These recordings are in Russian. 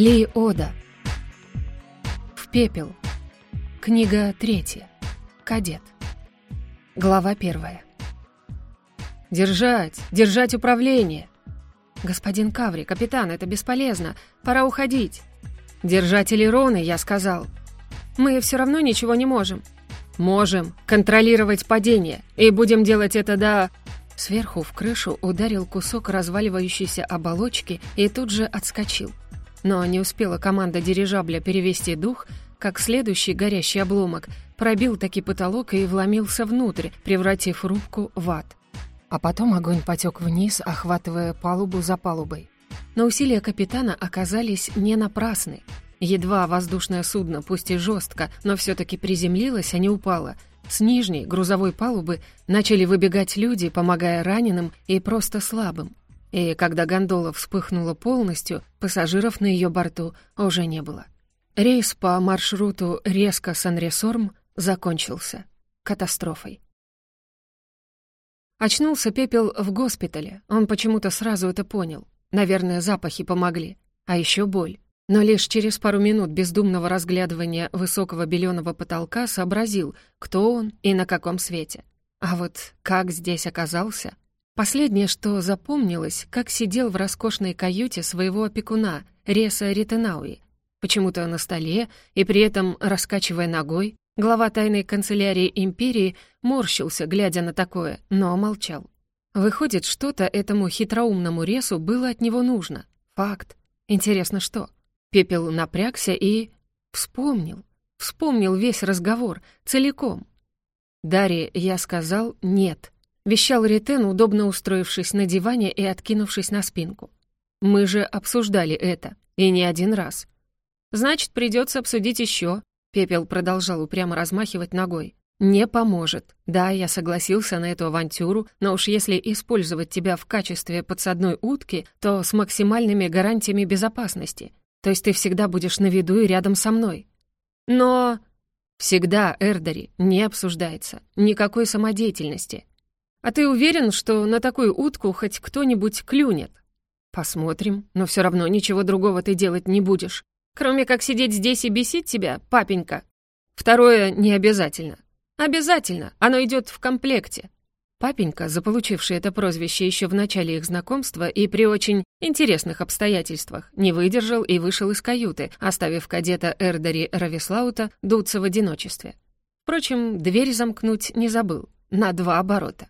Ли Ода. В пепел. Книга третья. Кадет. Глава первая. «Держать! Держать управление!» «Господин Каври, капитан, это бесполезно. Пора уходить». «Держать элероны, я сказал». «Мы все равно ничего не можем». «Можем. Контролировать падение. И будем делать это до...» Сверху в крышу ударил кусок разваливающейся оболочки и тут же отскочил. Но не успела команда дирижабля перевести дух, как следующий горящий обломок пробил таки потолок и вломился внутрь, превратив рубку в ад. А потом огонь потек вниз, охватывая палубу за палубой. Но усилия капитана оказались не напрасны. Едва воздушное судно, пусть и жестко, но все таки приземлилось, а не упало. С нижней грузовой палубы начали выбегать люди, помогая раненым и просто слабым. И когда гондола вспыхнула полностью, пассажиров на ее борту уже не было. Рейс по маршруту резко Сан-Ресорм закончился катастрофой. Очнулся Пепел в госпитале. Он почему-то сразу это понял. Наверное, запахи помогли. А еще боль. Но лишь через пару минут бездумного разглядывания высокого беленого потолка сообразил, кто он и на каком свете. А вот как здесь оказался? Последнее, что запомнилось, как сидел в роскошной каюте своего опекуна, Реса Ритенауи, почему-то на столе и при этом раскачивая ногой. Глава тайной канцелярии империи морщился, глядя на такое, но молчал. Выходит, что-то этому хитроумному Ресу было от него нужно. Факт. Интересно, что? Пепел напрягся и... Вспомнил. Вспомнил весь разговор, целиком. Дарье я сказал «нет», — вещал Ритен, удобно устроившись на диване и откинувшись на спинку. «Мы же обсуждали это, и не один раз. Значит, придется обсудить еще. Пепел продолжал упрямо размахивать ногой. «Не поможет. Да, я согласился на эту авантюру, но уж если использовать тебя в качестве подсадной утки, то с максимальными гарантиями безопасности. То есть ты всегда будешь на виду и рядом со мной. Но...» «Всегда, Эрдари, не обсуждается. Никакой самодеятельности. А ты уверен, что на такую утку хоть кто-нибудь клюнет? Посмотрим, но все равно ничего другого ты делать не будешь. Кроме как сидеть здесь и бесить тебя, папенька. Второе не обязательно. Обязательно, оно идет в комплекте. Папенька, заполучивший это прозвище еще в начале их знакомства и при очень интересных обстоятельствах, не выдержал и вышел из каюты, оставив кадета Эрдари Равислаута дуться в одиночестве. Впрочем, дверь замкнуть не забыл. На два оборота.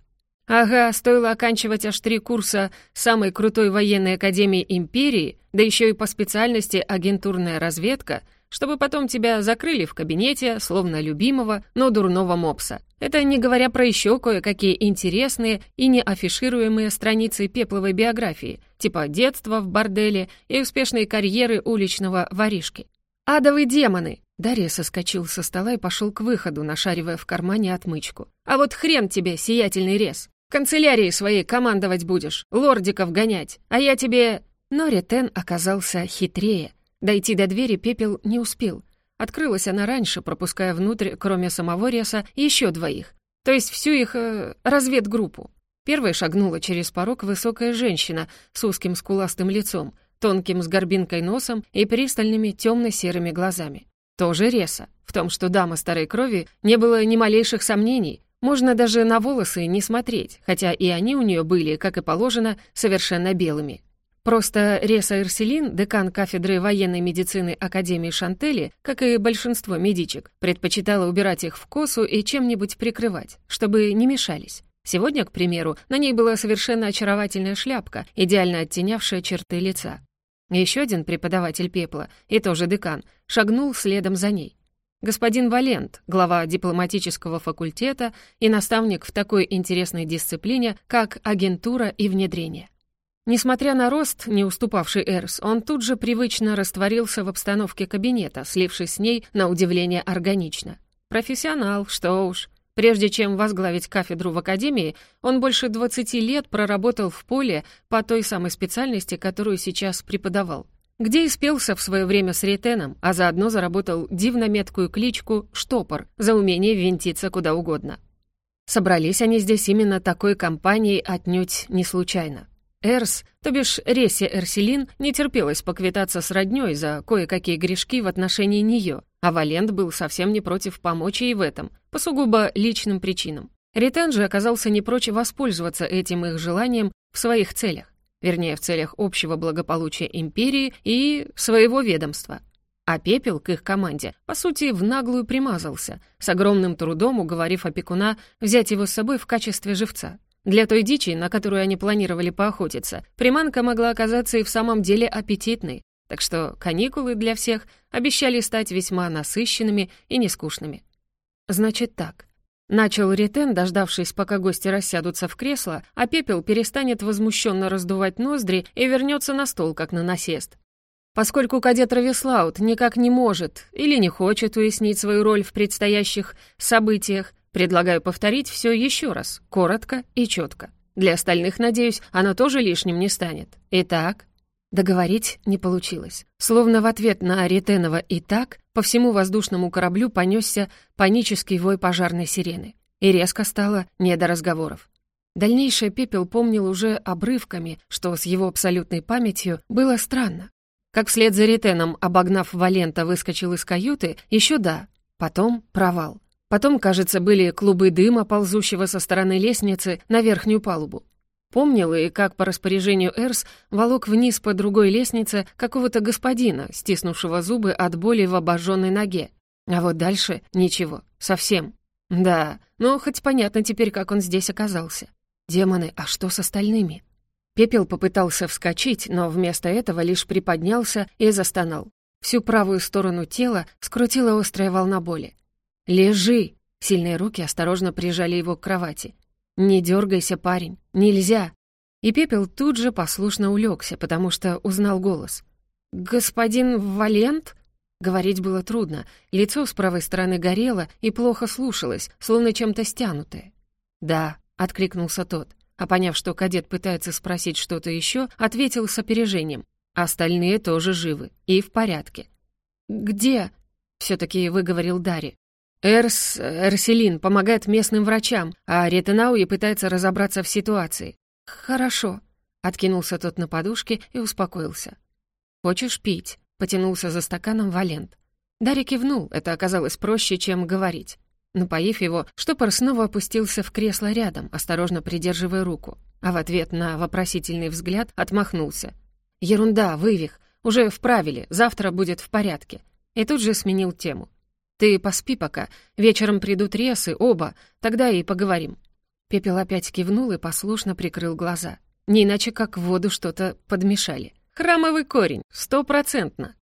Ага, стоило оканчивать аж три курса самой крутой военной академии империи, да еще и по специальности агентурная разведка, чтобы потом тебя закрыли в кабинете, словно любимого, но дурного мопса. Это не говоря про еще кое-какие интересные и не афишируемые страницы пепловой биографии, типа детства в борделе и успешной карьеры уличного воришки. «Адовые демоны!» Дарья соскочил со стола и пошел к выходу, нашаривая в кармане отмычку. «А вот хрен тебе, сиятельный рез! Канцелярии своей командовать будешь, лордиков гонять, а я тебе...» Но Ретен оказался хитрее. Дойти до двери Пепел не успел. Открылась она раньше, пропуская внутрь, кроме самого Реса, еще двоих. То есть всю их э, разведгруппу. Первой шагнула через порог высокая женщина с узким скуластым лицом, тонким с горбинкой носом и пристальными темно-серыми глазами. Тоже Реса. В том, что дама старой крови, не было ни малейших сомнений. Можно даже на волосы не смотреть, хотя и они у нее были, как и положено, совершенно белыми. Просто Реса Эрселин, декан кафедры военной медицины Академии Шантели, как и большинство медичек, предпочитала убирать их в косу и чем-нибудь прикрывать, чтобы не мешались. Сегодня, к примеру, на ней была совершенно очаровательная шляпка, идеально оттенявшая черты лица. Еще один преподаватель пепла, и тоже декан, шагнул следом за ней. Господин Валент, глава дипломатического факультета и наставник в такой интересной дисциплине, как агентура и внедрение. Несмотря на рост, не уступавший Эрс, он тут же привычно растворился в обстановке кабинета, слившись с ней на удивление органично. Профессионал, что уж. Прежде чем возглавить кафедру в академии, он больше 20 лет проработал в поле по той самой специальности, которую сейчас преподавал где и спелся в свое время с Ретеном, а заодно заработал дивно меткую кличку «Штопор» за умение винтиться куда угодно. Собрались они здесь именно такой компанией отнюдь не случайно. Эрс, то бишь Ресси Эрселин, не терпелось поквитаться с роднёй за кое-какие грешки в отношении неё, а Валент был совсем не против помочь ей в этом, по сугубо личным причинам. Ритен же оказался не прочь воспользоваться этим их желанием в своих целях, вернее, в целях общего благополучия империи и своего ведомства. А Пепел к их команде, по сути, в наглую примазался, с огромным трудом уговорив опекуна взять его с собой в качестве живца. Для той дичи, на которую они планировали поохотиться, приманка могла оказаться и в самом деле аппетитной, так что каникулы для всех обещали стать весьма насыщенными и нескучными. Значит так. Начал Ритен, дождавшись, пока гости рассядутся в кресло, а пепел перестанет возмущенно раздувать ноздри и вернется на стол, как на насест. Поскольку кадет Равислаут никак не может или не хочет уяснить свою роль в предстоящих событиях, Предлагаю повторить все еще раз, коротко и четко. Для остальных, надеюсь, оно тоже лишним не станет. Итак, договорить не получилось. Словно в ответ на Аретенова «Итак» по всему воздушному кораблю понесся панический вой пожарной сирены. И резко стало не до разговоров. Дальнейшее Пепел помнил уже обрывками, что с его абсолютной памятью было странно. Как вслед за Ретеном, обогнав Валента, выскочил из каюты, еще да, потом провал. Потом, кажется, были клубы дыма, ползущего со стороны лестницы на верхнюю палубу. Помнил и как по распоряжению Эрс волок вниз по другой лестнице какого-то господина, стиснувшего зубы от боли в обожженной ноге. А вот дальше ничего, совсем. Да, но хоть понятно теперь, как он здесь оказался. Демоны, а что с остальными? Пепел попытался вскочить, но вместо этого лишь приподнялся и застонал. Всю правую сторону тела скрутила острая волна боли. «Лежи!» Сильные руки осторожно прижали его к кровати. «Не дергайся, парень, нельзя!» И Пепел тут же послушно улегся, потому что узнал голос. «Господин Валент?» Говорить было трудно, лицо с правой стороны горело и плохо слушалось, словно чем-то стянутое. «Да», — откликнулся тот, а поняв, что кадет пытается спросить что-то еще, ответил с опережением. «Остальные тоже живы и в порядке». «Где?» — все-таки выговорил Дарри. Эрс, Эрселин помогает местным врачам, а Ретенауи пытается разобраться в ситуации. Хорошо. Откинулся тот на подушке и успокоился. Хочешь пить? Потянулся за стаканом Валент. Дарья кивнул, это оказалось проще, чем говорить. Напоив его, штопор снова опустился в кресло рядом, осторожно придерживая руку, а в ответ на вопросительный взгляд отмахнулся. «Ерунда, вывих, уже вправили, завтра будет в порядке». И тут же сменил тему. Ты поспи пока. Вечером придут ресы, оба. Тогда и поговорим». Пепел опять кивнул и послушно прикрыл глаза. Не иначе, как в воду что-то подмешали. Храмовый корень, стопроцентно.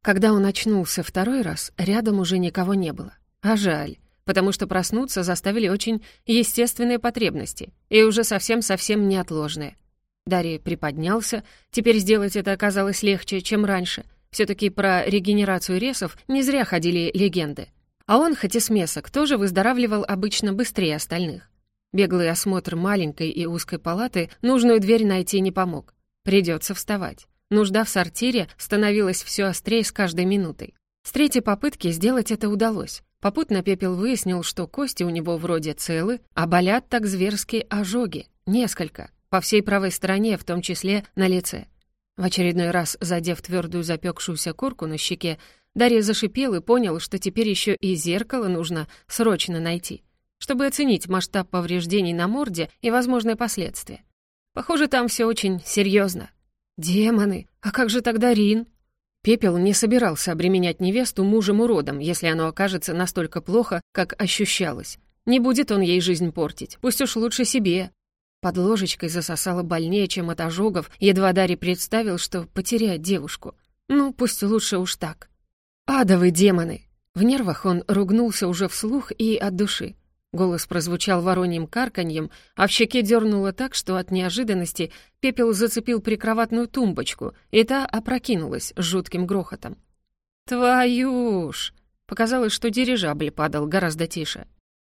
Когда он очнулся второй раз, рядом уже никого не было. А жаль, потому что проснуться заставили очень естественные потребности и уже совсем-совсем неотложные. Дарья приподнялся, теперь сделать это оказалось легче, чем раньше — все-таки про регенерацию ресов не зря ходили легенды. А он, хоть и смесок, тоже выздоравливал обычно быстрее остальных. Беглый осмотр маленькой и узкой палаты нужную дверь найти не помог. Придется вставать. Нужда в сортире становилась все острее с каждой минутой. С третьей попытки сделать это удалось. Попутно Пепел выяснил, что кости у него вроде целы, а болят так зверские ожоги. Несколько. По всей правой стороне, в том числе на лице. В очередной раз, задев твердую запекшуюся корку на щеке, Дарья зашипел и понял, что теперь еще и зеркало нужно срочно найти, чтобы оценить масштаб повреждений на морде и возможные последствия. Похоже, там все очень серьезно. Демоны, а как же тогда Рин? Пепел не собирался обременять невесту мужем-уродом, если оно окажется настолько плохо, как ощущалось. Не будет он ей жизнь портить, пусть уж лучше себе. Под ложечкой засосало больнее, чем от ожогов, едва Дарий представил, что потеряет девушку. Ну, пусть лучше уж так. «Адовые демоны!» В нервах он ругнулся уже вслух и от души. Голос прозвучал вороньим карканьем, а в щеке дернуло так, что от неожиданности пепел зацепил прикроватную тумбочку, и та опрокинулась с жутким грохотом. «Твою ж!» Показалось, что дирижабль падал гораздо тише.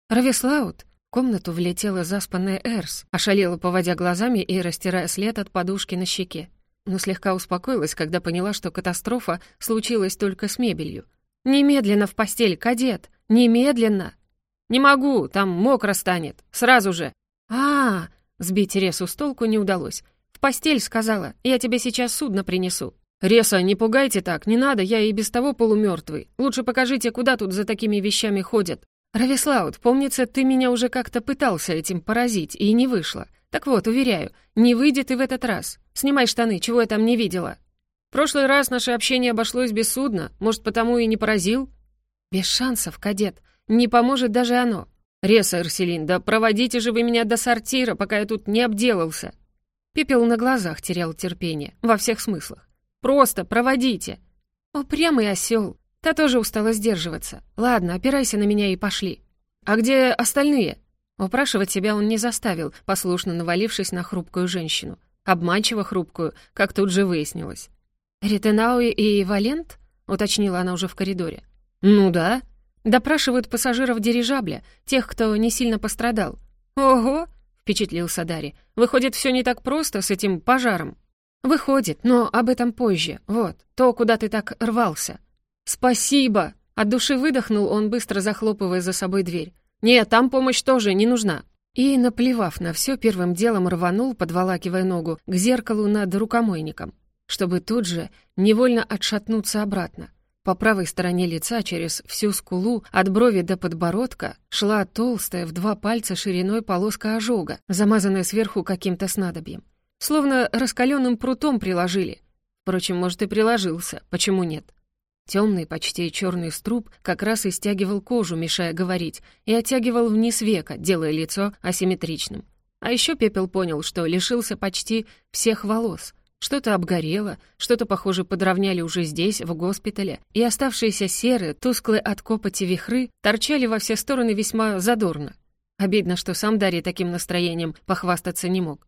«Равислаут!» Комнату влетела заспанная Эрс, ошалела, поводя глазами и растирая след от подушки на щеке. Но слегка успокоилась, когда поняла, что катастрофа случилась только с мебелью. «Немедленно в постель, кадет! Немедленно!» «Не могу, там мокро станет, сразу же!» «А, -а, -а Сбить Ресу с толку не удалось. «В постель», — сказала, — «я тебе сейчас судно принесу». «Реса, не пугайте так, не надо, я и без того полумертвый. Лучше покажите, куда тут за такими вещами ходят». «Равислаут, помнится, ты меня уже как-то пытался этим поразить, и не вышло. Так вот, уверяю, не выйдет и в этот раз. Снимай штаны, чего я там не видела». «В прошлый раз наше общение обошлось без судна, может, потому и не поразил?» «Без шансов, кадет. Не поможет даже оно». «Реса, Арселин, да проводите же вы меня до сортира, пока я тут не обделался». Пепел на глазах терял терпение, во всех смыслах. «Просто проводите!» «Упрямый осел!» Та тоже устала сдерживаться. «Ладно, опирайся на меня и пошли». «А где остальные?» Упрашивать себя он не заставил, послушно навалившись на хрупкую женщину. Обманчиво хрупкую, как тут же выяснилось. «Ритенауи и Валент?» — уточнила она уже в коридоре. «Ну да». «Допрашивают пассажиров дирижабля, тех, кто не сильно пострадал». «Ого!» впечатлился Дарья. «Выходит, все не так просто с этим пожаром». «Выходит, но об этом позже. Вот, то, куда ты так рвался». «Спасибо!» От души выдохнул он, быстро захлопывая за собой дверь. «Нет, там помощь тоже не нужна». И, наплевав на все, первым делом рванул, подволакивая ногу, к зеркалу над рукомойником, чтобы тут же невольно отшатнуться обратно. По правой стороне лица через всю скулу, от брови до подбородка, шла толстая в два пальца шириной полоска ожога, замазанная сверху каким-то снадобьем. Словно раскаленным прутом приложили. Впрочем, может, и приложился, почему нет? Темный, почти черный струп как раз и стягивал кожу, мешая говорить, и оттягивал вниз века, делая лицо асимметричным. А еще Пепел понял, что лишился почти всех волос — что-то обгорело, что-то, похоже, подровняли уже здесь, в госпитале, и оставшиеся серые, тусклые от копоти вихры торчали во все стороны весьма задорно. Обидно, что сам Дарья таким настроением похвастаться не мог.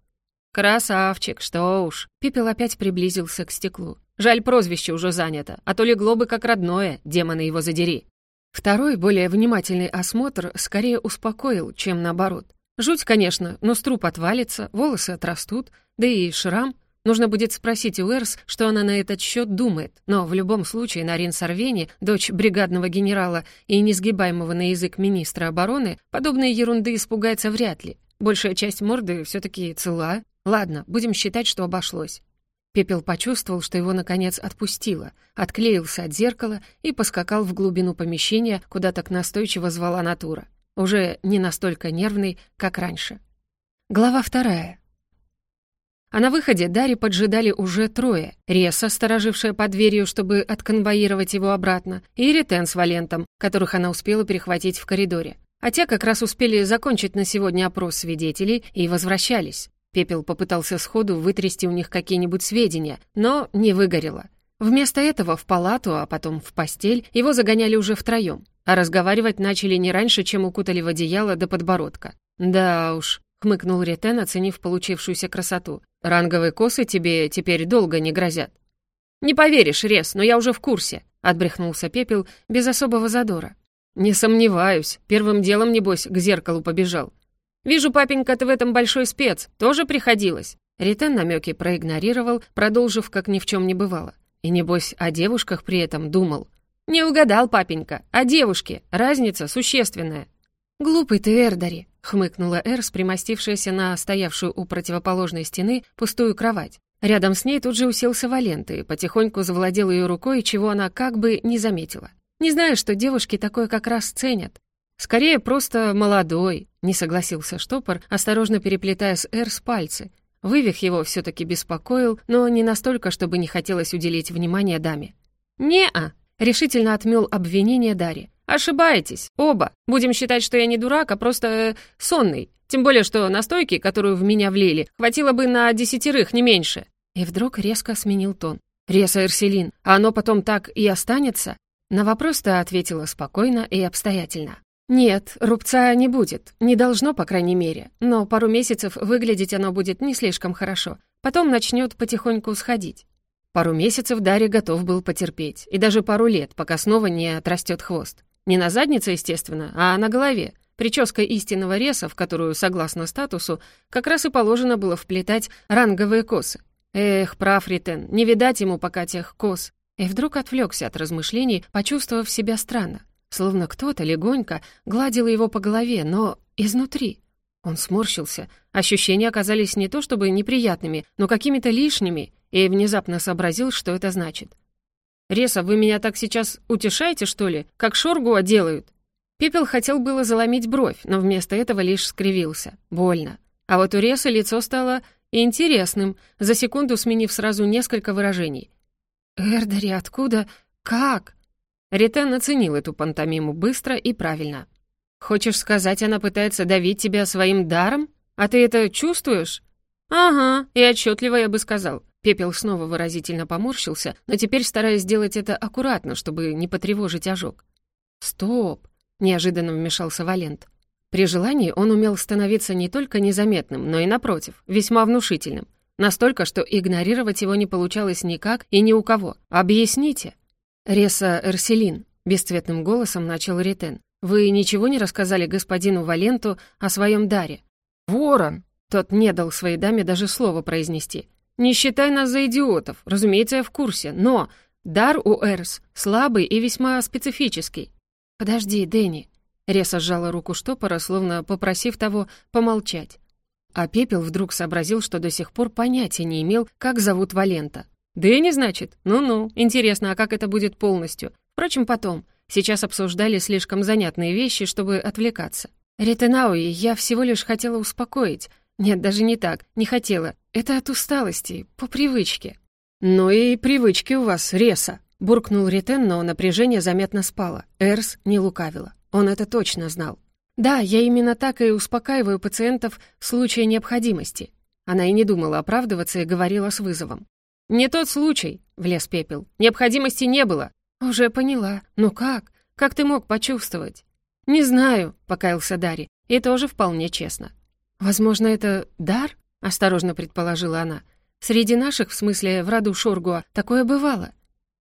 «Красавчик, что уж!» Пепел опять приблизился к стеклу. «Жаль, прозвище уже занято, а то легло бы как родное, демоны его задери». Второй, более внимательный осмотр скорее успокоил, чем наоборот. Жуть, конечно, но струп отвалится, волосы отрастут, да и шрам — Нужно будет спросить у Эрс, что она на этот счет думает, но в любом случае Нарин Сарвени, дочь бригадного генерала и несгибаемого на язык министра обороны, подобной ерунды испугается вряд ли. Большая часть морды все таки цела. Ладно, будем считать, что обошлось. Пепел почувствовал, что его, наконец, отпустило, отклеился от зеркала и поскакал в глубину помещения, куда так настойчиво звала натура. Уже не настолько нервный, как раньше. Глава вторая. А на выходе Дари поджидали уже трое. Реса, сторожившая под дверью, чтобы отконвоировать его обратно, и Ретен с Валентом, которых она успела перехватить в коридоре. А те как раз успели закончить на сегодня опрос свидетелей и возвращались. Пепел попытался сходу вытрясти у них какие-нибудь сведения, но не выгорело. Вместо этого в палату, а потом в постель его загоняли уже втроем, а разговаривать начали не раньше, чем укутали в одеяло до подбородка. Да уж, — хмыкнул Ретен, оценив получившуюся красоту. «Ранговые косы тебе теперь долго не грозят». «Не поверишь, Рес, но я уже в курсе», — отбрехнулся Пепел без особого задора. «Не сомневаюсь. Первым делом, небось, к зеркалу побежал. Вижу, папенька, ты в этом большой спец. Тоже приходилось». Ретен намеки проигнорировал, продолжив, как ни в чем не бывало. И, небось, о девушках при этом думал. «Не угадал, папенька. О девушке. Разница существенная». «Глупый ты, Эрдари», — хмыкнула Эрс, примостившаяся на стоявшую у противоположной стены пустую кровать. Рядом с ней тут же уселся Валент и потихоньку завладел ее рукой, чего она как бы не заметила. Не знаю, что девушки такое как раз ценят. «Скорее, просто молодой», — не согласился штопор, осторожно переплетая с Эрс пальцы. Вывих его все таки беспокоил, но не настолько, чтобы не хотелось уделить внимание даме. «Не-а», — решительно отмел обвинение Дарья. «Ошибаетесь, оба. Будем считать, что я не дурак, а просто э, сонный. Тем более, что настойки, которую в меня влили, хватило бы на десятерых, не меньше». И вдруг резко сменил тон. «Реса Эрселин, а оно потом так и останется?» На вопрос-то ответила спокойно и обстоятельно. «Нет, рубца не будет. Не должно, по крайней мере. Но пару месяцев выглядеть оно будет не слишком хорошо. Потом начнет потихоньку сходить. Пару месяцев Дарья готов был потерпеть. И даже пару лет, пока снова не отрастет хвост. Не на заднице, естественно, а на голове. Прическа истинного реса, в которую, согласно статусу, как раз и положено было вплетать ранговые косы. Эх, прав Ритен, не видать ему пока тех кос. И вдруг отвлекся от размышлений, почувствовав себя странно. Словно кто-то легонько гладил его по голове, но изнутри. Он сморщился. Ощущения оказались не то чтобы неприятными, но какими-то лишними, и внезапно сообразил, что это значит. «Реса, вы меня так сейчас утешаете, что ли? Как Шоргуа делают?» Пепел хотел было заломить бровь, но вместо этого лишь скривился. Больно. А вот у Реса лицо стало интересным, за секунду сменив сразу несколько выражений. «Эрдари, откуда? Как?» Ритен оценил эту пантомиму быстро и правильно. «Хочешь сказать, она пытается давить тебя своим даром? А ты это чувствуешь?» «Ага, и отчетливо я бы сказал. Пепел снова выразительно поморщился, но теперь стараясь сделать это аккуратно, чтобы не потревожить ожог. «Стоп!» — неожиданно вмешался Валент. При желании он умел становиться не только незаметным, но и, напротив, весьма внушительным. Настолько, что игнорировать его не получалось никак и ни у кого. «Объясните!» «Реса Эрселин», — бесцветным голосом начал Ритен. «Вы ничего не рассказали господину Валенту о своем даре?» «Ворон!» Тот не дал своей даме даже слова произнести. Не считай нас за идиотов, разумеется, я в курсе, но дар у Эрс слабый и весьма специфический. Подожди, Дэнни. Реса сжала руку штопора, словно попросив того помолчать. А Пепел вдруг сообразил, что до сих пор понятия не имел, как зовут Валента. «Дэнни, значит? Ну-ну, интересно, а как это будет полностью? Впрочем, потом. Сейчас обсуждали слишком занятные вещи, чтобы отвлекаться. Ретенауи, я всего лишь хотела успокоить. Нет, даже не так, не хотела. Это от усталости, по привычке. «Ну и привычки у вас, Реса», — буркнул Ритен, но напряжение заметно спало. Эрс не лукавила. Он это точно знал. «Да, я именно так и успокаиваю пациентов в случае необходимости». Она и не думала оправдываться и говорила с вызовом. «Не тот случай», — влез Пепел. «Необходимости не было». «Уже поняла. Ну как? Как ты мог почувствовать?» «Не знаю», — покаялся Дарри. И тоже вполне честно. «Возможно, это дар?» — осторожно предположила она. «Среди наших, в смысле, в роду Шоргуа, такое бывало».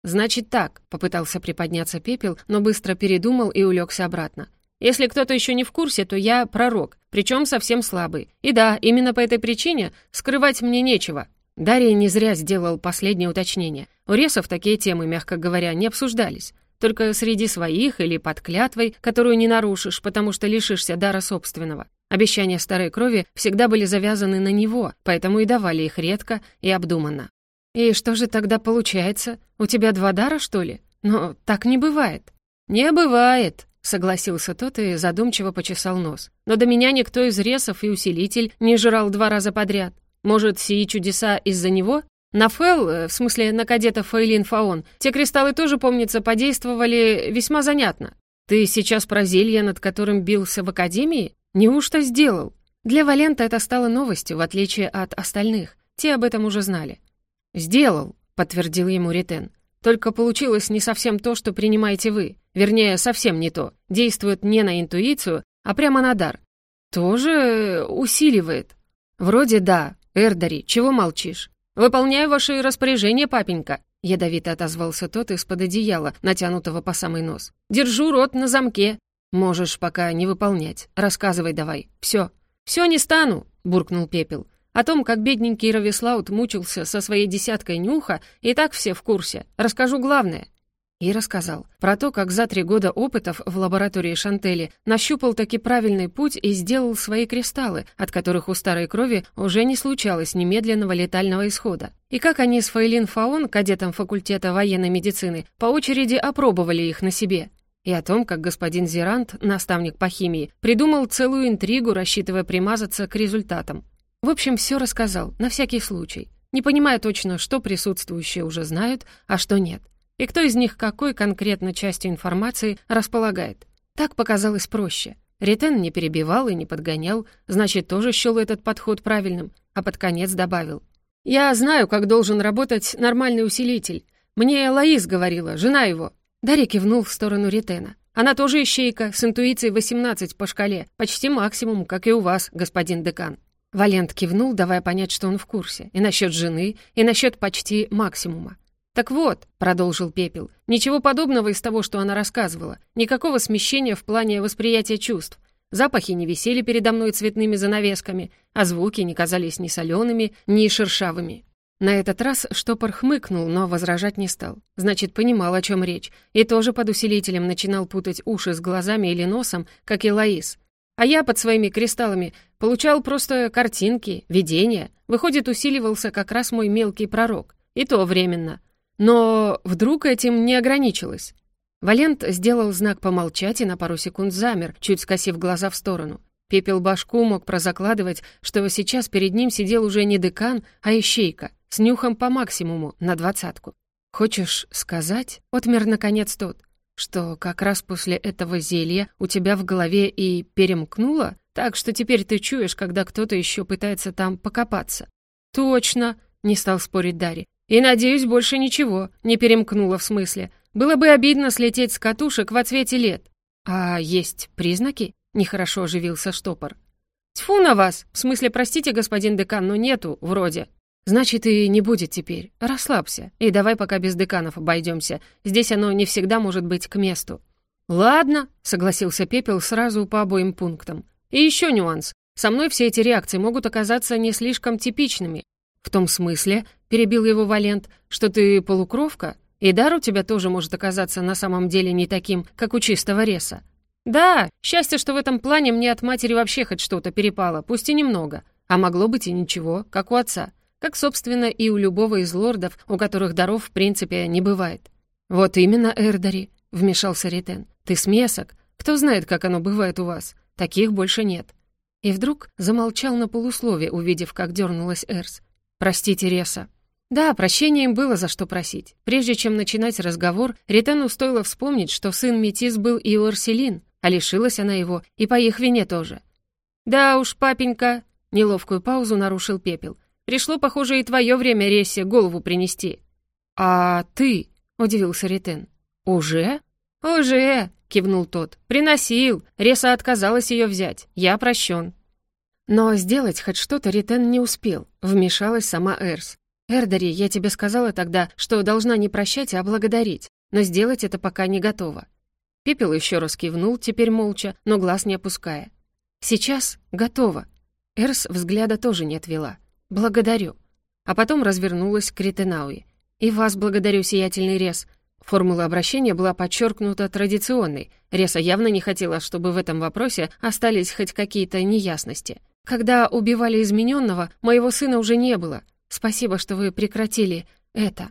«Значит так», — попытался приподняться пепел, но быстро передумал и улегся обратно. «Если кто-то еще не в курсе, то я пророк, причем совсем слабый. И да, именно по этой причине скрывать мне нечего». Дарья не зря сделал последнее уточнение. У ресов такие темы, мягко говоря, не обсуждались. Только среди своих или под клятвой, которую не нарушишь, потому что лишишься дара собственного. Обещания старой крови всегда были завязаны на него, поэтому и давали их редко и обдуманно. «И что же тогда получается? У тебя два дара, что ли? Но так не бывает». «Не бывает», — согласился тот и задумчиво почесал нос. «Но до меня никто из ресов и усилитель не жрал два раза подряд. Может, сии чудеса из-за него? На Фэл, э, в смысле на кадета Фейлин Фаон, те кристаллы тоже, помнится, подействовали весьма занятно. Ты сейчас про зелье, над которым бился в Академии? Неужто сделал? Для Валента это стало новостью, в отличие от остальных. Те об этом уже знали. «Сделал», — подтвердил ему Ритен. «Только получилось не совсем то, что принимаете вы. Вернее, совсем не то. Действует не на интуицию, а прямо на дар. Тоже усиливает. Вроде да. Эрдари, чего молчишь? Выполняю ваши распоряжения, папенька. Ядовито отозвался тот из-под одеяла, натянутого по самый нос. «Держу рот на замке. «Можешь пока не выполнять. Рассказывай давай. Все. Все не стану», — буркнул Пепел. О том, как бедненький Равислаут мучился со своей десяткой нюха, и так все в курсе. Расскажу главное. И рассказал. Про то, как за три года опытов в лаборатории Шантели нащупал таки правильный путь и сделал свои кристаллы, от которых у старой крови уже не случалось немедленного летального исхода. И как они с Фаэлин Фаон, кадетом факультета военной медицины, по очереди опробовали их на себе и о том, как господин Зерант, наставник по химии, придумал целую интригу, рассчитывая примазаться к результатам. В общем, все рассказал, на всякий случай, не понимая точно, что присутствующие уже знают, а что нет, и кто из них какой конкретно частью информации располагает. Так показалось проще. Ретен не перебивал и не подгонял, значит, тоже счел этот подход правильным, а под конец добавил. «Я знаю, как должен работать нормальный усилитель. Мне Лаис говорила, жена его, Дарья кивнул в сторону Ритена. «Она тоже ищейка, с интуицией 18 по шкале. Почти максимум, как и у вас, господин декан». Валент кивнул, давая понять, что он в курсе. И насчет жены, и насчет почти максимума. «Так вот», — продолжил Пепел, — «ничего подобного из того, что она рассказывала. Никакого смещения в плане восприятия чувств. Запахи не висели передо мной цветными занавесками, а звуки не казались ни солеными, ни шершавыми. На этот раз штопор хмыкнул, но возражать не стал. Значит, понимал, о чем речь, и тоже под усилителем начинал путать уши с глазами или носом, как и Лаис. А я под своими кристаллами получал просто картинки, видения. Выходит, усиливался как раз мой мелкий пророк. И то временно. Но вдруг этим не ограничилось. Валент сделал знак помолчать и на пару секунд замер, чуть скосив глаза в сторону. Пепел башку мог прозакладывать, что сейчас перед ним сидел уже не декан, а ищейка, с нюхом по максимуму, на двадцатку. «Хочешь сказать?» — отмер наконец тот что как раз после этого зелья у тебя в голове и перемкнуло, так что теперь ты чуешь, когда кто-то еще пытается там покопаться. Точно, не стал спорить Дарри. И, надеюсь, больше ничего, не перемкнуло в смысле. Было бы обидно слететь с катушек в отсвете лет. А есть признаки? Нехорошо оживился штопор. Тьфу на вас! В смысле, простите, господин декан, но нету, вроде. «Значит, и не будет теперь. Расслабься. И давай пока без деканов обойдемся. Здесь оно не всегда может быть к месту». «Ладно», — согласился Пепел сразу по обоим пунктам. «И еще нюанс. Со мной все эти реакции могут оказаться не слишком типичными. В том смысле, — перебил его Валент, — что ты полукровка, и дар у тебя тоже может оказаться на самом деле не таким, как у чистого реса. Да, счастье, что в этом плане мне от матери вообще хоть что-то перепало, пусть и немного. А могло быть и ничего, как у отца как, собственно, и у любого из лордов, у которых даров, в принципе, не бывает. «Вот именно, Эрдари», — вмешался Ритен. «Ты смесок. Кто знает, как оно бывает у вас? Таких больше нет». И вдруг замолчал на полуслове, увидев, как дернулась Эрс. «Простите, Реса». Да, прощения им было за что просить. Прежде чем начинать разговор, Ритену стоило вспомнить, что сын Метис был и у Арселин, а лишилась она его и по их вине тоже. «Да уж, папенька», — неловкую паузу нарушил Пепел. Пришло, похоже, и твое время Рессе голову принести». «А ты?» — удивился Ритен. «Уже?» «Уже!» — кивнул тот. «Приносил. Реса отказалась ее взять. Я прощен». Но сделать хоть что-то Ритен не успел. Вмешалась сама Эрс. «Эрдари, я тебе сказала тогда, что должна не прощать, а благодарить. Но сделать это пока не готова». Пепел еще раз кивнул, теперь молча, но глаз не опуская. «Сейчас готова». Эрс взгляда тоже не отвела. «Благодарю». А потом развернулась к Ритенауи. «И вас благодарю, сиятельный Рес». Формула обращения была подчеркнута традиционной. Реса явно не хотела, чтобы в этом вопросе остались хоть какие-то неясности. «Когда убивали измененного, моего сына уже не было. Спасибо, что вы прекратили это».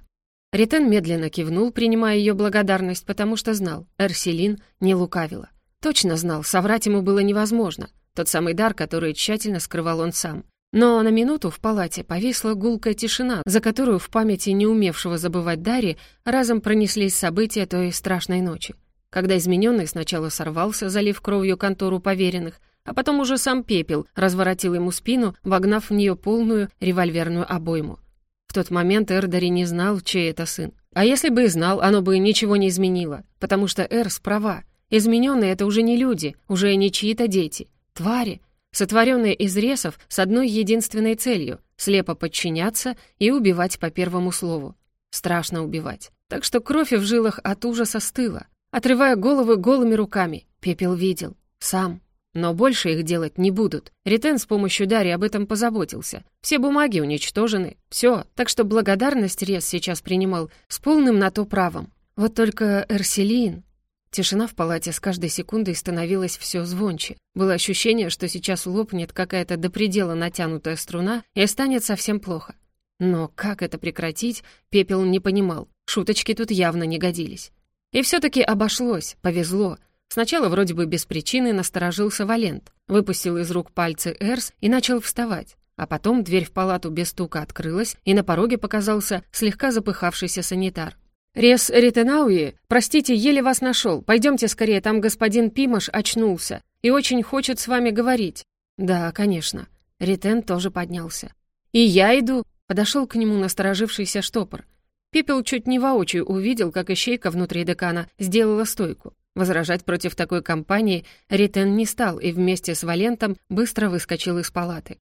Ритен медленно кивнул, принимая ее благодарность, потому что знал, Эрселин не лукавила. Точно знал, соврать ему было невозможно. Тот самый дар, который тщательно скрывал он сам. Но на минуту в палате повисла гулкая тишина, за которую в памяти не умевшего забывать Дари разом пронеслись события той страшной ночи, когда измененный сначала сорвался, залив кровью контору поверенных, а потом уже сам пепел разворотил ему спину, вогнав в нее полную револьверную обойму. В тот момент Эрдари не знал, чей это сын. А если бы и знал, оно бы ничего не изменило, потому что Эрс права. Измененные — это уже не люди, уже не чьи-то дети. Твари, сотворенные из ресов с одной единственной целью — слепо подчиняться и убивать по первому слову. Страшно убивать. Так что кровь в жилах от ужаса стыла. Отрывая головы голыми руками, пепел видел. Сам. Но больше их делать не будут. Ритен с помощью Дари об этом позаботился. Все бумаги уничтожены. Все. Так что благодарность Рес сейчас принимал с полным на то правом. Вот только Эрселин... Тишина в палате с каждой секундой становилась все звонче. Было ощущение, что сейчас лопнет какая-то до предела натянутая струна и станет совсем плохо. Но как это прекратить, Пепел не понимал. Шуточки тут явно не годились. И все таки обошлось, повезло. Сначала вроде бы без причины насторожился Валент, выпустил из рук пальцы Эрс и начал вставать. А потом дверь в палату без стука открылась, и на пороге показался слегка запыхавшийся санитар. «Рес Ритенауи, простите, еле вас нашел. Пойдемте скорее, там господин Пимаш очнулся и очень хочет с вами говорить». «Да, конечно». Ритен тоже поднялся. «И я иду», — подошел к нему насторожившийся штопор. Пепел чуть не воочию увидел, как ищейка внутри декана сделала стойку. Возражать против такой компании Ритен не стал и вместе с Валентом быстро выскочил из палаты.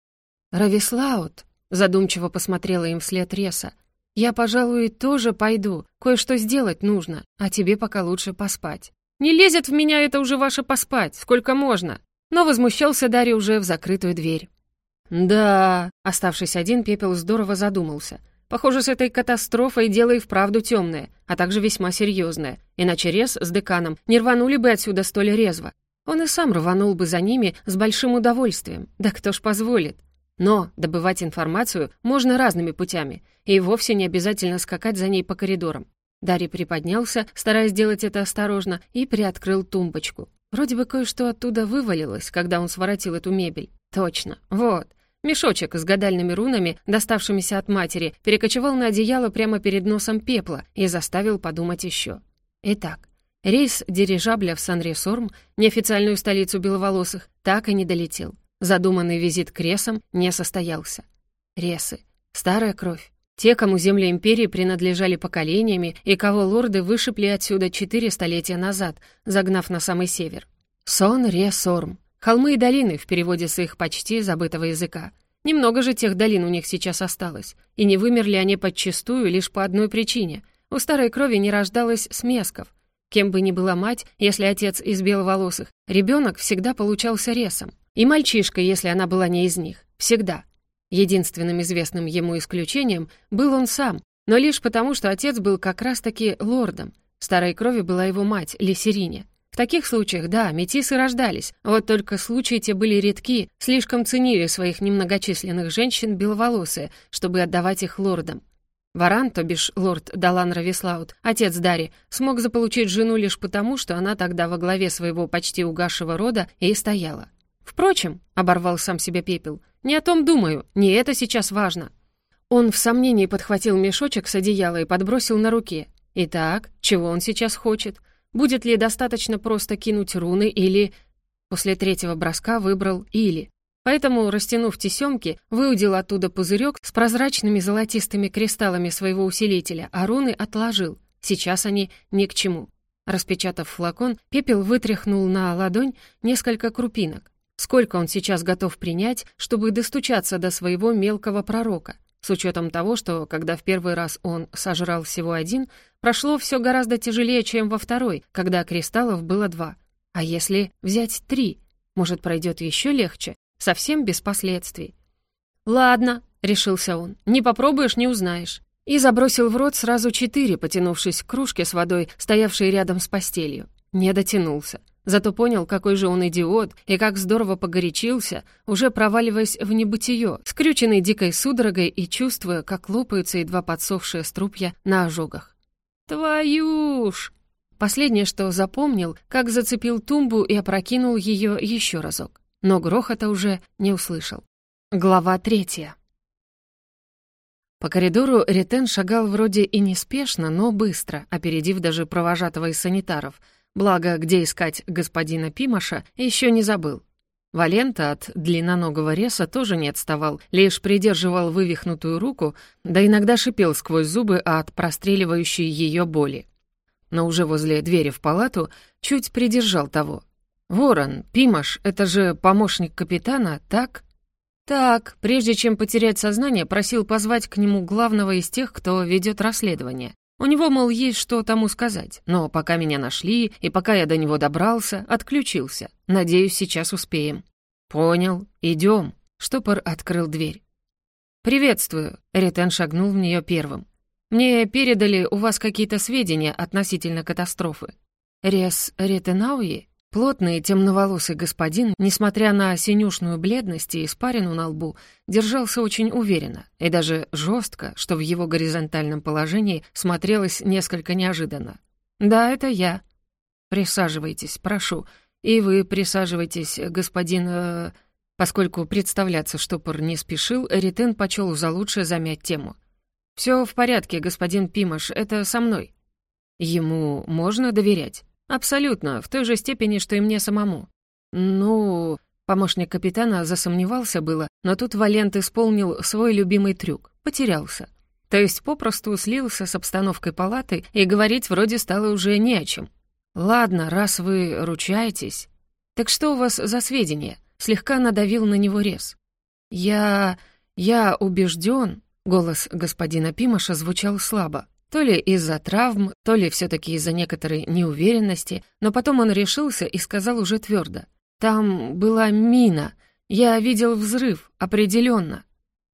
«Равислаут», — задумчиво посмотрела им вслед Реса, «Я, пожалуй, тоже пойду. Кое-что сделать нужно, а тебе пока лучше поспать». «Не лезет в меня это уже ваше поспать, сколько можно!» Но возмущался Дарья уже в закрытую дверь. «Да...» — оставшись один, Пепел здорово задумался. «Похоже, с этой катастрофой дело и вправду темное, а также весьма серьезное. Иначе Рез с деканом не рванули бы отсюда столь резво. Он и сам рванул бы за ними с большим удовольствием. Да кто ж позволит? Но добывать информацию можно разными путями, и вовсе не обязательно скакать за ней по коридорам. Дарри приподнялся, стараясь сделать это осторожно, и приоткрыл тумбочку. Вроде бы кое-что оттуда вывалилось, когда он своротил эту мебель. Точно, вот. Мешочек с гадальными рунами, доставшимися от матери, перекочевал на одеяло прямо перед носом пепла и заставил подумать еще. Итак, рейс дирижабля в Сан-Ресорм, неофициальную столицу беловолосых, так и не долетел. Задуманный визит к ресам не состоялся. Ресы. Старая кровь. Те, кому земли Империи принадлежали поколениями и кого лорды вышибли отсюда четыре столетия назад, загнав на самый север. Сон Ре Сорм. Холмы и долины в переводе с их почти забытого языка. Немного же тех долин у них сейчас осталось, и не вымерли они подчистую лишь по одной причине. У старой крови не рождалось смесков. Кем бы ни была мать, если отец из беловолосых, ребенок всегда получался ресом. И мальчишка, если она была не из них. Всегда. Единственным известным ему исключением был он сам, но лишь потому, что отец был как раз-таки лордом. Старой крови была его мать, Лесерине. В таких случаях, да, метисы рождались, вот только случаи те были редки, слишком ценили своих немногочисленных женщин беловолосые, чтобы отдавать их лордам. Варан, то бишь лорд Далан Равислаут, отец Дари, смог заполучить жену лишь потому, что она тогда во главе своего почти угасшего рода и стояла. Впрочем, — оборвал сам себя пепел, — не о том думаю, не это сейчас важно. Он в сомнении подхватил мешочек с одеяла и подбросил на руке. Итак, чего он сейчас хочет? Будет ли достаточно просто кинуть руны или... После третьего броска выбрал «или». Поэтому, растянув тесемки, выудил оттуда пузырек с прозрачными золотистыми кристаллами своего усилителя, а руны отложил. Сейчас они ни к чему. Распечатав флакон, пепел вытряхнул на ладонь несколько крупинок. Сколько он сейчас готов принять, чтобы достучаться до своего мелкого пророка? С учетом того, что, когда в первый раз он сожрал всего один, прошло все гораздо тяжелее, чем во второй, когда кристаллов было два. А если взять три? Может, пройдет еще легче? Совсем без последствий. «Ладно», — решился он, — «не попробуешь, не узнаешь». И забросил в рот сразу четыре, потянувшись к кружке с водой, стоявшей рядом с постелью. Не дотянулся. Зато понял, какой же он идиот и как здорово погорячился, уже проваливаясь в небытие, скрюченный дикой судорогой и чувствуя, как лопаются едва подсохшие струпья на ожогах. «Твою ж!» Последнее, что запомнил, как зацепил тумбу и опрокинул ее еще разок. Но грохота уже не услышал. Глава третья. По коридору Ретен шагал вроде и неспешно, но быстро, опередив даже провожатого из санитаров — Благо, где искать господина Пимаша, еще не забыл. Валента от длинноногого реса тоже не отставал, лишь придерживал вывихнутую руку, да иногда шипел сквозь зубы от простреливающей ее боли. Но уже возле двери в палату чуть придержал того. «Ворон, Пимаш, это же помощник капитана, так?» «Так», прежде чем потерять сознание, просил позвать к нему главного из тех, кто ведет расследование. У него, мол, есть что тому сказать, но пока меня нашли и пока я до него добрался, отключился. Надеюсь, сейчас успеем». «Понял. Идем». Штопор открыл дверь. «Приветствую», — Ретен шагнул в нее первым. «Мне передали у вас какие-то сведения относительно катастрофы». «Рес Ретенауи?» Плотный темноволосый господин, несмотря на синюшную бледность и испарину на лбу, держался очень уверенно и даже жестко, что в его горизонтальном положении смотрелось несколько неожиданно. «Да, это я». «Присаживайтесь, прошу. И вы присаживайтесь, господин...» э... Поскольку представляться штопор не спешил, Ритен почел за лучшее замять тему. «Все в порядке, господин Пимаш, это со мной». «Ему можно доверять?» «Абсолютно, в той же степени, что и мне самому». «Ну...» Помощник капитана засомневался было, но тут Валент исполнил свой любимый трюк — потерялся. То есть попросту слился с обстановкой палаты, и говорить вроде стало уже не о чем. «Ладно, раз вы ручаетесь...» «Так что у вас за сведения?» Слегка надавил на него рез. «Я... я убежден...» Голос господина Пимаша звучал слабо. То ли из-за травм, то ли все-таки из-за некоторой неуверенности, но потом он решился и сказал уже твердо. «Там была мина. Я видел взрыв, определенно».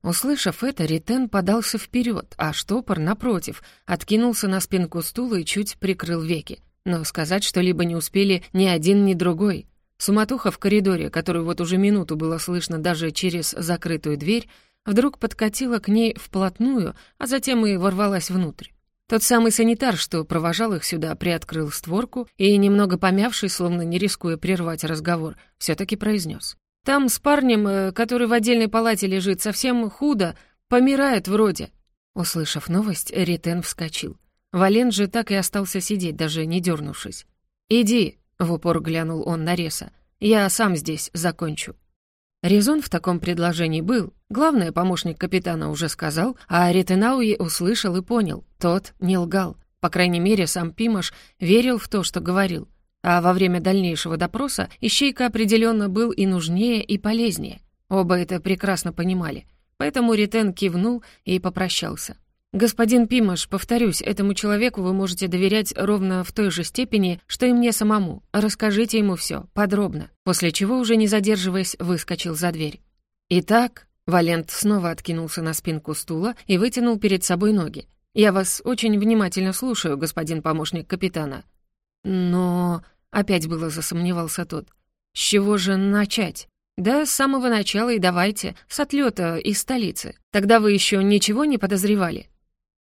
Услышав это, Ритен подался вперед, а штопор, напротив, откинулся на спинку стула и чуть прикрыл веки. Но сказать что-либо не успели ни один, ни другой. Суматоха в коридоре, которую вот уже минуту было слышно даже через закрытую дверь, вдруг подкатила к ней вплотную, а затем и ворвалась внутрь. Тот самый санитар, что провожал их сюда, приоткрыл створку и, немного помявшись, словно не рискуя прервать разговор, все таки произнес: «Там с парнем, э, который в отдельной палате лежит, совсем худо, помирает вроде». Услышав новость, Ритен вскочил. Вален же так и остался сидеть, даже не дернувшись. «Иди», — в упор глянул он на Реса, — «я сам здесь закончу». Резон в таком предложении был. Главное, помощник капитана уже сказал, а Ретенауи услышал и понял. Тот не лгал. По крайней мере, сам Пимаш верил в то, что говорил. А во время дальнейшего допроса Ищейка определенно был и нужнее, и полезнее. Оба это прекрасно понимали. Поэтому Ретен кивнул и попрощался. «Господин Пимаш, повторюсь, этому человеку вы можете доверять ровно в той же степени, что и мне самому. Расскажите ему все, подробно». После чего, уже не задерживаясь, выскочил за дверь. «Итак...» Валент снова откинулся на спинку стула и вытянул перед собой ноги. «Я вас очень внимательно слушаю, господин помощник капитана». «Но...» — опять было засомневался тот. «С чего же начать?» «Да, с самого начала и давайте, с отлета из столицы. Тогда вы еще ничего не подозревали?»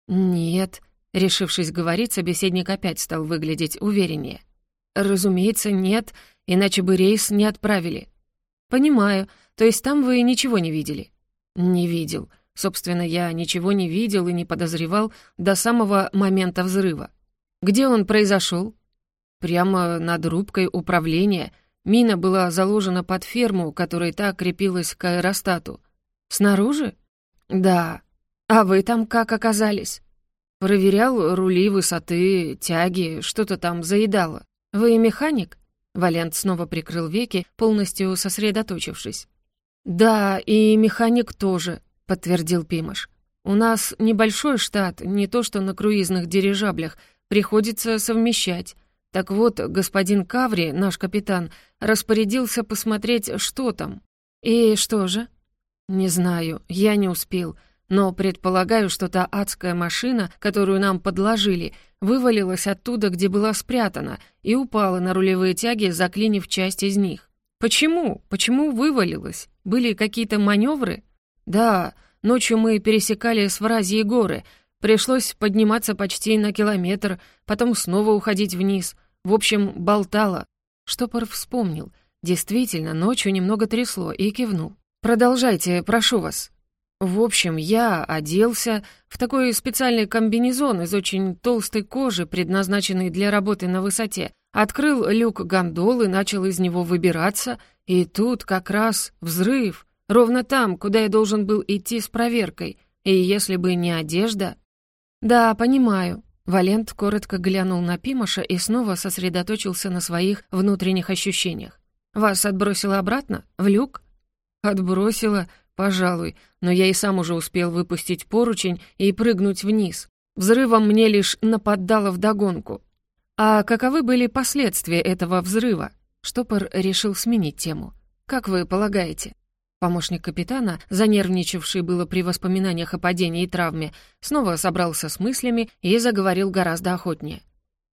«Нет», — решившись говорить, собеседник опять стал выглядеть увереннее. «Разумеется, нет, иначе бы рейс не отправили». «Понимаю, то есть там вы ничего не видели?» «Не видел. Собственно, я ничего не видел и не подозревал до самого момента взрыва. Где он произошел? «Прямо над рубкой управления. Мина была заложена под ферму, которая так крепилась к аэростату. Снаружи?» «Да», «А вы там как оказались?» «Проверял рули, высоты, тяги, что-то там заедало. Вы механик?» Валент снова прикрыл веки, полностью сосредоточившись. «Да, и механик тоже», — подтвердил Пимаш. «У нас небольшой штат, не то что на круизных дирижаблях, приходится совмещать. Так вот, господин Каври, наш капитан, распорядился посмотреть, что там. И что же?» «Не знаю, я не успел. Но предполагаю, что та адская машина, которую нам подложили, вывалилась оттуда, где была спрятана, и упала на рулевые тяги, заклинив часть из них. Почему? Почему вывалилась? Были какие-то маневры? Да, ночью мы пересекали Свразьи горы. Пришлось подниматься почти на километр, потом снова уходить вниз. В общем, болтало. Штопор вспомнил. Действительно, ночью немного трясло и кивнул. «Продолжайте, прошу вас». В общем, я оделся в такой специальный комбинезон из очень толстой кожи, предназначенный для работы на высоте, открыл люк гондолы, начал из него выбираться, и тут как раз взрыв, ровно там, куда я должен был идти с проверкой, и если бы не одежда... Да, понимаю. Валент коротко глянул на Пимоша и снова сосредоточился на своих внутренних ощущениях. «Вас отбросило обратно? В люк?» «Отбросило? Пожалуй, но я и сам уже успел выпустить поручень и прыгнуть вниз. Взрывом мне лишь нападало вдогонку. А каковы были последствия этого взрыва? Штопор решил сменить тему. Как вы полагаете? Помощник капитана, занервничавший было при воспоминаниях о падении и травме, снова собрался с мыслями и заговорил гораздо охотнее.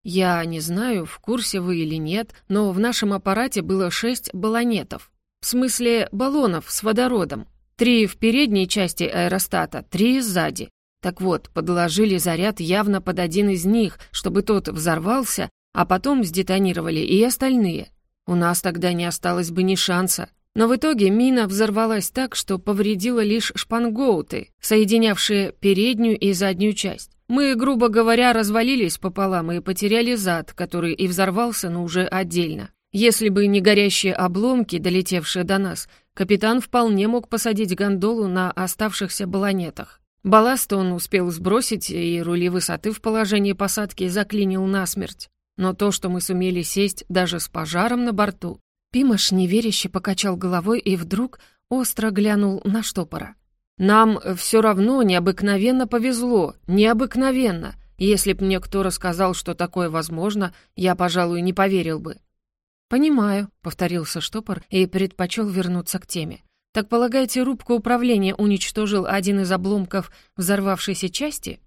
«Я не знаю, в курсе вы или нет, но в нашем аппарате было шесть баллонетов. В смысле баллонов с водородом. Три в передней части аэростата, три сзади. Так вот, подложили заряд явно под один из них, чтобы тот взорвался, а потом сдетонировали и остальные. У нас тогда не осталось бы ни шанса. Но в итоге мина взорвалась так, что повредила лишь шпангоуты, соединявшие переднюю и заднюю часть. Мы, грубо говоря, развалились пополам и потеряли зад, который и взорвался, но уже отдельно. Если бы не горящие обломки, долетевшие до нас, капитан вполне мог посадить гондолу на оставшихся баллонетах. Балласт он успел сбросить, и рули высоты в положении посадки заклинил насмерть. Но то, что мы сумели сесть даже с пожаром на борту... Пимаш неверяще покачал головой и вдруг остро глянул на штопора. «Нам все равно необыкновенно повезло, необыкновенно. Если б мне кто рассказал, что такое возможно, я, пожалуй, не поверил бы. «Понимаю», — повторился штопор и предпочел вернуться к теме. «Так полагаете, рубку управления уничтожил один из обломков взорвавшейся части?»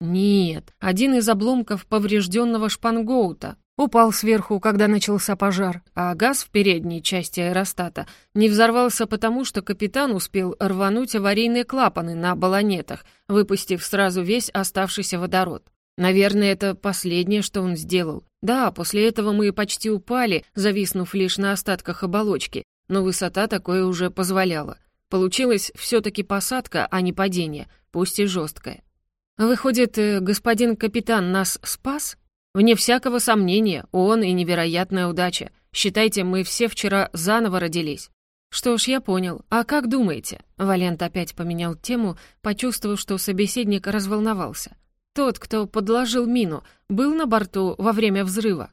«Нет, один из обломков поврежденного шпангоута. Упал сверху, когда начался пожар, а газ в передней части аэростата не взорвался потому, что капитан успел рвануть аварийные клапаны на баллонетах, выпустив сразу весь оставшийся водород. Наверное, это последнее, что он сделал. Да, после этого мы почти упали, зависнув лишь на остатках оболочки, но высота такое уже позволяла. Получилась все-таки посадка, а не падение, пусть и жесткое. Выходит, э, господин капитан нас спас? Вне всякого сомнения, он и невероятная удача. Считайте, мы все вчера заново родились. Что ж, я понял. А как думаете? Валент опять поменял тему, почувствовав, что собеседник разволновался. Тот, кто подложил мину, был на борту во время взрыва?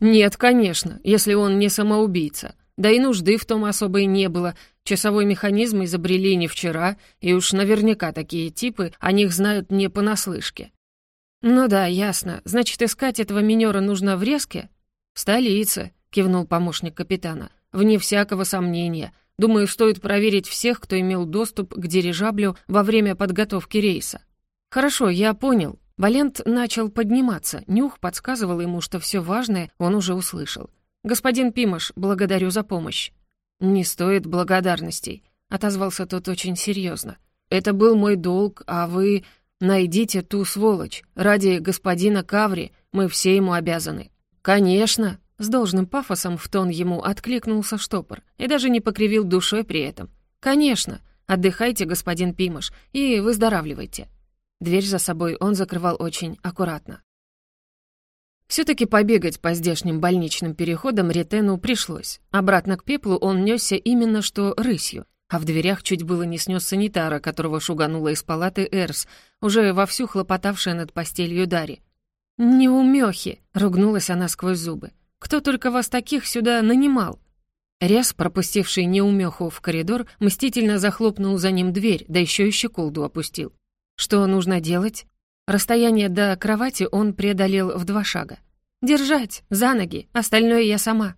Нет, конечно, если он не самоубийца. Да и нужды в том особой не было. Часовой механизм изобрели не вчера, и уж наверняка такие типы о них знают не понаслышке. «Ну да, ясно. Значит, искать этого минера нужно в Резке?» «В столице», — кивнул помощник капитана. «Вне всякого сомнения. Думаю, стоит проверить всех, кто имел доступ к дирижаблю во время подготовки рейса. «Хорошо, я понял». Валент начал подниматься. Нюх подсказывал ему, что все важное он уже услышал. «Господин Пимаш, благодарю за помощь». «Не стоит благодарностей», — отозвался тот очень серьезно. «Это был мой долг, а вы... Найдите ту сволочь. Ради господина Каври мы все ему обязаны». «Конечно», — с должным пафосом в тон ему откликнулся штопор и даже не покривил душой при этом. «Конечно. Отдыхайте, господин Пимаш, и выздоравливайте». Дверь за собой он закрывал очень аккуратно. Все-таки побегать по здешним больничным переходам Ретену пришлось. Обратно к пеплу он несся именно что рысью, а в дверях чуть было не снес санитара, которого шуганула из палаты Эрс, уже вовсю хлопотавшая над постелью Дари. «Неумехи!» — ругнулась она сквозь зубы. «Кто только вас таких сюда нанимал?» Рез, пропустивший неумеху в коридор, мстительно захлопнул за ним дверь, да еще и щеколду опустил. Что нужно делать? Расстояние до кровати он преодолел в два шага. «Держать, за ноги, остальное я сама».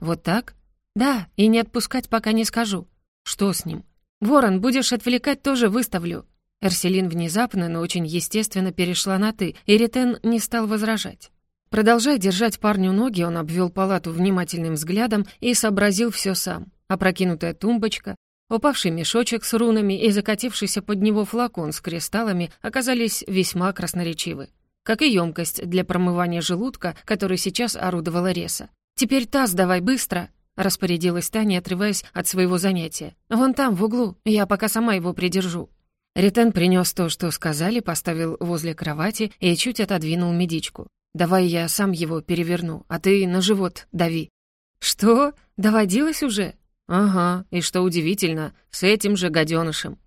«Вот так?» «Да, и не отпускать, пока не скажу». «Что с ним?» «Ворон, будешь отвлекать, тоже выставлю». Эрселин внезапно, но очень естественно перешла на «ты», и Ретен не стал возражать. Продолжая держать парню ноги, он обвел палату внимательным взглядом и сообразил все сам. Опрокинутая тумбочка, Упавший мешочек с рунами и закатившийся под него флакон с кристаллами оказались весьма красноречивы, как и емкость для промывания желудка, которой сейчас орудовала Реса. «Теперь таз давай быстро!» — распорядилась Таня, отрываясь от своего занятия. «Вон там, в углу, я пока сама его придержу». Ритен принес то, что сказали, поставил возле кровати и чуть отодвинул медичку. «Давай я сам его переверну, а ты на живот дави». «Что? Доводилось уже?» «Ага, и что удивительно, с этим же гаденышем».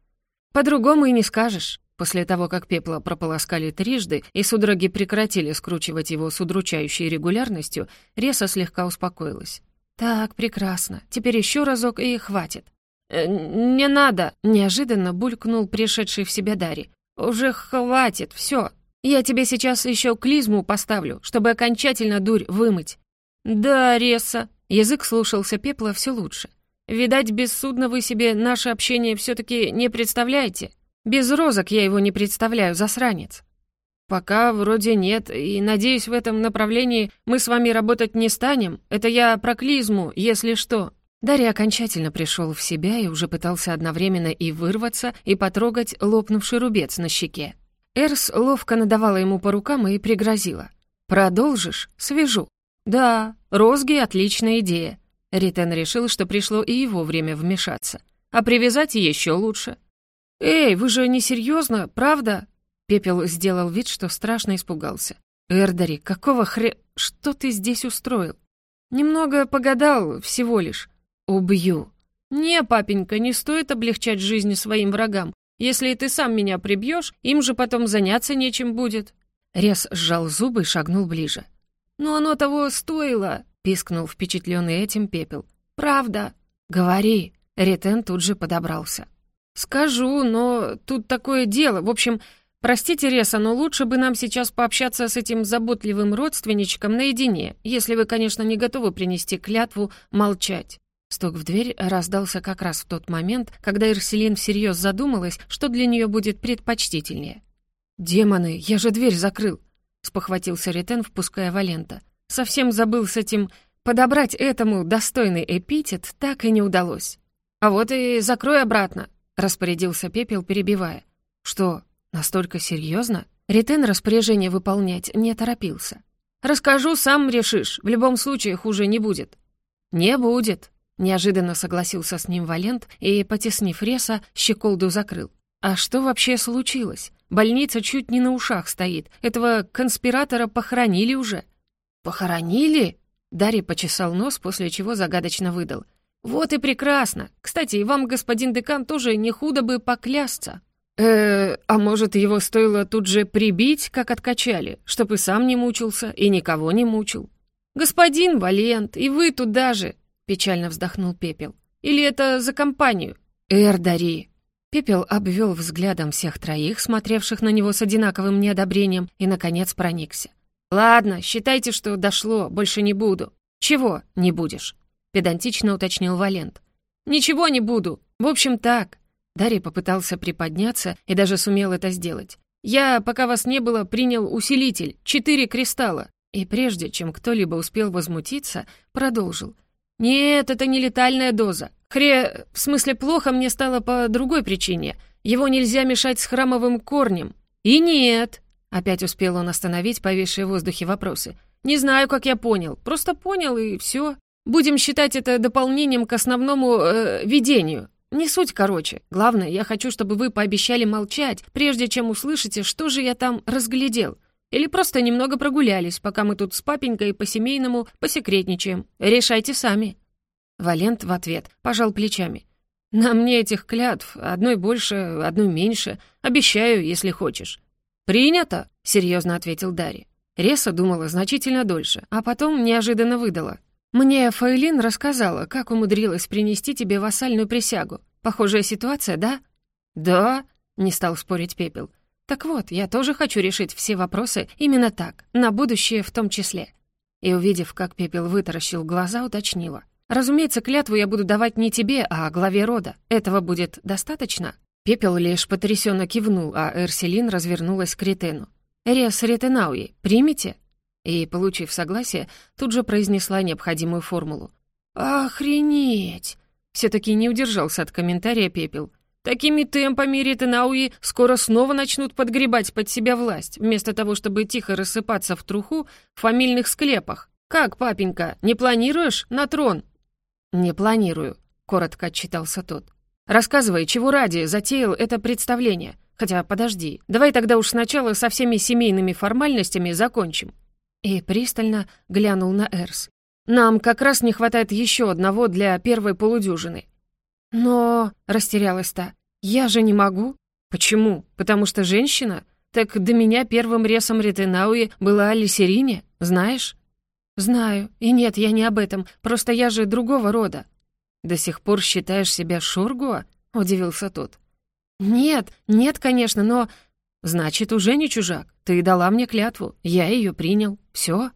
«По-другому и не скажешь». После того, как пепла прополоскали трижды и судороги прекратили скручивать его с удручающей регулярностью, Реса слегка успокоилась. «Так, прекрасно. Теперь еще разок и хватит». «Э, «Не надо!» — неожиданно булькнул пришедший в себя Дари. «Уже хватит, все. Я тебе сейчас еще клизму поставлю, чтобы окончательно дурь вымыть». «Да, Реса!» Язык слушался пепла все лучше. Видать, бессудно вы себе наше общение все-таки не представляете. Без розок я его не представляю, засранец. Пока вроде нет, и, надеюсь, в этом направлении мы с вами работать не станем. Это я про клизму, если что». Дарья окончательно пришел в себя и уже пытался одновременно и вырваться, и потрогать лопнувший рубец на щеке. Эрс ловко надавала ему по рукам и пригрозила. «Продолжишь? Свяжу». «Да, розги — отличная идея. Ритен решил, что пришло и его время вмешаться. А привязать еще лучше. «Эй, вы же не серьезно, правда?» Пепел сделал вид, что страшно испугался. «Эрдари, какого хре... Что ты здесь устроил?» «Немного погадал, всего лишь. Убью». «Не, папенька, не стоит облегчать жизнь своим врагам. Если ты сам меня прибьешь, им же потом заняться нечем будет». Рез сжал зубы и шагнул ближе. «Но оно того стоило!» — пискнул впечатленный этим пепел. «Правда?» «Говори!» — Ретен тут же подобрался. «Скажу, но тут такое дело. В общем, простите, Реса, но лучше бы нам сейчас пообщаться с этим заботливым родственничком наедине, если вы, конечно, не готовы принести клятву молчать». Стук в дверь раздался как раз в тот момент, когда Ирселин всерьез задумалась, что для нее будет предпочтительнее. «Демоны, я же дверь закрыл!» — спохватился Ретен, впуская Валента. Совсем забыл с этим... Подобрать этому достойный эпитет так и не удалось. «А вот и закрой обратно», — распорядился Пепел, перебивая. «Что, настолько серьезно? Ритен распоряжение выполнять не торопился. «Расскажу, сам решишь. В любом случае хуже не будет». «Не будет», — неожиданно согласился с ним Валент и, потеснив Реса, щеколду закрыл. «А что вообще случилось? Больница чуть не на ушах стоит. Этого конспиратора похоронили уже». «Похоронили?» Дарья почесал нос, после чего загадочно выдал. «Вот и прекрасно. Кстати, и вам, господин декан, тоже не худо бы поклясться». «Э, а может, его стоило тут же прибить, как откачали, чтобы сам не мучился и никого не мучил?» «Господин Валент, и вы туда же!» — печально вздохнул Пепел. «Или это за компанию?» «Эрдари!» Пепел обвел взглядом всех троих, смотревших на него с одинаковым неодобрением, и, наконец, проникся. «Ладно, считайте, что дошло, больше не буду». «Чего не будешь?» — педантично уточнил Валент. «Ничего не буду. В общем, так». Дарья попытался приподняться и даже сумел это сделать. «Я, пока вас не было, принял усилитель, четыре кристалла». И прежде чем кто-либо успел возмутиться, продолжил. «Нет, это не летальная доза. Хре... В смысле, плохо мне стало по другой причине. Его нельзя мешать с храмовым корнем. И нет, Опять успел он остановить повисшие в воздухе вопросы. «Не знаю, как я понял. Просто понял, и все. Будем считать это дополнением к основному э, видению. Не суть короче. Главное, я хочу, чтобы вы пообещали молчать, прежде чем услышите, что же я там разглядел. Или просто немного прогулялись, пока мы тут с папенькой по-семейному посекретничаем. Решайте сами». Валент в ответ пожал плечами. «На мне этих клятв, одной больше, одной меньше. Обещаю, если хочешь. «Принято», — серьезно ответил Дарья. Реса думала значительно дольше, а потом неожиданно выдала. «Мне Фаэлин рассказала, как умудрилась принести тебе вассальную присягу. Похожая ситуация, да?» «Да», — не стал спорить Пепел. «Так вот, я тоже хочу решить все вопросы именно так, на будущее в том числе». И, увидев, как Пепел вытаращил глаза, уточнила. «Разумеется, клятву я буду давать не тебе, а главе рода. Этого будет достаточно?» Пепел лишь потрясенно кивнул, а Эрселин развернулась к Ретену. «Рес Ретенауи, примите?» И, получив согласие, тут же произнесла необходимую формулу. «Охренеть!» Все-таки не удержался от комментария Пепел. «Такими темпами Ретенауи скоро снова начнут подгребать под себя власть, вместо того, чтобы тихо рассыпаться в труху в фамильных склепах. Как, папенька, не планируешь на трон?» «Не планирую», — коротко отчитался тот. Рассказывай, чего ради затеял это представление. Хотя, подожди, давай тогда уж сначала со всеми семейными формальностями закончим». И пристально глянул на Эрс. «Нам как раз не хватает еще одного для первой полудюжины». «Но...» — растерялась та. «Я же не могу». «Почему? Потому что женщина? Так до меня первым ресом Ретенауи была Алисерине, знаешь?» «Знаю. И нет, я не об этом. Просто я же другого рода. «До сих пор считаешь себя Шургуа?» — удивился тот. «Нет, нет, конечно, но...» «Значит, уже не чужак. Ты дала мне клятву, я ее принял. Все.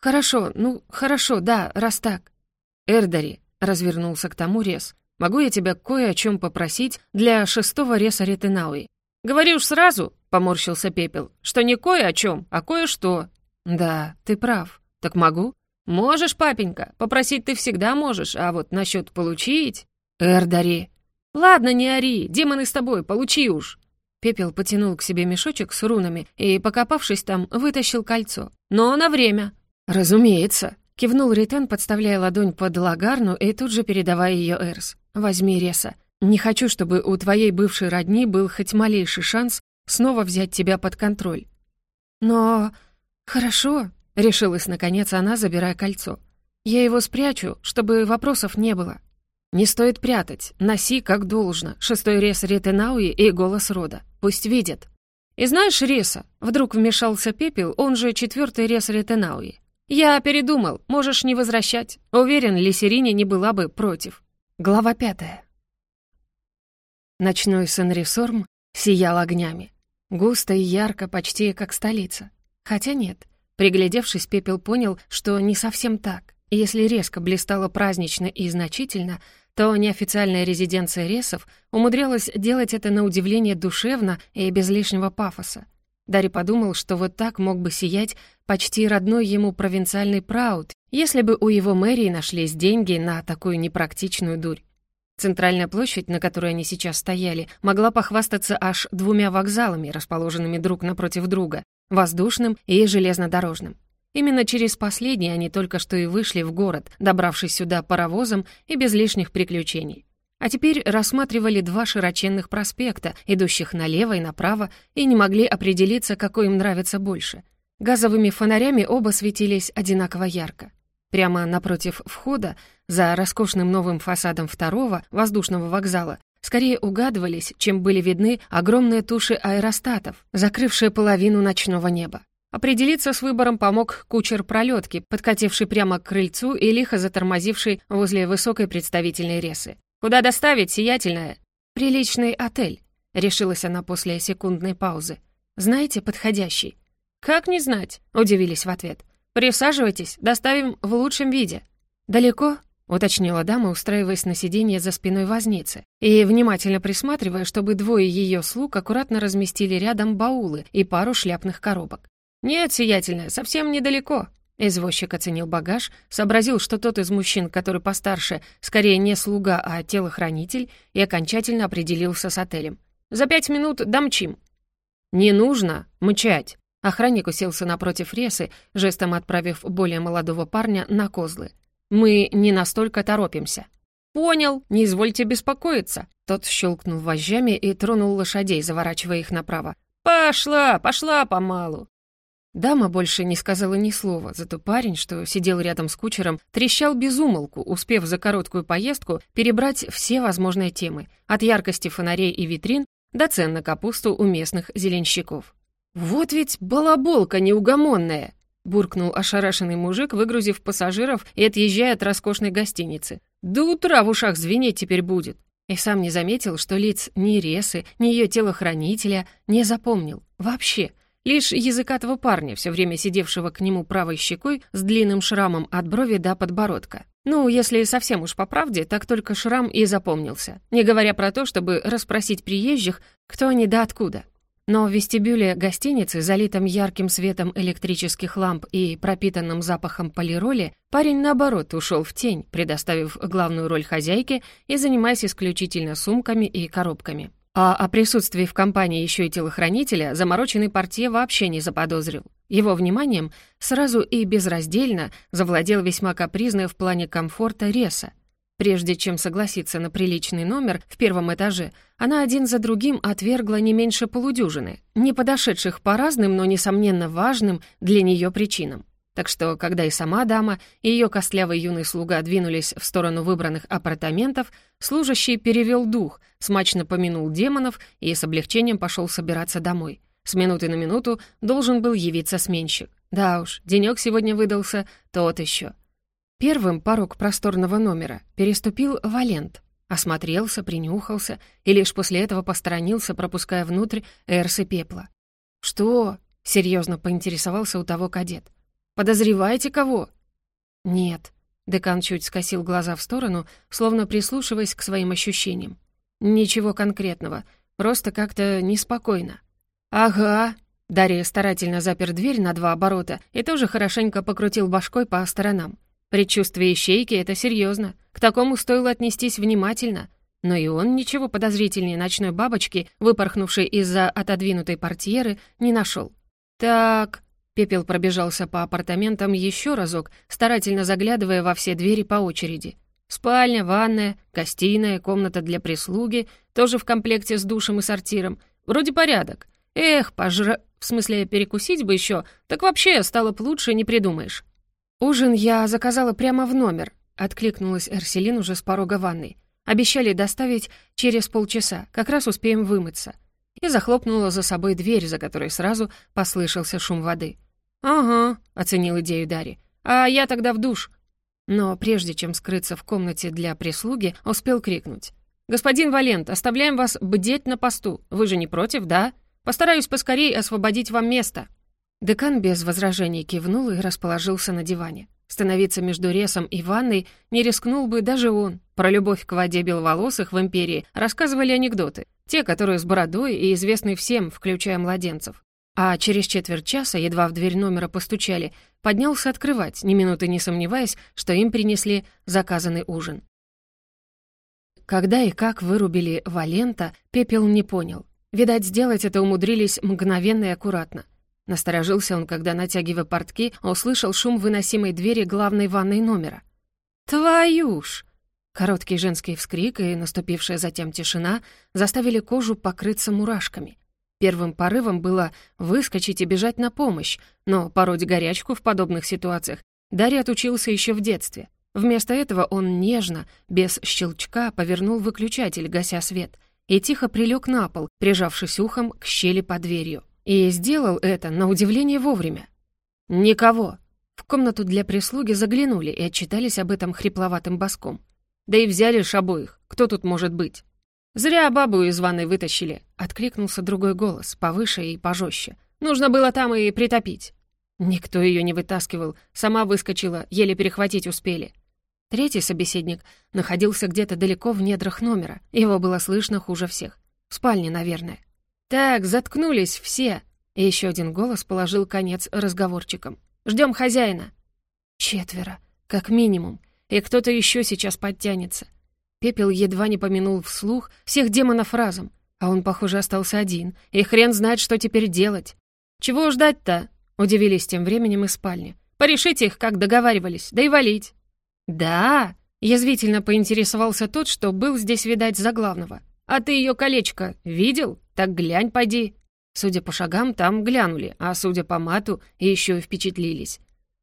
«Хорошо, ну, хорошо, да, раз так». «Эрдари», — развернулся к тому рез, «могу я тебя кое о чем попросить для шестого реса Ретенауи?» «Говори уж сразу», — поморщился Пепел, «что не кое о чем, а кое-что». «Да, ты прав. Так могу?» «Можешь, папенька, попросить ты всегда можешь, а вот насчет получить...» «Эрдари!» «Ладно, не ори, демоны с тобой, получи уж!» Пепел потянул к себе мешочек с рунами и, покопавшись там, вытащил кольцо. «Но на время!» «Разумеется!» — кивнул Ритен, подставляя ладонь под лагарну и тут же передавая ее Эрс. «Возьми, Реса. Не хочу, чтобы у твоей бывшей родни был хоть малейший шанс снова взять тебя под контроль». «Но... хорошо», Решилась, наконец, она, забирая кольцо. «Я его спрячу, чтобы вопросов не было». «Не стоит прятать. Носи как должно. Шестой рез Ретенауи и голос рода. Пусть видят». «И знаешь, Реса?» Вдруг вмешался Пепел, он же четвертый рез Ретенауи. «Я передумал. Можешь не возвращать. Уверен, Лисерине не была бы против». Глава пятая. Ночной Сен-Ресорм сиял огнями. Густо и ярко, почти как столица. Хотя нет, Приглядевшись, Пепел понял, что не совсем так. Если резко блистало празднично и значительно, то неофициальная резиденция Ресов умудрялась делать это на удивление душевно и без лишнего пафоса. Дарри подумал, что вот так мог бы сиять почти родной ему провинциальный Праут, если бы у его мэрии нашлись деньги на такую непрактичную дурь. Центральная площадь, на которой они сейчас стояли, могла похвастаться аж двумя вокзалами, расположенными друг напротив друга, воздушным и железнодорожным. Именно через последний они только что и вышли в город, добравшись сюда паровозом и без лишних приключений. А теперь рассматривали два широченных проспекта, идущих налево и направо, и не могли определиться, какой им нравится больше. Газовыми фонарями оба светились одинаково ярко. Прямо напротив входа, за роскошным новым фасадом второго воздушного вокзала, скорее угадывались, чем были видны огромные туши аэростатов, закрывшие половину ночного неба. Определиться с выбором помог кучер пролетки, подкативший прямо к крыльцу и лихо затормозивший возле высокой представительной ресы. «Куда доставить, сиятельная?» «Приличный отель», — решилась она после секундной паузы. «Знаете, подходящий». «Как не знать?» — удивились в ответ. «Присаживайтесь, доставим в лучшем виде». «Далеко?» — уточнила дама, устраиваясь на сиденье за спиной возницы и внимательно присматривая, чтобы двое ее слуг аккуратно разместили рядом баулы и пару шляпных коробок. «Нет, сиятельная, совсем недалеко», Извозчик оценил багаж, сообразил, что тот из мужчин, который постарше, скорее не слуга, а телохранитель, и окончательно определился с отелем. «За пять минут домчим». «Не нужно мчать». Охранник уселся напротив Ресы, жестом отправив более молодого парня на козлы. «Мы не настолько торопимся». «Понял, не извольте беспокоиться». Тот щелкнул вожжами и тронул лошадей, заворачивая их направо. «Пошла, пошла помалу». Дама больше не сказала ни слова, зато парень, что сидел рядом с кучером, трещал без умолку, успев за короткую поездку перебрать все возможные темы, от яркости фонарей и витрин до цен на капусту у местных зеленщиков. «Вот ведь балаболка неугомонная!» — буркнул ошарашенный мужик, выгрузив пассажиров и отъезжая от роскошной гостиницы. «До утра в ушах звенеть теперь будет!» И сам не заметил, что лиц ни Ресы, ни ее телохранителя не запомнил. Вообще — Лишь языкатого парня, все время сидевшего к нему правой щекой с длинным шрамом от брови до подбородка. Ну, если совсем уж по правде, так только шрам и запомнился, не говоря про то, чтобы расспросить приезжих, кто они да откуда. Но в вестибюле гостиницы, залитом ярким светом электрических ламп и пропитанным запахом полироли, парень, наоборот, ушел в тень, предоставив главную роль хозяйке и занимаясь исключительно сумками и коробками. А о присутствии в компании еще и телохранителя замороченный портье вообще не заподозрил. Его вниманием сразу и безраздельно завладел весьма капризный в плане комфорта Реса. Прежде чем согласиться на приличный номер в первом этаже, она один за другим отвергла не меньше полудюжины, не подошедших по разным, но, несомненно, важным для нее причинам. Так что, когда и сама дама, и ее костлявый юный слуга двинулись в сторону выбранных апартаментов, служащий перевел дух, смачно помянул демонов и с облегчением пошел собираться домой. С минуты на минуту должен был явиться сменщик. Да уж, денек сегодня выдался тот еще. Первым порог просторного номера переступил Валент. Осмотрелся, принюхался и лишь после этого посторонился, пропуская внутрь эрсы пепла. «Что?» — серьезно поинтересовался у того кадет. Подозреваете кого?» «Нет». Декан чуть скосил глаза в сторону, словно прислушиваясь к своим ощущениям. «Ничего конкретного, просто как-то неспокойно». «Ага». Дарья старательно запер дверь на два оборота и тоже хорошенько покрутил башкой по сторонам. Предчувствие ищейки — это серьезно. К такому стоило отнестись внимательно. Но и он ничего подозрительнее ночной бабочки, выпорхнувшей из-за отодвинутой портьеры, не нашел. «Так», Пепел пробежался по апартаментам еще разок, старательно заглядывая во все двери по очереди. Спальня, ванная, гостиная, комната для прислуги, тоже в комплекте с душем и сортиром. Вроде порядок. Эх, пожра... В смысле, перекусить бы еще, так вообще стало б лучше, не придумаешь. «Ужин я заказала прямо в номер», — откликнулась Эрселин уже с порога ванной. «Обещали доставить через полчаса, как раз успеем вымыться». И захлопнула за собой дверь, за которой сразу послышался шум воды. «Ага», — оценил идею Дари. «А я тогда в душ». Но прежде чем скрыться в комнате для прислуги, успел крикнуть. «Господин Валент, оставляем вас бдеть на посту. Вы же не против, да? Постараюсь поскорее освободить вам место». Декан без возражений кивнул и расположился на диване. Становиться между ресом и ванной не рискнул бы даже он. Про любовь к воде беловолосых в Империи рассказывали анекдоты. Те, которые с бородой и известны всем, включая младенцев. А через четверть часа, едва в дверь номера постучали, поднялся открывать, ни минуты не сомневаясь, что им принесли заказанный ужин. Когда и как вырубили Валента, Пепел не понял. Видать, сделать это умудрились мгновенно и аккуратно. Насторожился он, когда, натягивая портки, услышал шум выносимой двери главной ванной номера. «Твою ж!» Короткий женский вскрик и наступившая затем тишина заставили кожу покрыться мурашками. Первым порывом было выскочить и бежать на помощь, но пороть горячку в подобных ситуациях Дарья отучился еще в детстве. Вместо этого он нежно, без щелчка, повернул выключатель, гася свет, и тихо прилег на пол, прижавшись ухом к щели под дверью. И сделал это, на удивление, вовремя. «Никого!» В комнату для прислуги заглянули и отчитались об этом хрипловатым боском. Да и взяли ж обоих. Кто тут может быть? «Зря бабу из ванной вытащили», — откликнулся другой голос, повыше и пожестче. «Нужно было там и притопить». Никто ее не вытаскивал, сама выскочила, еле перехватить успели. Третий собеседник находился где-то далеко в недрах номера, его было слышно хуже всех. В спальне, наверное. «Так, заткнулись все!» И еще один голос положил конец разговорчикам. Ждем хозяина». «Четверо, как минимум, и кто-то еще сейчас подтянется. Пепел едва не помянул вслух всех демонов разом, а он, похоже, остался один, и хрен знает, что теперь делать. «Чего ждать-то?» — удивились тем временем из спальни. «Порешите их, как договаривались, да и валить». «Да?» — язвительно поинтересовался тот, что был здесь, видать, за главного. «А ты ее колечко видел? Так глянь, поди». Судя по шагам, там глянули, а судя по мату, еще и впечатлились.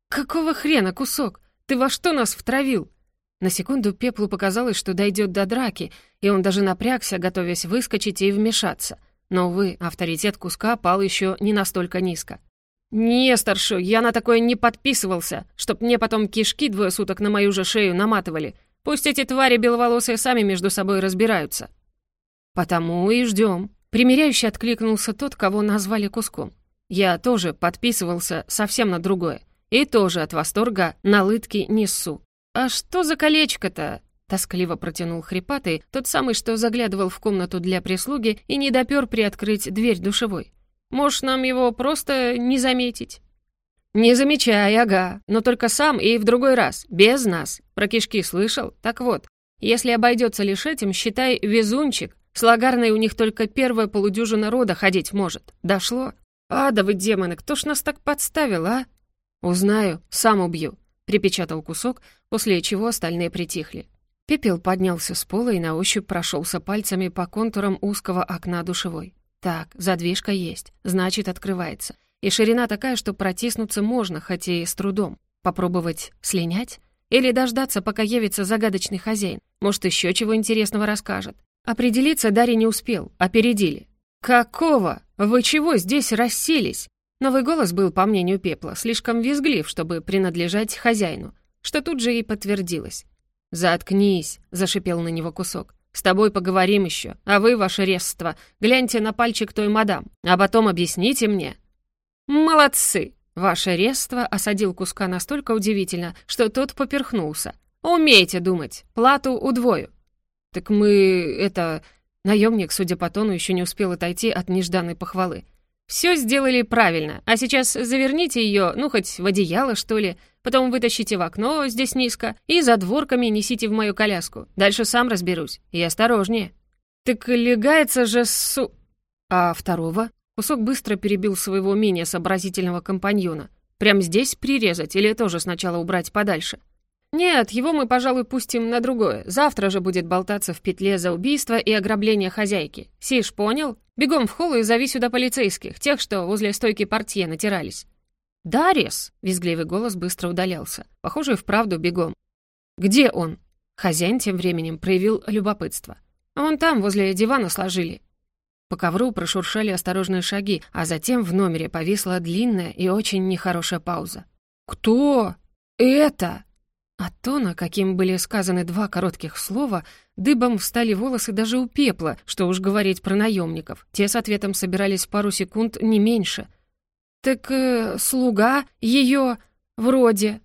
«Какого хрена, кусок? Ты во что нас втравил?» На секунду Пеплу показалось, что дойдет до драки, и он даже напрягся, готовясь выскочить и вмешаться. Но, увы, авторитет куска пал еще не настолько низко. «Не, старшу, я на такое не подписывался, чтоб мне потом кишки двое суток на мою же шею наматывали. Пусть эти твари беловолосые сами между собой разбираются». «Потому и ждем», — примиряюще откликнулся тот, кого назвали куском. «Я тоже подписывался совсем на другое, и тоже от восторга на лытки несу. «А что за колечко-то?» — тоскливо протянул хрипатый, тот самый, что заглядывал в комнату для прислуги и не допер приоткрыть дверь душевой. «Может, нам его просто не заметить?» «Не замечай, ага, но только сам и в другой раз, без нас. Про кишки слышал? Так вот, если обойдется лишь этим, считай, везунчик. С Лагарной у них только первая полудюжина рода ходить может. Дошло? А, да демоны, кто ж нас так подставил, а?» «Узнаю, сам убью», — припечатал кусок, после чего остальные притихли. Пепел поднялся с пола и на ощупь прошелся пальцами по контурам узкого окна душевой. Так, задвижка есть, значит, открывается. И ширина такая, что протиснуться можно, хотя и с трудом. Попробовать слинять? Или дождаться, пока явится загадочный хозяин? Может, еще чего интересного расскажет? Определиться Дарья не успел, опередили. «Какого? Вы чего здесь расселись?» Новый голос был, по мнению Пепла, слишком визглив, чтобы принадлежать хозяину, что тут же и подтвердилось. «Заткнись», — зашипел на него кусок. «С тобой поговорим еще, а вы, ваше резство, гляньте на пальчик той мадам, а потом объясните мне». «Молодцы!» Ваше резство осадил куска настолько удивительно, что тот поперхнулся. «Умейте думать, плату удвою». «Так мы... это...» Наемник, судя по тону, еще не успел отойти от нежданной похвалы. Все сделали правильно, а сейчас заверните ее, ну, хоть в одеяло, что ли, потом вытащите в окно здесь низко и за дворками несите в мою коляску. Дальше сам разберусь. И осторожнее». «Так легается же су...» «А второго?» Кусок быстро перебил своего менее сообразительного компаньона. «Прям здесь прирезать или тоже сначала убрать подальше?» «Нет, его мы, пожалуй, пустим на другое. Завтра же будет болтаться в петле за убийство и ограбление хозяйки. Сиш, понял? Бегом в холл и зови сюда полицейских, тех, что возле стойки портье натирались». «Дарис!» — визгливый голос быстро удалялся. Похоже, и вправду бегом. «Где он?» Хозяин тем временем проявил любопытство. «Вон там, возле дивана сложили». По ковру прошуршали осторожные шаги, а затем в номере повисла длинная и очень нехорошая пауза. «Кто? Это?» От тона, каким были сказаны два коротких слова, дыбом встали волосы даже у пепла, что уж говорить про наемников. Те с ответом собирались пару секунд, не меньше. «Так э, слуга ее вроде...»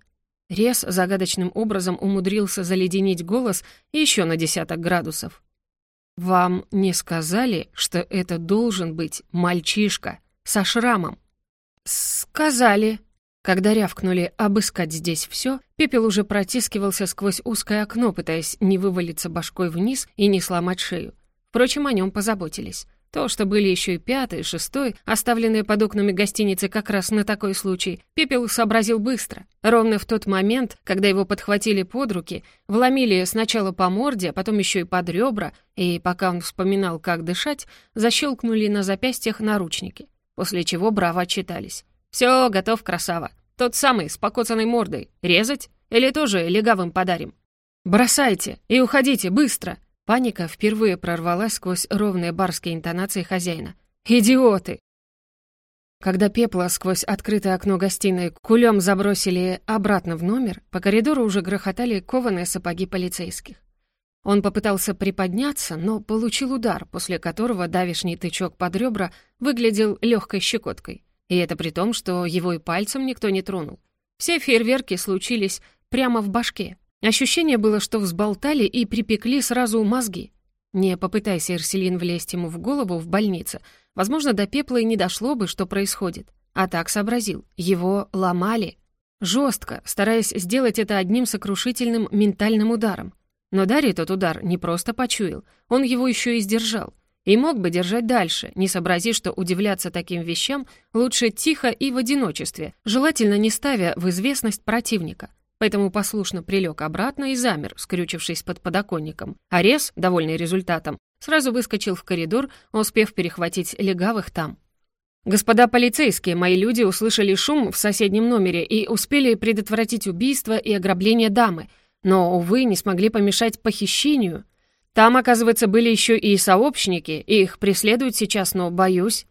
Рез загадочным образом умудрился заледенить голос еще на десяток градусов. «Вам не сказали, что это должен быть мальчишка?» со шрамом. «Сказали». Когда рявкнули обыскать здесь все, пепел уже протискивался сквозь узкое окно, пытаясь не вывалиться башкой вниз и не сломать шею. Впрочем, о нем позаботились. То, что были еще и пятый, шестой, оставленные под окнами гостиницы как раз на такой случай, Пепел сообразил быстро. Ровно в тот момент, когда его подхватили под руки, вломили сначала по морде, а потом еще и под ребра, и пока он вспоминал, как дышать, защелкнули на запястьях наручники, после чего браво отчитались. «Все, готов, красава. Тот самый, с покоцанной мордой. Резать? Или тоже легавым подарим?» «Бросайте и уходите, быстро!» Паника впервые прорвалась сквозь ровные барские интонации хозяина. «Идиоты!» Когда пепла сквозь открытое окно гостиной кулем забросили обратно в номер, по коридору уже грохотали кованые сапоги полицейских. Он попытался приподняться, но получил удар, после которого давишний тычок под ребра выглядел легкой щекоткой. И это при том, что его и пальцем никто не тронул. Все фейерверки случились прямо в башке, Ощущение было, что взболтали и припекли сразу мозги. Не попытайся Эрселин влезть ему в голову в больнице, возможно, до пепла и не дошло бы, что происходит. А так сообразил, его ломали. Жестко, стараясь сделать это одним сокрушительным ментальным ударом. Но Дарья тот удар не просто почуял, он его еще и сдержал. И мог бы держать дальше, не сообразив, что удивляться таким вещам лучше тихо и в одиночестве, желательно не ставя в известность противника поэтому послушно прилег обратно и замер, скрючившись под подоконником. Арес, довольный результатом, сразу выскочил в коридор, успев перехватить легавых там. «Господа полицейские, мои люди услышали шум в соседнем номере и успели предотвратить убийство и ограбление дамы, но, увы, не смогли помешать похищению. Там, оказывается, были еще и сообщники, и их преследуют сейчас, но, боюсь...»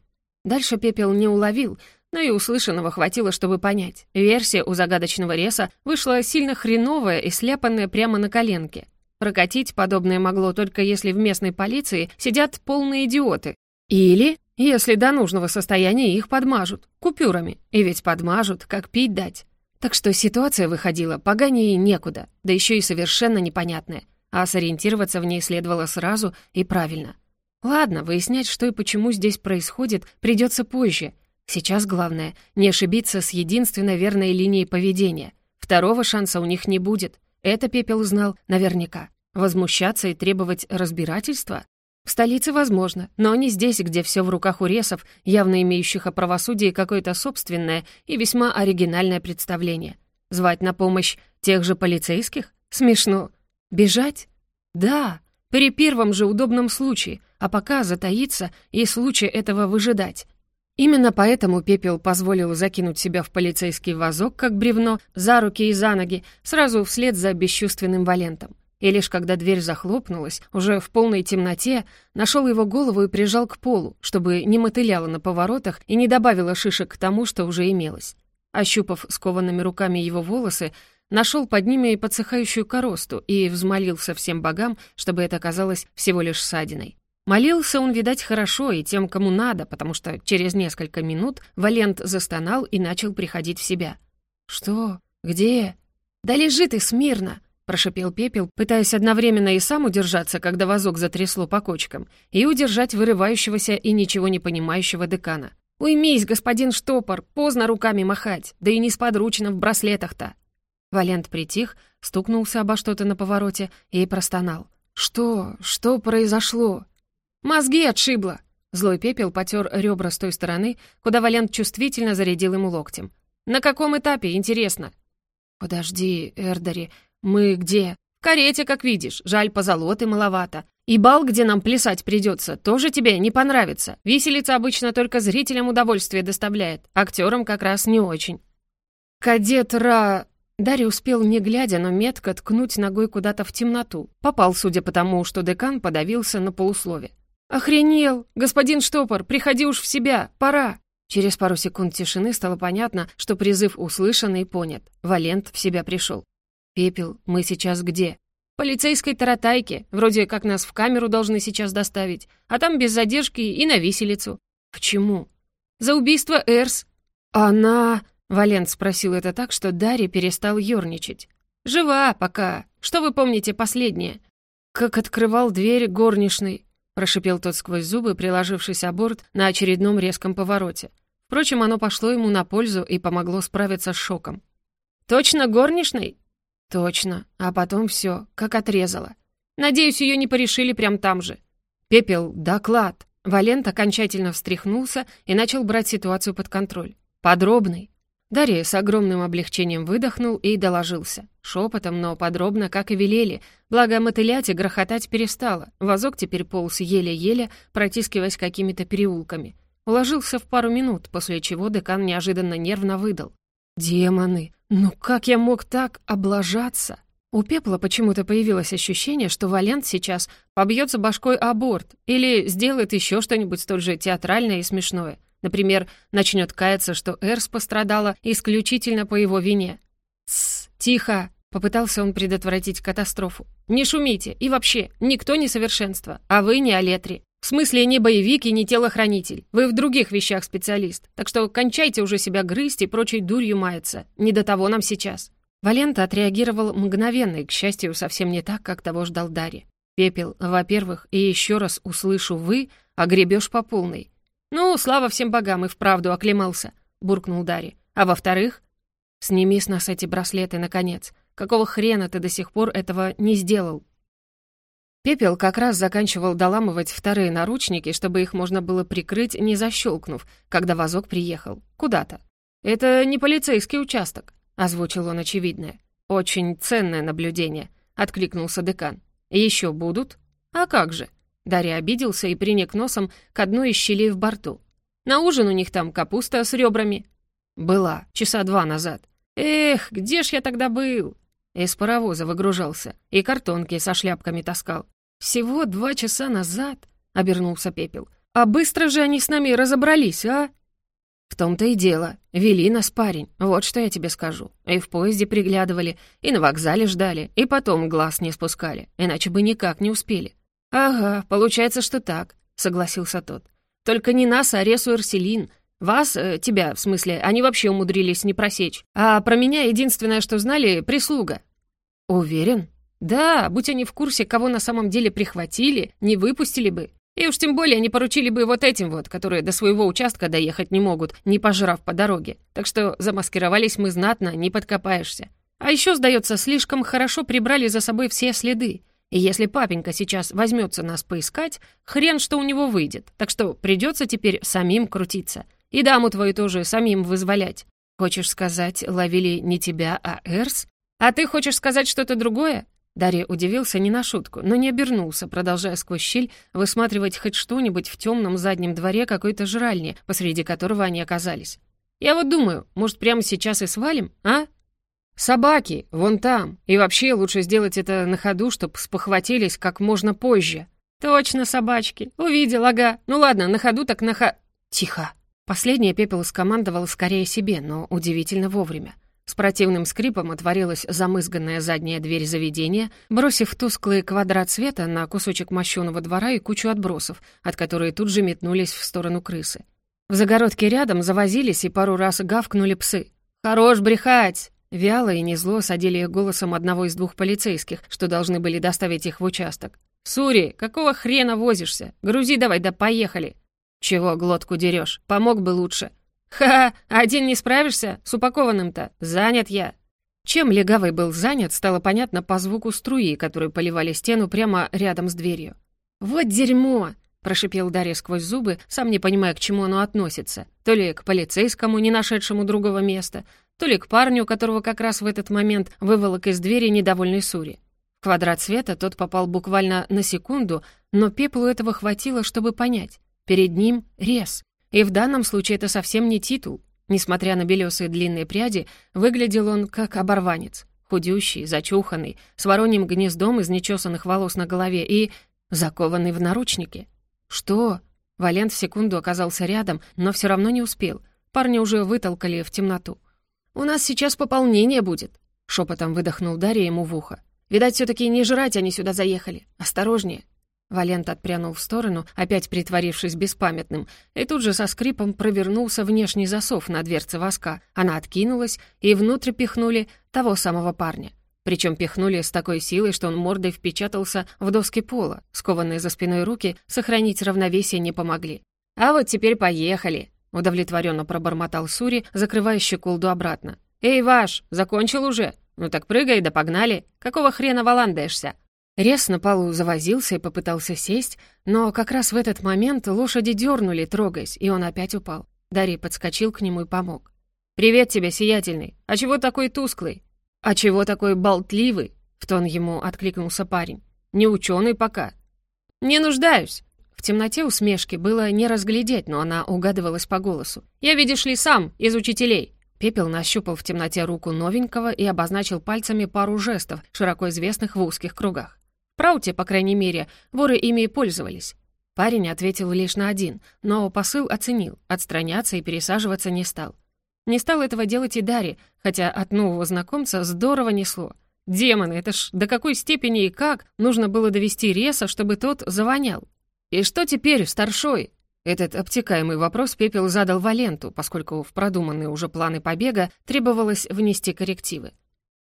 Дальше Пепел не уловил, но и услышанного хватило, чтобы понять. Версия у загадочного реса вышла сильно хреновая и сляпанная прямо на коленке. Прокатить подобное могло только если в местной полиции сидят полные идиоты. Или, если до нужного состояния их подмажут, купюрами. И ведь подмажут, как пить дать. Так что ситуация выходила поганее некуда, да еще и совершенно непонятная. А сориентироваться в ней следовало сразу и правильно. Ладно, выяснять, что и почему здесь происходит, придется позже — Сейчас главное — не ошибиться с единственной верной линией поведения. Второго шанса у них не будет. Это Пепел знал наверняка. Возмущаться и требовать разбирательства? В столице возможно, но не здесь, где все в руках уресов, явно имеющих о правосудии какое-то собственное и весьма оригинальное представление. Звать на помощь тех же полицейских? Смешно. Бежать? Да, при первом же удобном случае, а пока затаиться и случая этого выжидать. Именно поэтому Пепел позволил закинуть себя в полицейский вазок, как бревно, за руки и за ноги, сразу вслед за бесчувственным Валентом. И лишь когда дверь захлопнулась, уже в полной темноте, нашел его голову и прижал к полу, чтобы не мотыляло на поворотах и не добавило шишек к тому, что уже имелось. Ощупав скованными руками его волосы, нашел под ними подсыхающую коросту и взмолился всем богам, чтобы это оказалось всего лишь ссадиной. Молился он, видать, хорошо и тем, кому надо, потому что через несколько минут Валент застонал и начал приходить в себя. «Что? Где?» «Да лежи ты смирно!» — прошипел Пепел, пытаясь одновременно и сам удержаться, когда вазок затрясло по кочкам, и удержать вырывающегося и ничего не понимающего декана. «Уймись, господин штопор, поздно руками махать, да и несподручно в браслетах-то!» Валент притих, стукнулся обо что-то на повороте и простонал. «Что? Что произошло?» «Мозги отшибло!» Злой пепел потер ребра с той стороны, куда Валент чувствительно зарядил ему локтем. «На каком этапе, интересно?» «Подожди, Эрдари, мы где?» «В карете, как видишь. Жаль, позолоты маловато. И бал, где нам плясать придется, тоже тебе не понравится. Виселица обычно только зрителям удовольствие доставляет, актерам как раз не очень». «Кадет Ра...» Дарья успел, не глядя, но метко ткнуть ногой куда-то в темноту. Попал, судя по тому, что декан подавился на полуслове. «Охренел! Господин Штопор, приходи уж в себя! Пора!» Через пару секунд тишины стало понятно, что призыв услышан и понят. Валент в себя пришел. «Пепел, мы сейчас где?» «Полицейской таратайке. Вроде как нас в камеру должны сейчас доставить, а там без задержки и на виселицу». «Почему?» «За убийство Эрс». «Она...» — Валент спросил это так, что Дарья перестал ерничать. «Жива пока. Что вы помните последнее?» «Как открывал дверь горничной. прошипел тот сквозь зубы, приложившись о борт на очередном резком повороте. Впрочем, оно пошло ему на пользу и помогло справиться с шоком. «Точно горничной?» «Точно. А потом все, как отрезало. Надеюсь, ее не порешили прямо там же». «Пепел, доклад!» Валент окончательно встряхнулся и начал брать ситуацию под контроль. «Подробный». Дарья с огромным облегчением выдохнул и доложился. Шепотом, но подробно, как и велели. Благо, мотылять и грохотать перестало. Вазок теперь полз еле-еле, протискиваясь какими-то переулками. Уложился в пару минут, после чего декан неожиданно нервно выдал. «Демоны! Ну как я мог так облажаться?» У Пепла почему-то появилось ощущение, что Валент сейчас побьется башкой о борт или сделает еще что-нибудь столь же театральное и смешное. Например, начнет каяться, что Эрс пострадала исключительно по его вине. «Тссс, тихо!» — попытался он предотвратить катастрофу. «Не шумите, и вообще, никто не совершенство, а вы не Алетри. В смысле, не боевик и не телохранитель. Вы в других вещах специалист. Так что кончайте уже себя грызть и прочей дурью маяться. Не до того нам сейчас». Валента отреагировал мгновенно и, к счастью, совсем не так, как того ждал Дарья. «Пепел, во-первых, и еще раз услышу «вы», а гребешь по полной. «Ну, слава всем богам, и вправду оклемался», — буркнул Дарья. «А во-вторых, сними с нас эти браслеты, наконец. Какого хрена ты до сих пор этого не сделал?» Пепел как раз заканчивал доламывать вторые наручники, чтобы их можно было прикрыть, не защелкнув, когда вазок приехал. Куда-то. «Это не полицейский участок», — озвучил он очевидное. «Очень ценное наблюдение», — откликнулся декан. «Еще будут?» «А как же?» Дарья обиделся и приник носом к одной из щелей в борту. «На ужин у них там капуста с ребрами». «Была, часа два назад». «Эх, где ж я тогда был?» Из паровоза выгружался и картонки со шляпками таскал. «Всего два часа назад?» — обернулся Пепел. «А быстро же они с нами разобрались, а?» «В том-то и дело. Вели нас парень, вот что я тебе скажу. И в поезде приглядывали, и на вокзале ждали, и потом глаз не спускали, иначе бы никак не успели. «Ага, получается, что так», — согласился тот. «Только не нас, а Ресу Эрселин. Вас, э, тебя, в смысле, они вообще умудрились не просечь. А про меня единственное, что знали, прислуга». «Уверен?» «Да, будь они в курсе, кого на самом деле прихватили, не выпустили бы. И уж тем более не поручили бы вот этим вот, которые до своего участка доехать не могут, не пожрав по дороге. Так что замаскировались мы знатно, не подкопаешься. А еще, сдается, слишком хорошо прибрали за собой все следы. И если папенька сейчас возьмется нас поискать, хрен что у него выйдет. Так что придется теперь самим крутиться. И даму твою тоже самим вызволять. Хочешь сказать, ловили не тебя, а Эрс? А ты хочешь сказать что-то другое? Дарья удивился не на шутку, но не обернулся, продолжая сквозь щель высматривать хоть что-нибудь в темном заднем дворе какой-то жральни, посреди которого они оказались. «Я вот думаю, может, прямо сейчас и свалим, а?» «Собаки, вон там. И вообще лучше сделать это на ходу, чтоб спохватились как можно позже». «Точно, собачки. Увидел, ага. Ну ладно, на ходу так на хо...» «Тихо». Последнее Пепел скомандовал скорее себе, но удивительно вовремя. С противным скрипом отворилась замызганная задняя дверь заведения, бросив тусклый квадрат света на кусочек мощеного двора и кучу отбросов, от которой тут же метнулись в сторону крысы. В загородке рядом завозились и пару раз гавкнули псы. «Хорош брехать!» Вяло и незло садили их голосом одного из двух полицейских, что должны были доставить их в участок. «Сури, какого хрена возишься? Грузи давай, да поехали!» «Чего глотку дерешь? Помог бы лучше!» «Ха, один не справишься? С упакованным-то? Занят я!» Чем легавый был занят, стало понятно по звуку струи, которые поливали стену прямо рядом с дверью. «Вот дерьмо!» — прошипел Дарья сквозь зубы, сам не понимая, к чему оно относится. То ли к полицейскому, не нашедшему другого места, то ли к парню, которого как раз в этот момент выволок из двери недовольный Сури. В квадрат света тот попал буквально на секунду, но пеплу этого хватило, чтобы понять. Перед ним рез. И в данном случае это совсем не титул. Несмотря на белесые длинные пряди, выглядел он как оборванец. Худющий, зачуханный, с вороньим гнездом из нечесанных волос на голове и закованный в наручники. «Что?» Валент в секунду оказался рядом, но все равно не успел. Парня уже вытолкали в темноту. «У нас сейчас пополнение будет», — шепотом выдохнул Дарья ему в ухо. «Видать, все таки не жрать они сюда заехали. Осторожнее». Валент отпрянул в сторону, опять притворившись беспамятным, и тут же со скрипом провернулся внешний засов на дверце воска. Она откинулась, и внутрь пихнули того самого парня. Причем пихнули с такой силой, что он мордой впечатался в доски пола. Скованные за спиной руки сохранить равновесие не помогли. «А вот теперь поехали», — удовлетворенно пробормотал Сури, закрывая щеколду обратно. «Эй, Ваш, закончил уже? Ну так прыгай да погнали. Какого хрена валандаешься?» Рез на полу завозился и попытался сесть, но как раз в этот момент лошади дернули, трогаясь, и он опять упал. Дарий подскочил к нему и помог. «Привет тебе, сиятельный! А чего такой тусклый? А чего такой болтливый?» В тон ему откликнулся парень. «Не ученый пока». «Не нуждаюсь!» В темноте усмешки было не разглядеть, но она угадывалась по голосу. «Я, видишь ли, сам, из учителей». Пепел нащупал в темноте руку новенького и обозначил пальцами пару жестов, широко известных в узких кругах. Прауте, по крайней мере, воры ими и пользовались. Парень ответил лишь на один, но посыл оценил, отстраняться и пересаживаться не стал. Не стал этого делать и Дарри, хотя от нового знакомца здорово несло. Демоны, это ж до какой степени и как нужно было довести Реса, чтобы тот завонял. «И что теперь, старшой?» Этот обтекаемый вопрос Пепел задал Валенту, поскольку в продуманные уже планы побега требовалось внести коррективы.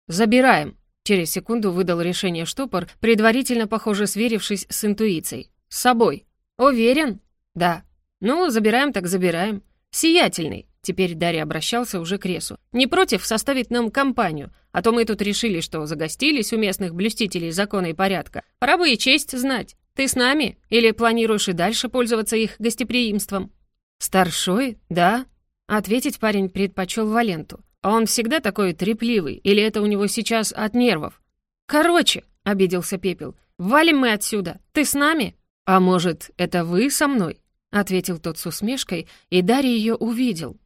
«Забираем», Через секунду выдал решение штопор, предварительно, похоже, сверившись с интуицией. «С собой». «Уверен?» «Да». «Ну, забираем так забираем». «Сиятельный». Теперь Дарья обращался уже к Ресу. «Не против составить нам компанию, а то мы тут решили, что загостились у местных блюстителей закона и порядка. Пора бы и честь знать. Ты с нами? Или планируешь и дальше пользоваться их гостеприимством?» «Старшой? Да?» Ответить парень предпочел Валенту. Он всегда такой трепливый, или это у него сейчас от нервов? Короче, обиделся Пепел, валим мы отсюда. Ты с нами? А может, это вы со мной? ответил тот с усмешкой, и Дарья ее увидел.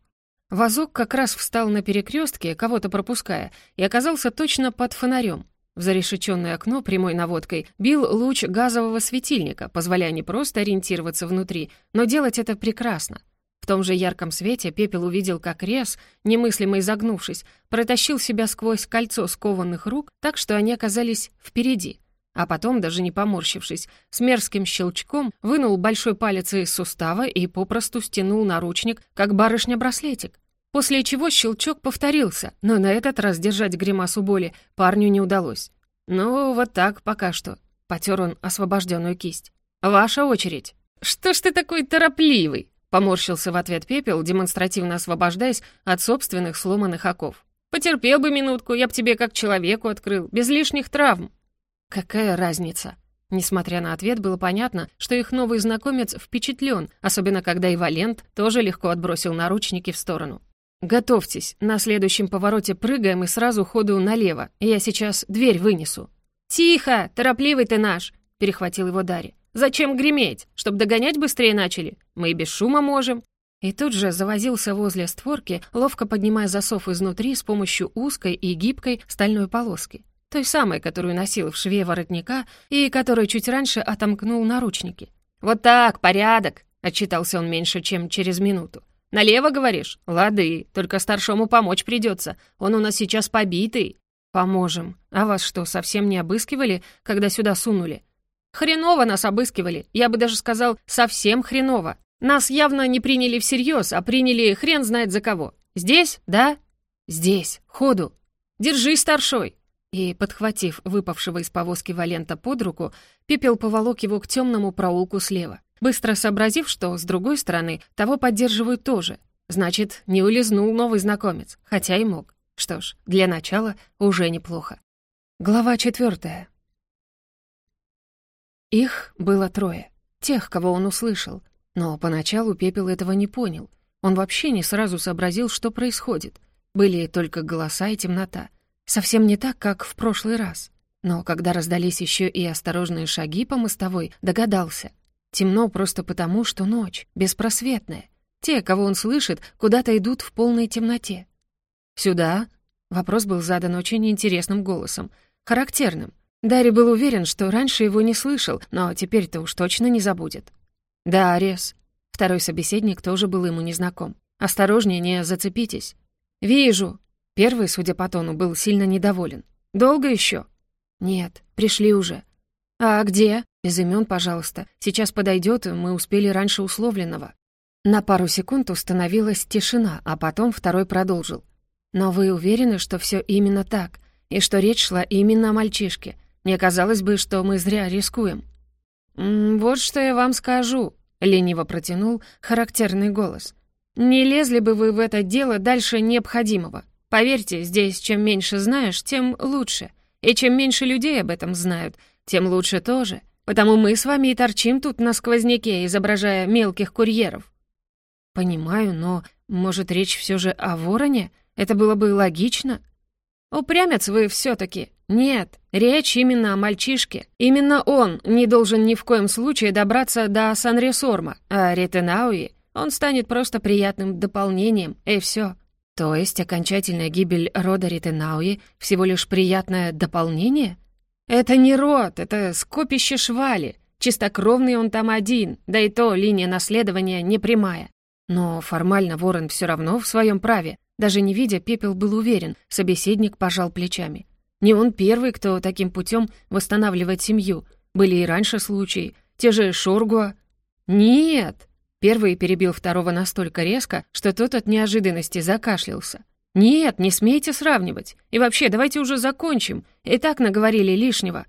Вазок как раз встал на перекрестке, кого-то пропуская, и оказался точно под фонарем. В зарешеченное окно прямой наводкой бил луч газового светильника, позволяя не просто ориентироваться внутри, но делать это прекрасно. В том же ярком свете Пепел увидел, как Рез, немыслимо изогнувшись, протащил себя сквозь кольцо скованных рук так, что они оказались впереди. А потом, даже не поморщившись, с мерзким щелчком вынул большой палец из сустава и попросту стянул наручник, как барышня-браслетик. После чего щелчок повторился, но на этот раз держать гримасу боли парню не удалось. «Ну, вот так пока что», — потер он освобожденную кисть. «Ваша очередь». «Что ж ты такой торопливый?» Поморщился в ответ пепел, демонстративно освобождаясь от собственных сломанных оков. «Потерпел бы минутку, я б тебе как человеку открыл, без лишних травм». «Какая разница?» Несмотря на ответ, было понятно, что их новый знакомец впечатлен, особенно когда и Валент тоже легко отбросил наручники в сторону. «Готовьтесь, на следующем повороте прыгаем и сразу ходу налево, я сейчас дверь вынесу». «Тихо, торопливый ты наш!» — перехватил его Дарья. Зачем греметь? Чтоб догонять быстрее начали? Мы и без шума можем». И тут же завозился возле створки, ловко поднимая засов изнутри с помощью узкой и гибкой стальной полоски. Той самой, которую носил в шве воротника и которой чуть раньше отомкнул наручники. «Вот так, порядок!» — отчитался он меньше, чем через минуту. «Налево, говоришь? Лады, только старшому помочь придется. Он у нас сейчас побитый». «Поможем. А вас что, совсем не обыскивали, когда сюда сунули?» Хреново нас обыскивали, я бы даже сказал, совсем хреново. Нас явно не приняли всерьез, а приняли хрен знает за кого. Здесь, да? Здесь, ходу. Держись, старшой. И, подхватив выпавшего из повозки Валента под руку, Пепел поволок его к темному проулку слева, быстро сообразив, что, с другой стороны, того поддерживают тоже. Значит, не улизнул новый знакомец, хотя и мог. Что ж, для начала уже неплохо. Глава четвертая. Их было трое. Тех, кого он услышал. Но поначалу Пепел этого не понял. Он вообще не сразу сообразил, что происходит. Были только голоса и темнота. Совсем не так, как в прошлый раз. Но когда раздались еще и осторожные шаги по мостовой, догадался. Темно просто потому, что ночь, беспросветная. Те, кого он слышит, куда-то идут в полной темноте. «Сюда?» Вопрос был задан очень интересным голосом, характерным, Дарри был уверен, что раньше его не слышал, но теперь-то уж точно не забудет. «Да, Арес». Второй собеседник тоже был ему незнаком. «Осторожнее, не зацепитесь». «Вижу». Первый, судя по тону, был сильно недоволен. «Долго еще?» «Нет, пришли уже». «А где?» «Без имен, пожалуйста. Сейчас подойдет, мы успели раньше условленного». На пару секунд установилась тишина, а потом второй продолжил. «Но вы уверены, что все именно так? и что речь шла именно о мальчишке. Не казалось бы, что мы зря рискуем. «М -м, «Вот что я вам скажу», — лениво протянул характерный голос. «Не лезли бы вы в это дело дальше необходимого. Поверьте, здесь чем меньше знаешь, тем лучше. И чем меньше людей об этом знают, тем лучше тоже. Потому мы с вами и торчим тут на сквозняке, изображая мелких курьеров». «Понимаю, но, может, речь все же о вороне? Это было бы логично?» «Упрямец вы все-таки. Нет, речь именно о мальчишке. Именно он не должен ни в коем случае добраться до Сан-Ресорма, а Ретенауи он станет просто приятным дополнением, и все. То есть окончательная гибель рода Ретенауи всего лишь приятное дополнение? Это не род, это скопище швали. Чистокровный он там один, да и то линия наследования не прямая. Но формально Ворон все равно в своем праве. Даже не видя, Пепел был уверен, собеседник пожал плечами. Не он первый, кто таким путем восстанавливает семью. Были и раньше случаи. Те же Шоргуа. Нет! Первый перебил второго настолько резко, что тот от неожиданности закашлялся. «Нет, не смейте сравнивать. И вообще, давайте уже закончим. И так наговорили лишнего».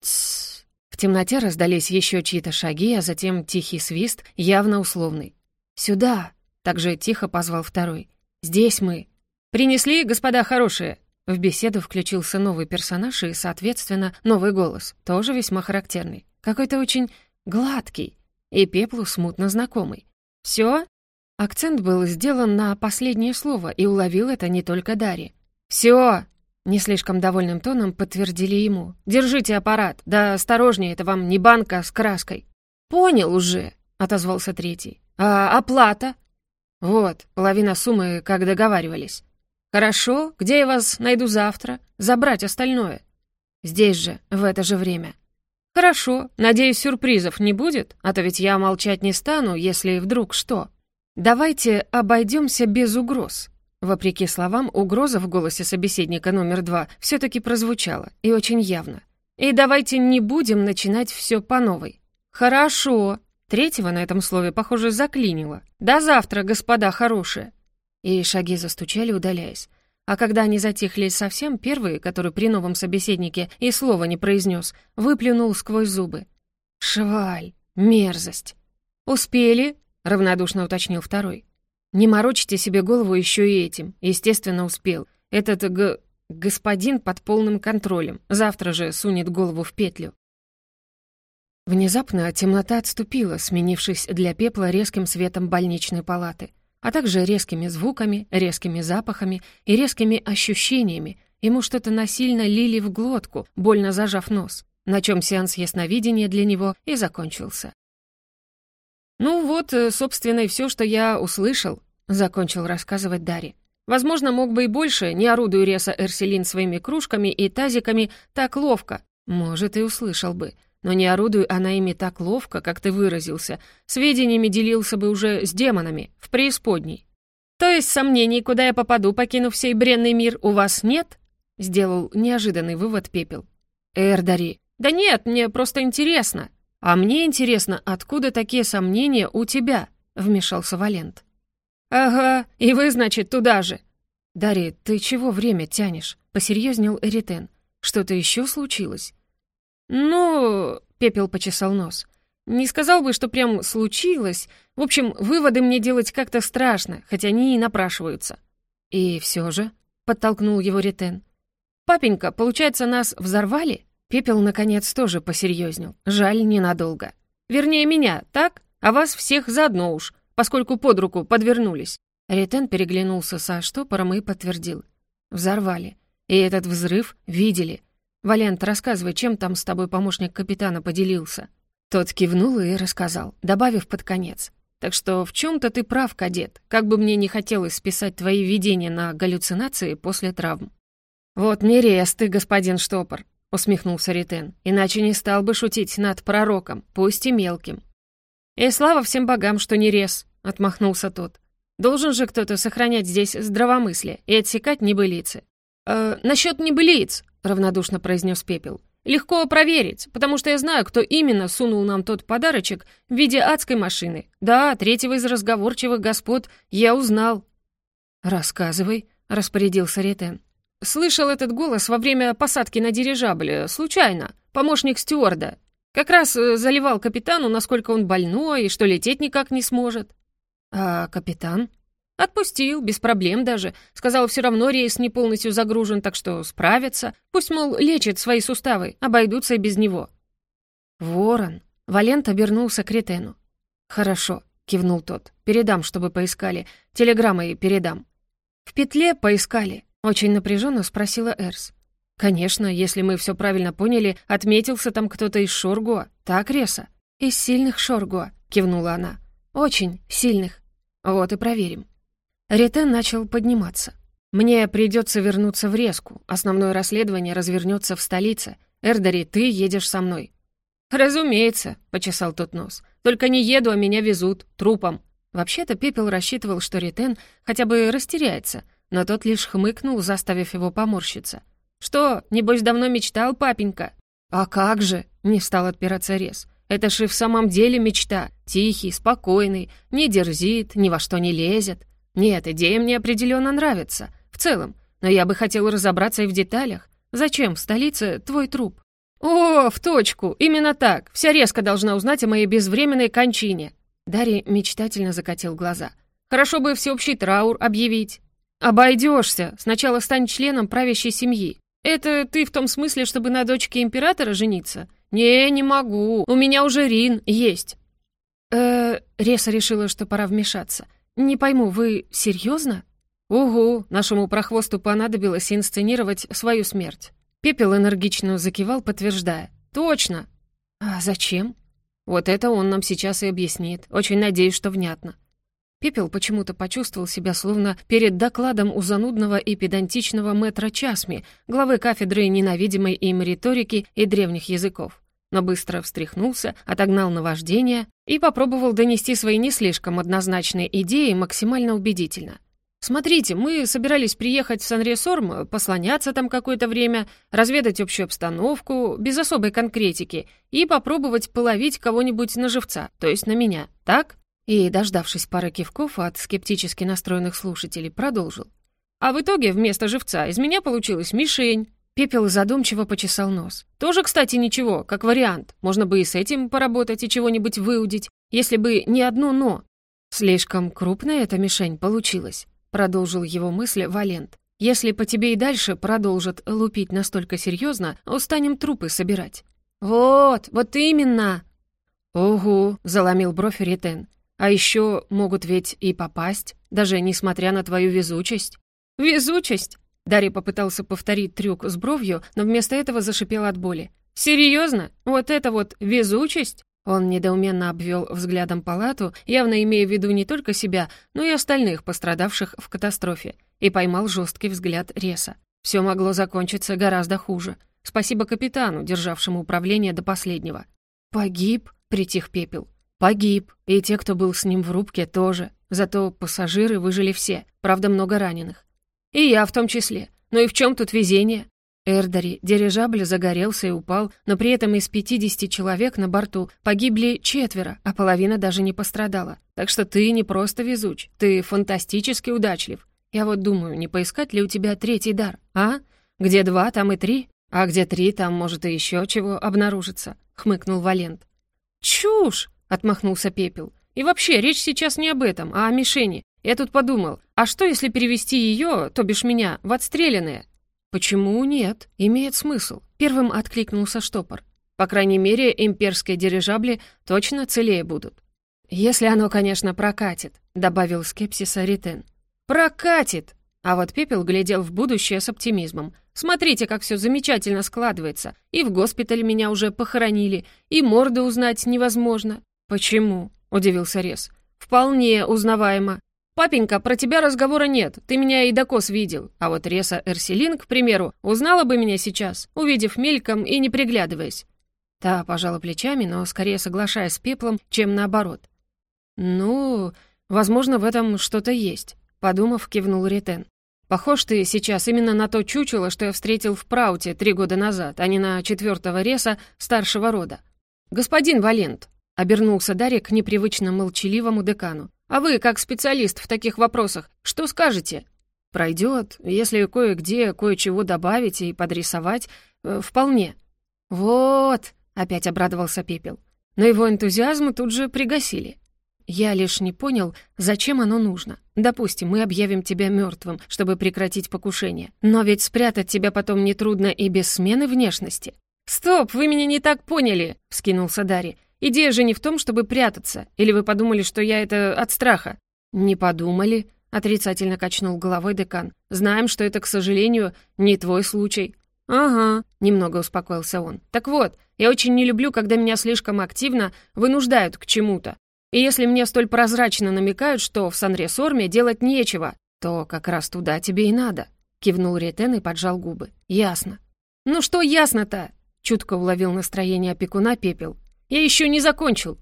«Тссс». В темноте раздались еще чьи-то шаги, а затем тихий свист, явно условный. «Сюда!» — также тихо позвал второй. «Здесь мы!» «Принесли, господа хорошие!» В беседу включился новый персонаж и, соответственно, новый голос, тоже весьма характерный. Какой-то очень гладкий и пеплу смутно знакомый. «Всё?» Акцент был сделан на последнее слово, и уловил это не только Дарья. «Всё!» Не слишком довольным тоном подтвердили ему. «Держите аппарат, да осторожнее, это вам не банка с краской». «Понял уже», — отозвался третий. «А оплата?» «Вот, половина суммы, как договаривались». «Хорошо, где я вас найду завтра? Забрать остальное?» «Здесь же, в это же время». «Хорошо, надеюсь, сюрпризов не будет, а то ведь я молчать не стану, если вдруг что». «Давайте обойдемся без угроз». Вопреки словам, угроза в голосе собеседника номер два все-таки прозвучала, и очень явно. «И давайте не будем начинать все по новой». «Хорошо», Третьего на этом слове, похоже, заклинило. «До завтра, господа хорошие!» И шаги застучали, удаляясь. А когда они затихли совсем, первый, который при новом собеседнике и слова не произнес, выплюнул сквозь зубы. «Шваль! Мерзость!» «Успели?» — равнодушно уточнил второй. «Не морочите себе голову еще и этим. Естественно, успел. Этот г... господин под полным контролем. Завтра же сунет голову в петлю. Внезапно темнота отступила, сменившись для пепла резким светом больничной палаты, а также резкими звуками, резкими запахами и резкими ощущениями. Ему что-то насильно лили в глотку, больно зажав нос, на чем сеанс ясновидения для него и закончился. «Ну вот, э, собственно, и все, что я услышал», — закончил рассказывать Дарри. «Возможно, мог бы и больше, не орудуя Реса Эрселин своими кружками и тазиками так ловко. Может, и услышал бы. Но не орудуй она ими так ловко, как ты выразился, сведениями делился бы уже с демонами, в преисподней. То есть сомнений, куда я попаду, покинув сей бренный мир, у вас нет? Сделал неожиданный вывод Пепел. Эрдари. Да нет, мне просто интересно. А мне интересно, откуда такие сомнения у тебя? Вмешался Валент. Ага, и вы, значит, туда же. Дари, ты чего время тянешь? Посерьезнел Эритен. Что-то еще случилось? «Ну...» — Пепел почесал нос. «Не сказал бы, что прям случилось. В общем, выводы мне делать как-то страшно, хотя они и напрашиваются». «И все же...» — подтолкнул его Ретен. «Папенька, получается, нас взорвали?» Пепел, наконец, тоже посерьезнел. Жаль, ненадолго. «Вернее, меня, так? А вас всех заодно уж, поскольку под руку подвернулись». Ретен переглянулся со штопором и подтвердил. «Взорвали. И этот взрыв видели. «Валент, рассказывай, чем там с тобой помощник капитана поделился?» Тот кивнул и рассказал, добавив под конец. «Так что в чем то ты прав, кадет, как бы мне не хотелось списать твои видения на галлюцинации после травм». «Вот не рез ты, господин Штопор», — усмехнулся Ритен, «иначе не стал бы шутить над пророком, пусть и мелким». «И слава всем богам, что не рез», — отмахнулся тот. «Должен же кто-то сохранять здесь здравомыслие и отсекать небылицы». «Э, «Насчет небылиц», равнодушно произнес Пепел. «Легко проверить, потому что я знаю, кто именно сунул нам тот подарочек в виде адской машины. Да, третьего из разговорчивых господ я узнал». «Рассказывай», — распорядился Ретен. Слышал этот голос во время посадки на дирижабль, случайно, помощник стюарда. Как раз э, заливал капитану, насколько он больной и что лететь никак не сможет. А капитан? Отпустил, без проблем даже. Сказал, все равно рейс не полностью загружен, так что справится. Пусть, мол, лечит свои суставы, обойдутся и без него. Ворон. Валент обернулся к Ретену. «Хорошо», — кивнул тот. «Передам, чтобы поискали. Телеграммой передам». «В петле поискали?» — очень напряженно спросила Эрс. «Конечно, если мы все правильно поняли, отметился там кто-то из Шоргуа. Так, Реса?» «Из сильных Шоргуа», — кивнула она. «Очень сильных. Вот и проверим». Ретен начал подниматься. «Мне придется вернуться в Резку. Основное расследование развернется в столице. Эрдари, ты едешь со мной». «Разумеется», — почесал тот нос. «Только не еду, а меня везут. Трупом». Вообще-то Пепел рассчитывал, что Ретен хотя бы растеряется, но тот лишь хмыкнул, заставив его поморщиться. «Что, небось, давно мечтал, папенька?» «А как же?» — не стал отпираться Рез. «Это ж и в самом деле мечта. Тихий, спокойный, не дерзит, ни во что не лезет. Нет, идея мне определенно нравится, в целом, но я бы хотел разобраться и в деталях. Зачем в столице твой труп? О, в точку, именно так. Вся резко должна узнать о моей безвременной кончине. Дарья мечтательно закатил глаза. Хорошо бы всеобщий траур объявить. Обойдешься. Сначала стань членом правящей семьи. Это ты в том смысле, чтобы на дочке императора жениться? Не, не могу. У меня уже Рин есть. Э, Реса решила, что пора вмешаться. «Не пойму, вы серьезно?» «Угу, нашему прохвосту понадобилось инсценировать свою смерть». Пепел энергично закивал, подтверждая. «Точно!» «А зачем?» «Вот это он нам сейчас и объяснит. Очень надеюсь, что внятно». Пепел почему-то почувствовал себя словно перед докладом у занудного и педантичного мэтра Часми, главы кафедры ненавидимой им риторики и древних языков но быстро встряхнулся, отогнал наваждение и попробовал донести свои не слишком однозначные идеи максимально убедительно. «Смотрите, мы собирались приехать в Сан-Ресорм, послоняться там какое-то время, разведать общую обстановку, без особой конкретики, и попробовать половить кого-нибудь на живца, то есть на меня, так?» И, дождавшись пары кивков от скептически настроенных слушателей, продолжил. «А в итоге вместо живца из меня получилась мишень, Пепел задумчиво почесал нос. «Тоже, кстати, ничего, как вариант. Можно бы и с этим поработать и чего-нибудь выудить, если бы не одно «но». «Слишком крупная эта мишень получилась», — продолжил его мысль Валент. «Если по тебе и дальше продолжат лупить настолько серьезно, устанем трупы собирать». «Вот, вот именно!» «Угу», — заломил бровь Ретен. «А еще могут ведь и попасть, даже несмотря на твою везучесть». «Везучесть? Дарья попытался повторить трюк с бровью, но вместо этого зашипел от боли. «Серьезно? Вот это вот везучесть?» Он недоуменно обвел взглядом палату, явно имея в виду не только себя, но и остальных пострадавших в катастрофе, и поймал жесткий взгляд Реса. Все могло закончиться гораздо хуже. Спасибо капитану, державшему управление до последнего. «Погиб?» — притих пепел. «Погиб. И те, кто был с ним в рубке, тоже. Зато пассажиры выжили все, правда, много раненых. И я в том числе. Ну и в чем тут везение? Эрдари, дирижабль загорелся и упал, но при этом из 50 человек на борту погибли четверо, а половина даже не пострадала. Так что ты не просто везуч, ты фантастически удачлив. Я вот думаю, не поискать ли у тебя третий дар, а? Где два, там и три. А где три, там, может, и еще чего обнаружится», — хмыкнул Валент. «Чушь!» — отмахнулся Пепел. «И вообще, речь сейчас не об этом, а о мишени. Я тут подумал, а что, если перевести ее, то бишь меня, в отстрелянное? Почему нет? Имеет смысл. Первым откликнулся штопор. По крайней мере, имперские дирижабли точно целее будут. Если оно, конечно, прокатит, добавил скепсиса Ритен. Прокатит! А вот Пепел глядел в будущее с оптимизмом. Смотрите, как все замечательно складывается. И в госпиталь меня уже похоронили, и морды узнать невозможно. Почему? удивился Рез. Вполне узнаваемо. «Папенька, про тебя разговора нет, ты меня и докос видел. А вот Реса Эрселин, к примеру, узнала бы меня сейчас, увидев мельком и не приглядываясь». Та пожала плечами, но скорее соглашаясь с пеплом, чем наоборот. «Ну, возможно, в этом что-то есть», — подумав, кивнул Ретен. «Похож ты сейчас именно на то чучело, что я встретил в Прауте три года назад, а не на четвертого Реса старшего рода». «Господин Валент», — обернулся Дарик к непривычно молчаливому декану. А вы, как специалист в таких вопросах, что скажете?» Пройдет, если кое-где кое-чего добавить и подрисовать, э, вполне. Вот, опять обрадовался Пепел. Но его энтузиазм тут же пригасили. Я лишь не понял, зачем оно нужно. Допустим, мы объявим тебя мертвым, чтобы прекратить покушение. Но ведь спрятать тебя потом нетрудно и без смены внешности. «Стоп, вы меня не так поняли!» — вскинулся Дарья. «Идея же не в том, чтобы прятаться. Или вы подумали, что я это от страха?» «Не подумали», — отрицательно качнул головой декан. «Знаем, что это, к сожалению, не твой случай». «Ага», — немного успокоился он. «Так вот, я очень не люблю, когда меня слишком активно вынуждают к чему-то. И если мне столь прозрачно намекают, что в Санресорме делать нечего, то как раз туда тебе и надо», — кивнул Ретен и поджал губы. «Ясно». «Ну что ясно-то?» — чутко уловил настроение опекуна Пепел. «Я еще не закончил».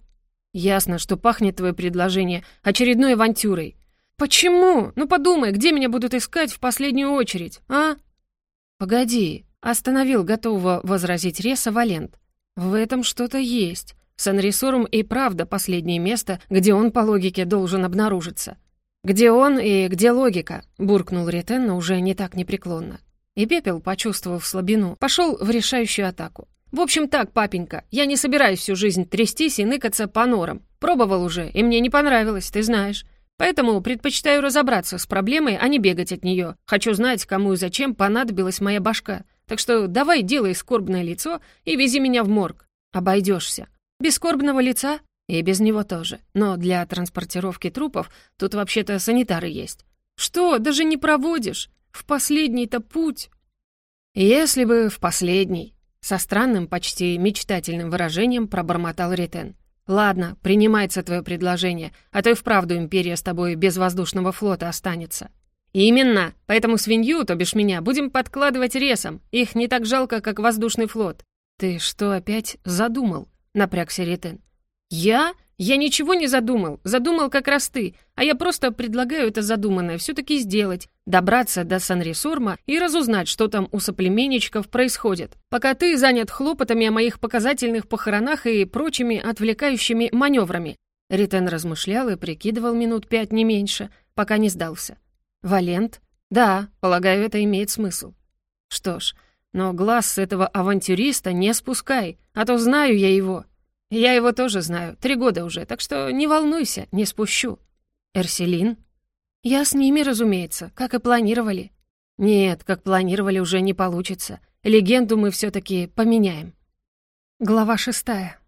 «Ясно, что пахнет твое предложение очередной авантюрой. Почему? Ну подумай, где меня будут искать в последнюю очередь, а?» «Погоди», — остановил готового возразить Реса Валент. «В этом что-то есть. Санрисорум и правда последнее место, где он по логике должен обнаружиться. «Где он и где логика?» — буркнул Ретен, но уже не так непреклонно. И Пепел, почувствовав слабину, пошел в решающую атаку. «В общем так, папенька, я не собираюсь всю жизнь трястись и ныкаться по норам. Пробовал уже, и мне не понравилось, ты знаешь. Поэтому предпочитаю разобраться с проблемой, а не бегать от нее. Хочу знать, кому и зачем понадобилась моя башка. Так что давай делай скорбное лицо и вези меня в морг. Обойдешься. Без скорбного лица? И без него тоже. Но для транспортировки трупов тут вообще-то санитары есть. Что, даже не проводишь? В последний-то путь? Если бы в последний. Со странным, почти мечтательным выражением пробормотал Ритен. «Ладно, принимается твое предложение, а то и вправду империя с тобой без воздушного флота останется». «Именно! Поэтому свинью, то бишь меня, будем подкладывать ресом. Их не так жалко, как воздушный флот». «Ты что опять задумал?» — напрягся Ритен. «Я? Я ничего не задумал. Задумал как раз ты. А я просто предлагаю это задуманное все-таки сделать. Добраться до Сан-Ресурма и разузнать, что там у соплеменничков происходит. Пока ты занят хлопотами о моих показательных похоронах и прочими отвлекающими маневрами». Ритен размышлял и прикидывал минут пять, не меньше, пока не сдался. «Валент? Да, полагаю, это имеет смысл. Что ж, но глаз с этого авантюриста не спускай, а то знаю я его. Я его тоже знаю, три года уже, так что не волнуйся, не спущу. Эрселин? Я с ними, разумеется, как и планировали. Нет, как планировали, уже не получится. Легенду мы все таки поменяем. Глава шестая.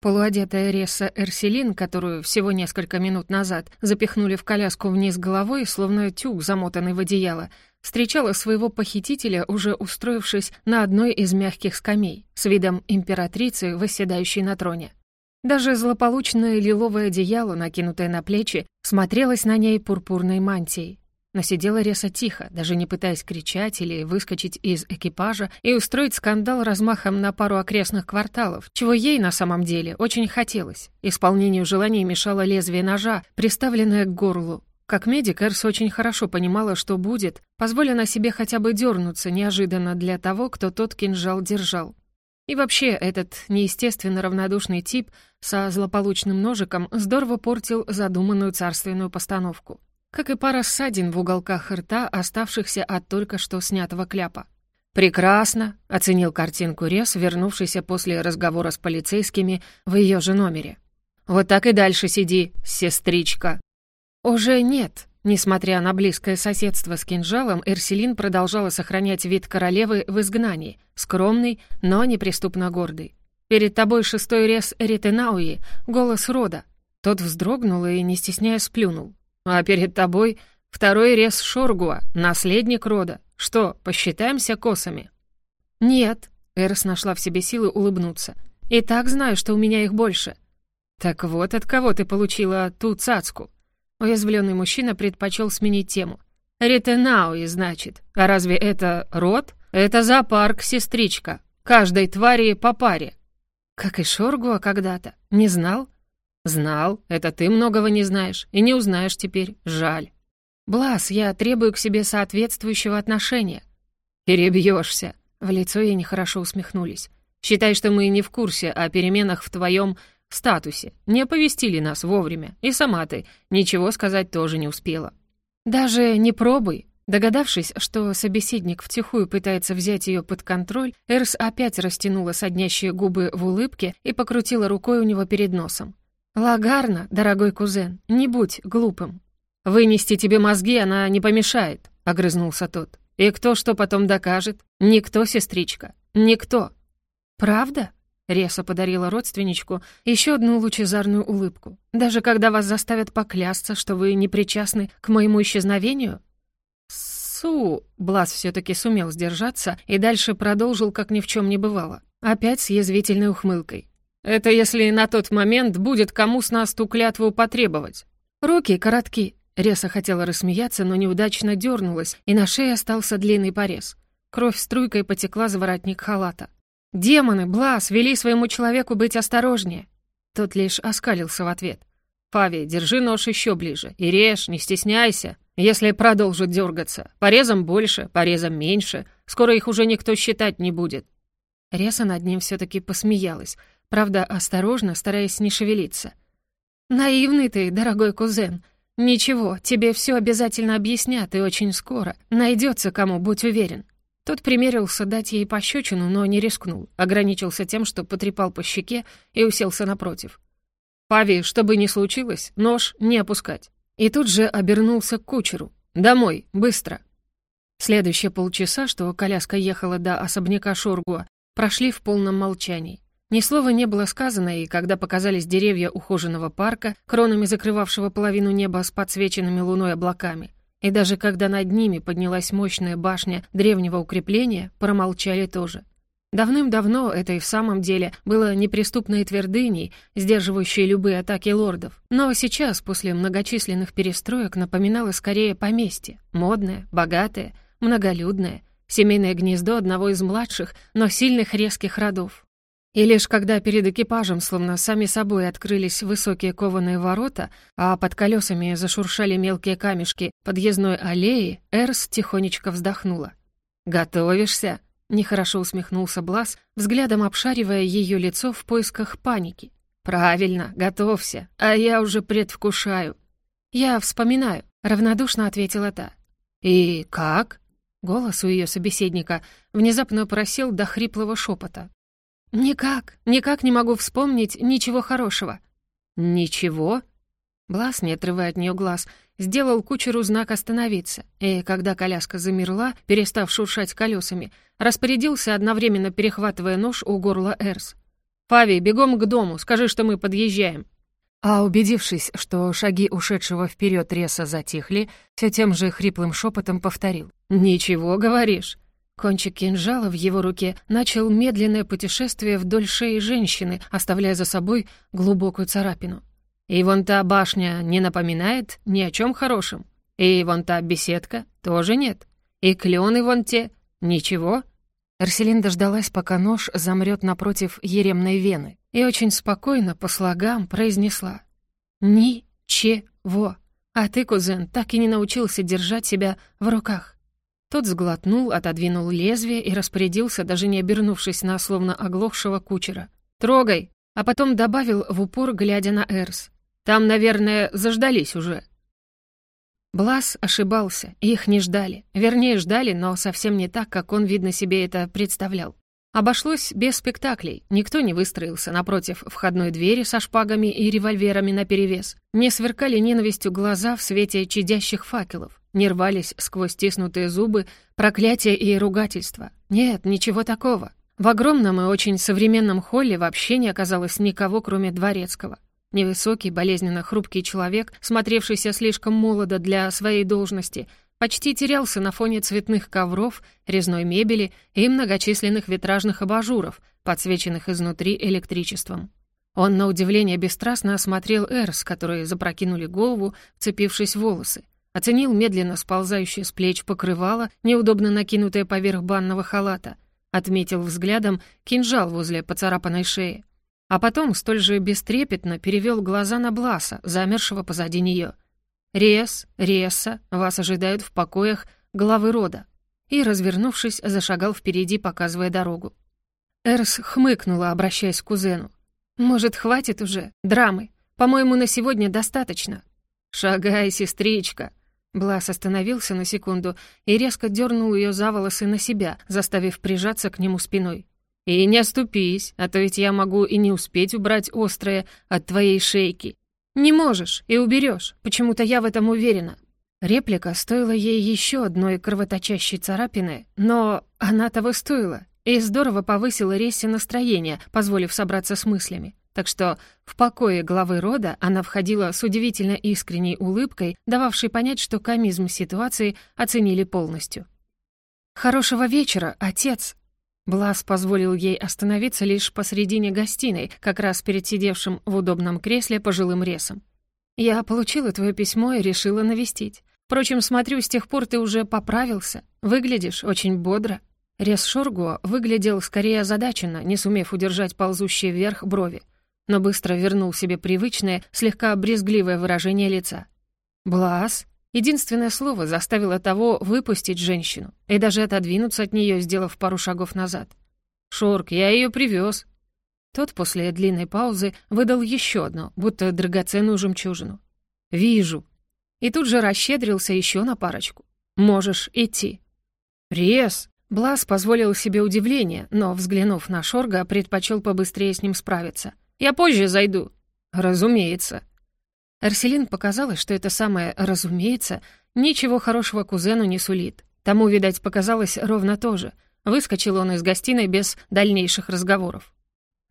Полуодетая Ресса Эрселин, которую всего несколько минут назад запихнули в коляску вниз головой, словно тюк, замотанный в одеяло, встречала своего похитителя, уже устроившись на одной из мягких скамей, с видом императрицы, восседающей на троне. Даже злополучное лиловое одеяло, накинутое на плечи, смотрелось на ней пурпурной мантией, но сидела Реса тихо, даже не пытаясь кричать или выскочить из экипажа и устроить скандал размахом на пару окрестных кварталов, чего ей на самом деле очень хотелось. Исполнению желания мешало лезвие ножа, приставленное к горлу. Как медик, Эрс очень хорошо понимала, что будет, позволена себе хотя бы дернуться неожиданно для того, кто тот кинжал держал. И вообще, этот неестественно равнодушный тип со злополучным ножиком здорово портил задуманную царственную постановку как и пара ссадин в уголках рта, оставшихся от только что снятого кляпа. «Прекрасно», — оценил картинку Рес, вернувшийся после разговора с полицейскими в ее же номере. «Вот так и дальше сиди, сестричка». «Уже нет», Несмотря на близкое соседство с кинжалом, Эрселин продолжала сохранять вид королевы в изгнании, скромный, но неприступно гордый. «Перед тобой шестой рез Ритенауи, голос рода». Тот вздрогнул и, не стесняясь, сплюнул. А перед тобой второй рез Шоргуа, наследник рода. Что, посчитаемся косами?» «Нет», — Эрос нашла в себе силы улыбнуться. «И так знаю, что у меня их больше». «Так вот, от кого ты получила ту цацку?» Уязвленный мужчина предпочел сменить тему. «Ретенауи, значит. А разве это род? Это зоопарк, сестричка. Каждой твари по паре». «Как и Шоргуа когда-то. Не знал?» «Знал. Это ты многого не знаешь. И не узнаешь теперь. Жаль». «Блас, я требую к себе соответствующего отношения». «Перебьешься». В лицо ей нехорошо усмехнулись. «Считай, что мы не в курсе о переменах в твоем статусе. Не оповестили нас вовремя. И сама ты ничего сказать тоже не успела». «Даже не пробуй», Догадавшись, что собеседник втихую пытается взять ее под контроль, Эрс опять растянула соднящие губы в улыбке и покрутила рукой у него перед носом. «Лагарна, дорогой кузен, не будь глупым». «Вынести тебе мозги она не помешает», — огрызнулся тот. «И кто что потом докажет? Никто, сестричка, никто». «Правда?» — Реса подарила родственничку еще одну лучезарную улыбку. «Даже когда вас заставят поклясться, что вы не причастны к моему исчезновению?» «Су!» — Блас все таки сумел сдержаться и дальше продолжил, как ни в чем не бывало. Опять с язвительной ухмылкой. «Это если на тот момент будет кому с нас ту клятву потребовать». «Руки коротки». Реса хотела рассмеяться, но неудачно дернулась, и на шее остался длинный порез. Кровь струйкой потекла за воротник халата. «Демоны, Блас, вели своему человеку быть осторожнее!» Тот лишь оскалился в ответ. «Фави, держи нож еще ближе и режь, не стесняйся!» Если продолжит дергаться, порезом больше, порезом меньше, скоро их уже никто считать не будет». Реса над ним все таки посмеялась, правда, осторожно, стараясь не шевелиться. «Наивный ты, дорогой кузен. Ничего, тебе все обязательно объяснят, и очень скоро. Найдется кому, будь уверен». Тот примерился дать ей пощечину, но не рискнул, ограничился тем, что потрепал по щеке и уселся напротив. «Пави, что бы ни случилось, нож не опускать. И тут же обернулся к кучеру. «Домой, быстро!» Следующие полчаса, что коляска ехала до особняка Шургуа, прошли в полном молчании. Ни слова не было сказано, и когда показались деревья ухоженного парка, кронами закрывавшего половину неба с подсвеченными луной облаками, и даже когда над ними поднялась мощная башня древнего укрепления, промолчали тоже. Давным-давно это и в самом деле было неприступной твердыней, сдерживающей любые атаки лордов. Но сейчас, после многочисленных перестроек, напоминало скорее поместье. Модное, богатое, многолюдное, семейное гнездо одного из младших, но сильных резких родов. И лишь когда перед экипажем словно сами собой открылись высокие кованые ворота, а под колесами зашуршали мелкие камешки подъездной аллеи, Эрс тихонечко вздохнула. «Готовишься?» Нехорошо усмехнулся Блас, взглядом обшаривая ее лицо в поисках паники. «Правильно, готовься, а я уже предвкушаю». «Я вспоминаю», — равнодушно ответила та. «И как?» Голос у ее собеседника внезапно просел до хриплого шепота. «Никак, никак не могу вспомнить ничего хорошего». «Ничего?» Блас, не отрывая от нее глаз, сделал кучеру знак «Остановиться», и когда коляска замерла, перестав шуршать колесами, распорядился, одновременно перехватывая нож у горла Эрс. «Фави, бегом к дому, скажи, что мы подъезжаем». А убедившись, что шаги ушедшего вперед Реса затихли, все тем же хриплым шепотом повторил. «Ничего, говоришь?» Кончик кинжала в его руке начал медленное путешествие вдоль шеи женщины, оставляя за собой глубокую царапину. И вон та башня не напоминает ни о чем хорошем. И вон та беседка тоже нет. И клены вон те. Ничего. Арселин дождалась, пока нож замрет напротив еремной вены, и очень спокойно, по слогам, произнесла. «Ни-че-во. А ты, кузен, так и не научился держать себя в руках». Тот сглотнул, отодвинул лезвие и распорядился, даже не обернувшись на словно оглохшего кучера. «Трогай!» А потом добавил в упор, глядя на Эрс. Там, наверное, заждались уже». Блас ошибался, их не ждали. Вернее, ждали, но совсем не так, как он, видно, себе это представлял. Обошлось без спектаклей. Никто не выстроился напротив входной двери со шпагами и револьверами наперевес. Не сверкали ненавистью глаза в свете чадящих факелов. Не рвались сквозь стиснутые зубы проклятия и ругательства. Нет, ничего такого. В огромном и очень современном холле вообще не оказалось никого, кроме дворецкого. Невысокий, болезненно хрупкий человек, смотревшийся слишком молодо для своей должности, почти терялся на фоне цветных ковров, резной мебели и многочисленных витражных абажуров, подсвеченных изнутри электричеством. Он, на удивление, бесстрастно осмотрел Эрс, которые запрокинули голову, вцепившись в волосы. Оценил медленно сползающее с плеч покрывало, неудобно накинутое поверх банного халата. Отметил взглядом кинжал возле поцарапанной шеи. А потом столь же бестрепетно перевел глаза на Бласа, замершего позади нее. «Рес, Реса, вас ожидают в покоях главы рода». И, развернувшись, зашагал впереди, показывая дорогу. Эрс хмыкнула, обращаясь к кузену. «Может, хватит уже? Драмы. По-моему, на сегодня достаточно». «Шагай, сестричка». Блас остановился на секунду и резко дернул ее за волосы на себя, заставив прижаться к нему спиной. «И не оступись, а то ведь я могу и не успеть убрать острое от твоей шейки». «Не можешь и уберешь, почему-то я в этом уверена». Реплика стоила ей еще одной кровоточащей царапины, но она того стоила и здорово повысила Рессе настроение, позволив собраться с мыслями. Так что в покое главы рода она входила с удивительно искренней улыбкой, дававшей понять, что комизм ситуации оценили полностью. «Хорошего вечера, отец!» Блас позволил ей остановиться лишь посредине гостиной, как раз перед сидевшим в удобном кресле пожилым ресом. «Я получила твое письмо и решила навестить. Впрочем, смотрю, с тех пор ты уже поправился. Выглядишь очень бодро». Рес Шоргуа выглядел скорее озадаченно, не сумев удержать ползущие вверх брови но быстро вернул себе привычное, слегка брезгливое выражение лица. «Блас?» Единственное слово заставило того выпустить женщину и даже отодвинуться от нее, сделав пару шагов назад. «Шорк, я ее привез. Тот после длинной паузы выдал еще одно, будто драгоценную жемчужину. «Вижу». И тут же расщедрился еще на парочку. «Можешь идти». «Рез!» Блас позволил себе удивление, но, взглянув на Шорга, предпочел побыстрее с ним справиться. Я позже зайду». «Разумеется». Арселин показалось, что это самое «разумеется» ничего хорошего кузену не сулит. Тому, видать, показалось ровно то же. Выскочил он из гостиной без дальнейших разговоров.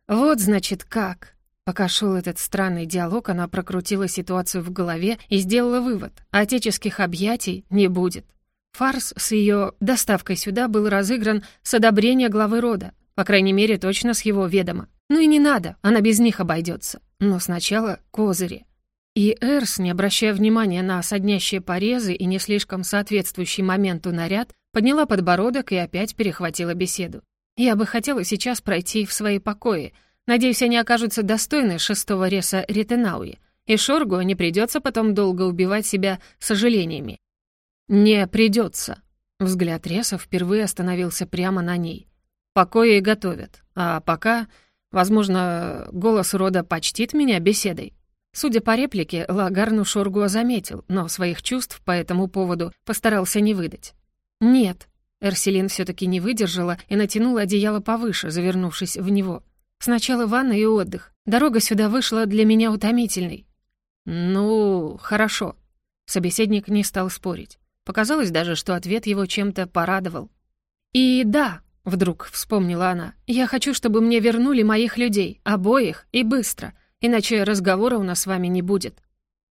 «Вот, значит, как». Пока шел этот странный диалог, она прокрутила ситуацию в голове и сделала вывод. Отеческих объятий не будет. Фарс с ее доставкой сюда был разыгран с одобрения главы рода, по крайней мере, точно с его ведома. Ну и не надо, она без них обойдется. Но сначала козыри. И Эрс, не обращая внимания на соднящие порезы и не слишком соответствующий моменту наряд, подняла подбородок и опять перехватила беседу. «Я бы хотела сейчас пройти в свои покои. Надеюсь, они окажутся достойны шестого реса Ритенауи, и Шоргу не придется потом долго убивать себя сожалениями». «Не придется». Взгляд Реса впервые остановился прямо на ней. «Покои готовят, а пока Возможно, голос рода почтит меня беседой. Судя по реплике, Лагарну Шоргуа заметил, но своих чувств по этому поводу постарался не выдать. «Нет». Эрселин все таки не выдержала и натянула одеяло повыше, завернувшись в него. «Сначала ванна и отдых. Дорога сюда вышла для меня утомительной». «Ну, хорошо». Собеседник не стал спорить. Показалось даже, что ответ его чем-то порадовал. «И да, Вдруг вспомнила она. «Я хочу, чтобы мне вернули моих людей, обоих, и быстро, иначе разговора у нас с вами не будет».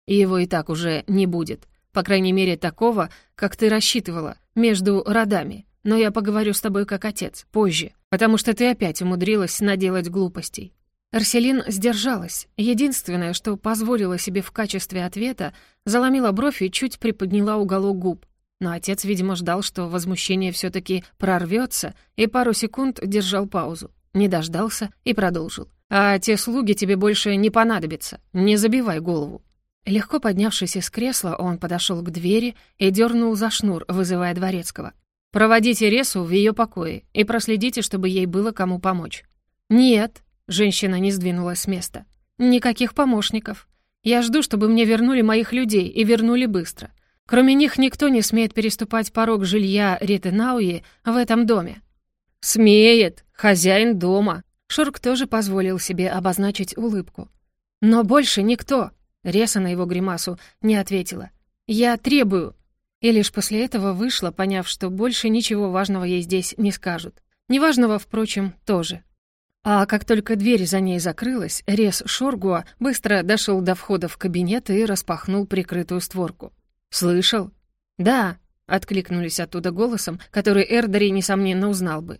И его и так уже не будет. По крайней мере, такого, как ты рассчитывала, между родами. Но я поговорю с тобой как отец, позже, потому что ты опять умудрилась наделать глупостей». Арселин сдержалась. Единственное, что позволила себе в качестве ответа, заломила бровь и чуть приподняла уголок губ. Но отец, видимо, ждал, что возмущение все таки прорвется, и пару секунд держал паузу. Не дождался и продолжил. «А те слуги тебе больше не понадобятся. Не забивай голову». Легко поднявшись из кресла, он подошел к двери и дернул за шнур, вызывая дворецкого. «Проводите Ресу в ее покое и проследите, чтобы ей было кому помочь». «Нет», — женщина не сдвинулась с места. «Никаких помощников. Я жду, чтобы мне вернули моих людей, и вернули быстро. Кроме них никто не смеет переступать порог жилья Ретенауи в этом доме. «Смеет! Хозяин дома!» Шурк тоже позволил себе обозначить улыбку. «Но больше никто!» Реса на его гримасу не ответила. «Я требую!» И лишь после этого вышла, поняв, что больше ничего важного ей здесь не скажут. Неважного, впрочем, тоже. А как только дверь за ней закрылась, Рес Шоргуа быстро дошел до входа в кабинет и распахнул прикрытую створку. «Слышал?» «Да», — откликнулись оттуда голосом, который Эрдери, несомненно, узнал бы.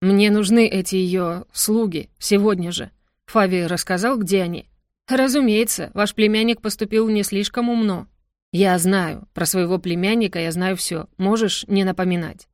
«Мне нужны эти ее слуги, сегодня же. Фави рассказал, где они?» «Разумеется, ваш племянник поступил не слишком умно». «Я знаю. Про своего племянника я знаю все. Можешь не напоминать».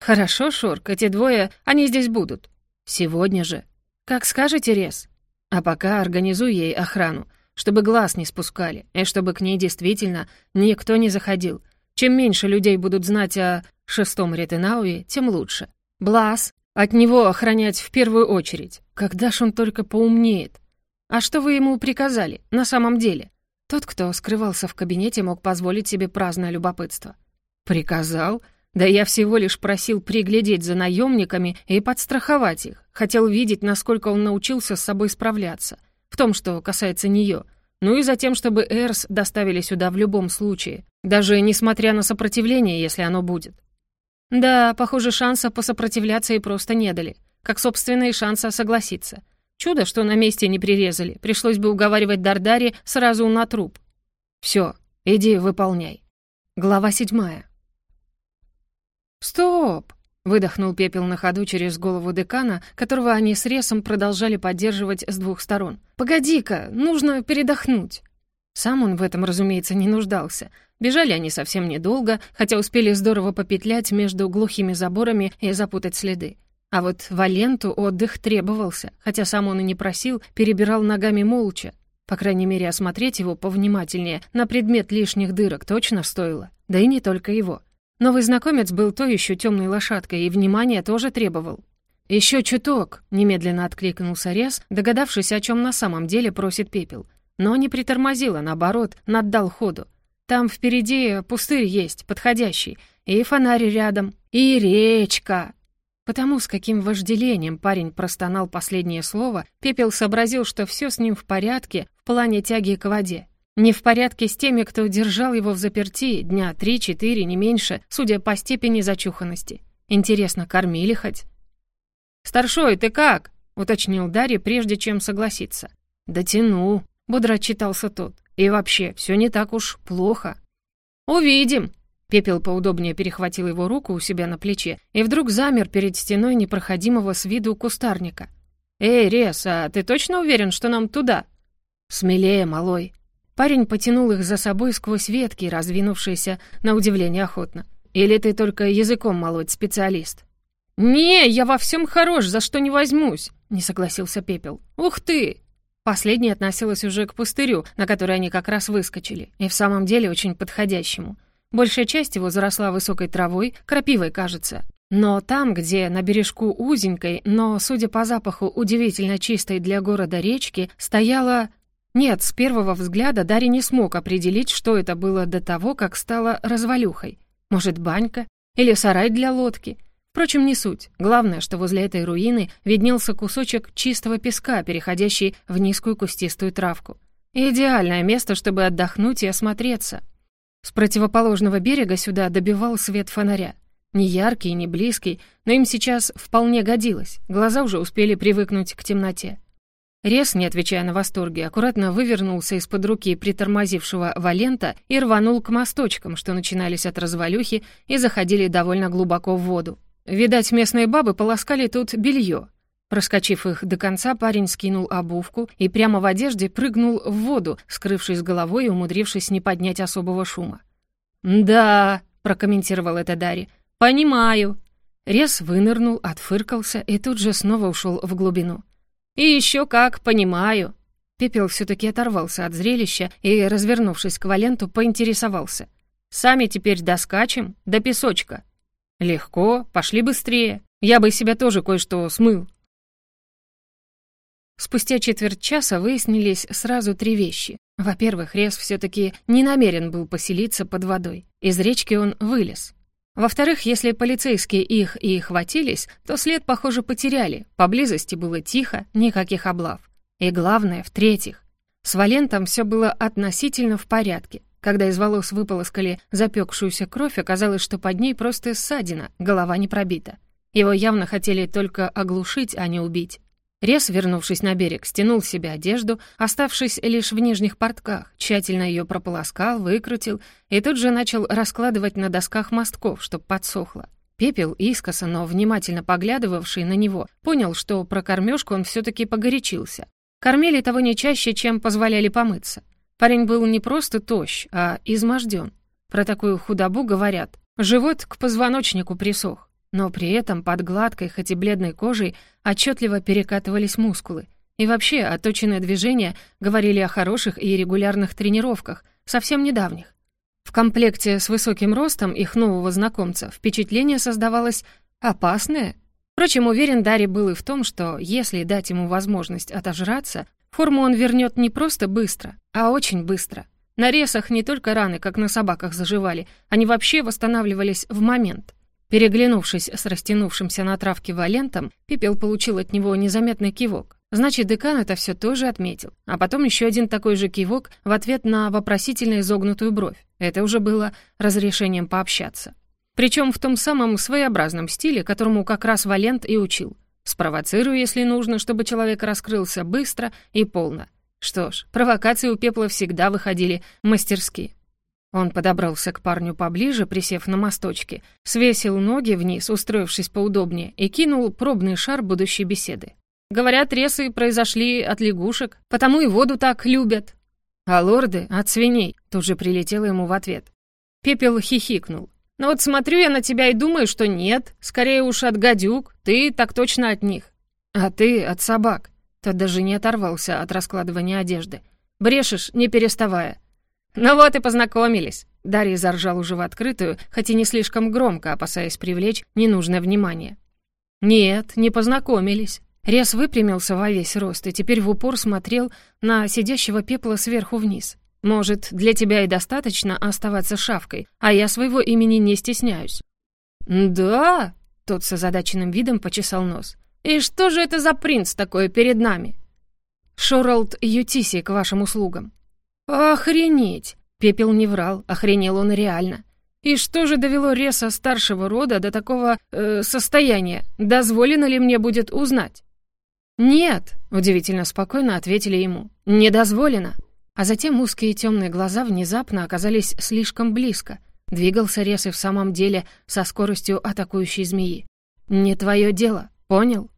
«Хорошо, Шорк, эти двое, они здесь будут». «Сегодня же». «Как скажете, Рез». «А пока организуй ей охрану чтобы глаз не спускали, и чтобы к ней действительно никто не заходил. Чем меньше людей будут знать о шестом Ретенауе, тем лучше. Блас, от него охранять в первую очередь. Когда ж он только поумнеет? А что вы ему приказали, на самом деле? Тот, кто скрывался в кабинете, мог позволить себе праздное любопытство. «Приказал? Да я всего лишь просил приглядеть за наемниками и подстраховать их. Хотел видеть, насколько он научился с собой справляться. В том, что касается нее. Ну и затем, чтобы Эрс доставили сюда в любом случае. Даже несмотря на сопротивление, если оно будет. Да, похоже, шанса посопротивляться и просто не дали. Как, собственно, и шанса согласиться. Чудо, что на месте не прирезали. Пришлось бы уговаривать Дардари сразу на труп. Все, иди выполняй. Глава седьмая. «Стоп!» — выдохнул пепел на ходу через голову декана, которого они с Ресом продолжали поддерживать с двух сторон. «Погоди-ка, нужно передохнуть!» Сам он в этом, разумеется, не нуждался. Бежали они совсем недолго, хотя успели здорово попетлять между глухими заборами и запутать следы. А вот Валенту отдых требовался, хотя сам он и не просил, перебирал ногами молча. По крайней мере, осмотреть его повнимательнее на предмет лишних дырок точно стоило. Да и не только его. Новый знакомец был то еще темной лошадкой, и внимания тоже требовал. Еще чуток!» — немедленно откликнулся Рез, догадавшись, о чем на самом деле просит Пепел. Но не притормозил, наоборот, наддал ходу. «Там впереди пустырь есть, подходящий, и фонарь рядом, и речка!» Потому с каким вожделением парень простонал последнее слово, Пепел сообразил, что все с ним в порядке в плане тяги к воде. Не в порядке с теми, кто держал его в заперти дня три-четыре, не меньше, судя по степени зачуханности. Интересно, кормили хоть? «Старшой, ты как?» — уточнил Дарья, прежде чем согласиться. «Дотяну», — бодро отчитался тот. «И вообще, все не так уж плохо». «Увидим», Пепел поудобнее перехватил его руку у себя на плече и вдруг замер перед стеной непроходимого с виду кустарника. «Эй, Рес, а ты точно уверен, что нам туда?» «Смелее, малой», Парень потянул их за собой сквозь ветки, раздвинувшиеся, на удивление, охотно. «Или ты только языком молоть специалист?» «Не, я во всем хорош, за что не возьмусь», — не согласился Пепел. «Ух ты!» Последняя относилась уже к пустырю, на который они как раз выскочили, и в самом деле очень подходящему. Большая часть его заросла высокой травой, крапивой, кажется. Но там, где на бережку узенькой, но, судя по запаху, удивительно чистой для города речки, стояла нет, с первого взгляда Дарья не смог определить, что это было до того, как стало развалюхой. Может, банька? Или сарай для лодки? Впрочем, не суть. Главное, что возле этой руины виднелся кусочек чистого песка, переходящий в низкую кустистую травку. Идеальное место, чтобы отдохнуть и осмотреться. С противоположного берега сюда добивал свет фонаря. Не яркий, не близкий, но им сейчас вполне годилось. Глаза уже успели привыкнуть к темноте. Рес, не отвечая на восторги, аккуратно вывернулся из-под руки притормозившего Валента и рванул к мосточкам, что начинались от развалюхи и заходили довольно глубоко в воду. Видать, местные бабы полоскали тут белье. Проскочив их до конца, парень скинул обувку и прямо в одежде прыгнул в воду, скрывшись головой и умудрившись не поднять особого шума. «Да», — прокомментировал это Дарри, — «понимаю». Рес вынырнул, отфыркался и тут же снова ушел в глубину. «И еще как, понимаю». Пепел все-таки оторвался от зрелища и, развернувшись к Валенту, поинтересовался. «Сами теперь доскачем до песочка». «Легко, пошли быстрее. Я бы себя тоже кое-что смыл». Спустя четверть часа выяснились сразу три вещи. Во-первых, Рез все-таки не намерен был поселиться под водой. Из речки он вылез. Во-вторых, если полицейские их и хватились, то след, похоже, потеряли. Поблизости было тихо, никаких облав. И главное, в-третьих, с Валентом все было относительно в порядке. Когда из волос выполоскали запекшуюся кровь, оказалось, что под ней просто ссадина, голова не пробита. Его явно хотели только оглушить, а не убить. Рес, вернувшись на берег, стянул с себя одежду, оставшись лишь в нижних портках, тщательно ее прополоскал, выкрутил и тут же начал раскладывать на досках мостков, чтоб подсохло. Пепел, искоса, но внимательно поглядывавший на него, понял, что про кормежку он все таки погорячился. Кормили того не чаще, чем позволяли помыться. Парень был не просто тощ, а изможден. Про такую худобу говорят. Живот к позвоночнику присох но при этом под гладкой, хоть и бледной кожей отчетливо перекатывались мускулы. И вообще, отточенные движения говорили о хороших и регулярных тренировках, совсем недавних. В комплекте с высоким ростом их нового знакомца впечатление создавалось опасное. Впрочем, уверен Дарри был и в том, что если дать ему возможность отожраться, форму он вернет не просто быстро, а очень быстро. На ресах не только раны, как на собаках, заживали, они вообще восстанавливались в момент. Переглянувшись с растянувшимся на травке Валентом, Пепел получил от него незаметный кивок. Значит, декан это все тоже отметил. А потом еще один такой же кивок в ответ на вопросительно изогнутую бровь. Это уже было разрешением пообщаться. Причем в том самом своеобразном стиле, которому как раз Валент и учил. Спровоцирую, если нужно, чтобы человек раскрылся быстро и полно. Что ж, провокации у Пепла всегда выходили мастерски. Он подобрался к парню поближе, присев на мосточке, свесил ноги вниз, устроившись поудобнее, и кинул пробный шар будущей беседы. Говорят, ресы произошли от лягушек, потому и воду так любят. А лорды — от свиней, тут же прилетело ему в ответ. Пепел хихикнул. «Но «Ну вот смотрю я на тебя и думаю, что нет, скорее уж от гадюк, ты так точно от них. А ты от собак». Тот даже не оторвался от раскладывания одежды. «Брешешь, не переставая. «Ну вот и познакомились!» Дарья заржал уже в открытую, хоть и не слишком громко, опасаясь привлечь ненужное внимание. «Нет, не познакомились». Рес выпрямился во весь рост и теперь в упор смотрел на сидящего пепла сверху вниз. «Может, для тебя и достаточно оставаться шавкой, а я своего имени не стесняюсь». «Да?» — тот с озадаченным видом почесал нос. «И что же это за принц такой перед нами?» «Шоралд Ютиси к вашим услугам». «Охренеть!» Пепел не врал, охренел он реально. «И что же довело Реса старшего рода до такого э, состояния? Дозволено ли мне будет узнать?» «Нет», — удивительно спокойно ответили ему, — «не дозволено». А затем узкие темные глаза внезапно оказались слишком близко. Двигался Рес и в самом деле со скоростью атакующей змеи. «Не твое дело, понял?»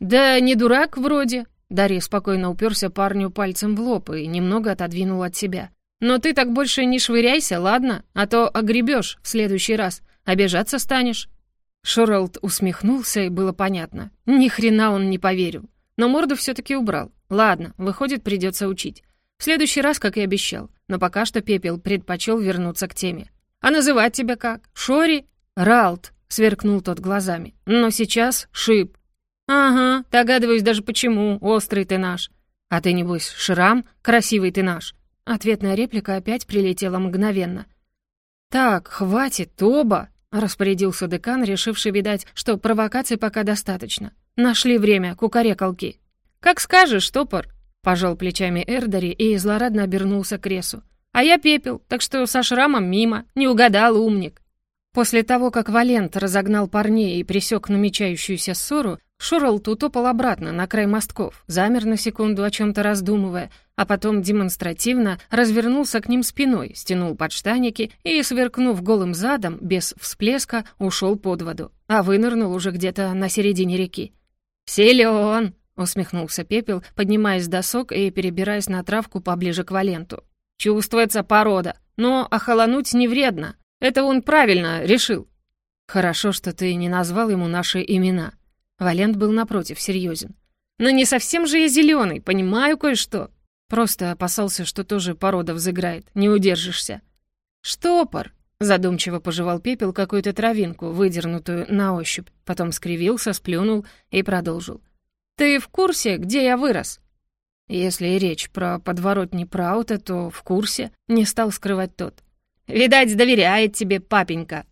«Да не дурак вроде», Дарья спокойно уперся парню пальцем в лоб и немного отодвинул от себя. «Но ты так больше не швыряйся, ладно? А то огребешь в следующий раз. Обижаться станешь». Шоралд усмехнулся, и было понятно. Ни хрена он не поверил. Но морду все-таки убрал. Ладно, выходит, придется учить. Следующий раз, как и обещал. Но пока что Пепел предпочел вернуться к теме. «А называть тебя как? Шори?» «Ралт», — сверкнул тот глазами. «Но сейчас Шип. «Ага, догадываюсь даже почему, острый ты наш. А ты, небось, Шрам, красивый ты наш». Ответная реплика опять прилетела мгновенно. «Так, хватит, оба!» — распорядился декан, решивший, видать, что провокаций пока достаточно. «Нашли время, кукарекалки». «Как скажешь, топор!» — пожал плечами Эрдари и злорадно обернулся к Ресу. «А я пепел, так что со шрамом мимо, не угадал умник». После того, как Валент разогнал парней и пресек намечающуюся ссору, Шуралт утопал обратно на край мостков, замер на секунду, о чем-то раздумывая, а потом демонстративно развернулся к ним спиной, стянул подштаники и, сверкнув голым задом, без всплеска, ушел под воду, а вынырнул уже где-то на середине реки. «Силён!» — усмехнулся Пепел, поднимаясь с досок и перебираясь на травку поближе к Валенту. «Чувствуется порода, но охолонуть не вредно. Это он правильно решил». «Хорошо, что ты не назвал ему наши имена», Валент был напротив, серьезен. «Но не совсем же я зеленый, понимаю кое-что. Просто опасался, что тоже порода взыграет, не удержишься». «Штопор!» — задумчиво пожевал пепел какую-то травинку, выдернутую на ощупь, потом скривился, сплюнул и продолжил. «Ты в курсе, где я вырос?» Если речь про подворотни Праута, то в курсе, не стал скрывать тот. «Видать, доверяет тебе папенька»,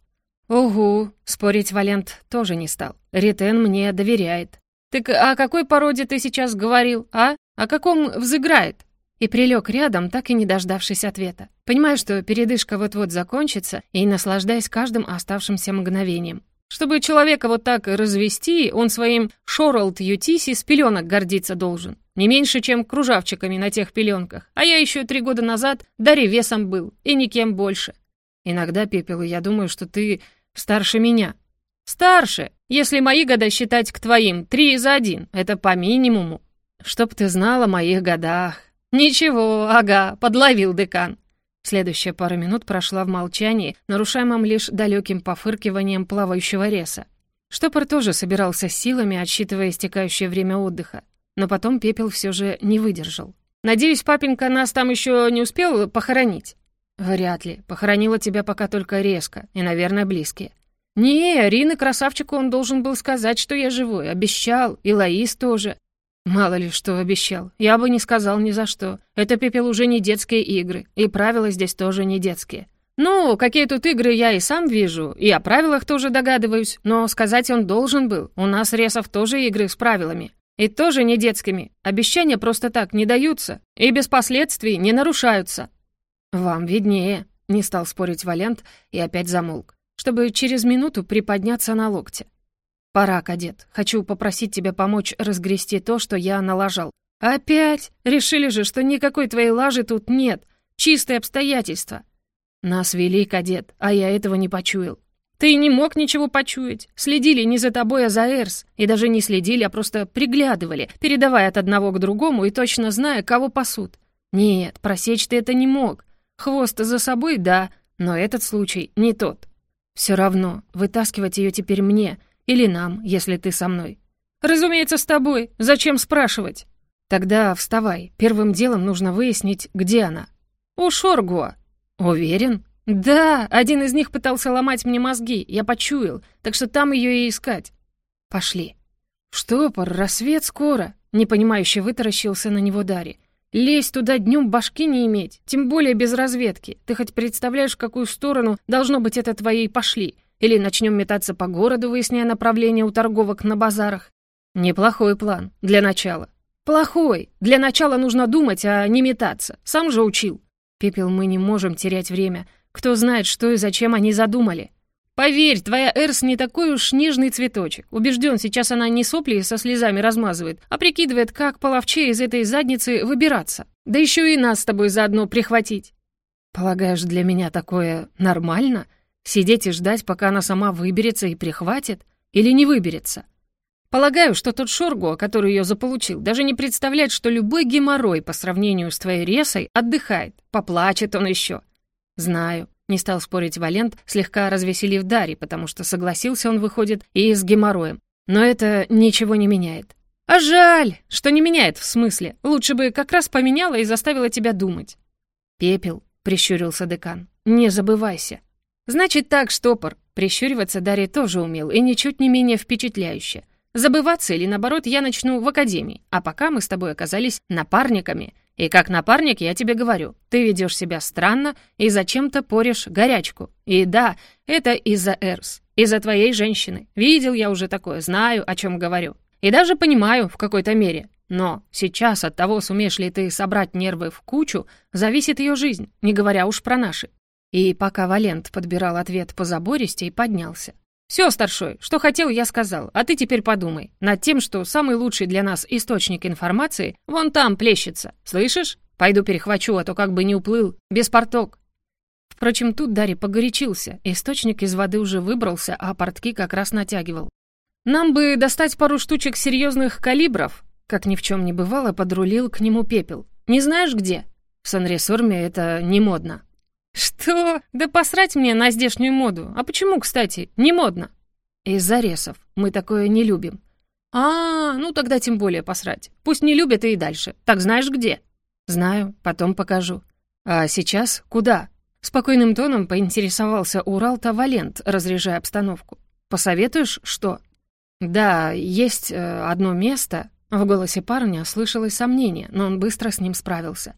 «Угу», — спорить Валент тоже не стал. «Ритен мне доверяет». «Так о какой породе ты сейчас говорил, а? О каком взыграет?» И прилег рядом, так и не дождавшись ответа. Понимаю, что передышка вот-вот закончится, и наслаждаясь каждым оставшимся мгновением. Чтобы человека вот так развести, он своим Шоралд Ютиси с пеленок гордиться должен. Не меньше, чем кружавчиками на тех пеленках. А я еще три года назад даре весом был, и никем больше. Иногда, Пепел, я думаю, что ты Старше меня. Старше, если мои года считать к твоим, три за один, это по минимуму. Чтоб ты знала о моих годах. Ничего, ага, подловил декан. Следующая пара минут прошла в молчании, нарушаемом лишь далеким пофыркиванием плавающего реса. Штопор тоже собирался силами, отсчитывая истекающее время отдыха. Но потом пепел все же не выдержал. «Надеюсь, папенька нас там еще не успел похоронить?» «Вряд ли. Похоронила тебя пока только резко, и, наверное, близкие». «Не, Арины красавчику он должен был сказать, что я живой, обещал, и Лаис тоже». Мало ли что обещал. Я бы не сказал ни за что. Это пепел уже не детские игры, и правила здесь тоже не детские. Ну, какие тут игры я и сам вижу, и о правилах тоже догадываюсь, но сказать он должен был. У нас ресов тоже игры с правилами. И тоже не детскими. Обещания просто так не даются, и без последствий не нарушаются. Вам виднее, не стал спорить Валент и опять замолк, чтобы через минуту приподняться на локте. «Пора, кадет. Хочу попросить тебя помочь разгрести то, что я налажал». «Опять? Решили же, что никакой твоей лажи тут нет. Чистые обстоятельства». «Нас вели, кадет, а я этого не почуял». «Ты не мог ничего почуять. Следили не за тобой, а за Эрс. И даже не следили, а просто приглядывали, передавая от одного к другому и точно зная, кого пасут. Нет, просечь ты это не мог. Хвост за собой — да, но этот случай не тот. Все равно, вытаскивать ее теперь мне — или нам, если ты со мной. Разумеется, с тобой. Зачем спрашивать? Тогда вставай. Первым делом нужно выяснить, где она. У Шоргуа. Уверен? Да, один из них пытался ломать мне мозги, я почуял, так что там ее и искать. Пошли. Штопор, рассвет скоро. Непонимающе вытаращился на него Дари. Лезть туда днем башки не иметь, тем более без разведки. Ты хоть представляешь, в какую сторону должно быть это твоей пошли? Или начнем метаться по городу, выясняя направление у торговок на базарах? Неплохой план, для начала. Плохой. Для начала нужно думать, а не метаться. Сам же учил. Пепел, мы не можем терять время. Кто знает, что и зачем они задумали. Поверь, твоя Эрс не такой уж нежный цветочек. Убежден, сейчас она не сопли со слезами размазывает, а прикидывает, как половче из этой задницы выбираться. Да еще и нас с тобой заодно прихватить. Полагаешь, для меня такое нормально? Сидеть и ждать, пока она сама выберется и прихватит? Или не выберется? Полагаю, что тот Шоргуа, который ее заполучил, даже не представляет, что любой геморрой по сравнению с твоей ресой отдыхает. Поплачет он еще. Знаю. Не стал спорить Валент, слегка развеселив Дари, потому что согласился он, выходит, и с геморроем. Но это ничего не меняет. А жаль, что не меняет в смысле. Лучше бы как раз поменяла и заставила тебя думать. Пепел, прищурился декан, не забывайся. «Значит так, штопор». Прищуриваться Дарья тоже умел, и ничуть не менее впечатляюще. Забываться или, наоборот, я начну в академии, а пока мы с тобой оказались напарниками. И как напарник я тебе говорю, ты ведешь себя странно и зачем-то порешь горячку. И да, это из-за Эрс, из-за твоей женщины. Видел я уже такое, знаю, о чем говорю. И даже понимаю в какой-то мере. Но сейчас от того, сумеешь ли ты собрать нервы в кучу, зависит ее жизнь, не говоря уж про наши. И пока Валент подбирал ответ по забористей, поднялся. «Все, старшой, что хотел, я сказал, а ты теперь подумай над тем, что самый лучший для нас источник информации вон там плещется. Слышишь? Пойду перехвачу, а то как бы не уплыл. Без порток». Впрочем, тут Дарри погорячился. Источник из воды уже выбрался, а портки как раз натягивал. «Нам бы достать пару штучек серьезных калибров», как ни в чем не бывало, подрулил к нему пепел. «Не знаешь где?» В Санресорме это не модно. «Что? Да посрать мне на здешнюю моду. А почему, кстати, не модно?» «Из-за ресов. Мы такое не любим». «А, ну тогда тем более посрать. Пусть не любят и дальше. Так знаешь где?» «Знаю, потом покажу». «А сейчас куда?» Спокойным тоном поинтересовался Урал Тавалент, разряжая обстановку. «Посоветуешь, что?» «Да, есть э, одно место...» В голосе парня слышалось сомнение, но он быстро с ним справился.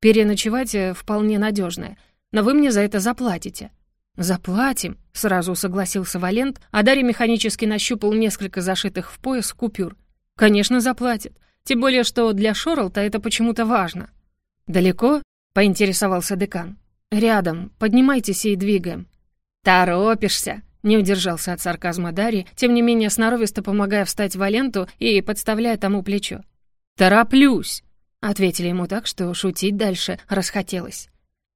«Переночевать э, вполне надежное но вы мне за это заплатите». «Заплатим», — сразу согласился Валент, а Дарья механически нащупал несколько зашитых в пояс купюр. «Конечно, заплатит. Тем более, что для Шорлта это почему-то важно». «Далеко?» — поинтересовался декан. «Рядом. Поднимайтесь и двигаем». «Торопишься!» — не удержался от сарказма Дарьи, тем не менее сноровисто помогая встать Валенту и подставляя тому плечо. «Тороплюсь!» — ответили ему так, что шутить дальше расхотелось.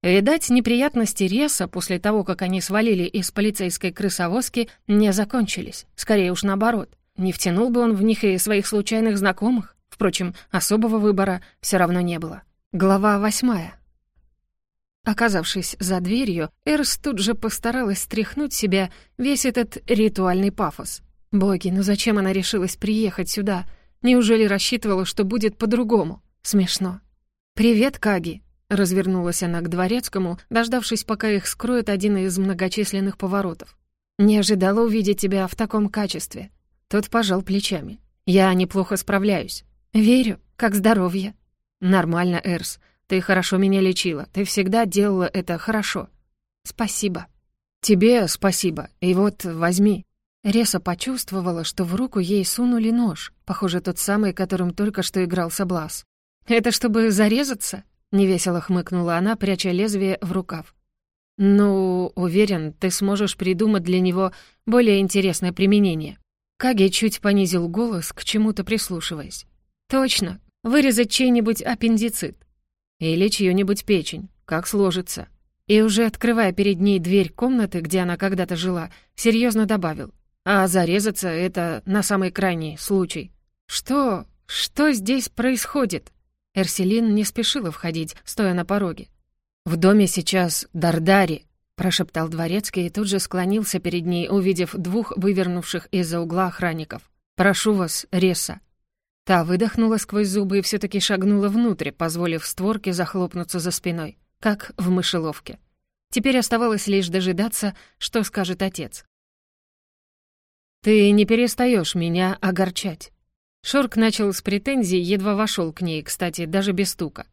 Видать, неприятности Реса после того, как они свалили из полицейской крысовозки, не закончились. Скорее уж наоборот. Не втянул бы он в них и своих случайных знакомых. Впрочем, особого выбора все равно не было. Глава восьмая. Оказавшись за дверью, Эрс тут же постаралась стряхнуть себя весь этот ритуальный пафос. Боги, ну зачем она решилась приехать сюда? Неужели рассчитывала, что будет по-другому? Смешно. «Привет, Каги», Развернулась она к дворецкому, дождавшись, пока их скроет один из многочисленных поворотов. «Не ожидала увидеть тебя в таком качестве». Тот пожал плечами. «Я неплохо справляюсь». «Верю, как здоровье». «Нормально, Эрс. Ты хорошо меня лечила. Ты всегда делала это хорошо». «Спасибо». «Тебе спасибо. И вот возьми». Реса почувствовала, что в руку ей сунули нож, похоже, тот самый, которым только что играл Соблас. «Это чтобы зарезаться?» — невесело хмыкнула она, пряча лезвие в рукав. «Ну, уверен, ты сможешь придумать для него более интересное применение». Каги чуть понизил голос, к чему-то прислушиваясь. «Точно, вырезать чей-нибудь аппендицит». «Или чью-нибудь печень, как сложится». И уже открывая перед ней дверь комнаты, где она когда-то жила, серьезно добавил. «А зарезаться — это на самый крайний случай». «Что? Что здесь происходит?» Эрселин не спешила входить, стоя на пороге. «В доме сейчас Дардари», — прошептал дворецкий и тут же склонился перед ней, увидев двух вывернувших из-за угла охранников. «Прошу вас, Реса». Та выдохнула сквозь зубы и все таки шагнула внутрь, позволив створке захлопнуться за спиной, как в мышеловке. Теперь оставалось лишь дожидаться, что скажет отец. «Ты не перестаешь меня огорчать». Шорк начал с претензий, едва вошел к ней, кстати, даже без стука.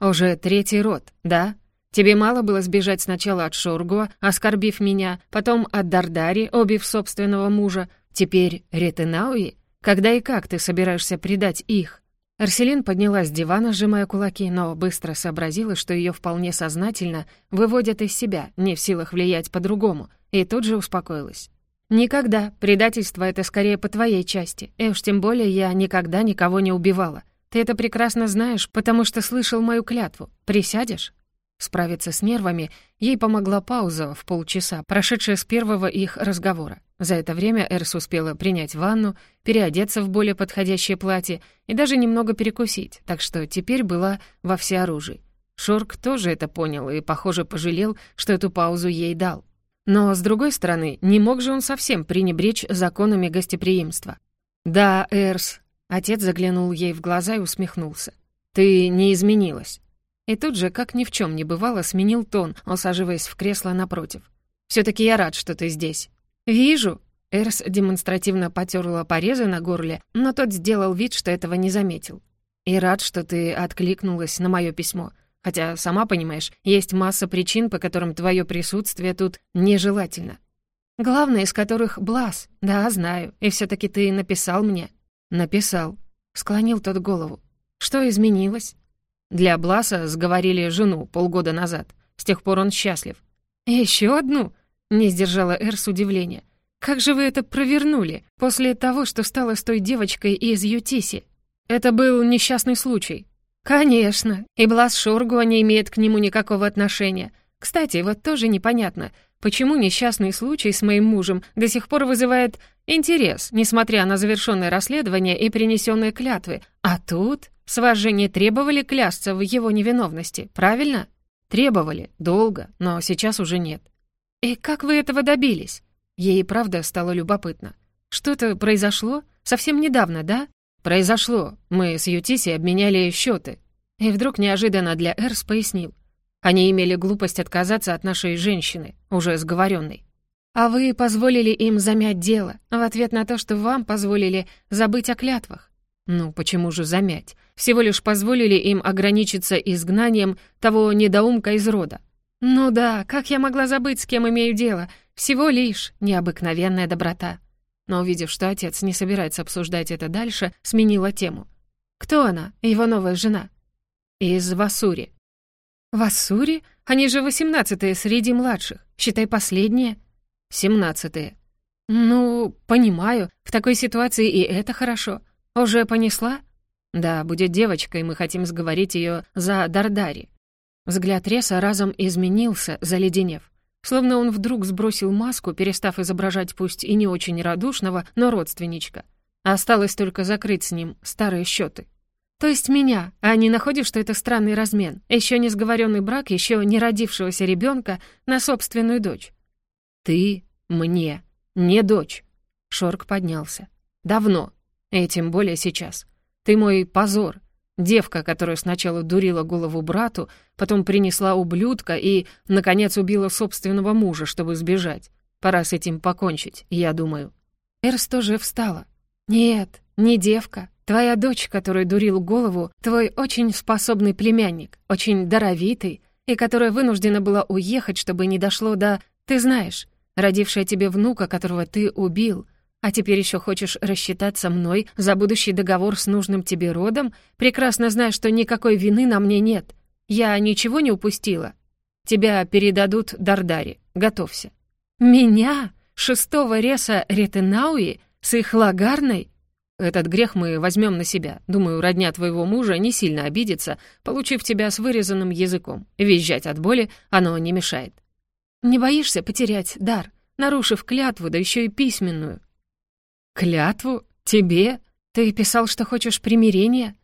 «Уже третий род, да? Тебе мало было сбежать сначала от Шоргуа, оскорбив меня, потом от Дардари, обив собственного мужа, теперь Ретенауи? Когда и как ты собираешься предать их?» Арселин поднялась с дивана, сжимая кулаки, но быстро сообразила, что ее вполне сознательно выводят из себя, не в силах влиять по-другому, и тут же успокоилась. «Никогда. Предательство — это скорее по твоей части. И уж тем более я никогда никого не убивала. Ты это прекрасно знаешь, потому что слышал мою клятву. Присядешь?» Справиться с нервами ей помогла пауза в полчаса, прошедшая с первого их разговора. За это время Эрс успела принять ванну, переодеться в более подходящее платье и даже немного перекусить, так что теперь была во всеоружии. Шорк тоже это понял и, похоже, пожалел, что эту паузу ей дал. Но, с другой стороны, не мог же он совсем пренебречь законами гостеприимства. «Да, Эрс», — отец заглянул ей в глаза и усмехнулся. «Ты не изменилась». И тут же, как ни в чем не бывало, сменил тон, усаживаясь в кресло напротив. все таки я рад, что ты здесь». «Вижу». Эрс демонстративно потерла порезы на горле, но тот сделал вид, что этого не заметил. «И рад, что ты откликнулась на мое письмо. Хотя, сама понимаешь, есть масса причин, по которым твое присутствие тут нежелательно. Главное из которых — Блас. Да, знаю. И все таки ты написал мне. Написал. Склонил тот голову. Что изменилось? Для Бласа сговорили жену полгода назад. С тех пор он счастлив. Еще одну? Не сдержала Эр с удивления. Как же вы это провернули после того, что стало с той девочкой из Ютиси? Это был несчастный случай. «Конечно, и Блас Шоргуа не имеет к нему никакого отношения. Кстати, вот тоже непонятно, почему несчастный случай с моим мужем до сих пор вызывает интерес, несмотря на завершенное расследование и принесенные клятвы. А тут с вас же не требовали клясться в его невиновности, правильно? Требовали, долго, но сейчас уже нет. И как вы этого добились? Ей правда стало любопытно. Что-то произошло? Совсем недавно, да? «Произошло. Мы с Ютиси обменяли счеты. И вдруг неожиданно для Эрс пояснил. Они имели глупость отказаться от нашей женщины, уже сговоренной. А вы позволили им замять дело, в ответ на то, что вам позволили забыть о клятвах. Ну, почему же замять? Всего лишь позволили им ограничиться изгнанием того недоумка из рода. Ну да, как я могла забыть, с кем имею дело? Всего лишь необыкновенная доброта но, увидев, что отец не собирается обсуждать это дальше, сменила тему. «Кто она, его новая жена?» «Из Васури». «Васури? Они же восемнадцатые среди младших. Считай, последние». «Семнадцатые». «Ну, понимаю, в такой ситуации и это хорошо. Уже понесла?» «Да, будет девочка, и мы хотим сговорить ее за Дардари». Взгляд Реса разом изменился, заледенев. Словно он вдруг сбросил маску, перестав изображать пусть и не очень радушного, но родственничка. Осталось только закрыть с ним старые счеты. То есть меня, а не находишь, что это странный размен? Еще не сговоренный брак, еще не родившегося ребенка на собственную дочь. Ты мне не дочь. Шорк поднялся. Давно. И тем более сейчас. Ты мой позор, Девка, которая сначала дурила голову брату, потом принесла ублюдка и, наконец, убила собственного мужа, чтобы сбежать. Пора с этим покончить, я думаю. Эрс тоже встала. «Нет, не девка, Твоя дочь, которую дурил голову, твой очень способный племянник, очень даровитый, и которая вынуждена была уехать, чтобы не дошло до... Ты знаешь, родившая тебе внука, которого ты убил, а теперь еще хочешь рассчитаться мной за будущий договор с нужным тебе родом, прекрасно зная, что никакой вины на мне нет. Я ничего не упустила. Тебя передадут Дардари. Готовься. Меня? Шестого реса Ретенауи? С их лагарной? Этот грех мы возьмем на себя. Думаю, родня твоего мужа не сильно обидится, получив тебя с вырезанным языком. Визжать от боли оно не мешает. Не боишься потерять дар, нарушив клятву, да еще и письменную? «Клятву? Тебе? Ты писал, что хочешь примирения?»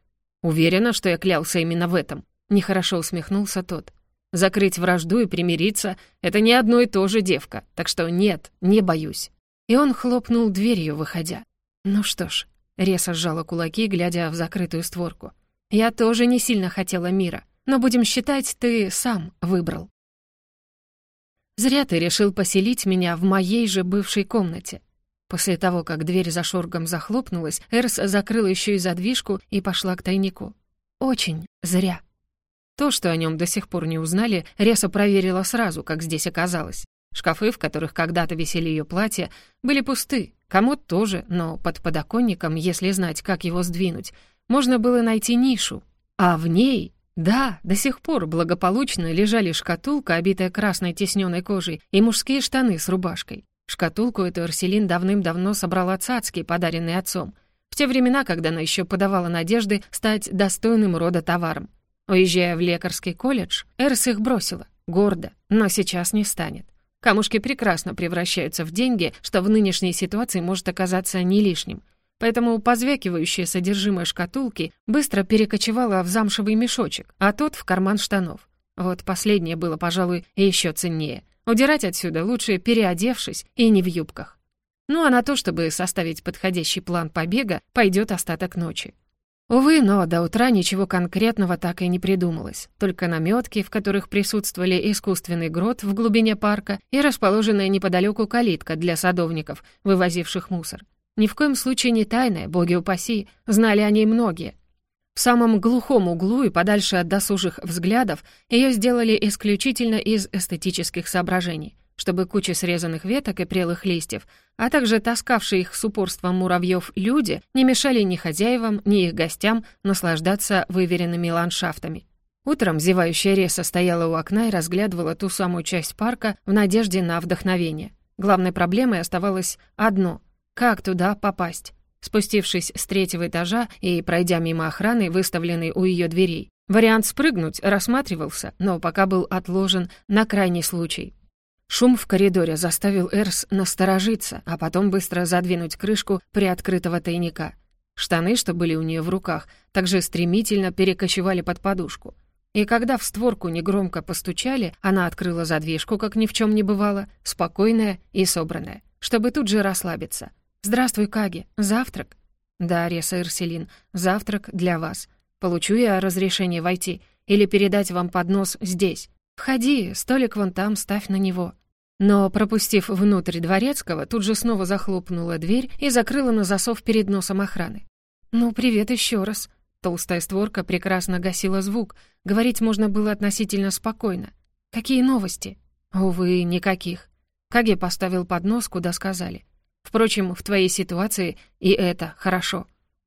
«Уверена, что я клялся именно в этом», — нехорошо усмехнулся тот. «Закрыть вражду и примириться — это не одно и то же, девка, так что нет, не боюсь». И он хлопнул дверью, выходя. «Ну что ж», — Реса сжала кулаки, глядя в закрытую створку. «Я тоже не сильно хотела мира, но будем считать, ты сам выбрал». «Зря ты решил поселить меня в моей же бывшей комнате. После того, как дверь за шоргом захлопнулась, Эрс закрыла еще и задвижку и пошла к тайнику. Очень зря. То, что о нем до сих пор не узнали, Реса проверила сразу, как здесь оказалось. Шкафы, в которых когда-то висели ее платья, были пусты. Комод тоже, но под подоконником, если знать, как его сдвинуть, можно было найти нишу. А в ней, да, до сих пор благополучно лежали шкатулка, обитая красной тесненной кожей, и мужские штаны с рубашкой. Шкатулку эту Арселин давным-давно собрала цацки, подаренные отцом, в те времена, когда она еще подавала надежды стать достойным рода товаром. Уезжая в лекарский колледж, Эрс их бросила, гордо, но сейчас не станет. Камушки прекрасно превращаются в деньги, что в нынешней ситуации может оказаться не лишним. Поэтому позвякивающее содержимое шкатулки быстро перекочевало в замшевый мешочек, а тот — в карман штанов. Вот последнее было, пожалуй, еще ценнее. Удирать отсюда лучше переодевшись и не в юбках. Ну а на то, чтобы составить подходящий план побега, пойдет остаток ночи. Увы, но до утра ничего конкретного так и не придумалось. Только наметки, в которых присутствовали искусственный грот в глубине парка и расположенная неподалеку калитка для садовников, вывозивших мусор. Ни в коем случае не тайная, боги упаси, знали о ней многие. В самом глухом углу и подальше от досужих взглядов ее сделали исключительно из эстетических соображений, чтобы куча срезанных веток и прелых листьев, а также таскавшие их с упорством муравьев люди не мешали ни хозяевам, ни их гостям наслаждаться выверенными ландшафтами. Утром зевающая Реса стояла у окна и разглядывала ту самую часть парка в надежде на вдохновение. Главной проблемой оставалось одно — как туда попасть? Спустившись с третьего этажа и пройдя мимо охраны, выставленной у ее дверей, вариант спрыгнуть рассматривался, но пока был отложен на крайний случай. Шум в коридоре заставил Эрс насторожиться, а потом быстро задвинуть крышку приоткрытого тайника. Штаны, что были у нее в руках, также стремительно перекочевали под подушку. И когда в створку негромко постучали, она открыла задвижку, как ни в чем не бывало, спокойная и собранная, чтобы тут же расслабиться. «Здравствуй, Каги. Завтрак?» «Да, Реса Ирселин, завтрак для вас. Получу я разрешение войти или передать вам поднос здесь? Входи, столик вон там, ставь на него». Но, пропустив внутрь дворецкого, тут же снова захлопнула дверь и закрыла на засов перед носом охраны. «Ну, привет еще раз». Толстая створка прекрасно гасила звук, говорить можно было относительно спокойно. «Какие новости?» «Увы, никаких». Каги поставил поднос, куда сказали. Впрочем, в твоей ситуации и это хорошо.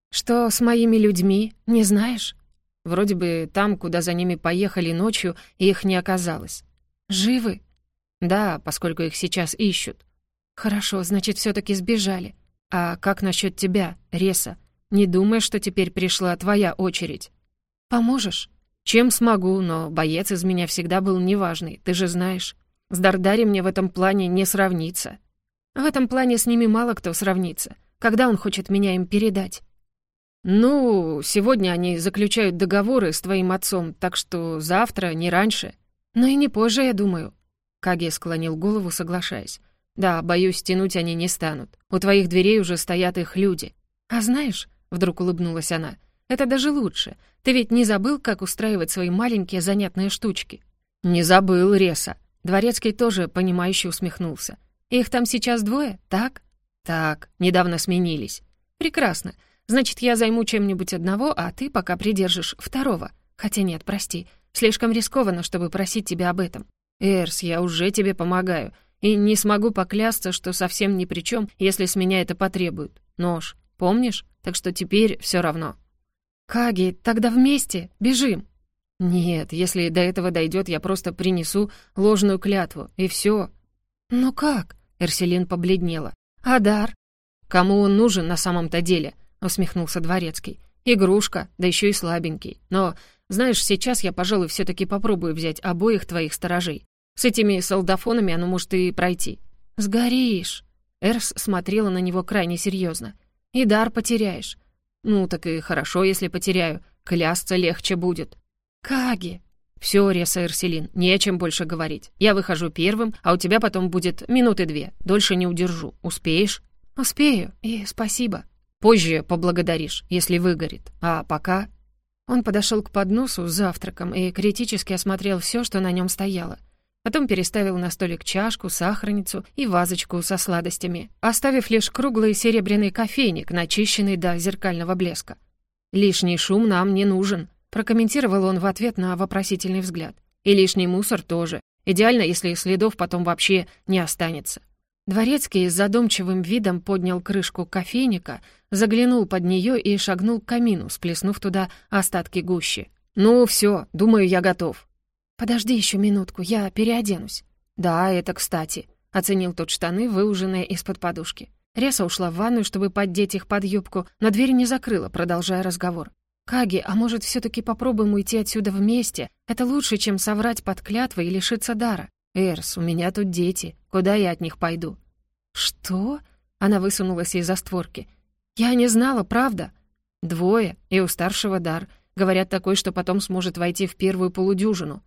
Что с моими людьми, не знаешь? Вроде бы там, куда за ними поехали ночью, их не оказалось. Живы? Да, поскольку их сейчас ищут. Хорошо, значит, все таки сбежали. А как насчет тебя, Реса? Не думаешь, что теперь пришла твоя очередь? Поможешь? Чем смогу, но боец из меня всегда был неважный, ты же знаешь. С Дардари мне в этом плане не сравнится. В этом плане с ними мало кто сравнится. Когда он хочет меня им передать? Ну, сегодня они заключают договоры с твоим отцом, так что завтра, не раньше. Но и не позже, я думаю. Каги склонил голову, соглашаясь. Да, боюсь, тянуть они не станут. У твоих дверей уже стоят их люди. А знаешь, вдруг улыбнулась она, это даже лучше. Ты ведь не забыл, как устраивать свои маленькие занятные штучки? Не забыл, Реса. Дворецкий тоже, понимающе усмехнулся. Их там сейчас двое, так? Так, недавно сменились. Прекрасно. Значит, я займу чем-нибудь одного, а ты пока придержишь второго. Хотя нет, прости, слишком рискованно, чтобы просить тебя об этом. Эрс, я уже тебе помогаю. И не смогу поклясться, что совсем ни при чем, если с меня это потребуют. Нож, помнишь? Так что теперь все равно. Каги, тогда вместе, бежим. Нет, если до этого дойдет, я просто принесу ложную клятву, и все. Ну как? Эрселин побледнела. А дар? Кому он нужен на самом-то деле? Усмехнулся Дворецкий. Игрушка, да еще и слабенький. Но, знаешь, сейчас я, пожалуй, все таки попробую взять обоих твоих сторожей. С этими солдафонами оно может и пройти». «Сгоришь!» Эрс смотрела на него крайне серьезно. «И дар потеряешь». «Ну, так и хорошо, если потеряю. Клясться легче будет». «Каги!» «Все, Реса Эрселин, не о чем больше говорить. Я выхожу первым, а у тебя потом будет минуты две. Дольше не удержу. Успеешь?» «Успею, и спасибо». «Позже поблагодаришь, если выгорит. А пока...» Он подошел к подносу с завтраком и критически осмотрел все, что на нем стояло. Потом переставил на столик чашку, сахарницу и вазочку со сладостями, оставив лишь круглый серебряный кофейник, начищенный до зеркального блеска. «Лишний шум нам не нужен», — прокомментировал он в ответ на вопросительный взгляд. «И лишний мусор тоже. Идеально, если следов потом вообще не останется». Дворецкий с задумчивым видом поднял крышку кофейника, заглянул под нее и шагнул к камину, сплеснув туда остатки гущи. «Ну все, думаю, я готов», «Подожди еще минутку, я переоденусь». «Да, это кстати», — оценил тот штаны, выуженные из-под подушки. Реса ушла в ванную, чтобы поддеть их под юбку, но дверь не закрыла, продолжая разговор. «Каги, а может, все таки попробуем уйти отсюда вместе? Это лучше, чем соврать под клятвой и лишиться дара». «Эрс, у меня тут дети. Куда я от них пойду?» «Что?» — она высунулась из-за створки. «Я не знала, правда?» «Двое, и у старшего дар. Говорят, такой, что потом сможет войти в первую полудюжину».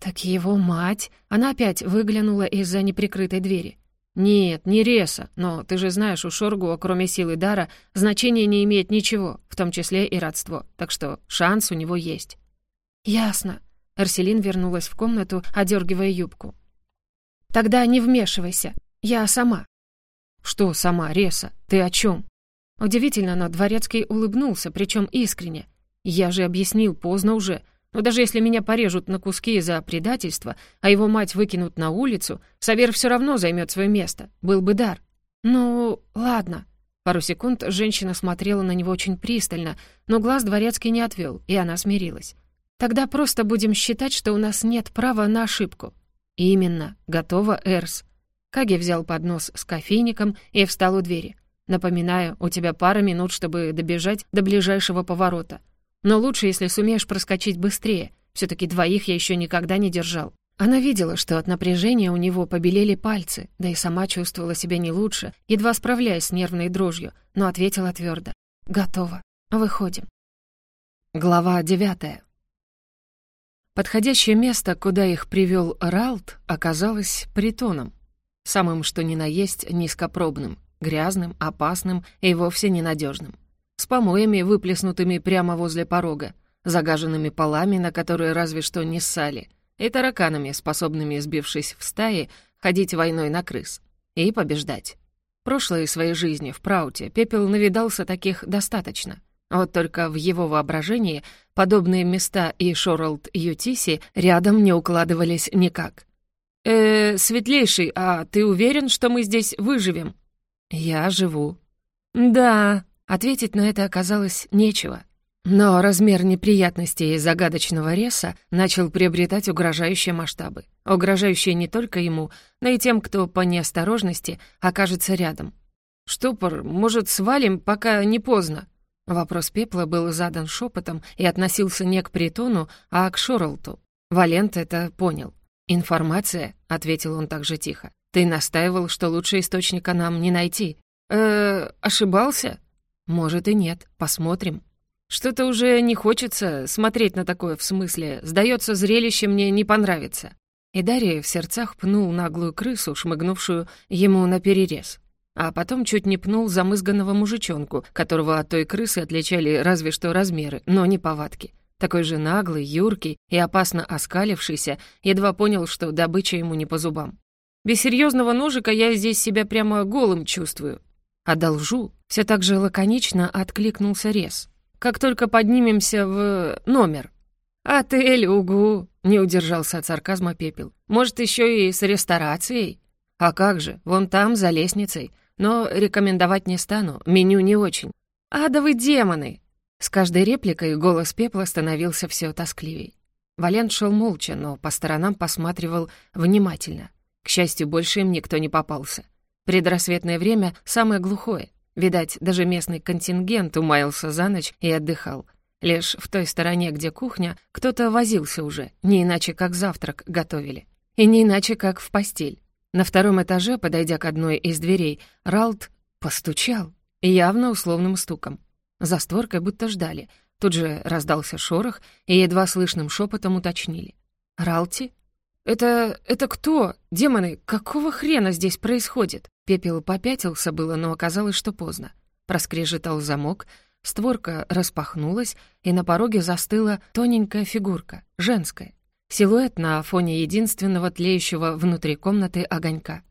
«Так его мать...» Она опять выглянула из-за неприкрытой двери. «Нет, не Реса, но ты же знаешь, у Шоргуа, кроме силы дара, значения не имеет ничего, в том числе и родство, так что шанс у него есть». «Ясно». Арселин вернулась в комнату, одергивая юбку. «Тогда не вмешивайся. Я сама». «Что сама, Реса? Ты о чем? Удивительно, но Дворецкий улыбнулся, причем искренне. «Я же объяснил, поздно уже. Но даже если меня порежут на куски за предательство, а его мать выкинут на улицу, Савер все равно займет свое место. Был бы дар. Ну, ладно. Пару секунд женщина смотрела на него очень пристально, но глаз дворецкий не отвел, и она смирилась. Тогда просто будем считать, что у нас нет права на ошибку. Именно. Готово, Эрс. Каги взял поднос с кофейником и встал у двери. Напоминаю, у тебя пара минут, чтобы добежать до ближайшего поворота. Но лучше, если сумеешь проскочить быстрее. все таки двоих я еще никогда не держал». Она видела, что от напряжения у него побелели пальцы, да и сама чувствовала себя не лучше, едва справляясь с нервной дрожью, но ответила твердо: «Готово. Выходим». Глава девятая. Подходящее место, куда их привел Ралт, оказалось притоном. Самым что ни на есть низкопробным, грязным, опасным и вовсе ненадежным с помоями, выплеснутыми прямо возле порога, загаженными полами, на которые разве что не ссали, и тараканами, способными, сбившись в стаи, ходить войной на крыс и побеждать. Прошлой своей жизни в Прауте Пепел навидался таких достаточно. Вот только в его воображении подобные места и Шоралд Ютиси рядом не укладывались никак. «Э, светлейший, а ты уверен, что мы здесь выживем?» «Я живу». «Да», Ответить на это оказалось нечего. Но размер неприятностей загадочного реса начал приобретать угрожающие масштабы. Угрожающие не только ему, но и тем, кто по неосторожности окажется рядом. «Штопор, может, свалим, пока не поздно?» Вопрос Пепла был задан шепотом и относился не к Притону, а к Шоралту. Валент это понял. «Информация», — ответил он также тихо. «Ты настаивал, что лучше источника нам не найти». «Э, ошибался?» «Может и нет. Посмотрим». «Что-то уже не хочется смотреть на такое в смысле. Сдается, зрелище мне не понравится». И Дарья в сердцах пнул наглую крысу, шмыгнувшую ему на перерез. А потом чуть не пнул замызганного мужичонку, которого от той крысы отличали разве что размеры, но не повадки. Такой же наглый, юркий и опасно оскалившийся, едва понял, что добыча ему не по зубам. Без серьезного ножика я здесь себя прямо голым чувствую. Одолжу, Все так же лаконично откликнулся Рез. «Как только поднимемся в номер». «Отель, угу!» — не удержался от сарказма Пепел. «Может, еще и с ресторацией?» «А как же, вон там, за лестницей. Но рекомендовать не стану, меню не очень». «А да вы демоны!» С каждой репликой голос Пепла становился все тоскливей. Валент шел молча, но по сторонам посматривал внимательно. К счастью, больше им никто не попался. Предрассветное время самое глухое. Видать, даже местный контингент умаялся за ночь и отдыхал. Лишь в той стороне, где кухня, кто-то возился уже, не иначе как завтрак готовили. И не иначе как в постель. На втором этаже, подойдя к одной из дверей, Ралт постучал, явно условным стуком. За створкой будто ждали — Тут же раздался шорох, и едва слышным шепотом уточнили. «Ралти? Это... это кто? Демоны, какого хрена здесь происходит?» Пепел попятился было, но оказалось, что поздно. Проскрежетал замок, створка распахнулась, и на пороге застыла тоненькая фигурка, женская. Силуэт на фоне единственного тлеющего внутри комнаты огонька.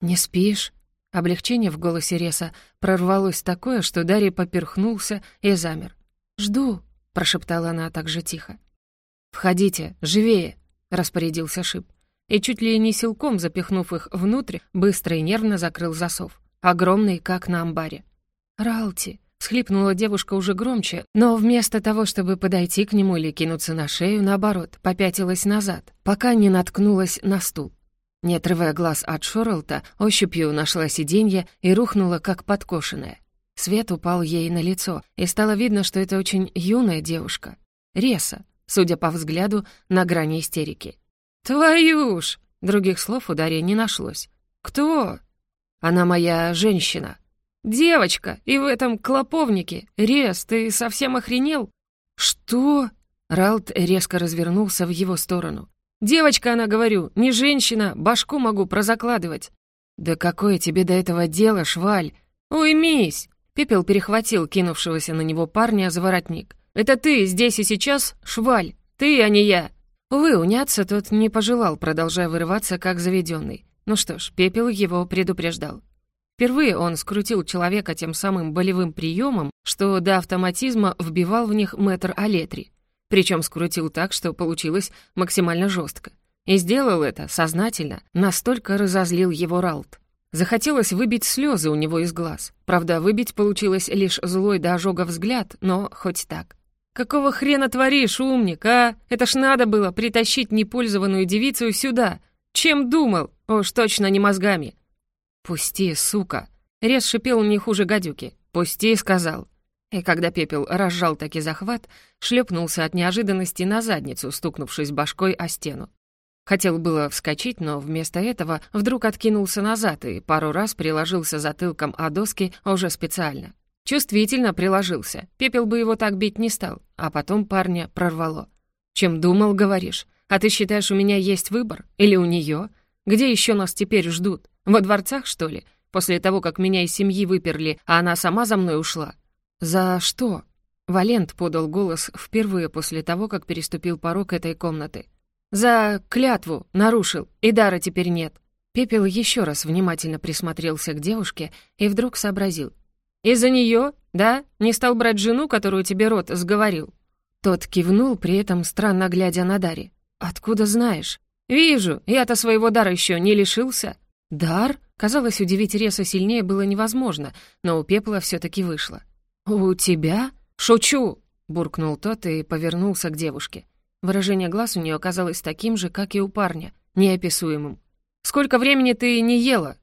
«Не спишь?» Облегчение в голосе Реса прорвалось такое, что Дарий поперхнулся и замер. «Жду», — прошептала она так же тихо. «Входите, живее», — распорядился Шип. И чуть ли не силком запихнув их внутрь, быстро и нервно закрыл засов. Огромный, как на амбаре. «Ралти», — схлипнула девушка уже громче, но вместо того, чтобы подойти к нему или кинуться на шею, наоборот, попятилась назад, пока не наткнулась на стул. Не отрывая глаз от Шорлта, ощупью нашла сиденье и рухнула, как подкошенная. Свет упал ей на лицо, и стало видно, что это очень юная девушка. Реса, судя по взгляду, на грани истерики. «Твою ж!» Других слов у Дарьи не нашлось. «Кто?» «Она моя женщина». «Девочка, и в этом клоповнике. Рес, ты совсем охренел?» «Что?» Ралт резко развернулся в его сторону. «Девочка, она, говорю, не женщина, башку могу прозакладывать». «Да какое тебе до этого дело, шваль?» «Уймись!» Пепел перехватил кинувшегося на него парня за воротник. «Это ты здесь и сейчас, шваль! Ты, а не я!» Увы, уняться тот не пожелал, продолжая вырываться, как заведенный. Ну что ж, Пепел его предупреждал. Впервые он скрутил человека тем самым болевым приемом, что до автоматизма вбивал в них мэтр Алетри. Причем скрутил так, что получилось максимально жестко. И сделал это сознательно, настолько разозлил его Ралт. Захотелось выбить слезы у него из глаз. Правда, выбить получилось лишь злой до ожога взгляд, но хоть так. «Какого хрена творишь, умник, а? Это ж надо было притащить непользованную девицу сюда. Чем думал? Уж точно не мозгами». «Пусти, сука!» Рез шипел не хуже гадюки. «Пусти», — сказал. И когда пепел разжал таки захват, шлепнулся от неожиданности на задницу, стукнувшись башкой о стену. Хотел было вскочить, но вместо этого вдруг откинулся назад и пару раз приложился затылком о доски уже специально. Чувствительно приложился. Пепел бы его так бить не стал. А потом парня прорвало. «Чем думал, говоришь? А ты считаешь, у меня есть выбор? Или у нее? Где еще нас теперь ждут? Во дворцах, что ли? После того, как меня из семьи выперли, а она сама за мной ушла?» «За что?» Валент подал голос впервые после того, как переступил порог этой комнаты. «За клятву нарушил, и дара теперь нет». Пепел еще раз внимательно присмотрелся к девушке и вдруг сообразил. «Из-за нее, да? Не стал брать жену, которую тебе рот сговорил?» Тот кивнул, при этом странно глядя на Дари. «Откуда знаешь?» «Вижу, я-то своего дара еще не лишился». «Дар?» Казалось, удивить Реса сильнее было невозможно, но у Пепла все таки вышло. «У тебя?» «Шучу!» — буркнул тот и повернулся к девушке. Выражение глаз у нее оказалось таким же, как и у парня, неописуемым. «Сколько времени ты не ела?»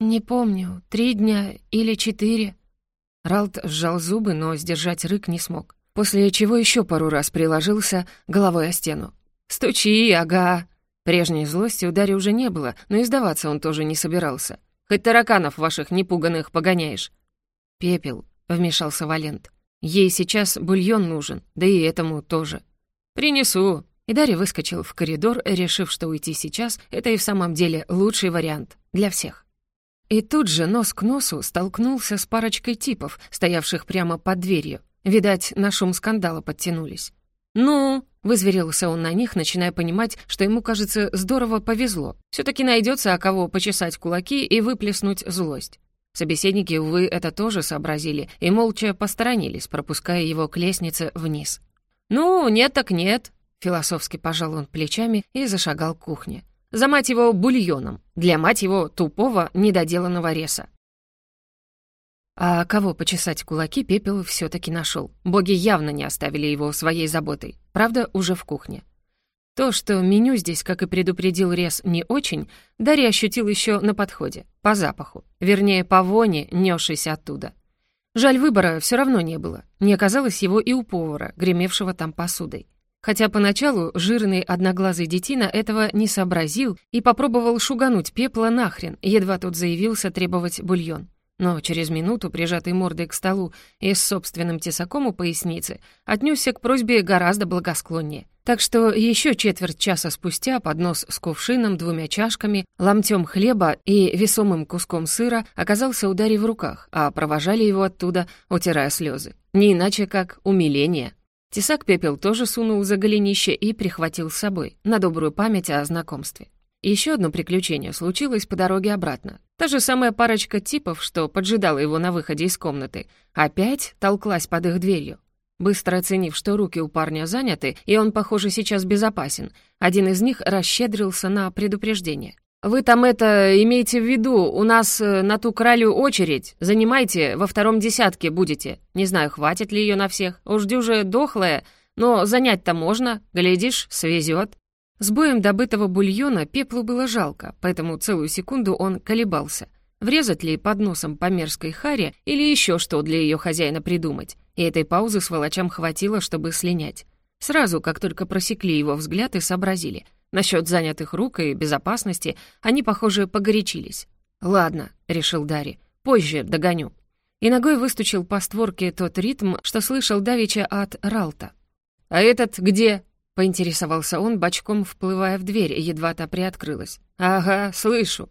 «Не помню, три дня или четыре». Ралт сжал зубы, но сдержать рык не смог, после чего еще пару раз приложился головой о стену. «Стучи, ага!» Прежней злости у Дарьи уже не было, но издаваться он тоже не собирался. «Хоть тараканов ваших непуганных погоняешь». «Пепел», — вмешался Валент. «Ей сейчас бульон нужен, да и этому тоже». «Принесу». И Дарья выскочил в коридор, решив, что уйти сейчас — это и в самом деле лучший вариант для всех. И тут же нос к носу столкнулся с парочкой типов, стоявших прямо под дверью. Видать, на шум скандала подтянулись. «Ну?» — вызверился он на них, начиная понимать, что ему, кажется, здорово повезло. все таки найдется, о кого почесать кулаки и выплеснуть злость. Собеседники, увы, это тоже сообразили и молча посторонились, пропуская его к лестнице вниз. «Ну, нет так нет», — философски пожал он плечами и зашагал к кухне. «За мать его бульоном, для мать его тупого, недоделанного реса». А кого почесать кулаки Пепел все таки нашел. Боги явно не оставили его своей заботой. Правда, уже в кухне. То, что меню здесь, как и предупредил Рес, не очень, Дарья ощутил еще на подходе, по запаху, вернее, по воне, несшейся оттуда. Жаль, выбора все равно не было. Не оказалось его и у повара, гремевшего там посудой. Хотя поначалу жирный одноглазый детина этого не сообразил и попробовал шугануть пепла нахрен, едва тот заявился требовать бульон. Но через минуту, прижатый мордой к столу и с собственным тесаком у поясницы, отнесся к просьбе гораздо благосклоннее — так что еще четверть часа спустя поднос с кувшином, двумя чашками, ломтем хлеба и весомым куском сыра оказался у Дарьи в руках, а провожали его оттуда, утирая слезы. Не иначе, как умиление. Тесак пепел тоже сунул за голенище и прихватил с собой, на добрую память о знакомстве. Еще одно приключение случилось по дороге обратно. Та же самая парочка типов, что поджидала его на выходе из комнаты, опять толклась под их дверью. Быстро оценив, что руки у парня заняты, и он, похоже, сейчас безопасен, один из них расщедрился на предупреждение. «Вы там это имейте в виду, у нас э, на ту кралю очередь, занимайте, во втором десятке будете. Не знаю, хватит ли ее на всех, уж дюже дохлая, но занять-то можно, глядишь, свезет». С боем добытого бульона пеплу было жалко, поэтому целую секунду он колебался. Врезать ли под носом по мерзкой харе или еще что для ее хозяина придумать? И этой паузы сволочам хватило, чтобы слинять. Сразу, как только просекли его взгляд и сообразили. Насчет занятых рук и безопасности они, похоже, погорячились. «Ладно», — решил Дарри, — «позже догоню». И ногой выстучил по створке тот ритм, что слышал давеча от Ралта. «А этот где?» — поинтересовался он, бочком вплывая в дверь, едва та приоткрылась. «Ага, слышу».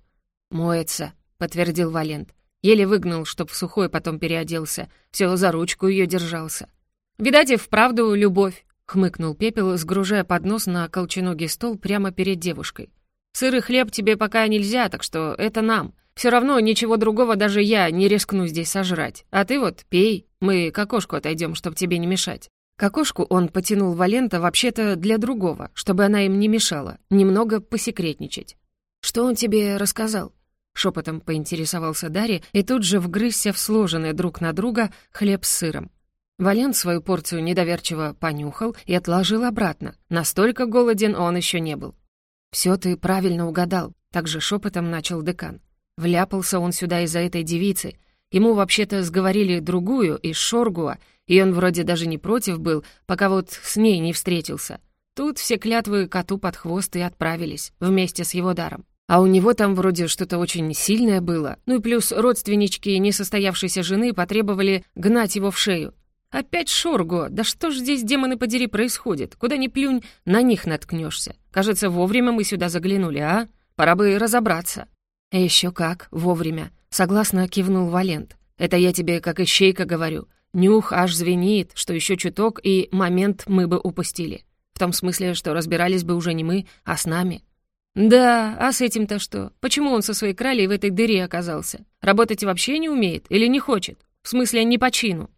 «Моется», — подтвердил Валент. Еле выгнал, чтоб в сухой потом переоделся. Все за ручку ее держался. «Видать, и вправду любовь», — хмыкнул Пепел, сгружая поднос на колченогий стол прямо перед девушкой. «Сырый хлеб тебе пока нельзя, так что это нам. Все равно ничего другого даже я не рискну здесь сожрать. А ты вот пей, мы к окошку отойдем, чтоб тебе не мешать». К окошку он потянул Валента вообще-то для другого, чтобы она им не мешала, немного посекретничать. «Что он тебе рассказал?» Шепотом поинтересовался Дарья и тут же вгрызся в сложенные друг на друга хлеб с сыром. Валент свою порцию недоверчиво понюхал и отложил обратно. Настолько голоден он еще не был. «Все ты правильно угадал», — также шепотом начал декан. Вляпался он сюда из-за этой девицы. Ему вообще-то сговорили другую из Шоргуа, и он вроде даже не против был, пока вот с ней не встретился. Тут все клятвы коту под хвост и отправились, вместе с его даром. А у него там вроде что-то очень сильное было. Ну и плюс родственнички несостоявшейся жены потребовали гнать его в шею. Опять Шорго, да что ж здесь, демоны подери, происходит? Куда ни плюнь, на них наткнешься. Кажется, вовремя мы сюда заглянули, а? Пора бы разобраться. Еще как, вовремя. Согласно кивнул Валент. Это я тебе как ищейка говорю. Нюх аж звенит, что еще чуток, и момент мы бы упустили. В том смысле, что разбирались бы уже не мы, а с нами. «Да, а с этим-то что? Почему он со своей кралей в этой дыре оказался? Работать вообще не умеет или не хочет? В смысле, не по чину?»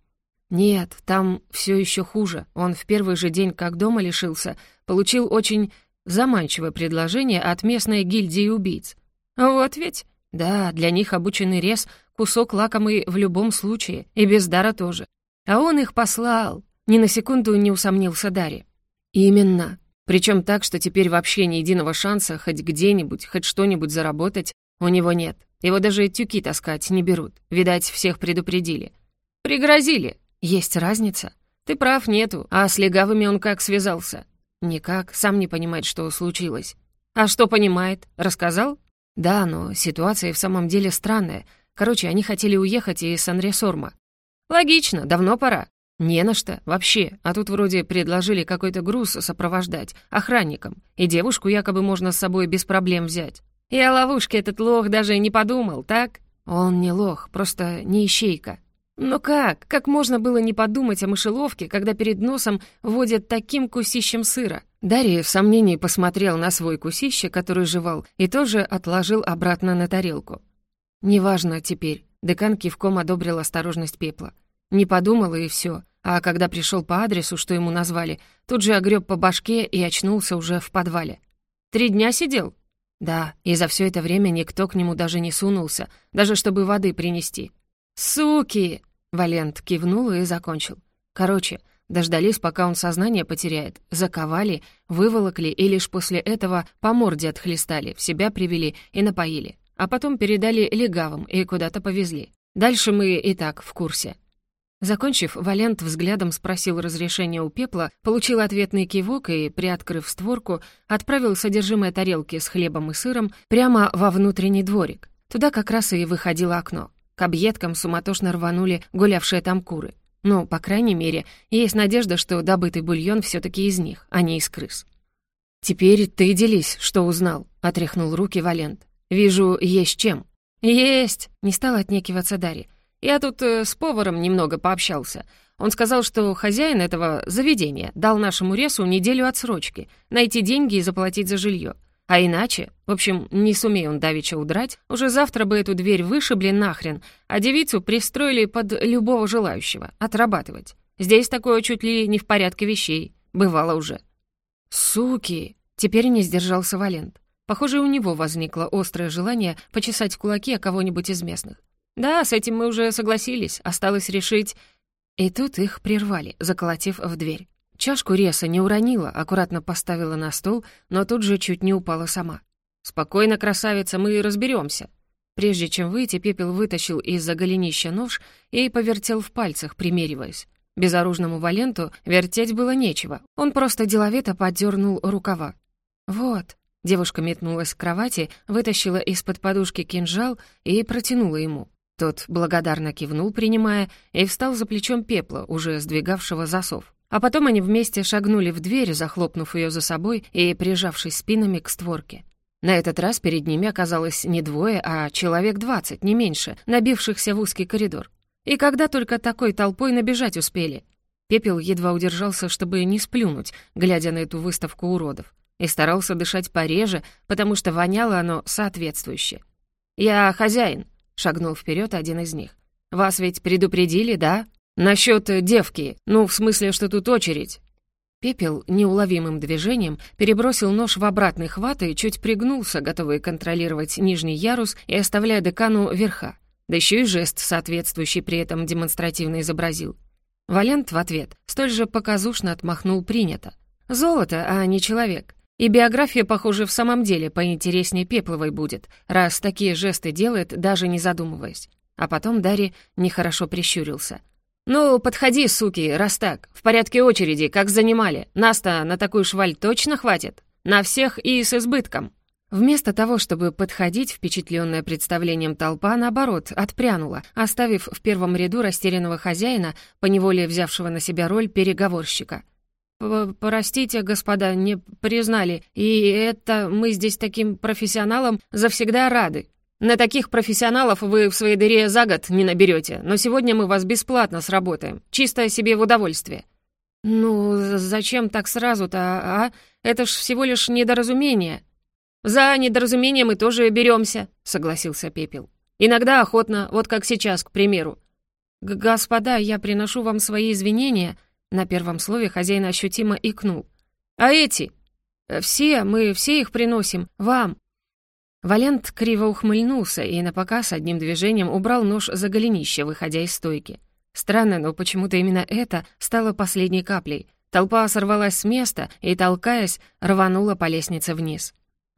«Нет, там все еще хуже. Он в первый же день, как дома лишился, получил очень заманчивое предложение от местной гильдии убийц. Вот ведь? Да, для них обученный рез — кусок лакомый в любом случае, и без дара тоже. А он их послал. Ни на секунду не усомнился Дарья. «Именно. Причем так, что теперь вообще ни единого шанса хоть где-нибудь, хоть что-нибудь заработать у него нет. Его даже тюки таскать не берут. Видать, всех предупредили. Пригрозили. Есть разница. Ты прав, нету. А с легавыми он как связался? Никак, сам не понимает, что случилось. А что понимает? Рассказал? Да, но ситуация в самом деле странная. Короче, они хотели уехать из Сан-Ресорма. Логично, давно пора. «Не на что, вообще. А тут вроде предложили какой-то груз сопровождать, охранникам, и девушку якобы можно с собой без проблем взять. И о ловушке этот лох даже не подумал, так? Он не лох, просто не ищейка. Но как? Как можно было не подумать о мышеловке, когда перед носом водят таким кусищем сыра? Дарья в сомнении посмотрел на свой кусище, который жевал, и тоже отложил обратно на тарелку. «Неважно теперь. Декан кивком одобрил осторожность пепла. Не подумал и все. А когда пришел по адресу, что ему назвали, тут же огреб по башке и очнулся уже в подвале. «Три дня сидел?» «Да, и за все это время никто к нему даже не сунулся, даже чтобы воды принести». «Суки!» — Валент кивнул и закончил. «Короче, дождались, пока он сознание потеряет, заковали, выволокли и лишь после этого по морде отхлестали, в себя привели и напоили, а потом передали легавым и куда-то повезли. Дальше мы и так в курсе». Закончив, Валент взглядом спросил разрешения у пепла, получил ответный кивок и, приоткрыв створку, отправил содержимое тарелки с хлебом и сыром прямо во внутренний дворик. Туда как раз и выходило окно. К объедкам суматошно рванули гулявшие там куры. Ну, по крайней мере, есть надежда, что добытый бульон все таки из них, а не из крыс. «Теперь ты делись, что узнал», — отряхнул руки Валент. «Вижу, есть чем». «Есть!» — не стала отнекиваться Дарья. Я тут э, с поваром немного пообщался. Он сказал, что хозяин этого заведения дал нашему ресу неделю отсрочки, найти деньги и заплатить за жилье. А иначе, в общем, не сумея он давеча удрать, уже завтра бы эту дверь вышибли нахрен, а девицу пристроили под любого желающего, отрабатывать. Здесь такое чуть ли не в порядке вещей. Бывало уже. «Суки!» — теперь не сдержался Валент. Похоже, у него возникло острое желание почесать кулаки о кого-нибудь из местных. «Да, с этим мы уже согласились. Осталось решить...» И тут их прервали, заколотив в дверь. Чашку Реса не уронила, аккуратно поставила на стол, но тут же чуть не упала сама. «Спокойно, красавица, мы разберемся. Прежде чем выйти, Пепел вытащил из-за голенища нож и повертел в пальцах, примериваясь. Безоружному Валенту вертеть было нечего. Он просто деловито поддернул рукава. «Вот». Девушка метнулась к кровати, вытащила из-под подушки кинжал и протянула ему. Тот благодарно кивнул, принимая, и встал за плечом пепла, уже сдвигавшего засов. А потом они вместе шагнули в дверь, захлопнув ее за собой и прижавшись спинами к створке. На этот раз перед ними оказалось не двое, а человек двадцать, не меньше, набившихся в узкий коридор. И когда только такой толпой набежать успели? Пепел едва удержался, чтобы не сплюнуть, глядя на эту выставку уродов, и старался дышать пореже, потому что воняло оно соответствующе. «Я хозяин», шагнул вперед один из них. «Вас ведь предупредили, да? Насчет девки, ну, в смысле, что тут очередь». Пепел неуловимым движением перебросил нож в обратный хват и чуть пригнулся, готовый контролировать нижний ярус и оставляя декану верха. Да еще и жест соответствующий при этом демонстративно изобразил. Валент в ответ столь же показушно отмахнул принято. «Золото, а не человек. И биография, похоже, в самом деле поинтереснее Пепловой будет, раз такие жесты делает, даже не задумываясь. А потом Дарри нехорошо прищурился. «Ну, подходи, суки, раз так. В порядке очереди, как занимали. Нас-то на такую шваль точно хватит? На всех и с избытком». Вместо того, чтобы подходить, впечатленная представлением толпа, наоборот, отпрянула, оставив в первом ряду растерянного хозяина, поневоле взявшего на себя роль переговорщика — «Простите, господа, не признали, и это мы здесь таким профессионалам завсегда рады. На таких профессионалов вы в своей дыре за год не наберете, но сегодня мы вас бесплатно сработаем, чисто себе в удовольствие». «Ну, зачем так сразу-то, а? Это ж всего лишь недоразумение». «За недоразумение мы тоже беремся», — согласился Пепел. «Иногда охотно, вот как сейчас, к примеру». «Господа, я приношу вам свои извинения», — на первом слове хозяин ощутимо икнул. «А эти?» «Все, мы все их приносим. Вам». Валент криво ухмыльнулся и напоказ одним движением убрал нож за голенище, выходя из стойки. Странно, но почему-то именно это стало последней каплей. Толпа сорвалась с места и, толкаясь, рванула по лестнице вниз.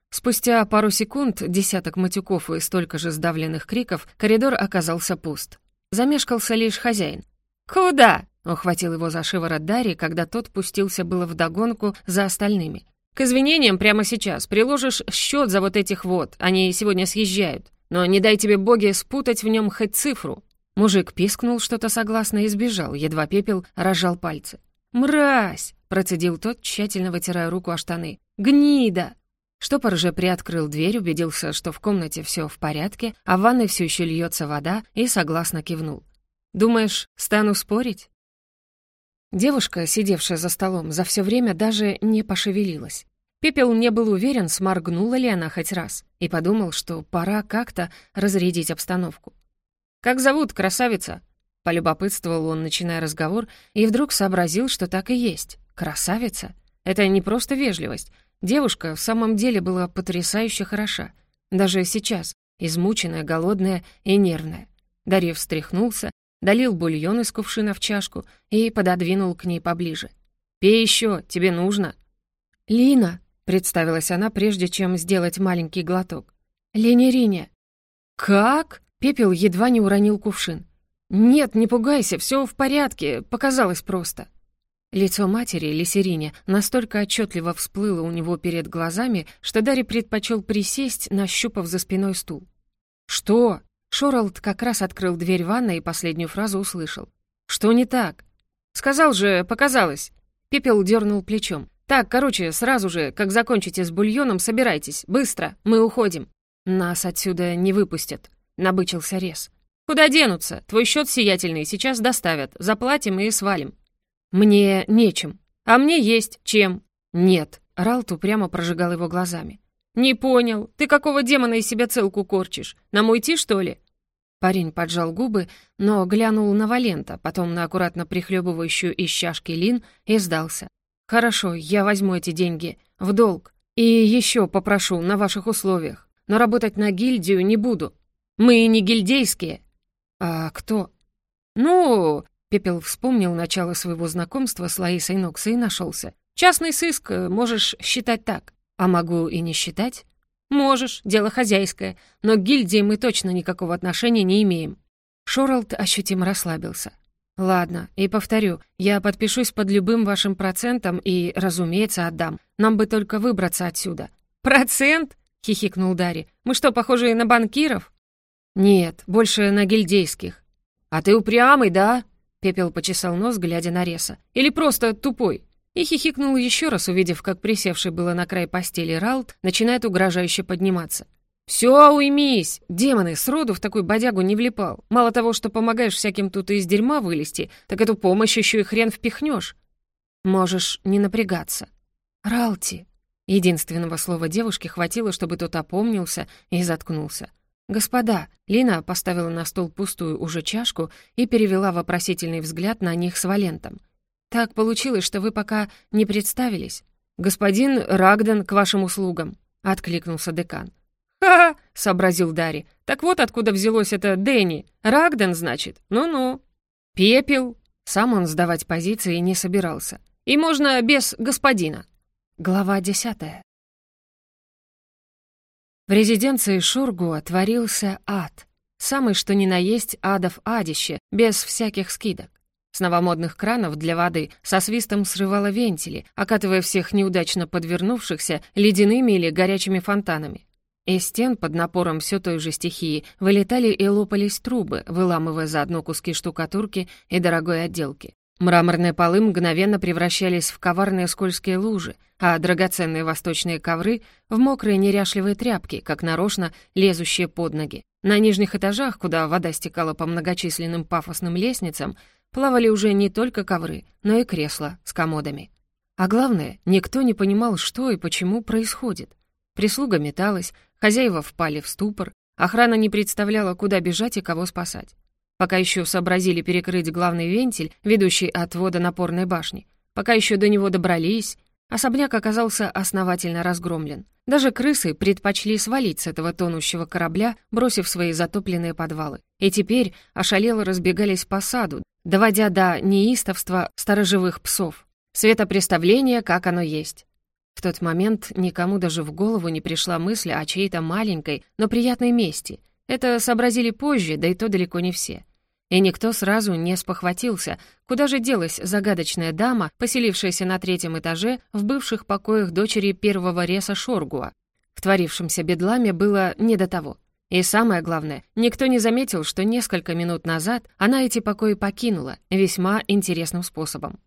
Спустя пару секунд десяток матюков и столько же сдавленных криков коридор оказался пуст. Замешкался лишь хозяин. «Куда?» Ухватил его за шиворот Дарьи, когда тот пустился было вдогонку за остальными. «К извинениям прямо сейчас приложишь счет за вот этих вот, они сегодня съезжают. Но не дай тебе боги спутать в нем хоть цифру». Мужик пискнул что-то согласно и сбежал, едва пепел разжал пальцы. «Мразь!» — процедил тот, тщательно вытирая руку о штаны. «Гнида!» Штопор же приоткрыл дверь, убедился, что в комнате все в порядке, а в ванной все еще льется вода, и согласно кивнул. «Думаешь, стану спорить?» Девушка, сидевшая за столом, за все время даже не пошевелилась. Пепел не был уверен, сморгнула ли она хоть раз, и подумал, что пора как-то разрядить обстановку. «Как зовут, красавица?» Полюбопытствовал он, начиная разговор, и вдруг сообразил, что так и есть. «Красавица?» Это не просто вежливость. Девушка в самом деле была потрясающе хороша. Даже сейчас, измученная, голодная и нервная. Дарья встряхнулся, долил бульон из кувшина в чашку и пододвинул к ней поближе. «Пей еще, тебе нужно». «Лина», — представилась она, прежде чем сделать маленький глоток. «Лене «Как?» — Пепел едва не уронил кувшин. «Нет, не пугайся, все в порядке, показалось просто». Лицо матери, Лисерине, настолько отчетливо всплыло у него перед глазами, что Дарри предпочел присесть, нащупав за спиной стул. «Что?» Шоралд как раз открыл дверь ванной и последнюю фразу услышал. «Что не так?» «Сказал же, показалось». Пепел дернул плечом. «Так, короче, сразу же, как закончите с бульоном, собирайтесь. Быстро, мы уходим». «Нас отсюда не выпустят», — набычился Рез. «Куда денутся? Твой счет сиятельный сейчас доставят. Заплатим и свалим». «Мне нечем. А мне есть чем». «Нет». Ралт упрямо прожигал его глазами. «Не понял. Ты какого демона из себя целку корчишь? Нам уйти, что ли?» Парень поджал губы, но глянул на Валента, потом на аккуратно прихлебывающую из чашки Лин и сдался. «Хорошо, я возьму эти деньги. В долг. И еще попрошу на ваших условиях. Но работать на гильдию не буду. Мы не гильдейские». «А кто?» «Ну, Пепел вспомнил начало своего знакомства с Лаисой Ноксой и нашелся. «Частный сыск, э, можешь считать так. А могу и не считать?» «Можешь, дело хозяйское, но к гильдии мы точно никакого отношения не имеем». Шоралд ощутимо расслабился. «Ладно, и повторю, я подпишусь под любым вашим процентом и, разумеется, отдам. Нам бы только выбраться отсюда». «Процент?» — хихикнул Дарри. «Мы что, похожи на банкиров?» «Нет, больше на гильдейских». «А ты упрямый, да?» Пепел почесал нос, глядя на Реса. «Или просто тупой?» И хихикнул еще раз, увидев, как присевший было на край постели Ралт начинает угрожающе подниматься. «Все, уймись! Демоны, сроду в такую бодягу не влипал. Мало того, что помогаешь всяким тут из дерьма вылезти, так эту помощь еще и хрен впихнешь. Можешь не напрягаться. Ралти!» Единственного слова девушки хватило, чтобы тот опомнился и заткнулся. «Господа!» Лина поставила на стол пустую уже чашку и перевела вопросительный взгляд на них с Валентом. «Так получилось, что вы пока не представились. Господин Рагден к вашим услугам», — откликнулся декан. «Ха-ха!» — сообразил Дарри. «Так вот откуда взялось это Дэнни. Рагден, значит? Ну-ну». «Пепел». Сам он сдавать позиции не собирался. «И можно без господина». Глава десятая. В резиденции Шургу отворился ад. Самый что ни на есть адов адище, без всяких скидок. С новомодных кранов для воды со свистом срывало вентили, окатывая всех неудачно подвернувшихся ледяными или горячими фонтанами. Из стен под напором все той же стихии вылетали и лопались трубы, выламывая заодно куски штукатурки и дорогой отделки. Мраморные полы мгновенно превращались в коварные скользкие лужи, а драгоценные восточные ковры — в мокрые неряшливые тряпки, как нарочно лезущие под ноги. На нижних этажах, куда вода стекала по многочисленным пафосным лестницам, плавали уже не только ковры, но и кресла с комодами. А главное, никто не понимал, что и почему происходит. Прислуга металась, хозяева впали в ступор, охрана не представляла, куда бежать и кого спасать. Пока еще сообразили перекрыть главный вентиль, ведущий от водонапорной башни, пока еще до него добрались, особняк оказался основательно разгромлен. Даже крысы предпочли свалить с этого тонущего корабля, бросив свои затопленные подвалы. И теперь ошалело разбегались по саду, доводя до неистовства сторожевых псов. Светопреставление, как оно есть. В тот момент никому даже в голову не пришла мысль о чьей-то маленькой, но приятной мести. Это сообразили позже, да и то далеко не все. И никто сразу не спохватился, куда же делась загадочная дама, поселившаяся на третьем этаже в бывших покоях дочери первого реса Шоргуа. В творившемся бедламе было не до того. И самое главное, никто не заметил, что несколько минут назад она эти покои покинула весьма интересным способом.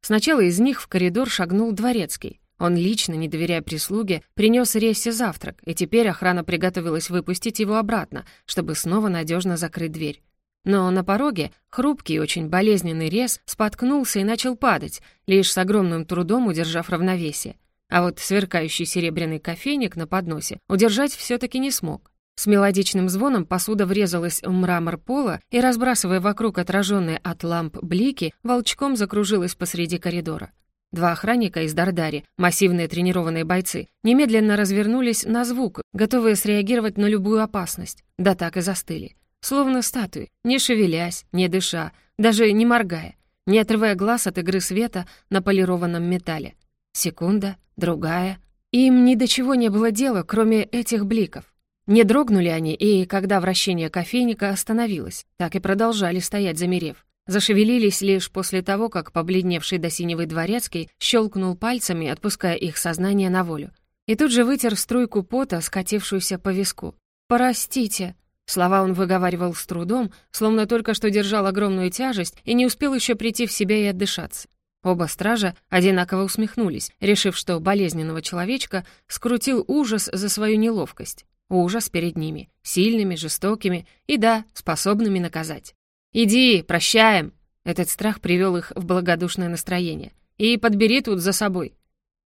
Сначала из них в коридор шагнул дворецкий. Он лично, не доверяя прислуге, принес Рессе завтрак, и теперь охрана приготовилась выпустить его обратно, чтобы снова надежно закрыть дверь. Но на пороге хрупкий и очень болезненный рез споткнулся и начал падать, лишь с огромным трудом удержав равновесие. А вот сверкающий серебряный кофейник на подносе удержать все таки не смог. С мелодичным звоном посуда врезалась в мрамор пола и, разбрасывая вокруг отраженные от ламп блики, волчком закружилась посреди коридора. Два охранника из Дардари, массивные тренированные бойцы, немедленно развернулись на звук, готовые среагировать на любую опасность. Да так и застыли. Словно статуи, не шевелясь, не дыша, даже не моргая, не отрывая глаз от игры света на полированном металле. Секунда, другая. Им ни до чего не было дела, кроме этих бликов. Не дрогнули они, и когда вращение кофейника остановилось, так и продолжали стоять, замерев. Зашевелились лишь после того, как побледневший до синевый дворецкий щелкнул пальцами, отпуская их сознание на волю. И тут же вытер струйку пота, скатившуюся по виску. «Простите», Слова он выговаривал с трудом, словно только что держал огромную тяжесть и не успел еще прийти в себя и отдышаться. Оба стража одинаково усмехнулись, решив, что болезненного человечка скрутил ужас за свою неловкость. Ужас перед ними, сильными, жестокими и, да, способными наказать. «Иди, прощаем!» Этот страх привел их в благодушное настроение. «И подбери тут за собой».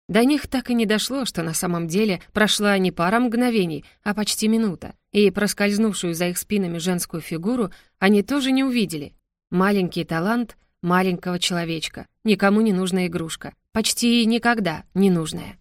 До них так и не дошло, что на самом деле прошла не пара мгновений, а почти минута, и проскользнувшую за их спинами женскую фигуру они тоже не увидели. Маленький талант маленького человечка, никому не нужная игрушка, почти никогда не нужная.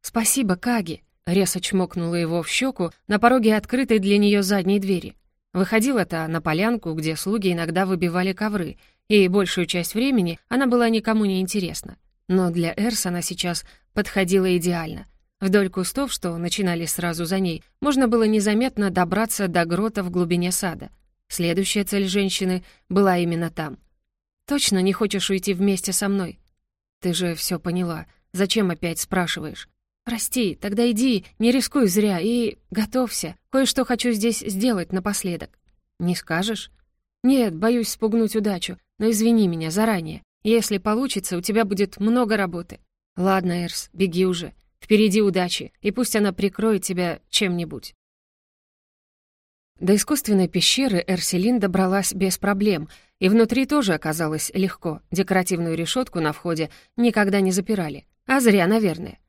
«Спасибо, Каги», — Реса чмокнула его в щеку на пороге открытой для нее задней двери. Выходила-то на полянку, где слуги иногда выбивали ковры, и большую часть времени она была никому не интересна. Но для Эрс она сейчас подходила идеально. Вдоль кустов, что начинали сразу за ней, можно было незаметно добраться до грота в глубине сада. Следующая цель женщины была именно там. «Точно не хочешь уйти вместе со мной?» «Ты же все поняла. Зачем опять спрашиваешь?» «Прости, тогда иди, не рискуй зря и готовься. Кое-что хочу здесь сделать напоследок». «Не скажешь?» «Нет, боюсь спугнуть удачу, но извини меня заранее. Если получится, у тебя будет много работы. Ладно, Эрс, беги уже. Впереди удачи, и пусть она прикроет тебя чем-нибудь. До искусственной пещеры Эрселин добралась без проблем, и внутри тоже оказалось легко. Декоративную решетку на входе никогда не запирали. А зря, наверное.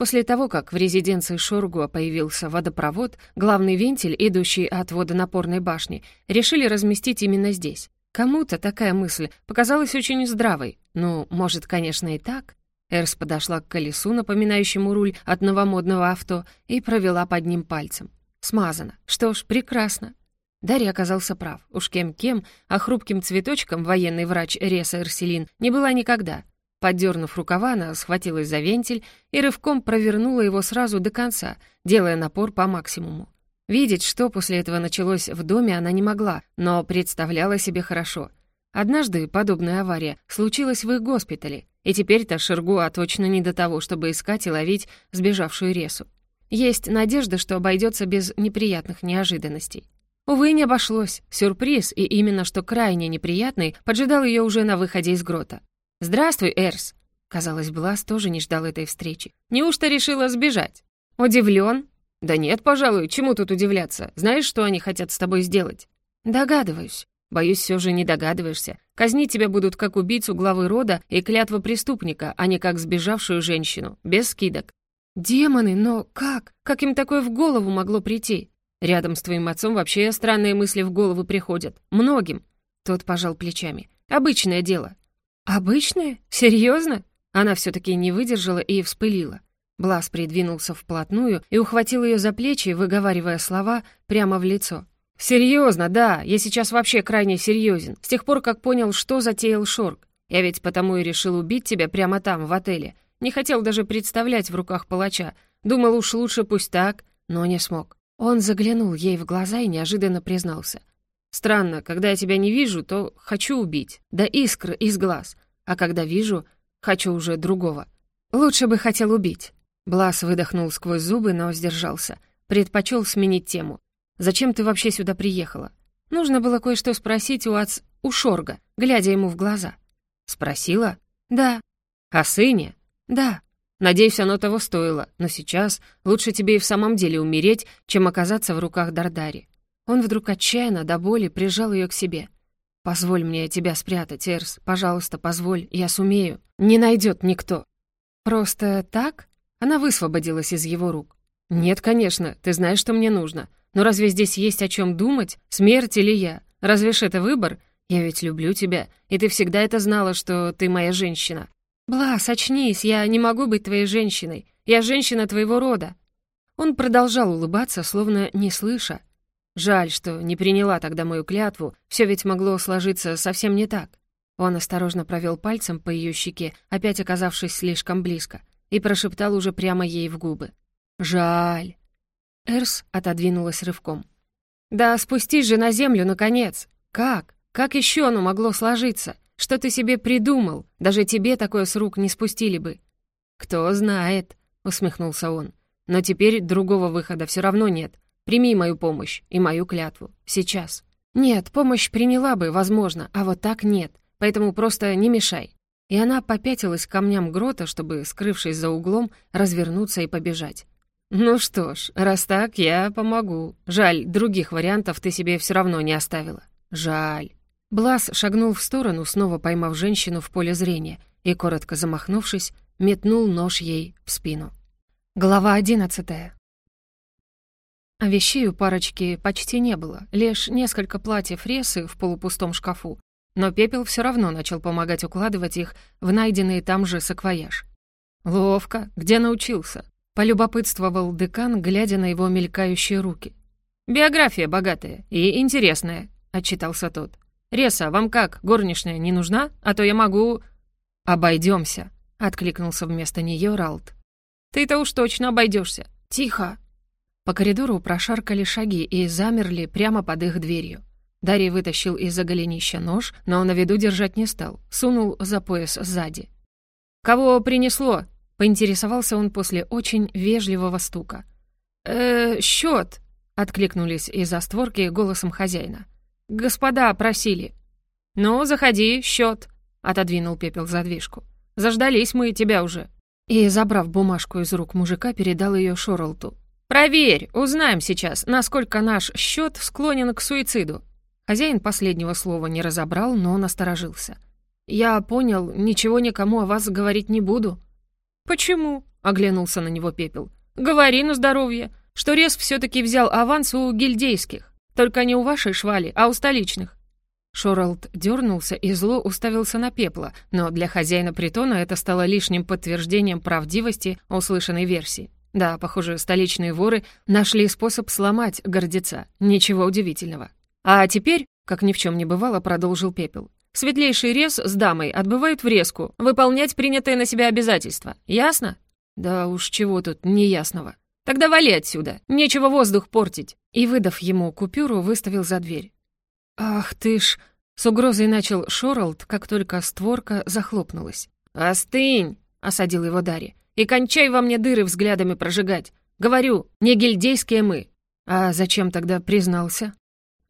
После того, как в резиденции Шоргуа появился водопровод, главный вентиль, идущий от водонапорной башни, решили разместить именно здесь. Кому-то такая мысль показалась очень здравой. Ну, может, конечно, и так. Эрс подошла к колесу, напоминающему руль от новомодного авто, и провела под ним пальцем. Смазано. Что ж, прекрасно. Дарья оказался прав. Уж кем-кем, а хрупким цветочком военный врач Реса Эрселин не была никогда. Поддернув рукава, она схватилась за вентиль и рывком провернула его сразу до конца, делая напор по максимуму. Видеть, что после этого началось в доме, она не могла, но представляла себе хорошо. Однажды подобная авария случилась в их госпитале, и теперь-то Шергуа точно не до того, чтобы искать и ловить сбежавшую Ресу. Есть надежда, что обойдется без неприятных неожиданностей. Увы, не обошлось. Сюрприз, и именно что крайне неприятный, поджидал ее уже на выходе из грота. «Здравствуй, Эрс!» Казалось, Блас тоже не ждал этой встречи. «Неужто решила сбежать?» «Удивлен?» «Да нет, пожалуй, чему тут удивляться? Знаешь, что они хотят с тобой сделать?» «Догадываюсь». «Боюсь, все же не догадываешься. Казнить тебя будут как убийцу главы рода и клятва преступника, а не как сбежавшую женщину, без скидок». «Демоны, но как? Как им такое в голову могло прийти?» «Рядом с твоим отцом вообще странные мысли в голову приходят. Многим». Тот пожал плечами. «Обычное дело». «Обычное? Серьезно?» Она все таки не выдержала и вспылила. Блас придвинулся вплотную и ухватил ее за плечи, выговаривая слова прямо в лицо. «Серьезно, да, я сейчас вообще крайне серьезен. С тех пор, как понял, что затеял Шорк. Я ведь потому и решил убить тебя прямо там, в отеле. Не хотел даже представлять в руках палача. Думал, уж лучше пусть так, но не смог». Он заглянул ей в глаза и неожиданно признался. «Странно, когда я тебя не вижу, то хочу убить. Да искр из глаз. А когда вижу, хочу уже другого. Лучше бы хотел убить». Блас выдохнул сквозь зубы, но сдержался. Предпочел сменить тему. «Зачем ты вообще сюда приехала?» Нужно было кое-что спросить у отц... у Шорга, глядя ему в глаза. «Спросила?» «Да». «О сыне?» «Да». «Надеюсь, оно того стоило, но сейчас лучше тебе и в самом деле умереть, чем оказаться в руках Дардари». Он вдруг отчаянно до боли прижал ее к себе. «Позволь мне тебя спрятать, Эрс, пожалуйста, позволь, я сумею. Не найдет никто». «Просто так?» Она высвободилась из его рук. «Нет, конечно, ты знаешь, что мне нужно. Но разве здесь есть о чем думать? Смерть или я? Разве ж это выбор? Я ведь люблю тебя, и ты всегда это знала, что ты моя женщина. Блас, очнись, я не могу быть твоей женщиной. Я женщина твоего рода. Он продолжал улыбаться, словно не слыша. Жаль, что не приняла тогда мою клятву, все ведь могло сложиться совсем не так. Он осторожно провел пальцем по ее щеке, опять оказавшись слишком близко, и прошептал уже прямо ей в губы. «Жаль». Эрс отодвинулась рывком. «Да спустись же на землю, наконец! Как? Как еще оно могло сложиться? Что ты себе придумал? Даже тебе такое с рук не спустили бы». «Кто знает», — усмехнулся он. «Но теперь другого выхода все равно нет. Прими мою помощь и мою клятву. Сейчас». «Нет, помощь приняла бы, возможно, а вот так нет. Поэтому просто не мешай». И она попятилась к камням грота, чтобы, скрывшись за углом, развернуться и побежать. «Ну что ж, раз так, я помогу. Жаль, других вариантов ты себе все равно не оставила. Жаль». Блас шагнул в сторону, снова поймав женщину в поле зрения, и, коротко замахнувшись, метнул нож ей в спину. Глава одиннадцатая. А вещей у парочки почти не было, лишь несколько платьев ресы в полупустом шкафу, но Пепел все равно начал помогать укладывать их в найденный там же саквояж. «Ловко. Где научился?» Полюбопытствовал декан, глядя на его мелькающие руки. «Биография богатая и интересная», — отчитался тот. «Реса, вам как, горничная не нужна? А то я могу...» «Обойдемся», — откликнулся вместо нее Ралт. «Ты-то уж точно обойдешься. Тихо!» По коридору прошаркали шаги и замерли прямо под их дверью. Дарья вытащил из-за голенища нож, но на виду держать не стал, сунул за пояс сзади. «Кого принесло?» Поинтересовался он после очень вежливого стука. «Э, счет!» — откликнулись из-за створки голосом хозяина. «Господа просили». «Ну, заходи, счет!» — отодвинул пепел задвижку. «Заждались мы тебя уже». И, забрав бумажку из рук мужика, передал ее Шорлту. «Проверь, узнаем сейчас, насколько наш счет склонен к суициду». Хозяин последнего слова не разобрал, но насторожился. «Я понял, ничего никому о вас говорить не буду», «Почему?» — оглянулся на него Пепел. «Говори на здоровье, что Рез все-таки взял аванс у гильдейских. Только не у вашей швали, а у столичных». Шоралд дернулся и зло уставился на Пепла, но для хозяина притона это стало лишним подтверждением правдивости услышанной версии. Да, похоже, столичные воры нашли способ сломать гордеца. Ничего удивительного. А теперь, как ни в чем не бывало, продолжил Пепел. Светлейший рез с дамой отбывают в резку, выполнять принятые на себя обязательства. Ясно? Да уж чего тут неясного. Тогда вали отсюда, нечего воздух портить. И, выдав ему купюру, выставил за дверь. Ах ты ж... С угрозой начал Шоралд, как только створка захлопнулась. «Остынь!» — осадил его Дарья. «И кончай во мне дыры взглядами прожигать. Говорю, не гильдейские мы». «А зачем тогда признался?»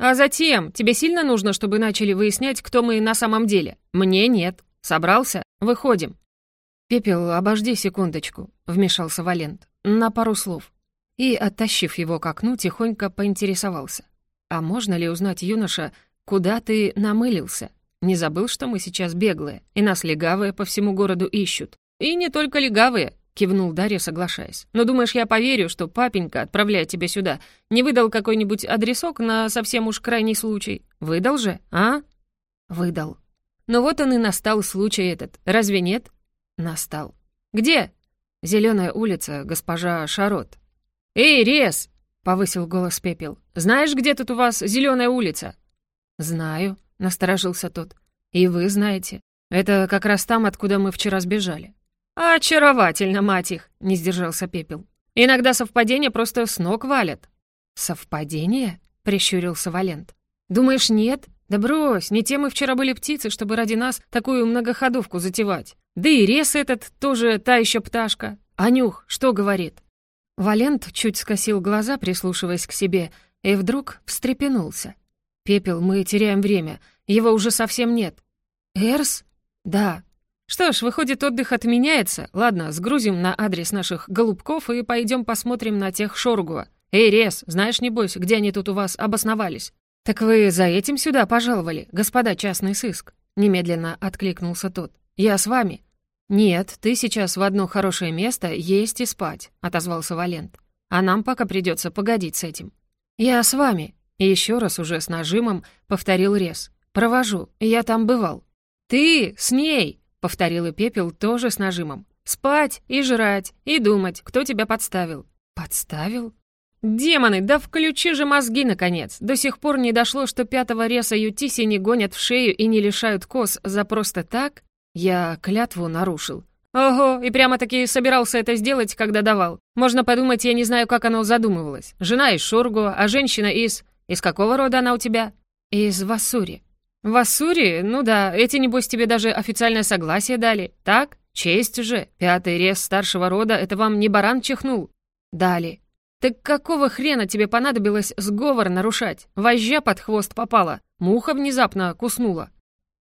А затем, тебе сильно нужно, чтобы начали выяснять, кто мы на самом деле? Мне нет. Собрался? Выходим». «Пепел, обожди секундочку», — вмешался Валент. «На пару слов». И, оттащив его к окну, тихонько поинтересовался. «А можно ли узнать, юноша, куда ты намылился? Не забыл, что мы сейчас беглые, и нас легавые по всему городу ищут? И не только легавые, — кивнул Дарья, соглашаясь. «Но думаешь, я поверю, что папенька, отправляя тебя сюда, не выдал какой-нибудь адресок на совсем уж крайний случай? Выдал же, а?» «Выдал». «Ну вот он и настал случай этот, разве нет?» «Настал». «Где?» «Зелёная улица, госпожа Шарот». «Эй, Рез!» — повысил голос Пепел. «Знаешь, где тут у вас зелёная улица?» «Знаю», — насторожился тот. «И вы знаете. Это как раз там, откуда мы вчера сбежали». «Очаровательно, мать их!» — не сдержался Пепел. «Иногда совпадения просто с ног валят». «Совпадение?» — прищурился Валент. «Думаешь, нет? Да брось, не те мы вчера были птицы, чтобы ради нас такую многоходовку затевать. Да и рез этот тоже та еще пташка. Анюх, что говорит?» Валент чуть скосил глаза, прислушиваясь к себе, и вдруг встрепенулся. «Пепел, мы теряем время. Его уже совсем нет». «Эрс?» «Да, что ж, выходит, отдых отменяется. Ладно, сгрузим на адрес наших голубков и пойдем посмотрим на тех Шоргуа. Эй, Рес, знаешь, небось, где они тут у вас обосновались? Так вы за этим сюда пожаловали, господа частный сыск? Немедленно откликнулся тот. Я с вами. Нет, ты сейчас в одно хорошее место есть и спать, отозвался Валент. А нам пока придется погодить с этим. «Я с вами», — и еще раз уже с нажимом повторил Рез. «Провожу, я там бывал». «Ты с ней!» — повторил Пепел тоже с нажимом. «Спать и жрать, и думать, кто тебя подставил». «Подставил?» «Демоны, да включи же мозги, наконец! До сих пор не дошло, что пятого реса Ютиси не гонят в шею и не лишают кос за просто так? Я клятву нарушил. Ого, и прямо-таки собирался это сделать, когда давал. Можно подумать, я не знаю, как оно задумывалось. Жена из Шургу, а женщина из... Из какого рода она у тебя? Из Вассури. В Вассури? Ну да, эти, небось, тебе даже официальное согласие дали, так? Честь же, пятый рез старшего рода, это вам не баран чихнул? Дали. Так какого хрена тебе понадобилось сговор нарушать? Вожжа под хвост попала, муха внезапно куснула.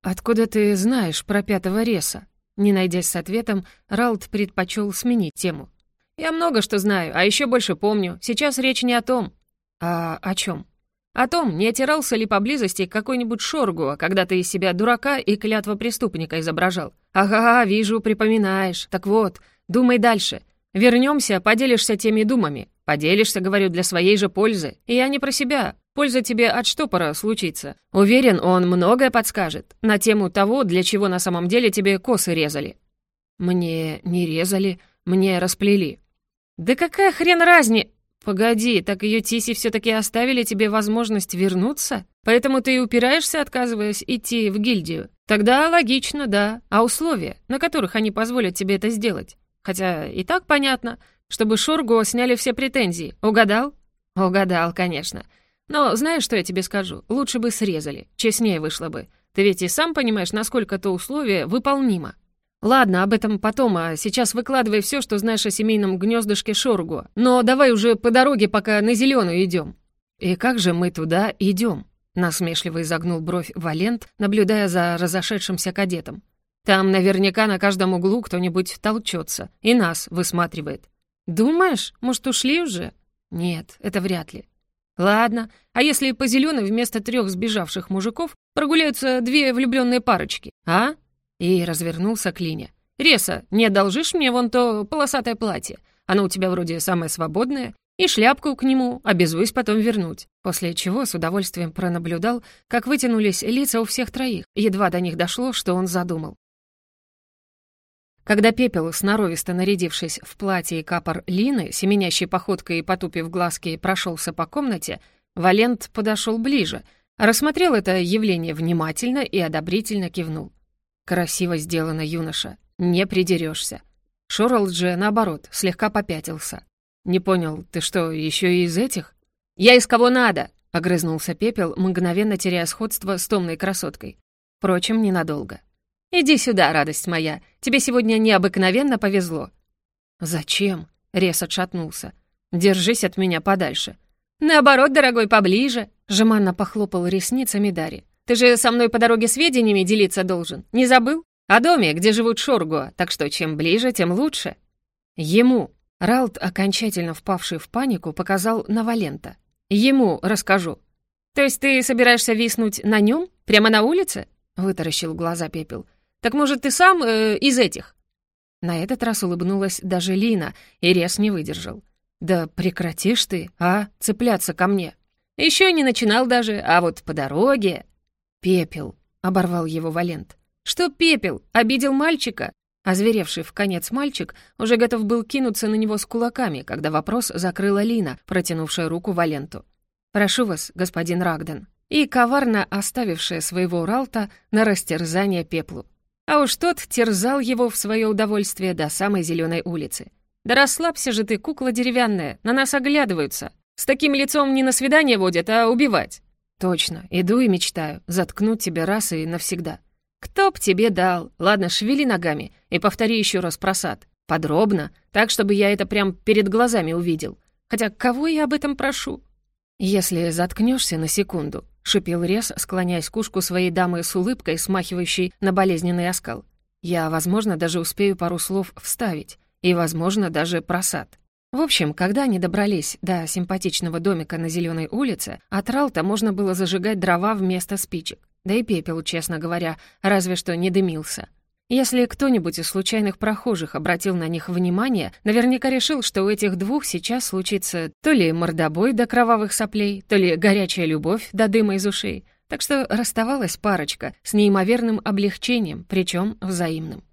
Откуда ты знаешь про пятого реса? Не найдясь с ответом, Ралд предпочел сменить тему. «Я много что знаю, а еще больше помню. Сейчас речь не о том». «А о чем? «О том, не отирался ли поблизости какой-нибудь Шоргуа, когда ты из себя дурака и клятва преступника изображал. Ага, вижу, припоминаешь. Так вот, думай дальше. Вернемся, поделишься теми думами. Поделишься, говорю, для своей же пользы. И я не про себя. Польза тебе от штопора случится. Уверен, он многое подскажет на тему того, для чего на самом деле тебе косы резали». «Мне не резали, мне расплели». «Да какая хрен разни...» «Погоди, так ее Тиси все таки оставили тебе возможность вернуться? Поэтому ты и упираешься, отказываясь идти в гильдию? Тогда логично, да. А условия, на которых они позволят тебе это сделать? Хотя и так понятно, чтобы Шурго сняли все претензии. Угадал?» «Угадал, конечно. Но знаешь, что я тебе скажу? Лучше бы срезали, честнее вышло бы. Ты ведь и сам понимаешь, насколько то условие выполнимо. Ладно, об этом потом, а сейчас выкладывай все, что знаешь о семейном гнездышке Шоргу. Но давай уже по дороге, пока на зеленую идем. И как же мы туда идем? Насмешливо изогнул бровь Валент, наблюдая за разошедшимся кадетом. Там наверняка на каждом углу кто-нибудь толчется и нас высматривает. Думаешь, может, ушли уже? Нет, это вряд ли. Ладно, а если по зеленой вместо трех сбежавших мужиков прогуляются две влюбленные парочки, а? И развернулся к Лине. «Реса, не одолжишь мне вон то полосатое платье? Оно у тебя вроде самое свободное. И шляпку к нему обязуюсь потом вернуть». После чего с удовольствием пронаблюдал, как вытянулись лица у всех троих. Едва до них дошло, что он задумал. Когда пепел, сноровисто нарядившись в платье и капор Лины, семенящей походкой и потупив глазки, прошелся по комнате, Валент подошел ближе, рассмотрел это явление внимательно и одобрительно кивнул. «Красиво сделано, юноша, не придерешься. Шорлд же, наоборот, слегка попятился. «Не понял, ты что, еще и из этих?» «Я из кого надо!» — огрызнулся Пепел, мгновенно теряя сходство с томной красоткой. Впрочем, ненадолго. «Иди сюда, радость моя. Тебе сегодня необыкновенно повезло». «Зачем?» — Рес отшатнулся. «Держись от меня подальше». «Наоборот, дорогой, поближе», — жеманно похлопал ресницами Дари. «Ты же со мной по дороге сведениями делиться должен. Не забыл? О доме, где живут Шоргуа, так что чем ближе, тем лучше». «Ему». Ралт, окончательно впавший в панику, показал на Валента. «Ему расскажу». «То есть ты собираешься виснуть на нем? Прямо на улице?» — вытаращил глаза Пепел. Так может, ты сам э, из этих?» На этот раз улыбнулась даже Лина, и Рес не выдержал. «Да прекратишь ты, а, цепляться ко мне!» Еще не начинал даже, а вот по дороге...» «Пепел», — оборвал его Валент. «Что пепел? Обидел мальчика?» Озверевший в конец мальчик уже готов был кинуться на него с кулаками, когда вопрос закрыла Лина, протянувшая руку Валенту. «Прошу вас, господин Рагден», и коварно оставившая своего Ралта на растерзание пеплу. А уж тот терзал его в свое удовольствие до самой зеленой улицы. «Да расслабься же ты, кукла деревянная, на нас оглядываются. С таким лицом не на свидание водят, а убивать». «Точно, иду и мечтаю, заткнуть тебя раз и навсегда». «Кто б тебе дал? Ладно, шевели ногами и повтори еще раз просад. Подробно, так, чтобы я это прям перед глазами увидел. Хотя кого я об этом прошу?» «Если заткнешься на секунду, шипел Рес, склоняясь к ушку своей дамы с улыбкой, смахивающей на болезненный оскал. «Я, возможно, даже успею пару слов вставить, и, возможно, даже просад». В общем, когда они добрались до симпатичного домика на Зеленой улице, от Ралта можно было зажигать дрова вместо спичек. Да и пепел, честно говоря, разве что не дымился. Если кто-нибудь из случайных прохожих обратил на них внимание, наверняка решил, что у этих двух сейчас случится то ли мордобой до кровавых соплей, то ли горячая любовь до дыма из ушей. Так что расставалась парочка с неимоверным облегчением, причем взаимным.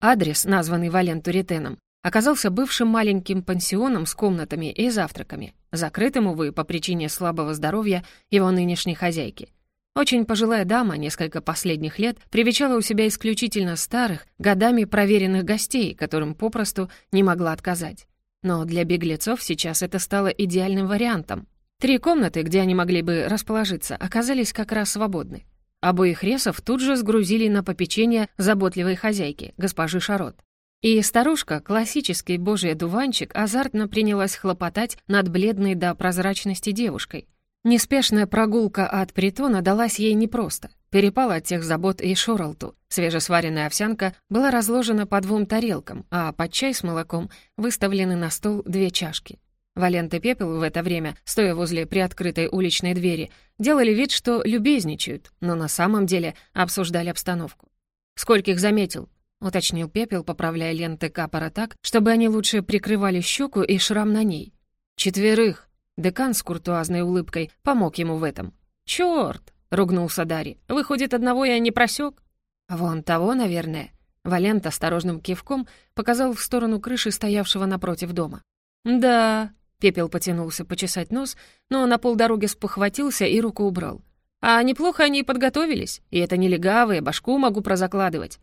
Адрес, названный Валенту Ретеном, оказался бывшим маленьким пансионом с комнатами и завтраками, закрытым, увы, по причине слабого здоровья его нынешней хозяйки — очень пожилая дама несколько последних лет привечала у себя исключительно старых, годами проверенных гостей, которым попросту не могла отказать. Но для беглецов сейчас это стало идеальным вариантом. Три комнаты, где они могли бы расположиться, оказались как раз свободны. Обоих ресов тут же сгрузили на попечение заботливой хозяйки, госпожи Шарот. И старушка, классический божий дуванчик, азартно принялась хлопотать над бледной до прозрачности девушкой — Неспешная прогулка от притона далась ей непросто. Перепала от тех забот и Шоралту. Свежесваренная овсянка была разложена по двум тарелкам, а под чай с молоком выставлены на стол две чашки. Валент и Пепел в это время, стоя возле приоткрытой уличной двери, делали вид, что любезничают, но на самом деле обсуждали обстановку. «Скольких заметил?» — уточнил Пепел, поправляя ленты капора так, чтобы они лучше прикрывали щеку и шрам на ней. «Четверых», Декан с куртуазной улыбкой помог ему в этом. «Чёрт!» — ругнулся Дарри. «Выходит, одного я не просек. «Вон того, наверное». Валент осторожным кивком показал в сторону крыши стоявшего напротив дома. «Да...» — Пепел потянулся почесать нос, но на полдороги спохватился и руку убрал. «А неплохо они подготовились, и это не легавые, башку могу прозакладывать».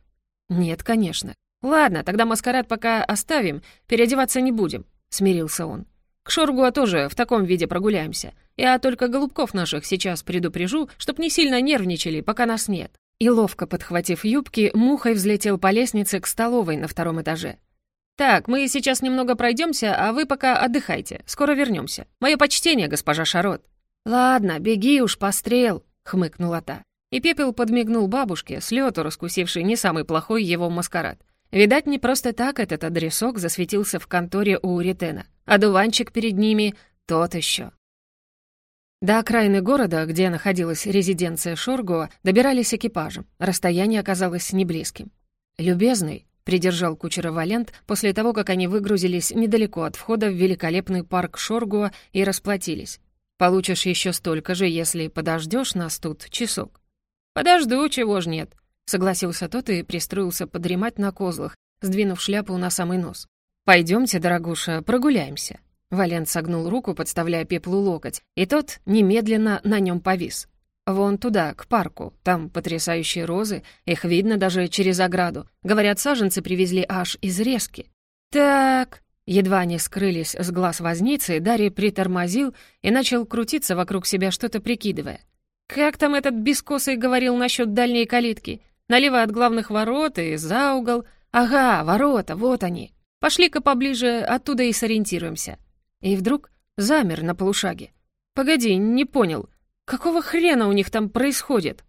«Нет, конечно. Ладно, тогда маскарад пока оставим, переодеваться не будем», — смирился он. К Шоргуа тоже в таком виде прогуляемся. Я только голубков наших сейчас предупрежу, чтоб не сильно нервничали, пока нас нет». И ловко подхватив юбки, мухой взлетел по лестнице к столовой на втором этаже. «Так, мы сейчас немного пройдемся, а вы пока отдыхайте. Скоро вернемся. Мое почтение, госпожа Шарот». «Ладно, беги уж, пострел», — хмыкнула та. И Пепел подмигнул бабушке, с лету раскусившей не самый плохой его маскарад. Видать, не просто так этот адресок засветился в конторе у Ритена, а дуванчик перед ними тот еще. До окраины города, где находилась резиденция Шоргуа, добирались экипажем. Расстояние оказалось неблизким. «Любезный», — придержал кучера Валент после того, как они выгрузились недалеко от входа в великолепный парк Шоргуа и расплатились. «Получишь еще столько же, если подождешь нас тут часок». «Подожду, чего ж нет», Согласился тот и пристроился подремать на козлах, сдвинув шляпу на самый нос. Пойдемте, дорогуша, прогуляемся». Валент согнул руку, подставляя пеплу локоть, и тот немедленно на нем повис. «Вон туда, к парку. Там потрясающие розы, их видно даже через ограду. Говорят, саженцы привезли аж из резки». «Так...» Едва они скрылись с глаз возницы, Дарья притормозил и начал крутиться вокруг себя, что-то прикидывая. «Как там этот бескосый говорил насчет дальней калитки? Налево от главных ворот и за угол. Ага, ворота, вот они. Пошли-ка поближе, оттуда и сориентируемся. И вдруг замер на полушаге. Погоди, не понял. Какого хрена у них там происходит?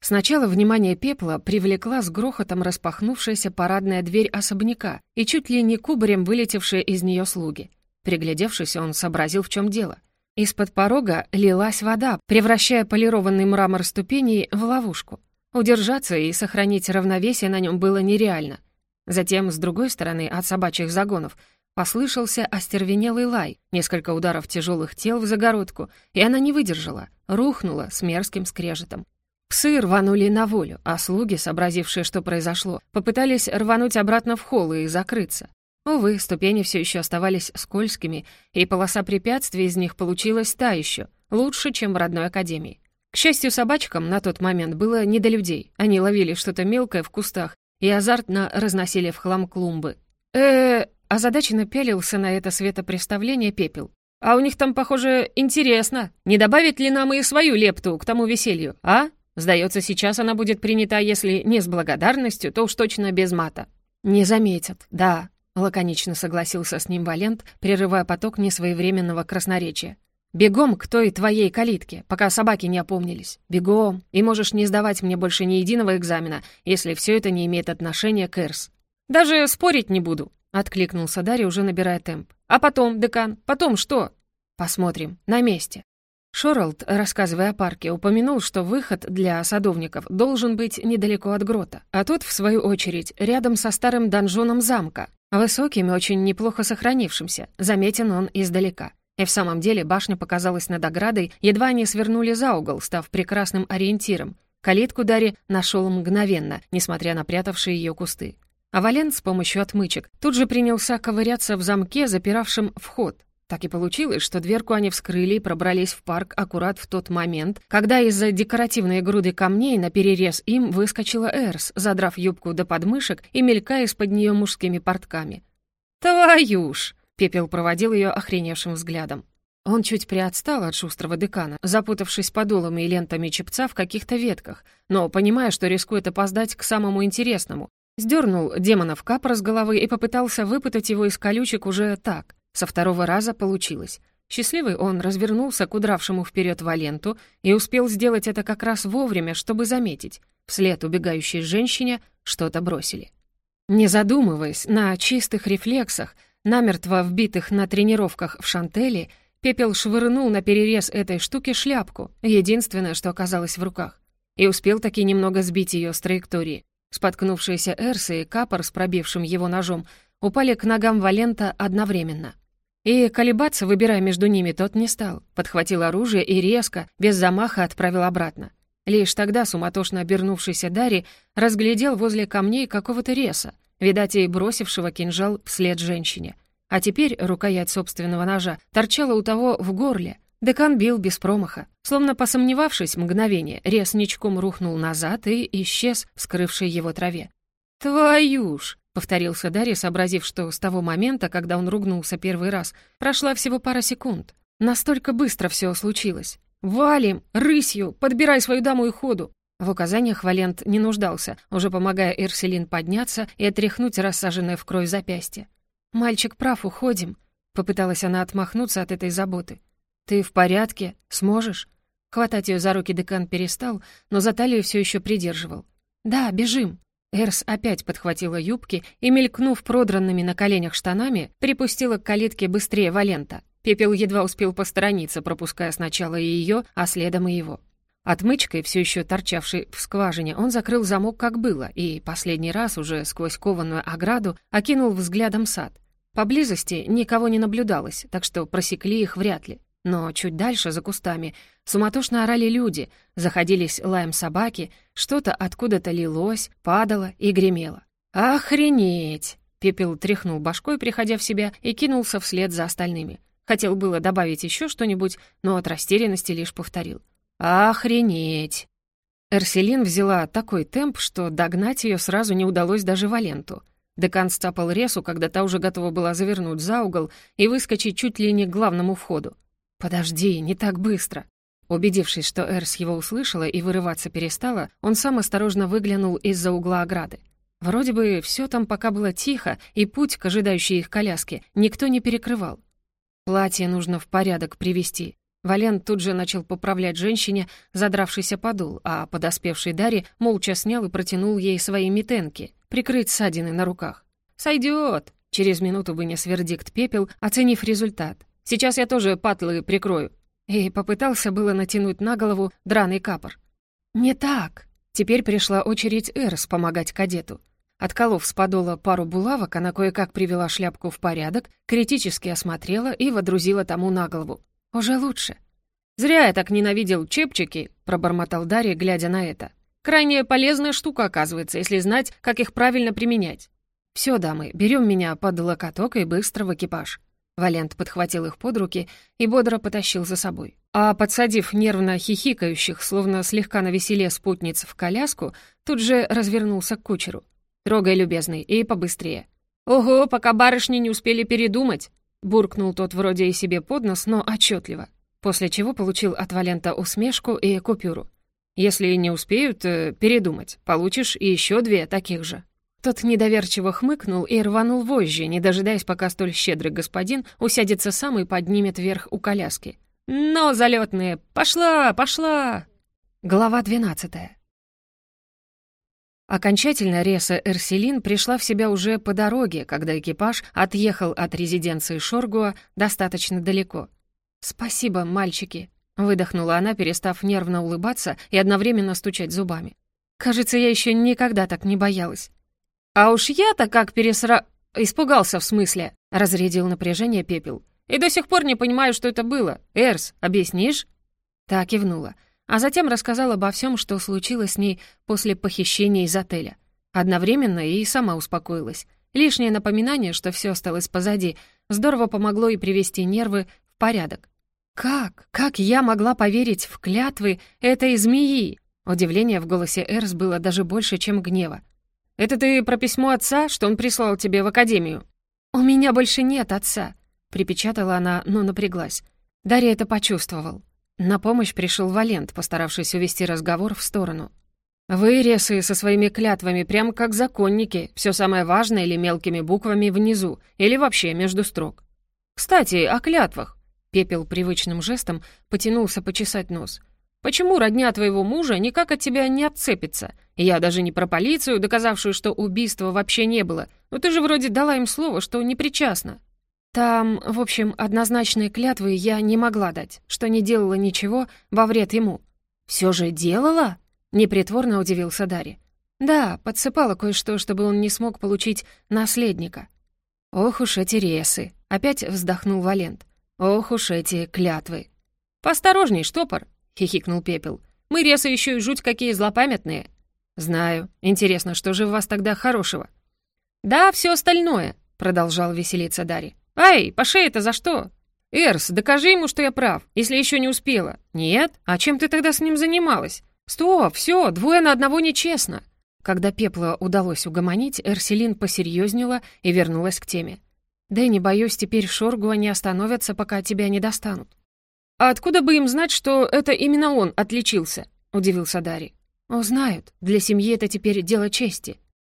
Сначала внимание пепла привлекла с грохотом распахнувшаяся парадная дверь особняка и чуть ли не кубарем вылетевшие из нее слуги. Приглядевшись, он сообразил, в чем дело. Из-под порога лилась вода, превращая полированный мрамор ступеней в ловушку. Удержаться и сохранить равновесие на нем было нереально. Затем, с другой стороны, от собачьих загонов, послышался остервенелый лай, несколько ударов тяжелых тел в загородку, и она не выдержала, рухнула с мерзким скрежетом. Псы рванули на волю, а слуги, сообразившие, что произошло, попытались рвануть обратно в холл и закрыться. Увы, ступени все еще оставались скользкими, и полоса препятствий из них получилась та еще, лучше, чем в родной академии. К счастью, собачкам на тот момент было не до людей. Они ловили что-то мелкое в кустах и азартно разносили в хлам клумбы. э озадаченно пялился на это светопреставление пепел. «А у них там, похоже, интересно. Не добавит ли нам и свою лепту к тому веселью, а? Сдается, сейчас она будет принята, если не с благодарностью, то уж точно без мата». «Не заметят, да», — лаконично согласился с ним Валент, прерывая поток несвоевременного красноречия. Бегом к той твоей калитке, пока собаки не опомнились. Бегом. И можешь не сдавать мне больше ни единого экзамена, если все это не имеет отношения к Эрс. Даже спорить не буду, откликнулся Дарья, уже набирая темп. А потом, декан, потом что? Посмотрим. На месте. Шоралд, рассказывая о парке, упомянул, что выход для садовников должен быть недалеко от грота, а тот, в свою очередь, рядом со старым донжоном замка, высоким и очень неплохо сохранившимся, заметен он издалека. И в самом деле башня показалась над оградой, едва они свернули за угол, став прекрасным ориентиром. Калитку Дарри нашел мгновенно, несмотря на прятавшие ее кусты. А Валент с помощью отмычек тут же принялся ковыряться в замке, запиравшем вход. Так и получилось, что дверку они вскрыли и пробрались в парк аккурат в тот момент, когда из-за декоративной груды камней на перерез им выскочила Эрс, задрав юбку до подмышек и мелькая из-под нее мужскими портками. «Твою ж!» — Пепел проводил ее охреневшим взглядом. Он чуть приотстал от шустрого декана, запутавшись подолами и лентами чепца в каких-то ветках, но, понимая, что рискует опоздать к самому интересному, Сдернул демонов капра с головы и попытался выпутать его из колючек уже так. Со второго раза получилось. Счастливый он развернулся к удравшему вперед Валенту и успел сделать это как раз вовремя, чтобы заметить. Вслед убегающей женщине что-то бросили. Не задумываясь, на чистых рефлексах, намертво вбитых на тренировках в шантеле, Пепел швырнул на перерез этой штуки шляпку, единственное, что оказалось в руках, и успел таки немного сбить ее с траектории. Споткнувшиеся Эрсы и Капор с пробившим его ножом упали к ногам Валента одновременно. И колебаться, выбирая между ними, тот не стал. Подхватил оружие и резко, без замаха, отправил обратно. Лишь тогда суматошно обернувшийся Дарри разглядел возле камней какого-то реса, видать, и бросившего кинжал вслед женщине. А теперь рукоять собственного ножа торчала у того в горле, Декан бил без промаха. Словно посомневавшись мгновение, рез ничком рухнул назад и исчез в скрывшей его траве. «Твою ж!» — повторился Дарья, сообразив, что с того момента, когда он ругнулся первый раз, прошла всего пара секунд. Настолько быстро все случилось. «Валим! Рысью! Подбирай свою даму и ходу!» В указаниях Валент не нуждался, уже помогая Эрселин подняться и отряхнуть рассаженное в кровь запястье. «Мальчик прав, уходим», — попыталась она отмахнуться от этой заботы. «Ты в порядке? Сможешь?» Хватать ее за руки декан перестал, но за талию все еще придерживал. «Да, бежим!» Эрс опять подхватила юбки и, мелькнув продранными на коленях штанами, припустила к калитке быстрее Валента. Пепел едва успел посторониться, пропуская сначала и ее, а следом и его. Отмычкой, все еще торчавшей в скважине, он закрыл замок, как было, и последний раз, уже сквозь кованую ограду, окинул взглядом сад. Поблизости никого не наблюдалось, так что просекли их вряд ли. Но чуть дальше, за кустами, суматошно орали люди, заходились лаем собаки, что-то откуда-то лилось, падало и гремело. «Охренеть!» Пепел тряхнул башкой, приходя в себя, и кинулся вслед за остальными. Хотел было добавить еще что-нибудь, но от растерянности лишь повторил. «Охренеть!» Эрселин взяла такой темп, что догнать ее сразу не удалось даже Валенту. Декан стапал ресу, когда та уже готова была завернуть за угол и выскочить чуть ли не к главному входу. «Подожди, не так быстро!» Убедившись, что Эрс его услышала и вырываться перестала, он сам осторожно выглянул из-за угла ограды. Вроде бы все там пока было тихо, и путь к ожидающей их коляске никто не перекрывал. Платье нужно в порядок привести. Вален тут же начал поправлять женщине задравшийся подол, а подоспевший Дарри молча снял и протянул ей свои метенки, прикрыть ссадины на руках. «Сойдет!» — через минуту вынес вердикт пепел, оценив результат. Сейчас я тоже патлы прикрою». И попытался было натянуть на голову драный капор. «Не так!» Теперь пришла очередь Эрс помогать кадету. Отколов с подола пару булавок, она кое-как привела шляпку в порядок, критически осмотрела и водрузила тому на голову. «Уже лучше». «Зря я так ненавидел чепчики», — пробормотал Дарья, глядя на это. «Крайне полезная штука, оказывается, если знать, как их правильно применять». «Все, дамы, берем меня под локоток и быстро в экипаж». Валент подхватил их под руки и бодро потащил за собой. А подсадив нервно хихикающих, словно слегка навеселе спутниц в коляску, тут же развернулся к кучеру. «Трогай, любезный, и побыстрее». «Ого, пока барышни не успели передумать!» Буркнул тот вроде и себе под нос, но отчетливо. После чего получил от Валента усмешку и купюру. «Если не успеют э, передумать, получишь еще две таких же». Тот недоверчиво хмыкнул и рванул вожжи, не дожидаясь, пока столь щедрый господин усядется сам и поднимет вверх у коляски. «Но, залетные, пошла, пошла!» Глава двенадцатая. Окончательно Реса Эрселин пришла в себя уже по дороге, когда экипаж отъехал от резиденции Шоргуа достаточно далеко. «Спасибо, мальчики!» выдохнула она, перестав нервно улыбаться и одновременно стучать зубами. «Кажется, я еще никогда так не боялась». «А уж я-то как пересра...» «Испугался, в смысле», — разрядил напряжение пепел. «И до сих пор не понимаю, что это было. Эрс, объяснишь?» Так кивнула, а затем рассказала обо всем, что случилось с ней после похищения из отеля. Одновременно и сама успокоилась. Лишнее напоминание, что все осталось позади, здорово помогло и привести нервы в порядок. «Как? Как я могла поверить в клятвы этой змеи?» Удивление в голосе Эрс было даже больше, чем гнева. «Это ты про письмо отца, что он прислал тебе в академию?» «У меня больше нет отца», — припечатала она, но напряглась. Дарья это почувствовал. На помощь пришел Валент, постаравшись увести разговор в сторону. «Вы, ресы, со своими клятвами, прям как законники, все самое важное или мелкими буквами внизу, или вообще между строк. Кстати, о клятвах». Пепел привычным жестом потянулся почесать нос. «Почему родня твоего мужа никак от тебя не отцепится? Я даже не про полицию, доказавшую, что убийства вообще не было, но ты же вроде дала им слово, что не причастна». «Там, в общем, однозначные клятвы я не могла дать, что не делала ничего во вред ему». «Все же делала?» Непритворно удивился Дарья. «Да, подсыпала кое-что, чтобы он не смог получить наследника». «Ох уж эти ресы!» — опять вздохнул Валент. «Ох уж эти клятвы!» «Посторожней, штопор!» — хихикнул Пепел. «Мы ресы еще и жуть какие злопамятные!» «Знаю. Интересно, что же в вас тогда хорошего?» «Да, все остальное», — продолжал веселиться Дарья. «Ай, по шее-то за что?» «Эрс, докажи ему, что я прав, если еще не успела». «Нет? А чем ты тогда с ним занималась?» «Стоп, все, двое на одного нечестно!» Когда Пепла удалось угомонить, Эрселин посерьезнела и вернулась к теме. «Да и не боюсь, теперь Шоргуа не остановятся, пока тебя не достанут». «А откуда бы им знать, что это именно он отличился?» — удивился Дарий. «Узнают. Для семьи это теперь дело чести».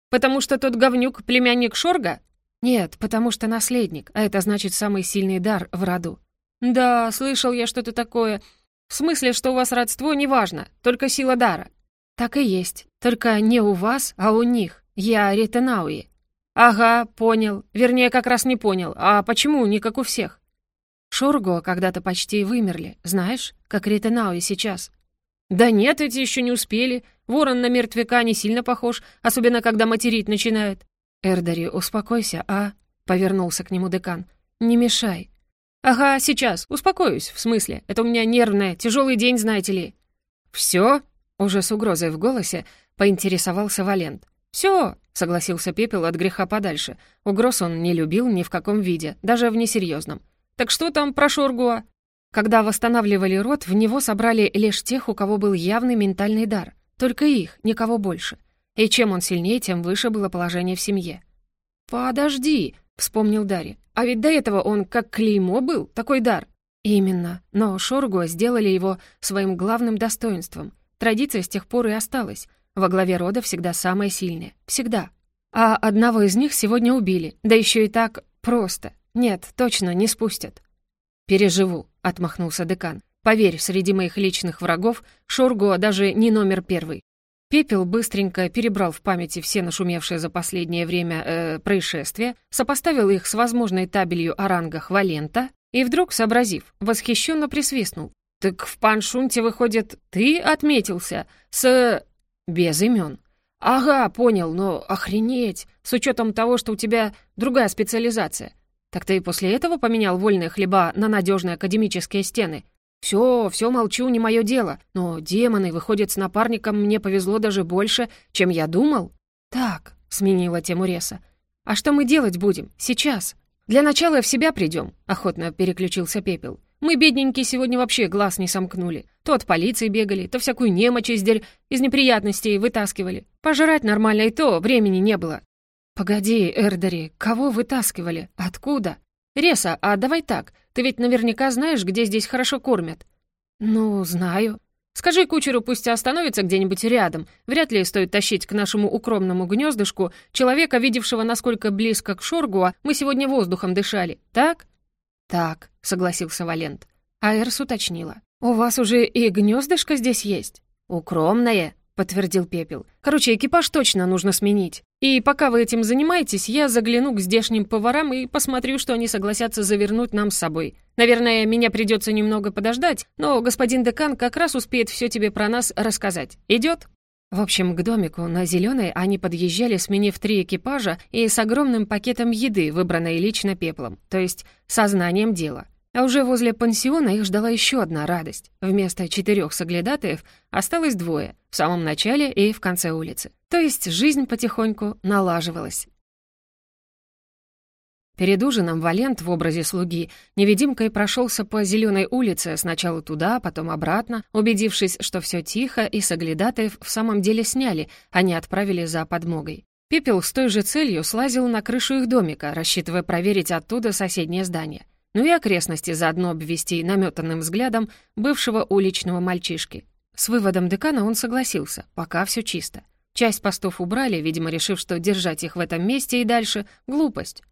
«Потому что тот говнюк — племянник Шорга?» «Нет, потому что наследник, а это значит самый сильный дар в роду». «Да, слышал я что-то такое. В смысле, что у вас родство неважно, только сила дара. Так и есть. Только не у вас, а у них. Я Ретенауи. Ага, понял. Вернее, как раз не понял. А почему не как у всех? Шорго когда-то почти вымерли, знаешь, как Ретенауи сейчас. Да нет, эти еще не успели. Ворон на мертвяка не сильно похож, особенно когда материть начинает. Эрдари, успокойся, а? Повернулся к нему декан. Не мешай. «Ага, сейчас. Успокоюсь. В смысле? Это у меня нервное, тяжелый день, знаете ли». «Все?» — уже с угрозой в голосе поинтересовался Валент. «Все!» — согласился Пепел от греха подальше. Угроз он не любил ни в каком виде, даже в несерьезном. «Так что там про Шоргуа?» Когда восстанавливали род, в него собрали лишь тех, у кого был явный ментальный дар. Только их, никого больше. И чем он сильнее, тем выше было положение в семье. «Подожди!» — вспомнил Дарья. «А ведь до этого он как клеймо был, такой дар». «Именно. Но Шоргуа сделали его своим главным достоинством. Традиция с тех пор и осталась. Во главе рода всегда самое сильное. Всегда. А одного из них сегодня убили. Да еще и так просто. Нет, точно, не спустят». «Переживу», — отмахнулся декан. «Поверь, среди моих личных врагов Шоргуа даже не номер первый. Пепел быстренько перебрал в памяти все нашумевшие за последнее время э, происшествия, сопоставил их с возможной табелью о рангах Валента и вдруг, сообразив, восхищенно присвистнул. «Так в Паншунте, выходит, ты отметился с...» «Без имен». «Ага, понял, но охренеть, с учетом того, что у тебя другая специализация. Так ты и после этого поменял вольные хлеба на надежные академические стены. «Все, все молчу, не мое дело. Но демоны, выходят с напарником мне повезло даже больше, чем я думал». «Так», — сменила тему Реса. «А что мы делать будем? Сейчас?» «Для начала в себя придем», — охотно переключился Пепел. «Мы, бедненькие, сегодня вообще глаз не сомкнули. То от полиции бегали, то всякую немочь из, дерь... из неприятностей вытаскивали. Пожрать нормально и то времени не было». «Погоди, Эрдери, кого вытаскивали? Откуда?» «Реса, а давай так, ты ведь наверняка знаешь, где здесь хорошо кормят». «Ну, знаю». «Скажи кучеру, пусть остановится где-нибудь рядом. Вряд ли стоит тащить к нашему укромному гнездышку человека, видевшего, насколько близко к Шоргуа мы сегодня воздухом дышали. Так?» «Так», — согласился Валент. Аэрс уточнила. «У вас уже и гнездышко здесь есть?» «Укромное», — подтвердил Пепел. «Короче, экипаж точно нужно сменить. И пока вы этим занимаетесь, я загляну к здешним поварам и посмотрю, что они согласятся завернуть нам с собой. Наверное, меня придется немного подождать, но господин декан как раз успеет все тебе про нас рассказать. Идет?» В общем, к домику на Зеленой они подъезжали, сменив три экипажа и с огромным пакетом еды, выбранной лично пеплом, то есть сознанием дела. А уже возле пансиона их ждала еще одна радость. Вместо четырех соглядатаев осталось двое, в самом начале и в конце улицы. То есть жизнь потихоньку налаживалась. Перед ужином Валент в образе слуги невидимкой прошелся по зеленой улице, сначала туда, потом обратно, убедившись, что все тихо, и соглядатаев в самом деле сняли, а не отправили за подмогой. Пепел с той же целью слазил на крышу их домика, рассчитывая проверить оттуда соседнее здание. Ну и окрестности заодно обвести наметанным взглядом бывшего уличного мальчишки. С выводом декана он согласился, пока все чисто. Часть постов убрали, видимо, решив, что держать их в этом месте и дальше — глупость.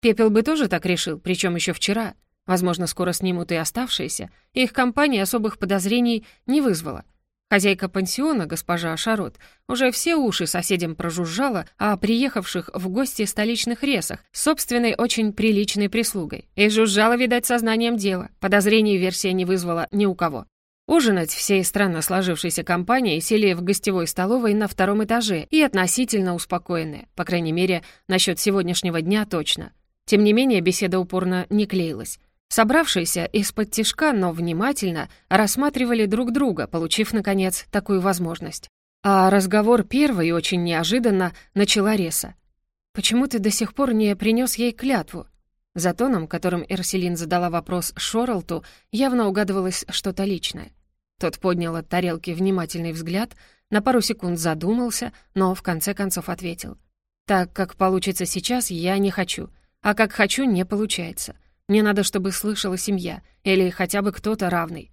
Пепел бы тоже так решил, причем еще вчера. Возможно, скоро снимут и оставшиеся. Их компания особых подозрений не вызвала. Хозяйка пансиона, госпожа Шарот, уже все уши соседям прожужжала о приехавших в гости столичных ресах с собственной очень приличной прислугой. И жужжала, видать, сознанием дела. Подозрений версия не вызвала ни у кого. Ужинать всей странно сложившейся компанией сели в гостевой столовой на втором этаже и относительно успокоенные, по крайней мере, насчет сегодняшнего дня точно. Тем не менее, беседа упорно не клеилась. Собравшиеся из-под тишка, но внимательно рассматривали друг друга, получив, наконец, такую возможность. А разговор первый, очень неожиданно, начала Реса. «Почему ты до сих пор не принес ей клятву?» За тоном, которым Эрселин задала вопрос Шоралту, явно угадывалось что-то личное. Тот поднял от тарелки внимательный взгляд, на пару секунд задумался, но в конце концов ответил. «Так как получится сейчас, я не хочу. А как хочу, не получается. Мне надо, чтобы слышала семья, или хотя бы кто-то равный.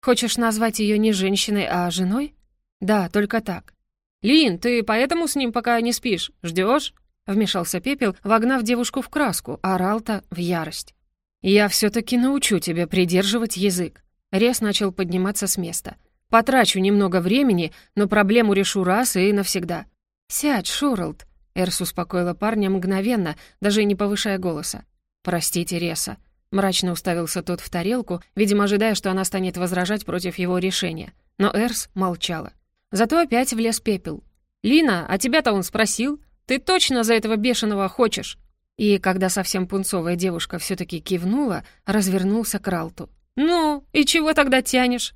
Хочешь назвать ее не женщиной, а женой? Да, только так. «Лин, ты поэтому с ним пока не спишь? Ждешь? Вмешался Пепел, вогнав девушку в краску, а Ралта — в ярость. «Я все таки научу тебя придерживать язык». Рес начал подниматься с места. «Потрачу немного времени, но проблему решу раз и навсегда». «Сядь, Шуралд», Эрс успокоила парня мгновенно, даже не повышая голоса. «Простите, Реса». Мрачно уставился тот в тарелку, видимо, ожидая, что она станет возражать против его решения. Но Эрс молчала. Зато опять влез пепел. «Лина, а тебя-то он спросил? Ты точно за этого бешеного хочешь?» И когда совсем пунцовая девушка все таки кивнула, развернулся к Ралту. «Ну, и чего тогда тянешь?»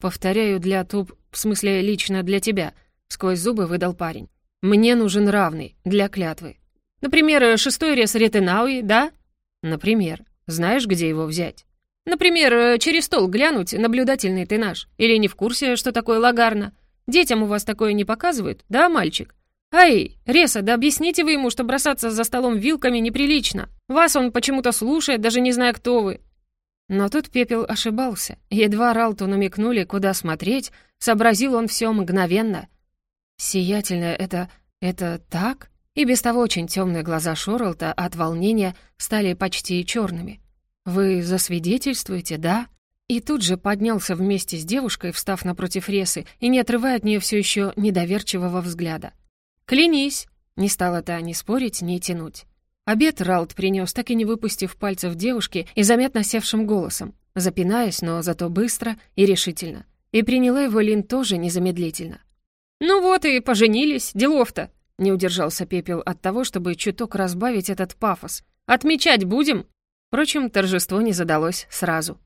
«Повторяю для туп... в смысле, лично для тебя», — сквозь зубы выдал парень. Мне нужен равный для клятвы. Например, шестой рез Ретенауи, да? Например. Знаешь, где его взять? Например, через стол глянуть, наблюдательный ты наш. Или не в курсе, что такое лагарна? Детям у вас такое не показывают, да, мальчик? Ай, Реса, да объясните вы ему, что бросаться за столом вилками неприлично. Вас он почему-то слушает, даже не зная, кто вы. Но тут Пепел ошибался. Едва Ралту намекнули, куда смотреть, сообразил он все мгновенно. «Сиятельная, это... это так?» И без того очень темные глаза Шорлта от волнения стали почти черными. «Вы засвидетельствуете, да?» И тут же поднялся вместе с девушкой, встав напротив Ресы и не отрывая от нее все еще недоверчивого взгляда. «Клянись!» Не стала та ни спорить, ни тянуть. Обед Ралт принес, так и не выпустив пальцев девушки и заметно севшим голосом, запинаясь, но зато быстро и решительно. И приняла его Лин тоже незамедлительно. «Ну вот и поженились, делов-то!» Не удержался Пепел от того, чтобы чуток разбавить этот пафос. «Отмечать будем?» Впрочем, торжество не задалось сразу.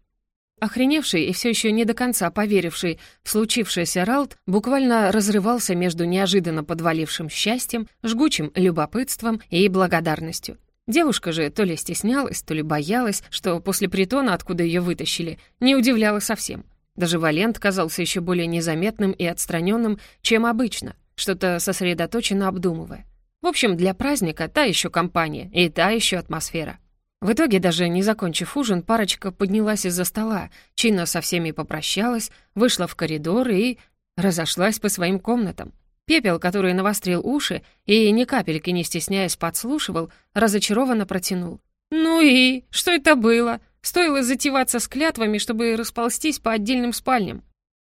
Охреневший и все еще не до конца поверивший в случившееся Ралт буквально разрывался между неожиданно подвалившим счастьем, жгучим любопытством и благодарностью. Девушка же то ли стеснялась, то ли боялась, что после притона, откуда ее вытащили, не удивляла совсем — даже Валент казался еще более незаметным и отстраненным, чем обычно, что-то сосредоточенно обдумывая. В общем, для праздника та еще компания и та еще атмосфера. В итоге, даже не закончив ужин, парочка поднялась из-за стола, чинно со всеми попрощалась, вышла в коридор и разошлась по своим комнатам. Пепел, который навострил уши и ни капельки не стесняясь подслушивал, разочарованно протянул. «Ну и? Что это было? Стоило затеваться с клятвами, чтобы расползтись по отдельным спальням.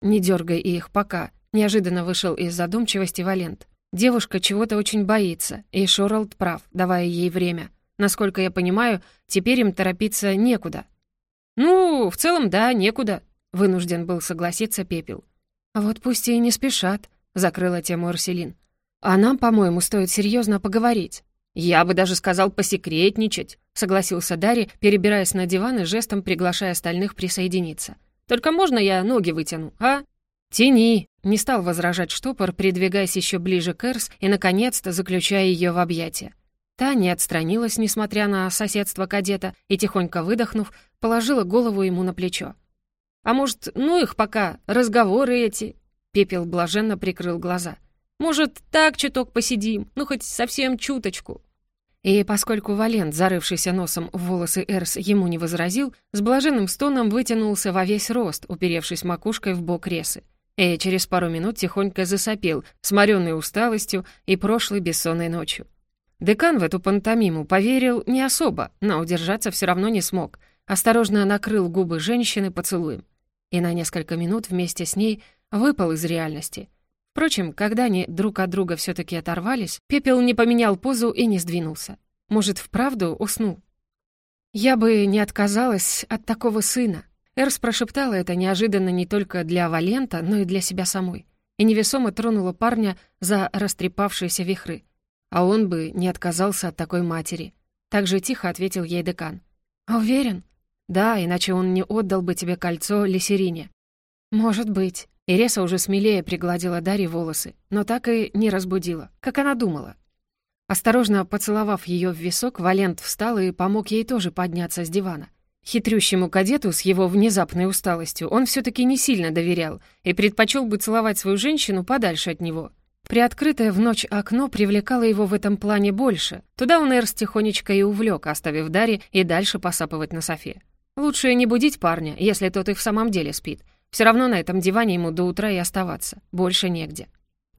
«Не дергай их пока», Неожиданно вышел из задумчивости Валент. Девушка чего-то очень боится, и Шоралд прав, давая ей время. Насколько я понимаю, теперь им торопиться некуда. «Ну, в целом, да, некуда», — вынужден был согласиться Пепел. «А вот пусть и не спешат», — закрыла тему Арселин. «А нам, по-моему, стоит серьезно поговорить». «Я бы даже сказал посекретничать», — согласился Дарри, перебираясь на диван и жестом приглашая остальных присоединиться. «Только можно я ноги вытяну, а?» «Тяни!» — не стал возражать штопор, придвигаясь еще ближе к Эрс и, наконец-то, заключая ее в объятия. Та не отстранилась, несмотря на соседство кадета, и, тихонько выдохнув, положила голову ему на плечо. «А может, ну их пока, разговоры эти?» Пепел блаженно прикрыл глаза. «Может, так чуток посидим, ну хоть совсем чуточку?» И поскольку Валент, зарывшийся носом в волосы Эрс, ему не возразил, с блаженным стоном вытянулся во весь рост, уперевшись макушкой в бок Ресы и через пару минут тихонько засопел, сморенный усталостью и прошлой бессонной ночью. Декан в эту пантомиму поверил не особо, но удержаться все равно не смог. Осторожно накрыл губы женщины поцелуем. И на несколько минут вместе с ней выпал из реальности. Впрочем, когда они друг от друга все таки оторвались, Пепел не поменял позу и не сдвинулся. Может, вправду уснул? «Я бы не отказалась от такого сына», Эрс прошептала это неожиданно не только для Валента, но и для себя самой, и невесомо тронула парня за растрепавшиеся вихры. А он бы не отказался от такой матери. Так же тихо ответил ей декан. «Уверен?» «Да, иначе он не отдал бы тебе кольцо Лисерине». «Может быть». Иреса уже смелее пригладила Дарье волосы, но так и не разбудила, как она думала. Осторожно поцеловав ее в висок, Валент встал и помог ей тоже подняться с дивана. Хитрющему кадету с его внезапной усталостью он все-таки не сильно доверял и предпочел бы целовать свою женщину подальше от него. Приоткрытое в ночь окно привлекало его в этом плане больше. Туда он Эрс тихонечко и увлек, оставив Дарри и дальше посапывать на софе. Лучше не будить парня, если тот и в самом деле спит. Все равно на этом диване ему до утра и оставаться. Больше негде.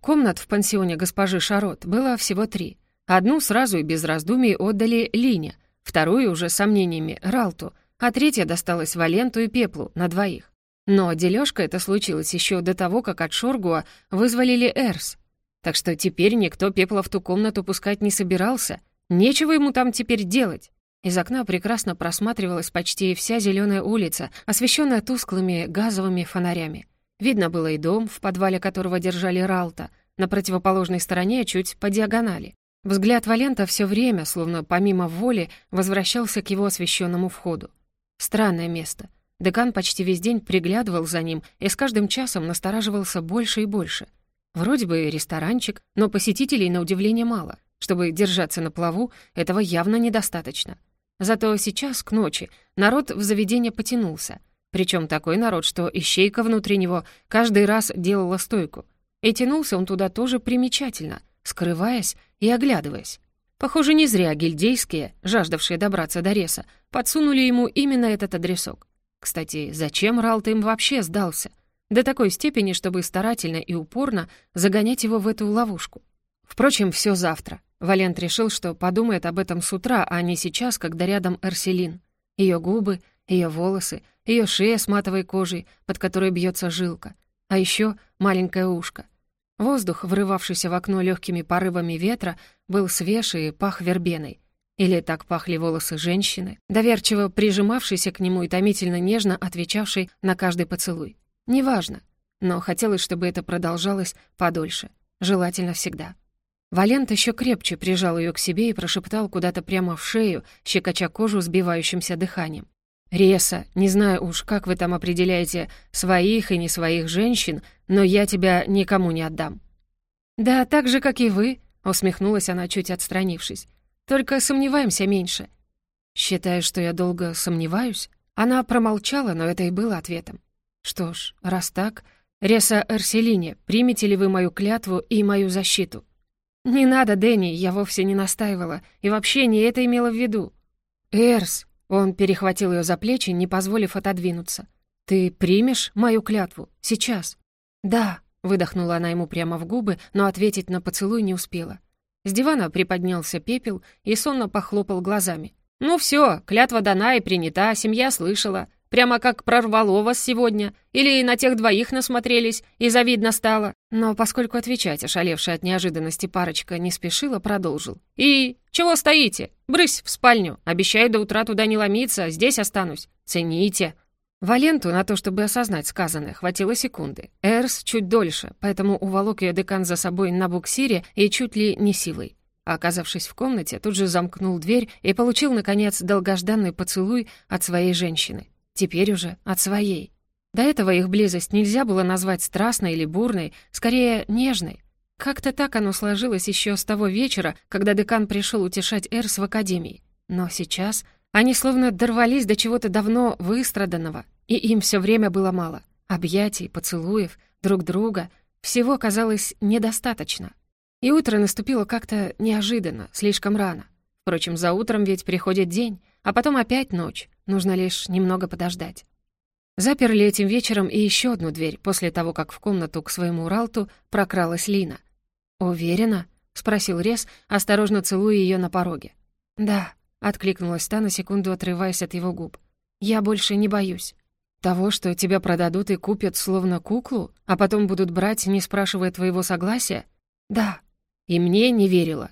Комнат в пансионе госпожи Шарот было всего три. Одну сразу и без раздумий отдали Лине, вторую уже сомнениями Ралту, а третья досталась Валенту и Пеплу на двоих. Но дележка это случилась еще до того, как от Шоргуа вызволили Эрс. Так что теперь никто Пепла в ту комнату пускать не собирался. Нечего ему там теперь делать. Из окна прекрасно просматривалась почти вся зеленая улица, освещенная тусклыми газовыми фонарями. Видно было и дом, в подвале которого держали Ралта, на противоположной стороне, чуть по диагонали. Взгляд Валента все время, словно помимо воли, возвращался к его освещенному входу. Странное место. Декан почти весь день приглядывал за ним и с каждым часом настораживался больше и больше. Вроде бы ресторанчик, но посетителей на удивление мало. Чтобы держаться на плаву, этого явно недостаточно. Зато сейчас, к ночи, народ в заведение потянулся. Причем такой народ, что ищейка внутри него каждый раз делала стойку. И тянулся он туда тоже примечательно, скрываясь и оглядываясь. Похоже, не зря гильдейские, жаждавшие добраться до Реса, подсунули ему именно этот адресок. Кстати, зачем Ралт им вообще сдался? До такой степени, чтобы старательно и упорно загонять его в эту ловушку. Впрочем, все завтра. Валент решил, что подумает об этом с утра, а не сейчас, когда рядом Эрселин. Ее губы, ее волосы, ее шея с матовой кожей, под которой бьется жилка. А еще маленькое ушко. Воздух, врывавшийся в окно легкими порывами ветра, был свеж и пах вербеной. Или так пахли волосы женщины, доверчиво прижимавшейся к нему и томительно нежно отвечавшей на каждый поцелуй. Неважно, но хотелось, чтобы это продолжалось подольше, желательно всегда. Валент еще крепче прижал ее к себе и прошептал куда-то прямо в шею, щекоча кожу сбивающимся дыханием. «Реса, не знаю уж, как вы там определяете своих и не своих женщин, но я тебя никому не отдам». «Да так же, как и вы», — усмехнулась она, чуть отстранившись. «Только сомневаемся меньше». «Считаешь, что я долго сомневаюсь?» Она промолчала, но это и было ответом. «Что ж, раз так, Реса Эрселине, примете ли вы мою клятву и мою защиту?» «Не надо, Дэнни, я вовсе не настаивала, и вообще не это имела в виду». «Эрс», он перехватил ее за плечи, не позволив отодвинуться. «Ты примешь мою клятву? Сейчас?» «Да», — выдохнула она ему прямо в губы, но ответить на поцелуй не успела. С дивана приподнялся пепел и сонно похлопал глазами. «Ну все, клятва дана и принята, семья слышала. Прямо как прорвало вас сегодня. Или на тех двоих насмотрелись, и завидно стало». Но поскольку отвечать ошалевшая от неожиданности парочка не спешила, продолжил. «И чего стоите? Брысь в спальню. Обещаю до утра туда не ломиться, здесь останусь. Цените». Валенту на то, чтобы осознать сказанное, хватило секунды. Эрс чуть дольше, поэтому уволок ее декан за собой на буксире и чуть ли не силой. Оказавшись в комнате, тут же замкнул дверь и получил, наконец, долгожданный поцелуй от своей женщины. Теперь уже от своей. До этого их близость нельзя было назвать страстной или бурной, скорее нежной. Как-то так оно сложилось еще с того вечера, когда декан пришел утешать Эрс в академии. Но сейчас они словно дорвались до чего-то давно выстраданного, и им все время было мало. Объятий, поцелуев, друг друга. Всего казалось недостаточно. И утро наступило как-то неожиданно, слишком рано. Впрочем, за утром ведь приходит день, а потом опять ночь. Нужно лишь немного подождать. Заперли этим вечером и еще одну дверь после того, как в комнату к своему Уралту прокралась Лина. «Уверена?» — спросил Рес, осторожно целуя ее на пороге. «Да», — откликнулась та на секунду, отрываясь от его губ. «Я больше не боюсь». «Того, что тебя продадут и купят словно куклу, а потом будут брать, не спрашивая твоего согласия?» «Да». «И мне не верила».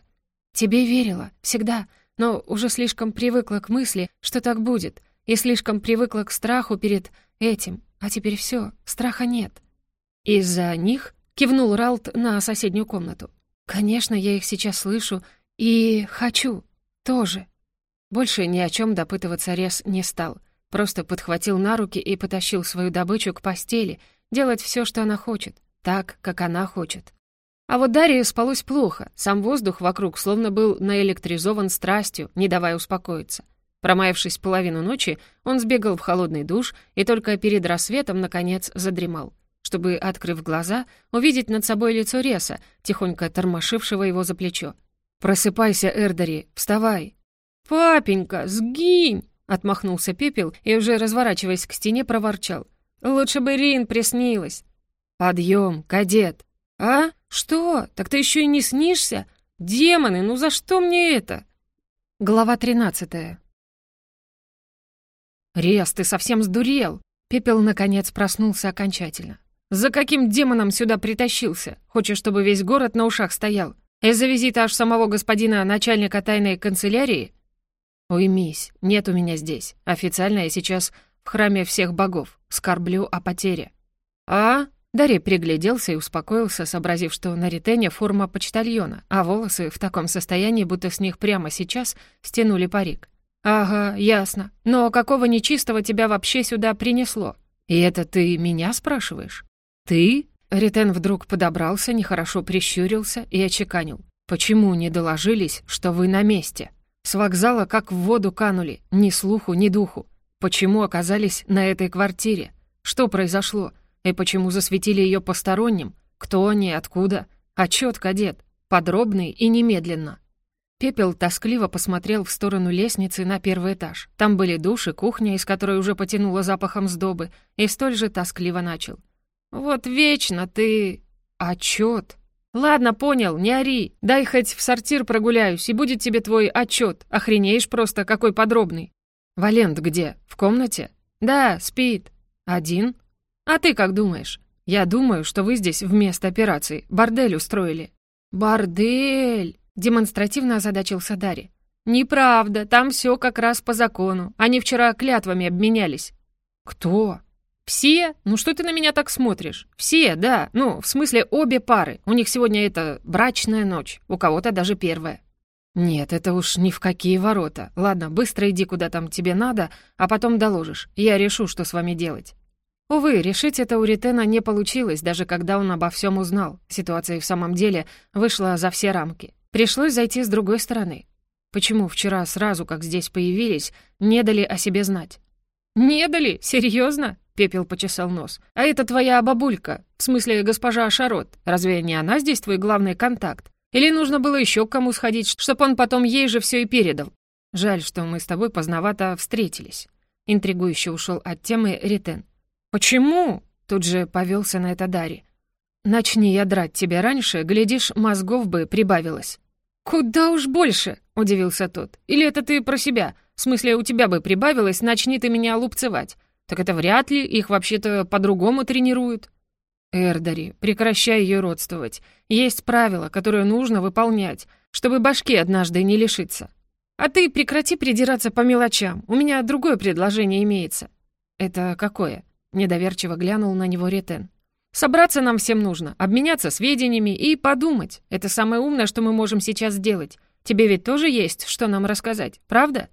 «Тебе верила, всегда, но уже слишком привыкла к мысли, что так будет, и слишком привыкла к страху перед этим, а теперь все, страха нет. Из-за них кивнул Ралт на соседнюю комнату. Конечно, я их сейчас слышу и хочу тоже. Больше ни о чем допытываться Рес не стал, просто подхватил на руки и потащил свою добычу к постели, делать все, что она хочет, так, как она хочет. А вот Дарье спалось плохо, сам воздух вокруг словно был наэлектризован страстью, не давая успокоиться. Промаявшись половину ночи, он сбегал в холодный душ и только перед рассветом, наконец, задремал, чтобы, открыв глаза, увидеть над собой лицо Реса, тихонько тормошившего его за плечо. «Просыпайся, Эрдари, вставай!» «Папенька, сгинь!» — отмахнулся Пепел и, уже разворачиваясь к стене, проворчал. «Лучше бы Рин приснилась!» «Подъем, кадет!» «А? Что? Так ты еще и не снишься? Демоны, ну за что мне это?» Глава тринадцатая. «Рес, ты совсем сдурел!» Пепел, наконец, проснулся окончательно. «За каким демоном сюда притащился? Хочешь, чтобы весь город на ушах стоял? Из-за визита аж самого господина начальника тайной канцелярии?» «Уймись, нет у меня здесь. Официально я сейчас в храме всех богов. Скорблю о потере». «А? Дарья пригляделся и успокоился, сообразив, что на ретене форма почтальона, а волосы в таком состоянии, будто с них прямо сейчас стянули парик. «Ага, ясно. Но какого нечистого тебя вообще сюда принесло? И это ты меня спрашиваешь?» «Ты?» Ретен вдруг подобрался, нехорошо прищурился и очеканил. «Почему не доложились, что вы на месте? С вокзала как в воду канули, ни слуху, ни духу. Почему оказались на этой квартире? Что произошло? И почему засветили ее посторонним? Кто они, откуда? Отчет, кадет. Подробный и немедленно. Пепел тоскливо посмотрел в сторону лестницы на первый этаж. Там были души, кухня, из которой уже потянуло запахом сдобы, и столь же тоскливо начал. «Вот вечно ты... отчет. Ладно, понял, не ори. Дай хоть в сортир прогуляюсь, и будет тебе твой отчет. Охренеешь просто, какой подробный». «Валент где? В комнате?» «Да, спит». «Один?» «А ты как думаешь?» «Я думаю, что вы здесь вместо операции бордель устроили». «Бордель!» — демонстративно озадачился Дарья. «Неправда, там все как раз по закону. Они вчера клятвами обменялись». «Кто?» «Все? Ну что ты на меня так смотришь? Все, да. Ну, в смысле, обе пары. У них сегодня это брачная ночь. У кого-то даже первая». «Нет, это уж ни в какие ворота. Ладно, быстро иди, куда там тебе надо, а потом доложишь. Я решу, что с вами делать». Увы, решить это у Ритена не получилось, даже когда он обо всем узнал. Ситуация в самом деле вышла за все рамки. Пришлось зайти с другой стороны. Почему вчера, сразу как здесь появились, не дали о себе знать? «Не дали? Серьезно? Пепел почесал нос. «А это твоя бабулька, в смысле госпожа Шарот. Разве не она здесь твой главный контакт? Или нужно было еще к кому сходить, чтобы он потом ей же все и передал? Жаль, что мы с тобой поздновато встретились». Интригующе ушел от темы Ритен. «Почему?» — тут же повелся на это Дари. «Начни я драть тебя раньше, глядишь, мозгов бы прибавилось». «Куда уж больше!» — удивился тот. «Или это ты про себя? В смысле, у тебя бы прибавилось, начни ты меня лупцевать. Так это вряд ли, их вообще-то по-другому тренируют». «Эрдари, прекращай ее родствовать. Есть правила, которые нужно выполнять, чтобы башки однажды не лишиться. А ты прекрати придираться по мелочам, у меня другое предложение имеется». «Это какое?» — недоверчиво глянул на него Ретен. «Собраться нам всем нужно, обменяться сведениями и подумать. Это самое умное, что мы можем сейчас сделать. Тебе ведь тоже есть, что нам рассказать, правда?»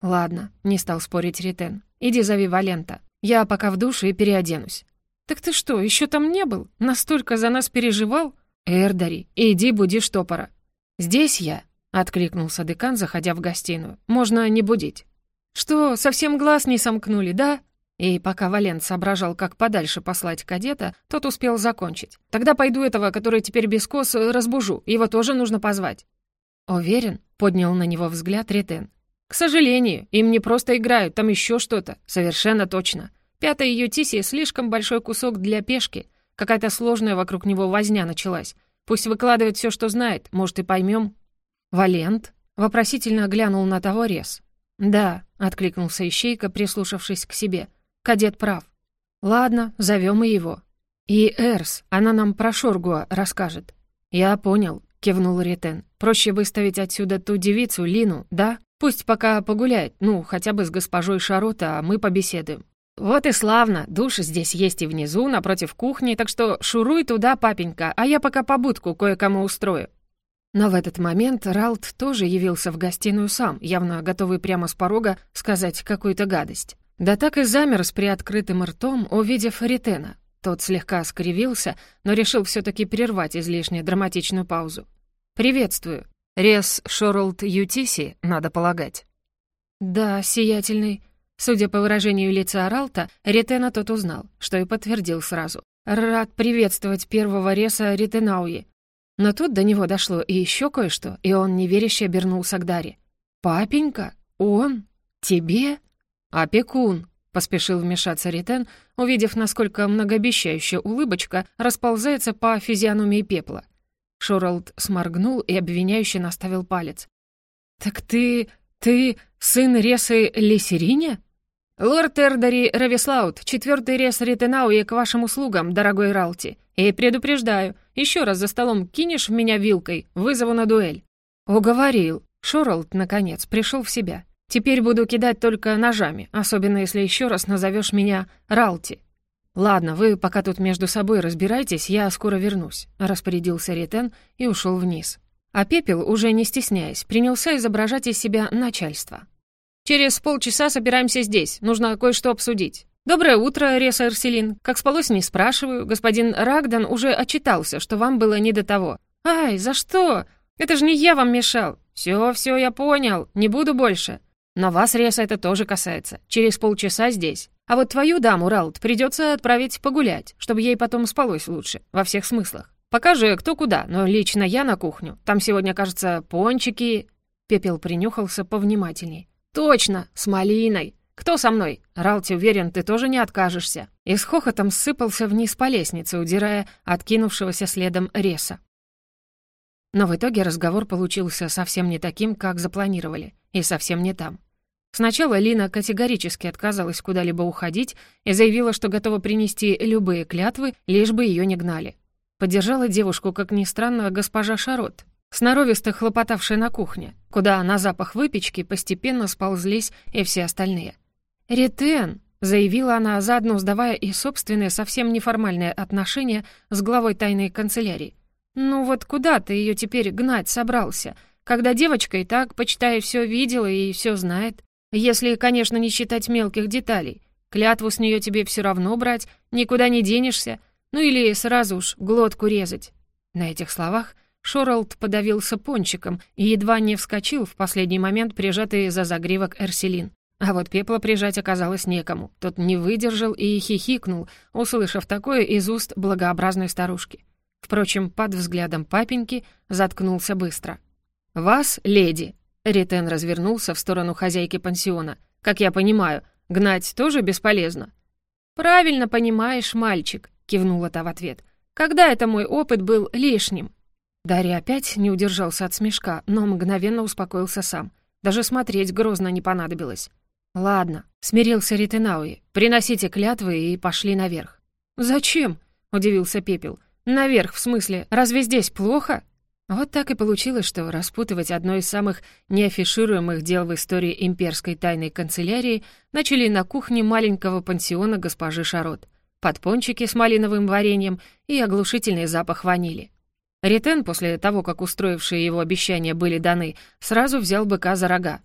«Ладно», — не стал спорить Ретен. «Иди зови Валента. Я пока в душу и переоденусь». «Так ты что, еще там не был? Настолько за нас переживал?» «Эрдари, иди буди штопора». «Здесь я», — откликнулся декан, заходя в гостиную. «Можно не будить». «Что, совсем глаз не сомкнули, да?» И пока Валент соображал, как подальше послать кадета, тот успел закончить. «Тогда пойду этого, который теперь без кос, разбужу. Его тоже нужно позвать». «Уверен?» — поднял на него взгляд Ретен. «К сожалению, им не просто играют, там еще что-то. Совершенно точно. Пятая ее Тиси слишком большой кусок для пешки. Какая-то сложная вокруг него возня началась. Пусть выкладывает все, что знает, может, и поймем. «Валент?» — вопросительно глянул на того рез. «Да», — откликнулся Ищейка, прислушавшись к себе. «Кадет прав. Ладно, зовем и его. И Эрс, она нам про Шоргуа расскажет». «Я понял», — кивнул Ретен. «Проще выставить отсюда ту девицу, Лину, да? Пусть пока погуляет, ну, хотя бы с госпожой Шарота, а мы побеседуем. «Вот и славно, душ здесь есть и внизу, напротив кухни, так что шуруй туда, папенька, а я пока побудку кое-кому устрою». Но в этот момент Ралт тоже явился в гостиную сам, явно готовый прямо с порога сказать какую-то гадость. Да так и замер с приоткрытым ртом, увидев Ритена. Тот слегка скривился, но решил все таки прервать излишне драматичную паузу. «Приветствую. Рес Шорлд Ютиси, надо полагать». «Да, сиятельный», Судя по выражению лица Ралта, Ретена тот узнал, что и подтвердил сразу. «Рад приветствовать первого реса Ретенауи». Но тут до него дошло и еще кое-что, и он неверяще обернулся к Даре. «Папенька? Он? Тебе?» «Опекун», — поспешил вмешаться Ретен, увидев, насколько многообещающая улыбочка расползается по физиономии пепла. Шоралд сморгнул и обвиняюще наставил палец. «Так ты... ты сын Ресы Лесериня?» «Лорд Эрдари Равислаут, четвертый рез Ритенауи к вашим услугам, дорогой Ралти. И предупреждаю, еще раз за столом кинешь в меня вилкой, вызову на дуэль». «Уговорил». Шоралд, наконец, пришел в себя. «Теперь буду кидать только ножами, особенно если еще раз назовешь меня Ралти». «Ладно, вы пока тут между собой разбирайтесь, я скоро вернусь», — распорядился Ритен и ушел вниз. А Пепел, уже не стесняясь, принялся изображать из себя начальство. Через полчаса собираемся здесь. Нужно кое-что обсудить. Доброе утро, Реса Эрселин. Как спалось, не спрашиваю. Господин Рагдан уже отчитался, что вам было не до того. Ай, за что? Это же не я вам мешал. Все, все, я понял. Не буду больше. Но вас, Реса, это тоже касается. Через полчаса здесь. А вот твою даму, Ралт, придется отправить погулять, чтобы ей потом спалось лучше, во всех смыслах. Пока же кто куда, но лично я на кухню. Там сегодня, кажется, пончики...» Пепел принюхался повнимательней. «Точно, с малиной. Кто со мной? Ралти уверен, ты тоже не откажешься». И с хохотом сыпался вниз по лестнице, удирая откинувшегося следом Реса. Но в итоге разговор получился совсем не таким, как запланировали, и совсем не там. Сначала Лина категорически отказалась куда-либо уходить и заявила, что готова принести любые клятвы, лишь бы ее не гнали. Поддержала девушку, как ни странно, госпожа Шарот, сноровисто хлопотавшая на кухне, куда на запах выпечки постепенно сползлись и все остальные. «Ретен!» — заявила она, заодно сдавая и собственное совсем неформальное отношение с главой тайной канцелярии. «Ну вот куда ты ее теперь гнать собрался, когда девочка и так, почитай, все видела и все знает? Если, конечно, не считать мелких деталей. Клятву с нее тебе все равно брать, никуда не денешься, ну или сразу уж глотку резать». На этих словах Шоралд подавился пончиком и едва не вскочил в последний момент, прижатый за загривок Эрселин. А вот пепла прижать оказалось некому. Тот не выдержал и хихикнул, услышав такое из уст благообразной старушки. Впрочем, под взглядом папеньки заткнулся быстро. «Вас, леди!» Ритен развернулся в сторону хозяйки пансиона. «Как я понимаю, гнать тоже бесполезно?» «Правильно понимаешь, мальчик», — кивнула та в ответ. «Когда это мой опыт был лишним?» Дарья опять не удержался от смешка, но мгновенно успокоился сам. Даже смотреть грозно не понадобилось. «Ладно», — смирился Ритенауи. «Приносите клятвы и пошли наверх». «Зачем?» — удивился Пепел. «Наверх, в смысле, разве здесь плохо?» Вот так и получилось, что распутывать одно из самых неафишируемых дел в истории имперской тайной канцелярии начали на кухне маленького пансиона госпожи Шарот. Под пончики с малиновым вареньем и оглушительный запах ванили. Ритен, после того, как устроившие его обещания были даны, сразу взял быка за рога.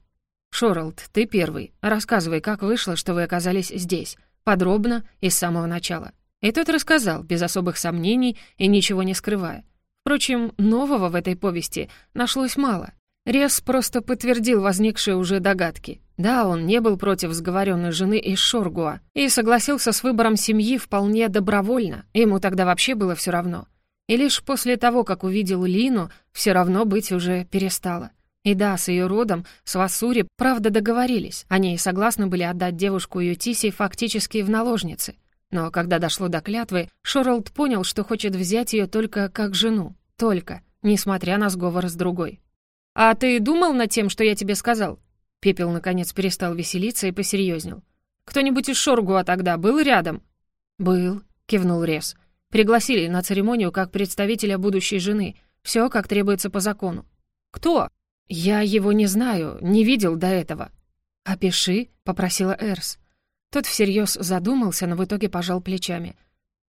«Шоралд, ты первый. Рассказывай, как вышло, что вы оказались здесь. Подробно и с самого начала». И тот рассказал, без особых сомнений и ничего не скрывая. Впрочем, нового в этой повести нашлось мало. Рес просто подтвердил возникшие уже догадки. Да, он не был против сговоренной жены из Шоргуа и согласился с выбором семьи вполне добровольно, ему тогда вообще было все равно. И лишь после того, как увидел Лину, все равно быть уже перестало. И да, с ее родом, с Васури, правда договорились, они и согласны были отдать девушку Ютиси фактически в наложницы. Но когда дошло до клятвы, Шорлд понял, что хочет взять ее только как жену. Только, несмотря на сговор с другой. «А ты думал над тем, что я тебе сказал?» Пепел, наконец, перестал веселиться и посерьезнел. «Кто-нибудь из Шоргуа тогда был рядом?» «Был», — кивнул Рес. «Пригласили на церемонию как представителя будущей жены. Все, как требуется по закону». «Кто?» «Я его не знаю, не видел до этого». «Опиши», — попросила Эрс. Тот всерьез задумался, но в итоге пожал плечами.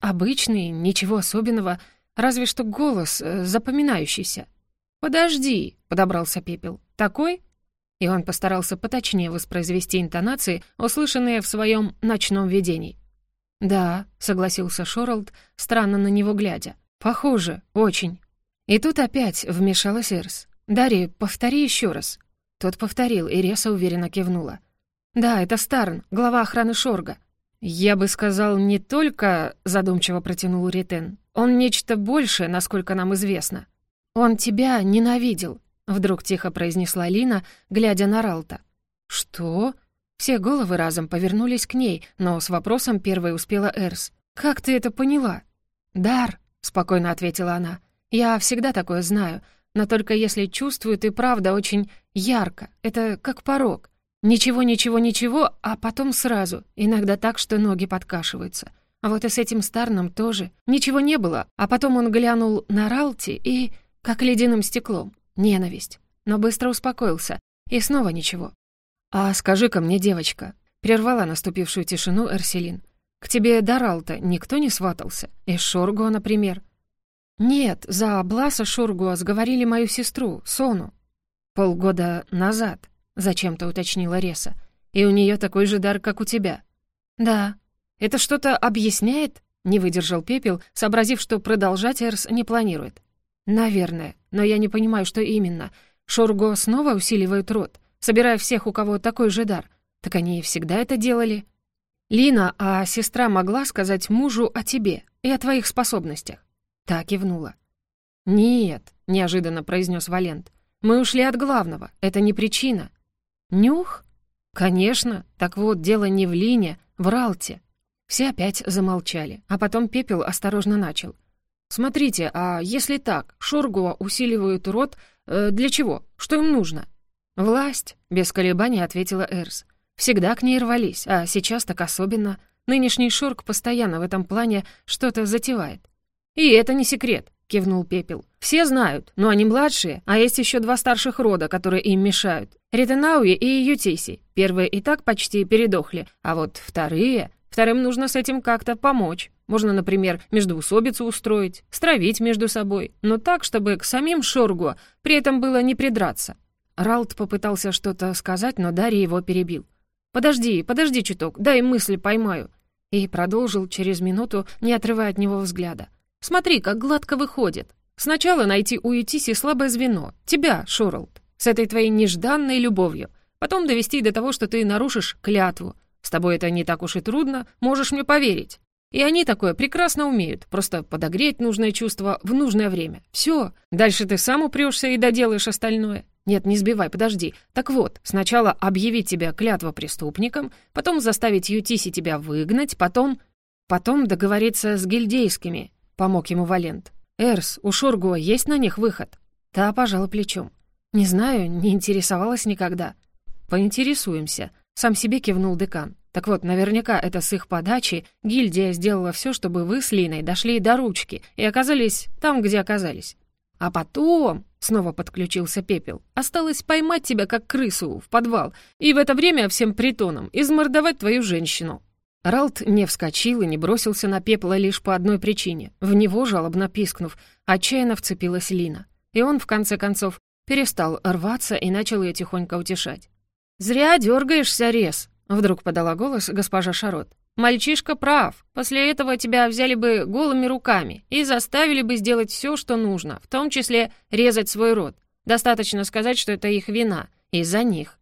«Обычный, ничего особенного, разве что голос э, запоминающийся». «Подожди», — подобрался Пепел. «Такой?» И он постарался поточнее воспроизвести интонации, услышанные в своем ночном видении. «Да», — согласился Шоралд, странно на него глядя. «Похоже, очень». И тут опять вмешалась Эрс. «Дарри, повтори еще раз». Тот повторил, и Реса уверенно кивнула. «Да, это Старн, глава охраны Шорга». «Я бы сказал, не только...» — задумчиво протянул Ритен. «Он нечто большее, насколько нам известно». «Он тебя ненавидел», — вдруг тихо произнесла Лина, глядя на Ралта. «Что?» Все головы разом повернулись к ней, но с вопросом первой успела Эрс. «Как ты это поняла?» «Дар», — спокойно ответила она. «Я всегда такое знаю, но только если чувствую, ты правда очень ярко. Это как порог. Ничего, ничего, ничего, а потом сразу. Иногда так, что ноги подкашиваются. А вот и с этим Старном тоже. Ничего не было, а потом он глянул на Ралти и... как ледяным стеклом. Ненависть. Но быстро успокоился. И снова ничего. «А скажи-ка мне, девочка», — прервала наступившую тишину Эрселин. «К тебе до Ралта никто не сватался? Из Шоргуа, например?» «Нет, за Бласа Шоргуа сговорили мою сестру, Сону. Полгода назад. — зачем-то уточнила Реса. «И у нее такой же дар, как у тебя». «Да». «Это что-то объясняет?» — не выдержал Пепел, сообразив, что продолжать Эрс не планирует. «Наверное, но я не понимаю, что именно. Шорго снова усиливают род, собирая всех, у кого такой же дар. Так они и всегда это делали». «Лина, а сестра могла сказать мужу о тебе и о твоих способностях?» Та кивнула. «Нет», — неожиданно произнес Валент. «Мы ушли от главного. Это не причина. «Нюх?» «Конечно. Так вот, дело не в Лине, в Ралте». Все опять замолчали, а потом Пепел осторожно начал. «Смотрите, а если так, Шоргуа усиливают рот, э, для чего? Что им нужно?» «Власть», — без колебаний ответила Эрс. «Всегда к ней рвались, а сейчас так особенно. Нынешний Шорг постоянно в этом плане что-то затевает. И это не секрет кивнул Пепел. «Все знают, но они младшие, а есть еще два старших рода, которые им мешают. Ретенауи и Ютиси. Первые и так почти передохли, а вот вторые... Вторым нужно с этим как-то помочь. Можно, например, междуусобицу устроить, стравить между собой, но так, чтобы к самим Шоргу при этом было не придраться». Ралт попытался что-то сказать, но Дарья его перебил. «Подожди, подожди чуток, дай мысли поймаю». И продолжил через минуту, не отрывая от него взгляда. Смотри, как гладко выходит. Сначала найти у Ютиси слабое звено, тебя, Шорлд, с этой твоей нежданной любовью. Потом довести до того, что ты нарушишь клятву. С тобой это не так уж и трудно, можешь мне поверить. И они такое прекрасно умеют, просто подогреть нужное чувство в нужное время. Все, дальше ты сам упрешься и доделаешь остальное. Нет, не сбивай, подожди. Так вот, сначала объявить тебя клятва преступником, потом заставить Ютиси тебя выгнать, потом... Потом договориться с гильдейскими, помог ему Валент. «Эрс, у Шургуа есть на них выход?» Та пожала плечом. «Не знаю, не интересовалась никогда». «Поинтересуемся», — Сам себе кивнул декан. Так вот, наверняка это с их подачи гильдия сделала все, чтобы вы с Линой дошли до ручки и оказались там, где оказались. А потом, снова подключился Пепел, осталось поймать тебя как крысу в подвал и в это время всем притоном измордовать твою женщину. Ралт не вскочил и не бросился на Пепла лишь по одной причине. В него, жалобно пискнув, отчаянно вцепилась Лина. И он, в конце концов, перестал рваться и начал ее тихонько утешать. «Зря дергаешься, Рез», Вдруг подала голос госпожа Шарот. «Мальчишка прав. После этого тебя взяли бы голыми руками и заставили бы сделать все, что нужно, в том числе резать свой рот. Достаточно сказать, что это их вина, из-за них».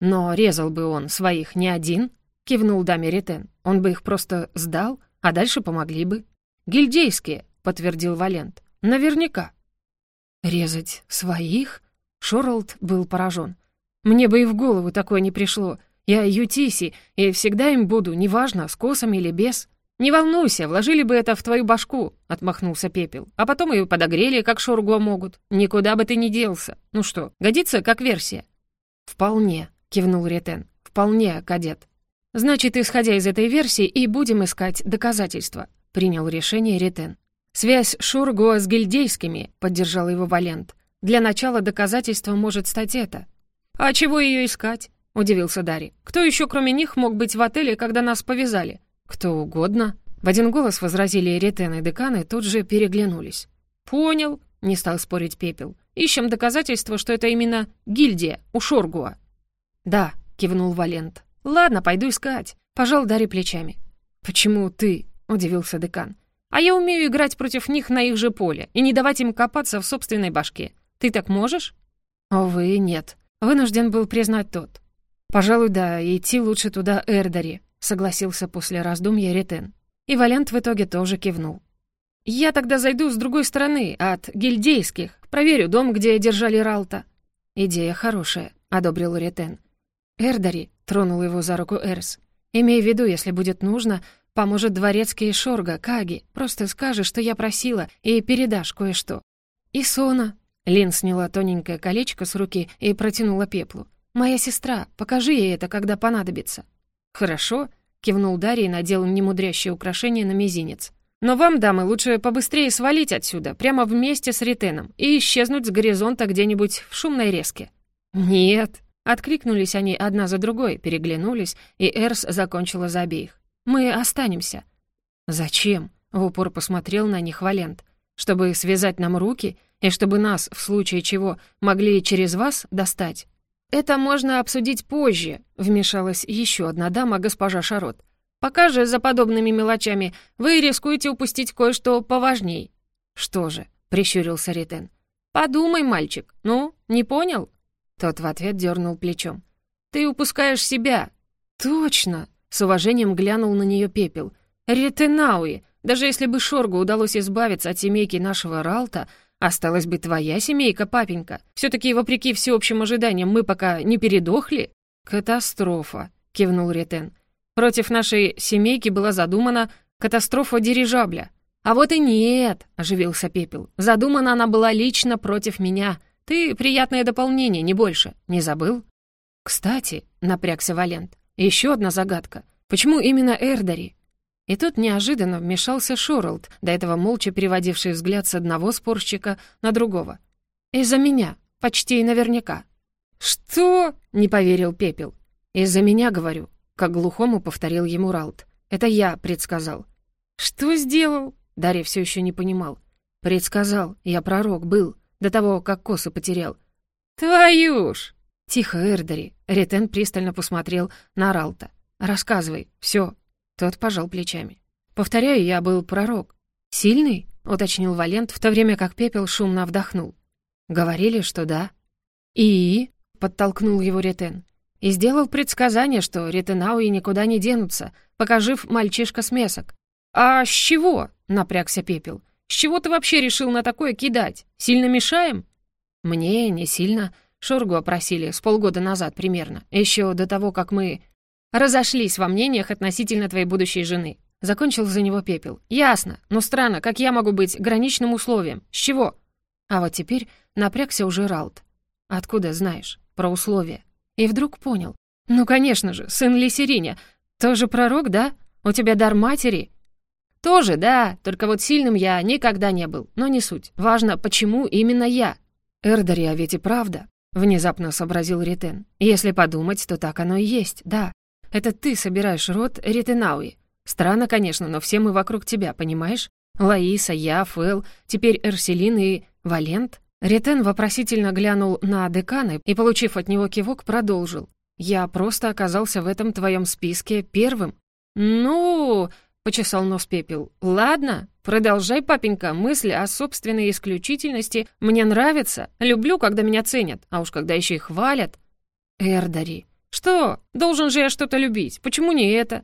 «Но резал бы он своих не один», — кивнул даме Ретен. «Он бы их просто сдал, а дальше помогли бы». «Гильдейские», — подтвердил Валент. «Наверняка». «Резать своих?» Шорлд был поражен. «Мне бы и в голову такое не пришло. Я Ютиси, и всегда им буду, неважно, с косами или без». «Не волнуйся, вложили бы это в твою башку», — отмахнулся Пепел. «А потом ее подогрели, как шоргуа могут. Никуда бы ты не делся. Ну что, годится как версия?» «Вполне», — кивнул Ретен. «Вполне, кадет». «Значит, исходя из этой версии, и будем искать доказательства», — принял решение Ретен. «Связь Шургуа с гильдейскими», — поддержал его Валент. «Для начала доказательством может стать это». «А чего ее искать?» — удивился Дарий. «Кто еще, кроме них, мог быть в отеле, когда нас повязали?» «Кто угодно». В один голос возразили Ретен и деканы, тут же переглянулись. «Понял», — не стал спорить Пепел. «Ищем доказательства, что это именно гильдия у Шоргуа». «Да», — кивнул Валент. «Ладно, пойду искать». Пожал Дарий плечами. «Почему ты?» — удивился декан. «А я умею играть против них на их же поле и не давать им копаться в собственной башке. Ты так можешь?» «Увы, нет», — вынужден был признать тот. «Пожалуй, да, идти лучше туда Эрдари», — согласился после раздумья Ретен. И Валент в итоге тоже кивнул. «Я тогда зайду с другой стороны, от гильдейских. Проверю дом, где держали Ралта». «Идея хорошая», — одобрил Ретен. «Эрдари», — тронул его за руку Эрс. «Имей в виду, если будет нужно, поможет дворецкий Шорга, Каги. Просто скажешь, что я просила, и передашь кое-что». «И Сона». Лин сняла тоненькое колечко с руки и протянула пеплу. «Моя сестра, покажи ей это, когда понадобится». «Хорошо», — кивнул Дарий и надел немудрящее украшение на мизинец. «Но вам, дамы, лучше побыстрее свалить отсюда, прямо вместе с Ритеном, и исчезнуть с горизонта где-нибудь в шумной резке». «Нет», — откликнулись они одна за другой, переглянулись, и Эрс закончила за обеих. «Мы останемся». «Зачем?» — в упор посмотрел на них Валент. «Чтобы связать нам руки, и чтобы нас, в случае чего, могли через вас достать?» «Это можно обсудить позже», — вмешалась еще одна дама, госпожа Шарот. «Пока же за подобными мелочами вы рискуете упустить кое-что поважней». «Что же?» — прищурился Ритен. «Подумай, мальчик. Ну, не понял?» Тот в ответ дернул плечом. «Ты упускаешь себя». «Точно!» — с уважением глянул на нее пепел. «Ритенауи, даже если бы Шоргу удалось избавиться от семейки нашего Ралта, Осталась бы твоя семейка, папенька. Все-таки, вопреки всеобщим ожиданиям, мы пока не передохли?» «Катастрофа», — кивнул Ретен. «Против нашей семейки была задумана катастрофа дирижабля». «А вот и нет», — оживился Пепел. «Задумана она была лично против меня. Ты приятное дополнение, не больше. Не забыл?» «Кстати», — напрягся Валент, — «еще одна загадка. Почему именно Эрдари? И тут неожиданно вмешался Шорлд, до этого молча переводивший взгляд с одного спорщика на другого. «Из-за меня, почти наверняка». «Что?» — не поверил Пепел. «Из-за меня, говорю», — как глухому повторил ему Ралт. «Это я предсказал». «Что сделал?» — Дарья все еще не понимал. «Предсказал, я пророк был, до того, как косы потерял». «Твою ж!» «Тихо, Эрдари!» — Ретен пристально посмотрел на Ралта. «Рассказывай, все, тот пожал плечами. «Повторяю, я был пророк. Сильный?» — уточнил Валент, в то время как пепел шумно вдохнул. «Говорили, что да». «И?» — подтолкнул его Ретен. «И сделал предсказание, что Ретенауи никуда не денутся, пока жив мальчишка-смесок». «А с чего?» — напрягся пепел. «С чего ты вообще решил на такое кидать? Сильно мешаем?» «Мне не сильно. Шоргу опросили с полгода назад примерно, еще до того, как мы разошлись во мнениях относительно твоей будущей жены. Закончил за него пепел. Ясно, но странно, как я могу быть граничным условием? С чего? А вот теперь напрягся уже Ралт. Откуда знаешь? Про условия. И вдруг понял. «Ну, конечно же, сын Лисириня. Тоже пророк, да? У тебя дар матери?» «Тоже, да, только вот сильным я никогда не был, но не суть. Важно, почему именно я». «Эрдари, а ведь и правда», — внезапно сообразил Ритен. «Если подумать, то так оно и есть, да. Это ты собираешь род Ритенауи. Странно, конечно, но все мы вокруг тебя, понимаешь? Лаиса, я, Фэл, теперь Эрселин и Валент». Ритен вопросительно глянул на декана и, получив от него кивок, продолжил. «Я просто оказался в этом твоем списке первым». «Ну...» почесал нос пепел. «Ладно, продолжай, папенька, мысли о собственной исключительности. Мне нравится. Люблю, когда меня ценят, а уж когда еще и хвалят». «Эрдари». «Что? Должен же я что-то любить. Почему не это?»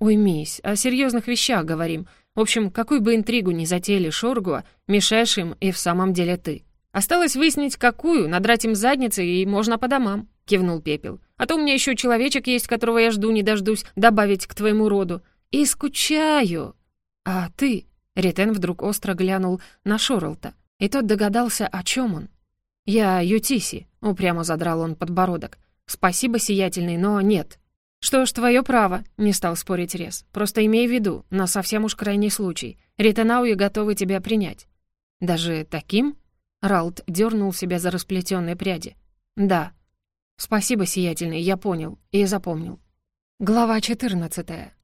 «Уймись, о серьезных вещах говорим. В общем, какую бы интригу ни затеяли Шоргуа, мешаешь им и в самом деле ты». «Осталось выяснить, какую, надрать им задницы, и можно по домам», — кивнул Пепел. «А то у меня еще человечек есть, которого я жду не дождусь, добавить к твоему роду и скучаю. А ты?» Ритен вдруг остро глянул на Шорлта, и тот догадался, о чем он. «Я Ютиси», — упрямо задрал он подбородок. «Спасибо, сиятельный, но нет». «Что ж, твое право», — не стал спорить Рез. «Просто имей в виду, на совсем уж крайний случай. Ритенауи готовы тебя принять». «Даже таким?» Ралт дернул себя за расплетенные пряди. «Да». «Спасибо, сиятельный, я понял и запомнил». Глава четырнадцатая.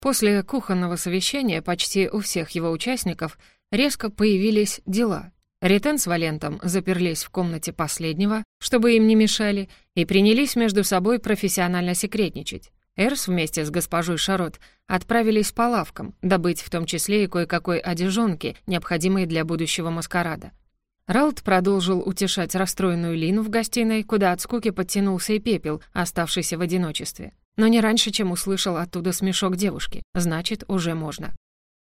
После кухонного совещания почти у всех его участников резко появились дела. Ритен с Валентом заперлись в комнате последнего, чтобы им не мешали, и принялись между собой профессионально секретничать. Эрс вместе с госпожой Шарот отправились по лавкам, добыть в том числе и кое-какой одежонки, необходимые для будущего маскарада. Ралт продолжил утешать расстроенную Лину в гостиной, куда от скуки подтянулся и пепел, оставшийся в одиночестве но не раньше, чем услышал оттуда смешок девушки. Значит, уже можно.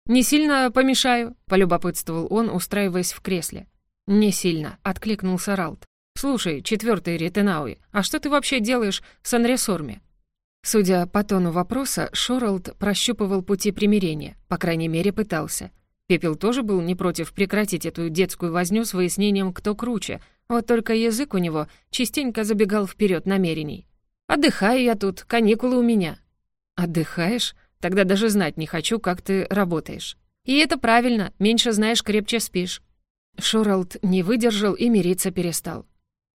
«Не сильно помешаю», — полюбопытствовал он, устраиваясь в кресле. «Не сильно», — откликнулся Ралт. «Слушай, четвертый Ретенауи, а что ты вообще делаешь с Анресорме?» Судя по тону вопроса, Шоралд прощупывал пути примирения, по крайней мере, пытался. Пепел тоже был не против прекратить эту детскую возню с выяснением, кто круче, вот только язык у него частенько забегал вперед намерений. Отдыхаю я тут, каникулы у меня». «Отдыхаешь? Тогда даже знать не хочу, как ты работаешь». «И это правильно, меньше знаешь, крепче спишь». Шоралд не выдержал и мириться перестал.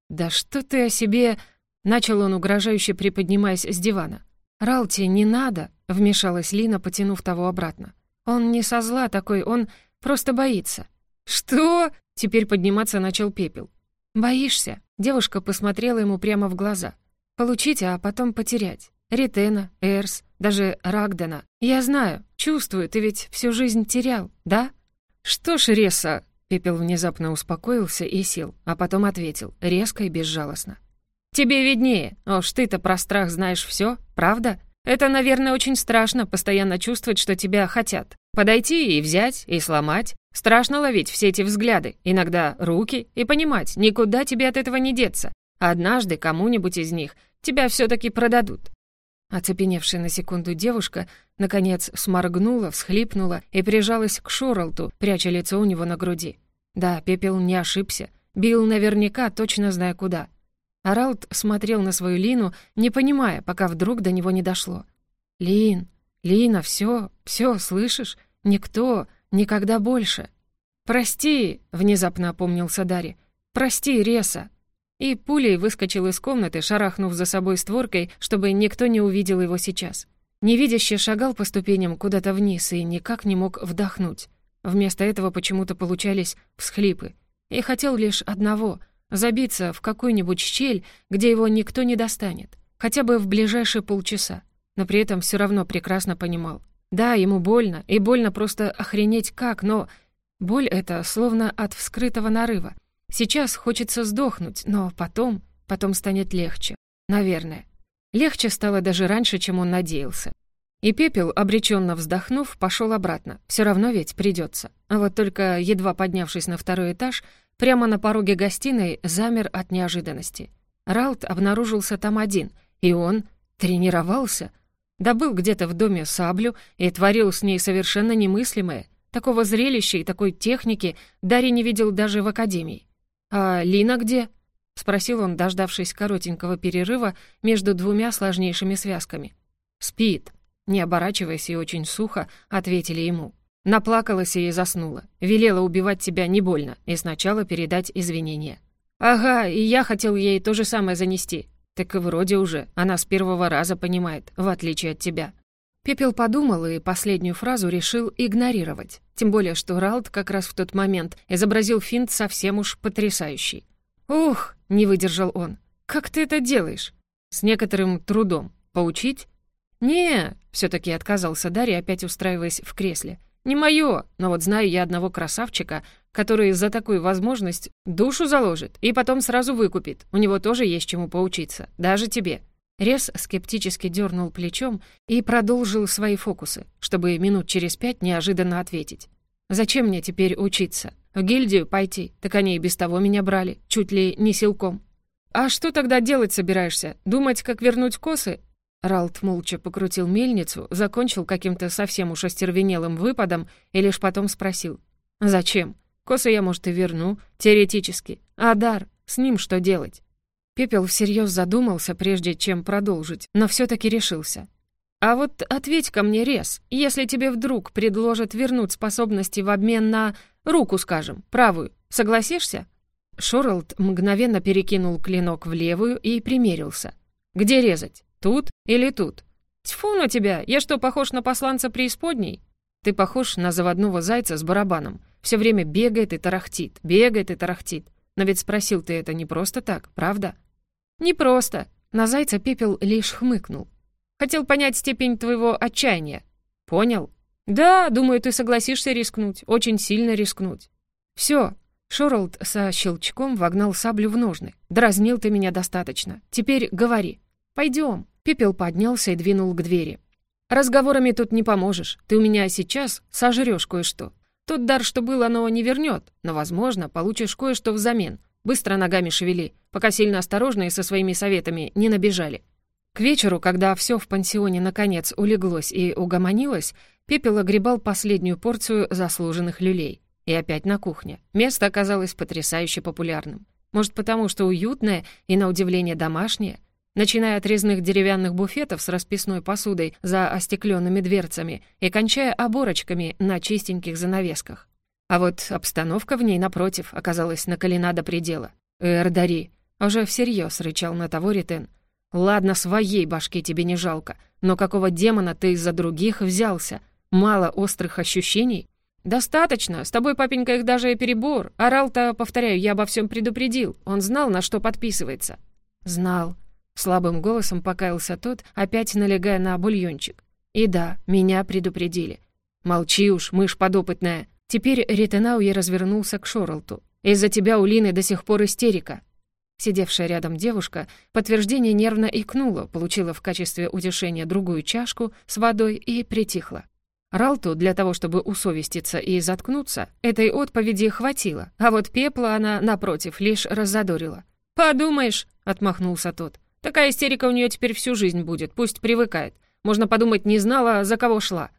«Да что ты о себе...» — начал он угрожающе приподнимаясь с дивана. «Ралти, не надо!» — вмешалась Лина, потянув того обратно. «Он не со зла такой, он просто боится». «Что?» — теперь подниматься начал пепел. «Боишься?» — девушка посмотрела ему прямо в глаза. Получить, а потом потерять. Ритена, Эрс, даже Рагдена. Я знаю, чувствую, ты ведь всю жизнь терял, да? Что ж, Реса... Пепел внезапно успокоился и сел, а потом ответил, резко и безжалостно. «Тебе виднее. Уж ты-то про страх знаешь все, правда? Это, наверное, очень страшно, постоянно чувствовать, что тебя хотят. Подойти и взять, и сломать. Страшно ловить все эти взгляды, иногда руки, и понимать, никуда тебе от этого не деться. Однажды кому-нибудь из них тебя все-таки продадут». Оцепеневшая на секунду девушка, наконец, сморгнула, всхлипнула и прижалась к Шоралту, пряча лицо у него на груди. Да, Пепел не ошибся. Бил наверняка, точно зная куда. Аралт смотрел на свою Лину, не понимая, пока вдруг до него не дошло. «Лин, Лина, все, все, слышишь? Никто, никогда больше». «Прости», — внезапно опомнился Дарри. «Прости, Реса» и пулей выскочил из комнаты, шарахнув за собой створкой, чтобы никто не увидел его сейчас. Невидяще шагал по ступеням куда-то вниз и никак не мог вдохнуть. Вместо этого почему-то получались всхлипы. И хотел лишь одного — забиться в какую-нибудь щель, где его никто не достанет, хотя бы в ближайшие полчаса. Но при этом все равно прекрасно понимал. Да, ему больно, и больно просто охренеть как, но... Боль эта словно от вскрытого нарыва, Сейчас хочется сдохнуть, но потом, потом станет легче. Наверное. Легче стало даже раньше, чем он надеялся. И пепел, обреченно вздохнув, пошел обратно. Все равно ведь придется. А вот только, едва поднявшись на второй этаж, прямо на пороге гостиной замер от неожиданности. Ралт обнаружился там один, и он тренировался. Добыл где-то в доме саблю и творил с ней совершенно немыслимое. Такого зрелища и такой техники Дарья не видел даже в академии. «А Лина где?» — спросил он, дождавшись коротенького перерыва между двумя сложнейшими связками. «Спит», — не оборачиваясь и очень сухо, ответили ему. Наплакалась и заснула. Велела убивать тебя не больно и сначала передать извинения. «Ага, и я хотел ей то же самое занести. Так и вроде уже, она с первого раза понимает, в отличие от тебя». Пепел подумал и последнюю фразу решил игнорировать. Тем более, что Ралд как раз в тот момент изобразил финт совсем уж потрясающий. «Ух!» — не выдержал он. «Как ты это делаешь?» «С некоторым трудом. Поучить?» «Не!» — все-таки отказался Дарья, опять устраиваясь в кресле. «Не мое, но вот знаю я одного красавчика, который за такую возможность душу заложит и потом сразу выкупит. У него тоже есть чему поучиться, даже тебе». Рез скептически дернул плечом и продолжил свои фокусы, чтобы минут через пять неожиданно ответить. «Зачем мне теперь учиться? В гильдию пойти? Так они и без того меня брали, чуть ли не силком». «А что тогда делать собираешься? Думать, как вернуть косы?» Ралт молча покрутил мельницу, закончил каким-то совсем уж остервенелым выпадом и лишь потом спросил. «Зачем? Косы я, может, и верну, теоретически. А дар? С ним что делать?» Пепел всерьез задумался, прежде чем продолжить, но все таки решился. «А вот ответь ко мне, Рез, если тебе вдруг предложат вернуть способности в обмен на руку, скажем, правую, согласишься?» Шорлд мгновенно перекинул клинок в левую и примерился. «Где резать? Тут или тут?» «Тьфу на тебя! Я что, похож на посланца преисподней?» «Ты похож на заводного зайца с барабаном. Все время бегает и тарахтит, бегает и тарахтит. Но ведь спросил ты это не просто так, правда?» «Не просто». На зайца пепел лишь хмыкнул. «Хотел понять степень твоего отчаяния». «Понял?» «Да, думаю, ты согласишься рискнуть, очень сильно рискнуть». «Все». Шорлд со щелчком вогнал саблю в ножны. «Дразнил ты меня достаточно. Теперь говори». «Пойдем». Пепел поднялся и двинул к двери. «Разговорами тут не поможешь. Ты у меня сейчас сожрешь кое-что. Тот дар, что был, оно не вернет, но, возможно, получишь кое-что взамен. Быстро ногами шевели, пока сильно осторожные со своими советами не набежали. К вечеру, когда все в пансионе наконец улеглось и угомонилось, Пепел огребал последнюю порцию заслуженных люлей. И опять на кухне. Место оказалось потрясающе популярным. Может, потому что уютное и, на удивление, домашнее? Начиная от резных деревянных буфетов с расписной посудой за остекленными дверцами и кончая оборочками на чистеньких занавесках. А вот обстановка в ней, напротив, оказалась накалена до предела. «Эрдари!» — уже всерьез рычал на того Ритен. «Ладно, своей башки тебе не жалко, но какого демона ты из-за других взялся? Мало острых ощущений?» «Достаточно. С тобой, папенька, их даже и перебор. Орал-то, повторяю, я обо всем предупредил. Он знал, на что подписывается». «Знал». Слабым голосом покаялся тот, опять налегая на бульончик. «И да, меня предупредили». «Молчи уж, мышь подопытная», Теперь Ритенауи развернулся к Шорлту. «Из-за тебя у Лины до сих пор истерика». Сидевшая рядом девушка подтверждение нервно икнула, получила в качестве утешения другую чашку с водой и притихла. Ралту для того, чтобы усовеститься и заткнуться, этой отповеди хватило, а вот пепла она, напротив, лишь раззадорила. «Подумаешь», — отмахнулся тот, — «такая истерика у нее теперь всю жизнь будет, пусть привыкает. Можно подумать, не знала, за кого шла.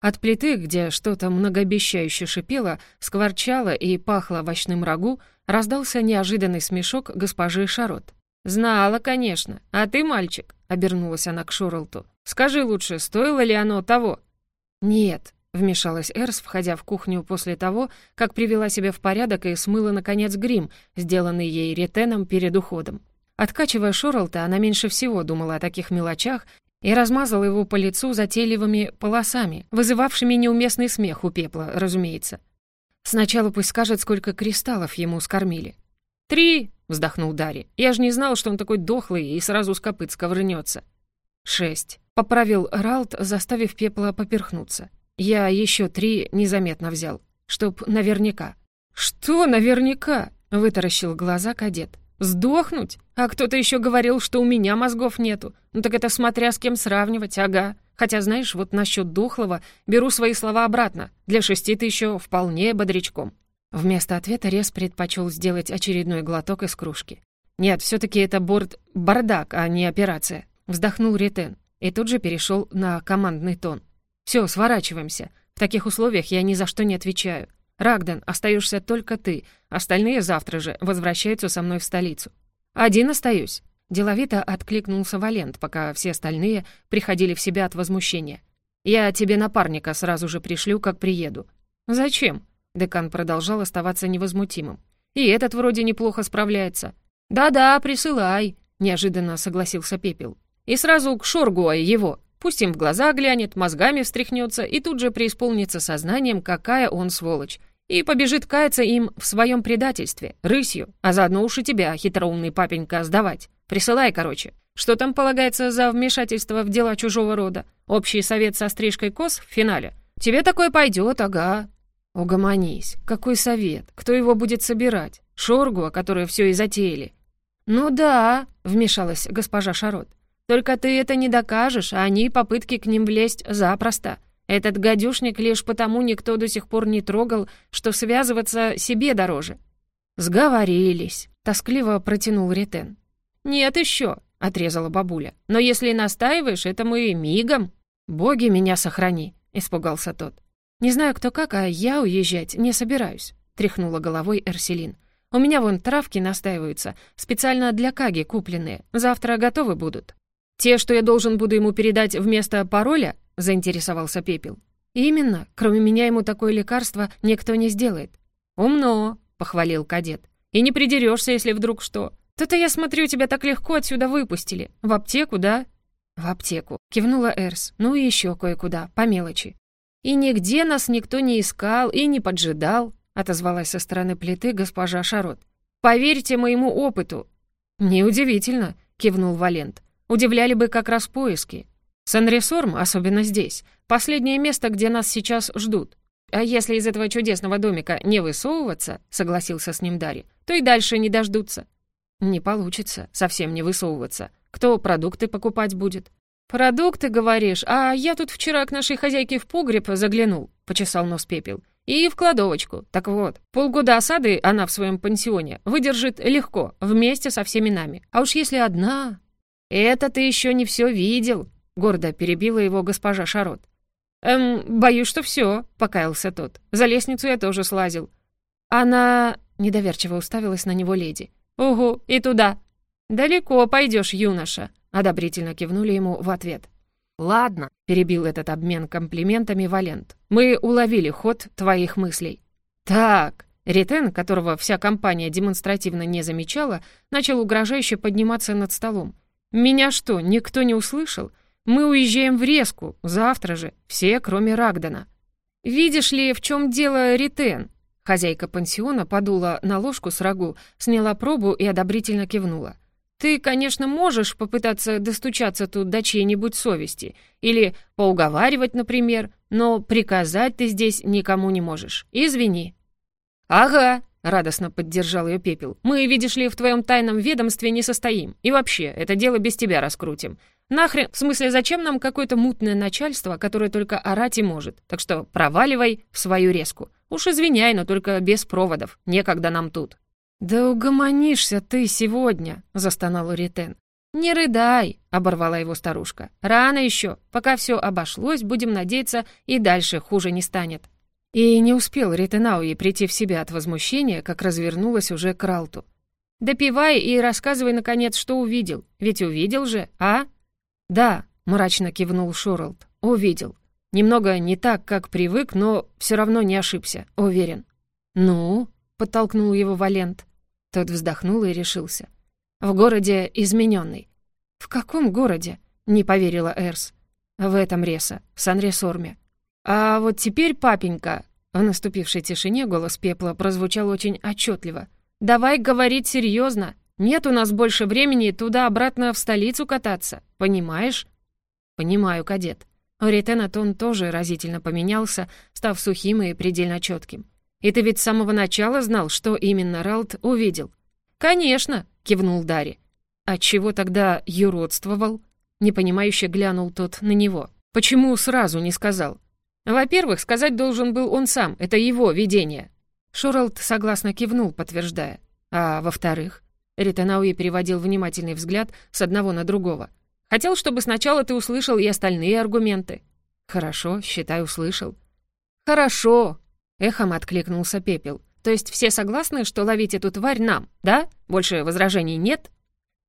От плиты, где что-то многообещающе шипело, скворчало и пахло овощным рагу, раздался неожиданный смешок госпожи Шарот. «Знала, конечно. А ты мальчик», — обернулась она к Шорлту. «Скажи лучше, стоило ли оно того?» «Нет», — вмешалась Эрс, входя в кухню после того, как привела себя в порядок и смыла, наконец, грим, сделанный ей ретеном перед уходом. Откачивая Шорлта, она меньше всего думала о таких мелочах и размазал его по лицу затейливыми полосами, вызывавшими неуместный смех у пепла, разумеется. Сначала пусть скажет, сколько кристаллов ему скормили. «Три!» — вздохнул Дарри. «Я же не знал, что он такой дохлый и сразу с копыт сковырнется». «Шесть», — поправил Ралт, заставив пепла поперхнуться. «Я еще три незаметно взял, чтоб наверняка». «Что наверняка?» — вытаращил глаза кадет. «Сдохнуть? А кто-то еще говорил, что у меня мозгов нету. Ну так это смотря с кем сравнивать, ага. Хотя, знаешь, вот насчет дохлого беру свои слова обратно. Для шести ты еще вполне бодрячком». Вместо ответа Рез предпочел сделать очередной глоток из кружки. «Нет, все таки это борт... бардак, а не операция», — вздохнул Ретен и тут же перешел на командный тон. Все, сворачиваемся. В таких условиях я ни за что не отвечаю. Рагден, остаешься только ты. Остальные завтра же возвращаются со мной в столицу. «Один остаюсь». Деловито откликнулся Валент, пока все остальные приходили в себя от возмущения. «Я тебе напарника сразу же пришлю, как приеду». «Зачем?» Декан продолжал оставаться невозмутимым. «И этот вроде неплохо справляется». «Да-да, присылай», — неожиданно согласился Пепел. «И сразу к Шоргуа его. Пусть им в глаза глянет, мозгами встряхнется и тут же преисполнится сознанием, какая он сволочь и побежит каяться им в своем предательстве, рысью, а заодно уж и тебя, хитроумный папенька, сдавать. Присылай, короче. Что там полагается за вмешательство в дела чужого рода? Общий совет со стрижкой кос в финале? Тебе такое пойдет, ага. Угомонись. Какой совет? Кто его будет собирать? Шоргуа, которые все и затеяли. Ну да, вмешалась госпожа Шарот. Только ты это не докажешь, а они попытки к ним влезть запросто. Этот гадюшник лишь потому никто до сих пор не трогал, что связываться себе дороже. «Сговорились», — тоскливо протянул Ретен. «Нет еще», — отрезала бабуля. «Но если настаиваешь, это мы мигом». «Боги меня сохрани», — испугался тот. «Не знаю, кто как, а я уезжать не собираюсь», — тряхнула головой Эрселин. «У меня вон травки настаиваются, специально для Каги купленные. Завтра готовы будут». «Те, что я должен буду ему передать вместо пароля?» — заинтересовался Пепел. «Именно. Кроме меня ему такое лекарство никто не сделает». «Умно», — похвалил кадет. «И не придерешься, если вдруг что. То-то я смотрю, тебя так легко отсюда выпустили. В аптеку, да?» «В аптеку», — кивнула Эрс. «Ну и еще кое-куда, по мелочи». «И нигде нас никто не искал и не поджидал», — отозвалась со стороны плиты госпожа Шарот. «Поверьте моему опыту». «Неудивительно», — кивнул Валент. Удивляли бы как раз поиски. Сан-Ресорм, особенно здесь, последнее место, где нас сейчас ждут. А если из этого чудесного домика не высовываться, согласился с ним Дарри, то и дальше не дождутся. Не получится совсем не высовываться. Кто продукты покупать будет? «Продукты, говоришь? А я тут вчера к нашей хозяйке в погреб заглянул», — почесал нос пепел. «И в кладовочку. Так вот, полгода осады она в своем пансионе выдержит легко, вместе со всеми нами. А уж если одна...» «Это ты еще не все видел», — гордо перебила его госпожа Шарот. «Эм, боюсь, что все», — покаялся тот. «За лестницу я тоже слазил». Она недоверчиво уставилась на него леди. «Угу, и туда». «Далеко пойдешь, юноша», — одобрительно кивнули ему в ответ. «Ладно», — перебил этот обмен комплиментами Валент. «Мы уловили ход твоих мыслей». «Так», Ритен, которого вся компания демонстративно не замечала, начал угрожающе подниматься над столом. «Меня что, никто не услышал? Мы уезжаем в Резку, завтра же, все, кроме Рагдана». «Видишь ли, в чем дело Ритен?» Хозяйка пансиона подула на ложку с рагу, сняла пробу и одобрительно кивнула. «Ты, конечно, можешь попытаться достучаться тут до чьей-нибудь совести, или поуговаривать, например, но приказать ты здесь никому не можешь. Извини». «Ага», — радостно поддержал ее Пепел. «Мы, видишь ли, в твоем тайном ведомстве не состоим. И вообще, это дело без тебя раскрутим. Нахрен, в смысле, зачем нам какое-то мутное начальство, которое только орать и может? Так что проваливай в свою резку. Уж извиняй, но только без проводов. Некогда нам тут». «Да угомонишься ты сегодня», — застонал Ритен. «Не рыдай», — оборвала его старушка. «Рано еще. Пока все обошлось, будем надеяться, и дальше хуже не станет». И не успел Ретенауи прийти в себя от возмущения, как развернулась уже к Ралту. «Допивай и рассказывай, наконец, что увидел. Ведь увидел же, а?» «Да», — мрачно кивнул Шоралд. «Увидел. Немного не так, как привык, но все равно не ошибся, уверен». «Ну?» — подтолкнул его Валент. Тот вздохнул и решился. «В городе измененный». «В каком городе?» — не поверила Эрс. «В этом Реса, в Сан-Ресорме. «А вот теперь, папенька...» В наступившей тишине голос Пепла прозвучал очень отчетливо. «Давай говорить серьезно. Нет у нас больше времени туда-обратно в столицу кататься. Понимаешь?» «Понимаю, кадет». У Ритена тон тоже разительно поменялся, став сухим и предельно четким. «И ты ведь с самого начала знал, что именно Ралт увидел?» «Конечно», — кивнул Дарри. «Отчего тогда юродствовал?» Непонимающе глянул тот на него. «Почему сразу не сказал?» Во-первых, сказать должен был он сам, это его видение. Шоралд согласно кивнул, подтверждая. А во-вторых, Ританауи переводил внимательный взгляд с одного на другого. Хотел, чтобы сначала ты услышал и остальные аргументы. Хорошо, считай, услышал. Хорошо, эхом откликнулся Пепел. То есть все согласны, что ловить эту тварь нам, да? Больше возражений нет?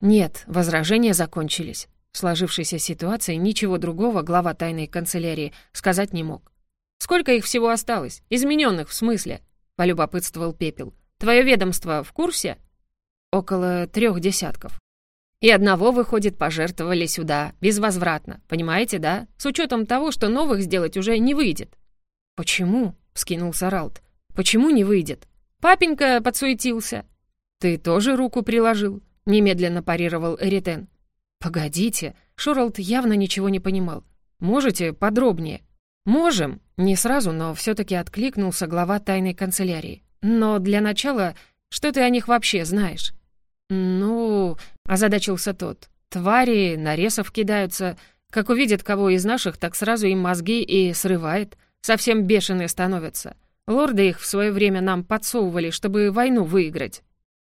Нет, возражения закончились. В сложившейся ситуации ничего другого глава тайной канцелярии сказать не мог. «Сколько их всего осталось? Измененных в смысле?» — полюбопытствовал Пепел. «Твое ведомство в курсе?» «Около трех десятков». «И одного, выходит, пожертвовали сюда, безвозвратно, понимаете, да? С учетом того, что новых сделать уже не выйдет». «Почему?» — вскинулся Ралт. «Почему не выйдет?» «Папенька подсуетился». «Ты тоже руку приложил?» — немедленно парировал Эритен. «Погодите», — Шуралд явно ничего не понимал. «Можете подробнее?» «Можем», — не сразу, но все таки откликнулся глава тайной канцелярии. «Но для начала, что ты о них вообще знаешь?» «Ну...» — озадачился тот. «Твари, нарезов кидаются. Как увидят кого из наших, так сразу им мозги и срывает. Совсем бешеные становятся. Лорды их в свое время нам подсовывали, чтобы войну выиграть».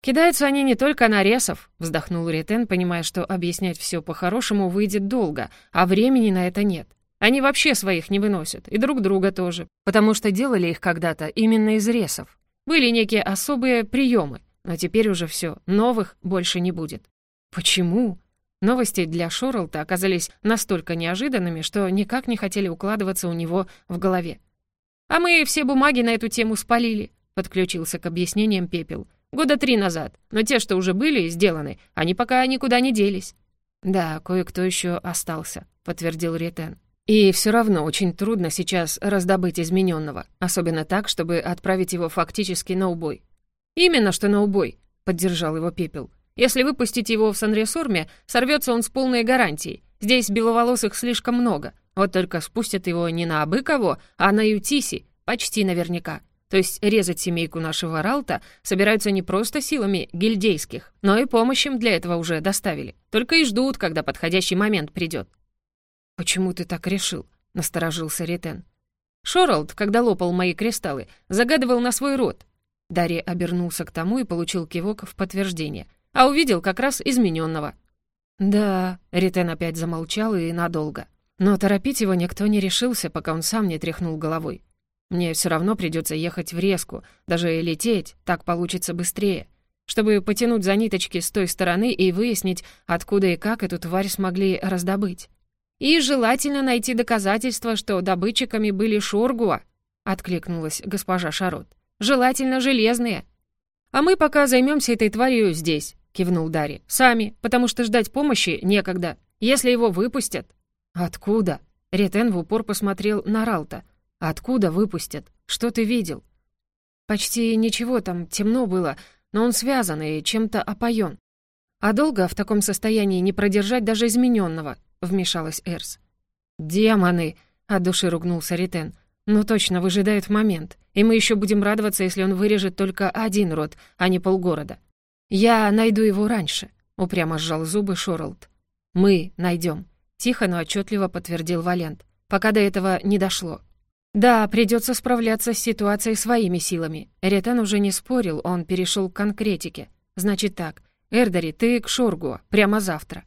«Кидаются они не только на ресов», — вздохнул Ретен, понимая, что объяснять все по-хорошему выйдет долго, а времени на это нет. Они вообще своих не выносят, и друг друга тоже, потому что делали их когда-то именно из ресов. Были некие особые приемы, но теперь уже все, новых больше не будет. Почему? Новости для Шорлта оказались настолько неожиданными, что никак не хотели укладываться у него в голове. «А мы все бумаги на эту тему спалили», — подключился к объяснениям Пепел. Года три назад. Но те, что уже были сделаны, они пока никуда не делись». «Да, кое-кто еще остался», — подтвердил Ретен. «И все равно очень трудно сейчас раздобыть измененного, особенно так, чтобы отправить его фактически на убой». «Именно что на убой», — поддержал его Пепел. «Если выпустить его в Санресорме, сорвется он с полной гарантией. Здесь беловолосых слишком много. Вот только спустят его не на абы кого, а на Ютиси, почти наверняка. То есть резать семейку нашего Ралта собираются не просто силами гильдейских, но и помощь им для этого уже доставили. Только и ждут, когда подходящий момент придет. «Почему ты так решил?» — насторожился Ретен. «Шоралд, когда лопал мои кристаллы, загадывал на свой род». Дарья обернулся к тому и получил кивок в подтверждение, а увидел как раз измененного. «Да», — Ретен опять замолчал и надолго. Но торопить его никто не решился, пока он сам не тряхнул головой. Мне все равно придется ехать в резку, даже лететь, так получится быстрее, чтобы потянуть за ниточки с той стороны и выяснить, откуда и как эту тварь смогли раздобыть. И желательно найти доказательства, что добытчиками были Шоргуа, откликнулась госпожа Шарот. Желательно железные. А мы пока займемся этой тварью здесь, кивнул Дарья. Сами, потому что ждать помощи некогда. Если его выпустят. Откуда? Ретен в упор посмотрел на Ралта. Откуда выпустят? Что ты видел? Почти ничего, там темно было, но он связан и чем-то опоен. А долго в таком состоянии не продержать даже измененного, вмешалась Эрс. Демоны! от души ругнулся Ритен. Ну точно, выжидает момент. И мы еще будем радоваться, если он вырежет только один род, а не полгорода. Я найду его раньше, упрямо сжал зубы Шорлд. Мы найдем, тихо, но отчетливо подтвердил Валент, пока до этого не дошло. Да, придется справляться с ситуацией своими силами. Ретан уже не спорил, он перешел к конкретике. Значит так, Эрдари, ты к Шоргу, прямо завтра.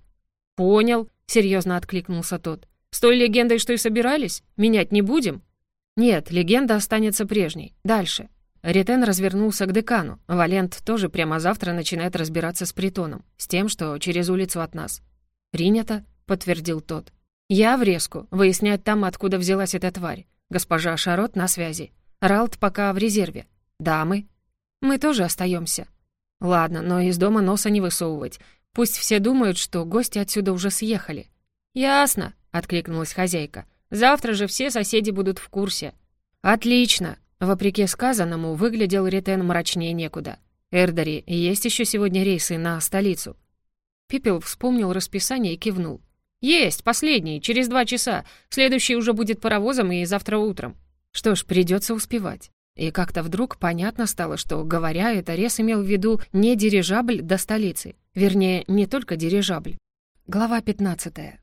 Понял, серьезно откликнулся тот. С той легендой, что и собирались? Менять не будем? Нет, легенда останется прежней. Дальше. Ретен развернулся к декану. Валент тоже прямо завтра начинает разбираться с притоном, с тем, что через улицу от нас. «Принято», — подтвердил тот. «Я в резку, выяснять там, откуда взялась эта тварь. Госпожа Шарот на связи. Ралт пока в резерве. Дамы. Мы тоже остаемся. Ладно, но из дома носа не высовывать. Пусть все думают, что гости отсюда уже съехали. Ясно, откликнулась хозяйка. Завтра же все соседи будут в курсе. Отлично. Вопреки сказанному, выглядел Ретен мрачнее некуда. Эрдари, есть еще сегодня рейсы на столицу. Пепел вспомнил расписание и кивнул. «Есть, последний, через два часа. Следующий уже будет паровозом и завтра утром». Что ж, придется успевать. И как-то вдруг понятно стало, что, говоря это, Рес имел в виду не дирижабль до столицы. Вернее, не только дирижабль. Глава 15.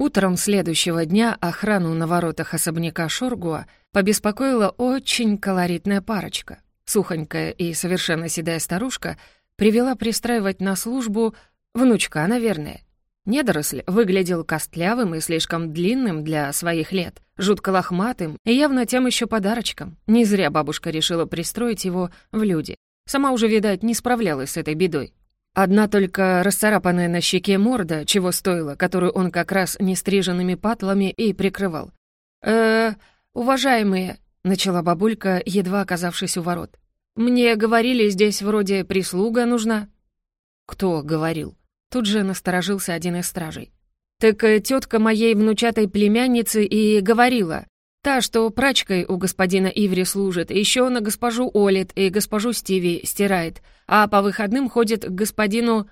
Утром следующего дня охрану на воротах особняка Шоргуа побеспокоила очень колоритная парочка. Сухонькая и совершенно седая старушка привела пристраивать на службу внучка, наверное, Недоросль выглядел костлявым и слишком длинным для своих лет, жутко лохматым и явно тем еще подарочком. Не зря бабушка решила пристроить его в люди. Сама уже, видать, не справлялась с этой бедой. Одна только расцарапанная на щеке морда, чего стоила, которую он как раз нестриженными патлами и прикрывал. э уважаемые», — начала бабулька, едва оказавшись у ворот. «Мне говорили, здесь вроде прислуга нужна». «Кто говорил?» Тут же насторожился один из стражей. «Так э, тетка моей внучатой племянницы и говорила. Та, что прачкой у господина Иври служит, еще на госпожу Олит и госпожу Стиви стирает, а по выходным ходит к господину...»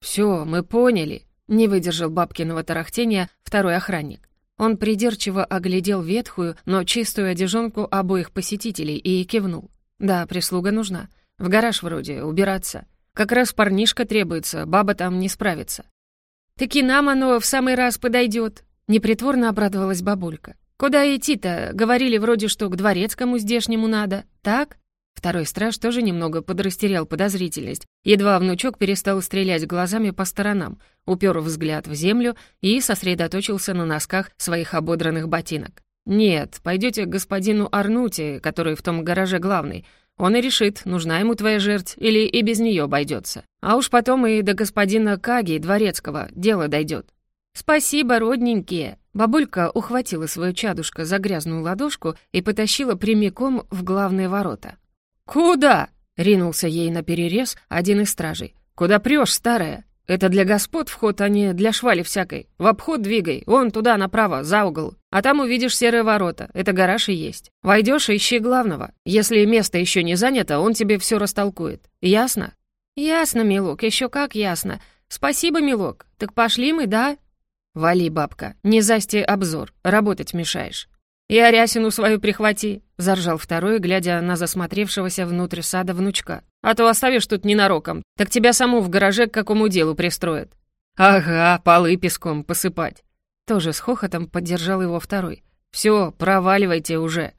«Все, мы поняли», — не выдержал бабкиного тарахтения второй охранник. Он придирчиво оглядел ветхую, но чистую одежонку обоих посетителей и кивнул. «Да, прислуга нужна. В гараж вроде, убираться. Как раз парнишка требуется, баба там не справится». «Таки нам оно в самый раз подойдет», — непритворно обрадовалась бабулька. «Куда идти-то? Говорили вроде, что к дворецкому здешнему надо. Так?» Второй страж тоже немного подрастерял подозрительность. Едва внучок перестал стрелять глазами по сторонам, упер взгляд в землю и сосредоточился на носках своих ободранных ботинок. «Нет, пойдете к господину Арнути, который в том гараже главный. Он и решит, нужна ему твоя жерть или и без нее обойдется. А уж потом и до господина Каги, дворецкого, дело дойдет. «Спасибо, родненькие!» Бабулька ухватила свою чадушка за грязную ладошку и потащила прямиком в главные ворота. «Куда?» — ринулся ей на перерез один из стражей. «Куда прешь, старая? Это для господ вход, а не для швали всякой. В обход двигай, вон туда, направо, за угол. А там увидишь серые ворота, это гараж и есть. Войдешь и ищи главного. Если место еще не занято, он тебе все растолкует. Ясно?» «Ясно, милок, еще как ясно. Спасибо, милок. Так пошли мы, да?» «Вали, бабка, не засти обзор, работать мешаешь». «И Арясину свою прихвати», — заржал второй, глядя на засмотревшегося внутрь сада внучка. «А то оставишь тут ненароком, так тебя саму в гараже к какому делу пристроят». «Ага, полы песком посыпать». Тоже с хохотом поддержал его второй. «Все, проваливайте уже».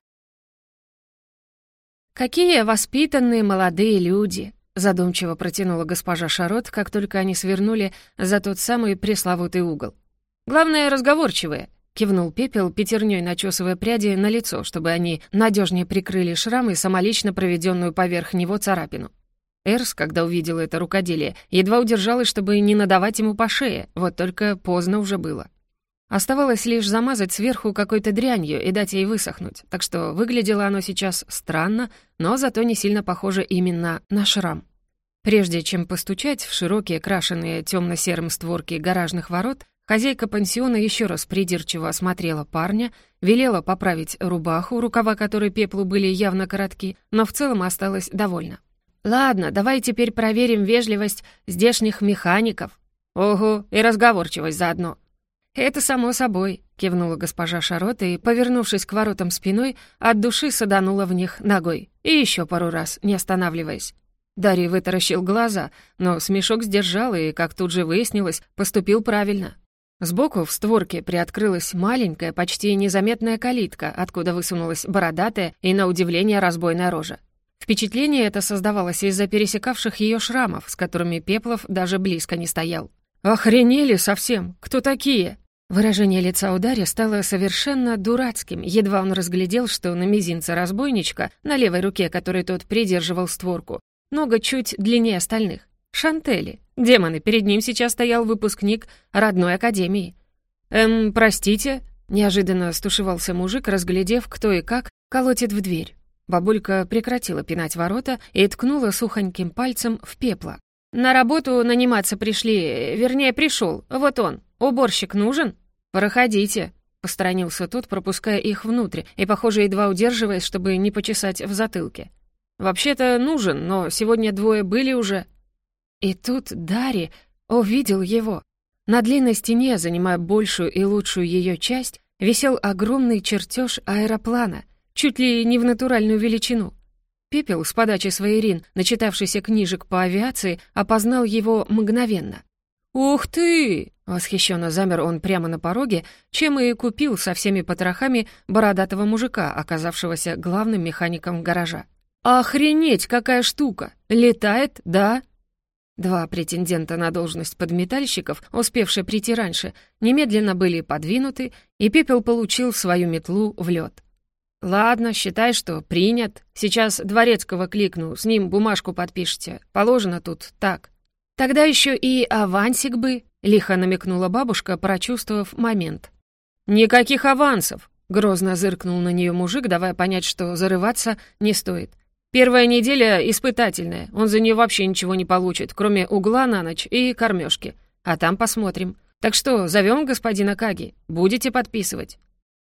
«Какие воспитанные молодые люди!» задумчиво протянула госпожа Шарот, как только они свернули за тот самый пресловутый угол. «Главное, разговорчивые кивнул Пепел, пятерней начесывая пряди на лицо, чтобы они надежнее прикрыли шрам и самолично проведенную поверх него царапину. Эрс, когда увидела это рукоделие, едва удержалась, чтобы не надавать ему по шее, вот только поздно уже было. Оставалось лишь замазать сверху какой-то дрянью и дать ей высохнуть, так что выглядело оно сейчас странно, но зато не сильно похоже именно на шрам. Прежде чем постучать в широкие крашеные темно-серым створки гаражных ворот, Хозяйка пансиона еще раз придирчиво осмотрела парня, велела поправить рубаху, рукава которой пеплу были явно коротки, но в целом осталась довольна. «Ладно, давай теперь проверим вежливость здешних механиков». «Ого, и разговорчивость заодно». «Это само собой», — кивнула госпожа Шарота и, повернувшись к воротам спиной, от души саданула в них ногой. И еще пару раз, не останавливаясь. Дарий вытаращил глаза, но смешок сдержал и, как тут же выяснилось, поступил правильно. Сбоку в створке приоткрылась маленькая, почти незаметная калитка, откуда высунулась бородатая и, на удивление, разбойная рожа. Впечатление это создавалось из-за пересекавших ее шрамов, с которыми Пеплов даже близко не стоял. «Охренели совсем! Кто такие?» Выражение лица у Дарья стало совершенно дурацким, едва он разглядел, что на мизинце разбойничка, на левой руке, которой тот придерживал створку, нога чуть длиннее остальных. Шантели. Демоны, перед ним сейчас стоял выпускник родной академии. «Эм, простите?» — неожиданно стушевался мужик, разглядев, кто и как колотит в дверь. Бабулька прекратила пинать ворота и ткнула сухоньким пальцем в пепла. «На работу наниматься пришли, вернее, пришел. Вот он. Уборщик нужен? Проходите». Посторонился тот, пропуская их внутрь, и, похоже, едва удерживаясь, чтобы не почесать в затылке. «Вообще-то нужен, но сегодня двое были уже», и тут Дарри увидел его. На длинной стене, занимая большую и лучшую ее часть, висел огромный чертеж аэроплана, чуть ли не в натуральную величину. Пепел с подачи своей Рин, начитавшийся книжек по авиации, опознал его мгновенно. «Ух ты!» — восхищенно замер он прямо на пороге, чем и купил со всеми потрохами бородатого мужика, оказавшегося главным механиком гаража. «Охренеть, какая штука! Летает, да?» Два претендента на должность подметальщиков, успевшие прийти раньше, немедленно были подвинуты, и Пепел получил свою метлу в лед. «Ладно, считай, что принят. Сейчас Дворецкого кликну, с ним бумажку подпишите. Положено тут так». «Тогда еще и авансик бы», — лихо намекнула бабушка, прочувствовав момент. «Никаких авансов!» — грозно зыркнул на нее мужик, давая понять, что зарываться не стоит. «Первая неделя испытательная, он за нее вообще ничего не получит, кроме угла на ночь и кормежки. А там посмотрим. Так что, зовем господина Каги, будете подписывать?»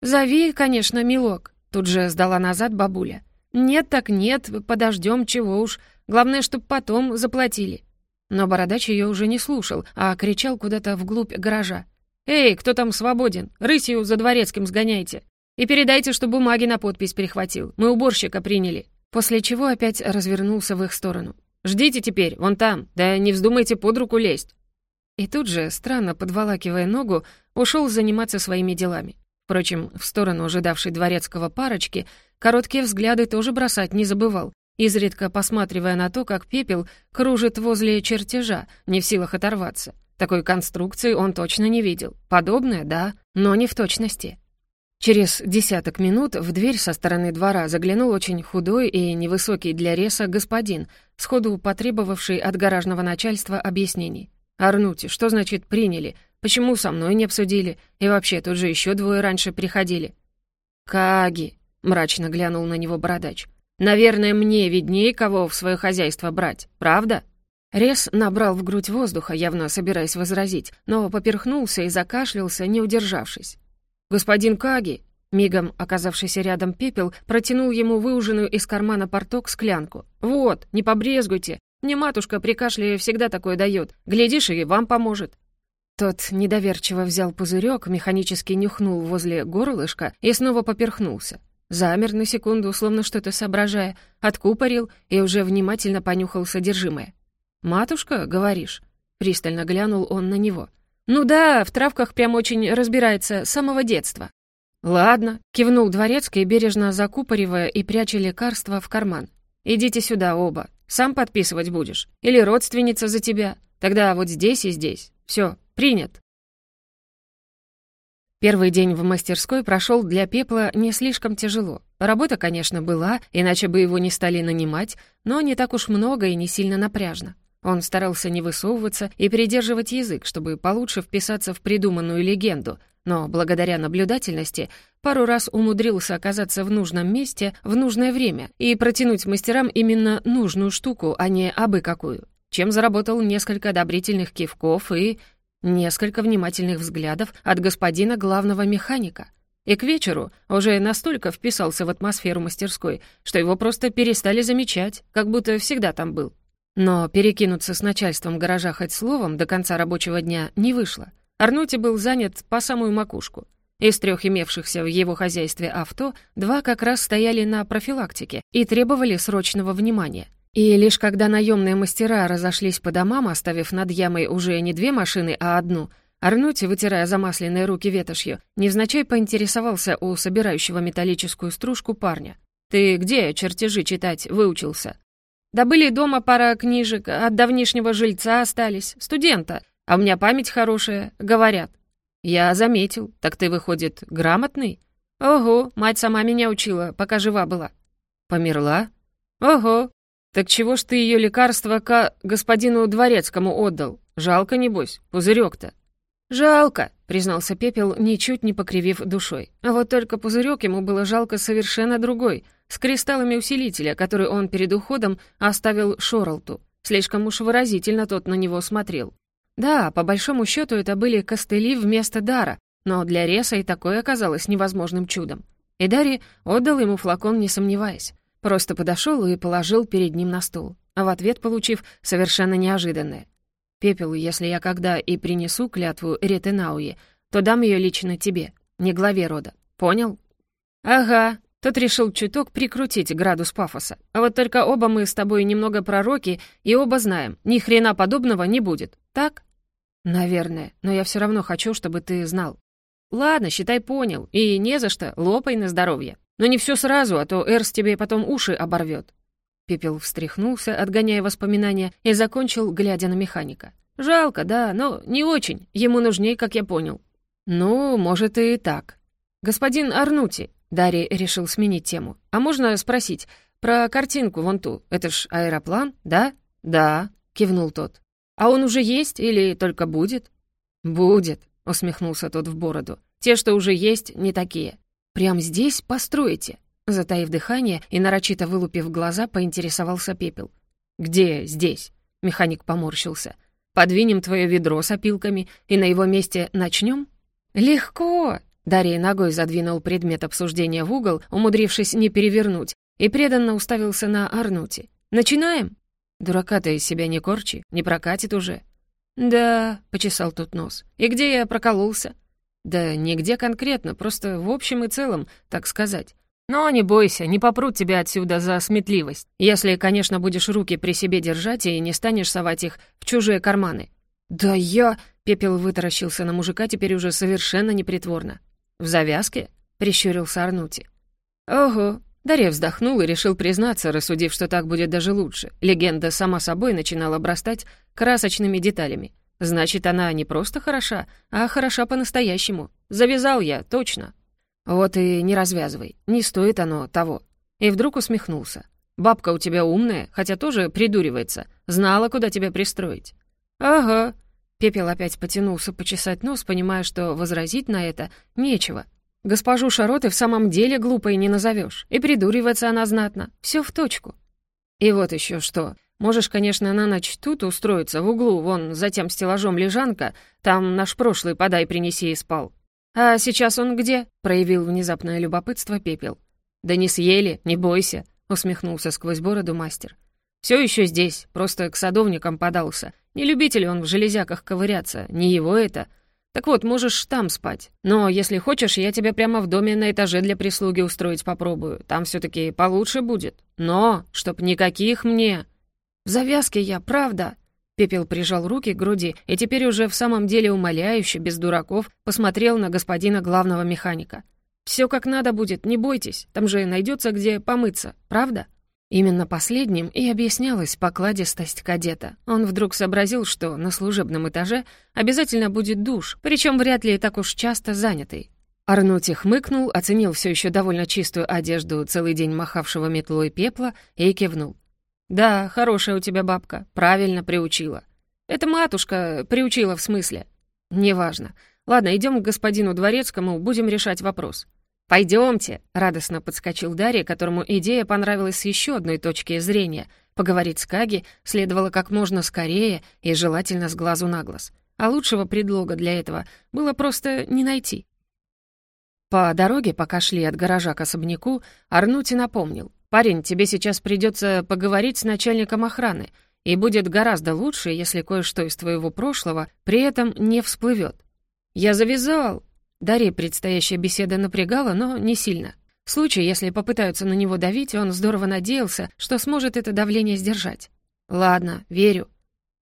«Зови, конечно, милок», — тут же сдала назад бабуля. «Нет так нет, подождем, чего уж. Главное, чтоб потом заплатили». Но бородач ее уже не слушал, а кричал куда-то вглубь гаража. «Эй, кто там свободен? Рысью за дворецким сгоняйте. И передайте, что бумаги на подпись перехватил. Мы уборщика приняли». После чего опять развернулся в их сторону. «Ждите теперь, вон там. Да не вздумайте под руку лезть». И тут же, странно подволакивая ногу, ушел заниматься своими делами. Впрочем, в сторону ожидавшей дворецкого парочки короткие взгляды тоже бросать не забывал, изредка посматривая на то, как пепел кружит возле чертежа, не в силах оторваться. Такой конструкции он точно не видел. Подобное, да, но не в точности. Через десяток минут в дверь со стороны двора заглянул очень худой и невысокий для реса господин, сходу потребовавший от гаражного начальства объяснений. «Арнути, что значит приняли? Почему со мной не обсудили? И вообще, тут же еще двое раньше приходили». «Каги», — мрачно глянул на него бородач. «Наверное, мне виднее, кого в свое хозяйство брать, правда?» Рес набрал в грудь воздуха, явно собираясь возразить, но поперхнулся и закашлялся, не удержавшись. «Господин Каги», мигом оказавшийся рядом пепел, протянул ему выуженную из кармана порток склянку. «Вот, не побрезгуйте. Мне матушка при кашле всегда такое дает. Глядишь, и вам поможет». Тот недоверчиво взял пузырек, механически нюхнул возле горлышка и снова поперхнулся. Замер на секунду, словно что-то соображая, откупорил и уже внимательно понюхал содержимое. «Матушка, говоришь?» — пристально глянул он на него. «Ну да, в травках прям очень разбирается с самого детства». «Ладно», — кивнул дворецкий, бережно закупоривая и пряча лекарство в карман. «Идите сюда оба. Сам подписывать будешь? Или родственница за тебя? Тогда вот здесь и здесь. Все, принят». Первый день в мастерской прошел для Пепла не слишком тяжело. Работа, конечно, была, иначе бы его не стали нанимать, но не так уж много и не сильно напряжно. Он старался не высовываться и придерживать язык, чтобы получше вписаться в придуманную легенду, но благодаря наблюдательности пару раз умудрился оказаться в нужном месте в нужное время и протянуть мастерам именно нужную штуку, а не абы какую, чем заработал несколько одобрительных кивков и несколько внимательных взглядов от господина главного механика. И к вечеру уже настолько вписался в атмосферу мастерской, что его просто перестали замечать, как будто всегда там был. Но перекинуться с начальством гаража хоть словом до конца рабочего дня не вышло. Арнути был занят по самую макушку. Из трех имевшихся в его хозяйстве авто, два как раз стояли на профилактике и требовали срочного внимания. И лишь когда наемные мастера разошлись по домам, оставив над ямой уже не две машины, а одну, Арнути, вытирая замасленные руки ветошью, невзначай поинтересовался у собирающего металлическую стружку парня. «Ты где чертежи читать выучился?» Да были дома пара книжек, от давнишнего жильца остались, студента. А у меня память хорошая, говорят. Я заметил. Так ты, выходит, грамотный? Ого, мать сама меня учила, пока жива была. Померла? Ого. Так чего ж ты ее лекарство к господину Дворецкому отдал? Жалко, небось, пузырек-то. «Жалко», — признался Пепел, ничуть не покривив душой. А вот только пузырек ему было жалко совершенно другой — с кристаллами усилителя, который он перед уходом оставил Шоралту. Слишком уж выразительно тот на него смотрел. Да, по большому счету это были костыли вместо дара, но для Реса и такое оказалось невозможным чудом. И Дарри отдал ему флакон, не сомневаясь. Просто подошел и положил перед ним на стол, а в ответ получив совершенно неожиданное. «Пепел, если я когда и принесу клятву Ретенауе, то дам ее лично тебе, не главе рода. Понял?» «Ага», тот решил чуток прикрутить градус пафоса. А вот только оба мы с тобой немного пророки, и оба знаем, ни хрена подобного не будет. Так? Наверное, но я все равно хочу, чтобы ты знал. Ладно, считай, понял. И не за что, лопай на здоровье. Но не все сразу, а то Эрс тебе потом уши оборвет. Пепел встряхнулся, отгоняя воспоминания, и закончил, глядя на механика. «Жалко, да, но не очень. Ему нужней, как я понял». «Ну, может, и так. Господин Арнути, Дарий решил сменить тему. «А можно спросить, про картинку вон ту, это ж аэроплан, да?» «Да», — кивнул тот. «А он уже есть или только будет?» «Будет», — усмехнулся тот в бороду. «Те, что уже есть, не такие. Прям здесь построите?» Затаив дыхание и нарочито вылупив глаза, поинтересовался Пепел. «Где здесь?» — механик поморщился. «Подвинем твое ведро с опилками и на его месте начнем?» «Легко!» — Дарья ногой задвинул предмет обсуждения в угол, умудрившись не перевернуть, и преданно уставился на Арнути. «Начинаем?» «Дурака ты из себя не корчи, не прокатит уже». «Да», — почесал тут нос. «И где я прокололся?» «Да нигде конкретно, просто в общем и целом, так сказать. Но не бойся, не попрут тебя отсюда за сметливость, если, конечно, будешь руки при себе держать и не станешь совать их в чужие карманы». «Да я...» — Пепел вытаращился на мужика теперь уже совершенно непритворно. «В завязке?» — прищурился Арнути. «Ого, Дарья вздохнул и решил признаться, рассудив, что так будет даже лучше. Легенда сама собой начинала обрастать красочными деталями. Значит, она не просто хороша, а хороша по-настоящему. Завязал я, точно. Вот и не развязывай, не стоит оно того. И вдруг усмехнулся. Бабка у тебя умная, хотя тоже придуривается. Знала, куда тебя пристроить. Ага. Пепел опять потянулся почесать нос, понимая, что возразить на это нечего. Госпожу Шароты в самом деле глупой не назовешь, и придуривается она знатно. Все в точку. И вот еще что. Можешь, конечно, на ночь тут устроиться, в углу, вон, за тем стеллажом лежанка, там наш прошлый подай принеси и спал. А сейчас он где? Проявил внезапное любопытство Пепел. Да не съели, не бойся, усмехнулся сквозь бороду мастер. Все еще здесь, просто к садовникам подался. Не любитель он в железяках ковыряться, не его это. Так вот, можешь там спать. Но если хочешь, я тебя прямо в доме на этаже для прислуги устроить попробую. Там все таки получше будет. Но, чтоб никаких мне...» «В завязке я, правда?» Пепел прижал руки к груди и теперь уже в самом деле умоляюще, без дураков, посмотрел на господина главного механика. «Все как надо будет, не бойтесь. Там же найдется где помыться, правда?» Именно последним и объяснялась покладистость кадета. Он вдруг сообразил, что на служебном этаже обязательно будет душ, причем вряд ли так уж часто занятый. Арнути хмыкнул, оценил все еще довольно чистую одежду целый день махавшего метлой пепла и кивнул. «Да, хорошая у тебя бабка, правильно приучила». «Это матушка приучила в смысле?» «Неважно. Ладно, идем к господину Дворецкому, будем решать вопрос». «Пойдемте!» — радостно подскочил Дарья, которому идея понравилась с еще одной точки зрения. Поговорить с Каги следовало как можно скорее и желательно с глазу на глаз. А лучшего предлога для этого было просто не найти. По дороге, пока шли от гаража к особняку, Арнути напомнил. «Парень, тебе сейчас придется поговорить с начальником охраны, и будет гораздо лучше, если кое-что из твоего прошлого при этом не всплывет. «Я завязал!» Дарье предстоящая беседа напрягала, но не сильно. В случае, если попытаются на него давить, он здорово надеялся, что сможет это давление сдержать. «Ладно, верю».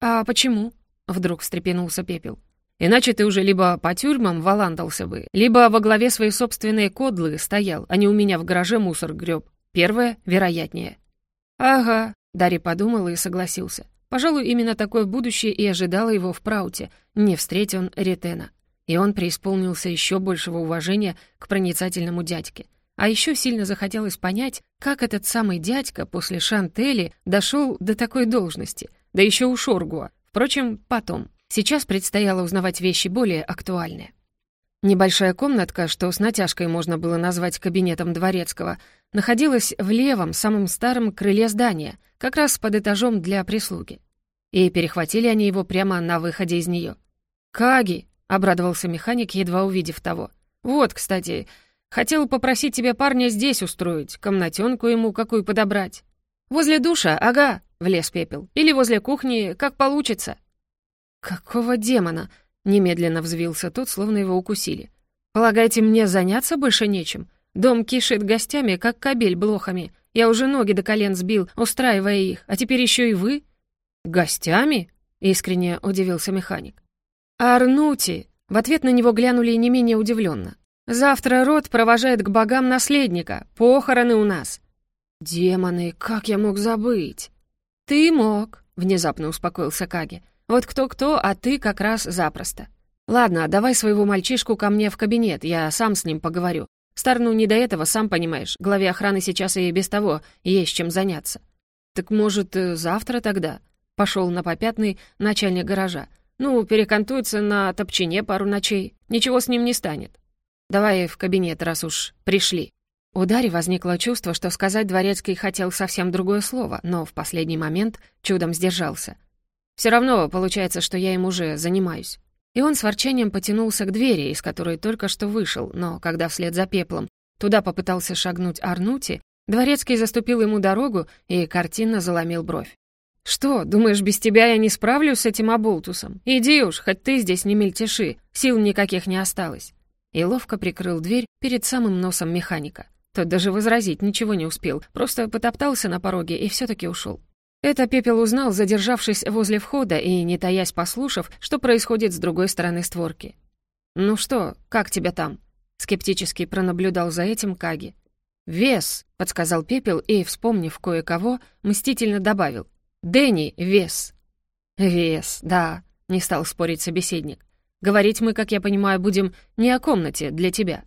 «А почему?» — вдруг встрепенулся Пепел. «Иначе ты уже либо по тюрьмам валандался бы, либо во главе своей собственной кодлы стоял, а не у меня в гараже мусор греб. Первое вероятнее». «Ага», — Дарья подумал и согласился. Пожалуй, именно такое будущее и ожидало его в Прауте, не встретил он Ретена и он преисполнился еще большего уважения к проницательному дядьке. А еще сильно захотелось понять, как этот самый дядька после Шантели дошел до такой должности, да еще у Шоргуа. Впрочем, потом. Сейчас предстояло узнавать вещи более актуальные. Небольшая комнатка, что с натяжкой можно было назвать кабинетом дворецкого, находилась в левом, самом старом крыле здания, как раз под этажом для прислуги. И перехватили они его прямо на выходе из нее. «Каги!» — обрадовался механик, едва увидев того. «Вот, кстати, хотел попросить тебя парня здесь устроить, комнатенку ему какую подобрать». «Возле душа, ага», — влез пепел. «Или возле кухни, как получится». «Какого демона?» — немедленно взвился тот, словно его укусили. «Полагаете, мне заняться больше нечем? Дом кишит гостями, как кабель блохами. Я уже ноги до колен сбил, устраивая их, а теперь еще и вы?» «Гостями?» — искренне удивился механик. «Арнути!» В ответ на него глянули не менее удивленно. «Завтра род провожает к богам наследника. Похороны у нас». «Демоны, как я мог забыть?» «Ты мог», — внезапно успокоился Каги. «Вот кто-кто, а ты как раз запросто. Ладно, давай своего мальчишку ко мне в кабинет, я сам с ним поговорю. Старну не до этого, сам понимаешь. Главе охраны сейчас и без того есть чем заняться». «Так, может, завтра тогда?» Пошел на попятный начальник гаража. «Ну, перекантуется на топчине пару ночей. Ничего с ним не станет. Давай в кабинет, раз уж пришли». У Дари возникло чувство, что сказать Дворецкий хотел совсем другое слово, но в последний момент чудом сдержался. Все равно получается, что я им уже занимаюсь». И он с ворчанием потянулся к двери, из которой только что вышел, но когда вслед за пеплом туда попытался шагнуть Арнути, Дворецкий заступил ему дорогу и картинно заломил бровь. «Что, думаешь, без тебя я не справлюсь с этим оболтусом? Иди уж, хоть ты здесь не мельтеши, сил никаких не осталось». И ловко прикрыл дверь перед самым носом механика. Тот даже возразить ничего не успел, просто потоптался на пороге и все таки ушел. Это Пепел узнал, задержавшись возле входа и, не таясь послушав, что происходит с другой стороны створки. «Ну что, как тебя там?» Скептически пронаблюдал за этим Каги. «Вес», — подсказал Пепел и, вспомнив кое-кого, мстительно добавил. «Дэнни, вес». «Вес, да», — не стал спорить собеседник. «Говорить мы, как я понимаю, будем не о комнате для тебя».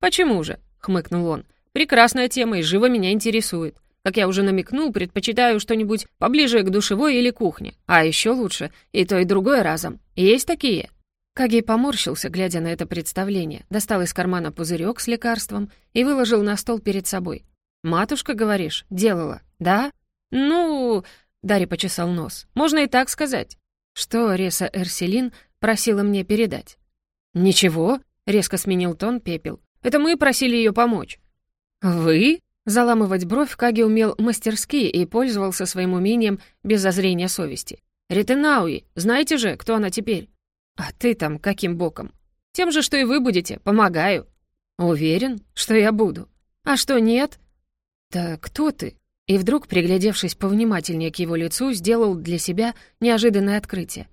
«Почему же?» — хмыкнул он. Прекрасная тема и живо меня интересует. Как я уже намекнул, предпочитаю что-нибудь поближе к душевой или кухне. А еще лучше, и то, и другое разом. Есть такие?» Каги поморщился, глядя на это представление, достал из кармана пузырек с лекарством и выложил на стол перед собой. «Матушка, говоришь, делала, да?» «Ну...» — Дарья почесал нос. «Можно и так сказать». «Что Реса Эрселин просила мне передать?» «Ничего», — резко сменил тон пепел. «Это мы просили ее помочь. «Вы?» Заламывать бровь Каги умел мастерски и пользовался своим умением без зазрения совести. «Ретенауи, знаете же, кто она теперь?» «А ты там каким боком?» «Тем же, что и вы будете. Помогаю». «Уверен, что я буду. А что нет?» «Да кто ты?» И вдруг, приглядевшись повнимательнее к его лицу, сделал для себя неожиданное открытие.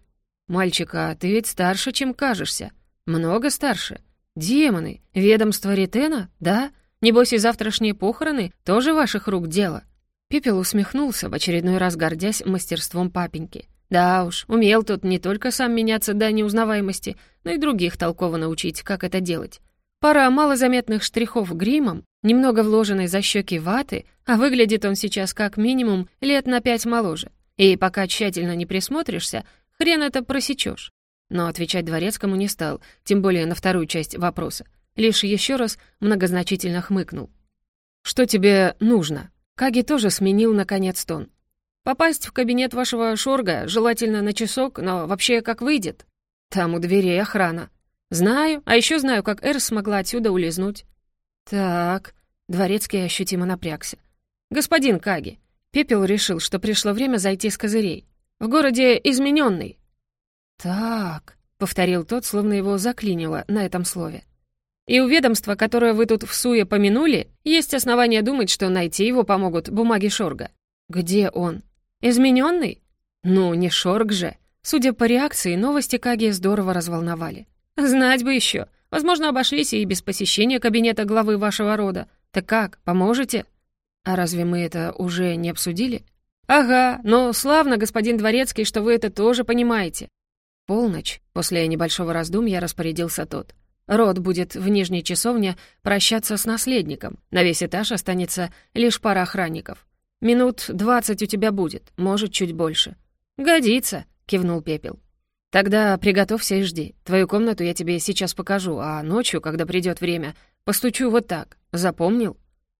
«Мальчик, а ты ведь старше, чем кажешься. Много старше. Демоны, ведомство Ретена, да?» Небось, и завтрашние похороны тоже ваших рук дело». Пепел усмехнулся, в очередной раз гордясь мастерством папеньки. Да уж, умел тут не только сам меняться до неузнаваемости, но и других толково научить, как это делать. Пара малозаметных штрихов гримом, немного вложенной за щеки ваты, а выглядит он сейчас как минимум лет на пять моложе. И пока тщательно не присмотришься, хрен это просечешь. Но отвечать дворецкому не стал, тем более на вторую часть вопроса. Лишь еще раз многозначительно хмыкнул. «Что тебе нужно?» Каги тоже сменил, наконец, тон. «Попасть в кабинет вашего шорга, желательно на часок, но вообще как выйдет. Там у дверей охрана. Знаю, а еще знаю, как Эрс смогла отсюда улизнуть». «Так...» — Дворецкий ощутимо напрягся. «Господин Каги, Пепел решил, что пришло время зайти с козырей. В городе измененный. «Так...» — повторил тот, словно его заклинило на этом слове. И у ведомства, которое вы тут в суе помянули, есть основания думать, что найти его помогут бумаги Шорга. Где он? Измененный? Ну, не Шорг же. Судя по реакции, новости Каги здорово разволновали. Знать бы еще. Возможно, обошлись и без посещения кабинета главы вашего рода. Так как, поможете? А разве мы это уже не обсудили? Ага, но славно, господин Дворецкий, что вы это тоже понимаете. Полночь, после небольшого раздумья распорядился тот. Род будет в нижней часовне прощаться с наследником. На весь этаж останется лишь пара охранников. Минут двадцать у тебя будет, может, чуть больше. «Годится», — кивнул Пепел. «Тогда приготовься и жди. Твою комнату я тебе сейчас покажу, а ночью, когда придет время, постучу вот так. Запомнил?»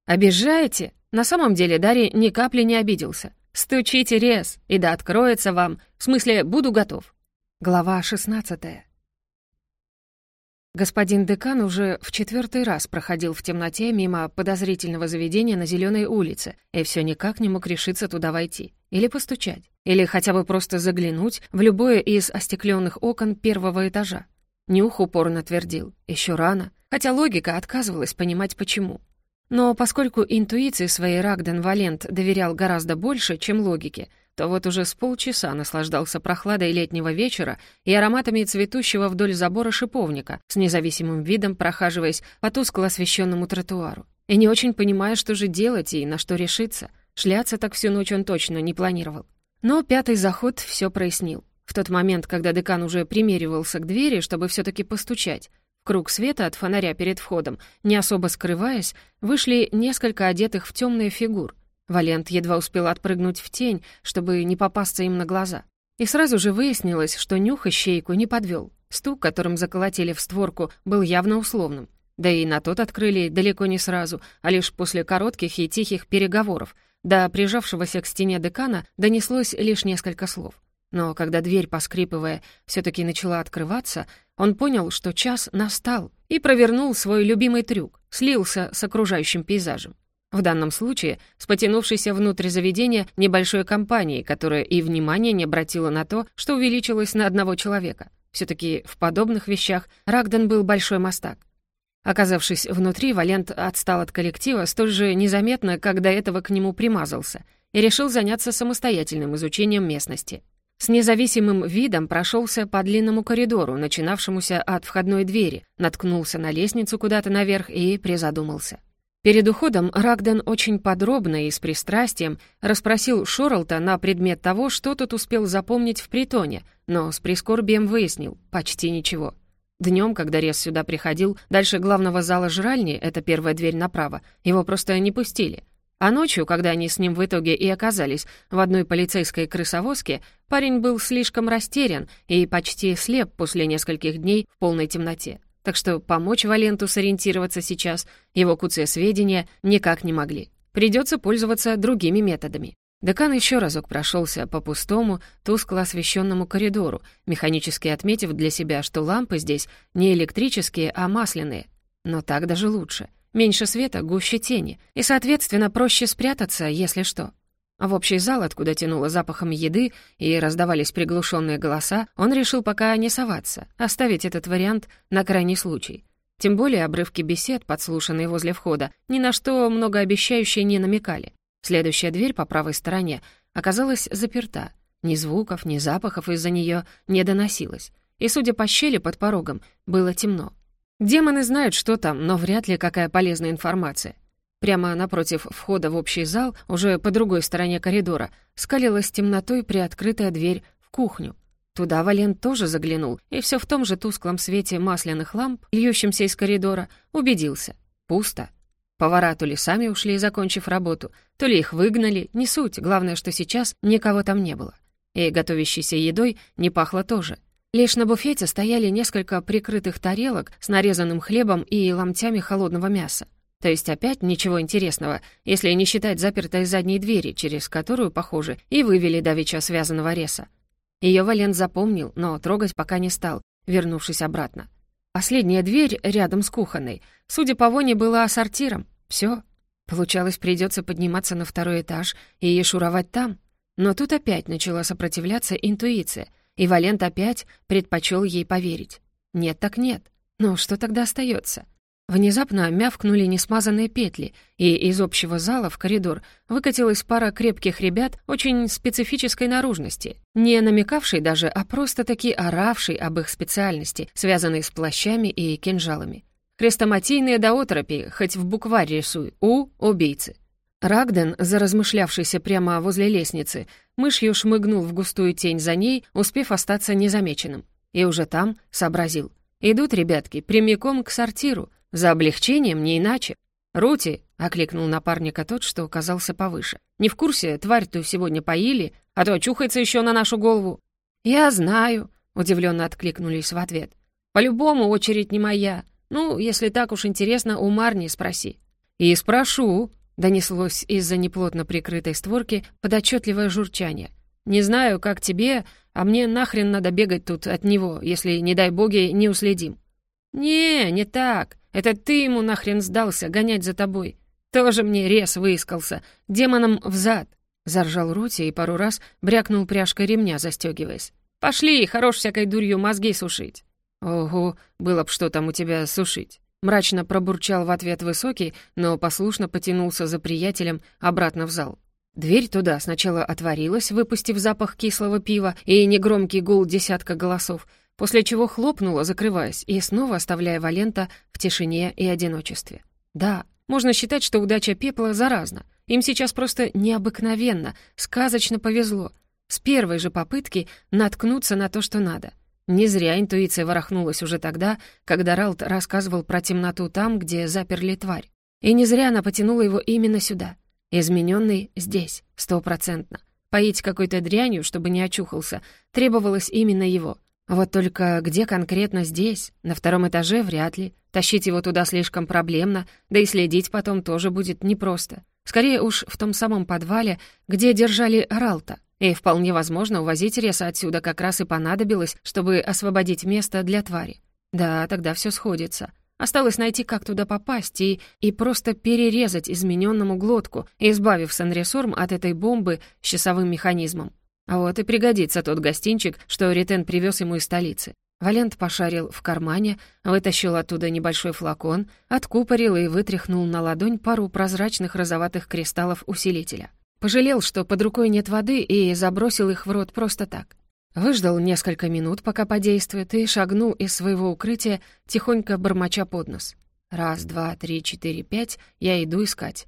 «Обижаете?» На самом деле Дарья ни капли не обиделся. «Стучите рез, и да откроется вам. В смысле, буду готов». Глава шестнадцатая. Господин декан уже в четвертый раз проходил в темноте мимо подозрительного заведения на Зеленой улице и все никак не мог решиться туда войти. Или постучать. Или хотя бы просто заглянуть в любое из остекленных окон первого этажа. Нюх упорно твердил. Еще рано. Хотя логика отказывалась понимать, почему. Но поскольку интуиции своей Рагден Валент доверял гораздо больше, чем логике, то вот уже с полчаса наслаждался прохладой летнего вечера и ароматами цветущего вдоль забора шиповника, с независимым видом прохаживаясь по тускло освещенному тротуару. И не очень понимая, что же делать и на что решиться. Шляться так всю ночь он точно не планировал. Но пятый заход все прояснил. В тот момент, когда декан уже примеривался к двери, чтобы все таки постучать, в круг света от фонаря перед входом, не особо скрываясь, вышли несколько одетых в темные фигур — Валент едва успел отпрыгнуть в тень, чтобы не попасться им на глаза. И сразу же выяснилось, что нюх ищейку не подвел. Стук, которым заколотили в створку, был явно условным. Да и на тот открыли далеко не сразу, а лишь после коротких и тихих переговоров. До прижавшегося к стене декана донеслось лишь несколько слов. Но когда дверь, поскрипывая, все таки начала открываться, он понял, что час настал, и провернул свой любимый трюк, слился с окружающим пейзажем. В данном случае с потянувшейся внутрь заведения небольшой компанией, которая и внимания не обратила на то, что увеличилось на одного человека. все таки в подобных вещах Рагден был большой мастак. Оказавшись внутри, Валент отстал от коллектива столь же незаметно, как до этого к нему примазался, и решил заняться самостоятельным изучением местности. С независимым видом прошелся по длинному коридору, начинавшемуся от входной двери, наткнулся на лестницу куда-то наверх и призадумался. Перед уходом Рагден очень подробно и с пристрастием расспросил Шорлта на предмет того, что тот успел запомнить в притоне, но с прискорбием выяснил — почти ничего. Днем, когда Рез сюда приходил, дальше главного зала жральни, это первая дверь направо, его просто не пустили. А ночью, когда они с ним в итоге и оказались в одной полицейской крысовозке, парень был слишком растерян и почти слеп после нескольких дней в полной темноте так что помочь Валенту сориентироваться сейчас его куцые сведения никак не могли. Придется пользоваться другими методами. Декан еще разок прошелся по пустому, тускло освещенному коридору, механически отметив для себя, что лампы здесь не электрические, а масляные. Но так даже лучше. Меньше света, гуще тени, и, соответственно, проще спрятаться, если что. В общий зал, откуда тянуло запахом еды и раздавались приглушенные голоса, он решил пока не соваться, оставить этот вариант на крайний случай. Тем более обрывки бесед, подслушанные возле входа, ни на что многообещающие не намекали. Следующая дверь по правой стороне оказалась заперта. Ни звуков, ни запахов из-за нее не доносилось. И, судя по щели под порогом, было темно. Демоны знают, что там, но вряд ли какая полезная информация. Прямо напротив входа в общий зал, уже по другой стороне коридора, скалилась темнотой приоткрытая дверь в кухню. Туда Валент тоже заглянул, и все в том же тусклом свете масляных ламп, льющемся из коридора, убедился. Пусто. Повара то ли сами ушли, закончив работу, то ли их выгнали, не суть, главное, что сейчас никого там не было. И готовящейся едой не пахло тоже. Лишь на буфете стояли несколько прикрытых тарелок с нарезанным хлебом и ломтями холодного мяса. То есть опять ничего интересного, если не считать запертой задней двери, через которую, похоже, и вывели давеча связанного реса. Ее Валент запомнил, но трогать пока не стал, вернувшись обратно. Последняя дверь рядом с кухонной, судя по воне, была сортиром. Все. Получалось, придется подниматься на второй этаж и шуровать там. Но тут опять начала сопротивляться интуиция, и Валент опять предпочел ей поверить. Нет так нет. Но что тогда остается? Внезапно мявкнули несмазанные петли, и из общего зала в коридор выкатилась пара крепких ребят очень специфической наружности, не намекавшей даже, а просто-таки оравшей об их специальности, связанной с плащами и кинжалами. Хрестоматийные до отропи, хоть в букварь рисуй, у — убийцы. Рагден, заразмышлявшийся прямо возле лестницы, мышью шмыгнул в густую тень за ней, успев остаться незамеченным. И уже там сообразил. Идут ребятки прямиком к сортиру, за облегчением, не иначе. «Рути!» — окликнул напарника тот, что оказался повыше. «Не в курсе, тварь-то сегодня поили, а то очухается еще на нашу голову». «Я знаю», — удивленно откликнулись в ответ. «По-любому очередь не моя. Ну, если так уж интересно, у Марни спроси». «И спрошу», — донеслось из-за неплотно прикрытой створки подотчетливое журчание. «Не знаю, как тебе, а мне нахрен надо бегать тут от него, если, не дай боги, не уследим». «Не, не так. Это ты ему нахрен сдался, гонять за тобой. Тоже мне рез выискался, демоном взад!» Заржал Рути и пару раз брякнул пряжкой ремня, застегиваясь. «Пошли, хорош всякой дурью мозги сушить!» «Ого, было б что там у тебя сушить!» Мрачно пробурчал в ответ высокий, но послушно потянулся за приятелем обратно в зал. Дверь туда сначала отворилась, выпустив запах кислого пива и негромкий гул десятка голосов, после чего хлопнула, закрываясь, и снова оставляя Валента в тишине и одиночестве. Да, можно считать, что удача пепла заразна. Им сейчас просто необыкновенно, сказочно повезло. С первой же попытки наткнуться на то, что надо. Не зря интуиция ворохнулась уже тогда, когда Ралт рассказывал про темноту там, где заперли тварь. И не зря она потянула его именно сюда. Измененный здесь, стопроцентно. Поить какой-то дрянью, чтобы не очухался, требовалось именно его. Вот только где конкретно здесь? На втором этаже вряд ли. Тащить его туда слишком проблемно, да и следить потом тоже будет непросто. Скорее уж в том самом подвале, где держали Ралта. И вполне возможно, увозить Реса отсюда как раз и понадобилось, чтобы освободить место для твари. Да, тогда все сходится. Осталось найти, как туда попасть, и, и просто перерезать измененному глотку, избавив Санресорм от этой бомбы с часовым механизмом. Вот и пригодится тот гостинчик, что Ритен привез ему из столицы. Валент пошарил в кармане, вытащил оттуда небольшой флакон, откупорил и вытряхнул на ладонь пару прозрачных розоватых кристаллов усилителя. Пожалел, что под рукой нет воды, и забросил их в рот просто так. Выждал несколько минут, пока подействует, и шагнул из своего укрытия, тихонько бормоча под нос. Раз, два, три, четыре, пять, я иду искать.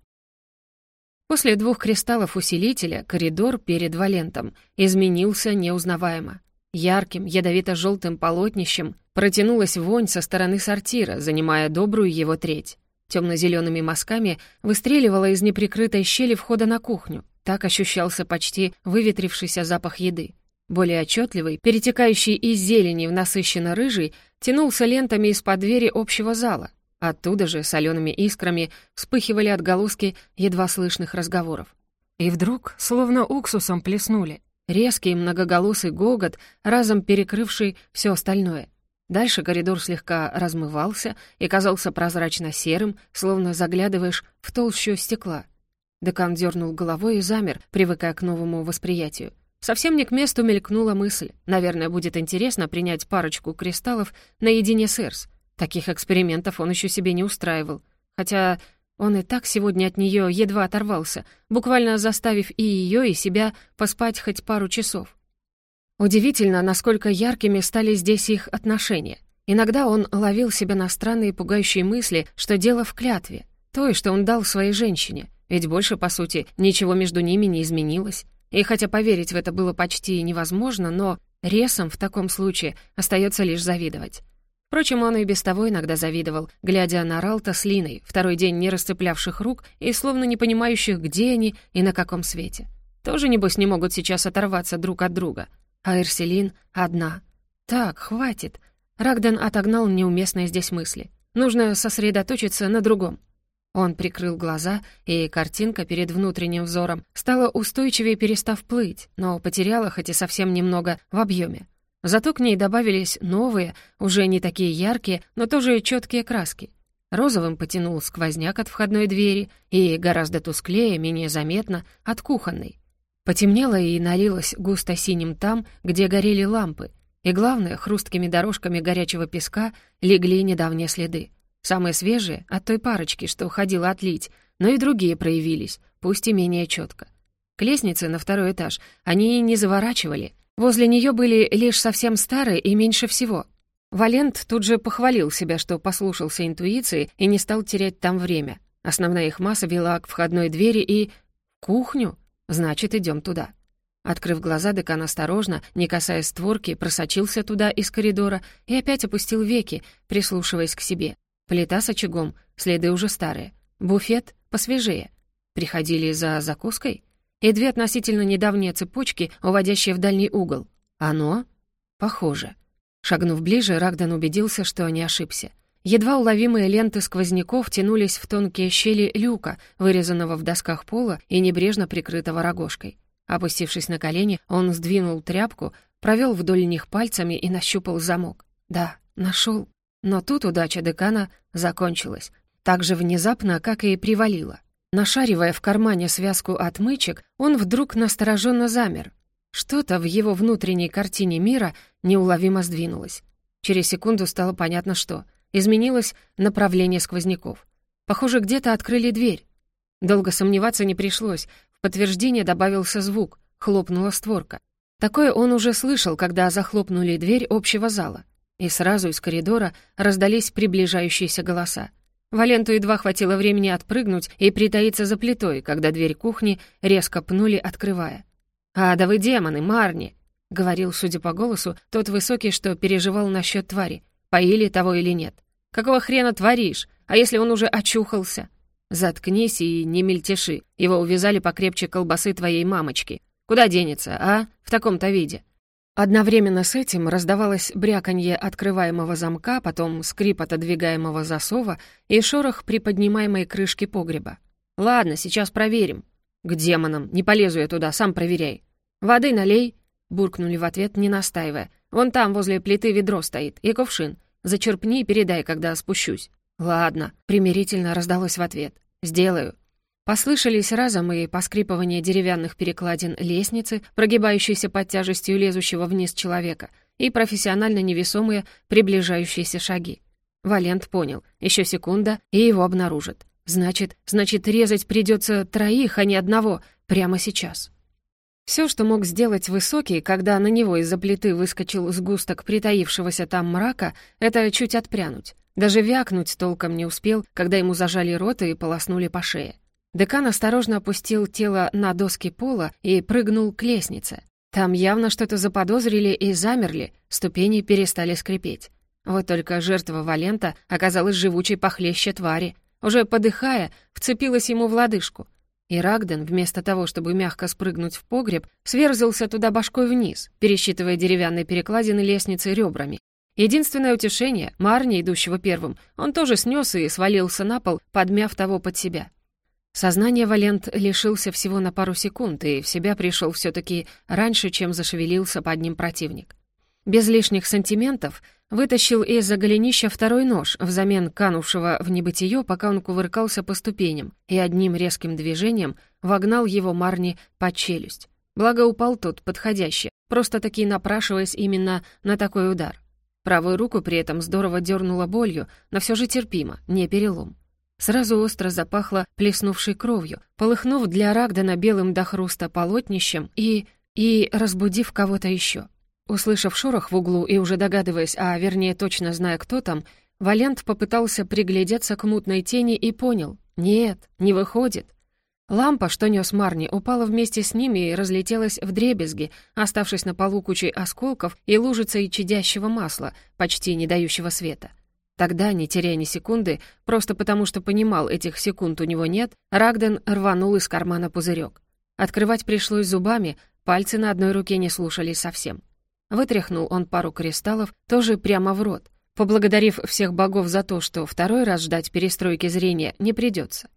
После двух кристаллов усилителя коридор перед Валентом изменился неузнаваемо. Ярким, ядовито-желтым полотнищем протянулась вонь со стороны сортира, занимая добрую его треть. Темно-зелеными мазками выстреливала из неприкрытой щели входа на кухню. Так ощущался почти выветрившийся запах еды. Более отчетливый, перетекающий из зелени в насыщенно-рыжий, тянулся лентами из-под двери общего зала. Оттуда же солеными искрами вспыхивали отголоски едва слышных разговоров. И вдруг, словно уксусом плеснули, резкий многоголосый гогот, разом перекрывший все остальное. Дальше коридор слегка размывался и казался прозрачно-серым, словно заглядываешь в толщу стекла. Декан дернул головой и замер, привыкая к новому восприятию. Совсем не к месту мелькнула мысль. Наверное, будет интересно принять парочку кристаллов наедине с Эрс. Таких экспериментов он еще себе не устраивал. Хотя он и так сегодня от нее едва оторвался, буквально заставив и ее, и себя поспать хоть пару часов. Удивительно, насколько яркими стали здесь их отношения. Иногда он ловил себя на странные пугающие мысли, что дело в клятве, той, что он дал своей женщине, ведь больше, по сути, ничего между ними не изменилось. И хотя поверить в это было почти невозможно, но Ресом в таком случае остается лишь завидовать. Впрочем, он и без того иногда завидовал, глядя на Ралта с Линой, второй день не расцеплявших рук и словно не понимающих, где они и на каком свете. Тоже, небось, не могут сейчас оторваться друг от друга. А Эрселин одна. Так, хватит. Рагдан отогнал неуместные здесь мысли. Нужно сосредоточиться на другом. Он прикрыл глаза, и картинка перед внутренним взором стала устойчивее перестав плыть, но потеряла хоть и совсем немного в объеме. Зато к ней добавились новые, уже не такие яркие, но тоже четкие краски. Розовым потянул сквозняк от входной двери и гораздо тусклее, менее заметно, от кухонной. Потемнело и налилось густо синим там, где горели лампы, и, главное, хрусткими дорожками горячего песка легли недавние следы. Самые свежие — от той парочки, что уходила отлить, но и другие проявились, пусть и менее четко. К лестнице на второй этаж они не заворачивали. Возле нее были лишь совсем старые и меньше всего. Валент тут же похвалил себя, что послушался интуиции и не стал терять там время. Основная их масса вела к входной двери и... кухню? Значит, идем туда. Открыв глаза, декан осторожно, не касаясь створки, просочился туда из коридора и опять опустил веки, прислушиваясь к себе. Плита с очагом, следы уже старые. Буфет посвежее. Приходили за закуской? И две относительно недавние цепочки, уводящие в дальний угол. Оно? Похоже. Шагнув ближе, Рагдан убедился, что не ошибся. Едва уловимые ленты сквозняков тянулись в тонкие щели люка, вырезанного в досках пола и небрежно прикрытого рогожкой. Опустившись на колени, он сдвинул тряпку, провел вдоль них пальцами и нащупал замок. Да, нашел. Но тут удача декана закончилась. Так же внезапно, как и привалила. Нашаривая в кармане связку отмычек, он вдруг настороженно замер. Что-то в его внутренней картине мира неуловимо сдвинулось. Через секунду стало понятно, что. Изменилось направление сквозняков. Похоже, где-то открыли дверь. Долго сомневаться не пришлось. В подтверждение добавился звук. Хлопнула створка. Такое он уже слышал, когда захлопнули дверь общего зала. И сразу из коридора раздались приближающиеся голоса. Валенту едва хватило времени отпрыгнуть и притаиться за плитой, когда дверь кухни резко пнули, открывая. «А, да вы демоны, Марни!» — говорил, судя по голосу, тот высокий, что переживал насчет твари. Поили того или нет. «Какого хрена творишь? А если он уже очухался?» «Заткнись и не мельтеши. Его увязали покрепче колбасы твоей мамочки. Куда денется, а? В таком-то виде». Одновременно с этим раздавалось бряканье открываемого замка, потом скрип отодвигаемого засова и шорох приподнимаемой крышки погреба. «Ладно, сейчас проверим». «К демонам, не полезу я туда, сам проверяй». «Воды налей», — буркнули в ответ, не настаивая. «Вон там, возле плиты, ведро стоит и кувшин. Зачерпни и передай, когда спущусь». «Ладно», — примирительно раздалось в ответ. «Сделаю». Послышались разом и поскрипывание деревянных перекладин лестницы, прогибающейся под тяжестью лезущего вниз человека, и профессионально невесомые приближающиеся шаги. Валент понял, еще секунда, и его обнаружат. Значит, значит, резать придется троих, а не одного, прямо сейчас. Все, что мог сделать Высокий, когда на него из-за плиты выскочил сгусток притаившегося там мрака, это чуть отпрянуть. Даже вякнуть толком не успел, когда ему зажали рот и полоснули по шее. Декан осторожно опустил тело на доски пола и прыгнул к лестнице. Там явно что-то заподозрили и замерли, ступени перестали скрипеть. Вот только жертва Валента оказалась живучей похлеще твари. Уже подыхая, вцепилась ему в лодыжку. И Рагден, вместо того, чтобы мягко спрыгнуть в погреб, сверзился туда башкой вниз, пересчитывая деревянные перекладины лестницы ребрами. Единственное утешение, Марни, идущего первым, он тоже снес и свалился на пол, подмяв того под себя. Сознание Валент лишился всего на пару секунд и в себя пришел все таки раньше, чем зашевелился под ним противник. Без лишних сантиментов вытащил из-за голенища второй нож взамен канувшего в небытие, пока он кувыркался по ступеням, и одним резким движением вогнал его Марни под челюсть. Благо упал тот подходящий, просто-таки напрашиваясь именно на такой удар. Правую руку при этом здорово дернула болью, но все же терпимо, не перелом. Сразу остро запахло плеснувшей кровью, полыхнув для Рагдана белым до хруста полотнищем и... и разбудив кого-то еще. Услышав шорох в углу и уже догадываясь, а вернее точно зная, кто там, Валент попытался приглядеться к мутной тени и понял — нет, не выходит. Лампа, что нес Марни, упала вместе с ними и разлетелась в дребезги, оставшись на полу кучей осколков и лужицей чадящего масла, почти не дающего света. Тогда, не теряя ни секунды, просто потому что понимал, этих секунд у него нет, Рагден рванул из кармана пузырек. Открывать пришлось зубами, пальцы на одной руке не слушались совсем. Вытряхнул он пару кристаллов, тоже прямо в рот, поблагодарив всех богов за то, что второй раз ждать перестройки зрения не придется.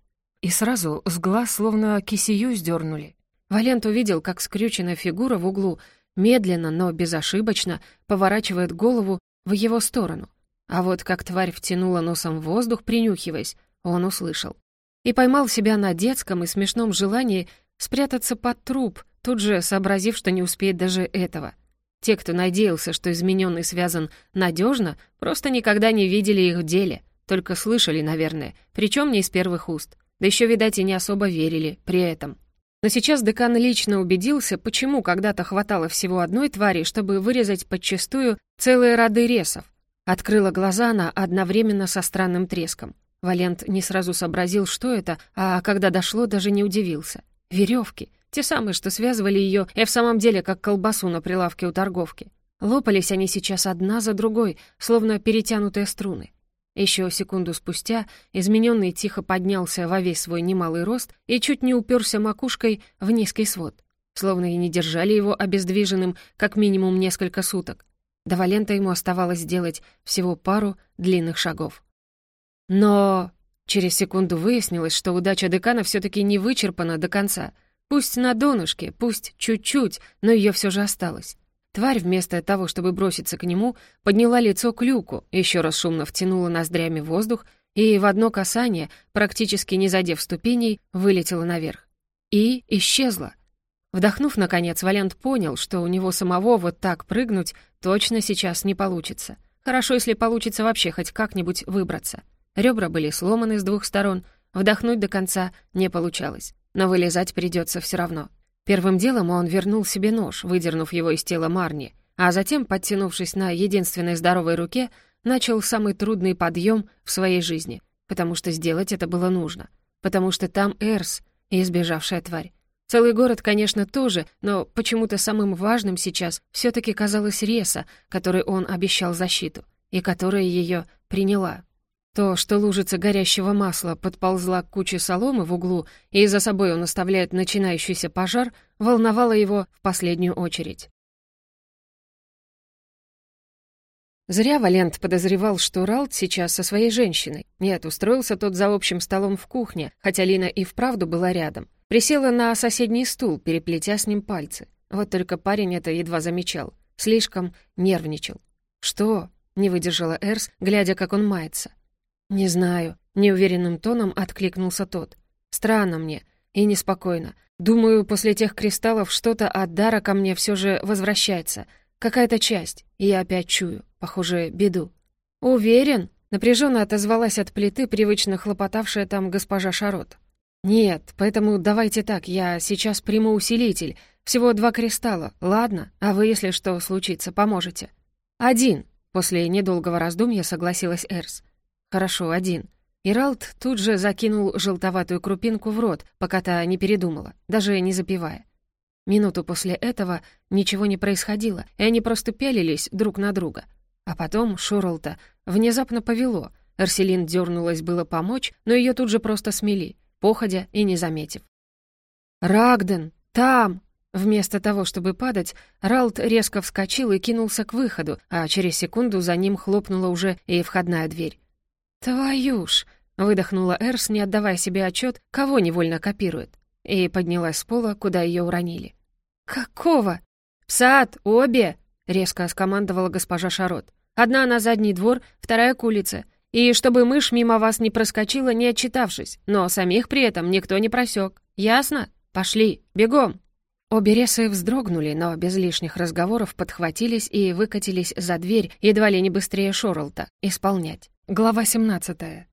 И сразу с глаз словно кисию сдернули. Валент увидел, как скрюченная фигура в углу медленно, но безошибочно поворачивает голову в его сторону. А вот как тварь втянула носом в воздух, принюхиваясь, он услышал. И поймал себя на детском и смешном желании спрятаться под труп, тут же сообразив, что не успеет даже этого. Те, кто надеялся, что измененный связан надежно, просто никогда не видели их в деле, только слышали, наверное, причем не из первых уст. Да еще, видать, и не особо верили при этом. Но сейчас декан лично убедился, почему когда-то хватало всего одной твари, чтобы вырезать подчистую целые роды ресов. Открыла глаза она одновременно со странным треском. Валент не сразу сообразил, что это, а когда дошло, даже не удивился. Веревки, те самые, что связывали ее, и в самом деле как колбасу на прилавке у торговки. Лопались они сейчас одна за другой, словно перетянутые струны. Еще секунду спустя измененный тихо поднялся во весь свой немалый рост и чуть не уперся макушкой в низкий свод. Словно и не держали его обездвиженным как минимум несколько суток. До Валента ему оставалось сделать всего пару длинных шагов. Но через секунду выяснилось, что удача декана все таки не вычерпана до конца. Пусть на донышке, пусть чуть-чуть, но ее все же осталось. Тварь, вместо того, чтобы броситься к нему, подняла лицо к люку, еще раз шумно втянула ноздрями воздух и в одно касание, практически не задев ступеней, вылетела наверх. И исчезла. Вдохнув, наконец, Валент понял, что у него самого вот так прыгнуть точно сейчас не получится. Хорошо, если получится вообще хоть как-нибудь выбраться. Ребра были сломаны с двух сторон, вдохнуть до конца не получалось, но вылезать придется все равно. Первым делом он вернул себе нож, выдернув его из тела Марни, а затем, подтянувшись на единственной здоровой руке, начал самый трудный подъем в своей жизни, потому что сделать это было нужно, потому что там Эрс избежавшая тварь. Целый город, конечно, тоже, но почему-то самым важным сейчас все таки казалась Реса, которой он обещал защиту, и которая ее приняла. То, что лужица горящего масла подползла к куче соломы в углу, и за собой он оставляет начинающийся пожар, волновало его в последнюю очередь. Зря Валент подозревал, что Ралт сейчас со своей женщиной. Нет, устроился тот за общим столом в кухне, хотя Лина и вправду была рядом. Присела на соседний стул, переплетя с ним пальцы. Вот только парень это едва замечал. Слишком нервничал. «Что?» — не выдержала Эрс, глядя, как он мается. «Не знаю», — неуверенным тоном откликнулся тот. «Странно мне и неспокойно. Думаю, после тех кристаллов что-то от дара ко мне все же возвращается. Какая-то часть, и я опять чую, похоже, беду». «Уверен?» — напряженно отозвалась от плиты, привычно хлопотавшая там госпожа Шарот. «Нет, поэтому давайте так, я сейчас приму усилитель. Всего два кристалла, ладно? А вы, если что случится, поможете». «Один», — после недолгого раздумья согласилась Эрс. «Хорошо, один». Иралт тут же закинул желтоватую крупинку в рот, пока та не передумала, даже не запивая. Минуту после этого ничего не происходило, и они просто пялились друг на друга. А потом Шуралта внезапно повело. Арселин дернулась было помочь, но ее тут же просто смели, походя и не заметив. «Рагден! Там!» Вместо того, чтобы падать, Ралт резко вскочил и кинулся к выходу, а через секунду за ним хлопнула уже и входная дверь. «Твою ж!» — выдохнула Эрс, не отдавая себе отчет, кого невольно копирует, и поднялась с пола, куда ее уронили. «Какого?» «В сад! Обе!» — резко скомандовала госпожа Шарот. «Одна на задний двор, вторая к улице. И чтобы мышь мимо вас не проскочила, не отчитавшись, но самих при этом никто не просек. Ясно? Пошли, бегом!» Обе ресы вздрогнули, но без лишних разговоров подхватились и выкатились за дверь, едва ли не быстрее Шорлта, исполнять. Глава 17.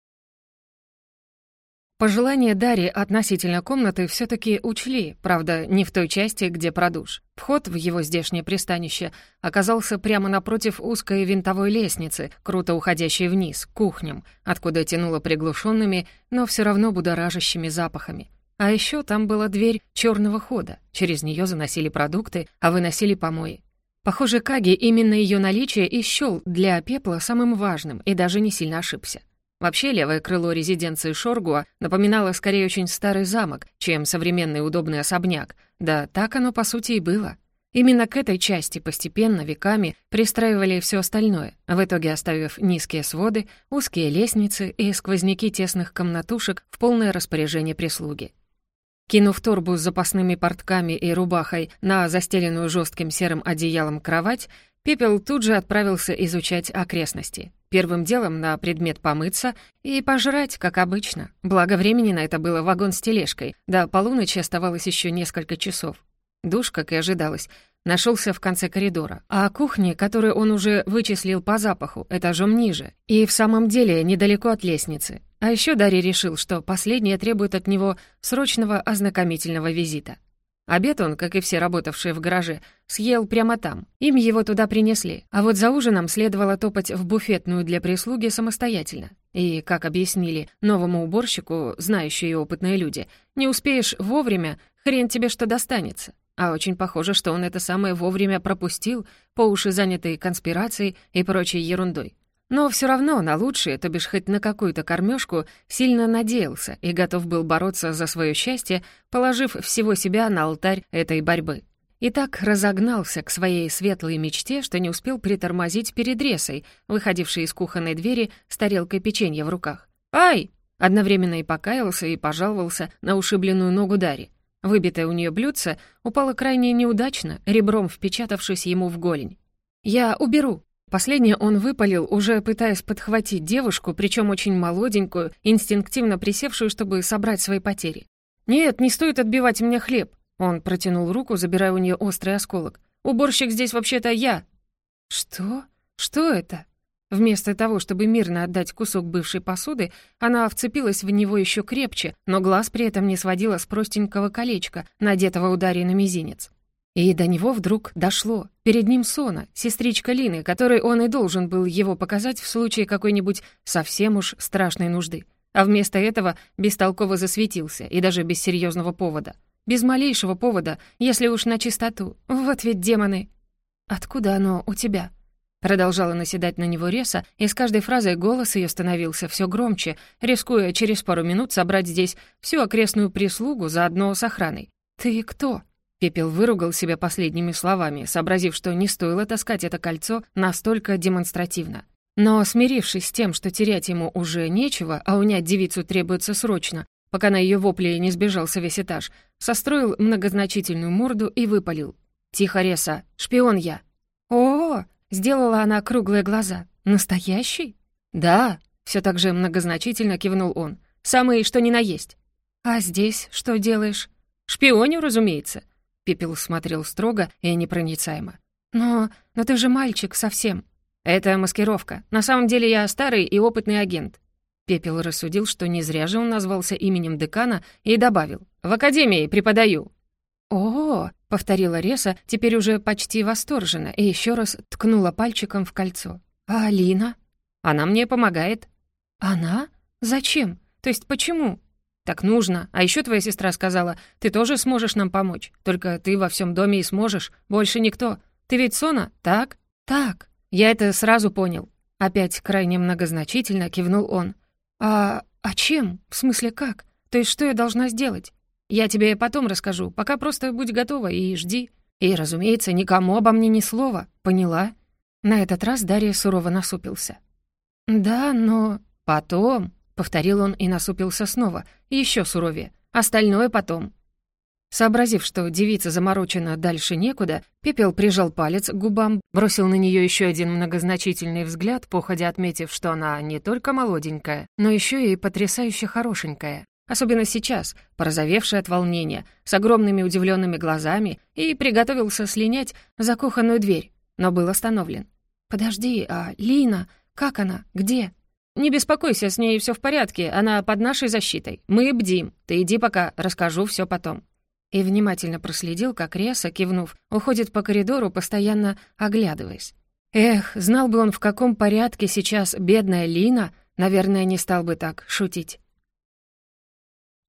Пожелания Дарьи относительно комнаты все таки учли, правда, не в той части, где продуж. Вход в его здешнее пристанище оказался прямо напротив узкой винтовой лестницы, круто уходящей вниз, к кухням, откуда тянуло приглушенными, но все равно будоражащими запахами. А еще там была дверь черного хода, через нее заносили продукты, а выносили помои. Похоже, Каги именно ее наличие и счёл для пепла самым важным и даже не сильно ошибся. Вообще, левое крыло резиденции Шоргуа напоминало скорее очень старый замок, чем современный удобный особняк. Да так оно, по сути, и было. Именно к этой части постепенно, веками, пристраивали все остальное, в итоге оставив низкие своды, узкие лестницы и сквозняки тесных комнатушек в полное распоряжение прислуги. Кинув торбу с запасными портками и рубахой на застеленную жестким серым одеялом кровать, Пепел тут же отправился изучать окрестности. Первым делом на предмет помыться и пожрать, как обычно. Благо времени на это было вагон с тележкой. До полуночи оставалось еще несколько часов. Душ, как и ожидалось, нашелся в конце коридора, а кухни, которую он уже вычислил по запаху, этажом ниже, и в самом деле недалеко от лестницы. А еще Дарья решил, что последнее требует от него срочного ознакомительного визита. Обед он, как и все работавшие в гараже, съел прямо там. Им его туда принесли. А вот за ужином следовало топать в буфетную для прислуги самостоятельно. И, как объяснили новому уборщику, знающие и опытные люди, не успеешь вовремя, хрен тебе что достанется. А очень похоже, что он это самое вовремя пропустил, по уши занятый конспирацией и прочей ерундой. Но все равно на лучшее, то бишь хоть на какую-то кормежку, сильно надеялся и готов был бороться за свое счастье, положив всего себя на алтарь этой борьбы. И так разогнался к своей светлой мечте, что не успел притормозить перед ресой, выходившей из кухонной двери с тарелкой печенья в руках. «Ай!» Одновременно и покаялся, и пожаловался на ушибленную ногу Дари. Выбитое у нее блюдце упало крайне неудачно, ребром впечатавшись ему в голень. «Я уберу». Последнее он выпалил, уже пытаясь подхватить девушку, причем очень молоденькую, инстинктивно присевшую, чтобы собрать свои потери. «Нет, не стоит отбивать мне хлеб». Он протянул руку, забирая у нее острый осколок. «Уборщик здесь вообще-то я». «Что? Что это?» Вместо того, чтобы мирно отдать кусок бывшей посуды, она вцепилась в него еще крепче, но глаз при этом не сводила с простенького колечка, надетого у на мизинец. И до него вдруг дошло. Перед ним Сона, сестричка Лины, которой он и должен был его показать в случае какой-нибудь совсем уж страшной нужды. А вместо этого бестолково засветился, и даже без серьезного повода. Без малейшего повода, если уж на чистоту. Вот ведь демоны. «Откуда оно у тебя?» Продолжала наседать на него Реса, и с каждой фразой голос ее становился все громче, рискуя через пару минут собрать здесь всю окрестную прислугу заодно с охраной. «Ты кто?» Пепел выругал себя последними словами, сообразив, что не стоило таскать это кольцо настолько демонстративно. Но, смирившись с тем, что терять ему уже нечего, а унять девицу требуется срочно, пока на ее вопли не сбежался весь этаж, состроил многозначительную морду и выпалил. «Тихо, Реса, шпион я!» «О-о-о!» — сделала она круглые глаза. «Настоящий?» «Да», — все так же многозначительно кивнул он. «Самый что ни на есть». «А здесь что делаешь?» «Шпионю, разумеется». Пепел смотрел строго и непроницаемо. «Но... но ты же мальчик совсем». «Это маскировка. На самом деле я старый и опытный агент». Пепел рассудил, что не зря же он назвался именем декана и добавил. «В академии преподаю». «О-о-о!» — повторила Реса, теперь уже почти восторженно, и еще раз ткнула пальчиком в кольцо. «А Алина?» «Она мне помогает». «Она? Зачем? То есть почему?» «Так нужно. А еще твоя сестра сказала, ты тоже сможешь нам помочь. Только ты во всем доме и сможешь. Больше никто. Ты ведь Сона, так?» «Так. Я это сразу понял». Опять крайне многозначительно кивнул он. «А... а чем? В смысле как? То есть что я должна сделать? Я тебе потом расскажу, пока просто будь готова и жди. И, разумеется, никому обо мне ни слова, поняла?» На этот раз Дарья сурово насупился. «Да, но...» «Потом», — повторил он и насупился снова, еще суровее. «Остальное потом». Сообразив, что девица заморочена дальше некуда, Пепел прижал палец к губам, бросил на нее еще один многозначительный взгляд, походя отметив, что она не только молоденькая, но еще и потрясающе хорошенькая. Особенно сейчас, порозовевший от волнения, с огромными удивленными глазами, и приготовился слинять за кухонную дверь, но был остановлен. «Подожди, а Лина? Как она? Где?» «Не беспокойся, с ней все в порядке, она под нашей защитой. Мы бдим. Ты иди пока, расскажу все потом». И внимательно проследил, как Реса, кивнув, уходит по коридору, постоянно оглядываясь. Эх, знал бы он, в каком порядке сейчас бедная Лина, наверное, не стал бы так шутить.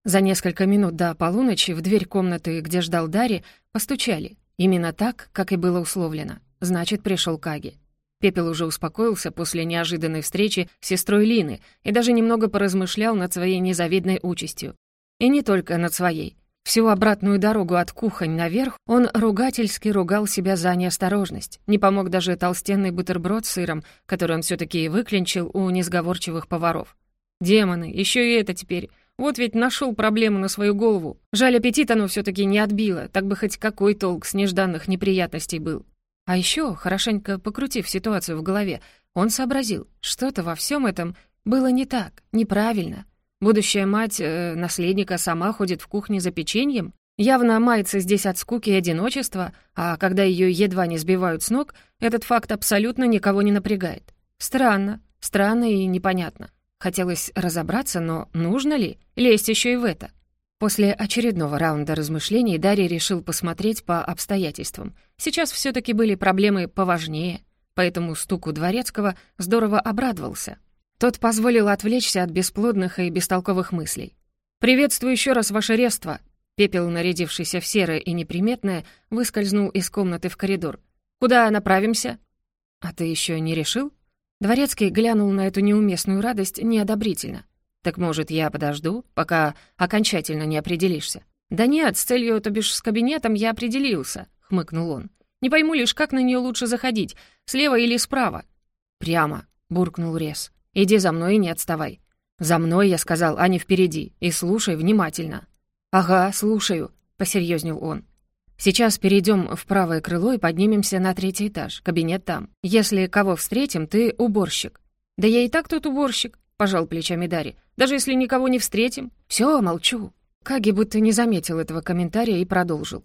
За несколько минут до полуночи в дверь комнаты, где ждал Дари, постучали. Именно так, как и было условлено. Значит, пришел Каги. Пепел уже успокоился после неожиданной встречи с сестрой Лины и даже немного поразмышлял над своей незавидной участью. И не только над своей. Всю обратную дорогу от кухонь наверх он ругательски ругал себя за неосторожность. Не помог даже толстенный бутерброд с сыром, который он все таки выклинчил у несговорчивых поваров. Демоны, еще и это теперь. Вот ведь нашел проблему на свою голову. Жаль, аппетит оно все таки не отбило, так бы хоть какой толк с нежданных неприятностей был. А еще, хорошенько покрутив ситуацию в голове, он сообразил, что-то во всем этом было не так, неправильно. Будущая мать э, наследника сама ходит в кухне за печеньем, явно мается здесь от скуки и одиночества, а когда ее едва не сбивают с ног, этот факт абсолютно никого не напрягает. Странно, странно и непонятно. Хотелось разобраться, но нужно ли лезть еще и в это? После очередного раунда размышлений Дарья решил посмотреть по обстоятельствам. Сейчас все таки были проблемы поважнее, поэтому стуку Дворецкого здорово обрадовался. Тот позволил отвлечься от бесплодных и бестолковых мыслей. «Приветствую еще раз ваше рество!» Пепел, нарядившийся в серое и неприметное, выскользнул из комнаты в коридор. «Куда направимся?» «А ты еще не решил?» Дворецкий глянул на эту неуместную радость неодобрительно. «Так, может, я подожду, пока окончательно не определишься?» «Да нет, с целью, то бишь с кабинетом, я определился», — хмыкнул он. «Не пойму лишь, как на нее лучше заходить, слева или справа?» «Прямо», — буркнул Рез. «Иди за мной и не отставай». «За мной», — я сказал, — «а не впереди, и слушай внимательно». «Ага, слушаю», — посерьезнел он. Сейчас перейдем в правое крыло и поднимемся на третий этаж. Кабинет там. Если кого встретим, ты уборщик». «Да я и так тут уборщик», — пожал плечами Дарья. «Даже если никого не встретим». Все, молчу». Каги будто не заметил этого комментария и продолжил.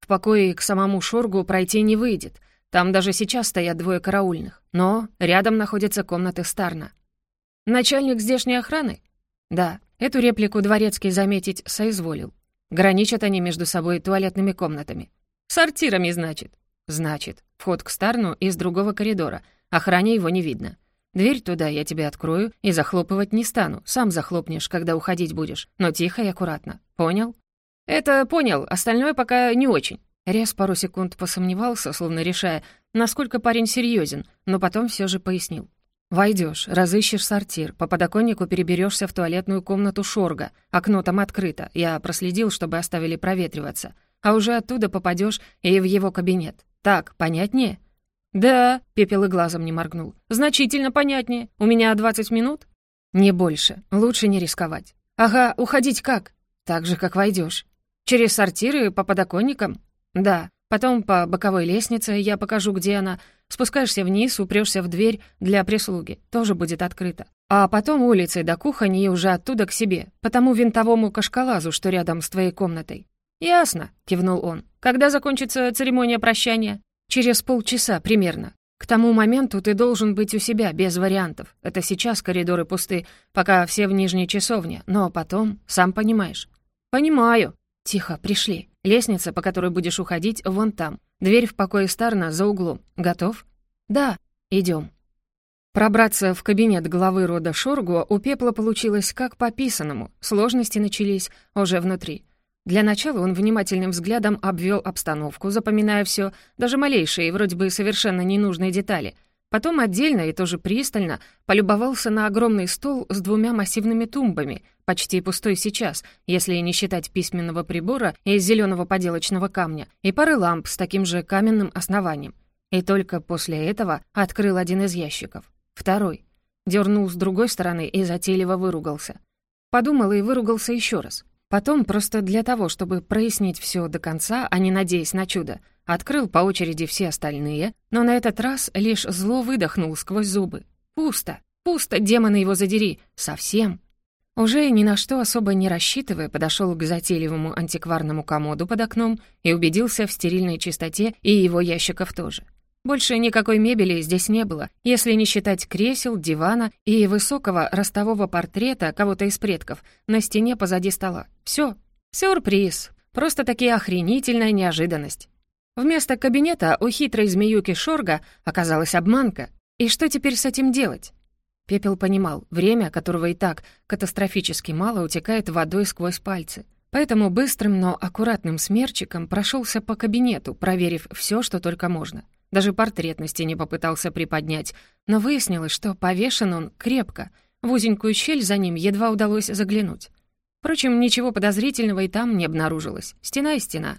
«В покое к самому Шоргу пройти не выйдет. Там даже сейчас стоят двое караульных. Но рядом находятся комнаты Старна». «Начальник здешней охраны?» «Да». Эту реплику Дворецкий заметить соизволил. Граничат они между собой туалетными комнатами. Сортирами, значит? Значит. Вход к Старну из другого коридора. Охране его не видно. Дверь туда я тебе открою и захлопывать не стану. Сам захлопнешь, когда уходить будешь. Но тихо и аккуратно. Понял? Это понял, остальное пока не очень. Рез пару секунд посомневался, словно решая, насколько парень серьезен, но потом все же пояснил. Войдешь, разыщешь сортир, по подоконнику переберешься в туалетную комнату Шорга. Окно там открыто. Я проследил, чтобы оставили проветриваться. А уже оттуда попадешь и в его кабинет. Так, понятнее? Да, Пепел и глазом не моргнул. Значительно понятнее. У меня 20 минут? Не больше. Лучше не рисковать. Ага, уходить как? Так же, как войдешь. Через сортиры по подоконникам? Да. Потом по боковой лестнице я покажу, где она. Спускаешься вниз, упрёшься в дверь для прислуги. Тоже будет открыто. А потом улицей до кухни и уже оттуда к себе, по тому винтовому кашкалазу, что рядом с твоей комнатой. «Ясно», — кивнул он. «Когда закончится церемония прощания?» «Через полчаса примерно. К тому моменту ты должен быть у себя, без вариантов. Это сейчас коридоры пусты, пока все в нижней часовне, но потом, сам понимаешь». «Понимаю». «Тихо, пришли. Лестница, по которой будешь уходить, вон там. Дверь в покое Старна за углом. Готов? Да. Идем. Пробраться в кабинет главы рода Шоргу у Пепла получилось как по писанному. Сложности начались уже внутри. Для начала он внимательным взглядом обвел обстановку, запоминая все, даже малейшие, вроде бы совершенно ненужные детали — Потом отдельно и тоже пристально полюбовался на огромный стол с двумя массивными тумбами, почти пустой сейчас, если не считать письменного прибора из зеленого поделочного камня, и пары ламп с таким же каменным основанием. И только после этого открыл один из ящиков. Второй. Дернул с другой стороны и затейливо выругался. Подумал и выругался еще раз. Потом, просто для того, чтобы прояснить все до конца, а не надеясь на чудо, Открыл по очереди все остальные, но на этот раз лишь зло выдохнул сквозь зубы. Пусто, пусто, демона его задери, совсем. Уже ни на что особо не рассчитывая, подошел к затейливому антикварному комоду под окном и убедился в стерильной чистоте и его ящиков тоже. Больше никакой мебели здесь не было, если не считать кресел, дивана и высокого ростового портрета кого-то из предков на стене позади стола. Все. Сюрприз. Просто-таки охренительная неожиданность. Вместо кабинета у хитрой змеюки Шорга оказалась обманка. И что теперь с этим делать? Пепел понимал, время, которого и так катастрофически мало, утекает водой сквозь пальцы. Поэтому быстрым, но аккуратным смерчиком прошелся по кабинету, проверив все, что только можно. Даже портрет на стене попытался приподнять, но выяснилось, что повешен он крепко. В узенькую щель за ним едва удалось заглянуть. Впрочем, ничего подозрительного и там не обнаружилось. Стена и стена.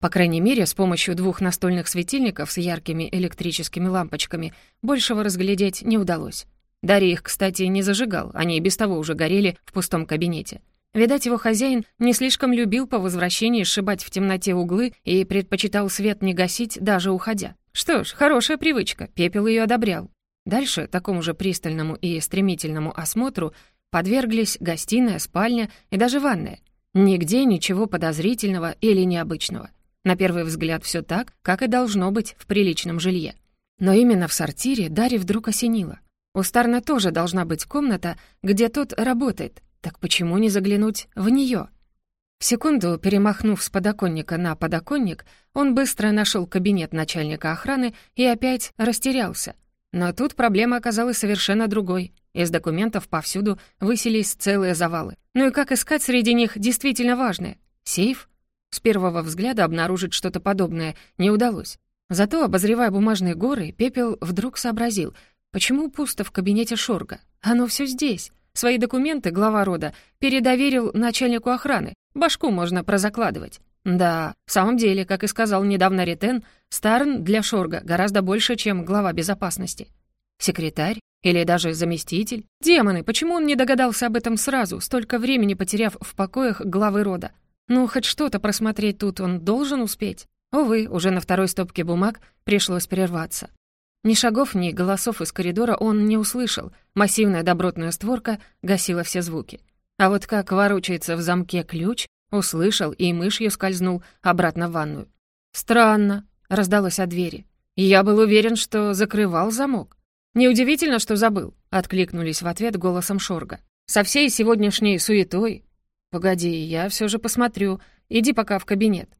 По крайней мере, с помощью двух настольных светильников с яркими электрическими лампочками большего разглядеть не удалось. Дарья их, кстати, не зажигал, они и без того уже горели в пустом кабинете. Видать, его хозяин не слишком любил по возвращении сшибать в темноте углы и предпочитал свет не гасить, даже уходя. Что ж, хорошая привычка, Пепел ее одобрял. Дальше такому же пристальному и стремительному осмотру подверглись гостиная, спальня и даже ванная. Нигде ничего подозрительного или необычного. На первый взгляд все так, как и должно быть в приличном жилье. Но именно в сортире Дарья вдруг осенила. У Старна тоже должна быть комната, где тот работает. Так почему не заглянуть в нее? Секунду, перемахнув с подоконника на подоконник, он быстро нашел кабинет начальника охраны и опять растерялся. Но тут проблема оказалась совершенно другой. Из документов повсюду высились целые завалы. Ну и как искать среди них действительно важное? Сейф? С первого взгляда обнаружить что-то подобное не удалось. Зато, обозревая бумажные горы, Пепел вдруг сообразил, почему пусто в кабинете Шорга. Оно все здесь. Свои документы глава рода передоверил начальнику охраны. Башку можно прозакладывать. Да, в самом деле, как и сказал недавно Ретен, Старн для Шорга гораздо больше, чем глава безопасности. Секретарь? Или даже заместитель? Демоны, почему он не догадался об этом сразу, столько времени потеряв в покоях главы рода? Ну, хоть что-то просмотреть тут он должен успеть. Увы, уже на второй стопке бумаг пришлось прерваться. Ни шагов, ни голосов из коридора он не услышал. Массивная добротная створка гасила все звуки. А вот как ворочается в замке ключ, услышал и мышью скользнул обратно в ванную. «Странно», — раздалось от двери. «Я был уверен, что закрывал замок». «Неудивительно, что забыл», — откликнулись в ответ голосом Шорга. «Со всей сегодняшней суетой «Погоди, я все же посмотрю. Иди пока в кабинет».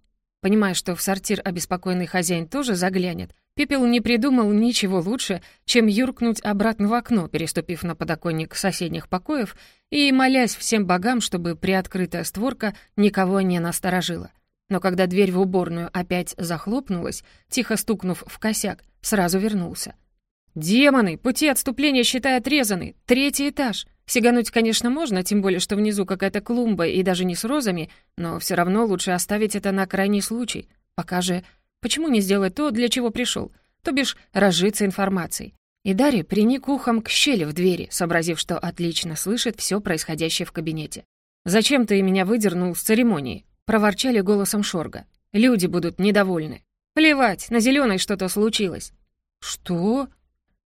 Понимая, что в сортир обеспокоенный хозяин тоже заглянет, Пепел не придумал ничего лучше, чем юркнуть обратно в окно, переступив на подоконник соседних покоев и молясь всем богам, чтобы приоткрытая створка никого не насторожила. но когда дверь в уборную опять захлопнулась, тихо стукнув в косяк, сразу вернулся. «Демоны! Пути отступления, считай, отрезаны! Третий этаж! Сигануть, конечно, можно, тем более, что внизу какая-то клумба и даже не с розами, но все равно лучше оставить это на крайний случай. Пока же... Почему не сделать то, для чего пришел? То бишь, разжиться информацией. И Дарья приник ухом к щели в двери, сообразив, что отлично слышит все происходящее в кабинете. «Зачем ты меня выдернул с церемонии?» — проворчали голосом Шорга. «Люди будут недовольны». «Плевать, на зеленой что-то случилось». «Что?»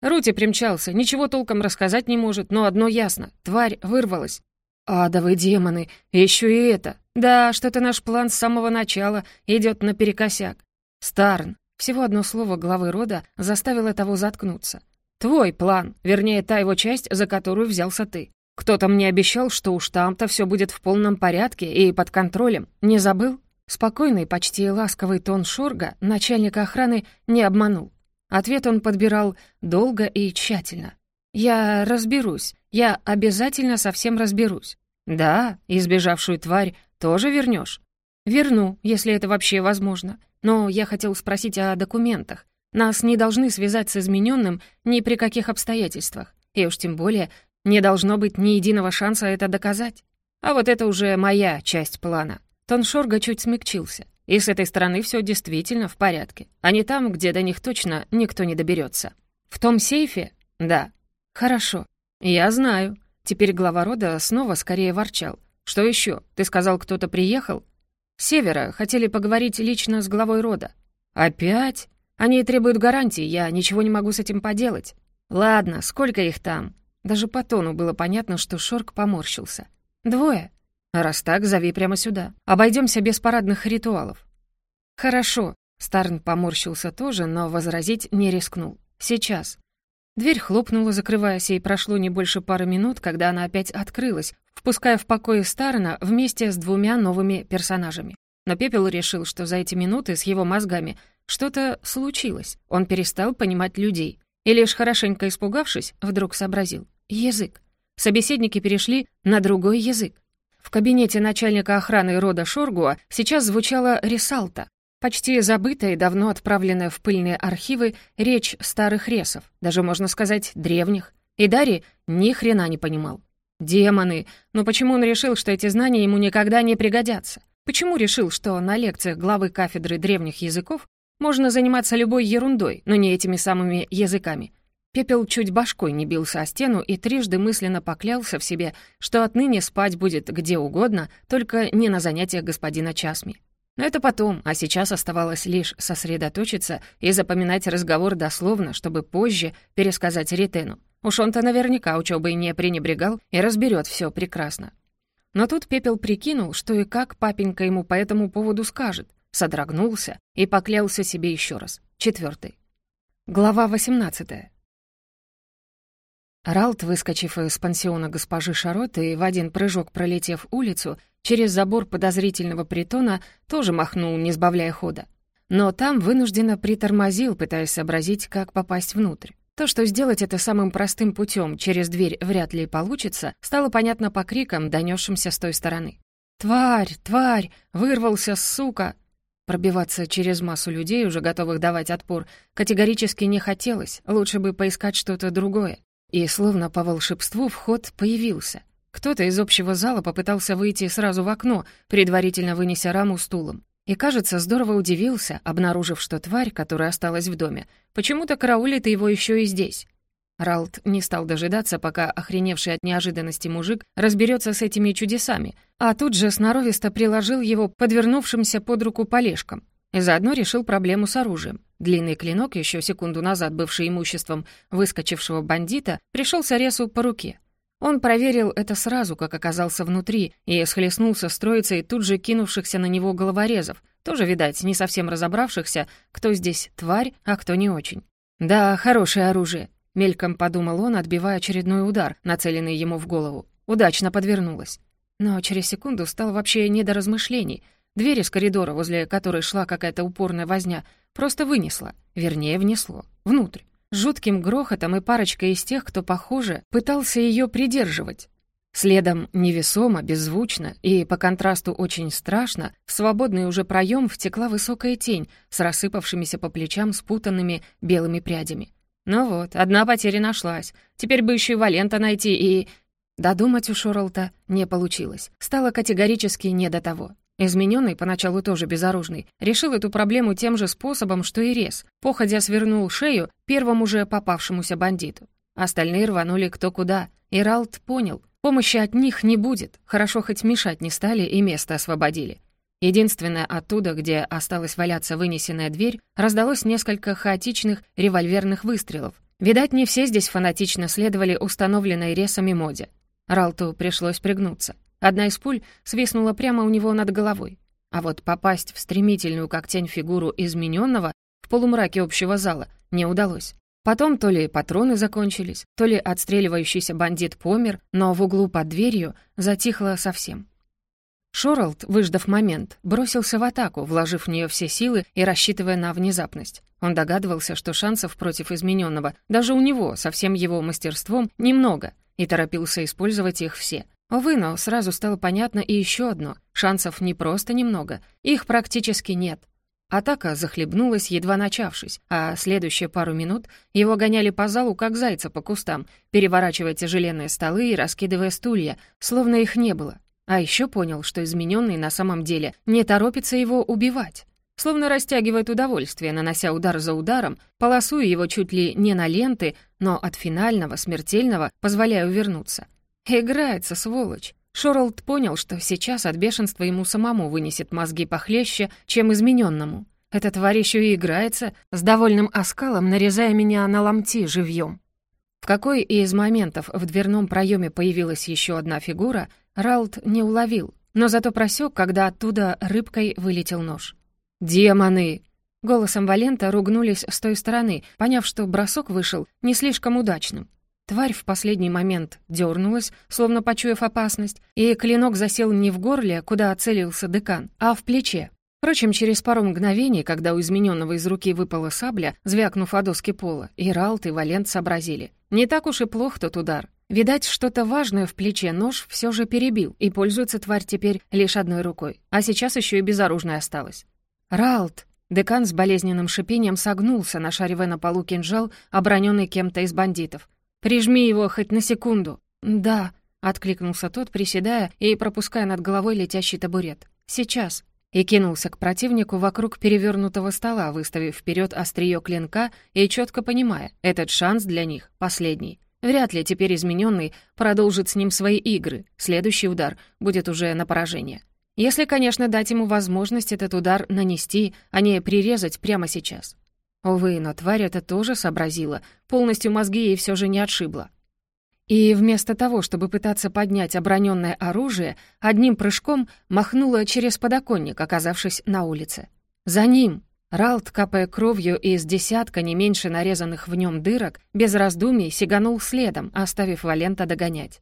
Рути примчался, ничего толком рассказать не может, но одно ясно — тварь вырвалась. «Адовые демоны, еще и это! Да, что-то наш план с самого начала идет наперекосяк. Старн, всего одно слово главы рода заставило того заткнуться. Твой план, вернее, та его часть, за которую взялся ты. Кто-то мне обещал, что уж там-то все будет в полном порядке и под контролем. Не забыл?» Спокойный, почти ласковый тон Шорга начальника охраны не обманул. Ответ он подбирал долго и тщательно. «Я разберусь. Я обязательно совсем разберусь. Да, избежавшую тварь тоже вернешь. Верну, если это вообще возможно. Но я хотел спросить о документах. Нас не должны связать с измененным ни при каких обстоятельствах. И уж тем более не должно быть ни единого шанса это доказать. А вот это уже моя часть плана. Тон Шорга чуть смягчился. И с этой стороны все действительно в порядке, а не там, где до них точно никто не доберется. В том сейфе? Да. Хорошо. Я знаю. Теперь глава рода снова скорее ворчал. Что еще? Ты сказал, кто-то приехал? Севера хотели поговорить лично с главой рода. Опять? Они требуют гарантии, я ничего не могу с этим поделать. Ладно, сколько их там? Даже по тону было понятно, что Шорк поморщился. Двое. Раз так, зови прямо сюда. Обойдемся без парадных ритуалов. Хорошо. Старн поморщился тоже, но возразить не рискнул. Сейчас. Дверь хлопнула, закрываясь, и прошло не больше пары минут, когда она опять открылась, впуская в покое Старна вместе с двумя новыми персонажами. Но Пепел решил, что за эти минуты с его мозгами что-то случилось. Он перестал понимать людей. И лишь хорошенько испугавшись, вдруг сообразил. Язык. Собеседники перешли на другой язык. В кабинете начальника охраны рода Шоргуа сейчас звучала ресалта, почти забытая и давно отправленная в пыльные архивы речь старых ресов, даже, можно сказать, древних. И Дарри ни хрена не понимал. Демоны! Но почему он решил, что эти знания ему никогда не пригодятся? Почему решил, что на лекциях главы кафедры древних языков можно заниматься любой ерундой, но не этими самыми языками? Пепел чуть башкой не бился о стену и трижды мысленно поклялся в себе, что отныне спать будет где угодно, только не на занятиях господина Часми. Но это потом, а сейчас оставалось лишь сосредоточиться и запоминать разговор дословно, чтобы позже пересказать Ритену. Уж он-то наверняка учебой не пренебрегал и разберет все прекрасно. Но тут Пепел прикинул, что и как папенька ему по этому поводу скажет, содрогнулся и поклялся себе еще раз. Четвертый. Глава восемнадцатая. Ралт, выскочив из пансиона госпожи Шароты и в один прыжок пролетев улицу, через забор подозрительного притона тоже махнул, не сбавляя хода. Но там вынужденно притормозил, пытаясь сообразить, как попасть внутрь. То, что сделать это самым простым путем через дверь вряд ли получится, стало понятно по крикам, донесшимся с той стороны. «Тварь! Тварь! Вырвался, сука!» Пробиваться через массу людей, уже готовых давать отпор, категорически не хотелось, лучше бы поискать что-то другое. И словно по волшебству вход появился. Кто-то из общего зала попытался выйти сразу в окно, предварительно вынеся раму стулом. И, кажется, здорово удивился, обнаружив, что тварь, которая осталась в доме, почему-то караулит его еще и здесь. Ралт не стал дожидаться, пока охреневший от неожиданности мужик разберется с этими чудесами, а тут же сноровисто приложил его подвернувшимся под руку полежкам и заодно решил проблему с оружием. Длинный клинок, еще секунду назад бывший имуществом выскочившего бандита, пришелся Ресу по руке. Он проверил это сразу, как оказался внутри, и схлестнулся с троицей тут же кинувшихся на него головорезов, тоже, видать, не совсем разобравшихся, кто здесь тварь, а кто не очень. «Да, хорошее оружие», — мельком подумал он, отбивая очередной удар, нацеленный ему в голову. Удачно подвернулась. Но через секунду стал вообще не до размышлений — Дверь из коридора, возле которой шла какая-то упорная возня, просто вынесла, вернее, внесло, внутрь. Жутким грохотом и парочкой из тех, кто, похоже, пытался ее придерживать. Следом невесомо, беззвучно и, по контрасту, очень страшно, в свободный уже проем втекла высокая тень с рассыпавшимися по плечам спутанными белыми прядями. Ну вот, одна потеря нашлась. Теперь бы еще и Валента найти и... Додумать у Шорлта не получилось. Стало категорически не до того. Измененный, поначалу тоже безоружный, решил эту проблему тем же способом, что и Рез, походя свернул шею первому же попавшемуся бандиту. Остальные рванули кто куда, и Ралт понял, помощи от них не будет, хорошо хоть мешать не стали и место освободили. Единственное, оттуда, где осталась валяться вынесенная дверь, раздалось несколько хаотичных револьверных выстрелов. Видать, не все здесь фанатично следовали установленной ресами моде. Ралту пришлось пригнуться. Одна из пуль свистнула прямо у него над головой. А вот попасть в стремительную, как тень, фигуру измененного в полумраке общего зала не удалось. Потом то ли патроны закончились, то ли отстреливающийся бандит помер, но в углу под дверью затихло совсем. Шоралд, выждав момент, бросился в атаку, вложив в нее все силы и рассчитывая на внезапность. Он догадывался, что шансов против измененного даже у него, со всем его мастерством, немного — и торопился использовать их все. Увы, но сразу стало понятно и еще одно. Шансов не просто немного, их практически нет. Атака захлебнулась, едва начавшись, а следующие пару минут его гоняли по залу, как зайца по кустам, переворачивая тяжеленные столы и раскидывая стулья, словно их не было. А еще понял, что измененный на самом деле не торопится его убивать словно растягивает удовольствие, нанося удар за ударом, полосуя его чуть ли не на ленты, но от финального, смертельного позволяю вернуться. Играется, сволочь. Шорлд понял, что сейчас от бешенства ему самому вынесет мозги похлеще, чем измененному. Этот тварь еще и играется, с довольным оскалом нарезая меня на ломти живьем. В какой из моментов в дверном проеме появилась еще одна фигура, Ралд не уловил, но зато просек, когда оттуда рыбкой вылетел нож. «Демоны!» Голосом Валента ругнулись с той стороны, поняв, что бросок вышел не слишком удачным. Тварь в последний момент дернулась, словно почуяв опасность, и клинок засел не в горле, куда целился декан, а в плече. Впрочем, через пару мгновений, когда у измененного из руки выпала сабля, звякнув о доски пола, и Ралт, и Валент сообразили. Не так уж и плох тот удар. Видать, что-то важное в плече нож все же перебил, и пользуется тварь теперь лишь одной рукой. А сейчас еще и безоружная осталась. «Ралт!» Декан с болезненным шипением согнулся, нашаривая на полу кинжал, оброненный кем-то из бандитов. «Прижми его хоть на секунду». «Да», — откликнулся тот, приседая и пропуская над головой летящий табурет. «Сейчас». И кинулся к противнику вокруг перевернутого стола, выставив вперед острие клинка и четко понимая, этот шанс для них последний. Вряд ли теперь измененный продолжит с ним свои игры. Следующий удар будет уже на поражение. Если, конечно, дать ему возможность этот удар нанести, а не прирезать прямо сейчас. Увы, но тварь это тоже сообразила, полностью мозги ей все же не отшибла. И вместо того, чтобы пытаться поднять оброненное оружие, одним прыжком махнула через подоконник, оказавшись на улице. За ним! Ралт, капая кровью из десятка не меньше нарезанных в нем дырок, без раздумий сиганул следом, оставив Валента догонять.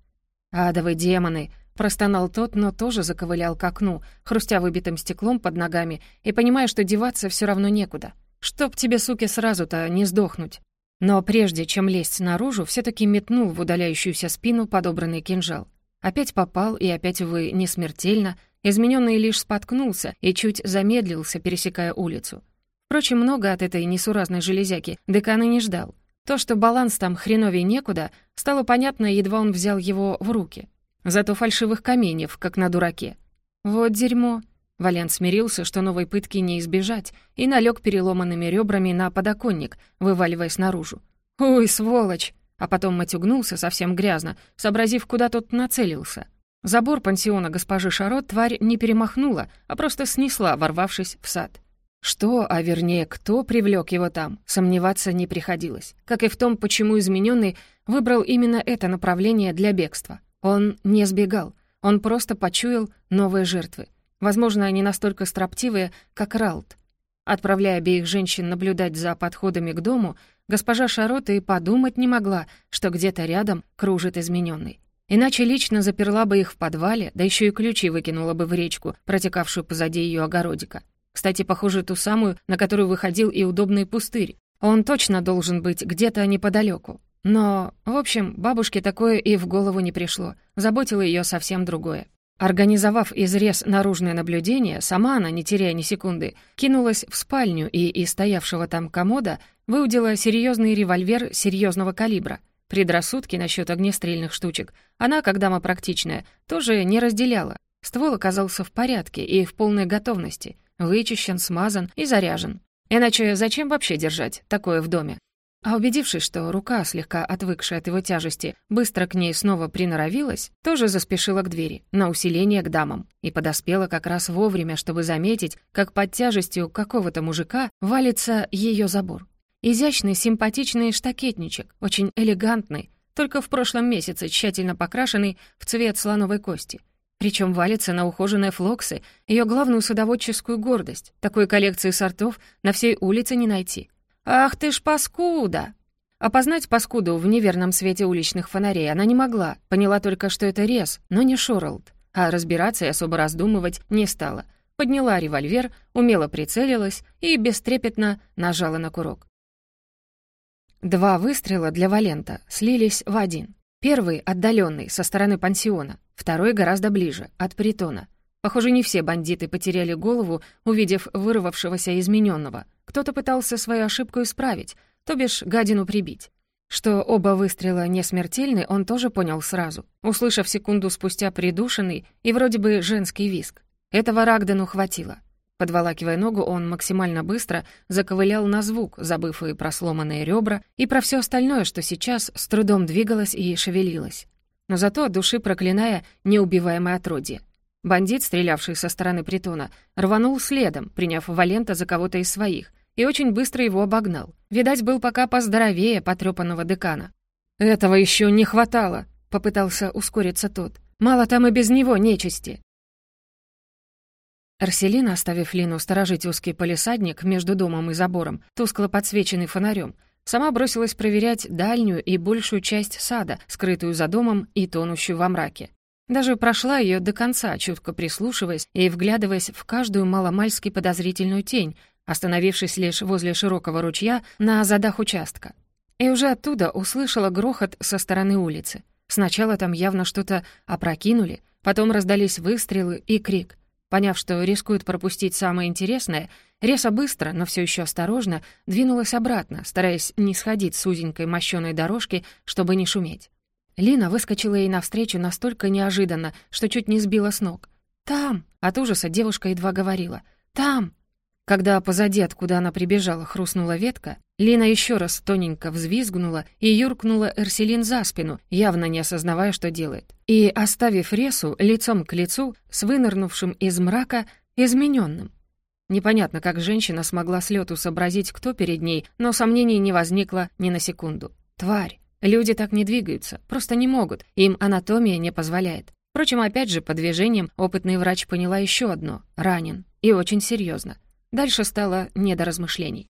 «Адовы демоны!» Простонал тот, но тоже заковылял к окну, хрустя выбитым стеклом под ногами и понимая, что деваться все равно некуда. Чтоб тебе, суки, сразу-то не сдохнуть. Но прежде чем лезть наружу, все таки метнул в удаляющуюся спину подобранный кинжал. Опять попал, и опять, увы, не смертельно, измененный лишь споткнулся и чуть замедлился, пересекая улицу. Впрочем, много от этой несуразной железяки декана не ждал. То, что баланс там хреновей некуда, стало понятно, едва он взял его в руки. Зато фальшивых каменьев, как на дураке. Вот дерьмо. Валент смирился, что новой пытки не избежать, и налег переломанными ребрами на подоконник, вываливаясь наружу. «Ой, сволочь!» А потом матюгнулся совсем грязно, сообразив, куда тот нацелился. Забор пансиона госпожи Шарот тварь не перемахнула, а просто снесла, ворвавшись в сад. Что, а вернее, кто привлек его там, сомневаться не приходилось. Как и в том, почему измененный выбрал именно это направление для бегства. Он не сбегал, он просто почуял новые жертвы. Возможно, они настолько строптивые, как Ралт. Отправляя обеих женщин наблюдать за подходами к дому, госпожа Шарота и подумать не могла, что где-то рядом кружит измененный. Иначе лично заперла бы их в подвале, да еще и ключи выкинула бы в речку, протекавшую позади ее огородика. Кстати, похоже, ту самую, на которую выходил и удобный пустырь. Он точно должен быть где-то неподалеку. Но, в общем, бабушке такое и в голову не пришло. Заботило ее совсем другое. Организовав изрез наружное наблюдение, сама она, не теряя ни секунды, кинулась в спальню и из стоявшего там комода выудила серьезный револьвер серьезного калибра. Предрассудки насчет огнестрельных штучек она, как дама практичная, тоже не разделяла. Ствол оказался в порядке и в полной готовности, вычищен, смазан и заряжен. Иначе зачем вообще держать такое в доме? А убедившись, что рука, слегка отвыкшая от его тяжести, быстро к ней снова приноровилась, тоже заспешила к двери, на усиление к дамам, и подоспела как раз вовремя, чтобы заметить, как под тяжестью какого-то мужика валится ее забор. Изящный, симпатичный штакетничек, очень элегантный, только в прошлом месяце тщательно покрашенный в цвет слоновой кости. Причем валится на ухоженные флоксы, ее главную садоводческую гордость. Такой коллекции сортов на всей улице не найти — «Ах ты ж паскуда!» Опознать паскуду в неверном свете уличных фонарей она не могла, поняла только, что это рез, но не Шорлд, а разбираться и особо раздумывать не стала. Подняла револьвер, умело прицелилась и бестрепетно нажала на курок. Два выстрела для Валента слились в один. Первый — отдаленный, со стороны пансиона, второй гораздо ближе, от притона. Похоже, не все бандиты потеряли голову, увидев вырвавшегося измененного — кто-то пытался свою ошибку исправить, то бишь гадину прибить. Что оба выстрела не смертельны, он тоже понял сразу, услышав секунду спустя придушенный и вроде бы женский виск. Этого Рагдену хватило. Подволакивая ногу, он максимально быстро заковылял на звук, забыв и про сломанные ребра, и про все остальное, что сейчас с трудом двигалось и шевелилось. Но зато от души проклиная неубиваемое отродье. Бандит, стрелявший со стороны притона, рванул следом, приняв Валента за кого-то из своих, и очень быстро его обогнал. Видать, был пока поздоровее потрёпанного декана. «Этого еще не хватало», — попытался ускориться тот. «Мало там и без него нечисти». Арселина, оставив Лину сторожить узкий полисадник между домом и забором, тускло подсвеченный фонарем, сама бросилась проверять дальнюю и большую часть сада, скрытую за домом и тонущую во мраке. Даже прошла ее до конца, чутко прислушиваясь и вглядываясь в каждую маломальски подозрительную тень, остановившись лишь возле широкого ручья на задах участка. И уже оттуда услышала грохот со стороны улицы. Сначала там явно что-то опрокинули, потом раздались выстрелы и крик. Поняв, что рискует пропустить самое интересное, Реса быстро, но все еще осторожно, двинулась обратно, стараясь не сходить с узенькой мощеной дорожки, чтобы не шуметь. Лина выскочила ей навстречу настолько неожиданно, что чуть не сбила с ног. «Там!» — от ужаса девушка едва говорила. «Там!» Когда позади, откуда она прибежала, хрустнула ветка, Лина еще раз тоненько взвизгнула и юркнула Эрселин за спину, явно не осознавая, что делает. И, оставив Ресу лицом к лицу с вынырнувшим из мрака измененным. Непонятно, как женщина смогла с лету сообразить, кто перед ней, но сомнений не возникло ни на секунду. Тварь. Люди так не двигаются, просто не могут, им анатомия не позволяет. Впрочем, опять же, по движениям опытный врач поняла еще одно — ранен. И очень серьезно. Дальше стало не до размышлений.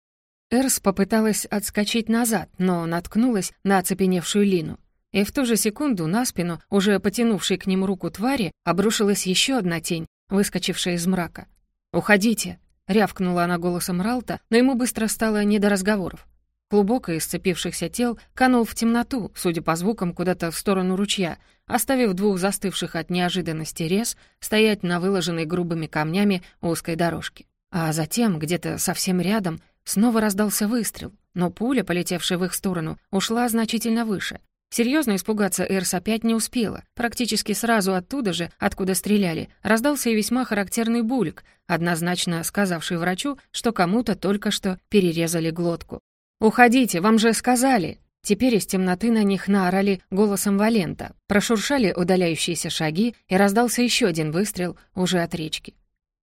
Эрс попыталась отскочить назад, но наткнулась на оцепеневшую Лину. И в ту же секунду на спину, уже потянувшей к ним руку твари, обрушилась еще одна тень, выскочившая из мрака. «Уходите!» — рявкнула она голосом Ралта, но ему быстро стало не до разговоров. Клубок из сцепившихся тел канул в темноту, судя по звукам, куда-то в сторону ручья, оставив двух застывших от неожиданности рез стоять на выложенной грубыми камнями узкой дорожке. А затем, где-то совсем рядом, снова раздался выстрел, но пуля, полетевшая в их сторону, ушла значительно выше. Серьезно испугаться Эрс опять не успела. Практически сразу оттуда же, откуда стреляли, раздался и весьма характерный бульк, однозначно сказавший врачу, что кому-то только что перерезали глотку. «Уходите, вам же сказали!» Теперь из темноты на них наорали голосом Валента, прошуршали удаляющиеся шаги, и раздался еще один выстрел уже от речки.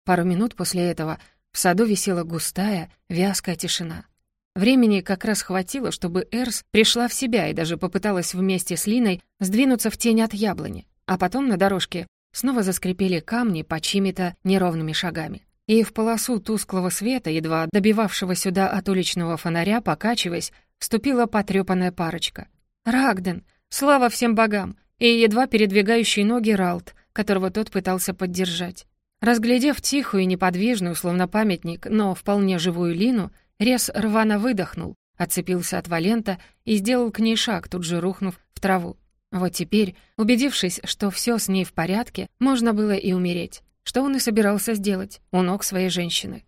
Пару минут после этого в саду висела густая, вязкая тишина. Времени как раз хватило, чтобы Эрс пришла в себя и даже попыталась вместе с Линой сдвинуться в тень от яблони. А потом на дорожке снова заскрипели камни по чьими-то неровными шагами. И в полосу тусклого света, едва добивавшего сюда от уличного фонаря, покачиваясь, вступила потрёпанная парочка. Рагден! Слава всем богам! И едва передвигающий ноги Ралт, которого тот пытался поддержать. Разглядев тихую и неподвижную, словно памятник, но вполне живую Лину, Рес рвано выдохнул, отцепился от Валента и сделал к ней шаг, тут же рухнув в траву. Вот теперь, убедившись, что все с ней в порядке, можно было и умереть. Что он и собирался сделать у ног своей женщины.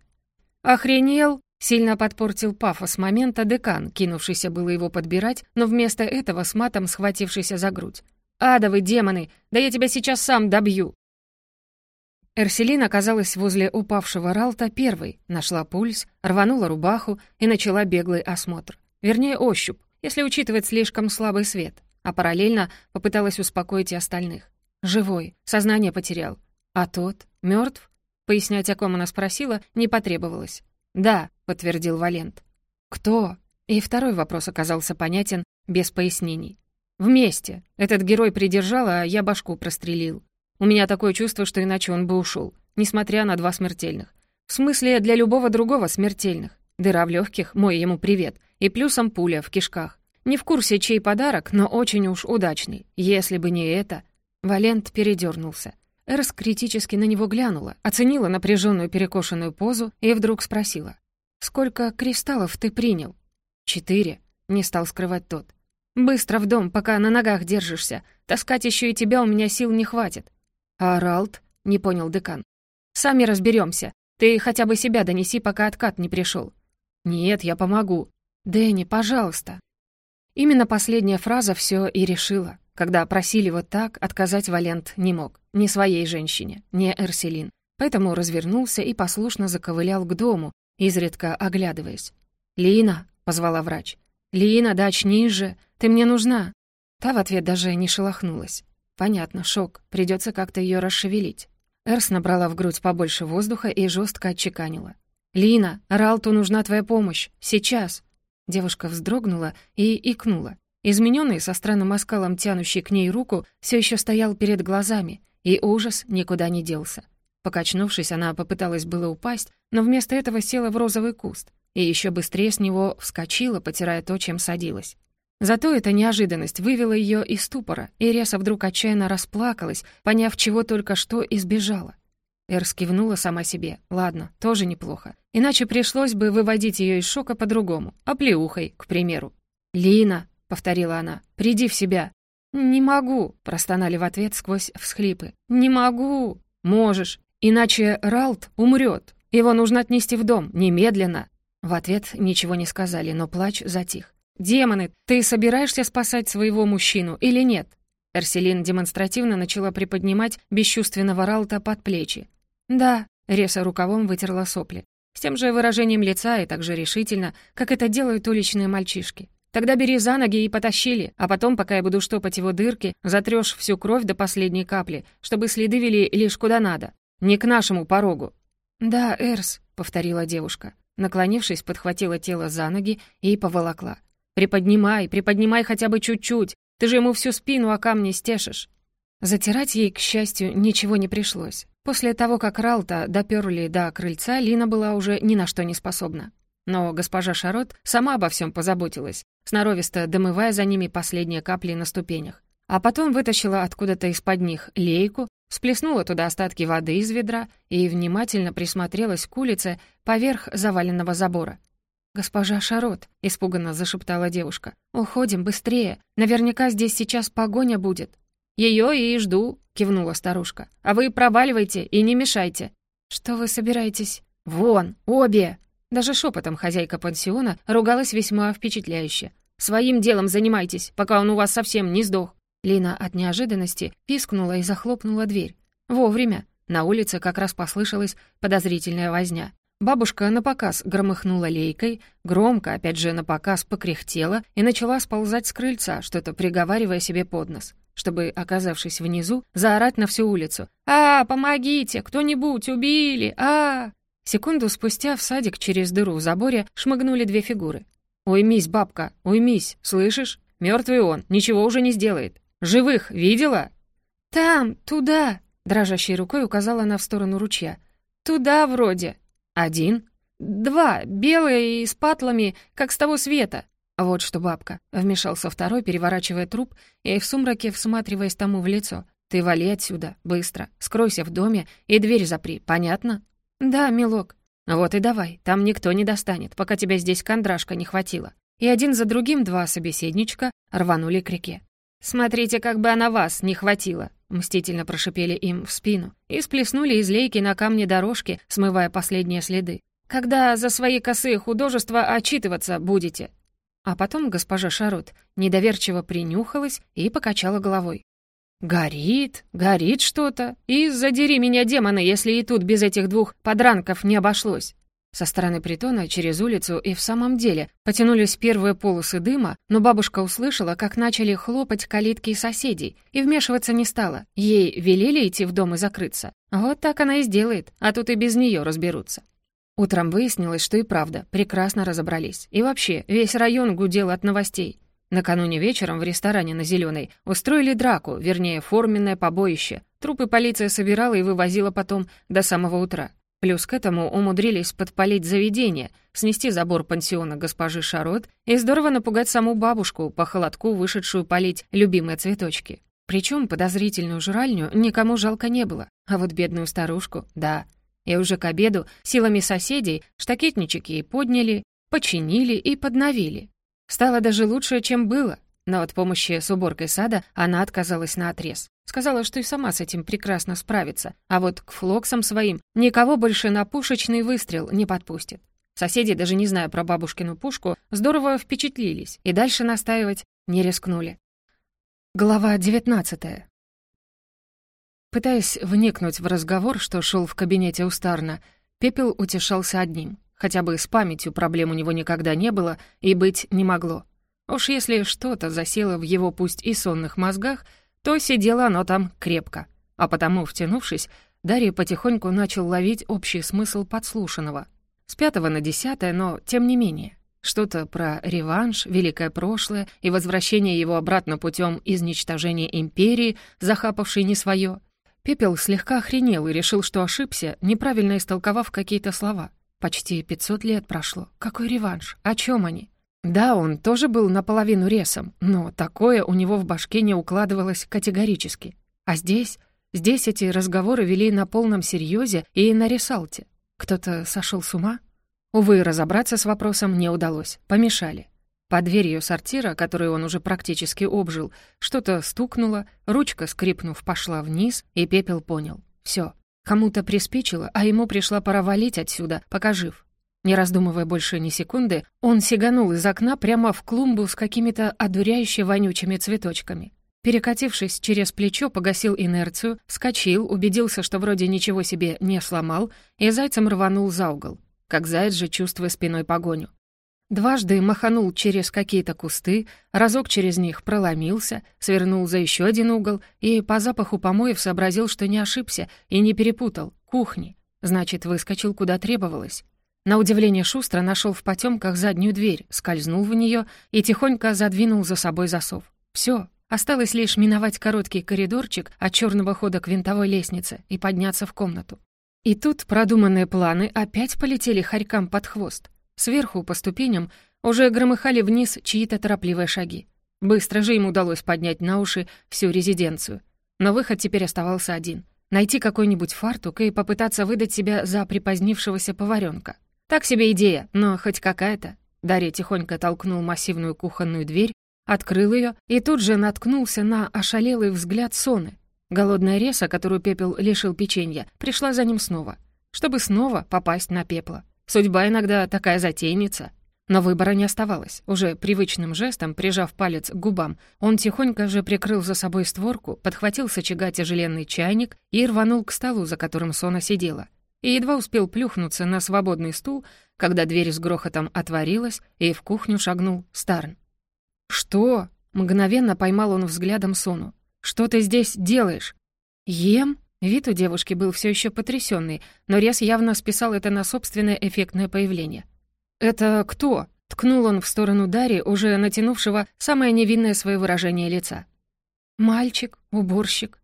«Охренел!» — сильно подпортил пафос момента декан, кинувшийся было его подбирать, но вместо этого с матом схватившийся за грудь. «Адовы демоны! Да я тебя сейчас сам добью!» Эрселин оказалась возле упавшего Ралта первой, нашла пульс, рванула рубаху и начала беглый осмотр. Вернее, ощупь, если учитывать слишком слабый свет, а параллельно попыталась успокоить и остальных. Живой, сознание потерял. А тот мертв? Пояснять, о ком она спросила, не потребовалось. «Да», — подтвердил Валент. «Кто?» И второй вопрос оказался понятен без пояснений. «Вместе. Этот герой придержал, а я башку прострелил. У меня такое чувство, что иначе он бы ушел, несмотря на два смертельных. В смысле, для любого другого смертельных. Дыра в легких, мой ему привет, и плюсом пуля в кишках. Не в курсе, чей подарок, но очень уж удачный. Если бы не это... Валент передернулся. Эрс критически на него глянула, оценила напряженную перекошенную позу и вдруг спросила. «Сколько кристаллов ты принял?» «Четыре», — не стал скрывать тот. «Быстро в дом, пока на ногах держишься. Таскать еще и тебя у меня сил не хватит. «А Ралт?» — не понял декан. «Сами разберемся. Ты хотя бы себя донеси, пока откат не пришел. «Нет, я помогу. Дэнни, пожалуйста». Именно последняя фраза все и решила. Когда просили вот так, отказать Валент не мог. Ни своей женщине, ни Эрселин. Поэтому развернулся и послушно заковылял к дому, изредка оглядываясь. «Лина», — позвала врач. «Лина, да очнись же, ты мне нужна». Та в ответ даже не шелохнулась. Понятно, шок. Придется как-то ее расшевелить. Эрс набрала в грудь побольше воздуха и жестко отчеканила. «Лина, Ралту нужна твоя помощь. Сейчас!» Девушка вздрогнула и икнула. Измененный со странным оскалом тянущий к ней руку все еще стоял перед глазами, и ужас никуда не делся. Покачнувшись, она попыталась было упасть, но вместо этого села в розовый куст и еще быстрее с него вскочила, потирая то, чем садилась. Зато эта неожиданность вывела ее из ступора, и Реса вдруг отчаянно расплакалась, поняв, чего только что избежала. Эрс кивнула сама себе. «Ладно, тоже неплохо. Иначе пришлось бы выводить ее из шока по-другому, оплеухой, к примеру». «Лина», — повторила она, — «приди в себя». «Не могу», — простонали в ответ сквозь всхлипы. «Не могу». «Можешь, иначе Ралт умрет. Его нужно отнести в дом, немедленно». В ответ ничего не сказали, но плач затих. «Демоны, ты собираешься спасать своего мужчину или нет?» Эрселин демонстративно начала приподнимать бесчувственного Ралта под плечи. «Да», — Реса рукавом вытерла сопли. С тем же выражением лица и так же решительно, как это делают уличные мальчишки. «Тогда бери за ноги и потащили, а потом, пока я буду штопать его дырки, затрёшь всю кровь до последней капли, чтобы следы вели лишь куда надо. Не к нашему порогу». «Да, Эрс», — повторила девушка. Наклонившись, подхватила тело за ноги и поволокла. «Приподнимай, приподнимай хотя бы чуть-чуть. Ты же ему всю спину о камни стешишь». Затирать ей, к счастью, ничего не пришлось. После того, как Ралта допёрли до крыльца, Лина была уже ни на что не способна. Но госпожа Шарот сама обо всем позаботилась, сноровисто домывая за ними последние капли на ступенях. А потом вытащила откуда-то из-под них лейку, сплеснула туда остатки воды из ведра и внимательно присмотрелась к улице поверх заваленного забора. «Госпожа Шарот», — испуганно зашептала девушка, — «уходим быстрее. Наверняка здесь сейчас погоня будет». «Ее и жду», — кивнула старушка. «А вы проваливайте и не мешайте». «Что вы собираетесь?» «Вон, обе!» Даже шепотом хозяйка пансиона ругалась весьма впечатляюще. «Своим делом занимайтесь, пока он у вас совсем не сдох». Лина от неожиданности пискнула и захлопнула дверь. Вовремя. На улице как раз послышалась подозрительная возня. Бабушка напоказ громыхнула лейкой, громко, опять же напоказ, покряхтела и начала сползать с крыльца, что-то приговаривая себе под нос, чтобы, оказавшись внизу, заорать на всю улицу. «А, помогите! Кто-нибудь! Убили! а Секунду спустя в садик через дыру в заборе шмыгнули две фигуры. «Уймись, бабка, уймись, слышишь? Мертвый он, ничего уже не сделает. Живых видела?» «Там, туда!» — дрожащей рукой указала она в сторону ручья. «Туда вроде!» «Один?» «Два, белые и с патлами, как с того света». «Вот что, бабка», — вмешался второй, переворачивая труп и в сумраке всматриваясь тому в лицо. «Ты вали отсюда, быстро, скройся в доме и дверь запри, понятно?» «Да, милок». «Вот и давай, там никто не достанет, пока тебя здесь кондрашка не хватило. и один за другим два собеседничка рванули к реке. «Смотрите, как бы она вас не хватила!» — мстительно прошипели им в спину и сплеснули из лейки на камне дорожки, смывая последние следы. «Когда за свои косые художества отчитываться будете?» А потом госпожа Шарот недоверчиво принюхалась и покачала головой. «Горит, горит что-то. И задери меня, демоны, если и тут без этих двух подранков не обошлось». Со стороны притона через улицу и в самом деле потянулись первые полосы дыма, но бабушка услышала, как начали хлопать калитки соседей, и вмешиваться не стала. Ей велели идти в дом и закрыться. Вот так она и сделает, а тут и без нее разберутся. Утром выяснилось, что и правда, прекрасно разобрались. И вообще, весь район гудел от новостей. Накануне вечером в ресторане на Зеленой устроили драку, вернее, форменное побоище. Трупы полиция собирала и вывозила потом до самого утра. Плюс к этому умудрились подпалить заведение, снести забор пансиона госпожи Шарот и здорово напугать саму бабушку, по холодку вышедшую полить любимые цветочки. Причем подозрительную жральню никому жалко не было, а вот бедную старушку — да. И уже к обеду силами соседей штакетнички подняли, починили и подновили. Стало даже лучше, чем было, но от помощи с уборкой сада она отказалась на отрез. Сказала, что и сама с этим прекрасно справится, а вот к флоксам своим никого больше на пушечный выстрел не подпустит. Соседи, даже не зная про бабушкину пушку, здорово впечатлились и дальше настаивать не рискнули. Глава девятнадцатая. Пытаясь вникнуть в разговор, что шел в кабинете у Старна, Пепел утешался одним. Хотя бы с памятью проблем у него никогда не было и быть не могло. Уж если что-то засело в его пусть и сонных мозгах, то сидело оно там крепко. А потому, втянувшись, Дарья потихоньку начал ловить общий смысл подслушанного. С пятого на десятое, но тем не менее. Что-то про реванш, великое прошлое и возвращение его обратно путем изничтожения империи, захапавшей не свое. Пепел слегка охренел и решил, что ошибся, неправильно истолковав какие-то слова. Почти пятьсот лет прошло. Какой реванш? О чем они? Да, он тоже был наполовину ресом, но такое у него в башке не укладывалось категорически. А здесь... Здесь эти разговоры вели на полном серьезе и на ресалте. Кто-то сошел с ума? Увы, разобраться с вопросом не удалось. Помешали. Под дверью сортира, которую он уже практически обжил, что-то стукнуло, ручка, скрипнув, пошла вниз, и Пепел понял. Все, кому-то приспичило, а ему пришла пора валить отсюда, пока жив. Не раздумывая больше ни секунды, он сиганул из окна прямо в клумбу с какими-то одуряюще вонючими цветочками. Перекатившись через плечо, погасил инерцию, вскочил, убедился, что вроде ничего себе не сломал, и зайцем рванул за угол, как заяц же чувствуя спиной погоню. Дважды маханул через какие-то кусты, разок через них проломился, свернул за еще один угол и по запаху помоев сообразил, что не ошибся и не перепутал. Кухни. Значит, выскочил куда требовалось. На удивление шустро нашел в потемках заднюю дверь, скользнул в нее и тихонько задвинул за собой засов. Все, осталось лишь миновать короткий коридорчик от черного хода к винтовой лестнице и подняться в комнату. И тут продуманные планы опять полетели хорькам под хвост. Сверху, по ступеням, уже громыхали вниз чьи-то торопливые шаги. Быстро же им удалось поднять на уши всю резиденцию. Но выход теперь оставался один — найти какой-нибудь фартук и попытаться выдать себя за припозднившегося поваренка. Так себе идея, но хоть какая-то. Дарья тихонько толкнул массивную кухонную дверь, открыл ее и тут же наткнулся на ошалелый взгляд Соны. Голодная реса, которую Пепел лишил печенья, пришла за ним снова, чтобы снова попасть на пепла. Судьба иногда такая затейница. Но выбора не оставалось. Уже привычным жестом, прижав палец к губам, он тихонько же прикрыл за собой створку, подхватил с очага тяжеленный чайник и рванул к столу, за которым Сона сидела и едва успел плюхнуться на свободный стул, когда дверь с грохотом отворилась, и в кухню шагнул Старн. «Что?» — мгновенно поймал он взглядом Сону. «Что ты здесь делаешь?» «Ем?» Вид у девушки был все еще потрясенный, но Рес явно списал это на собственное эффектное появление. «Это кто?» — ткнул он в сторону Дари, уже натянувшего самое невинное свое выражение лица. «Мальчик, уборщик.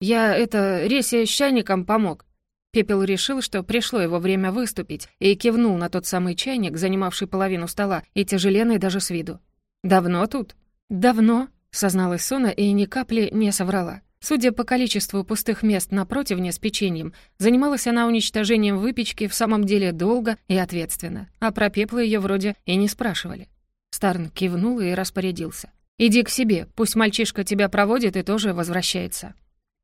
Я это Ресе с чайником помог. Пепел решил, что пришло его время выступить, и кивнул на тот самый чайник, занимавший половину стола, и тяжеленный даже с виду. «Давно тут?» «Давно», — созналась Сона и ни капли не соврала. Судя по количеству пустых мест на противне с печеньем, занималась она уничтожением выпечки в самом деле долго и ответственно, а про пеплы ее вроде и не спрашивали. Старн кивнул и распорядился. «Иди к себе, пусть мальчишка тебя проводит и тоже возвращается».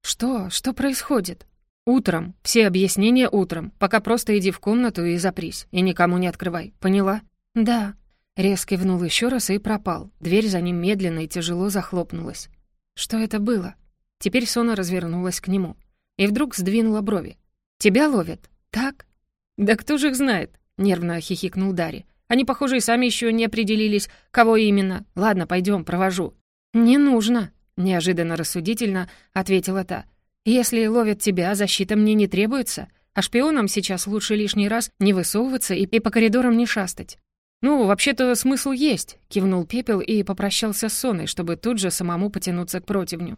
«Что? Что происходит?» «Утром. Все объяснения утром. Пока просто иди в комнату и запрись. И никому не открывай. Поняла?» «Да». Резко кивнул еще раз и пропал. Дверь за ним медленно и тяжело захлопнулась. «Что это было?» Теперь Сона развернулась к нему. И вдруг сдвинула брови. «Тебя ловят? Так?» «Да кто же их знает?» — нервно хихикнул Дарри. «Они, похоже, и сами еще не определились, кого именно. Ладно, пойдем, провожу». «Не нужно», — неожиданно рассудительно ответила та. «Если ловят тебя, защита мне не требуется, а шпионам сейчас лучше лишний раз не высовываться и, и по коридорам не шастать». «Ну, вообще-то смысл есть», — кивнул Пепел и попрощался с Соной, чтобы тут же самому потянуться к противню.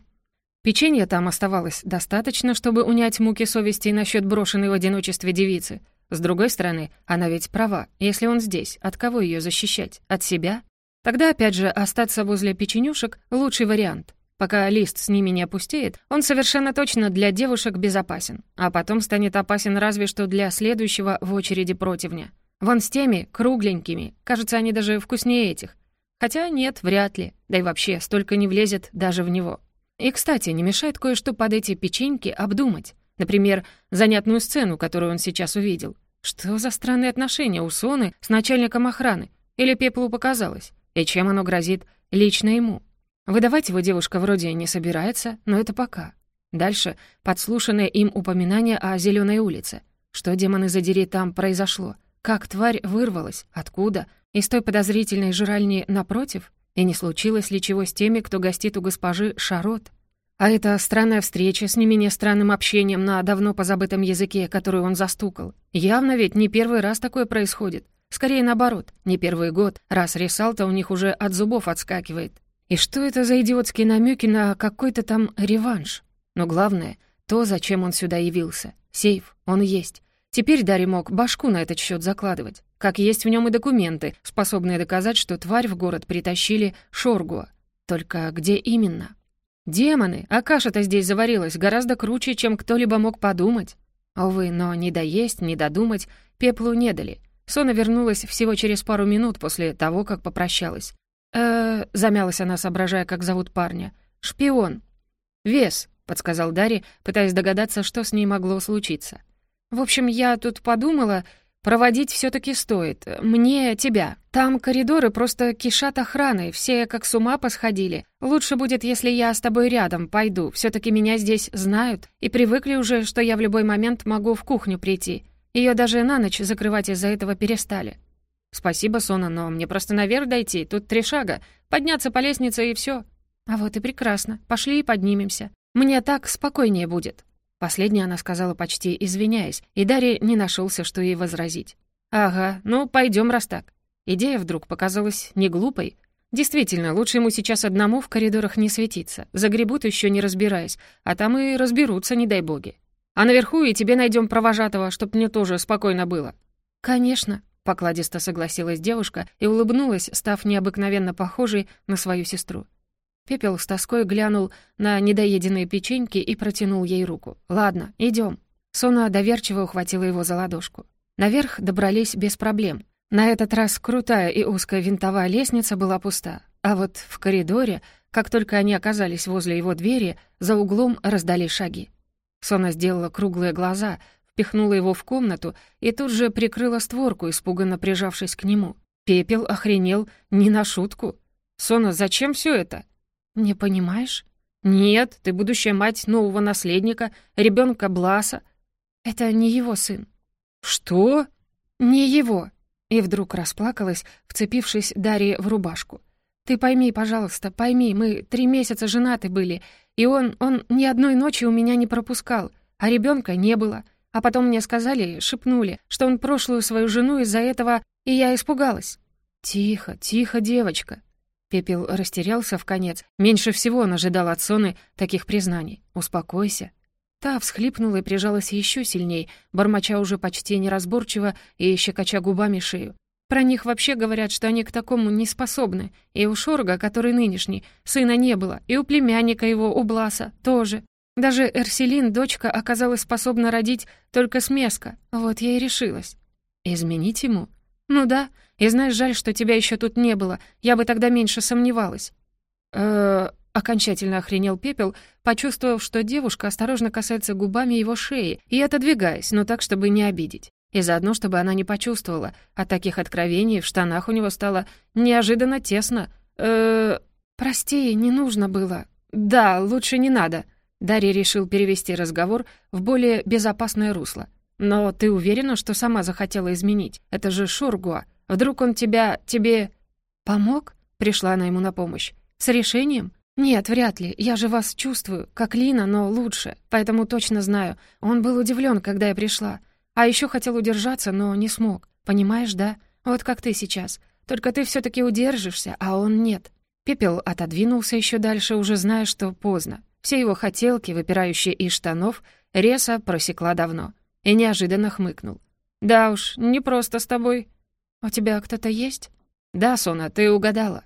Печенья там оставалось достаточно, чтобы унять муки совести насчет брошенной в одиночестве девицы. С другой стороны, она ведь права. Если он здесь, от кого ее защищать? От себя? Тогда, опять же, остаться возле печенюшек — лучший вариант. Пока лист с ними не опустеет, он совершенно точно для девушек безопасен, а потом станет опасен разве что для следующего в очереди противня. Вон с теми, кругленькими, кажется, они даже вкуснее этих. Хотя нет, вряд ли, да и вообще столько не влезет даже в него. И, кстати, не мешает кое-что под эти печеньки обдумать. Например, занятную сцену, которую он сейчас увидел. Что за странные отношения у Соны с начальником охраны? Или Пеплу показалось? И чем оно грозит лично ему? Выдавать его девушка вроде не собирается, но это пока. Дальше подслушанное им упоминание о зеленой улице. Что, демоны задери, там произошло? Как тварь вырвалась? Откуда? Из той подозрительной жральни напротив? И не случилось ли чего с теми, кто гостит у госпожи Шарот? А эта странная встреча с не менее странным общением на давно позабытом языке, которую он застукал. Явно ведь не первый раз такое происходит. Скорее наоборот, не первый год, раз Ресалта у них уже от зубов отскакивает. И что это за идиотские намеки на какой-то там реванш? Но главное, то, зачем он сюда явился. Сейф, он есть. Теперь Дарри мог башку на этот счет закладывать. Как есть в нем и документы, способные доказать, что тварь в город притащили Шоргуа. Только где именно? Демоны, а каша-то здесь заварилась гораздо круче, чем кто-либо мог подумать. Увы, но ни доесть, ни додумать пеплу не дали. Сона вернулась всего через пару минут после того, как попрощалась. Э замялась она, соображая, как зовут парня. «Шпион». «Вес», — подсказал Дарри, пытаясь догадаться, что с ней могло случиться. В общем, я тут подумала, проводить все таки стоит. Мне тебя. Там коридоры просто кишат охраной, все как с ума посходили. Лучше будет, если я с тобой рядом пойду. все таки меня здесь знают и привыкли уже, что я в любой момент могу в кухню прийти. Ее даже на ночь закрывать из-за этого перестали. Спасибо, Сона, но мне просто наверх дойти. Тут три шага. Подняться по лестнице и все. А вот и прекрасно. Пошли и поднимемся. Мне так спокойнее будет. Последнее она сказала почти извиняясь, и Дарья не нашелся, что ей возразить. «Ага, ну, пойдем, раз так». Идея вдруг показалась не глупой. Действительно, лучше ему сейчас одному в коридорах не светиться. Загребут еще не разбираясь, а там и разберутся, не дай боги. А наверху и тебе найдем провожатого, чтоб мне тоже спокойно было». «Конечно», — покладисто согласилась девушка и улыбнулась, став необыкновенно похожей на свою сестру. Пепел с тоской глянул на недоеденные печеньки и протянул ей руку. «Ладно, идем. Сона доверчиво ухватила его за ладошку. Наверх добрались без проблем. На этот раз крутая и узкая винтовая лестница была пуста. А вот в коридоре, как только они оказались возле его двери, за углом раздались шаги. Сона сделала круглые глаза, впихнула его в комнату и тут же прикрыла створку, испуганно прижавшись к нему. Пепел охренел не на шутку. «Сона, зачем все это?» «Не понимаешь?» «Нет, ты будущая мать нового наследника, ребенка Бласа. Это не его сын». «Что?» «Не его». И вдруг расплакалась, вцепившись Дарье в рубашку. «Ты пойми, пожалуйста, пойми, мы три месяца женаты были, и он, он ни одной ночи у меня не пропускал, а ребенка не было. А потом мне сказали, шепнули, что он прошлую свою жену из-за этого, и я испугалась». «Тихо, тихо, девочка», Пепел растерялся в конец. Меньше всего он ожидал от Соны таких признаний. «Успокойся». Та всхлипнула и прижалась еще сильней, бормоча уже почти неразборчиво и щекоча губами шею. Про них вообще говорят, что они к такому не способны. И у Шорга, который нынешний, сына не было, и у племянника его, у Бласа, тоже. Даже Эрселин, дочка, оказалась способна родить только смеска. Вот я и решилась. Изменить ему? Ну да, И знаешь, жаль, что тебя еще тут не было. Я бы тогда меньше сомневалась». «Э-э...» Окончательно охренел Пепел, почувствовав, что девушка осторожно касается губами его шеи и отодвигаясь, но так, чтобы не обидеть. И заодно, чтобы она не почувствовала. От таких откровений в штанах у него стало неожиданно тесно. э «Прости, не нужно было». «Да, лучше не надо». Дарья решил перевести разговор в более безопасное русло. «Но ты уверена, что сама захотела изменить? Это же Шургуа. Вдруг он тебя... тебе...» «Помог?» — пришла она ему на помощь. «С решением?» «Нет, вряд ли. Я же вас чувствую, как Лина, но лучше. Поэтому точно знаю. Он был удивлен, когда я пришла. А еще хотел удержаться, но не смог. Понимаешь, да? Вот как ты сейчас. Только ты все таки удержишься, а он нет». Пепел отодвинулся еще дальше, уже зная, что поздно. Все его хотелки, выпирающие из штанов, Реса просекла давно. И неожиданно хмыкнул. «Да уж, не просто с тобой». «У тебя кто-то есть?» «Да, Сона, ты угадала».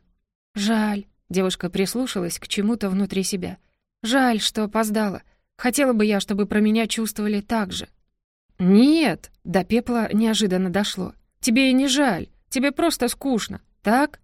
«Жаль». Девушка прислушалась к чему-то внутри себя. «Жаль, что опоздала. Хотела бы я, чтобы про меня чувствовали так же». «Нет!» — до пепла неожиданно дошло. «Тебе и не жаль. Тебе просто скучно. Так?»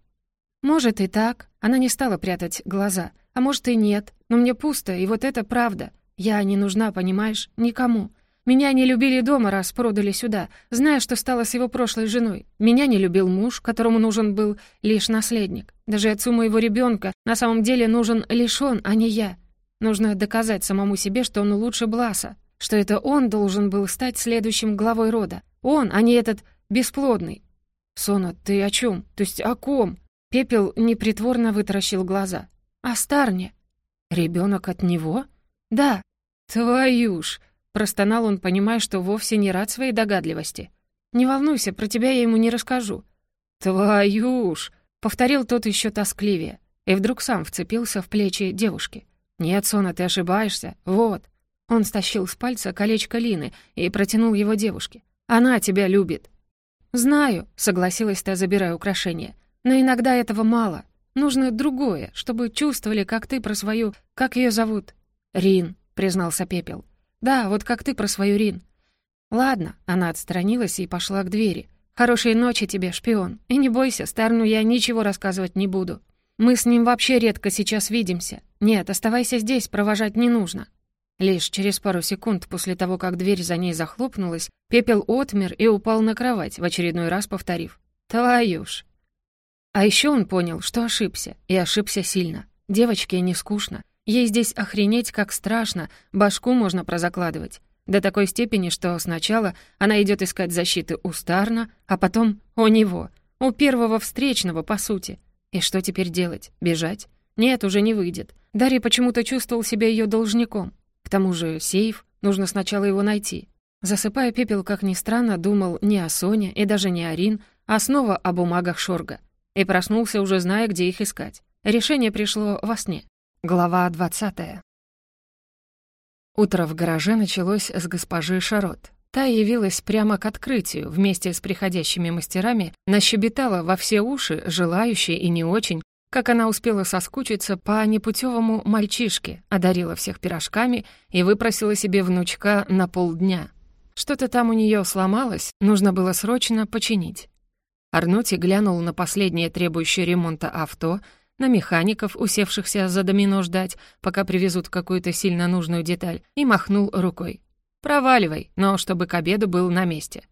«Может, и так». Она не стала прятать глаза. «А может, и нет. Но мне пусто, и вот это правда. Я не нужна, понимаешь, никому. Меня не любили дома, раз продали сюда, зная, что стало с его прошлой женой. Меня не любил муж, которому нужен был лишь наследник. Даже отцу моего ребенка на самом деле нужен лишь он, а не я. Нужно доказать самому себе, что он лучше Бласа, что это он должен был стать следующим главой рода. Он, а не этот бесплодный. «Сона, ты о чем? То есть о ком?» Пепел непритворно вытаращил глаза. «О Старне». «Ребенок от него?» «Да». «Твою ж!» Простонал он, понимая, что вовсе не рад своей догадливости. «Не волнуйся, про тебя я ему не расскажу». «Твою ж!» — повторил тот еще тоскливее, и вдруг сам вцепился в плечи девушки. «Нет, Сона, ты ошибаешься. Вот». Он стащил с пальца колечко Лины и протянул его девушке. «Она тебя любит». «Знаю», — согласилась та, забирая украшение. «Но иногда этого мало. Нужно другое, чтобы чувствовали, как ты про свою... Как ее зовут?» «Рин», — признался Пепел. «Да, вот как ты про свою Рин». «Ладно», — она отстранилась и пошла к двери. «Хорошей ночи тебе, шпион. И не бойся, Старну я ничего рассказывать не буду. Мы с ним вообще редко сейчас видимся. Нет, оставайся здесь, провожать не нужно». Лишь через пару секунд после того, как дверь за ней захлопнулась, пепел отмер и упал на кровать, в очередной раз повторив. «Твою ж!» А еще он понял, что ошибся, и ошибся сильно. Девочке не скучно. Ей здесь охренеть как страшно, башку можно прозакладывать. До такой степени, что сначала она идет искать защиты у Старна, а потом у него, у первого встречного, по сути. И что теперь делать? Бежать? Нет, уже не выйдет. Дарья почему-то чувствовал себя ее должником. К тому же сейф, нужно сначала его найти. Засыпая пепел, как ни странно, думал не о Соне и даже не о Рин, а снова о бумагах Шорга. И проснулся, уже зная, где их искать. Решение пришло во сне. Глава 20. Утро в гараже началось с госпожи Шарот. Та явилась прямо к открытию, вместе с приходящими мастерами, нащебетала во все уши, желающие и не очень, как она успела соскучиться по непутевому мальчишке, одарила всех пирожками и выпросила себе внучка на полдня. Что-то там у нее сломалось, нужно было срочно починить. Арнути глянул на последнее требующее ремонта авто — на механиков, усевшихся за домино ждать, пока привезут какую-то сильно нужную деталь, и махнул рукой. «Проваливай, но чтобы к обеду был на месте».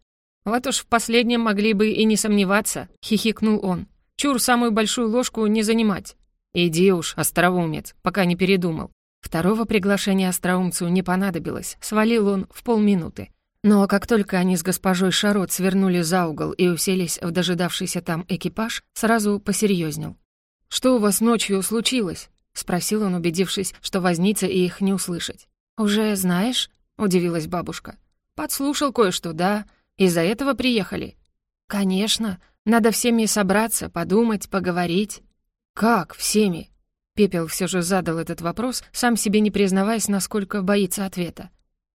«Вот уж в последнем могли бы и не сомневаться», — хихикнул он. «Чур самую большую ложку не занимать». «Иди уж, остроумец, пока не передумал». Второго приглашения остроумцу не понадобилось, свалил он в полминуты. Но как только они с госпожой Шарот свернули за угол и уселись в дожидавшийся там экипаж, сразу посерьезнел. «Что у вас ночью случилось?» — спросил он, убедившись, что возница и их не услышать. «Уже знаешь?» — удивилась бабушка. «Подслушал кое-что, да? Из-за этого приехали?» «Конечно. Надо всеми собраться, подумать, поговорить». «Как всеми?» Пепел все же задал этот вопрос, сам себе не признаваясь, насколько боится ответа.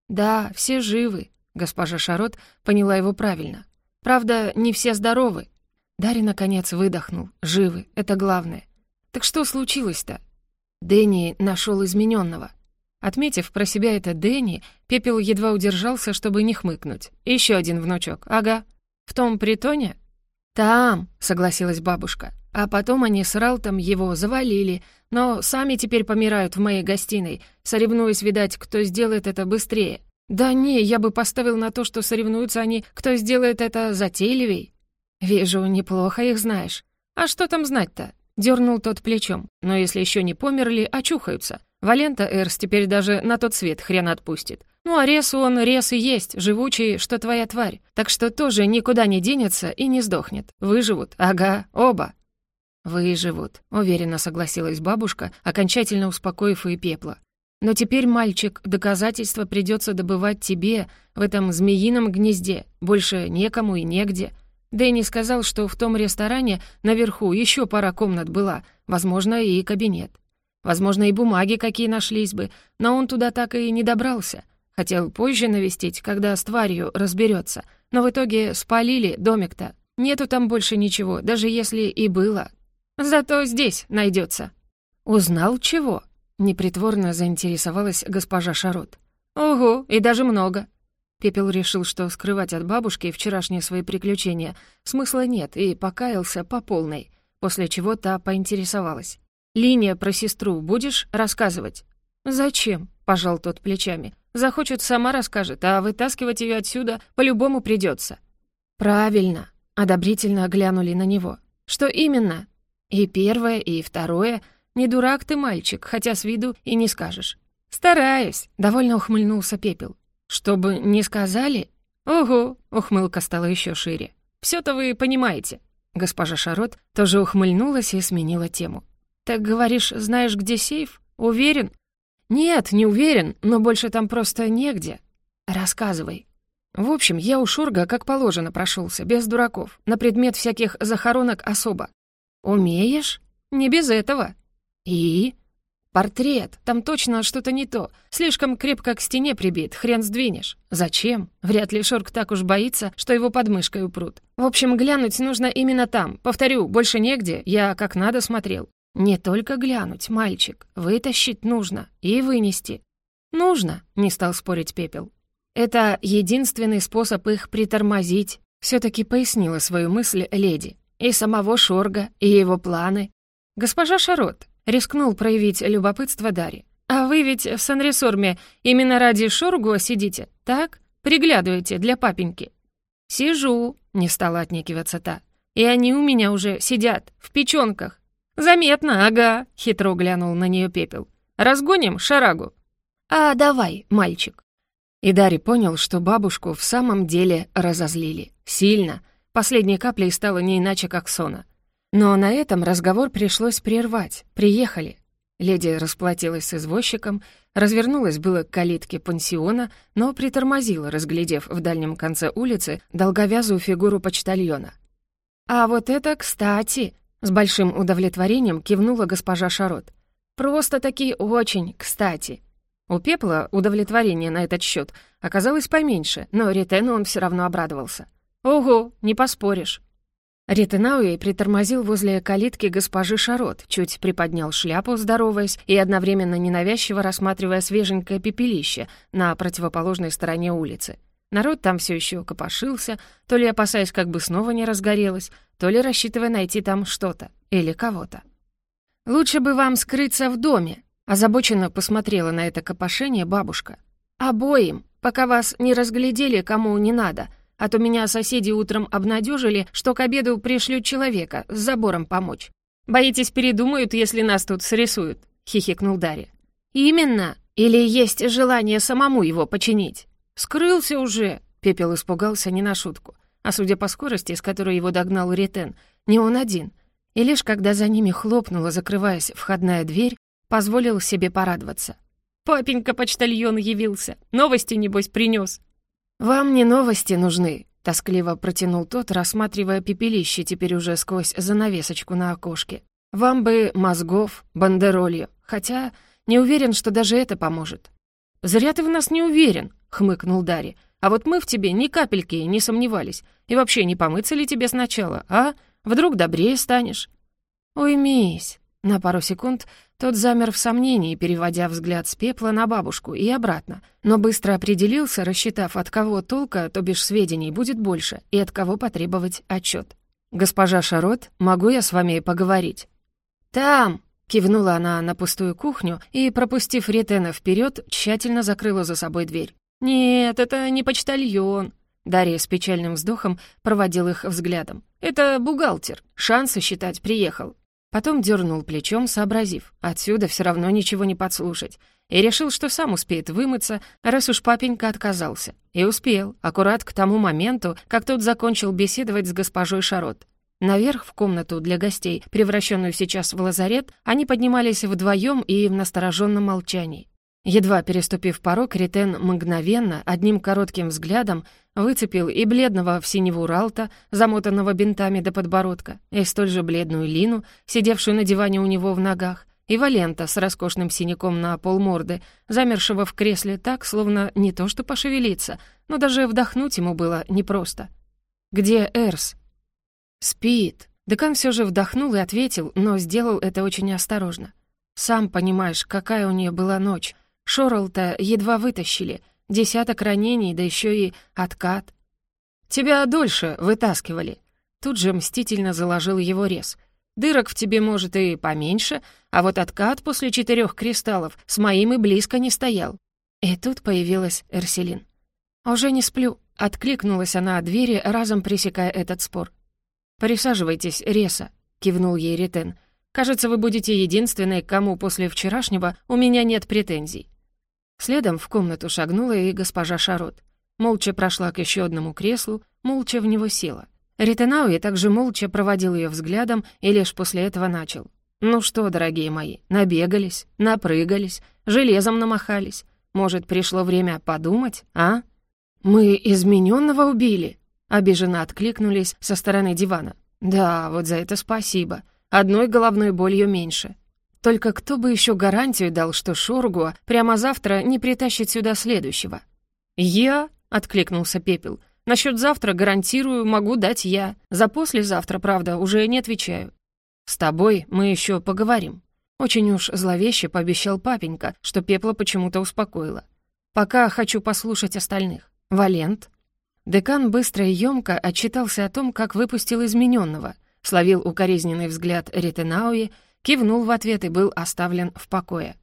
«Да, все живы», — госпожа Шарот поняла его правильно. «Правда, не все здоровы. Дарья, наконец, выдохнул. Живы, это главное. Так что случилось-то? Дэнни нашел измененного. Отметив про себя это Дэнни, Пепел едва удержался, чтобы не хмыкнуть. Еще один внучок, ага. В том притоне? «Там», — согласилась бабушка. «А потом они с Ралтом его завалили, но сами теперь помирают в моей гостиной, соревнуясь, видать, кто сделает это быстрее. Да не, я бы поставил на то, что соревнуются они, кто сделает это затейливей». «Вижу, неплохо их знаешь. А что там знать-то?» Дернул тот плечом. «Но если еще не померли, очухаются. Валента Эрс теперь даже на тот свет хрен отпустит. Ну а Рес он, Рес и есть, живучий, что твоя тварь. Так что тоже никуда не денется и не сдохнет. Выживут, ага, оба». «Выживут», — уверенно согласилась бабушка, окончательно успокоив и пепла. «Но теперь, мальчик, доказательства придется добывать тебе в этом змеином гнезде. Больше некому и негде. Дэнни сказал, что в том ресторане наверху еще пара комнат была, возможно, и кабинет. Возможно, и бумаги какие нашлись бы, но он туда так и не добрался. Хотел позже навестить, когда с тварью разберется, но в итоге спалили домик-то. Нету там больше ничего, даже если и было. Зато здесь найдется. Узнал чего? Непритворно заинтересовалась госпожа Шарот. Ого, и даже много. Пепел решил, что скрывать от бабушки вчерашние свои приключения смысла нет, и покаялся по полной, после чего та поинтересовалась. «Линия про сестру будешь рассказывать?» «Зачем?» — пожал тот плечами. «Захочет, сама расскажет, а вытаскивать ее отсюда по-любому придется. «Правильно», — одобрительно оглянули на него. «Что именно?» «И первое, и второе. Не дурак ты, мальчик, хотя с виду и не скажешь». «Стараюсь», — довольно ухмыльнулся Пепел. «Чтобы не сказали?» «Угу», — ухмылка стала еще шире. все то вы понимаете». Госпожа Шарот тоже ухмыльнулась и сменила тему. «Так говоришь, знаешь, где сейф? Уверен?» «Нет, не уверен, но больше там просто негде». «Рассказывай». В общем, я у Шурга как положено прошелся, без дураков, на предмет всяких захоронок особо. «Умеешь?» «Не без этого». «И?» «Портрет, там точно что-то не то. Слишком крепко к стене прибит, хрен сдвинешь. Зачем? Вряд ли Шург так уж боится, что его подмышкой упрут. В общем, глянуть нужно именно там. Повторю, больше негде, я как надо смотрел. «Не только глянуть, мальчик, вытащить нужно и вынести». «Нужно», — не стал спорить Пепел. «Это единственный способ их притормозить», — все-таки пояснила свою мысль леди. «И самого Шорга, и его планы». «Госпожа Шарот», — рискнул проявить любопытство Дарьи. «А вы ведь в Санресорме именно ради Шоргуа сидите, так? Приглядываете для папеньки?» «Сижу», — не стала отнекиваться та. «И они у меня уже сидят, в печёнках, «Заметно, ага», — хитро глянул на нее пепел. «Разгоним шарагу?» «А давай, мальчик». И Дарри понял, что бабушку в самом деле разозлили. Сильно. Последней каплей стало не иначе, как сона. Но на этом разговор пришлось прервать. Приехали. Леди расплатилась с извозчиком, развернулась было к калитке пансиона, но притормозила, разглядев в дальнем конце улицы долговязую фигуру почтальона. «А вот это кстати!» С большим удовлетворением кивнула госпожа Шарот. «Просто-таки очень кстати». У Пепла удовлетворение на этот счет оказалось поменьше, но Ритену он все равно обрадовался. «Ого, не поспоришь». Ритенауи притормозил возле калитки госпожи Шарот, чуть приподнял шляпу, здороваясь, и одновременно ненавязчиво рассматривая свеженькое пепелище на противоположной стороне улицы. Народ там все еще копошился, то ли опасаясь, как бы снова не разгорелось, то ли рассчитывая найти там что-то или кого-то. «Лучше бы вам скрыться в доме», — озабоченно посмотрела на это копошение бабушка. «Обоим, пока вас не разглядели, кому не надо, а то меня соседи утром обнадежили, что к обеду пришлют человека с забором помочь. Боитесь, передумают, если нас тут срисуют?» — хихикнул Дарья. «Именно. Или есть желание самому его починить?» «Скрылся уже!» — Пепел испугался не на шутку. А судя по скорости, с которой его догнал Ретен, не он один. И лишь когда за ними хлопнула, закрываясь входная дверь, позволил себе порадоваться. «Папенька-почтальон явился. Новости, небось, принес. «Вам не новости нужны», — тоскливо протянул тот, рассматривая пепелище теперь уже сквозь занавесочку на окошке. «Вам бы мозгов, бандеролью. Хотя не уверен, что даже это поможет». «Зря ты в нас не уверен», — хмыкнул Дарья. «А вот мы в тебе ни капельки не сомневались. И вообще, не помыться ли тебе сначала, а? Вдруг добрее станешь?» «Уймись». На пару секунд тот замер в сомнении, переводя взгляд с пепла на бабушку и обратно, но быстро определился, рассчитав, от кого толка, то бишь сведений, будет больше, и от кого потребовать отчет. «Госпожа Шарот, могу я с вами поговорить?» «Там!» — кивнула она на пустую кухню и, пропустив Ретена вперед, тщательно закрыла за собой дверь. «Нет, это не почтальон». Дарья с печальным вздохом проводил их взглядом. «Это бухгалтер. Шансы считать приехал». Потом дернул плечом, сообразив. Отсюда все равно ничего не подслушать. И решил, что сам успеет вымыться, раз уж папенька отказался. И успел, аккурат к тому моменту, как тот закончил беседовать с госпожой Шарот. Наверх, в комнату для гостей, превращенную сейчас в лазарет, они поднимались вдвоем и в настороженном молчании. Едва переступив порог, Ритен мгновенно, одним коротким взглядом, выцепил и бледного в синеву Ралта, замотанного бинтами до подбородка, и столь же бледную Лину, сидевшую на диване у него в ногах, и Валента с роскошным синяком на полморды, замершего в кресле так, словно не то что пошевелиться, но даже вдохнуть ему было непросто. «Где Эрс?» «Спит». Декан все же вдохнул и ответил, но сделал это очень осторожно. «Сам понимаешь, какая у нее была ночь. Шорл-то едва вытащили. Десяток ранений, да еще и откат. Тебя дольше вытаскивали. Тут же мстительно заложил его рез. Дырок в тебе, может, и поменьше, а вот откат после четырех кристаллов с моим и близко не стоял. И тут появилась Эрселин. «Уже не сплю», — откликнулась она от двери, разом пресекая этот спор. «Присаживайтесь, Реса», — кивнул ей Ретен. «Кажется, вы будете единственной, кому после вчерашнего у меня нет претензий. Следом в комнату шагнула и госпожа Шарот. Молча прошла к еще одному креслу, молча в него села. Ритенауи также молча проводил ее взглядом и лишь после этого начал. «Ну что, дорогие мои, набегались, напрыгались, железом намахались. Может, пришло время подумать, а?» «Мы измененного убили?» — обиженно откликнулись со стороны дивана. «Да, вот за это спасибо. Одной головной болью меньше. Только кто бы еще гарантию дал, что Шоргуа прямо завтра не притащит сюда следующего? «Я?» — откликнулся Пепел. «Насчет завтра, гарантирую, могу дать я. За послезавтра, правда, уже не отвечаю. С тобой мы еще поговорим». Очень уж зловеще пообещал папенька, что Пепла почему-то успокоила. «Пока хочу послушать остальных. Валент?» Декан быстро и ёмко отчитался о том, как выпустил измененного, словил укоризненный взгляд Ретенауи кивнул в ответ и был оставлен в покое.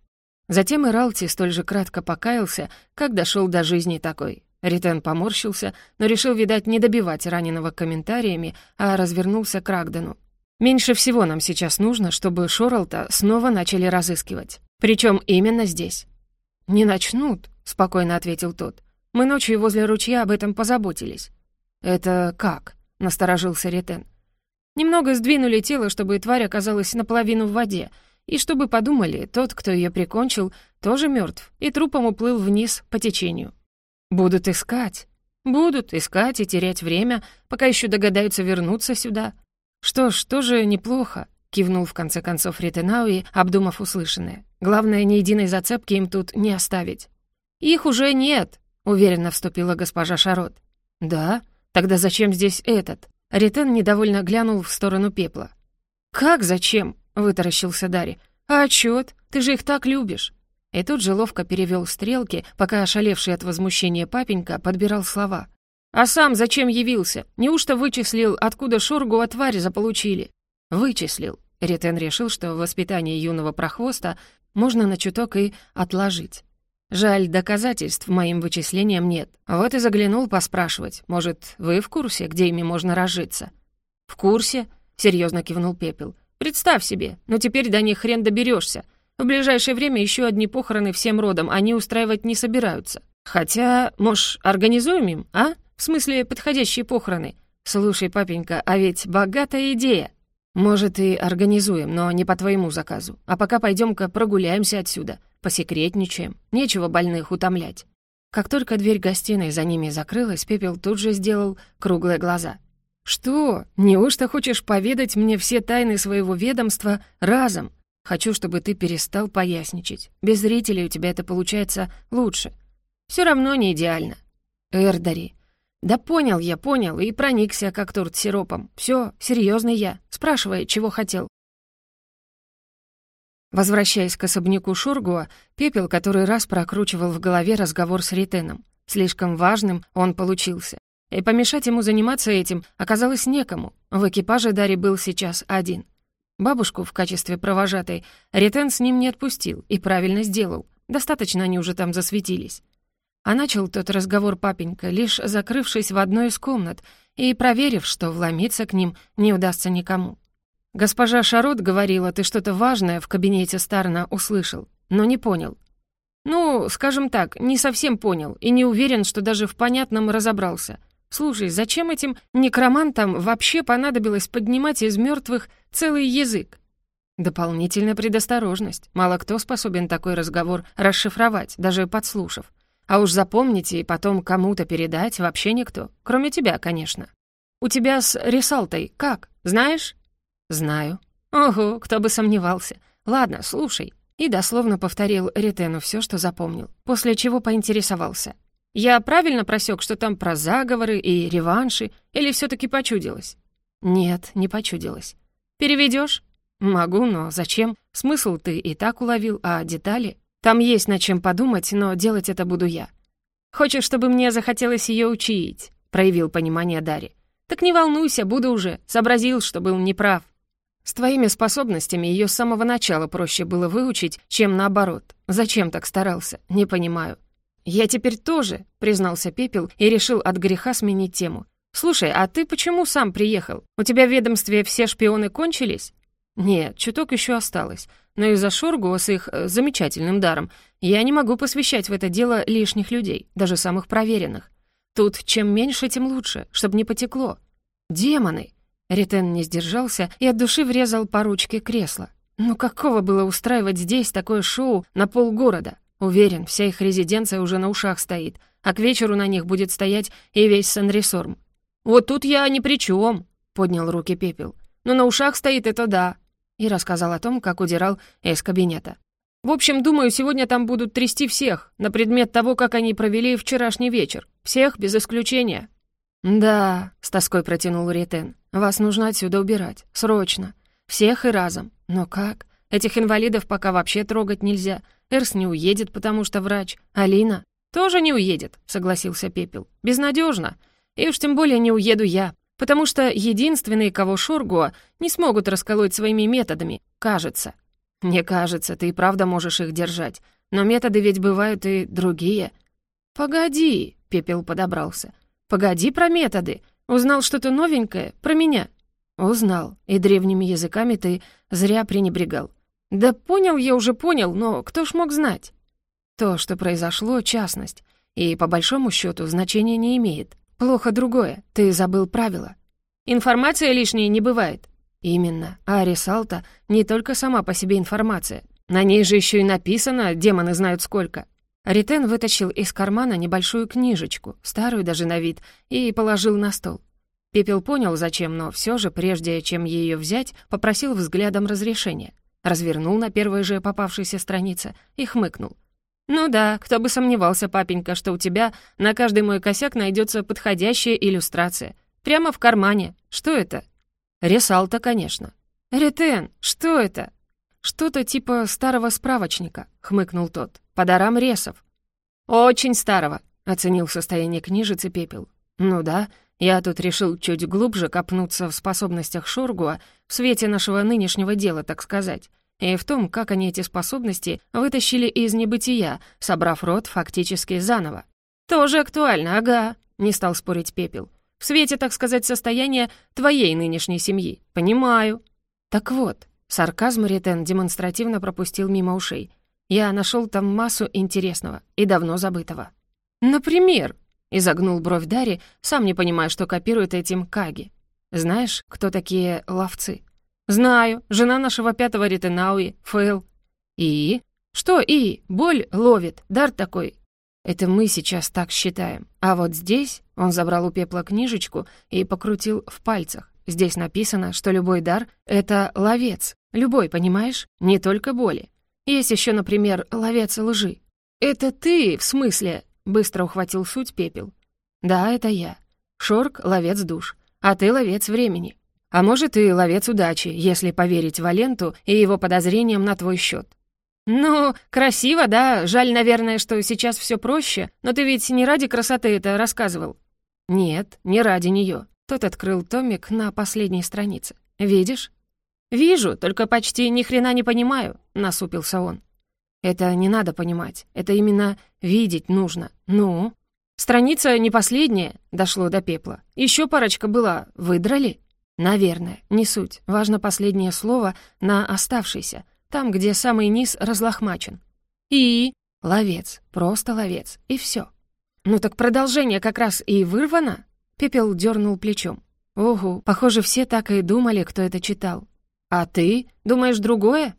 Затем и Ралти столь же кратко покаялся, как дошел до жизни такой. Ритен поморщился, но решил, видать, не добивать раненого комментариями, а развернулся к Рагдену. «Меньше всего нам сейчас нужно, чтобы Шоралта снова начали разыскивать. Причем именно здесь». «Не начнут», — спокойно ответил тот. «Мы ночью возле ручья об этом позаботились». «Это как?» — насторожился Ритен. Немного сдвинули тело, чтобы тварь оказалась наполовину в воде, и чтобы подумали, тот, кто ее прикончил, тоже мертв, и трупом уплыл вниз по течению. Будут искать. Будут искать и терять время, пока еще догадаются вернуться сюда. Что ж, тоже неплохо, кивнул в конце концов Ритенауи, обдумав услышанное. Главное, ни единой зацепки им тут не оставить. Их уже нет, уверенно вступила госпожа Шарот. Да? Тогда зачем здесь этот? Ритен недовольно глянул в сторону пепла. «Как зачем?» — вытаращился Дарри. «А отчет? Ты же их так любишь!» И тут же ловко перевел стрелки, пока ошалевший от возмущения папенька подбирал слова. «А сам зачем явился? Неужто вычислил, откуда Шоргу от твари заполучили?» «Вычислил». Ретен решил, что воспитание юного прохвоста можно на чуток и отложить. Жаль, доказательств моим вычислениям нет. Вот и заглянул поспрашивать. Может, вы в курсе, где ими можно разжиться?» «В курсе?» — серьезно кивнул Пепел. «Представь себе, но теперь до них хрен доберешься. В ближайшее время еще одни похороны всем родом они устраивать не собираются. Хотя, может, организуем им, а? В смысле, подходящие похороны. Слушай, папенька, а ведь богатая идея. Может, и организуем, но не по твоему заказу. А пока пойдем-ка прогуляемся отсюда посекретничаем, нечего больных утомлять». Как только дверь гостиной за ними закрылась, Пепел тут же сделал круглые глаза. «Что? Неужто хочешь поведать мне все тайны своего ведомства разом? Хочу, чтобы ты перестал поясничать. Без зрителей у тебя это получается лучше. Все равно не идеально». «Эрдари». «Да понял я, понял, и проникся, как торт сиропом. Все, серьезный я. Спрашивай, чего хотел». Возвращаясь к особняку Шургуа, Пепел который раз прокручивал в голове разговор с Ритеном. Слишком важным он получился. И помешать ему заниматься этим оказалось некому. В экипаже Дари был сейчас один. Бабушку в качестве провожатой Ретен с ним не отпустил и правильно сделал. Достаточно они уже там засветились. А начал тот разговор папенька, лишь закрывшись в одной из комнат и проверив, что вломиться к ним не удастся никому. «Госпожа Шарот говорила, ты что-то важное в кабинете Старна услышал, но не понял». «Ну, скажем так, не совсем понял и не уверен, что даже в понятном разобрался. Слушай, зачем этим некромантам вообще понадобилось поднимать из мертвых целый язык?» Дополнительная предосторожность. Мало кто способен такой разговор расшифровать, даже подслушав. А уж запомните и потом кому-то передать вообще никто, кроме тебя, конечно. У тебя с Рисалтой как, знаешь? «Знаю». «Ого, кто бы сомневался. Ладно, слушай». И дословно повторил Ретену все, что запомнил, после чего поинтересовался. «Я правильно просек, что там про заговоры и реванши, или все таки почудилось?» «Нет, не почудилось». Переведешь? «Могу, но зачем? Смысл ты и так уловил, а детали? Там есть над чем подумать, но делать это буду я». «Хочешь, чтобы мне захотелось ее учить?» — проявил понимание Дари. «Так не волнуйся, буду уже. Сообразил, что был неправ». С твоими способностями ее с самого начала проще было выучить, чем наоборот. Зачем так старался? Не понимаю. Я теперь тоже, признался Пепел и решил от греха сменить тему. Слушай, а ты почему сам приехал? У тебя в ведомстве все шпионы кончились? Нет, чуток еще осталось. Но из-за Шоргуа с их э, замечательным даром я не могу посвящать в это дело лишних людей, даже самых проверенных. Тут чем меньше, тем лучше, чтобы не потекло. Демоны! Ритен не сдержался и от души врезал по ручке кресла. Ну какого было устраивать здесь такое шоу на полгорода? Уверен, вся их резиденция уже на ушах стоит, а к вечеру на них будет стоять и весь Сан-Ресорм. «Вот тут я ни при чем, поднял руки Пепел. «Но на ушах стоит это да», и рассказал о том, как удирал из кабинета. «В общем, думаю, сегодня там будут трясти всех на предмет того, как они провели вчерашний вечер. Всех без исключения». «Да», — с тоской протянул Ритен, — «вас нужно отсюда убирать. Срочно. Всех и разом. Но как? Этих инвалидов пока вообще трогать нельзя. Эрс не уедет, потому что врач. Алина тоже не уедет», — согласился Пепел. «Безнадежно. И уж тем более не уеду я, потому что единственные, кого Шургуа не смогут расколоть своими методами, кажется». «Не кажется, ты и правда можешь их держать. Но методы ведь бывают и другие». «Погоди», — Пепел подобрался. «Погоди про методы. Узнал что-то новенькое про меня?» «Узнал. И древними языками ты зря пренебрегал». «Да понял я уже понял, но кто ж мог знать?» «То, что произошло, частность. И, по большому счету, значения не имеет. Плохо другое. Ты забыл правила. Информация лишней не бывает». «Именно. А Ресалта не только сама по себе информация. На ней же еще и написано, демоны знают сколько. Ритен вытащил из кармана небольшую книжечку, старую даже на вид, и положил на стол. Пепел понял, зачем, но все же, прежде чем ее взять, попросил взглядом разрешения. Развернул на первой же попавшейся странице и хмыкнул. «Ну да, кто бы сомневался, папенька, что у тебя на каждый мой косяк найдется подходящая иллюстрация. Прямо в кармане. Что это?» «Ресалта, конечно». «Ретен, что это?» «Что-то типа старого справочника», — хмыкнул тот. «По дарам ресов». «Очень старого», — оценил состояние книжицы Пепел. «Ну да, я тут решил чуть глубже копнуться в способностях Шоргуа в свете нашего нынешнего дела, так сказать, и в том, как они эти способности вытащили из небытия, собрав род фактически заново». «Тоже актуально, ага», — не стал спорить Пепел. «В свете, так сказать, состояния твоей нынешней семьи. Понимаю». «Так вот, Сарказм Ритен демонстративно пропустил мимо ушей. Я нашел там массу интересного и давно забытого. «Например?» — изогнул бровь Дари, сам не понимая, что копирует этим Каги. «Знаешь, кто такие ловцы?» «Знаю. Жена нашего пятого Ритенауи, Фейл». «И?» «Что «и»? Боль ловит. Дар такой». «Это мы сейчас так считаем. А вот здесь...» — он забрал у пепла книжечку и покрутил в пальцах. Здесь написано, что любой дар — это ловец. Любой, понимаешь? Не только боли. Есть еще, например, ловец лжи. «Это ты, в смысле?» — быстро ухватил суть пепел. «Да, это я. Шорк — ловец душ, а ты — ловец времени. А может, и ловец удачи, если поверить Валенту и его подозрениям на твой счет. «Ну, красиво, да. Жаль, наверное, что сейчас все проще, но ты ведь не ради красоты это рассказывал». «Нет, не ради нее. Тот открыл томик на последней странице. «Видишь?» «Вижу, только почти ни хрена не понимаю», — насупился он. «Это не надо понимать. Это именно видеть нужно. Ну?» «Страница не последняя», — дошло до пепла. Еще парочка была. Выдрали?» «Наверное. Не суть. Важно последнее слово на оставшейся. Там, где самый низ разлохмачен. И? Ловец. Просто ловец. И все. Ну так продолжение как раз и вырвано. Пепел дернул плечом. Ого, похоже, все так и думали, кто это читал. А ты думаешь другое?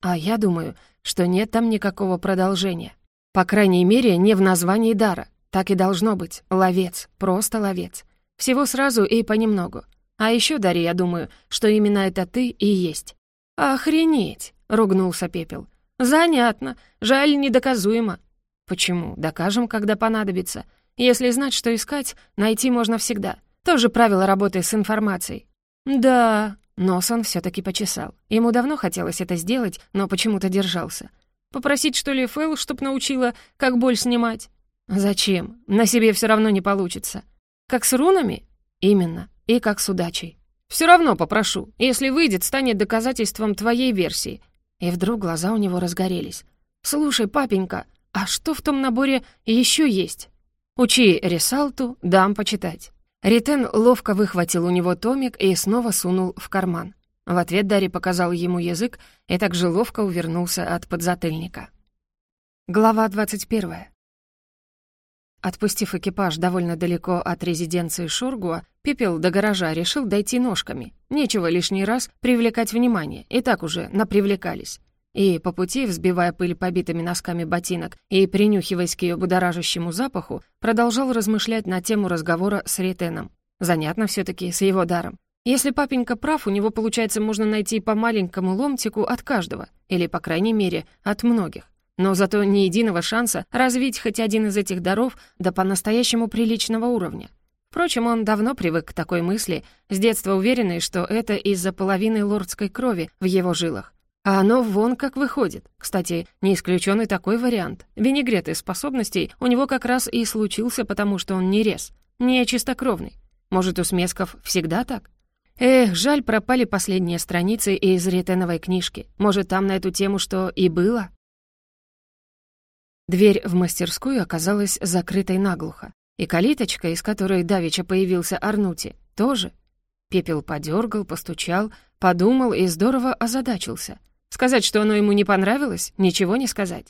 А я думаю, что нет там никакого продолжения. По крайней мере, не в названии дара. Так и должно быть. Ловец. Просто ловец. Всего сразу и понемногу. А еще, Дарья, я думаю, что именно это ты и есть. «Охренеть!» — ругнулся Пепел. «Занятно. Жаль, недоказуемо». «Почему? Докажем, когда понадобится. Если знать, что искать, найти можно всегда. Тоже правило работы с информацией». «Да...» Нос он все таки почесал. Ему давно хотелось это сделать, но почему-то держался. «Попросить, что ли, Фэл, чтоб научила, как боль снимать?» «Зачем? На себе все равно не получится». «Как с рунами?» «Именно. И как с удачей». Все равно попрошу. Если выйдет, станет доказательством твоей версии». И вдруг глаза у него разгорелись. «Слушай, папенька, а что в том наборе еще есть?» «Учи ресалту, дам почитать». Ритен ловко выхватил у него томик и снова сунул в карман. В ответ Дарри показал ему язык и также ловко увернулся от подзатыльника. Глава двадцать первая. Отпустив экипаж довольно далеко от резиденции Шургуа, Пепел до гаража решил дойти ножками. Нечего лишний раз привлекать внимание, и так уже напривлекались. И по пути, взбивая пыль побитыми носками ботинок и принюхиваясь к ее будоражащему запаху, продолжал размышлять на тему разговора с Ретеном. Занятно все таки с его даром. Если папенька прав, у него, получается, можно найти по маленькому ломтику от каждого, или, по крайней мере, от многих но зато ни единого шанса развить хоть один из этих даров до по-настоящему приличного уровня. Впрочем, он давно привык к такой мысли, с детства уверенный, что это из-за половины лордской крови в его жилах. А оно вон как выходит. Кстати, не исключен и такой вариант. Винегрет из способностей у него как раз и случился, потому что он не рез, не чистокровный. Может, у смесков всегда так? Эх, жаль, пропали последние страницы из ретеновой книжки. Может, там на эту тему что и было? Дверь в мастерскую оказалась закрытой наглухо. И калиточка, из которой давеча появился Арнути, тоже. Пепел подергал, постучал, подумал и здорово озадачился. Сказать, что оно ему не понравилось, ничего не сказать.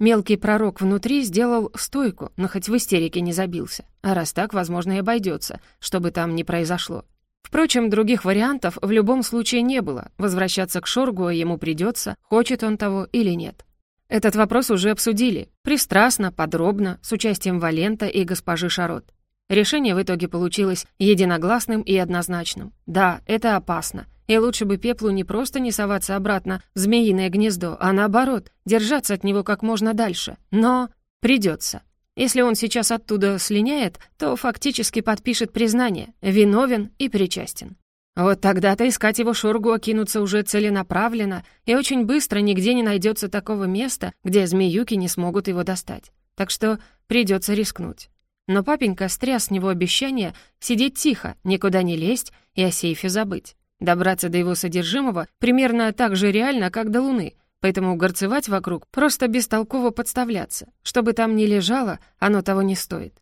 Мелкий пророк внутри сделал стойку, но хоть в истерике не забился. А раз так, возможно, и обойдется, что бы там ни произошло. Впрочем, других вариантов в любом случае не было. Возвращаться к Шоргу ему придется, хочет он того или нет. Этот вопрос уже обсудили, пристрастно, подробно, с участием Валента и госпожи Шарот. Решение в итоге получилось единогласным и однозначным. Да, это опасно, и лучше бы Пеплу не просто не соваться обратно в змеиное гнездо, а наоборот, держаться от него как можно дальше. Но придется. Если он сейчас оттуда слиняет, то фактически подпишет признание, виновен и причастен. Вот тогда-то искать его шургу окинуться уже целенаправленно, и очень быстро нигде не найдется такого места, где змеюки не смогут его достать. Так что придется рискнуть. Но папенька стряс с него обещание сидеть тихо, никуда не лезть и о сейфе забыть. Добраться до его содержимого примерно так же реально, как до Луны, поэтому горцевать вокруг просто бестолково подставляться. Что бы там ни лежало, оно того не стоит.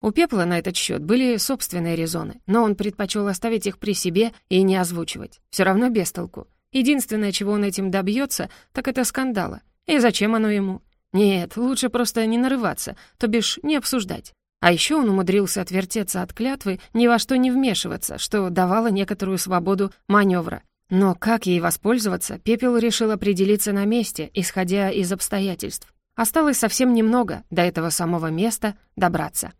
У Пепла на этот счет были собственные резоны, но он предпочел оставить их при себе и не озвучивать. Все равно без толку. Единственное, чего он этим добьется, так это скандала. И зачем оно ему? Нет, лучше просто не нарываться, то бишь не обсуждать. А еще он умудрился отвертеться от клятвы, ни во что не вмешиваться, что давало некоторую свободу маневра. Но как ей воспользоваться, Пепел решил определиться на месте, исходя из обстоятельств. Осталось совсем немного до этого самого места добраться.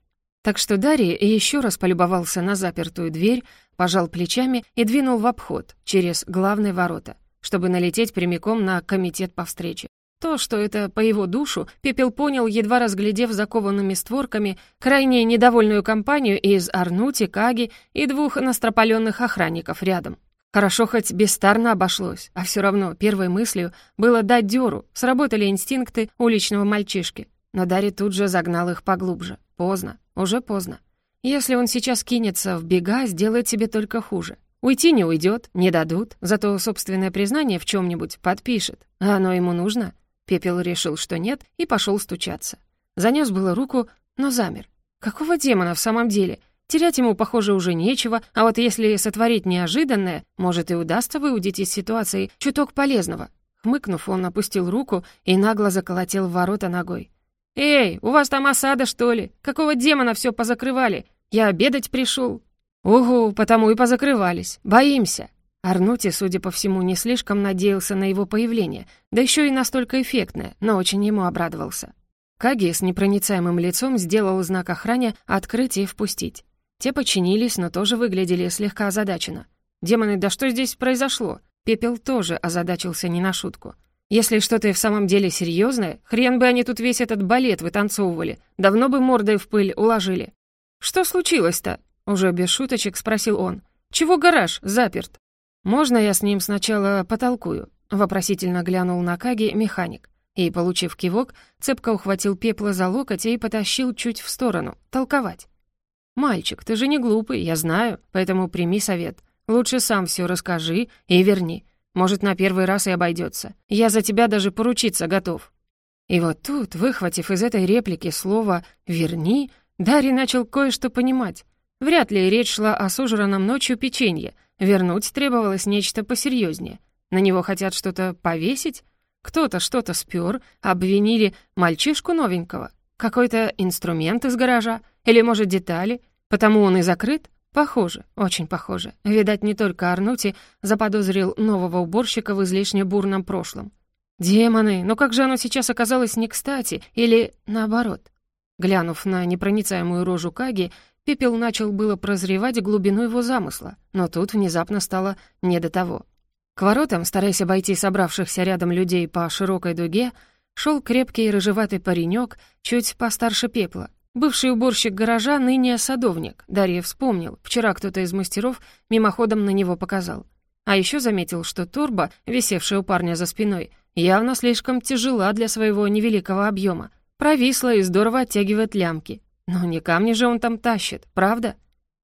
Так что Дарья еще раз полюбовался на запертую дверь, пожал плечами и двинул в обход через главные ворота, чтобы налететь прямиком на комитет по встрече. То, что это по его душу, Пепел понял, едва разглядев закованными створками крайне недовольную компанию из Арнути, Каги и двух настропаленных охранников рядом. Хорошо хоть бестарно обошлось, а все равно первой мыслью было дать дёру, сработали инстинкты уличного мальчишки. Но Дарья тут же загнал их поглубже. Поздно. Уже поздно. Если он сейчас кинется в бега, сделает себе только хуже. Уйти не уйдет, не дадут, зато собственное признание в чем нибудь подпишет. А оно ему нужно? Пепел решил, что нет, и пошел стучаться. Занес было руку, но замер. Какого демона в самом деле? Терять ему, похоже, уже нечего, а вот если сотворить неожиданное, может и удастся выудить из ситуации чуток полезного. Хмыкнув, он опустил руку и нагло заколотил в ворота ногой. «Эй, у вас там осада, что ли? Какого демона все позакрывали? Я обедать пришел». «Угу, потому и позакрывались. Боимся». Арнути, судя по всему, не слишком надеялся на его появление, да еще и настолько эффектное, но очень ему обрадовался. Каги с непроницаемым лицом сделал знак охране «открыть и впустить». Те подчинились, но тоже выглядели слегка озадаченно. «Демоны, да что здесь произошло?» Пепел тоже озадачился не на шутку. «Если что-то и в самом деле серьезное, хрен бы они тут весь этот балет вытанцовывали, давно бы мордой в пыль уложили». «Что случилось-то?» Уже без шуточек спросил он. «Чего гараж заперт?» «Можно я с ним сначала потолкую?» Вопросительно глянул на Каги механик. И, получив кивок, цепко ухватил пепла за локоть и потащил чуть в сторону, толковать. «Мальчик, ты же не глупый, я знаю, поэтому прими совет. Лучше сам все расскажи и верни. Может, на первый раз и обойдется. Я за тебя даже поручиться готов». И вот тут, выхватив из этой реплики слово «верни», Дарри начал кое-что понимать. Вряд ли речь шла о сожранном ночью печенье. Вернуть требовалось нечто посерьезнее. На него хотят что-то повесить? Кто-то что-то спер, обвинили мальчишку новенького. Какой-то инструмент из гаража? Или, может, детали? Потому он и закрыт? Похоже, очень похоже. Видать, не только Арнути заподозрил нового уборщика в излишне бурном прошлом. Демоны, но как же оно сейчас оказалось не кстати? Или наоборот? Глянув на непроницаемую рожу Каги, Пепел начал было прозревать глубину его замысла, но тут внезапно стало не до того. К воротам, стараясь обойти собравшихся рядом людей по широкой дуге, шел крепкий рыжеватый паренек, чуть постарше пепла. Бывший уборщик гаража, ныне садовник. Дарья вспомнил, вчера кто-то из мастеров мимоходом на него показал. А еще заметил, что турба, висевшая у парня за спиной, явно слишком тяжела для своего невеликого объема. Провисла и здорово оттягивает лямки. Но не камни же он там тащит, правда?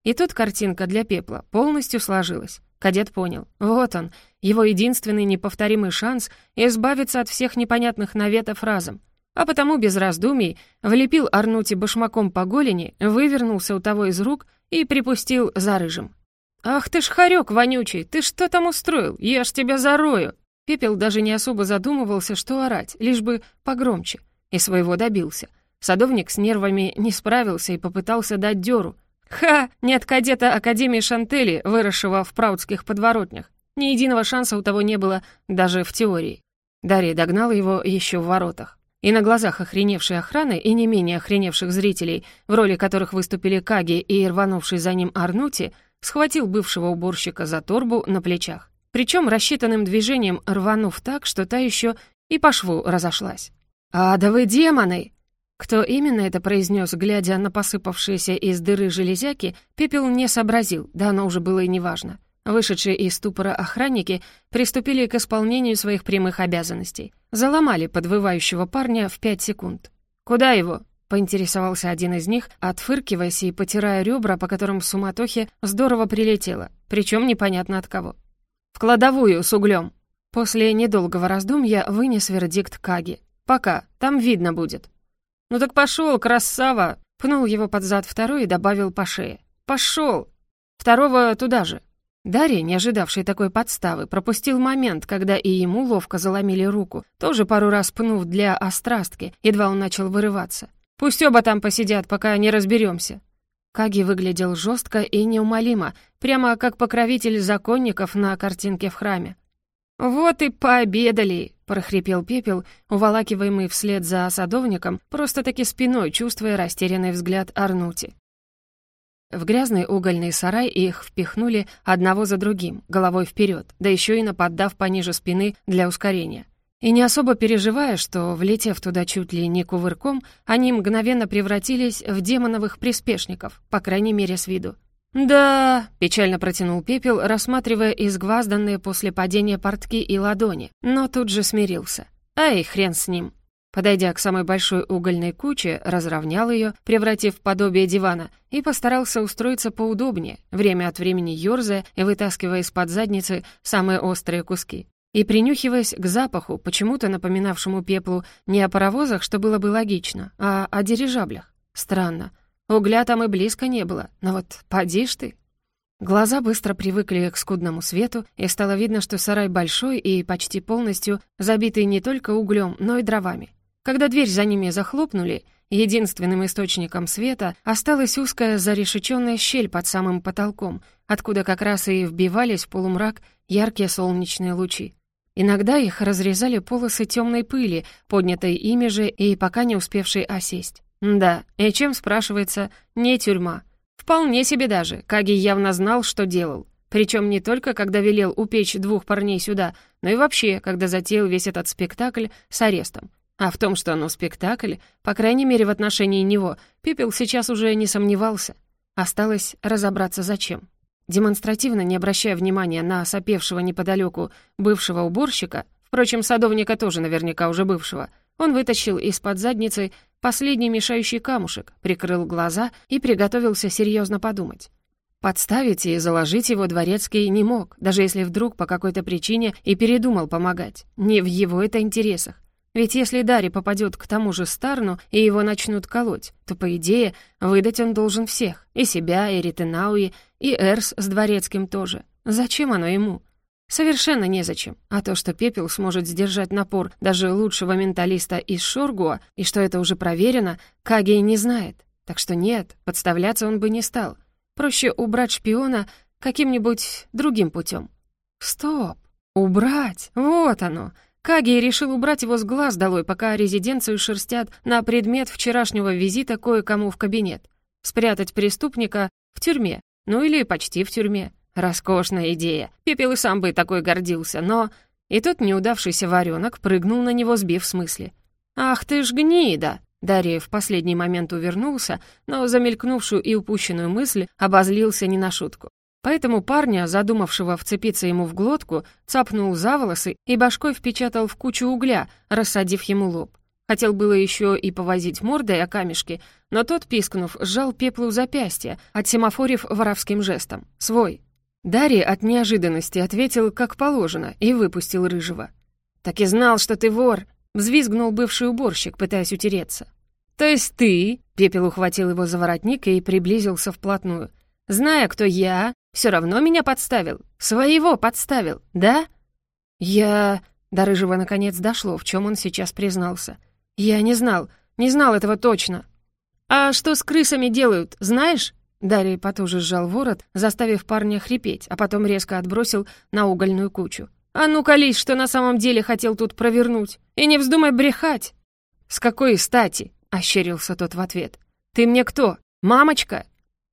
И тут картинка для пепла полностью сложилась. Кадет понял. Вот он, его единственный неповторимый шанс избавиться от всех непонятных наветов разом. А потому без раздумий влепил Арнути башмаком по голени, вывернулся у того из рук и припустил за рыжим. «Ах ты ж хорек вонючий, ты что там устроил? Я ж тебя зарою!» Пепел даже не особо задумывался, что орать, лишь бы погромче. И своего добился — Садовник с нервами не справился и попытался дать дёру. Ха! Нет кадета Академии Шантели, выросшего в праутских подворотнях. Ни единого шанса у того не было даже в теории. Дарья догнал его еще в воротах. И на глазах охреневшей охраны и не менее охреневших зрителей, в роли которых выступили Каги и рванувший за ним Арнути, схватил бывшего уборщика за торбу на плечах. Причем рассчитанным движением рванув так, что та еще и по шву разошлась. «А да вы демоны!» Кто именно это произнес, глядя на посыпавшиеся из дыры железяки, Пепел не сообразил, да оно уже было и неважно. Вышедшие из ступора охранники приступили к исполнению своих прямых обязанностей. Заломали подвывающего парня в пять секунд. «Куда его?» — поинтересовался один из них, отфыркиваясь и потирая ребра, по которым суматохе здорово прилетело, причем непонятно от кого. «В кладовую с углем. После недолгого раздумья вынес вердикт Каги. «Пока, там видно будет». «Ну так пошел, красава!» Пнул его под зад второй и добавил по шее. «Пошел!» Второго туда же. Дарья, не ожидавший такой подставы, пропустил момент, когда и ему ловко заломили руку, тоже пару раз пнув для острастки, едва он начал вырываться. «Пусть оба там посидят, пока не разберемся. Каги выглядел жестко и неумолимо, прямо как покровитель законников на картинке в храме. «Вот и пообедали!» — прохрипел пепел, уволакиваемый вслед за садовником, просто-таки спиной чувствуя растерянный взгляд Арнути. В грязный угольный сарай их впихнули одного за другим, головой вперед, да еще и наподдав пониже спины для ускорения. И не особо переживая, что, влетев туда чуть ли не кувырком, они мгновенно превратились в демоновых приспешников, по крайней мере с виду. «Да», — печально протянул пепел, рассматривая изгвазданные после падения портки и ладони, но тут же смирился. «Ай, хрен с ним». Подойдя к самой большой угольной куче, разровнял ее, превратив в подобие дивана, и постарался устроиться поудобнее, время от времени ёрзая и вытаскивая из-под задницы самые острые куски. И принюхиваясь к запаху, почему-то напоминавшему пеплу не о паровозах, что было бы логично, а о дирижаблях. Странно. Угля там и близко не было, но вот поди ж ты. Глаза быстро привыкли к скудному свету, и стало видно, что сарай большой и почти полностью забитый не только углем, но и дровами. Когда дверь за ними захлопнули, единственным источником света осталась узкая зарешеченная щель под самым потолком, откуда как раз и вбивались в полумрак яркие солнечные лучи. Иногда их разрезали полосы темной пыли, поднятой ими же и пока не успевшей осесть. Да, и чем, спрашивается, не тюрьма. Вполне себе даже, Каги явно знал, что делал. Причем не только, когда велел упечь двух парней сюда, но и вообще, когда затеял весь этот спектакль с арестом. А в том, что оно спектакль, по крайней мере, в отношении него, Пепел сейчас уже не сомневался. Осталось разобраться зачем. Демонстративно не обращая внимания на сопевшего неподалеку бывшего уборщика, впрочем, садовника тоже наверняка уже бывшего, он вытащил из-под задницы последний мешающий камушек, прикрыл глаза и приготовился серьезно подумать. Подставить и заложить его дворецкий не мог, даже если вдруг по какой-то причине и передумал помогать. Не в его это интересах. Ведь если Дарри попадет к тому же Старну, и его начнут колоть, то, по идее, выдать он должен всех. И себя, и Ритенауи, и Эрс с Дворецким тоже. Зачем оно ему? Совершенно незачем. А то, что Пепел сможет сдержать напор даже лучшего менталиста из Шоргуа, и что это уже проверено, Кагей не знает. Так что нет, подставляться он бы не стал. Проще убрать шпиона каким-нибудь другим путем. Стоп! Убрать! Вот оно! Каги решил убрать его с глаз долой, пока резиденцию шерстят на предмет вчерашнего визита кое-кому в кабинет. Спрятать преступника в тюрьме, ну или почти в тюрьме. Роскошная идея. Пепел и сам бы такой гордился, но... И тот неудавшийся варенок прыгнул на него, сбив с мысли. «Ах ты ж гнида!» Дарья в последний момент увернулся, но замелькнувшую и упущенную мысль обозлился не на шутку. Поэтому парня, задумавшего вцепиться ему в глотку, цапнул за волосы и башкой впечатал в кучу угля, рассадив ему лоб. Хотел было еще и повозить мордой о камешки, но тот, пискнув, сжал пеплу запястья, отсемафорив воровским жестом. «Свой». Дарья от неожиданности ответил, как положено, и выпустил рыжего. «Так и знал, что ты вор!» — взвизгнул бывший уборщик, пытаясь утереться. «То есть ты?» — Пепел ухватил его за воротник и приблизился вплотную. «Зная, кто я, все равно меня подставил. Своего подставил, да?» «Я...» До Рыжего наконец дошло, в чем он сейчас признался. «Я не знал, не знал этого точно». «А что с крысами делают, знаешь?» Дарий потуже сжал ворот, заставив парня хрипеть, а потом резко отбросил на угольную кучу. «А ну колись, что на самом деле хотел тут провернуть! И не вздумай брехать!» «С какой стати?» — ощерился тот в ответ. «Ты мне кто? Мамочка?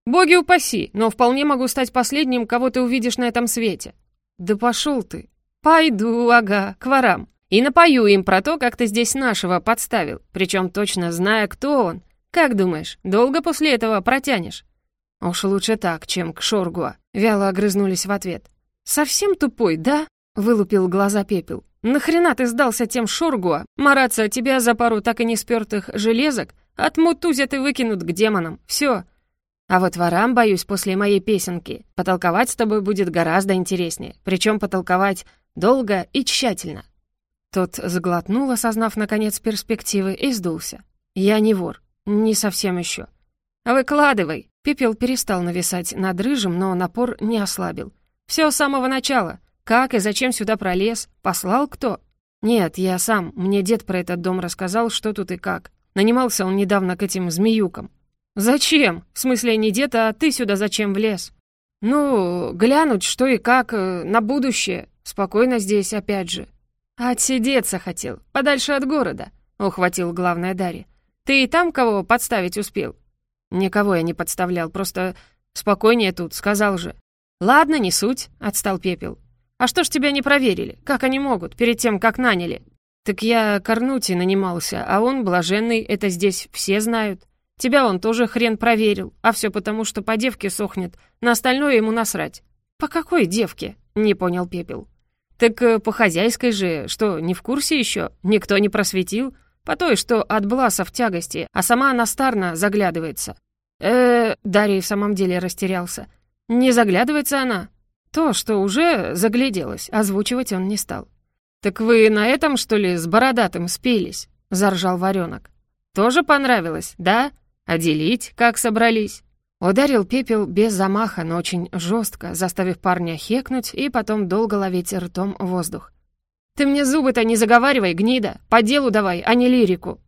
«Боги упаси, но вполне могу стать последним, кого ты увидишь на этом свете». «Да пошел ты». «Пойду, ага, к ворам. И напою им про то, как ты здесь нашего подставил, причем точно зная, кто он. Как думаешь, долго после этого протянешь?» «Уж лучше так, чем к Шоргуа», — вяло огрызнулись в ответ. «Совсем тупой, да?» — вылупил глаза пепел. «Нахрена ты сдался тем Шоргуа? Мараться тебя за пару так и не спертых железок? Отмутузят и выкинут к демонам. Все, а вот ворам, боюсь, после моей песенки потолковать с тобой будет гораздо интереснее, причем потолковать долго и тщательно». Тот заглотнул, осознав, наконец, перспективы, и сдулся. «Я не вор. Не совсем еще. «Выкладывай!» Пепел перестал нависать над рыжим, но напор не ослабил. «Все с самого начала. Как и зачем сюда пролез? Послал кто?» «Нет, я сам. Мне дед про этот дом рассказал, что тут и как. Нанимался он недавно к этим змеюкам. «Зачем? В смысле, не дед, а ты сюда зачем влез?» «Ну, глянуть, что и как, э, на будущее. Спокойно здесь, опять же». «Отсидеться хотел, подальше от города», — ухватил главная Дарья. «Ты и там кого подставить успел?» «Никого я не подставлял, просто спокойнее тут, сказал же». «Ладно, не суть», — отстал Пепел. «А что ж тебя не проверили? Как они могут, перед тем, как наняли?» «Так я Корнути нанимался, а он, блаженный, это здесь все знают. Тебя он тоже хрен проверил, а все потому, что по девке сохнет, на остальное ему насрать». «По какой девке?» — не понял Пепел. «Так э, по хозяйской же, что, не в курсе еще? Никто не просветил? По той, что от Бласа в тягости, а сама она старно заглядывается. э Дарья в самом деле растерялся. «Не заглядывается она?» То, что уже загляделась, озвучивать он не стал. «Так вы на этом, что ли, с бородатым спелись?» — заржал варенок. «Тоже понравилось, да? А делить как собрались?» Ударил пепел без замаха, но очень жестко, заставив парня хекнуть и потом долго ловить ртом воздух. «Ты мне зубы-то не заговаривай, гнида! По делу давай, а не лирику!»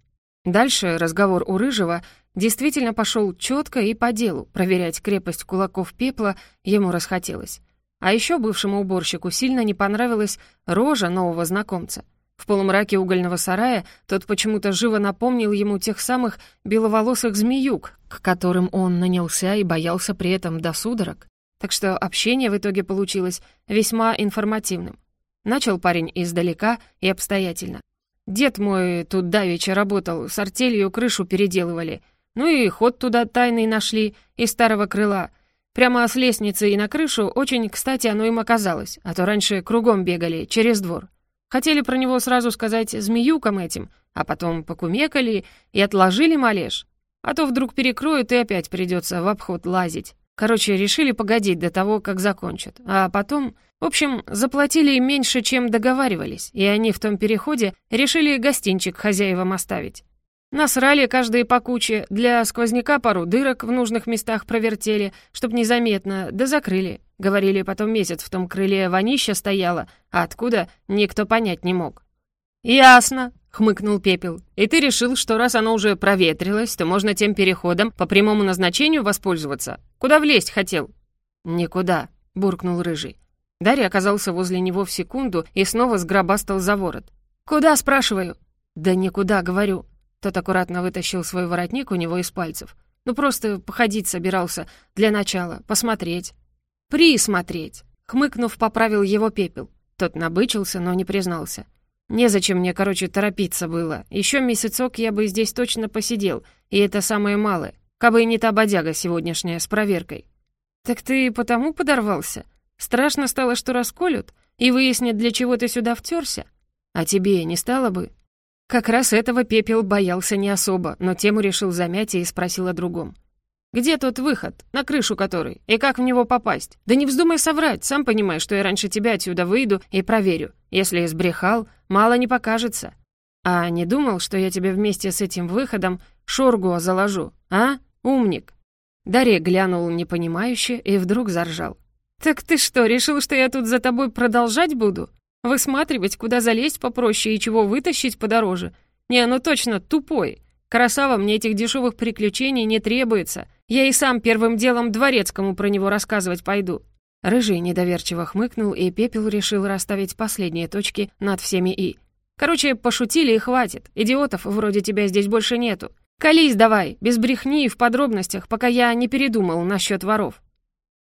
Дальше разговор у Рыжего действительно пошел четко и по делу. Проверять крепость кулаков пепла ему расхотелось. А еще бывшему уборщику сильно не понравилась рожа нового знакомца. В полумраке угольного сарая тот почему-то живо напомнил ему тех самых беловолосых змеюк, к которым он нанялся и боялся при этом до судорог. Так что общение в итоге получилось весьма информативным. Начал парень издалека и обстоятельно. Дед мой тут давеча работал, с артелью крышу переделывали. Ну и ход туда тайный нашли из старого крыла. Прямо с лестницы и на крышу очень кстати оно им оказалось, а то раньше кругом бегали, через двор. Хотели про него сразу сказать змеюкам этим, а потом покумекали и отложили малеш. А то вдруг перекроют и опять придется в обход лазить. Короче, решили погодить до того, как закончат. А потом, в общем, заплатили им меньше, чем договаривались, и они в том переходе решили гостинчик хозяевам оставить. Насрали каждые по куче, для сквозняка пару дырок в нужных местах провертели, чтоб незаметно, да закрыли. Говорили, потом месяц в том крыле вонища стояла, а откуда, никто понять не мог. «Ясно», — хмыкнул Пепел. «И ты решил, что раз оно уже проветрилось, то можно тем переходом по прямому назначению воспользоваться? Куда влезть хотел?» «Никуда», — буркнул Рыжий. Дарья оказался возле него в секунду и снова сгробастал за ворот. «Куда?» — спрашиваю. «Да никуда, говорю. Тот аккуратно вытащил свой воротник у него из пальцев. Ну, просто походить собирался для начала, посмотреть. «Присмотреть!» Хмыкнув, поправил его пепел. Тот набычился, но не признался. «Незачем мне, короче, торопиться было. Еще месяцок я бы здесь точно посидел, и это самое малое. Кабы не та бодяга сегодняшняя с проверкой». «Так ты потому подорвался? Страшно стало, что расколют, и выяснят, для чего ты сюда втерся? А тебе не стало бы?» Как раз этого Пепел боялся не особо, но тему решил замять и спросил о другом. «Где тот выход, на крышу который, и как в него попасть? Да не вздумай соврать, сам понимаешь, что я раньше тебя отсюда выйду и проверю. Если сбрехал, мало не покажется. А не думал, что я тебе вместе с этим выходом шоргу заложу, а, умник?» Дарья глянул непонимающе и вдруг заржал. «Так ты что, решил, что я тут за тобой продолжать буду? Высматривать, куда залезть попроще и чего вытащить подороже. Не, ну точно, тупой. Красава, мне этих дешевых приключений не требуется. Я и сам первым делом дворецкому про него рассказывать пойду». Рыжий недоверчиво хмыкнул, и Пепел решил расставить последние точки над всеми «и». «Короче, пошутили и хватит. Идиотов вроде тебя здесь больше нету. Колись давай, без брехни и в подробностях, пока я не передумал насчет воров».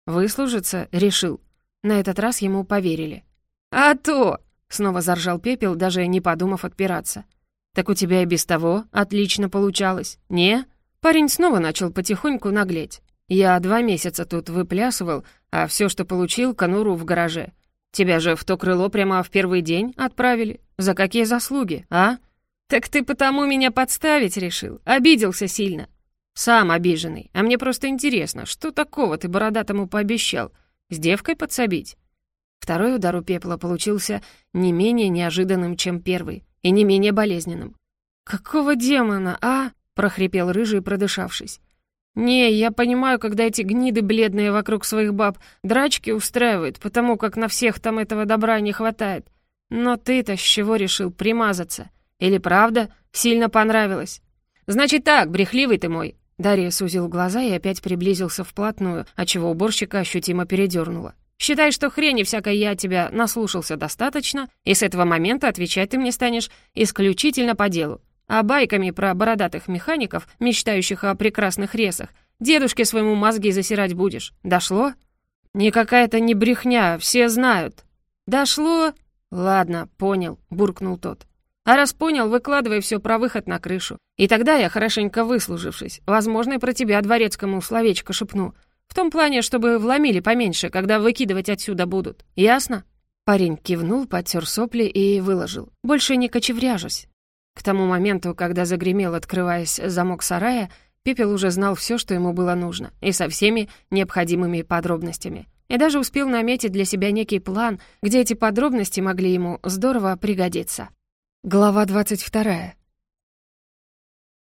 Выслужиться решил. На этот раз ему поверили. «А то!» — снова заржал пепел, даже не подумав отпираться. «Так у тебя и без того отлично получалось, не?» Парень снова начал потихоньку наглеть. «Я два месяца тут выплясывал, а все, что получил, конуру в гараже. Тебя же в то крыло прямо в первый день отправили. За какие заслуги, а?» «Так ты потому меня подставить решил. Обиделся сильно». «Сам обиженный. А мне просто интересно, что такого ты бородатому пообещал? С девкой подсобить?» Второй удар у пепла получился не менее неожиданным, чем первый, и не менее болезненным. «Какого демона, а?» — прохрипел рыжий, продышавшись. «Не, я понимаю, когда эти гниды бледные вокруг своих баб драчки устраивают, потому как на всех там этого добра не хватает. Но ты-то с чего решил примазаться? Или правда сильно понравилось?» «Значит так, брехливый ты мой!» Дарья сузил глаза и опять приблизился вплотную, отчего уборщика ощутимо передернуло. Считай, что хрени всякой я тебя наслушался достаточно, и с этого момента отвечать ты мне станешь исключительно по делу. А байками про бородатых механиков, мечтающих о прекрасных ресах, дедушке своему мозги засирать будешь. Дошло? Никакая это не брехня, все знают. Дошло? Ладно, понял, буркнул тот. А раз понял, выкладывай все про выход на крышу. И тогда я, хорошенько выслужившись, возможно, и про тебя дворецкому словечко шепну, в том плане, чтобы вломили поменьше, когда выкидывать отсюда будут. Ясно?» Парень кивнул, потер сопли и выложил. «Больше не кочевряжусь. К тому моменту, когда загремел, открываясь замок сарая, Пепел уже знал все, что ему было нужно, и со всеми необходимыми подробностями. И даже успел наметить для себя некий план, где эти подробности могли ему здорово пригодиться. Глава 22.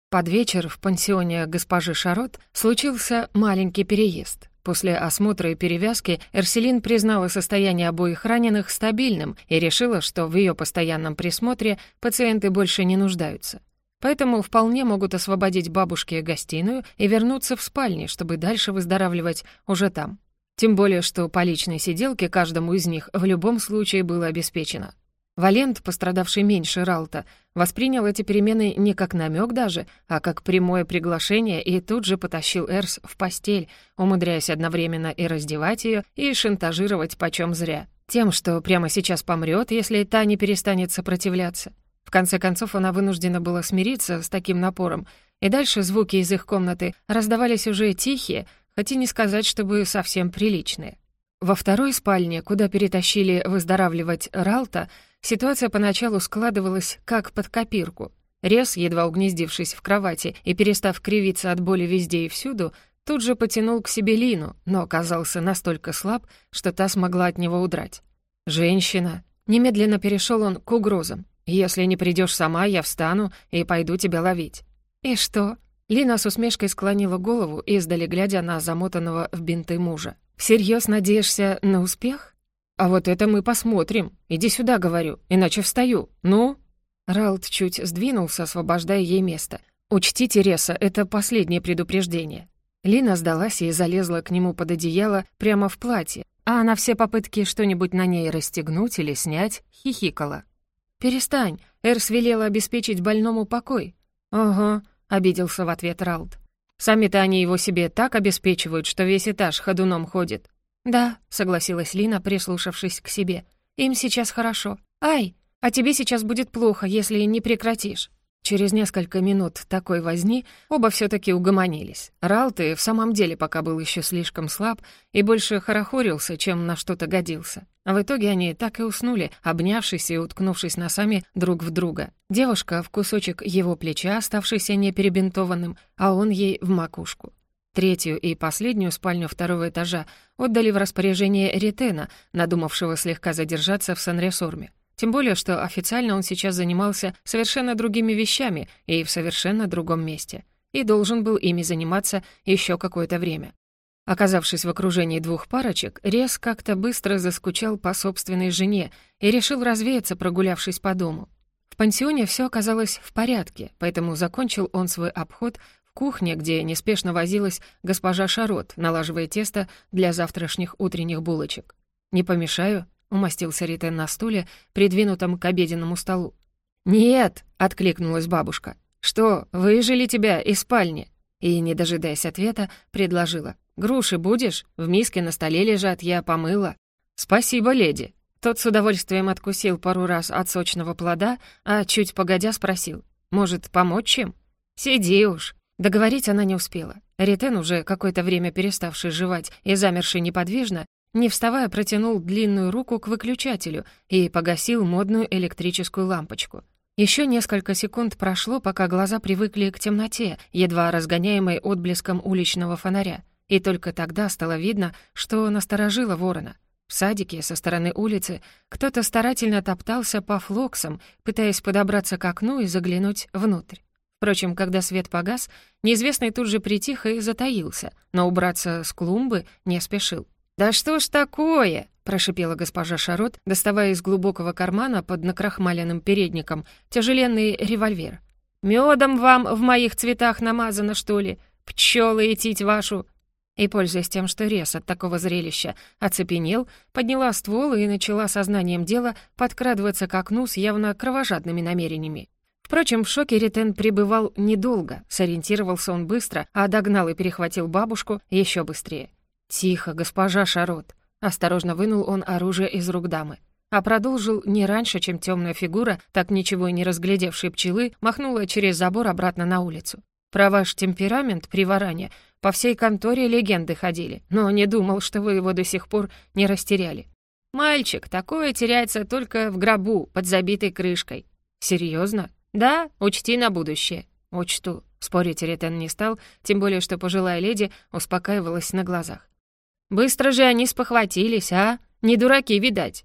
Под вечер в пансионе госпожи Шарот случился маленький переезд. После осмотра и перевязки Эрселин признала состояние обоих раненых стабильным и решила, что в ее постоянном присмотре пациенты больше не нуждаются. Поэтому вполне могут освободить бабушке гостиную и вернуться в спальни, чтобы дальше выздоравливать уже там. Тем более, что по личной сиделке каждому из них в любом случае было обеспечено. Валент, пострадавший меньше Ралта, воспринял эти перемены не как намек даже, а как прямое приглашение и тут же потащил Эрс в постель, умудряясь одновременно и раздевать ее, и шантажировать почем зря. Тем, что прямо сейчас помрет, если та не перестанет сопротивляться. В конце концов, она вынуждена была смириться с таким напором, и дальше звуки из их комнаты раздавались уже тихие, хотя не сказать, чтобы совсем приличные. Во второй спальне, куда перетащили выздоравливать Ралта, Ситуация поначалу складывалась как под копирку. Рез, едва угнездившись в кровати и перестав кривиться от боли везде и всюду, тут же потянул к себе Лину, но оказался настолько слаб, что та смогла от него удрать. «Женщина!» Немедленно перешел он к угрозам. «Если не придешь сама, я встану и пойду тебя ловить». «И что?» Лина с усмешкой склонила голову, издали глядя на замотанного в бинты мужа. «Всерьез надеешься на успех?» «А вот это мы посмотрим. Иди сюда, говорю, иначе встаю. Ну?» Ралт чуть сдвинулся, освобождая ей место. «Учтите, Реса, это последнее предупреждение». Лина сдалась и залезла к нему под одеяло прямо в платье, а на все попытки что-нибудь на ней расстегнуть или снять хихикала. «Перестань, Эрс велела обеспечить больному покой». «Ага», — обиделся в ответ Ралт. «Сами-то они его себе так обеспечивают, что весь этаж ходуном ходит. «Да», — согласилась Лина, прислушавшись к себе. «Им сейчас хорошо. Ай, а тебе сейчас будет плохо, если не прекратишь». Через несколько минут такой возни оба все таки угомонились. Ралты в самом деле пока был еще слишком слаб и больше хорохорился, чем на что-то годился. А в итоге они так и уснули, обнявшись и уткнувшись носами друг в друга. Девушка в кусочек его плеча, оставшийся неперебинтованным, а он ей в макушку. Третью и последнюю спальню второго этажа отдали в распоряжение Ретена, надумавшего слегка задержаться в Сан-Ресорме. Тем более, что официально он сейчас занимался совершенно другими вещами и в совершенно другом месте. И должен был ими заниматься еще какое-то время. Оказавшись в окружении двух парочек, Рез как-то быстро заскучал по собственной жене и решил развеяться, прогулявшись по дому. В пансионе все оказалось в порядке, поэтому закончил он свой обход кухне, где неспешно возилась госпожа Шарот, налаживая тесто для завтрашних утренних булочек. «Не помешаю?» — умастился Ритен на стуле, придвинутом к обеденному столу. «Нет!» — откликнулась бабушка. «Что, выжили тебя из спальни?» И, не дожидаясь ответа, предложила. «Груши будешь? В миске на столе лежат, я помыла». «Спасибо, леди». Тот с удовольствием откусил пару раз от сочного плода, а чуть погодя спросил. «Может, помочь чем?» «Сиди уж». Договорить она не успела. Ритен, уже какое-то время переставший жевать и замерший неподвижно, не вставая, протянул длинную руку к выключателю и погасил модную электрическую лампочку. Еще несколько секунд прошло, пока глаза привыкли к темноте, едва разгоняемой отблеском уличного фонаря, и только тогда стало видно, что насторожило ворона. В садике со стороны улицы кто-то старательно топтался по флоксам, пытаясь подобраться к окну и заглянуть внутрь. Впрочем, когда свет погас, неизвестный тут же притих и затаился, но убраться с клумбы не спешил. «Да что ж такое?» — прошипела госпожа Шарот, доставая из глубокого кармана под накрахмаленным передником тяжеленный револьвер. «Мёдом вам в моих цветах намазано, что ли? Пчёлы идтить вашу!» И, пользуясь тем, что рез от такого зрелища оцепенел, подняла ствол и начала сознанием дела подкрадываться к окну с явно кровожадными намерениями. Впрочем, в шоке Ритен пребывал недолго, сориентировался он быстро, а догнал и перехватил бабушку еще быстрее. «Тихо, госпожа Шарот!» Осторожно вынул он оружие из рук дамы. А продолжил не раньше, чем темная фигура, так ничего и не разглядевшей пчелы, махнула через забор обратно на улицу. Про ваш темперамент при варане по всей конторе легенды ходили, но не думал, что вы его до сих пор не растеряли. Мальчик, такое теряется только в гробу под забитой крышкой. Серьезно? «Да, учти на будущее». «Учту», — спорить Ретен не стал, тем более, что пожилая леди успокаивалась на глазах. «Быстро же они спохватились, а? Не дураки, видать».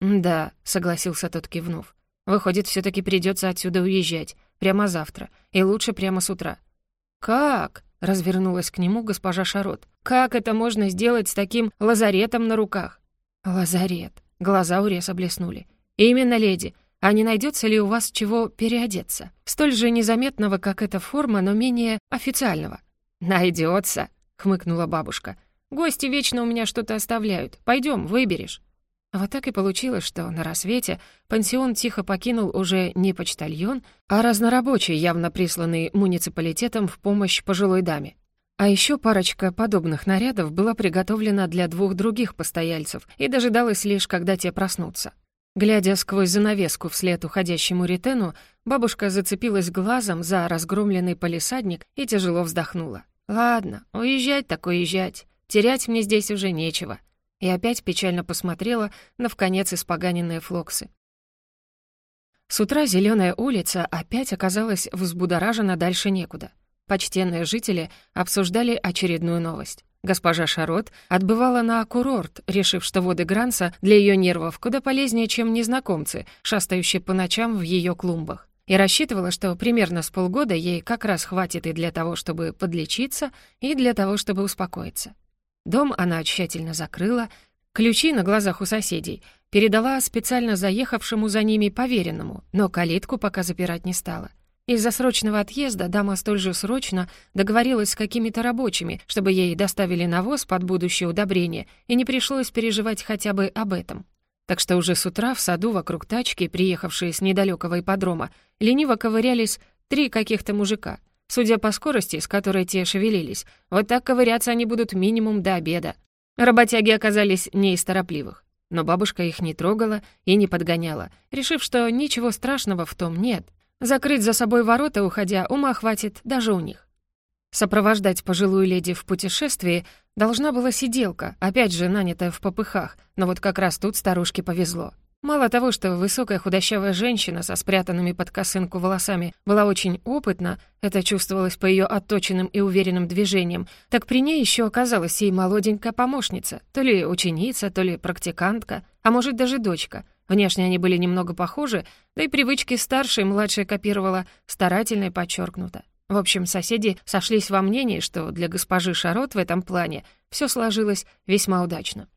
«Да», — согласился тот, кивнув. «Выходит, все таки придется отсюда уезжать. Прямо завтра. И лучше прямо с утра». «Как?» — развернулась к нему госпожа Шарот. «Как это можно сделать с таким лазаретом на руках?» «Лазарет». Глаза у Реса блеснули. «Именно, леди. А не найдется ли у вас чего переодеться? Столь же незаметного, как эта форма, но менее официального». Найдется, хмыкнула бабушка. «Гости вечно у меня что-то оставляют. Пойдем, выберешь». Вот так и получилось, что на рассвете пансион тихо покинул уже не почтальон, а разнорабочий, явно присланный муниципалитетом в помощь пожилой даме. А еще парочка подобных нарядов была приготовлена для двух других постояльцев и дожидалась лишь, когда те проснутся. Глядя сквозь занавеску вслед уходящему ретену, бабушка зацепилась глазом за разгромленный полисадник и тяжело вздохнула. «Ладно, уезжать так уезжать. Терять мне здесь уже нечего» и опять печально посмотрела на вконец испоганенные флоксы. С утра зеленая улица опять оказалась взбудоражена дальше некуда. Почтенные жители обсуждали очередную новость. Госпожа Шарот отбывала на курорт, решив, что воды Гранса для ее нервов куда полезнее, чем незнакомцы, шастающие по ночам в ее клумбах. И рассчитывала, что примерно с полгода ей как раз хватит и для того, чтобы подлечиться, и для того, чтобы успокоиться. Дом она тщательно закрыла, ключи на глазах у соседей передала специально заехавшему за ними поверенному, но калитку пока запирать не стала. Из-за срочного отъезда дама столь же срочно договорилась с какими-то рабочими, чтобы ей доставили навоз под будущее удобрение, и не пришлось переживать хотя бы об этом. Так что уже с утра в саду вокруг тачки, приехавшие с недалекого ипподрома, лениво ковырялись три каких-то мужика — Судя по скорости, с которой те шевелились, вот так ковыряться они будут минимум до обеда. Работяги оказались не из торопливых. Но бабушка их не трогала и не подгоняла, решив, что ничего страшного в том нет. Закрыть за собой ворота, уходя, ума хватит даже у них. Сопровождать пожилую леди в путешествии должна была сиделка, опять же нанятая в попыхах, но вот как раз тут старушке повезло. Мало того, что высокая худощавая женщина со спрятанными под косынку волосами была очень опытна, это чувствовалось по ее отточенным и уверенным движениям, так при ней еще оказалась и молоденькая помощница, то ли ученица, то ли практикантка, а может даже дочка. Внешне они были немного похожи, да и привычки старшей младшая копировала старательно и подчеркнуто. В общем, соседи сошлись во мнении, что для госпожи Шарот в этом плане все сложилось весьма удачно.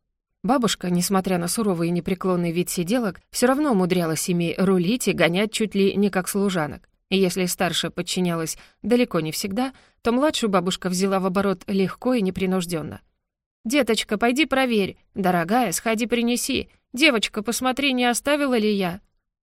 Бабушка, несмотря на суровый и непреклонный вид сиделок, все равно умудрялась ими рулить и гонять чуть ли не как служанок. И если старшая подчинялась далеко не всегда, то младшую бабушка взяла в оборот легко и непринужденно. «Деточка, пойди проверь. Дорогая, сходи принеси. Девочка, посмотри, не оставила ли я?»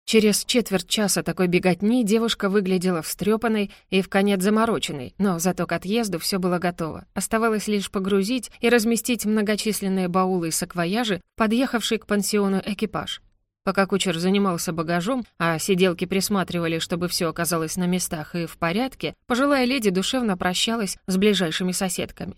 Через четверть часа такой беготни девушка выглядела встрепанной и в конец замороченной, но зато к отъезду все было готово. Оставалось лишь погрузить и разместить многочисленные баулы и саквояжи, подъехавший к пансиону экипаж. Пока кучер занимался багажом, а сиделки присматривали, чтобы все оказалось на местах и в порядке, пожилая леди душевно прощалась с ближайшими соседками.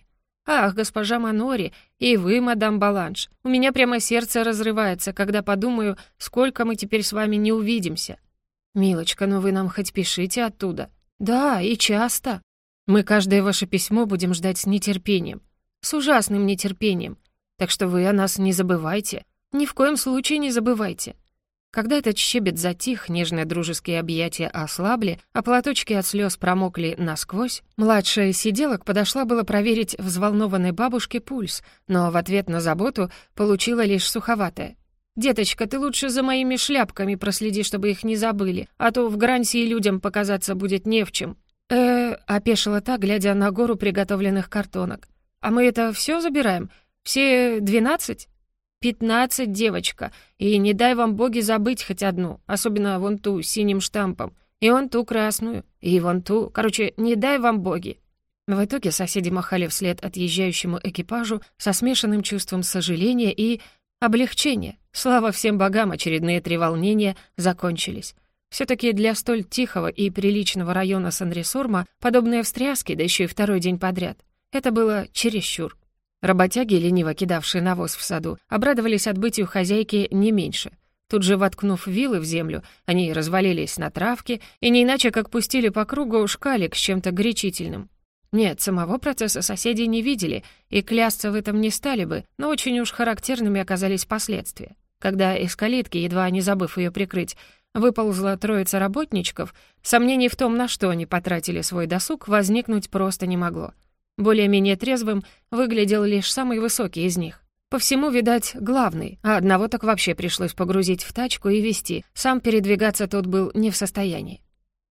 «Ах, госпожа Манори, и вы, мадам Баланш, у меня прямо сердце разрывается, когда подумаю, сколько мы теперь с вами не увидимся». «Милочка, ну вы нам хоть пишите оттуда». «Да, и часто. Мы каждое ваше письмо будем ждать с нетерпением. С ужасным нетерпением. Так что вы о нас не забывайте. Ни в коем случае не забывайте. Когда этот щебет затих, нежные дружеские объятия ослабли, а платочки от слез промокли насквозь, младшая сиделок подошла было проверить взволнованной бабушке пульс, но в ответ на заботу получила лишь суховатое. «Деточка, ты лучше за моими шляпками проследи, чтобы их не забыли, а то в Грансии людям показаться будет не в чем». «Э-э», опешила та, глядя на гору приготовленных картонок. «А мы это все забираем? Все двенадцать?» «Пятнадцать, девочка, и не дай вам боги забыть хоть одну, особенно вон ту синим штампом, и вон ту красную, и вон ту, короче, не дай вам боги». В итоге соседи махали вслед отъезжающему экипажу со смешанным чувством сожаления и облегчения. Слава всем богам, очередные три волнения закончились. все таки для столь тихого и приличного района Сан-Ресорма подобные встряски, да еще и второй день подряд, это было чересчур. Работяги, лениво кидавшие навоз в саду, обрадовались отбытию хозяйки не меньше. Тут же воткнув вилы в землю, они развалились на травке и не иначе как пустили по кругу шкалик с чем-то горячительным. Нет, самого процесса соседи не видели и клясться в этом не стали бы, но очень уж характерными оказались последствия. Когда из калитки, едва не забыв ее прикрыть, выползла троица работничков, сомнений в том, на что они потратили свой досуг, возникнуть просто не могло. Более-менее трезвым выглядел лишь самый высокий из них. По всему, видать, главный, а одного так вообще пришлось погрузить в тачку и везти. Сам передвигаться тот был не в состоянии.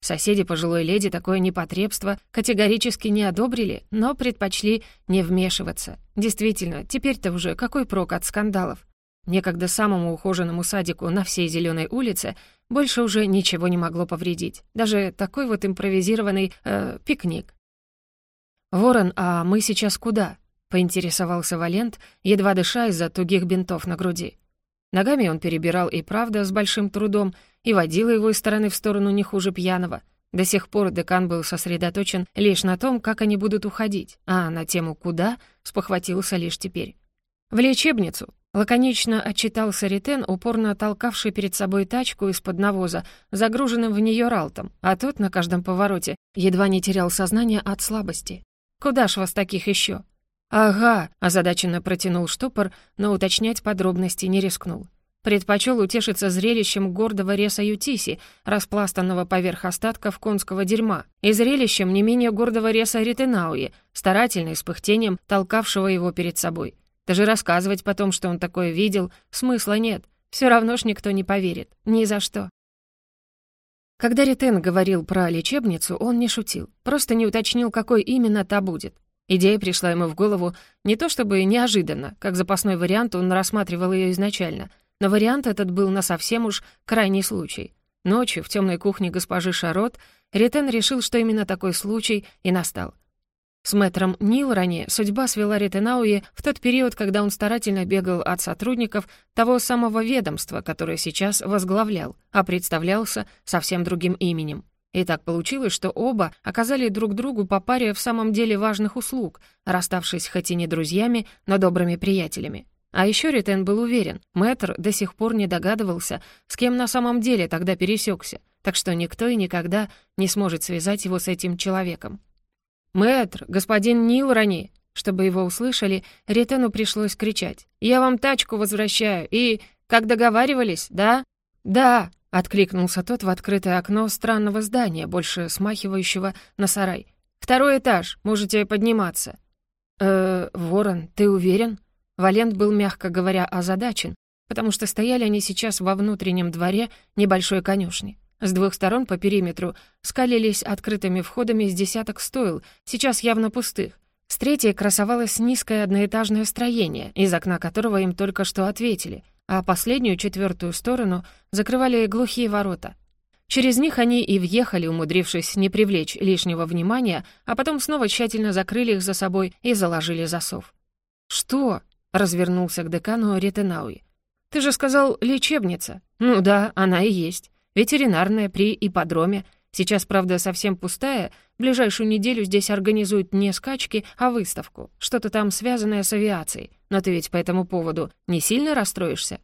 Соседи пожилой леди такое непотребство категорически не одобрили, но предпочли не вмешиваться. Действительно, теперь-то уже какой прок от скандалов? Некогда самому ухоженному садику на всей зеленой улице больше уже ничего не могло повредить. Даже такой вот импровизированный э, пикник. «Ворон, а мы сейчас куда?» — поинтересовался Валент, едва дыша из-за тугих бинтов на груди. Ногами он перебирал и правда с большим трудом, и водил его из стороны в сторону не хуже пьяного. До сих пор декан был сосредоточен лишь на том, как они будут уходить, а на тему «куда» спохватился лишь теперь. «В лечебницу», — лаконично отчитался Ритен, упорно толкавший перед собой тачку из-под навоза, загруженным в нее ралтом, а тот на каждом повороте едва не терял сознание от слабости. «Куда ж вас таких еще? «Ага», — озадаченно протянул штопор, но уточнять подробности не рискнул. Предпочел утешиться зрелищем гордого реса Ютиси, распластанного поверх остатков конского дерьма, и зрелищем не менее гордого реса Ритенауи, старательно и с пыхтением толкавшего его перед собой. Даже рассказывать потом, что он такое видел, смысла нет. Все равно ж никто не поверит. Ни за что. Когда Ритен говорил про лечебницу, он не шутил. Просто не уточнил, какой именно та будет. Идея пришла ему в голову не то чтобы неожиданно, как запасной вариант он рассматривал ее изначально, но вариант этот был на совсем уж крайний случай. Ночью в темной кухне госпожи Шарот Ретен решил, что именно такой случай и настал. С мэтром Нилрани судьба свела Ретенауи в тот период, когда он старательно бегал от сотрудников того самого ведомства, которое сейчас возглавлял, а представлялся совсем другим именем. И так получилось, что оба оказали друг другу по паре в самом деле важных услуг, расставшись хоть и не друзьями, но добрыми приятелями. А еще Ритен был уверен, мэтр до сих пор не догадывался, с кем на самом деле тогда пересекся, так что никто и никогда не сможет связать его с этим человеком. «Мэтр, господин Нилрани!» Чтобы его услышали, Ритену пришлось кричать. «Я вам тачку возвращаю, и... Как договаривались, да?» «Да!» Откликнулся тот в открытое окно странного здания, больше смахивающего на сарай. «Второй этаж, можете подниматься». «Э, Ворон, ты уверен?» Валент был, мягко говоря, озадачен, потому что стояли они сейчас во внутреннем дворе небольшой конюшни. С двух сторон по периметру скалились открытыми входами с десяток стоил, сейчас явно пустых. С третьей красовалось низкое одноэтажное строение, из окна которого им только что ответили — а последнюю четвертую сторону закрывали глухие ворота. Через них они и въехали, умудрившись не привлечь лишнего внимания, а потом снова тщательно закрыли их за собой и заложили засов. «Что?» — развернулся к декану Ретенауи. «Ты же сказал, лечебница». «Ну да, она и есть. Ветеринарная при ипподроме. Сейчас, правда, совсем пустая. Ближайшую неделю здесь организуют не скачки, а выставку. Что-то там связанное с авиацией. Но ты ведь по этому поводу не сильно расстроишься?»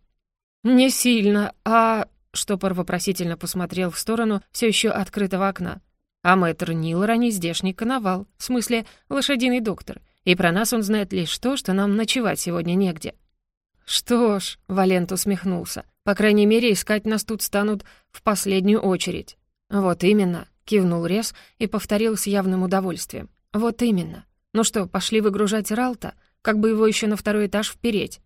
«Не сильно, а...» Штопор вопросительно посмотрел в сторону все еще открытого окна. «А мэтр Нилора не здешний коновал, в смысле лошадиный доктор. И про нас он знает лишь то, что нам ночевать сегодня негде». «Что ж», — Валент усмехнулся, «по крайней мере, искать нас тут станут в последнюю очередь». «Вот именно», — кивнул Рес и повторил с явным удовольствием. «Вот именно. Ну что, пошли выгружать Ралта? как бы его еще на второй этаж впереть.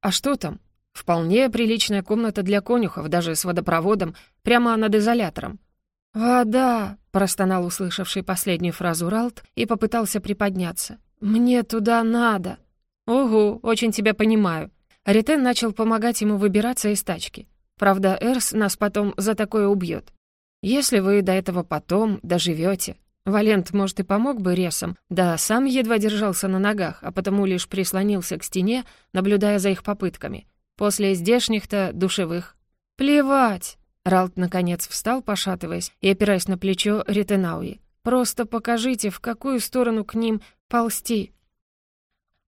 А что там? Вполне приличная комната для конюхов, даже с водопроводом, прямо над изолятором. «Вода!» — простонал услышавший последнюю фразу Ралт и попытался приподняться. «Мне туда надо!» «Угу, очень тебя понимаю». Ритен начал помогать ему выбираться из тачки. Правда, Эрс нас потом за такое убьет. Если вы до этого потом доживете, Валент, может, и помог бы ресам, да сам едва держался на ногах, а потому лишь прислонился к стене, наблюдая за их попытками. После здешних-то душевых. «Плевать!» Ралт, наконец, встал, пошатываясь и опираясь на плечо Ретенауи. «Просто покажите, в какую сторону к ним ползти».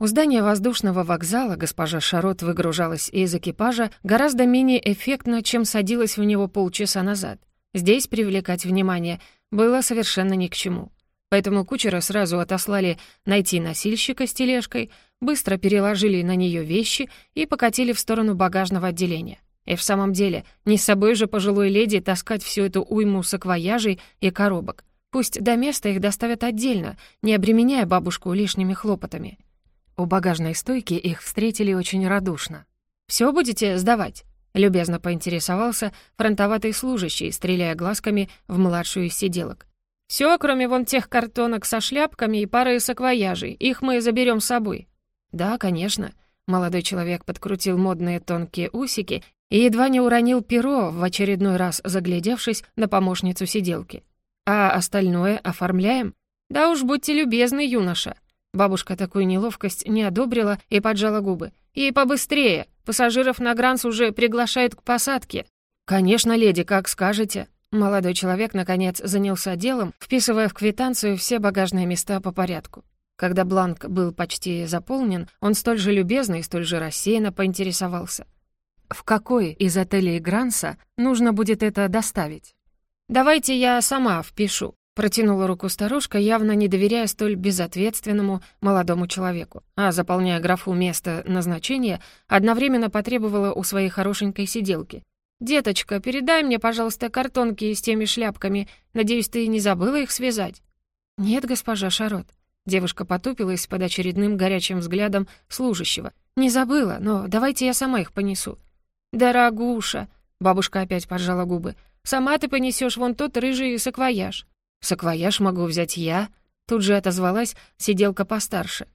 У здания воздушного вокзала госпожа Шарот выгружалась из экипажа гораздо менее эффектно, чем садилась в него полчаса назад. Здесь привлекать внимание было совершенно ни к чему. Поэтому кучера сразу отослали найти носильщика с тележкой, быстро переложили на нее вещи и покатили в сторону багажного отделения. И в самом деле, не с собой же пожилой леди таскать всю эту уйму саквояжей и коробок. Пусть до места их доставят отдельно, не обременяя бабушку лишними хлопотами. У багажной стойки их встретили очень радушно. «Всё будете сдавать?» — любезно поинтересовался фронтоватый служащий, стреляя глазками в младшую из сиделок. «Всё, кроме вон тех картонок со шляпками и пары саквояжей. Их мы заберём с собой». «Да, конечно». Молодой человек подкрутил модные тонкие усики и едва не уронил перо, в очередной раз заглядевшись на помощницу сиделки. «А остальное оформляем?» «Да уж, будьте любезны, юноша», Бабушка такую неловкость не одобрила и поджала губы. «И побыстрее! Пассажиров на Гранс уже приглашают к посадке!» «Конечно, леди, как скажете!» Молодой человек, наконец, занялся делом, вписывая в квитанцию все багажные места по порядку. Когда бланк был почти заполнен, он столь же любезно и столь же рассеянно поинтересовался. «В какой из отелей Гранса нужно будет это доставить?» «Давайте я сама впишу», Протянула руку старушка, явно не доверяя столь безответственному молодому человеку, а, заполняя графу место назначения, одновременно потребовала у своей хорошенькой сиделки. «Деточка, передай мне, пожалуйста, картонки с теми шляпками. Надеюсь, ты не забыла их связать?» «Нет, госпожа Шарот». Девушка потупилась под очередным горячим взглядом служащего. «Не забыла, но давайте я сама их понесу». «Дорогуша!» — бабушка опять поджала губы. «Сама ты понесешь вон тот рыжий саквояж». «Саквояж могу взять я?» Тут же отозвалась сиделка постарше.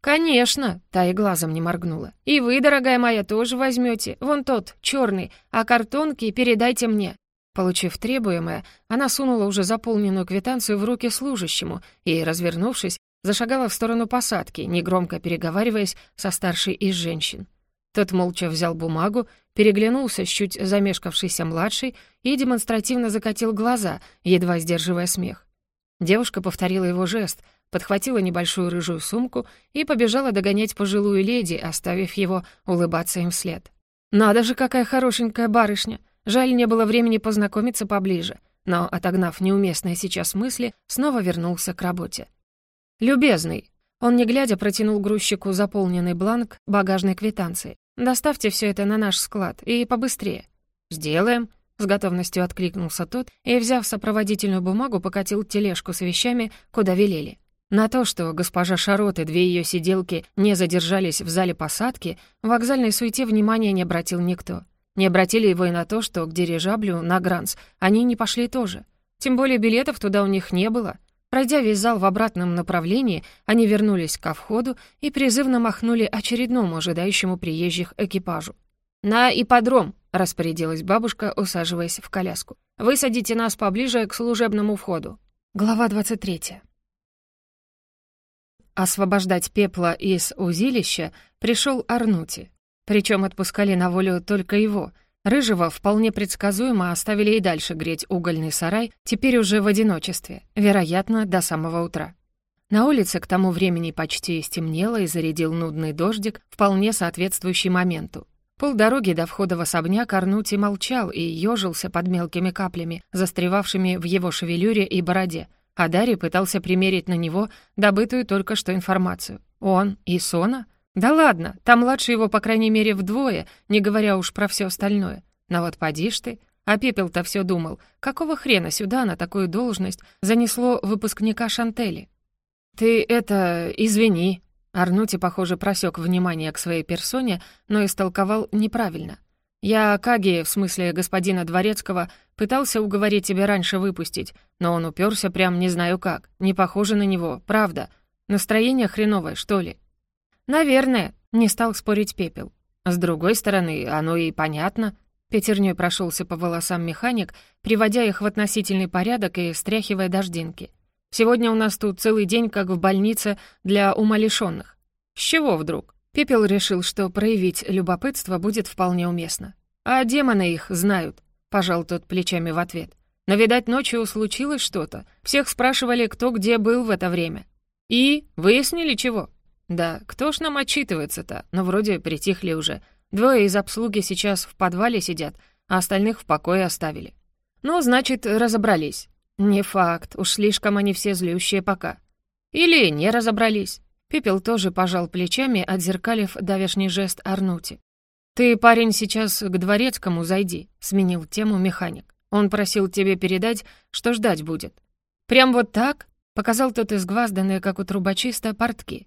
«Конечно!» — та и глазом не моргнула. «И вы, дорогая моя, тоже возьмете. Вон тот, черный, а картонки передайте мне». Получив требуемое, она сунула уже заполненную квитанцию в руки служащему и, развернувшись, зашагала в сторону посадки, негромко переговариваясь со старшей из женщин. Тот молча взял бумагу, переглянулся с чуть замешкавшейся младшей и демонстративно закатил глаза, едва сдерживая смех. Девушка повторила его жест, подхватила небольшую рыжую сумку и побежала догонять пожилую леди, оставив его улыбаться им вслед. «Надо же, какая хорошенькая барышня! Жаль, не было времени познакомиться поближе», но, отогнав неуместные сейчас мысли, снова вернулся к работе. «Любезный!» Он, не глядя, протянул грузчику заполненный бланк багажной квитанции. Доставьте все это на наш склад, и побыстрее». «Сделаем», — с готовностью откликнулся тот и, взяв сопроводительную бумагу, покатил тележку с вещами, куда велели. На то, что госпожа Шарот и две ее сиделки не задержались в зале посадки, в вокзальной суете внимания не обратил никто. Не обратили его и на то, что к дирижаблю на Гранс они не пошли тоже. Тем более билетов туда у них не было — Пройдя весь зал в обратном направлении, они вернулись ко входу и призывно махнули очередному ожидающему приезжих экипажу. «На ипподром!» — распорядилась бабушка, усаживаясь в коляску. «Высадите нас поближе к служебному входу». Глава 23. Освобождать пепла из узилища пришел Арнути. Причем отпускали на волю только его — Рыжего вполне предсказуемо оставили и дальше греть угольный сарай, теперь уже в одиночестве, вероятно, до самого утра. На улице к тому времени почти стемнело и зарядил нудный дождик, вполне соответствующий моменту. Полдороги до входа в особняк Арнути молчал и ёжился под мелкими каплями, застревавшими в его шевелюре и бороде, а Дарья пытался примерить на него добытую только что информацию. Он и Сона — да ладно, там младше его, по крайней мере, вдвое, не говоря уж про все остальное. Но вот поди ж ты, а Пепел-то все думал, какого хрена сюда на такую должность занесло выпускника Шантели? «Ты это... извини». Арнути, похоже, просек внимание к своей персоне, но истолковал неправильно. «Я Каги, в смысле господина Дворецкого, пытался уговорить тебя раньше выпустить, но он уперся прям не знаю как. Не похоже на него, правда. Настроение хреновое, что ли?» «Наверное», — не стал спорить Пепел. «С другой стороны, оно и понятно». Пятерней прошелся по волосам механик, приводя их в относительный порядок и стряхивая дождинки. «Сегодня у нас тут целый день, как в больнице для умалишённых». «С чего вдруг?» Пепел решил, что проявить любопытство будет вполне уместно. «А демоны их знают», — пожал тот плечами в ответ. «Но, видать, ночью случилось что-то. Всех спрашивали, кто где был в это время. И выяснили чего?» «Да, кто ж нам отчитывается-то? Ну, вроде притихли уже. Двое из обслуги сейчас в подвале сидят, а остальных в покое оставили. Ну, значит, разобрались. Не факт, уж слишком они все злющие пока. Или не разобрались. Пепел тоже пожал плечами, отзеркалив давешний жест Арнути. «Ты, парень, сейчас к дворецкому зайди», — сменил тему механик. «Он просил тебе передать, что ждать будет». «Прям вот так?» — показал тот изгвазданные, как у трубочиста, портки.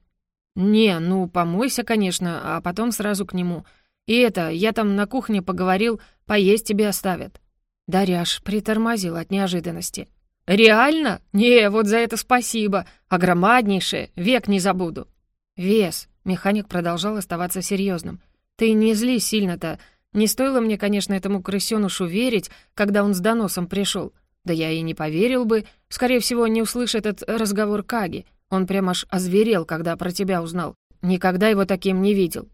«Не, ну, помойся, конечно, а потом сразу к нему. И это, я там на кухне поговорил, поесть тебе оставят». Даряш притормозил от неожиданности. «Реально? Не, вот за это спасибо. Огромаднейшее, век не забуду». «Вес», — механик продолжал оставаться серьезным. «Ты не зли сильно-то. Не стоило мне, конечно, этому крысёнушу верить, когда он с доносом пришел. Да я и не поверил бы. Скорее всего, не услышит этот разговор Каги. Он прям аж озверел, когда про тебя узнал. Никогда его таким не видел».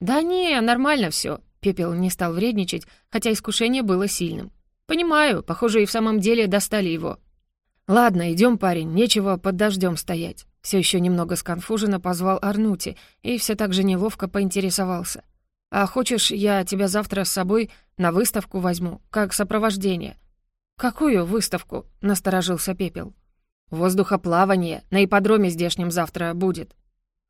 «Да не, нормально все. Пепел не стал вредничать, хотя искушение было сильным. «Понимаю, похоже, и в самом деле достали его». «Ладно, идем, парень, нечего под дождем стоять». Все еще немного сконфуженно позвал Арнути и все так же неловко поинтересовался. «А хочешь, я тебя завтра с собой на выставку возьму, как сопровождение?» «Какую выставку?» — насторожился Пепел. Воздухоплавание на ипподроме здешнем завтра будет».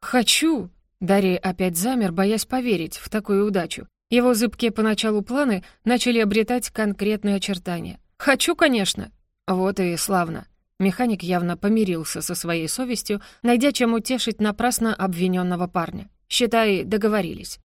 «Хочу!» Дарья опять замер, боясь поверить в такую удачу. Его зыбкие поначалу планы начали обретать конкретные очертания. «Хочу, конечно!» Вот и славно. Механик явно помирился со своей совестью, найдя чем утешить напрасно обвиненного парня. Считай, договорились.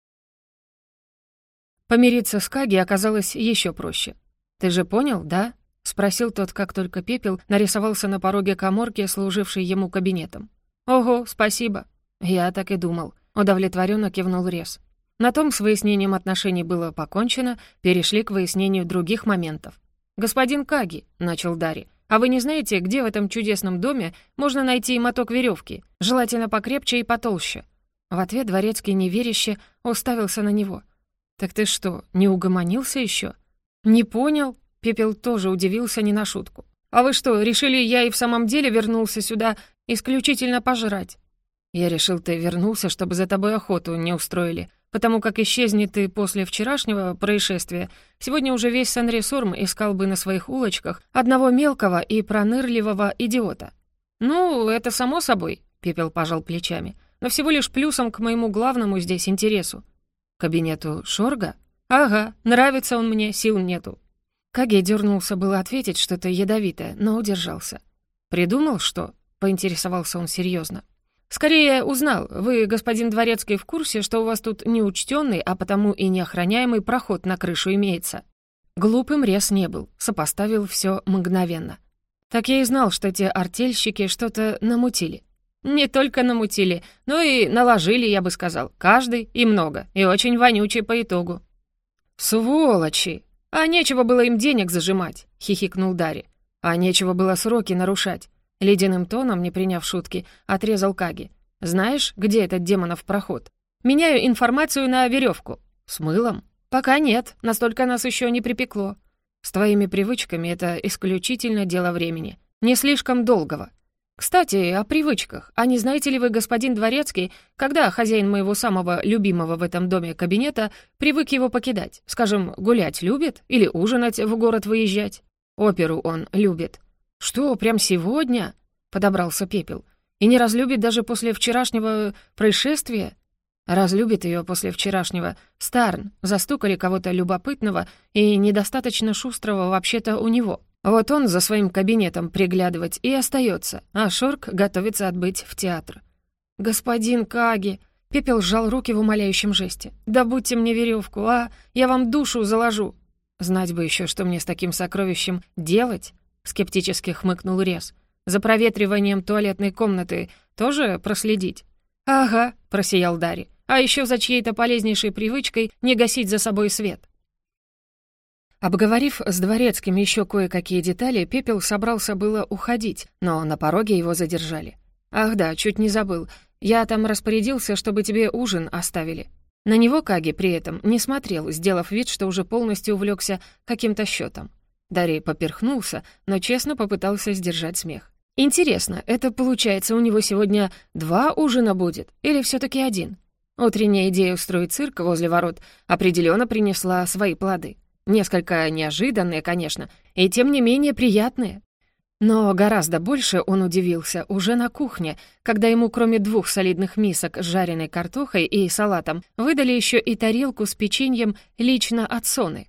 Помириться с Каги оказалось еще проще. «Ты же понял, да?» — спросил тот, как только пепел нарисовался на пороге коморки, служившей ему кабинетом. «Ого, спасибо!» Я так и думал. Удовлетворенно кивнул Рез. На том с выяснением отношений было покончено, перешли к выяснению других моментов. «Господин Каги», — начал Дари, «а вы не знаете, где в этом чудесном доме можно найти моток веревки, желательно покрепче и потолще?» В ответ дворецкий неверяще уставился на него. «Так ты что, не угомонился еще? «Не понял», Пепел тоже удивился не на шутку. «А вы что, решили, я и в самом деле вернулся сюда исключительно пожрать?» «Я решил, ты вернулся, чтобы за тобой охоту не устроили, потому как исчезнет ты после вчерашнего происшествия. Сегодня уже весь Сан-Ресурм искал бы на своих улочках одного мелкого и пронырливого идиота». «Ну, это само собой», — Пепел пожал плечами, «но всего лишь плюсом к моему главному здесь интересу». «Кабинету Шорга?» «Ага, нравится он мне, сил нету. Каги дернулся было ответить что-то ядовитое, но удержался. «Придумал, что?» — поинтересовался он серьезно. «Скорее узнал. Вы, господин Дворецкий, в курсе, что у вас тут неучтенный, а потому и неохраняемый проход на крышу имеется?» Глупым рез не был, сопоставил все мгновенно. Так я и знал, что те артельщики что-то намутили. Не только намутили, но и наложили, я бы сказал, каждый и много, и очень вонючий по итогу. «Сволочи!» «А нечего было им денег зажимать», — хихикнул Дари. «А нечего было сроки нарушать». Ледяным тоном, не приняв шутки, отрезал Каги. «Знаешь, где этот демонов проход? Меняю информацию на веревку. С мылом? Пока нет, настолько нас еще не припекло. С твоими привычками это исключительно дело времени. Не слишком долгого. Кстати, о привычках. А не знаете ли вы, господин Дворецкий, когда хозяин моего самого любимого в этом доме кабинета привык его покидать? Скажем, гулять любит или ужинать в город выезжать? Оперу он любит. Что, прям сегодня? Подобрался Пепел. И не разлюбит даже после вчерашнего происшествия? Разлюбит ее после вчерашнего. Старн, застукали кого-то любопытного и недостаточно шустрого вообще-то у него. Вот он за своим кабинетом приглядывать и остается, а Шорк готовится отбыть в театр. «Господин Каги!» Пепел сжал руки в умоляющем жесте. «Да будьте мне веревку, а! Я вам душу заложу!» «Знать бы еще, что мне с таким сокровищем делать?» Скептически хмыкнул Рез. «За проветриванием туалетной комнаты тоже проследить?» «Ага», — просиял Дарри. «А еще за чьей-то полезнейшей привычкой не гасить за собой свет». Обговорив с дворецким еще кое-какие детали, Пепел собрался было уходить, но на пороге его задержали. «Ах да, чуть не забыл. Я там распорядился, чтобы тебе ужин оставили». На него Каги при этом не смотрел, сделав вид, что уже полностью увлекся каким-то счетом. Дарий поперхнулся, но честно попытался сдержать смех. Интересно, это получается у него сегодня два ужина будет или все таки один? Утренняя идея устроить цирк возле ворот определенно принесла свои плоды. Несколько неожиданные, конечно, и тем не менее приятные. Но гораздо больше он удивился уже на кухне, когда ему кроме двух солидных мисок с жареной картохой и салатом выдали еще и тарелку с печеньем лично от Соны.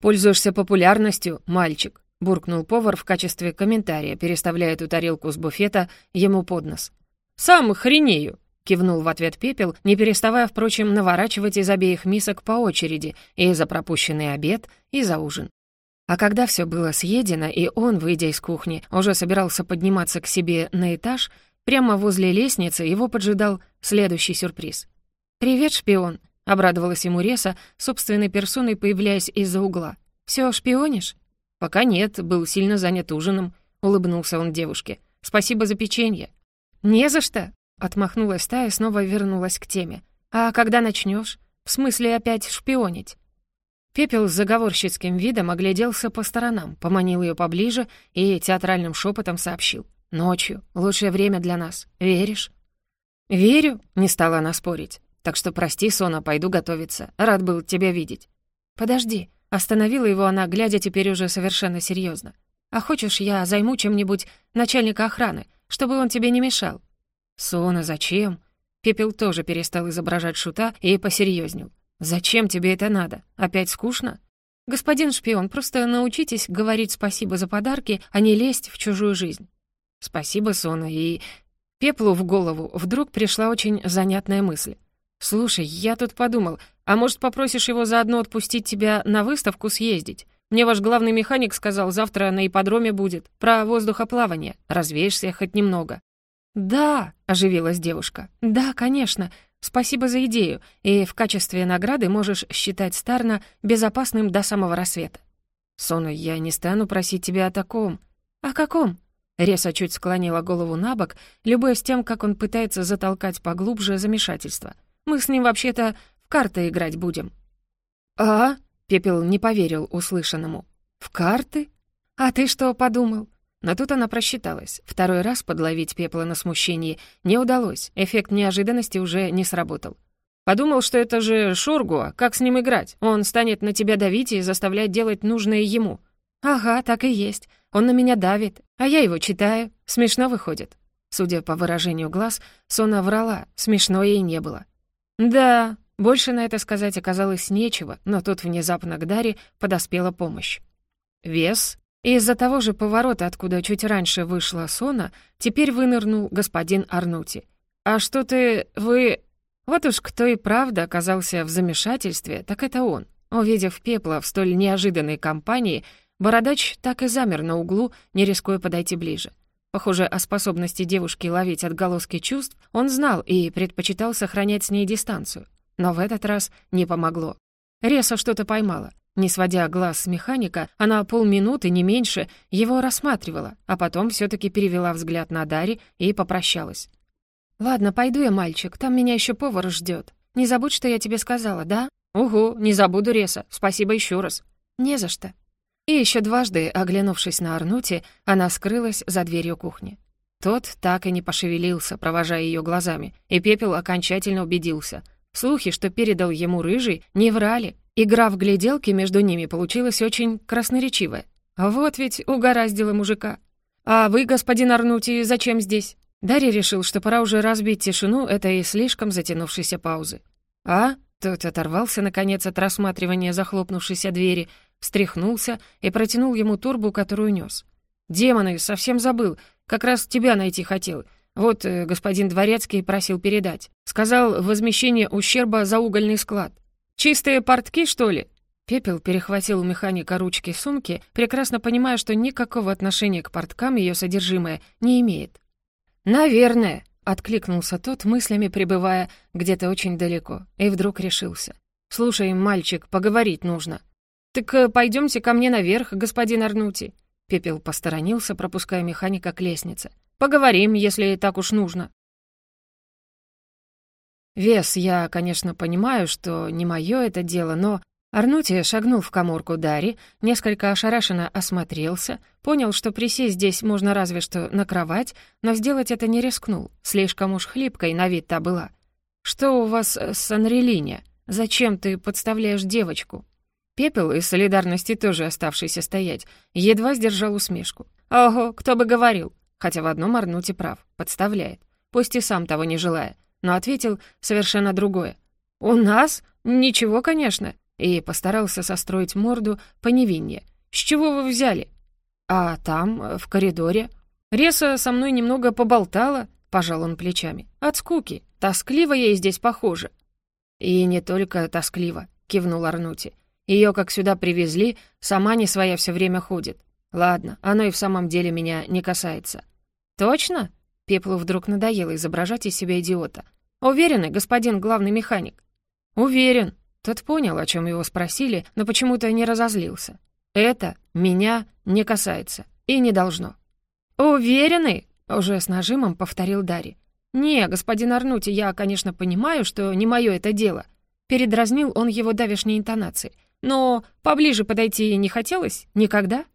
«Пользуешься популярностью, мальчик», — буркнул повар в качестве комментария, переставляя эту тарелку с буфета ему под нос. «Сам хренею», — кивнул в ответ пепел, не переставая, впрочем, наворачивать из обеих мисок по очереди и за пропущенный обед, и за ужин. А когда все было съедено, и он, выйдя из кухни, уже собирался подниматься к себе на этаж, прямо возле лестницы его поджидал следующий сюрприз. «Привет, шпион!» — обрадовалась ему Реса, собственной персоной появляясь из-за угла. «Всё, шпионишь?» «Пока нет, был сильно занят ужином», — улыбнулся он девушке. «Спасибо за печенье». «Не за что», Отмахнулась та и снова вернулась к теме. «А когда начнешь? В смысле опять шпионить?» Пепел с заговорщицким видом огляделся по сторонам, поманил ее поближе и театральным шепотом сообщил. «Ночью. Лучшее время для нас. Веришь?» «Верю», — не стала она спорить. «Так что прости, Сона, пойду готовиться. Рад был тебя видеть». «Подожди», — остановила его она, глядя теперь уже совершенно серьезно. «А хочешь, я займу чем-нибудь начальника охраны, чтобы он тебе не мешал?» «Сона, зачем?» Пепел тоже перестал изображать шута и посерьезнел. «Зачем тебе это надо? Опять скучно?» «Господин шпион, просто научитесь говорить спасибо за подарки, а не лезть в чужую жизнь». «Спасибо, Сона, и...» Пеплу в голову вдруг пришла очень занятная мысль. «Слушай, я тут подумал, а может, попросишь его заодно отпустить тебя на выставку съездить? Мне ваш главный механик сказал, завтра на ипподроме будет, про воздухоплавание. Развеешься хоть немного». «Да», — оживилась девушка, — «да, конечно. Спасибо за идею, и в качестве награды можешь считать Старна безопасным до самого рассвета». «Сона, я не стану просить тебя о таком». «О каком?» Реса чуть склонила голову на бок, любуясь тем, как он пытается затолкать поглубже замешательство. «Мы с ним вообще-то в карты играть будем». «А?» — Пепел не поверил услышанному. «В карты? А ты что подумал? Но тут она просчиталась. Второй раз подловить пепла на смущении не удалось, эффект неожиданности уже не сработал. Подумал, что это же Шургуа, как с ним играть? Он станет на тебя давить и заставлять делать нужное ему. Ага, так и есть. Он на меня давит, а я его читаю. Смешно выходит. Судя по выражению глаз, Сона врала, смешно ей не было. Да, больше на это сказать оказалось нечего, но тут внезапно к Даре подоспела помощь. Вес из-за того же поворота, откуда чуть раньше вышла Сона, теперь вынырнул господин Арнути. «А что ты... вы...» Вот уж кто и правда оказался в замешательстве, так это он. Увидев пепла в столь неожиданной компании, бородач так и замер на углу, не рискуя подойти ближе. Похоже, о способности девушки ловить отголоски чувств он знал и предпочитал сохранять с ней дистанцию. Но в этот раз не помогло. Реса что-то поймала. Не сводя глаз с механика, она полминуты, не меньше, его рассматривала, а потом все таки перевела взгляд на Дари и попрощалась. «Ладно, пойду я, мальчик, там меня еще повар ждет. Не забудь, что я тебе сказала, да?» «Угу, не забуду, Реса. Спасибо еще раз». «Не за что». И еще дважды, оглянувшись на Арнути, она скрылась за дверью кухни. Тот так и не пошевелился, провожая ее глазами, и Пепел окончательно убедился. Слухи, что передал ему рыжий, не врали, Игра в гляделки между ними получилась очень красноречивая. Вот ведь угораздило мужика. «А вы, господин Арнути, зачем здесь?» Дарья решил, что пора уже разбить тишину этой слишком затянувшейся паузы. «А?» Тот оторвался, наконец, от рассматривания захлопнувшейся двери, встряхнулся и протянул ему турбу, которую нес. «Демоны, совсем забыл. Как раз тебя найти хотел. Вот э, господин Дворецкий просил передать. Сказал возмещение ущерба за угольный склад. «Чистые портки, что ли?» Пепел перехватил у механика ручки сумки, прекрасно понимая, что никакого отношения к порткам ее содержимое не имеет. «Наверное», — откликнулся тот, мыслями пребывая где-то очень далеко, и вдруг решился. «Слушай, мальчик, поговорить нужно». «Так э, пойдемте ко мне наверх, господин Арнути». Пепел посторонился, пропуская механика к лестнице. «Поговорим, если так уж нужно». «Вес, я, конечно, понимаю, что не мое это дело, но Арнути шагнул в коморку Дари, несколько ошарашенно осмотрелся, понял, что присесть здесь можно разве что на кровать, но сделать это не рискнул, слишком уж хлипкой на вид та была. «Что у вас с Анрелине? Зачем ты подставляешь девочку?» Пепел из солидарности тоже оставшийся стоять, едва сдержал усмешку. «Ого, кто бы говорил!» Хотя в одном Арнути прав, подставляет, пусть и сам того не желая, но ответил совершенно другое. «У нас? Ничего, конечно и постарался состроить морду поневиннее. «С чего вы взяли?» «А там, в коридоре. Реса со мной немного поболтала», — пожал он плечами. «От скуки. Тоскливо ей здесь похоже». «И не только тоскливо», — кивнул Арнути. Ее как сюда привезли, сама не своя все время ходит. Ладно, оно и в самом деле меня не касается». «Точно?» — Пеплу вдруг надоело изображать из себя идиота. «Уверены, господин главный механик?» «Уверен», тот понял, о чем его спросили, но почему-то не разозлился. «Это меня не касается и не должно». «Уверены?» — уже с нажимом повторил Дарри. «Не, господин Арнути, я, конечно, понимаю, что не мое это дело». Передразнил он его давешней интонацией. «Но поближе подойти не хотелось? Никогда?»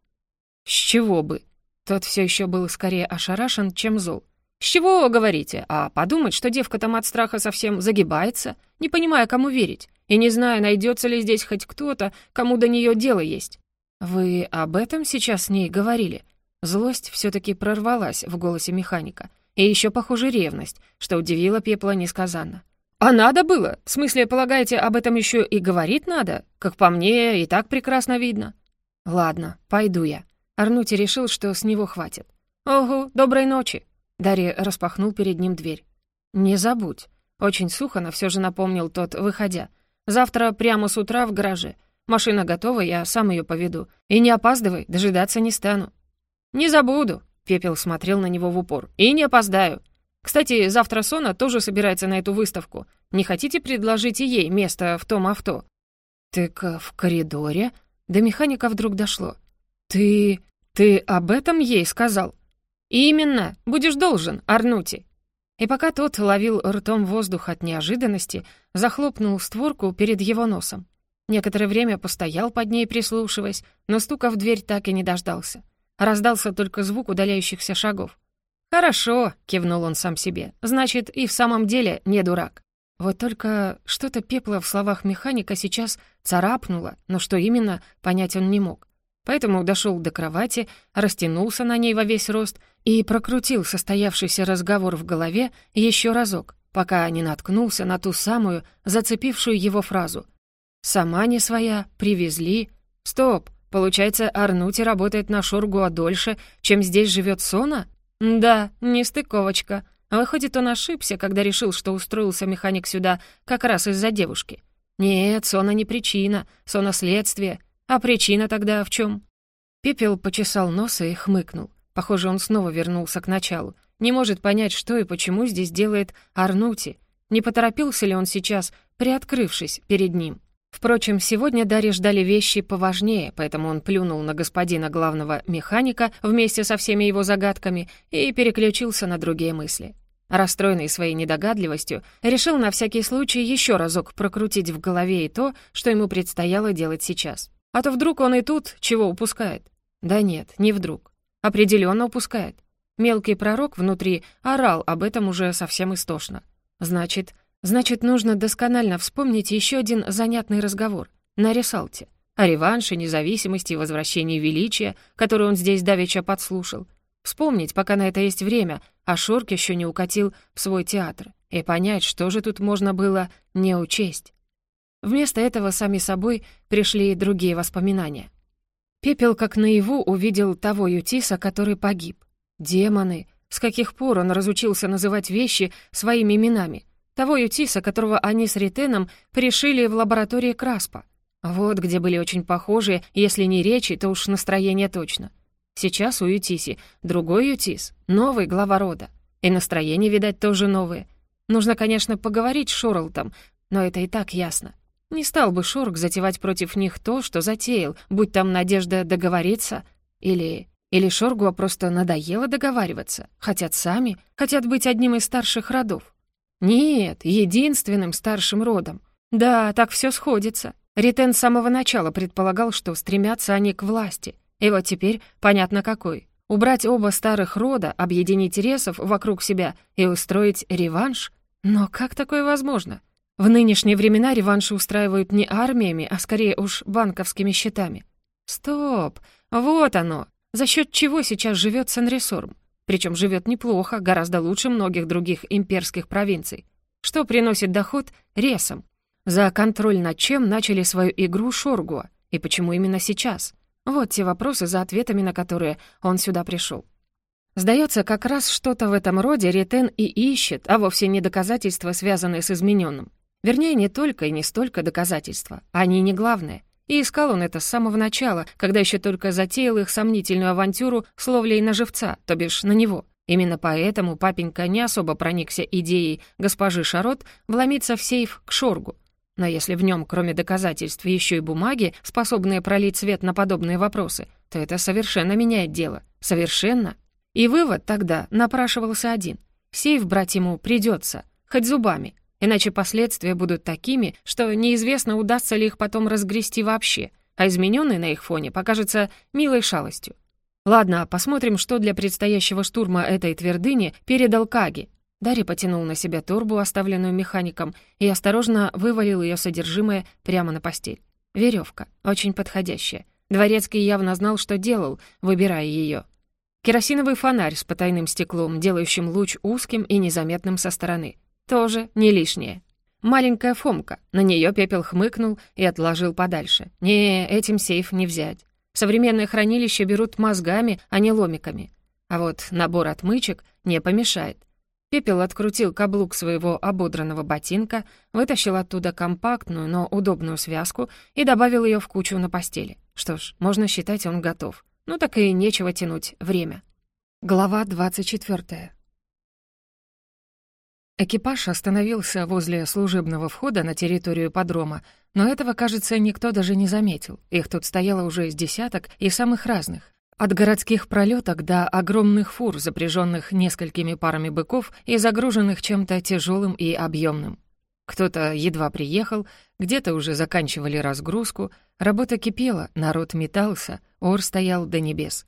«С чего бы?» Тот все еще был скорее ошарашен, чем зол. «С чего вы говорите? А подумать, что девка там от страха совсем загибается, не понимая, кому верить и не знаю, найдется ли здесь хоть кто-то, кому до нее дело есть. Вы об этом сейчас с ней говорили? Злость все таки прорвалась в голосе механика. И еще, похоже, ревность, что удивило Пепла несказанно. «А надо было? В смысле, полагаете, об этом еще и говорить надо? Как по мне, и так прекрасно видно». «Ладно, пойду я». Арнути решил, что с него хватит. «Ого, доброй ночи!» Дарья распахнул перед ним дверь. «Не забудь». Очень сухо, но все же напомнил тот, выходя. Завтра прямо с утра в гараже. Машина готова, я сам ее поведу. И не опаздывай, дожидаться не стану». «Не забуду», — Пепел смотрел на него в упор. «И не опоздаю. Кстати, завтра Сона тоже собирается на эту выставку. Не хотите предложить и ей место в том авто?» «Так в коридоре?» До механика вдруг дошло. «Ты... ты об этом ей сказал?» «Именно. Будешь должен, Арнути. И пока тот ловил ртом воздух от неожиданности, захлопнул створку перед его носом. Некоторое время постоял под ней, прислушиваясь, но стука в дверь так и не дождался. Раздался только звук удаляющихся шагов. «Хорошо», — кивнул он сам себе, — «значит, и в самом деле не дурак». Вот только что-то пепло в словах механика сейчас царапнуло, но что именно, понять он не мог. Поэтому дошел до кровати, растянулся на ней во весь рост и прокрутил состоявшийся разговор в голове еще разок, пока не наткнулся на ту самую, зацепившую его фразу. «Сама не своя, привезли». «Стоп, получается, Арнути работает на Шургуа дольше, чем здесь живет Сона?» «Да, нестыковочка. Выходит, он ошибся, когда решил, что устроился механик сюда как раз из-за девушки. Нет, Сона не причина, Сона следствие. А причина тогда в чем? Пепел почесал нос и хмыкнул. Похоже, он снова вернулся к началу. Не может понять, что и почему здесь делает Арнути. Не поторопился ли он сейчас, приоткрывшись перед ним? Впрочем, сегодня Дарье ждали вещи поважнее, поэтому он плюнул на господина главного механика вместе со всеми его загадками и переключился на другие мысли. Расстроенный своей недогадливостью, решил на всякий случай еще разок прокрутить в голове и то, что ему предстояло делать сейчас. А то вдруг он и тут чего упускает? Да нет, не вдруг. Определенно упускает. Мелкий пророк внутри орал об этом уже совсем истошно. Значит, значит, нужно досконально вспомнить еще один занятный разговор на Ресалте о реванше, независимости и возвращении величия, который он здесь давеча подслушал. Вспомнить, пока на это есть время, а Шорк еще не укатил в свой театр, и понять, что же тут можно было не учесть. Вместо этого сами собой пришли другие воспоминания. Пепел как наяву увидел того Ютиса, который погиб. Демоны! С каких пор он разучился называть вещи своими именами? Того Ютиса, которого они с Ритеном пришили в лаборатории Краспа. Вот где были очень похожие, если не речи, то уж настроение точно. Сейчас у Ютиси другой Ютис, новый глава рода. И настроение, видать, тоже новое. Нужно, конечно, поговорить с Шорлтом, но это и так ясно. Не стал бы Шорк затевать против них то, что затеял, будь там надежда договориться. Или... Или Шоргу просто надоело договариваться. Хотят сами, хотят быть одним из старших родов. Нет, единственным старшим родом. Да, так все сходится. Ритен с самого начала предполагал, что стремятся они к власти. И вот теперь понятно какой. Убрать оба старых рода, объединить ресов вокруг себя и устроить реванш? Но как такое возможно? В нынешние времена реванши устраивают не армиями, а скорее уж банковскими счетами. Стоп! Вот оно! За счет чего сейчас живет Санресорм? Причем живет неплохо, гораздо лучше многих других имперских провинций. Что приносит доход ресам? За контроль над чем начали свою игру Шоргуа? И почему именно сейчас? Вот те вопросы, за ответами на которые он сюда пришел. Сдается, как раз что-то в этом роде Ретен и ищет, а вовсе не доказательства, связанные с измененным. Вернее, не только и не столько доказательства. Они не главное. И искал он это с самого начала, когда еще только затеял их сомнительную авантюру с ловлей на живца, то бишь на него. Именно поэтому папенька не особо проникся идеей госпожи Шарот вломиться в сейф к Шоргу. Но если в нем, кроме доказательств, еще и бумаги, способные пролить свет на подобные вопросы, то это совершенно меняет дело. Совершенно. И вывод тогда напрашивался один. Сейф брать ему придется, хоть зубами, Иначе последствия будут такими, что неизвестно, удастся ли их потом разгрести вообще, а измененный на их фоне покажется милой шалостью. Ладно, посмотрим, что для предстоящего штурма этой твердыни передал Каги. Дарья потянул на себя турбу, оставленную механиком, и осторожно вывалил ее содержимое прямо на постель. Веревка, очень подходящая. Дворецкий явно знал, что делал, выбирая ее. Керосиновый фонарь с потайным стеклом, делающим луч узким и незаметным со стороны. Тоже не лишнее. Маленькая Фомка. На нее пепел хмыкнул и отложил подальше. Не, этим сейф не взять. Современные хранилища берут мозгами, а не ломиками. А вот набор отмычек не помешает. Пепел открутил каблук своего ободранного ботинка, вытащил оттуда компактную, но удобную связку и добавил ее в кучу на постели. Что ж, можно считать, он готов. Ну так и нечего тянуть время. Глава двадцать четвертая. Экипаж остановился возле служебного входа на территорию подрома, но этого, кажется, никто даже не заметил. Их тут стояло уже из десяток и самых разных. От городских пролеток до огромных фур, запряженных несколькими парами быков и загруженных чем-то тяжелым и объемным. Кто-то едва приехал, где-то уже заканчивали разгрузку, работа кипела, народ метался, ор стоял до небес.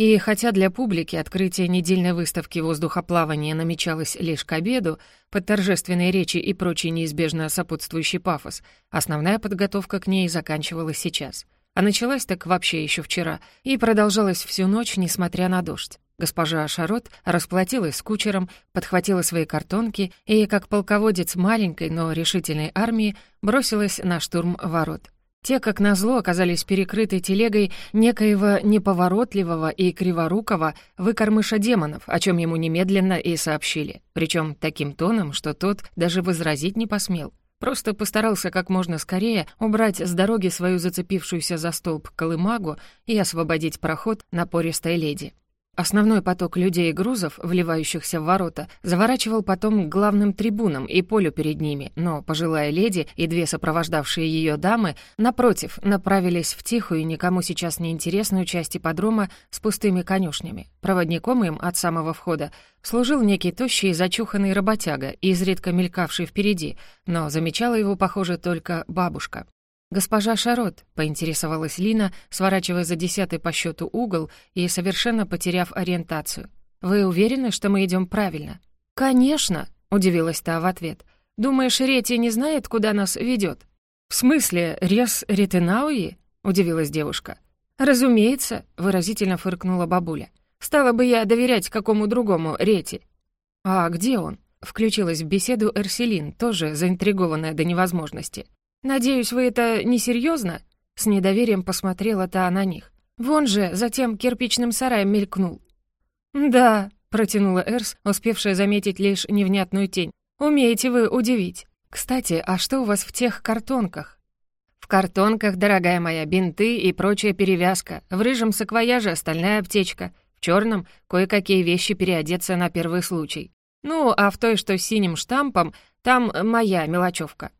И хотя для публики открытие недельной выставки воздухоплавания намечалось лишь к обеду, под торжественные речи и прочий неизбежно сопутствующий пафос, основная подготовка к ней заканчивалась сейчас. А началась так вообще еще вчера и продолжалась всю ночь, несмотря на дождь. Госпожа Шарот расплатилась с кучером, подхватила свои картонки и, как полководец маленькой, но решительной армии, бросилась на штурм ворот. Те, как назло, оказались перекрыты телегой некоего неповоротливого и криворукого выкормыша демонов, о чем ему немедленно и сообщили. Причем таким тоном, что тот даже возразить не посмел. Просто постарался как можно скорее убрать с дороги свою зацепившуюся за столб колымагу и освободить проход напористой леди. Основной поток людей и грузов, вливающихся в ворота, заворачивал потом к главным трибунам и полю перед ними, но пожилая леди и две сопровождавшие ее дамы, напротив, направились в тихую, никому сейчас не интересную часть ипподрома с пустыми конюшнями. Проводником им от самого входа служил некий тощий и зачуханный работяга, изредка мелькавший впереди, но замечала его, похоже, только бабушка. «Госпожа Шарот», — поинтересовалась Лина, сворачивая за десятый по счету угол и совершенно потеряв ориентацию. «Вы уверены, что мы идем правильно?» «Конечно», — удивилась та в ответ. «Думаешь, Рети не знает, куда нас ведет? «В смысле, Рес Ретенауи?» — удивилась девушка. «Разумеется», — выразительно фыркнула бабуля. «Стала бы я доверять какому другому Рети». «А где он?» — включилась в беседу Эрселин, тоже заинтригованная до невозможности. «Надеюсь, вы это несерьезно?» С недоверием посмотрела та на них. «Вон же, затем кирпичным сараем мелькнул». «Да», — протянула Эрс, успевшая заметить лишь невнятную тень. «Умеете вы удивить. Кстати, а что у вас в тех картонках?» «В картонках, дорогая моя, бинты и прочая перевязка. В рыжем саквояже остальная аптечка. В черном кое-какие вещи переодеться на первый случай. Ну, а в той, что с синим штампом, там моя мелочевка.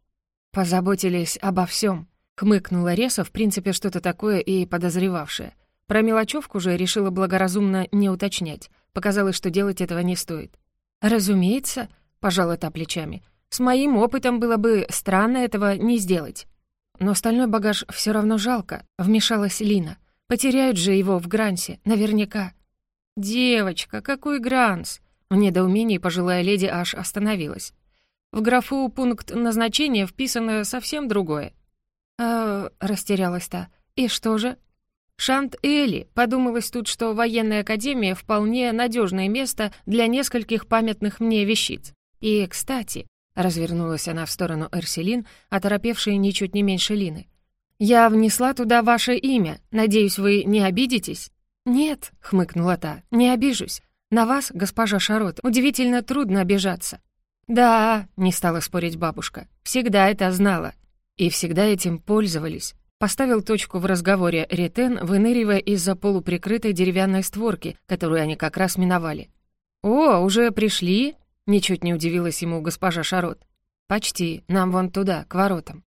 «Позаботились обо всем, хмыкнула Реса, в принципе, что-то такое и подозревавшее. Про мелочевку же решила благоразумно не уточнять. Показалось, что делать этого не стоит. «Разумеется», — пожала та плечами, «с моим опытом было бы странно этого не сделать». но стальной багаж все равно жалко», — вмешалась Лина. «Потеряют же его в Грансе, наверняка». «Девочка, какой Гранс?» В недоумении пожилая леди аж остановилась. В графу пункт назначения вписано совсем другое. «Э, растерялась та. «И что же?» Шант Элли подумалось тут, что военная академия вполне надежное место для нескольких памятных мне вещиц. И, кстати, развернулась она в сторону Эрселин, оторопевшей ничуть не меньше Лины. «Я внесла туда ваше имя. Надеюсь, вы не обидитесь?» «Нет», — хмыкнула та, — «не обижусь. На вас, госпожа Шарот, удивительно трудно обижаться». «Да», — не стала спорить бабушка, — «всегда это знала». И всегда этим пользовались. Поставил точку в разговоре Ретен, выныривая из-за полуприкрытой деревянной створки, которую они как раз миновали. «О, уже пришли?» — ничуть не удивилась ему госпожа Шарот. «Почти. Нам вон туда, к воротам».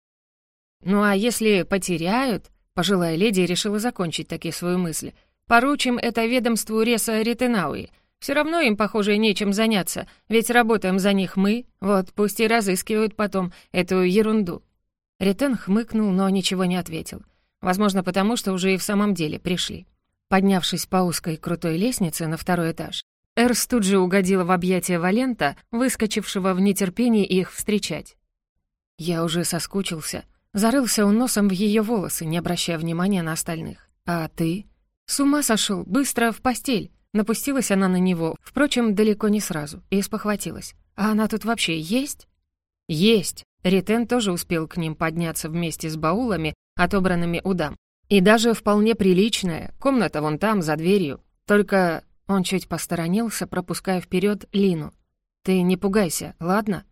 «Ну а если потеряют?» — пожилая леди решила закончить такие свою мысли. «Поручим это ведомству Реса Ретенауи. Все равно им, похоже, нечем заняться, ведь работаем за них мы, вот пусть и разыскивают потом эту ерунду». Ретен хмыкнул, но ничего не ответил. Возможно, потому что уже и в самом деле пришли. Поднявшись по узкой крутой лестнице на второй этаж, Эрс тут же угодила в объятия Валента, выскочившего в нетерпении их встречать. Я уже соскучился. Зарылся он носом в ее волосы, не обращая внимания на остальных. «А ты?» «С ума сошел, быстро в постель!» Напустилась она на него, впрочем, далеко не сразу, и спохватилась. «А она тут вообще есть?» «Есть!» Ритен тоже успел к ним подняться вместе с баулами, отобранными у дам. И даже вполне приличная, комната вон там, за дверью. Только он чуть посторонился, пропуская вперед Лину. «Ты не пугайся, ладно?»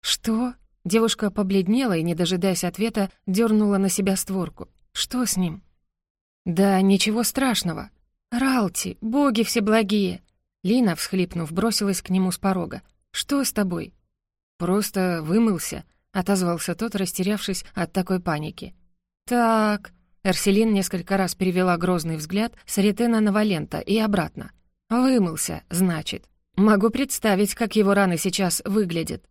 «Что?» Девушка побледнела и, не дожидаясь ответа, дернула на себя створку. «Что с ним?» «Да ничего страшного. Ралти, боги всеблагие!» Лина, всхлипнув, бросилась к нему с порога. «Что с тобой?» «Просто вымылся», отозвался тот, растерявшись от такой паники. «Так...» Эрселин несколько раз перевела грозный взгляд с Ретена на Валента и обратно. «Вымылся, значит. Могу представить, как его раны сейчас выглядят».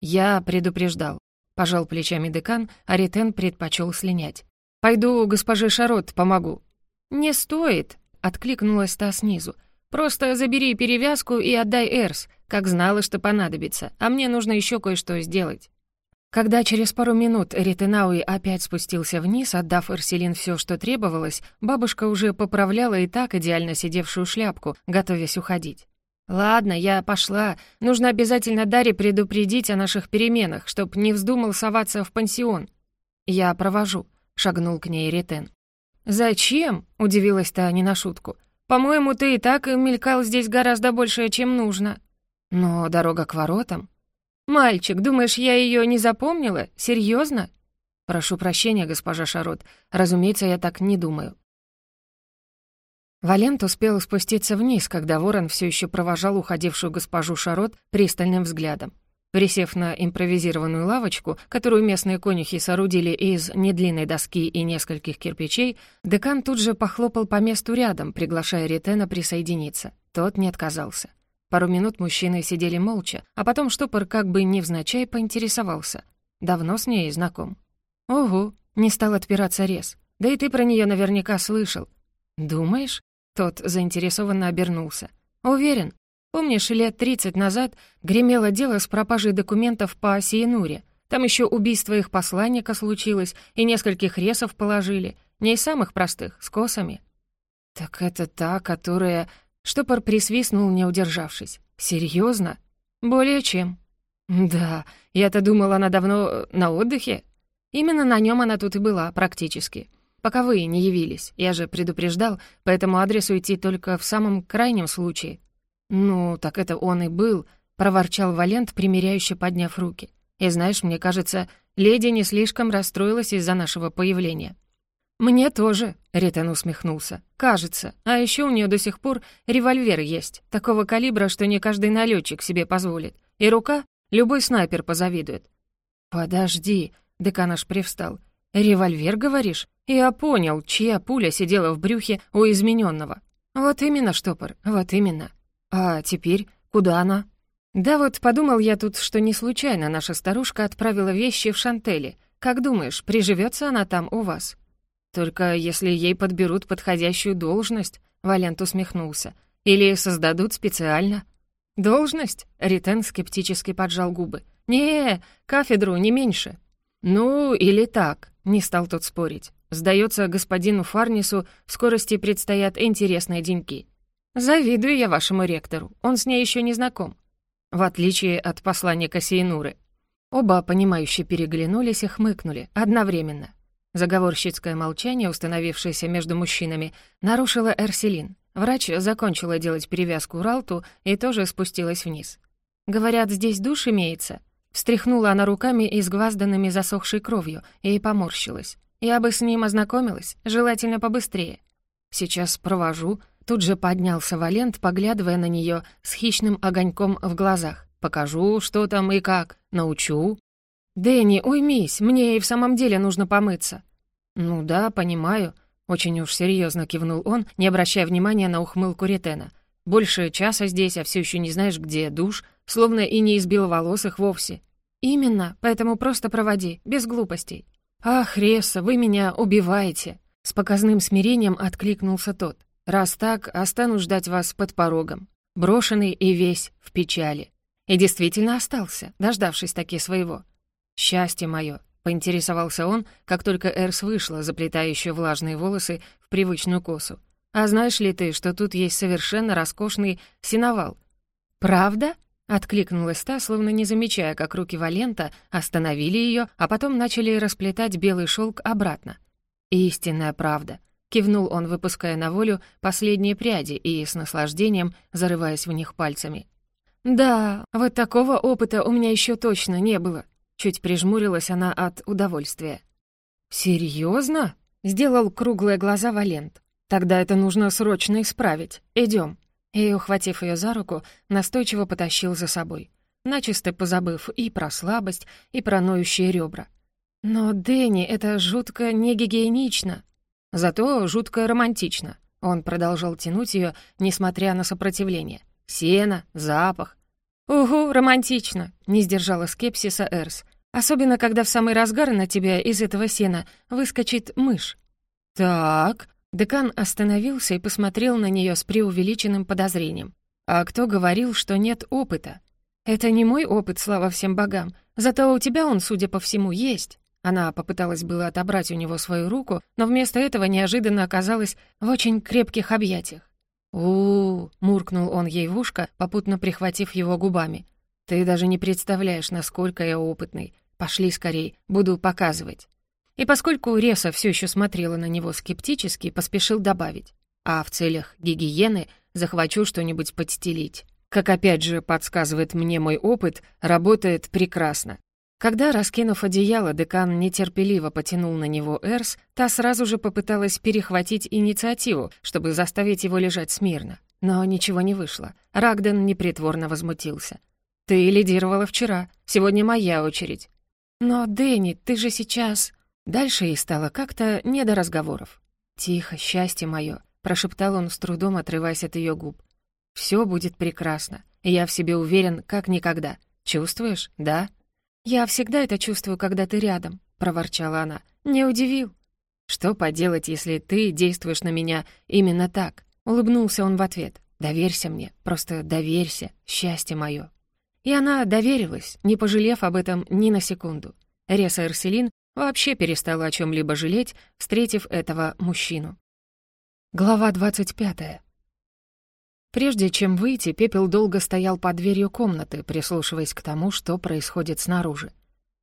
«Я предупреждал», — пожал плечами декан, а Ретен предпочел слинять. «Пойду госпоже Шарот помогу». «Не стоит», — откликнулась та снизу. «Просто забери перевязку и отдай Эрс, как знала, что понадобится, а мне нужно еще кое-что сделать». Когда через пару минут Ритенауи опять спустился вниз, отдав Эрселин все, что требовалось, бабушка уже поправляла и так идеально сидевшую шляпку, готовясь уходить. «Ладно, я пошла. Нужно обязательно Даре предупредить о наших переменах, чтоб не вздумал соваться в пансион». «Я провожу», — шагнул к ней Ритен. «Зачем?» — удивилась та не на шутку. «По-моему, ты и так мелькал здесь гораздо больше, чем нужно». «Но дорога к воротам...» «Мальчик, думаешь, я ее не запомнила? Серьезно? «Прошу прощения, госпожа Шарот. Разумеется, я так не думаю». Валент успел спуститься вниз, когда ворон все еще провожал уходившую госпожу Шарот пристальным взглядом. Присев на импровизированную лавочку, которую местные конюхи соорудили из недлинной доски и нескольких кирпичей, декан тут же похлопал по месту рядом, приглашая Ретена присоединиться. Тот не отказался. Пару минут мужчины сидели молча, а потом штопор как бы невзначай поинтересовался. Давно с ней знаком. «Ого!» — не стал отпираться Рез. «Да и ты про нее наверняка слышал». «Думаешь?» — тот заинтересованно обернулся. «Уверен. Помнишь, лет тридцать назад гремело дело с пропажей документов по Сиенуре? Там еще убийство их посланника случилось, и нескольких ресов положили. Не из самых простых, с косами». «Так это та, которая...» Штопор присвистнул, не удержавшись. «Серьезно? Более чем». «Да, я-то думала, она давно э, на отдыхе. Именно на нем она тут и была, практически. Пока вы не явились. Я же предупреждал, по этому адресу идти только в самом крайнем случае». «Ну, так это он и был», — проворчал Валент, примиряюще подняв руки. «И знаешь, мне кажется, леди не слишком расстроилась из-за нашего появления». «Мне тоже», — Ритан усмехнулся. «Кажется. А еще у нее до сих пор револьвер есть, такого калибра, что не каждый налетчик себе позволит. И рука любой снайпер позавидует». «Подожди», — декан аж привстал. «Револьвер, говоришь? Я понял, чья пуля сидела в брюхе у измененного. Вот именно, штопор, вот именно. А теперь куда она?» «Да вот подумал я тут, что не случайно наша старушка отправила вещи в Шантели. Как думаешь, приживется она там у вас?» «Только если ей подберут подходящую должность», — Валент усмехнулся. «Или создадут специально». «Должность?» — Ритен скептически поджал губы. «Не, кафедру не меньше». «Ну, или так», — не стал тот спорить. «Сдается господину Фарнису, в скорости предстоят интересные деньки. Завидую я вашему ректору, он с ней еще не знаком. В отличие от посланника Сейнуры». Оба, понимающе переглянулись и хмыкнули одновременно. Заговорщицкое молчание, установившееся между мужчинами, нарушила Эрселин. Врач закончила делать перевязку Ралту и тоже спустилась вниз. «Говорят, здесь душ имеется?» Встряхнула она руками изгвазданными засохшей кровью и поморщилась. «Я бы с ним ознакомилась, желательно побыстрее». «Сейчас провожу». Тут же поднялся Валент, поглядывая на нее с хищным огоньком в глазах. «Покажу, что там и как. Научу». «Дэнни, уймись, мне и в самом деле нужно помыться». «Ну да, понимаю», — очень уж серьезно кивнул он, не обращая внимания на ухмылку Ретена. «Больше часа здесь, а все еще не знаешь, где душ, словно и не избил волос их вовсе». «Именно, поэтому просто проводи, без глупостей». «Ах, Реса, вы меня убиваете!» С показным смирением откликнулся тот. «Раз так, останусь ждать вас под порогом, брошенный и весь в печали». И действительно остался, дождавшись таки своего. «Счастье мое!» — поинтересовался он, как только Эрс вышла, заплетая еще влажные волосы в привычную косу. «А знаешь ли ты, что тут есть совершенно роскошный синовал?» «Правда?» — откликнулась та, словно не замечая, как руки Валента остановили ее, а потом начали расплетать белый шелк обратно. «Истинная правда», — кивнул он, выпуская на волю последние пряди и с наслаждением зарываясь в них пальцами. «Да, вот такого опыта у меня еще точно не было», — чуть прижмурилась она от удовольствия. «Серьезно?» — сделал круглые глаза Валент. «Тогда это нужно срочно исправить. Идем. И, ухватив ее за руку, настойчиво потащил за собой, начисто позабыв и про слабость, и про ноющие ребра. «Но, Дэнни, это жутко негигиенично. Зато жутко романтично». Он продолжал тянуть ее, несмотря на сопротивление. «Сено, запах, «Угу, романтично», — не сдержала скепсиса Эрс. «Особенно, когда в самый разгар на тебя из этого сена выскочит мышь». «Так...» — декан остановился и посмотрел на нее с преувеличенным подозрением. «А кто говорил, что нет опыта?» «Это не мой опыт, слава всем богам. Зато у тебя он, судя по всему, есть». Она попыталась было отобрать у него свою руку, но вместо этого неожиданно оказалась в очень крепких объятиях у, муркнул он ей в ушко, попутно прихватив его губами. «Ты даже не представляешь, насколько я опытный. Пошли скорей, буду показывать». И поскольку Реса все еще смотрела на него скептически, поспешил добавить. «А в целях гигиены захвачу что-нибудь подстелить». Как опять же подсказывает мне мой опыт, работает прекрасно. Когда, раскинув одеяло, декан нетерпеливо потянул на него Эрс, та сразу же попыталась перехватить инициативу, чтобы заставить его лежать смирно. Но ничего не вышло. Рагден непритворно возмутился. «Ты лидировала вчера, сегодня моя очередь». «Но, Дэнни, ты же сейчас...» Дальше ей стало как-то не до разговоров. «Тихо, счастье мое», — прошептал он с трудом, отрываясь от ее губ. «Все будет прекрасно. Я в себе уверен, как никогда. Чувствуешь, да?» «Я всегда это чувствую, когда ты рядом», — проворчала она. «Не удивил». «Что поделать, если ты действуешь на меня именно так?» Улыбнулся он в ответ. «Доверься мне, просто доверься, счастье мое». И она доверилась, не пожалев об этом ни на секунду. Реса Эрселин вообще перестала о чем либо жалеть, встретив этого мужчину. Глава двадцать пятая. Прежде чем выйти, Пепел долго стоял под дверью комнаты, прислушиваясь к тому, что происходит снаружи.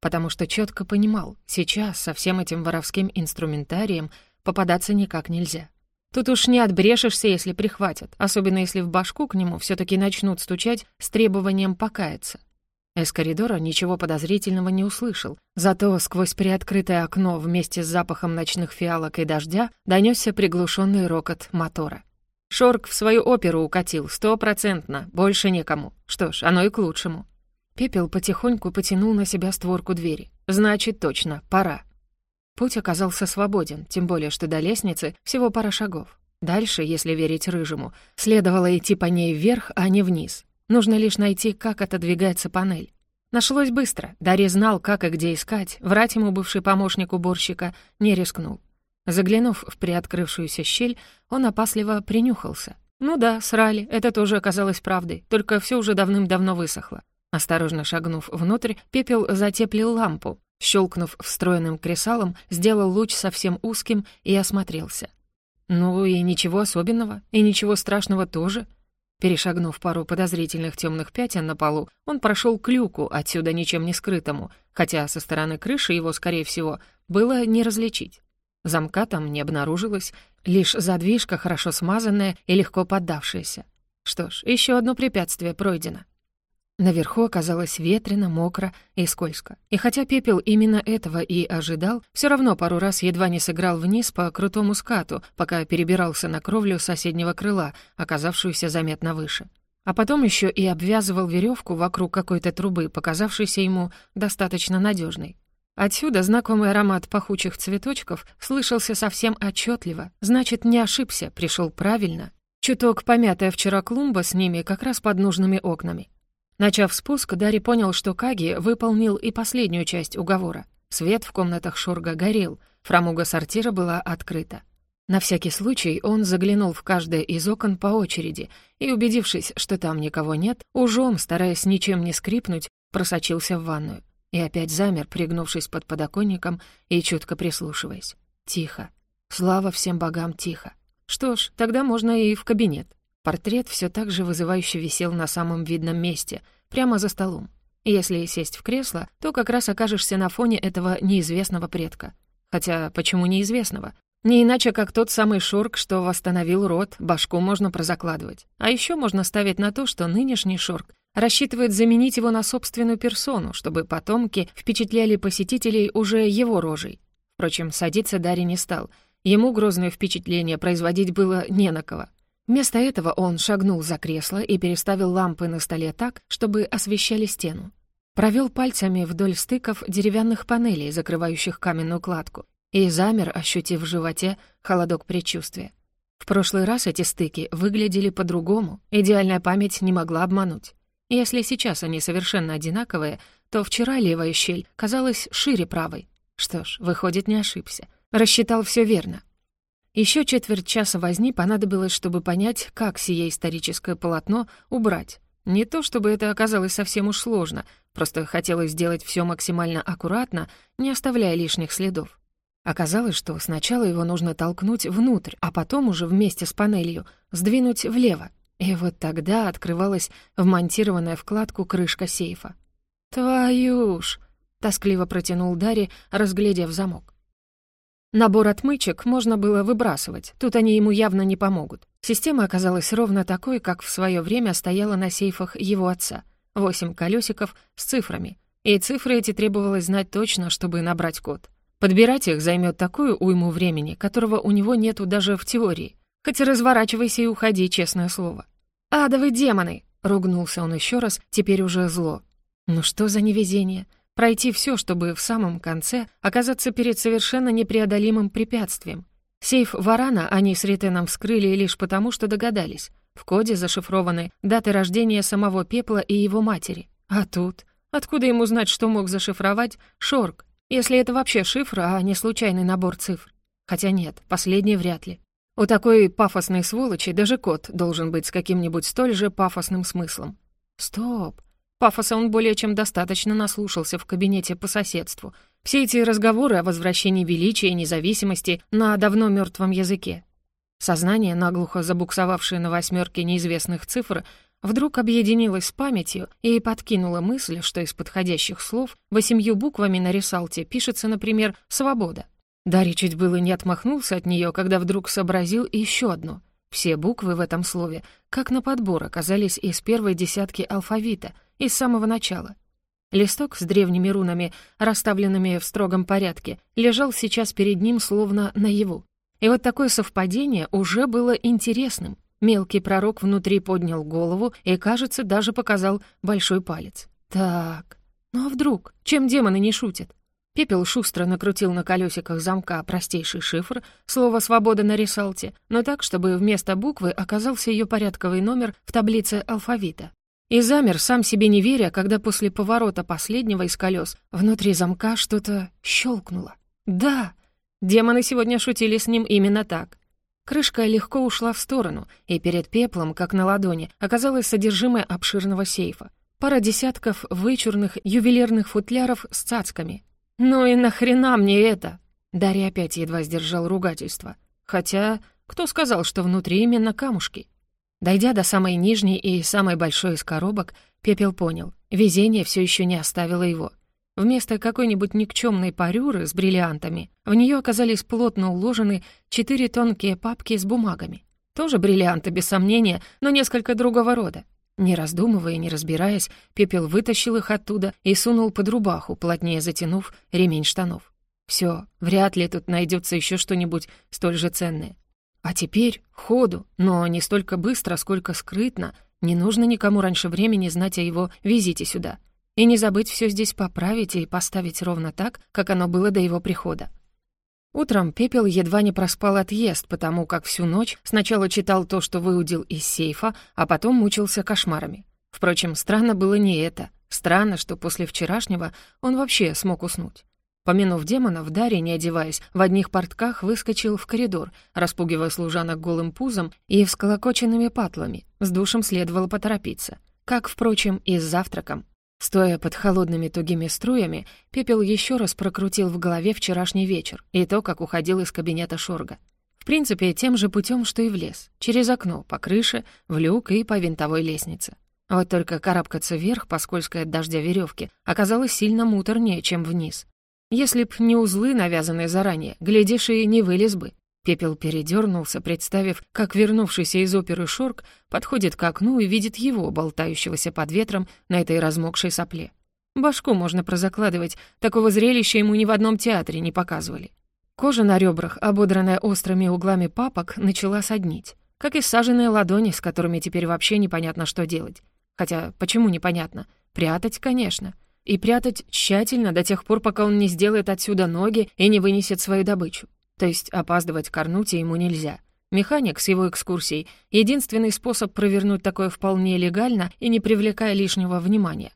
Потому что четко понимал, сейчас со всем этим воровским инструментарием попадаться никак нельзя. Тут уж не отбрешешься, если прихватят, особенно если в башку к нему все таки начнут стучать с требованием покаяться. Из коридора ничего подозрительного не услышал, зато сквозь приоткрытое окно вместе с запахом ночных фиалок и дождя донесся приглушенный рокот мотора. Шорк в свою оперу укатил, стопроцентно, больше некому. Что ж, оно и к лучшему. Пепел потихоньку потянул на себя створку двери. Значит, точно, пора. Путь оказался свободен, тем более, что до лестницы всего пара шагов. Дальше, если верить Рыжему, следовало идти по ней вверх, а не вниз. Нужно лишь найти, как отодвигается панель. Нашлось быстро. Дарья знал, как и где искать. Врать ему бывший помощник уборщика не рискнул. Заглянув в приоткрывшуюся щель, он опасливо принюхался. Ну да, срали, это тоже оказалось правдой, только все уже давным-давно высохло. Осторожно шагнув внутрь, пепел затеплил лампу. Щелкнув встроенным кресалом, сделал луч совсем узким и осмотрелся. Ну и ничего особенного, и ничего страшного тоже. Перешагнув пару подозрительных темных пятен на полу, он прошел к люку, отсюда ничем не скрытому, хотя со стороны крыши его, скорее всего, было не различить. Замка там не обнаружилось, лишь задвижка хорошо смазанная и легко поддавшаяся. Что ж, еще одно препятствие пройдено. Наверху оказалось ветрено, мокро и скользко. И хотя Пепел именно этого и ожидал, все равно пару раз едва не сыграл вниз по крутому скату, пока перебирался на кровлю соседнего крыла, оказавшуюся заметно выше. А потом еще и обвязывал веревку вокруг какой-то трубы, показавшейся ему достаточно надежной. Отсюда знакомый аромат пахучих цветочков слышался совсем отчетливо. Значит, не ошибся, пришел правильно. Чуток помятая вчера клумба с ними как раз под нужными окнами. Начав спуск, Дарри понял, что Каги выполнил и последнюю часть уговора. Свет в комнатах Шорга горел, фрамуга сортира была открыта. На всякий случай он заглянул в каждое из окон по очереди и, убедившись, что там никого нет, ужом, стараясь ничем не скрипнуть, просочился в ванную. И опять замер, пригнувшись под подоконником и чутко прислушиваясь. Тихо. Слава всем богам, тихо. Что ж, тогда можно и в кабинет. Портрет все так же вызывающе висел на самом видном месте, прямо за столом. Если сесть в кресло, то как раз окажешься на фоне этого неизвестного предка. Хотя почему неизвестного? Не иначе, как тот самый Шорк, что восстановил род, башку можно прозакладывать. А еще можно ставить на то, что нынешний Шорк рассчитывает заменить его на собственную персону, чтобы потомки впечатляли посетителей уже его рожей. Впрочем, садиться Дарри не стал. Ему грозное впечатление производить было не на кого. Вместо этого он шагнул за кресло и переставил лампы на столе так, чтобы освещали стену. Провел пальцами вдоль стыков деревянных панелей, закрывающих каменную кладку, и замер, ощутив в животе холодок предчувствия. В прошлый раз эти стыки выглядели по-другому, идеальная память не могла обмануть. Если сейчас они совершенно одинаковые, то вчера левая щель казалась шире правой. Что ж, выходит, не ошибся. Рассчитал все верно. Еще четверть часа возни понадобилось, чтобы понять, как сие историческое полотно убрать. Не то чтобы это оказалось совсем уж сложно, просто хотелось сделать все максимально аккуратно, не оставляя лишних следов. Оказалось, что сначала его нужно толкнуть внутрь, а потом уже вместе с панелью сдвинуть влево. И вот тогда открывалась вмонтированная вкладку крышка сейфа. «Твою ж!» — тоскливо протянул Дарри, разглядев замок. Набор отмычек можно было выбрасывать, тут они ему явно не помогут. Система оказалась ровно такой, как в свое время стояла на сейфах его отца. Восемь колесиков с цифрами. И цифры эти требовалось знать точно, чтобы набрать код. Подбирать их займет такую уйму времени, которого у него нету даже в теории. Хоть разворачивайся и уходи, честное слово. «Адовые демоны!» — ругнулся он еще раз, теперь уже зло. «Ну что за невезение? Пройти все, чтобы в самом конце оказаться перед совершенно непреодолимым препятствием. Сейф Варана они с Ритеном вскрыли лишь потому, что догадались. В коде зашифрованы даты рождения самого Пепла и его матери. А тут? Откуда ему знать, что мог зашифровать Шорк, если это вообще шифр, а не случайный набор цифр? Хотя нет, последний вряд ли. У такой пафосной сволочи даже код должен быть с каким-нибудь столь же пафосным смыслом. Стоп, Пафоса он более чем достаточно наслушался в кабинете по соседству. Все эти разговоры о возвращении величия и независимости на давно мертвом языке. Сознание, наглухо забуксовавшее на восьмерке неизвестных цифр, вдруг объединилось с памятью и подкинуло мысль, что из подходящих слов восемью буквами на рисалте пишется, например, «свобода». Дарья чуть было не отмахнулся от нее, когда вдруг сообразил еще одно. Все буквы в этом слове, как на подбор, оказались из первой десятки алфавита — и с самого начала. Листок с древними рунами, расставленными в строгом порядке, лежал сейчас перед ним словно наяву. И вот такое совпадение уже было интересным. Мелкий пророк внутри поднял голову и, кажется, даже показал большой палец. «Так, ну а вдруг? Чем демоны не шутят?» Пепел шустро накрутил на колесиках замка простейший шифр, слово «свобода» на рисалте, но так, чтобы вместо буквы оказался ее порядковый номер в таблице алфавита. и замер, сам себе не веря, когда после поворота последнего из колес внутри замка что-то щелкнуло. Да, демоны сегодня шутили с ним именно так. Крышка легко ушла в сторону, и перед пеплом, как на ладони, оказалось содержимое обширного сейфа. Пара десятков вычурных ювелирных футляров с цацками. «Ну и нахрена мне это?» Дарья опять едва сдержал ругательство. Хотя, кто сказал, что внутри именно камушки? Дойдя до самой нижней и самой большой из коробок, Пепел понял, везение все еще не оставило его. Вместо какой-нибудь никчемной парюры с бриллиантами в нее оказались плотно уложены четыре тонкие папки с бумагами. Тоже бриллианты, без сомнения, но несколько другого рода. Не раздумывая, не разбираясь, Пепел вытащил их оттуда и сунул под рубаху, плотнее затянув ремень штанов. Все, вряд ли тут найдется еще что-нибудь столь же ценное. А теперь ходу, но не столько быстро, сколько скрытно. Не нужно никому раньше времени знать о его визите сюда. И не забыть все здесь поправить и поставить ровно так, как оно было до его прихода. Утром Пепел едва не проспал отъезд, потому как всю ночь сначала читал то, что выудил из сейфа, а потом мучился кошмарами. Впрочем, странно было не это. Странно, что после вчерашнего он вообще смог уснуть. Помянув демонов, Дарья, не одеваясь, в одних портках выскочил в коридор, распугивая служанок голым пузом и всколокоченными патлами. С душем следовало поторопиться. Как, впрочем, и с завтраком. Стоя под холодными тугими струями, Пепел еще раз прокрутил в голове вчерашний вечер и то, как уходил из кабинета Шорга. В принципе, тем же путем, что и в лес. Через окно, по крыше, в люк и по винтовой лестнице. Вот только карабкаться вверх по скользкой от дождя веревке оказалось сильно муторнее, чем вниз. Если б не узлы, навязанные заранее, глядишь, и не вылез бы. Пепел передернулся, представив, как вернувшийся из оперы Шорк подходит к окну и видит его, болтающегося под ветром на этой размокшей сопле. Башку можно прозакладывать, такого зрелища ему ни в одном театре не показывали. Кожа на ребрах, ободранная острыми углами папок, начала соднить, как и саженные ладони, с которыми теперь вообще непонятно, что делать. Хотя, почему непонятно? Прятать, конечно и прятать тщательно до тех пор, пока он не сделает отсюда ноги и не вынесет свою добычу. То есть опаздывать к Арнуте ему нельзя. Механик с его экскурсией — единственный способ провернуть такое вполне легально и не привлекая лишнего внимания.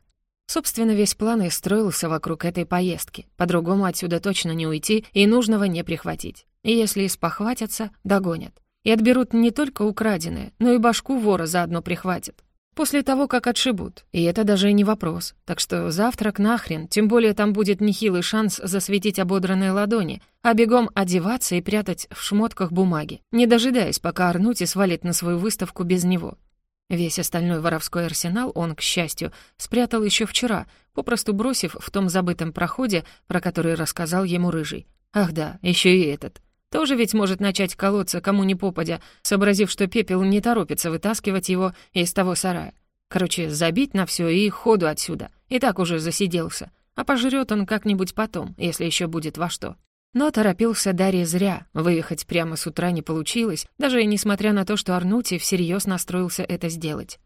Собственно, весь план и строился вокруг этой поездки. По-другому отсюда точно не уйти и нужного не прихватить. И если спохватятся, догонят. И отберут не только украденное, но и башку вора заодно прихватят. После того, как отшибут. И это даже не вопрос. Так что завтрак нахрен, тем более там будет нехилый шанс засветить ободранные ладони, а бегом одеваться и прятать в шмотках бумаги, не дожидаясь, пока Арнути свалит на свою выставку без него. Весь остальной воровской арсенал он, к счастью, спрятал еще вчера, попросту бросив в том забытом проходе, про который рассказал ему Рыжий. Ах да, еще и этот. Тоже ведь может начать колоться кому ни попадя, сообразив, что пепел не торопится вытаскивать его из того сарая. Короче, забить на все и ходу отсюда. И так уже засиделся. А пожрет он как-нибудь потом, если еще будет во что. Но торопился Дарья зря. Выехать прямо с утра не получилось, даже несмотря на то, что Арнути всерьез настроился это сделать.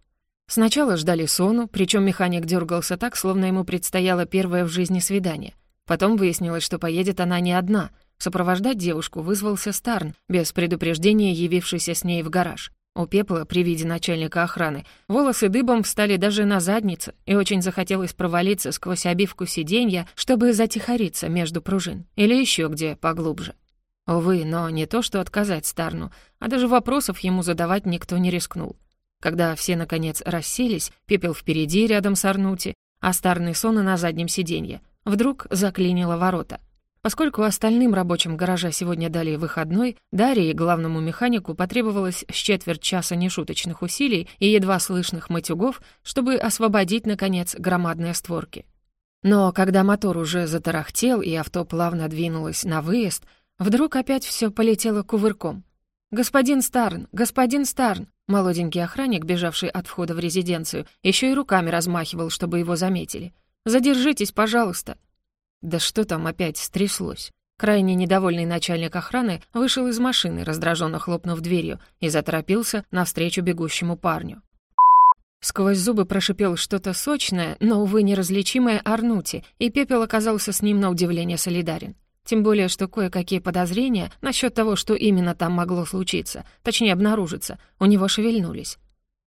Сначала ждали Сону, причем механик дергался так, словно ему предстояло первое в жизни свидание. Потом выяснилось, что поедет она не одна — Сопровождать девушку вызвался Старн, без предупреждения явившийся с ней в гараж. У Пепла при виде начальника охраны волосы дыбом встали даже на заднице, и очень захотелось провалиться сквозь обивку сиденья, чтобы затихариться между пружин, или еще где поглубже. Увы, но не то что отказать Старну, а даже вопросов ему задавать никто не рискнул. Когда все, наконец, расселись, Пепел впереди, рядом с Арнути, а Старный Сона на заднем сиденье, вдруг заклинило ворота — Поскольку остальным рабочим гаража сегодня дали выходной, Дарье главному механику потребовалось с четверть часа нешуточных усилий и едва слышных матюгов, чтобы освободить, наконец, громадные створки. Но когда мотор уже затарахтел и авто плавно двинулось на выезд, вдруг опять все полетело кувырком. «Господин Старн! Господин Старн!» Молоденький охранник, бежавший от входа в резиденцию, еще и руками размахивал, чтобы его заметили. «Задержитесь, пожалуйста!» Да что там опять стряслось? Крайне недовольный начальник охраны вышел из машины, раздраженно хлопнув дверью, и заторопился навстречу бегущему парню. Сквозь зубы прошипел что-то сочное, но, увы, неразличимое Арнути, и Пепел оказался с ним на удивление солидарен. Тем более, что кое-какие подозрения насчет того, что именно там могло случиться, точнее обнаружиться, у него шевельнулись.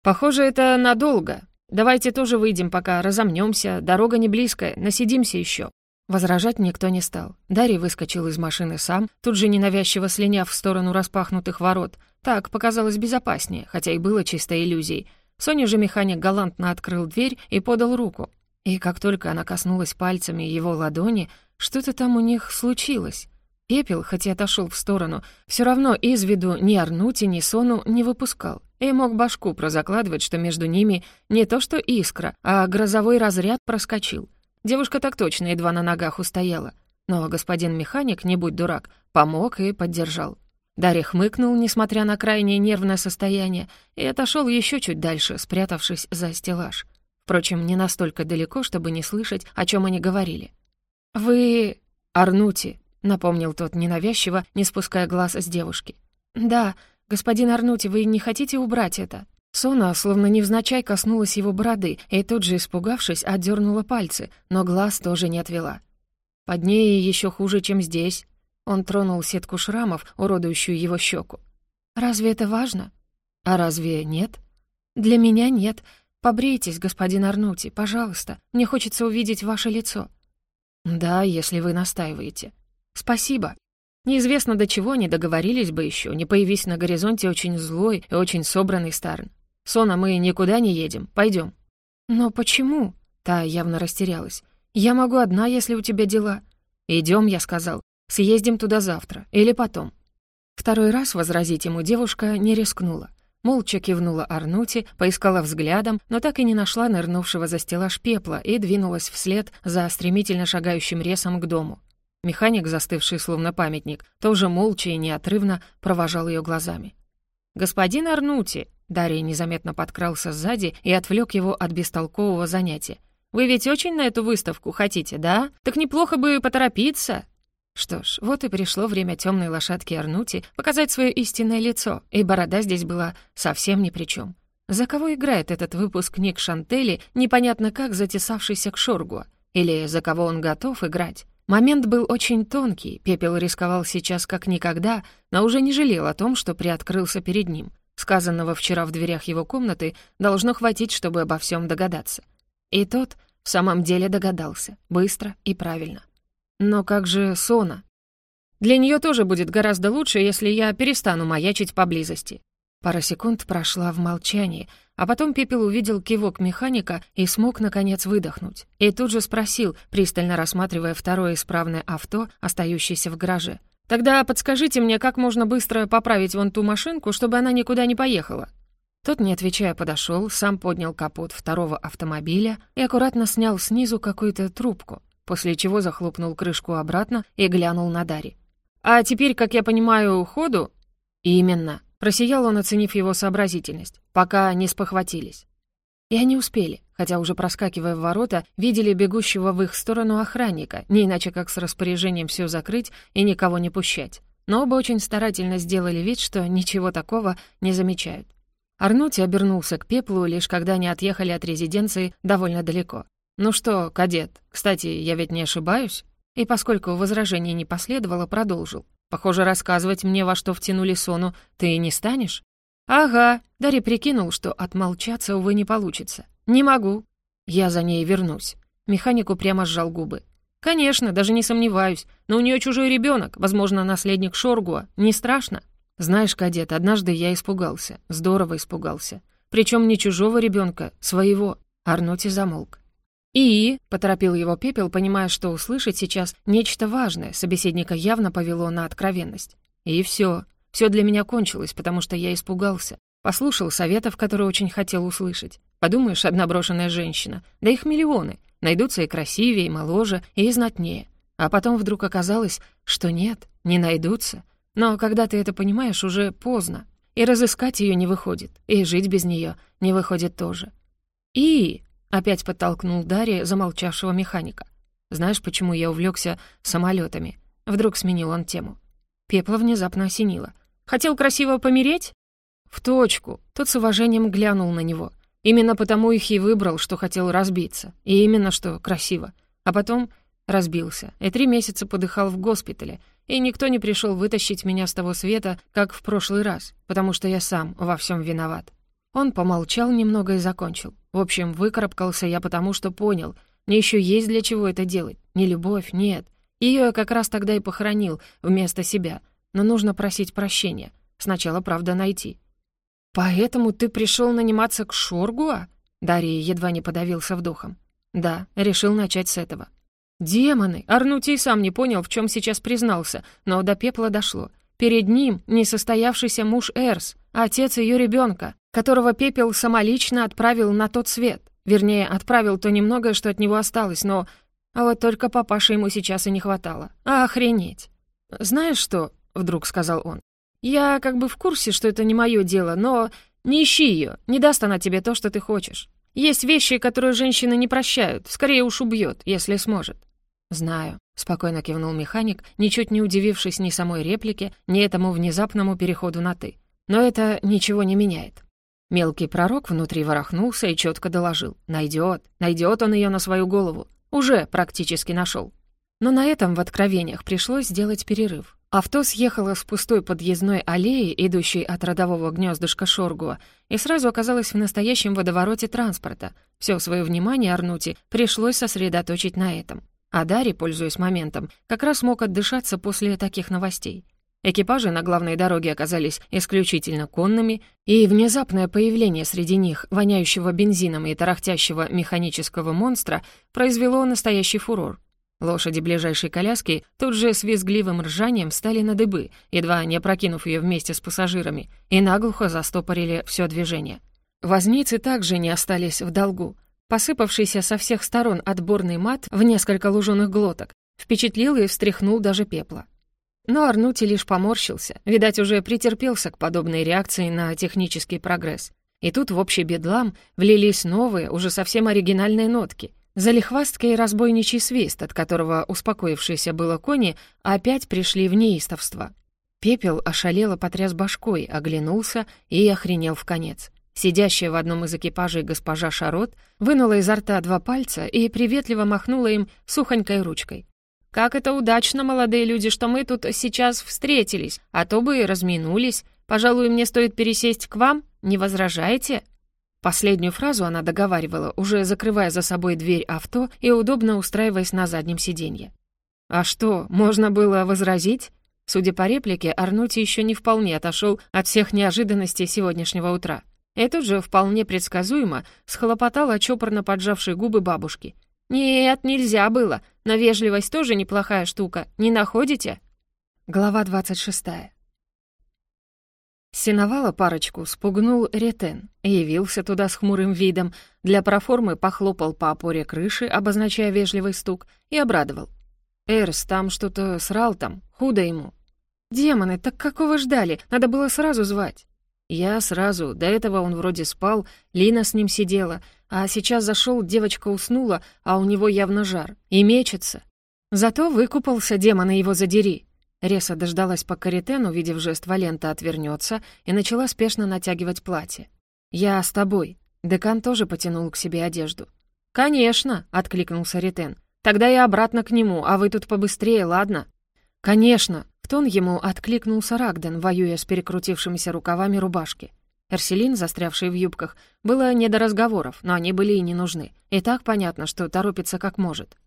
«Похоже, это надолго», Давайте тоже выйдем, пока разомнемся, дорога не близкая, насидимся еще. Возражать никто не стал. Дарий выскочил из машины сам, тут же ненавязчиво слиняв в сторону распахнутых ворот. Так показалось безопаснее, хотя и было чистой иллюзией. Соня же механик галантно открыл дверь и подал руку. И как только она коснулась пальцами его ладони, что-то там у них случилось. Пепел, хотя отошел в сторону, все равно из виду ни Арнути, ни Сону не выпускал. И мог башку прозакладывать, что между ними не то что искра, а грозовой разряд проскочил. Девушка так точно едва на ногах устояла. Но господин механик, не будь дурак, помог и поддержал. Дарья хмыкнул, несмотря на крайнее нервное состояние, и отошел еще чуть дальше, спрятавшись за стеллаж. Впрочем, не настолько далеко, чтобы не слышать, о чем они говорили. «Вы... Арнути», — напомнил тот ненавязчиво, не спуская глаз с девушки. «Да, господин Арнути, вы не хотите убрать это?» Сона, словно невзначай, коснулась его бороды и тут же, испугавшись, отдернула пальцы, но глаз тоже не отвела. Под ней еще хуже, чем здесь. Он тронул сетку шрамов, уродующую его щеку. «Разве это важно?» «А разве нет?» «Для меня нет. Побрейтесь, господин Арнути, пожалуйста. Мне хочется увидеть ваше лицо». «Да, если вы настаиваете». «Спасибо». Неизвестно до чего они договорились бы еще, не появись на горизонте очень злой и очень собранный Старн. «Сона, мы никуда не едем. Пойдем». «Но почему?» Та явно растерялась. «Я могу одна, если у тебя дела». Идем, я сказал. «Съездим туда завтра. Или потом». Второй раз возразить ему девушка не рискнула. Молча кивнула Арнути, поискала взглядом, но так и не нашла нырнувшего за стеллаж пепла и двинулась вслед за стремительно шагающим ресом к дому. Механик, застывший словно памятник, тоже молча и неотрывно провожал ее глазами. «Господин Арнути!» Дарья незаметно подкрался сзади и отвлек его от бестолкового занятия. «Вы ведь очень на эту выставку хотите, да? Так неплохо бы поторопиться!» Что ж, вот и пришло время темной лошадки Арнути показать свое истинное лицо, и борода здесь была совсем ни при чем. За кого играет этот выпуск Ник Шантели, непонятно как затесавшийся к Шоргу? Или за кого он готов играть? Момент был очень тонкий, Пепел рисковал сейчас как никогда, но уже не жалел о том, что приоткрылся перед ним. Сказанного вчера в дверях его комнаты должно хватить, чтобы обо всем догадаться. И тот в самом деле догадался, быстро и правильно. Но как же Сона? Для нее тоже будет гораздо лучше, если я перестану маячить поблизости. Пара секунд прошла в молчании, а потом Пепел увидел кивок механика и смог, наконец, выдохнуть. И тут же спросил, пристально рассматривая второе исправное авто, остающееся в гараже. Тогда подскажите мне, как можно быстро поправить вон ту машинку, чтобы она никуда не поехала». Тот, не отвечая, подошел, сам поднял капот второго автомобиля и аккуратно снял снизу какую-то трубку, после чего захлопнул крышку обратно и глянул на Дари. «А теперь, как я понимаю, ходу?» «Именно», — просиял он, оценив его сообразительность, пока не спохватились. И они успели, хотя уже проскакивая в ворота, видели бегущего в их сторону охранника, не иначе как с распоряжением все закрыть и никого не пущать. Но оба очень старательно сделали вид, что ничего такого не замечают. Арнути обернулся к пеплу, лишь когда они отъехали от резиденции довольно далеко. «Ну что, кадет, кстати, я ведь не ошибаюсь?» И поскольку возражений не последовало, продолжил. «Похоже, рассказывать мне, во что втянули Сону, ты не станешь?» «Ага», — Дарья прикинул, что отмолчаться, увы, не получится. «Не могу». «Я за ней вернусь». Механику прямо сжал губы. «Конечно, даже не сомневаюсь. Но у нее чужой ребенок, возможно, наследник Шоргуа. Не страшно?» «Знаешь, кадет, однажды я испугался. Здорово испугался. Причем не чужого ребенка, своего». Арноти замолк. «И?» — поторопил его пепел, понимая, что услышать сейчас нечто важное. Собеседника явно повело на откровенность. «И все. Все для меня кончилось, потому что я испугался. Послушал советов, которые очень хотел услышать. Подумаешь, одна брошенная женщина. Да их миллионы. Найдутся и красивее, и моложе, и знатнее. А потом вдруг оказалось, что нет, не найдутся. Но когда ты это понимаешь, уже поздно. И разыскать ее не выходит, и жить без нее не выходит тоже. И опять подтолкнул Дарья замолчавшего механика. Знаешь, почему я увлекся самолетами? Вдруг сменил он тему. Пепла внезапно осенило. Хотел красиво помереть? В точку. Тот с уважением глянул на него. Именно потому их и выбрал, что хотел разбиться. И именно что красиво. А потом разбился. И три месяца подыхал в госпитале. И никто не пришел вытащить меня с того света, как в прошлый раз, потому что я сам во всем виноват. Он помолчал немного и закончил. В общем, выкарабкался я потому, что понял. Мне еще есть для чего это делать. Не любовь, нет. Ее я как раз тогда и похоронил вместо себя. Но нужно просить прощения. Сначала, правда, найти. «Поэтому ты пришел наниматься к Шоргуа?» Дарья едва не подавился вдохом. «Да, решил начать с этого». «Демоны!» Арнутий сам не понял, в чем сейчас признался, но до пепла дошло. Перед ним несостоявшийся муж Эрс, отец ее ребенка, которого пепел самолично отправил на тот свет. Вернее, отправил то немногое, что от него осталось, но... А вот только папаши ему сейчас и не хватало. Охренеть! «Знаешь что?» — вдруг сказал он. «Я как бы в курсе, что это не мое дело, но не ищи ее, не даст она тебе то, что ты хочешь. Есть вещи, которые женщины не прощают, скорее уж убьет, если сможет». «Знаю», — спокойно кивнул механик, ничуть не удивившись ни самой реплике, ни этому внезапному переходу на «ты». «Но это ничего не меняет». Мелкий пророк внутри ворохнулся и четко доложил. Найдет, найдет он ее на свою голову. Уже практически нашел. Но на этом в откровениях пришлось сделать перерыв. Авто съехало с пустой подъездной аллеи, идущей от родового гнездышка Шоргуа, и сразу оказалось в настоящем водовороте транспорта. Все свое внимание Арнути пришлось сосредоточить на этом. А Дарри, пользуясь моментом, как раз мог отдышаться после таких новостей. Экипажи на главной дороге оказались исключительно конными, и внезапное появление среди них воняющего бензином и тарахтящего механического монстра произвело настоящий фурор. Лошади ближайшей коляски тут же с визгливым ржанием встали на дыбы, едва не опрокинув ее вместе с пассажирами, и наглухо застопорили все движение. Возницы также не остались в долгу. Посыпавшийся со всех сторон отборный мат в несколько луженых глоток впечатлил и встряхнул даже пепла. Но Арнути лишь поморщился, видать, уже претерпелся к подобной реакции на технический прогресс. И тут в общий бедлам влились новые, уже совсем оригинальные нотки. Залихвасткий и разбойничий свист, от которого успокоившиеся было кони опять пришли в неистовство. Пепел ошалело потряс башкой, оглянулся и охренел в конец. Сидящая в одном из экипажей госпожа Шарот вынула изо рта два пальца и приветливо махнула им сухонькой ручкой. Как это удачно, молодые люди, что мы тут сейчас встретились, а то бы и разминулись. Пожалуй, мне стоит пересесть к вам, не возражаете?» Последнюю фразу она договаривала, уже закрывая за собой дверь авто и удобно устраиваясь на заднем сиденье. «А что, можно было возразить?» Судя по реплике, Арнути еще не вполне отошел от всех неожиданностей сегодняшнего утра. И тут же вполне предсказуемо схлопотала чопорно поджавшие губы бабушки — «Нет, нельзя было. Но вежливость тоже неплохая штука. Не находите?» Глава двадцать шестая. Синовала парочку, спугнул Ретен, явился туда с хмурым видом, для проформы похлопал по опоре крыши, обозначая вежливый стук, и обрадовал. «Эрс, там что-то срал там, худо ему». «Демоны, так какого ждали? Надо было сразу звать». «Я сразу. До этого он вроде спал, Лина с ним сидела, а сейчас зашел, девочка уснула, а у него явно жар. И мечется. Зато выкупался демона его задери. Реса дождалась, пока Ритен, увидев жест Валента, отвернется, и начала спешно натягивать платье. «Я с тобой». Декан тоже потянул к себе одежду. «Конечно», — откликнулся Ритен. «Тогда я обратно к нему, а вы тут побыстрее, ладно?» «Конечно», — в тон ему откликнулся Рагден, воюя с перекрутившимися рукавами рубашки. Эрселин, застрявший в юбках, было не до разговоров, но они были и не нужны. И так понятно, что торопится как может.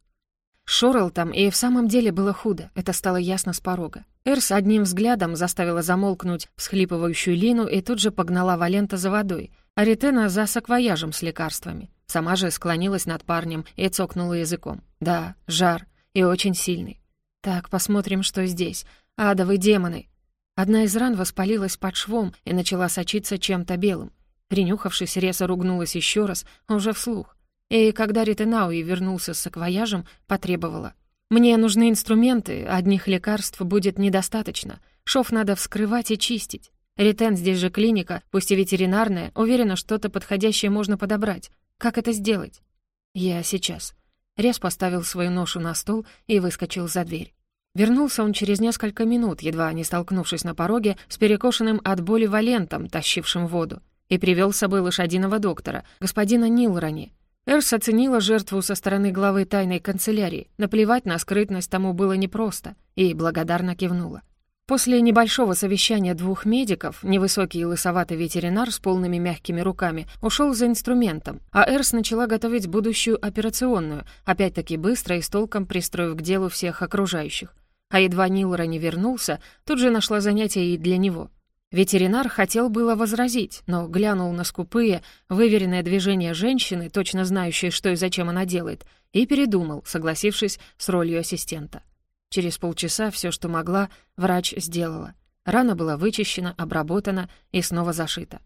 Шорел там и в самом деле было худо, это стало ясно с порога. Эрс одним взглядом заставила замолкнуть всхлипывающую Лину и тут же погнала Валента за водой, а Ритена за саквояжем с лекарствами. Сама же склонилась над парнем и цокнула языком. Да, жар, и очень сильный. Так, посмотрим, что здесь. Адовые демоны. Одна из ран воспалилась под швом и начала сочиться чем-то белым. Принюхавшись, Реса ругнулась еще раз, уже вслух. И когда Ритенауи вернулся с саквояжем, потребовала. «Мне нужны инструменты, одних лекарств будет недостаточно. Шов надо вскрывать и чистить. Ритен здесь же клиника, пусть и ветеринарная, уверена, что-то подходящее можно подобрать. Как это сделать?» «Я сейчас». Рез поставил свою ношу на стол и выскочил за дверь. Вернулся он через несколько минут, едва не столкнувшись на пороге с перекошенным от боли валентом, тащившим воду, и привел с собой лошадиного доктора, господина Нилрани. Эрс оценила жертву со стороны главы тайной канцелярии. Наплевать на скрытность тому было непросто, и благодарно кивнула. После небольшого совещания двух медиков, невысокий и лысоватый ветеринар с полными мягкими руками ушел за инструментом, а Эрс начала готовить будущую операционную, опять-таки быстро и с толком пристроив к делу всех окружающих. А едва Нилра не вернулся, тут же нашла занятие и для него. Ветеринар хотел было возразить, но глянул на скупые, выверенное движение женщины, точно знающей, что и зачем она делает, и передумал, согласившись с ролью ассистента. Через полчаса все, что могла, врач сделала. Рана была вычищена, обработана и снова зашита.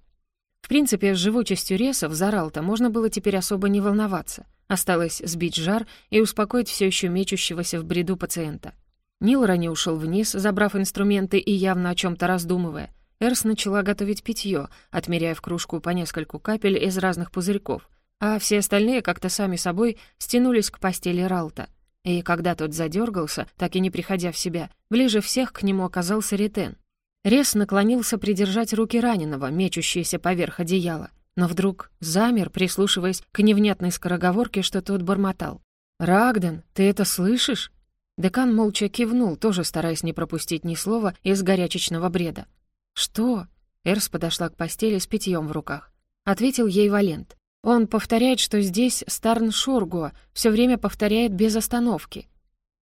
В принципе, с живучестью ресов Заралта можно было теперь особо не волноваться. Осталось сбить жар и успокоить все еще мечущегося в бреду пациента. Нил ранее ушел вниз, забрав инструменты и явно о чем то раздумывая. Эрс начала готовить питье, отмеряя в кружку по нескольку капель из разных пузырьков, а все остальные как-то сами собой стянулись к постели Ралта. И когда тот задергался, так и не приходя в себя, ближе всех к нему оказался Ритен. Рес наклонился придержать руки раненого, мечущиеся поверх одеяла, но вдруг замер, прислушиваясь к невнятной скороговорке, что тот бормотал. «Рагден, ты это слышишь?» Декан молча кивнул, тоже стараясь не пропустить ни слова из горячечного бреда. «Что?» Эрс подошла к постели с питьем в руках. Ответил ей Валент. Он повторяет, что здесь Старн Шургуа, все время повторяет без остановки.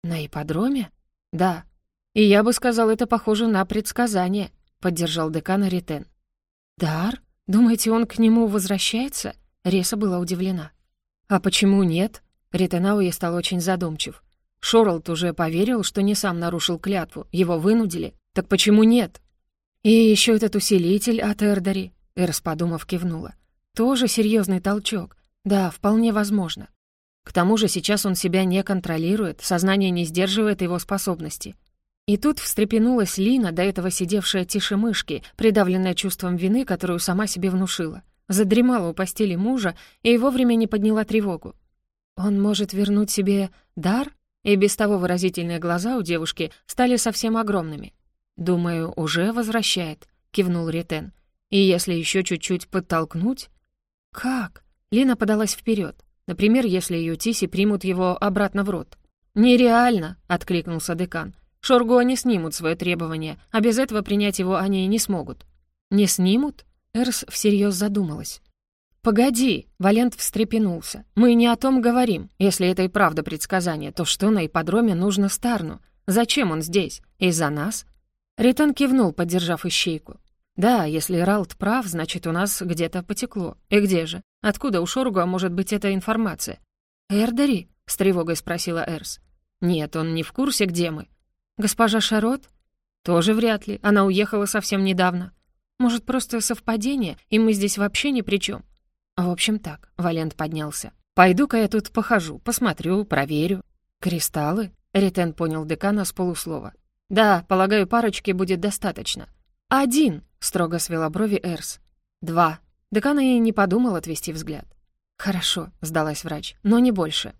На ипподроме? Да. И я бы сказал, это похоже на предсказание, поддержал декан Ритен. Дар? Думаете, он к нему возвращается? Реса была удивлена. А почему нет? Ритенауи стал очень задумчив. Шорлд уже поверил, что не сам нарушил клятву, его вынудили. Так почему нет? И еще этот усилитель от Эрдари, Эрс, подумав, кивнула. Тоже серьезный толчок. Да, вполне возможно. К тому же сейчас он себя не контролирует, сознание не сдерживает его способности. И тут встрепенулась Лина, до этого сидевшая тише мышки, придавленная чувством вины, которую сама себе внушила. Задремала у постели мужа и вовремя не подняла тревогу. «Он может вернуть себе дар?» И без того выразительные глаза у девушки стали совсем огромными. «Думаю, уже возвращает», — кивнул Ритен. «И если еще чуть-чуть подтолкнуть...» «Как?» Лина подалась вперед. Например, если ее Тиси примут его обратно в рот. «Нереально!» — откликнулся декан. «Шоргу они снимут свое требование, а без этого принять его они не смогут». «Не снимут?» Эрс всерьез задумалась. «Погоди!» — Валент встрепенулся. «Мы не о том говорим. Если это и правда предсказание, то что на ипподроме нужно Старну? Зачем он здесь? Из-за нас?» Ритон кивнул, поддержав ищейку. Да, если Ралт прав, значит, у нас где-то потекло. И где же? Откуда у Шоргуа может быть эта информация? «Эрдари?» — с тревогой спросила Эрс. «Нет, он не в курсе, где мы». «Госпожа Шарот?» «Тоже вряд ли. Она уехала совсем недавно. Может, просто совпадение, и мы здесь вообще ни при чем. В общем так, Валент поднялся. «Пойду-ка я тут похожу, посмотрю, проверю». «Кристаллы?» — Ретен понял декана с полуслова. «Да, полагаю, парочки будет достаточно». «Один!» строго свела брови Эрс. «Два». Декан и не подумал отвести взгляд. «Хорошо», — сдалась врач, — «но не больше».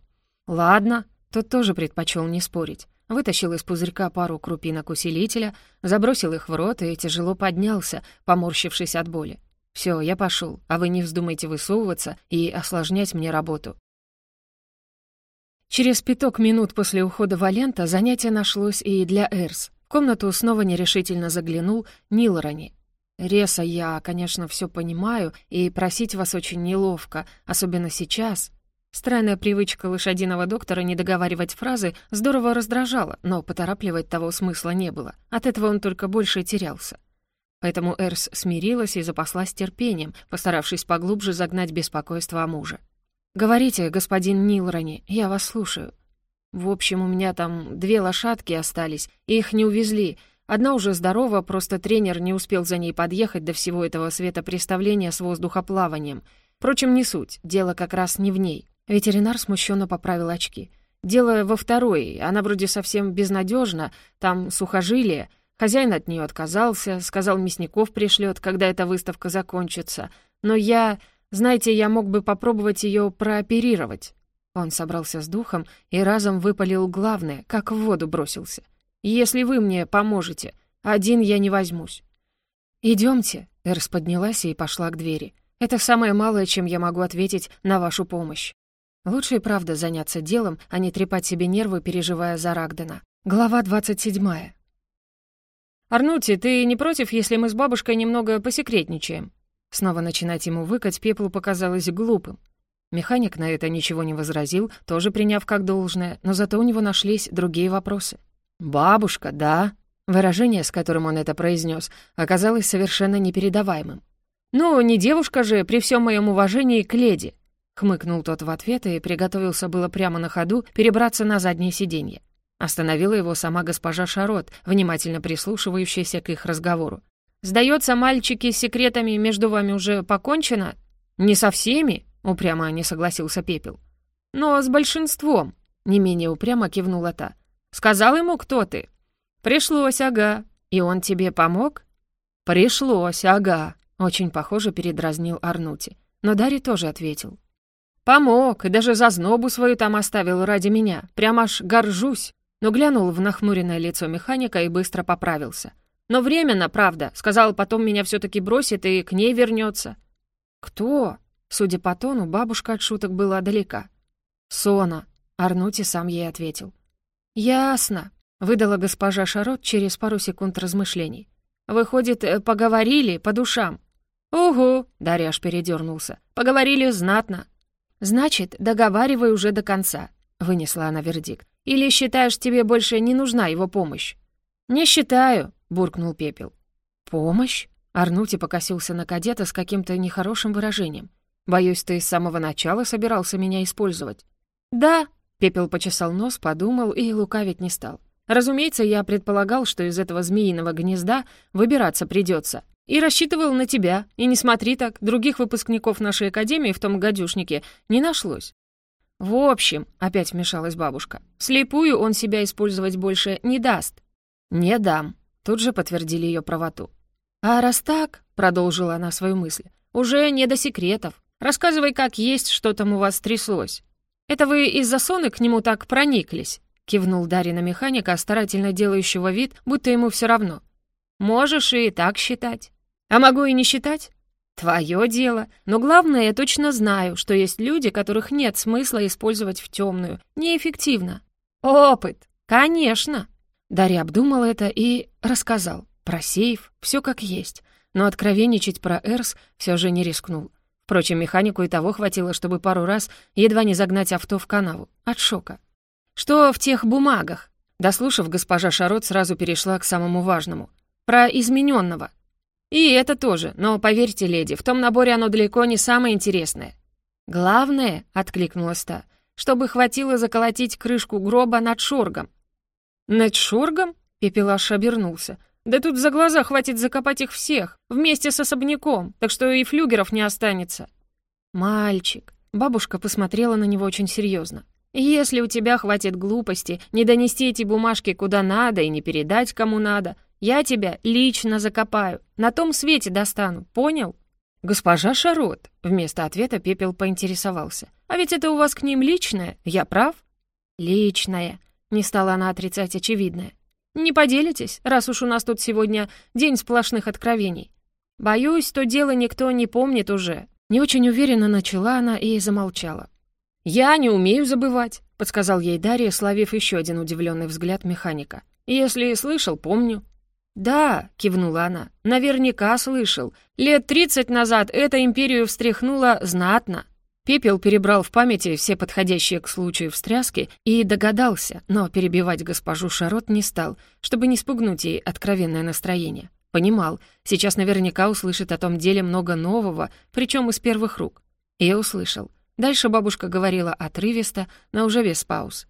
«Ладно», — тот тоже предпочел не спорить. Вытащил из пузырька пару крупинок усилителя, забросил их в рот и тяжело поднялся, поморщившись от боли. Все, я пошел, а вы не вздумайте высовываться и осложнять мне работу». Через пяток минут после ухода Валента занятие нашлось и для Эрс. В комнату снова нерешительно заглянул Нилрони. «Реса, я, конечно, все понимаю, и просить вас очень неловко, особенно сейчас». Странная привычка лошадиного доктора не договаривать фразы здорово раздражала, но поторапливать того смысла не было. От этого он только больше терялся. Поэтому Эрс смирилась и запаслась терпением, постаравшись поглубже загнать беспокойство о муже. «Говорите, господин Нилрони, я вас слушаю. В общем, у меня там две лошадки остались, и их не увезли, Одна уже здорова, просто тренер не успел за ней подъехать до всего этого светопреставления с воздухоплаванием. Впрочем, не суть, дело как раз не в ней. Ветеринар смущенно поправил очки. Дело во второй, она вроде совсем безнадежна, там сухожилие. Хозяин от нее отказался, сказал, мясников пришлет, когда эта выставка закончится. Но я... Знаете, я мог бы попробовать ее прооперировать. Он собрался с духом и разом выпалил главное, как в воду бросился. Если вы мне поможете, один я не возьмусь». «Идемте», — Эрс поднялась и пошла к двери. «Это самое малое, чем я могу ответить на вашу помощь. Лучше и правда заняться делом, а не трепать себе нервы, переживая за Рагдена. Глава 27. «Арнути, ты не против, если мы с бабушкой немного посекретничаем?» Снова начинать ему выкать пеплу показалось глупым. Механик на это ничего не возразил, тоже приняв как должное, но зато у него нашлись другие вопросы. «Бабушка, да?» Выражение, с которым он это произнес, оказалось совершенно непередаваемым. «Ну, не девушка же, при всем моем уважении к леди», — хмыкнул тот в ответ и приготовился было прямо на ходу перебраться на заднее сиденье. Остановила его сама госпожа Шарот, внимательно прислушивающаяся к их разговору. «Сдается, мальчики, с секретами между вами уже покончено?» «Не со всеми», — упрямо не согласился Пепел. «Но с большинством», — не менее упрямо кивнула та. «Сказал ему, кто ты?» «Пришлось, ага. И он тебе помог?» «Пришлось, ага», — очень похоже передразнил Арнути. Но Дарри тоже ответил. «Помог, и даже зазнобу свою там оставил ради меня. Прям аж горжусь но глянул в нахмуренное лицо механика и быстро поправился. «Но временно, правда. Сказал, потом меня все таки бросит и к ней вернется. «Кто?» Судя по тону, бабушка от шуток была далека. «Сона», — Арнути сам ей ответил. «Ясно», — выдала госпожа Шарот через пару секунд размышлений. «Выходит, э, поговорили по душам?» «Угу», — Дарья передернулся. «Поговорили знатно». «Значит, договаривай уже до конца», — вынесла она вердикт. Или считаешь, тебе больше не нужна его помощь?» «Не считаю», — буркнул Пепел. «Помощь?» — Арнути покосился на кадета с каким-то нехорошим выражением. «Боюсь, ты с самого начала собирался меня использовать». «Да», — Пепел почесал нос, подумал и лукавить не стал. «Разумеется, я предполагал, что из этого змеиного гнезда выбираться придется. И рассчитывал на тебя. И не смотри так, других выпускников нашей академии в том гадюшнике не нашлось. «В общем», — опять вмешалась бабушка, «слепую он себя использовать больше не даст». «Не дам», — тут же подтвердили ее правоту. «А раз так», — продолжила она свою мысль, «уже не до секретов. Рассказывай, как есть, что там у вас тряслось. Это вы из-за соны к нему так прониклись?» — кивнул Дарья на механика, старательно делающего вид, будто ему все равно. «Можешь и так считать. А могу и не считать. «Твое дело. Но главное, я точно знаю, что есть люди, которых нет смысла использовать в темную. Неэффективно. Опыт. Конечно». Дарья обдумал это и рассказал. Про сейф, все как есть. Но откровенничать про Эрс все же не рискнул. Впрочем, механику и того хватило, чтобы пару раз едва не загнать авто в канаву. От шока. «Что в тех бумагах?» Дослушав, госпожа Шарот сразу перешла к самому важному. «Про измененного. «И это тоже, но поверьте, леди, в том наборе оно далеко не самое интересное». «Главное», — откликнулась та, «чтобы хватило заколотить крышку гроба над шоргом». «Над шоргом?» — Пепелаш обернулся. «Да тут за глаза хватит закопать их всех, вместе с особняком, так что и флюгеров не останется». «Мальчик», — бабушка посмотрела на него очень серьезно. «Если у тебя хватит глупости не донести эти бумажки куда надо и не передать кому надо, я тебя лично закопаю, на том свете достану, понял?» «Госпожа Шарот», — вместо ответа Пепел поинтересовался. «А ведь это у вас к ним личное, я прав?» «Личное», — не стала она отрицать очевидное. «Не поделитесь, раз уж у нас тут сегодня день сплошных откровений. Боюсь, то дело никто не помнит уже». Не очень уверенно начала она и замолчала. «Я не умею забывать», — подсказал ей Дарья, словив еще один удивленный взгляд механика. «Если слышал, помню». «Да», — кивнула она, — «наверняка слышал. Лет тридцать назад эта империю встряхнула знатно». Пепел перебрал в памяти все подходящие к случаю встряски и догадался, но перебивать госпожу Шарот не стал, чтобы не спугнуть ей откровенное настроение. Понимал, сейчас наверняка услышит о том деле много нового, причем из первых рук. И услышал. Дальше бабушка говорила отрывисто, но уже без пауз.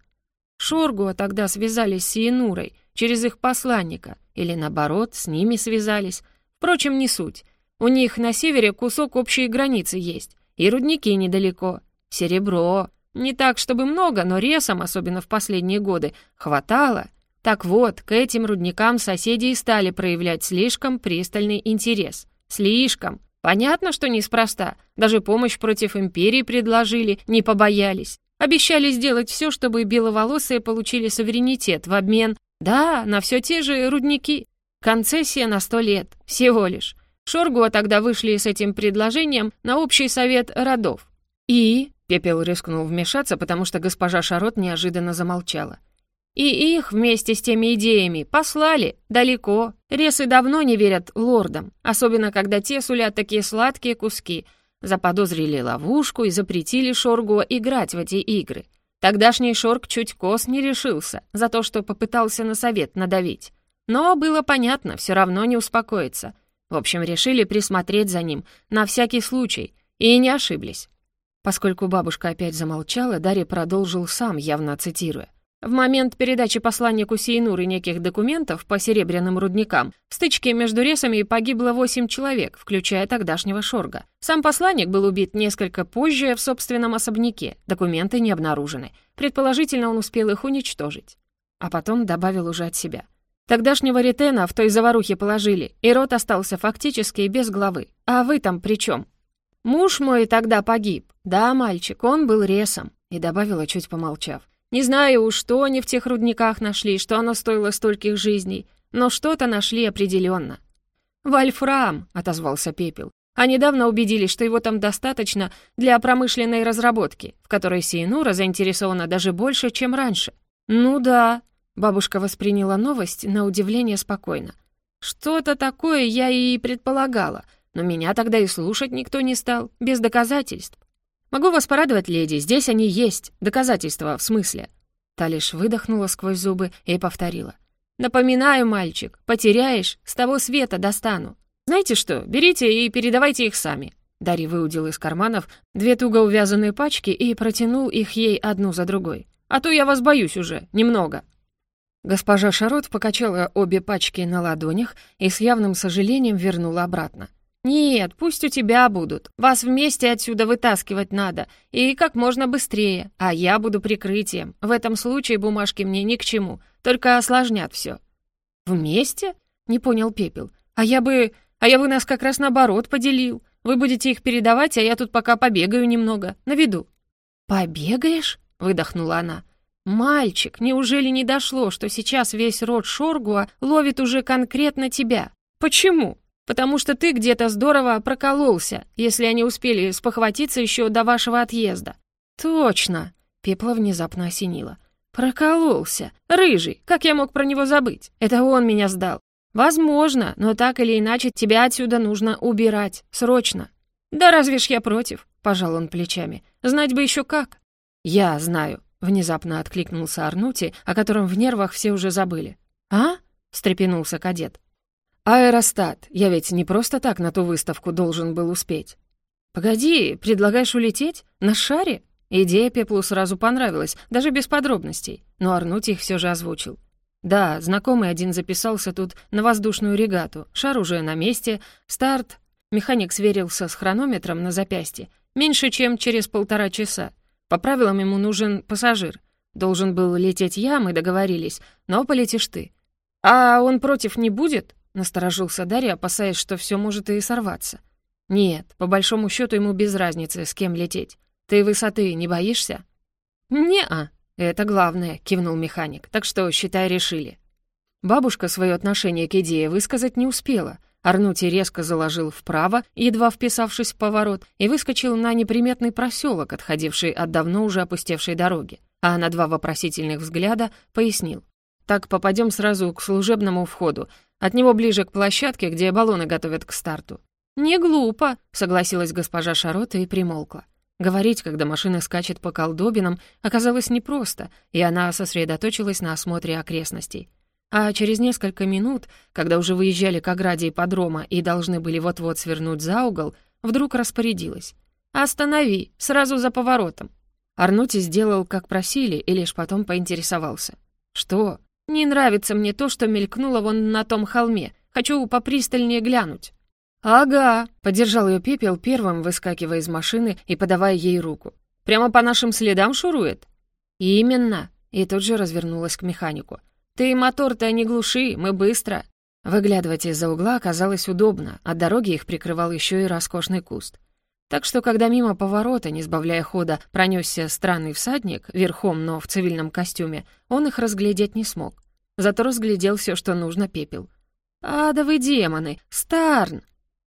Шоргуа тогда связались с Янурой через их посланника, или наоборот, с ними связались. Впрочем, не суть. У них на севере кусок общей границы есть, и рудники недалеко. Серебро. Не так, чтобы много, но ресом, особенно в последние годы, хватало. Так вот, к этим рудникам соседи и стали проявлять слишком пристальный интерес. Слишком. Понятно, что неспроста. Даже помощь против империи предложили, не побоялись. Обещали сделать все, чтобы беловолосые получили суверенитет в обмен, да, на все те же рудники. Концессия на сто лет, всего лишь. Шоргуа тогда вышли с этим предложением на общий совет родов. И... Пепел рискнул вмешаться, потому что госпожа Шарот неожиданно замолчала. И их вместе с теми идеями послали далеко. Ресы давно не верят лордам, особенно когда те сулят такие сладкие куски. Заподозрили ловушку и запретили Шоргу играть в эти игры. Тогдашний Шорг чуть кос не решился за то, что попытался на совет надавить. Но было понятно, все равно не успокоится. В общем, решили присмотреть за ним на всякий случай, и не ошиблись. Поскольку бабушка опять замолчала, Дарья продолжил сам, явно цитируя. В момент передачи посланнику Сейнуры неких документов по серебряным рудникам в стычке между ресами погибло восемь человек, включая тогдашнего Шорга. Сам посланник был убит несколько позже в собственном особняке, документы не обнаружены. Предположительно, он успел их уничтожить. А потом добавил уже от себя. Тогдашнего ретена в той заварухе положили, и рот остался фактически без главы. А вы там при чем? Муж мой тогда погиб. Да, мальчик, он был ресом. И добавила, чуть помолчав. Не знаю уж, что они в тех рудниках нашли, что оно стоило стольких жизней, но что-то нашли определенно. «Вольфрам», — отозвался Пепел. «А недавно убедились, что его там достаточно для промышленной разработки, в которой Сейнура заинтересована даже больше, чем раньше». «Ну да», — бабушка восприняла новость на удивление спокойно. «Что-то такое я и предполагала, но меня тогда и слушать никто не стал, без доказательств. «Могу вас порадовать, леди, здесь они есть. Доказательства, в смысле». Та лишь выдохнула сквозь зубы и повторила. «Напоминаю, мальчик, потеряешь, с того света достану. Знаете что, берите и передавайте их сами». Дарья выудил из карманов две туго увязанные пачки и протянул их ей одну за другой. «А то я вас боюсь уже, немного». Госпожа Шарот покачала обе пачки на ладонях и с явным сожалением вернула обратно. «Нет, пусть у тебя будут. Вас вместе отсюда вытаскивать надо. И как можно быстрее. А я буду прикрытием. В этом случае бумажки мне ни к чему. Только осложнят все». «Вместе?» — не понял Пепел. «А я бы... А я бы нас как раз наоборот поделил. Вы будете их передавать, а я тут пока побегаю немного. На виду». «Побегаешь?» — выдохнула она. «Мальчик, неужели не дошло, что сейчас весь род Шоргуа ловит уже конкретно тебя? Почему?» потому что ты где-то здорово прокололся, если они успели спохватиться еще до вашего отъезда». «Точно!» — Пепла внезапно осенила. «Прокололся! Рыжий! Как я мог про него забыть? Это он меня сдал. Возможно, но так или иначе тебя отсюда нужно убирать. Срочно!» «Да разве ж я против?» — пожал он плечами. «Знать бы еще как!» «Я знаю!» — внезапно откликнулся Арнути, о котором в нервах все уже забыли. «А?» — встрепенулся кадет. «Аэростат, я ведь не просто так на ту выставку должен был успеть». «Погоди, предлагаешь улететь? На шаре?» Идея Пеплу сразу понравилась, даже без подробностей, но Арнуть их все же озвучил. Да, знакомый один записался тут на воздушную регату, шар уже на месте, старт. Механик сверился с хронометром на запястье, меньше чем через полтора часа. По правилам ему нужен пассажир. Должен был лететь я, мы договорились, но полетишь ты. А он против не будет? Насторожился Дарья, опасаясь, что все может и сорваться. «Нет, по большому счету ему без разницы, с кем лететь. Ты высоты не боишься?» «Не-а, это главное», — кивнул механик, «так что, считай, решили». Бабушка свое отношение к идее высказать не успела. Арнути резко заложил вправо, едва вписавшись в поворот, и выскочил на неприметный проселок, отходивший от давно уже опустевшей дороги. А на два вопросительных взгляда пояснил. «Так попадем сразу к служебному входу. От него ближе к площадке, где баллоны готовят к старту. «Не глупо», — согласилась госпожа Шарота и примолкла. Говорить, когда машина скачет по колдобинам, оказалось непросто, и она сосредоточилась на осмотре окрестностей. А через несколько минут, когда уже выезжали к ограде ипподрома и должны были вот-вот свернуть за угол, вдруг распорядилась. «Останови, сразу за поворотом». Арнути сделал, как просили, и лишь потом поинтересовался. «Что?» Не нравится мне то, что мелькнуло вон на том холме. Хочу попристальнее глянуть». «Ага», — поддержал ее пепел первым, выскакивая из машины и подавая ей руку. «Прямо по нашим следам шурует?» «Именно», — и тут же развернулась к механику. «Ты мотор-то не глуши, мы быстро». Выглядывать из-за угла оказалось удобно, от дороги их прикрывал еще и роскошный куст. Так что, когда мимо поворота, не сбавляя хода, пронесся странный всадник, верхом, но в цивильном костюме, он их разглядеть не смог. Зато разглядел все, что нужно, пепел. «Адовы демоны! Старн!»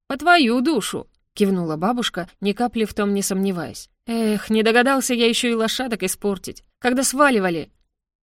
«По твою душу!» — кивнула бабушка, ни капли в том не сомневаясь. «Эх, не догадался я еще и лошадок испортить. Когда сваливали!»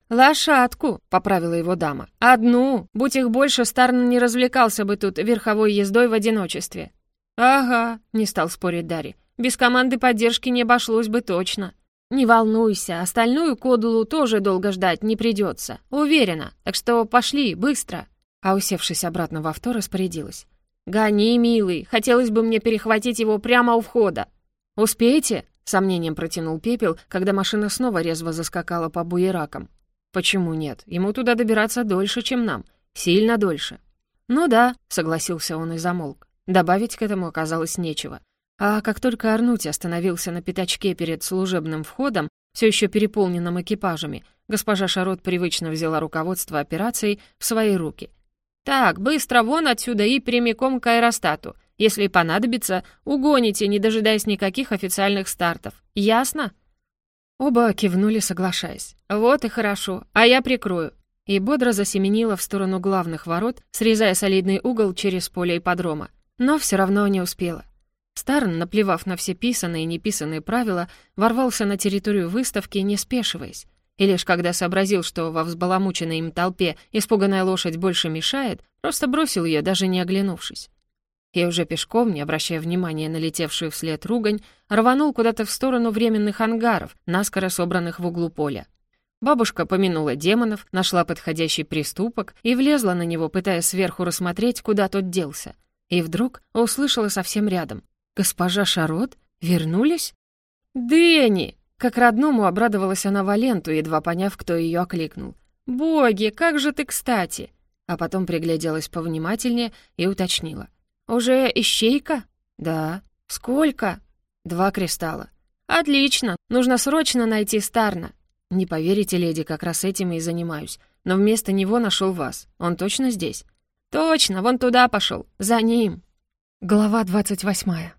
«Лошадку», — поправила его дама. «Одну. Будь их больше, Старн не развлекался бы тут верховой ездой в одиночестве». «Ага», — не стал спорить Дарри. «Без команды поддержки не обошлось бы точно». «Не волнуйся, остальную кодулу тоже долго ждать не придется. Уверена. Так что пошли, быстро». А усевшись обратно в авто, распорядилась. «Гони, милый, хотелось бы мне перехватить его прямо у входа». «Успеете?» — сомнением протянул пепел, когда машина снова резво заскакала по буеракам. «Почему нет? Ему туда добираться дольше, чем нам. Сильно дольше». «Ну да», — согласился он и замолк. Добавить к этому оказалось нечего. А как только Арнути остановился на пятачке перед служебным входом, все еще переполненным экипажами, госпожа Шарот привычно взяла руководство операцией в свои руки. «Так, быстро вон отсюда и прямиком к аэростату. Если понадобится, угоните, не дожидаясь никаких официальных стартов. Ясно?» Оба кивнули, соглашаясь. «Вот и хорошо, а я прикрою». И бодро засеменила в сторону главных ворот, срезая солидный угол через поле ипподрома. Но все равно не успела. Старн, наплевав на все писанные и неписанные правила, ворвался на территорию выставки, не спешиваясь. И лишь когда сообразил, что во взбаламученной им толпе испуганная лошадь больше мешает, просто бросил ее, даже не оглянувшись и уже пешком, не обращая внимания на летевшую вслед ругань, рванул куда-то в сторону временных ангаров, наскоро собранных в углу поля. Бабушка помянула демонов, нашла подходящий приступок и влезла на него, пытаясь сверху рассмотреть, куда тот делся. И вдруг услышала совсем рядом. «Госпожа Шарот? Вернулись?» «Дэнни!» Как родному обрадовалась она Валенту, едва поняв, кто ее окликнул. «Боги, как же ты кстати!» А потом пригляделась повнимательнее и уточнила. «Уже ищейка?» «Да». «Сколько?» «Два кристалла». «Отлично. Нужно срочно найти Старна». «Не поверите, леди, как раз этим и занимаюсь. Но вместо него нашел вас. Он точно здесь?» «Точно, вон туда пошел. За ним». Глава двадцать восьмая.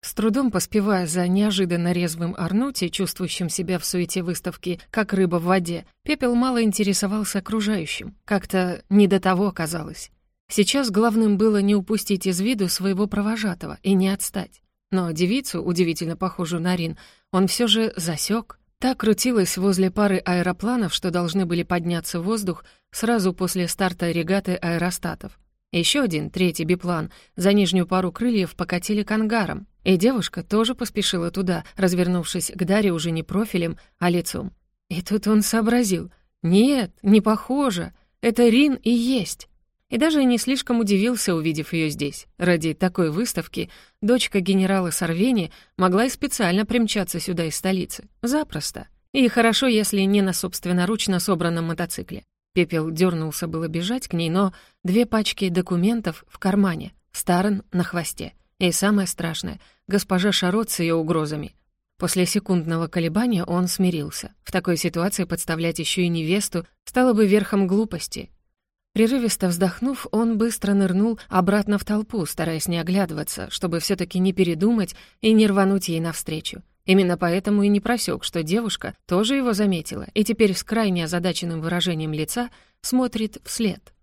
С трудом поспевая за неожиданно резвым Арнути, чувствующим себя в суете выставки, как рыба в воде, Пепел мало интересовался окружающим. Как-то не до того казалось. Сейчас главным было не упустить из виду своего провожатого и не отстать. Но девицу, удивительно похожую на Рин, он все же засек. Та крутилась возле пары аэропланов, что должны были подняться в воздух сразу после старта регаты аэростатов. Еще один, третий биплан, за нижнюю пару крыльев покатили к ангарам, и девушка тоже поспешила туда, развернувшись к Даре уже не профилем, а лицом. И тут он сообразил. «Нет, не похоже. Это Рин и есть». И даже не слишком удивился, увидев ее здесь. Ради такой выставки дочка генерала Сорвени могла и специально примчаться сюда из столицы. Запросто. И хорошо, если не на собственноручно собранном мотоцикле. Пепел дернулся было бежать к ней, но две пачки документов в кармане, Старен на хвосте. И самое страшное — госпожа Шарот с ее угрозами. После секундного колебания он смирился. В такой ситуации подставлять еще и невесту стало бы верхом глупости, Прерывисто вздохнув, он быстро нырнул обратно в толпу, стараясь не оглядываться, чтобы все таки не передумать и не рвануть ей навстречу. Именно поэтому и не просек, что девушка тоже его заметила и теперь с крайне озадаченным выражением лица смотрит вслед.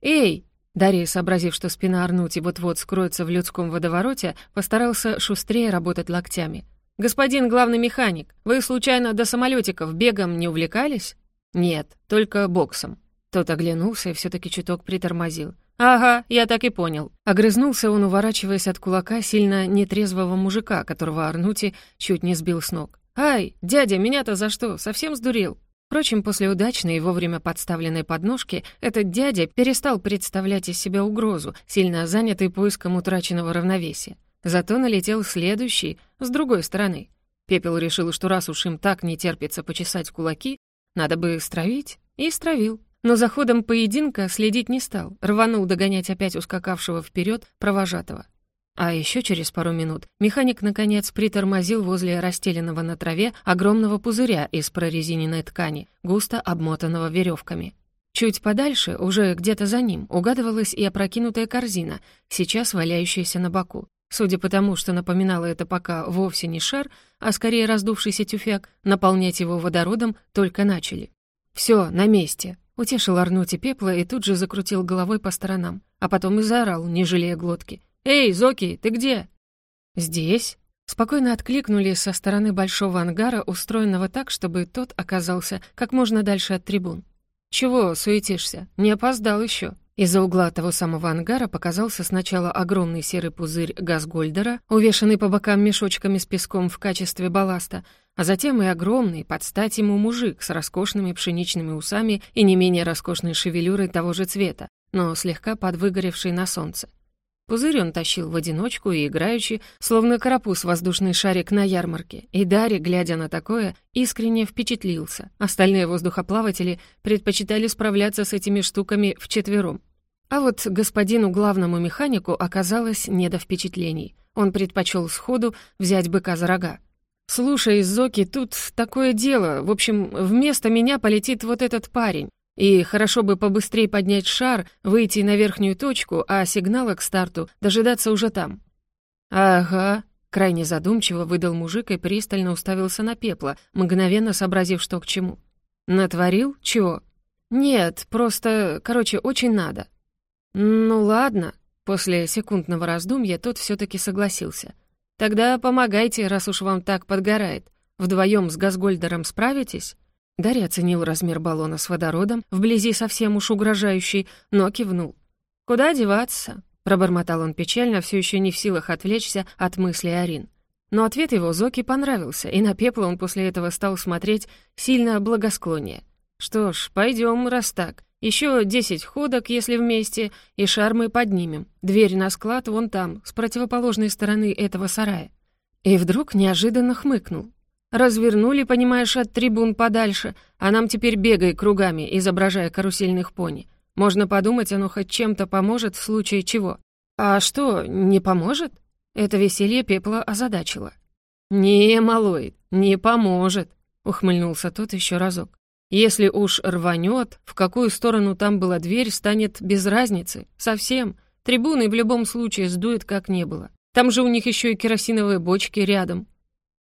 «Эй!» Дарья, сообразив, что спина Арнути вот-вот скроется в людском водовороте, постарался шустрее работать локтями. «Господин главный механик, вы случайно до самолетиков бегом не увлекались?» «Нет, только боксом», тот оглянулся и все таки чуток притормозил. «Ага, я так и понял». Огрызнулся он, уворачиваясь от кулака сильно нетрезвого мужика, которого Арнути чуть не сбил с ног. «Ай, дядя, меня-то за что? Совсем сдурел?» Впрочем, после удачной и вовремя подставленной подножки этот дядя перестал представлять из себя угрозу, сильно занятый поиском утраченного равновесия. Зато налетел следующий, с другой стороны. Пепел решил, что раз уж им так не терпится почесать кулаки, надо бы стравить, и стравил но за ходом поединка следить не стал, рванул догонять опять ускакавшего вперед провожатого. А еще через пару минут механик, наконец, притормозил возле расстеленного на траве огромного пузыря из прорезиненной ткани, густо обмотанного веревками. Чуть подальше, уже где-то за ним, угадывалась и опрокинутая корзина, сейчас валяющаяся на боку. Судя по тому, что напоминало это пока вовсе не шар, а скорее раздувшийся тюфяк, наполнять его водородом только начали. Все на месте», Утешил Арнути пепла и тут же закрутил головой по сторонам, а потом и заорал, не жалея глотки. «Эй, Зоки, ты где?» «Здесь?» Спокойно откликнулись со стороны большого ангара, устроенного так, чтобы тот оказался как можно дальше от трибун. «Чего суетишься? Не опоздал еще. Из-за угла того самого ангара показался сначала огромный серый пузырь газгольдера, увешанный по бокам мешочками с песком в качестве балласта, а затем и огромный, под стать ему мужик с роскошными пшеничными усами и не менее роскошной шевелюрой того же цвета, но слегка подвыгоревший на солнце. Пузырь он тащил в одиночку и играючи, словно карапуз воздушный шарик на ярмарке, и Дарри, глядя на такое, искренне впечатлился. Остальные воздухоплаватели предпочитали справляться с этими штуками вчетвером. А вот господину главному механику оказалось не до впечатлений. Он предпочел сходу взять быка за рога. «Слушай, Зоки, тут такое дело. В общем, вместо меня полетит вот этот парень. И хорошо бы побыстрее поднять шар, выйти на верхнюю точку, а сигнала к старту дожидаться уже там». «Ага», — крайне задумчиво выдал мужик и пристально уставился на пепла, мгновенно сообразив, что к чему. «Натворил? Чего?» «Нет, просто, короче, очень надо». «Ну ладно», — после секундного раздумья тот все таки согласился. «Тогда помогайте, раз уж вам так подгорает. Вдвоем с Газгольдером справитесь?» Дарья оценил размер баллона с водородом, вблизи совсем уж угрожающий, но кивнул. «Куда деваться?» — пробормотал он печально, все еще не в силах отвлечься от мысли Арин. Но ответ его Зоки понравился, и на пепла он после этого стал смотреть сильно благосклоннее. «Что ж, пойдем, раз так. Еще десять ходок, если вместе, и шар мы поднимем. Дверь на склад вон там, с противоположной стороны этого сарая». И вдруг неожиданно хмыкнул. Развернули, понимаешь, от трибун подальше, а нам теперь бегай кругами, изображая карусельных пони. Можно подумать, оно хоть чем-то поможет в случае чего. А что, не поможет? Это веселье пепла озадачило. «Не, малой, не поможет», — ухмыльнулся тот еще разок. «Если уж рванет, в какую сторону там была дверь, станет без разницы. Совсем. Трибуны в любом случае сдует, как не было. Там же у них еще и керосиновые бочки рядом.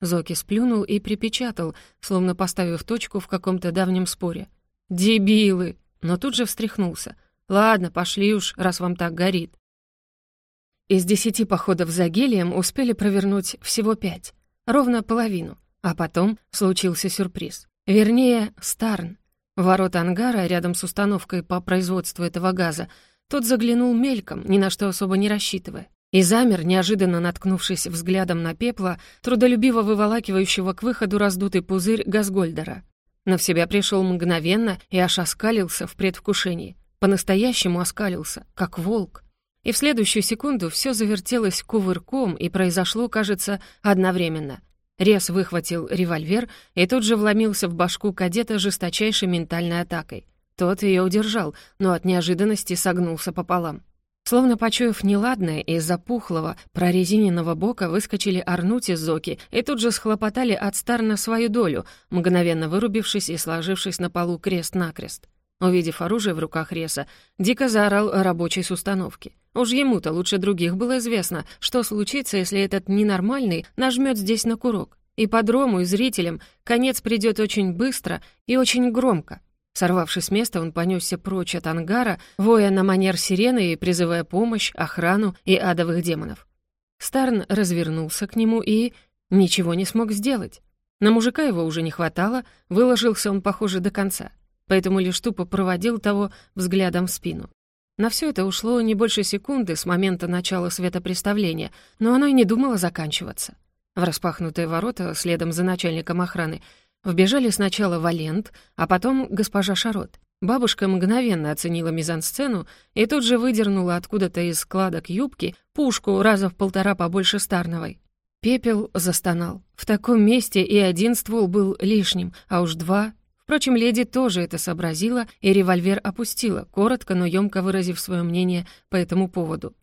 Зоки сплюнул и припечатал, словно поставив точку в каком-то давнем споре. «Дебилы!» Но тут же встряхнулся. «Ладно, пошли уж, раз вам так горит». Из десяти походов за гелием успели провернуть всего пять. Ровно половину. А потом случился сюрприз. Вернее, Старн. Ворота ангара, рядом с установкой по производству этого газа, тот заглянул мельком, ни на что особо не рассчитывая и замер, неожиданно наткнувшись взглядом на пепла, трудолюбиво выволакивающего к выходу раздутый пузырь Газгольдера. В себя пришел мгновенно и аж оскалился в предвкушении. По-настоящему оскалился, как волк. И в следующую секунду все завертелось кувырком и произошло, кажется, одновременно. Рез выхватил револьвер и тут же вломился в башку кадета жесточайшей ментальной атакой. Тот ее удержал, но от неожиданности согнулся пополам. Словно почуяв неладное, из-за пухлого, прорезиненного бока выскочили Арнуть и Зоки и тут же схлопотали от Старна свою долю, мгновенно вырубившись и сложившись на полу крест-накрест. Увидев оружие в руках Реса, дико заорал рабочий с установки. Уж ему-то лучше других было известно, что случится, если этот ненормальный нажмет здесь на курок. И подрому, и зрителям конец придет очень быстро и очень громко. Сорвавшись с места, он понесся прочь от ангара, воя на манер сирены и призывая помощь, охрану и адовых демонов. Старн развернулся к нему и... ничего не смог сделать. На мужика его уже не хватало, выложился он, похоже, до конца, поэтому лишь тупо проводил того взглядом в спину. На все это ушло не больше секунды с момента начала светопреставления, но оно и не думало заканчиваться. В распахнутые ворота, следом за начальником охраны, Вбежали сначала Валент, а потом госпожа Шарот. Бабушка мгновенно оценила мизансцену и тут же выдернула откуда-то из складок юбки пушку раза в полтора побольше Старновой. Пепел застонал. В таком месте и один ствол был лишним, а уж два... Впрочем, леди тоже это сообразила и револьвер опустила, коротко, но ёмко выразив свое мнение по этому поводу.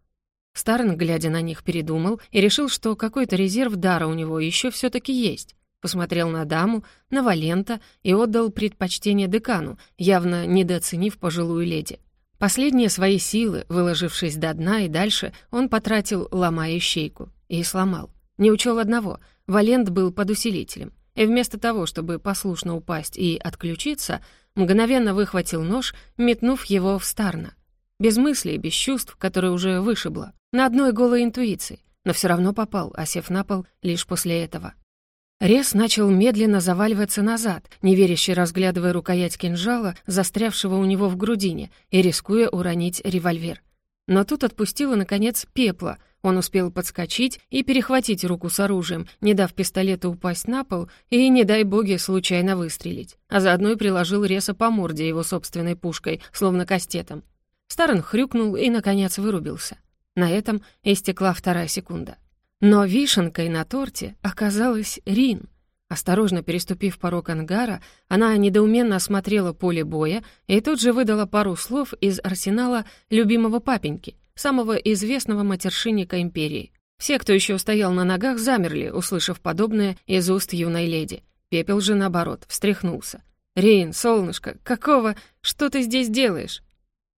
Старн, глядя на них, передумал и решил, что какой-то резерв дара у него еще все таки есть посмотрел на даму, на Валента и отдал предпочтение декану, явно недооценив пожилую леди. Последние свои силы, выложившись до дна и дальше, он потратил, ломая щейку. И сломал. Не учел одного — Валент был под усилителем. И вместо того, чтобы послушно упасть и отключиться, мгновенно выхватил нож, метнув его в Старна. Без мыслей, без чувств, которые уже вышибло. На одной голой интуиции. но все равно попал, осев на пол лишь после этого. Рез начал медленно заваливаться назад, неверяще разглядывая рукоять кинжала, застрявшего у него в грудине, и рискуя уронить револьвер. Но тут отпустило, наконец, пепла. Он успел подскочить и перехватить руку с оружием, не дав пистолету упасть на пол и, не дай боги, случайно выстрелить. А заодно и приложил Реса по морде его собственной пушкой, словно кастетом. Старен хрюкнул и, наконец, вырубился. На этом истекла вторая секунда. Но вишенкой на торте оказалась Рин. Осторожно переступив порог ангара, она недоуменно осмотрела поле боя и тут же выдала пару слов из арсенала любимого папеньки, самого известного матершинника империи. Все, кто еще стоял на ногах, замерли, услышав подобное из уст юной леди. Пепел же, наоборот, встряхнулся. «Рин, солнышко, какого? Что ты здесь делаешь?»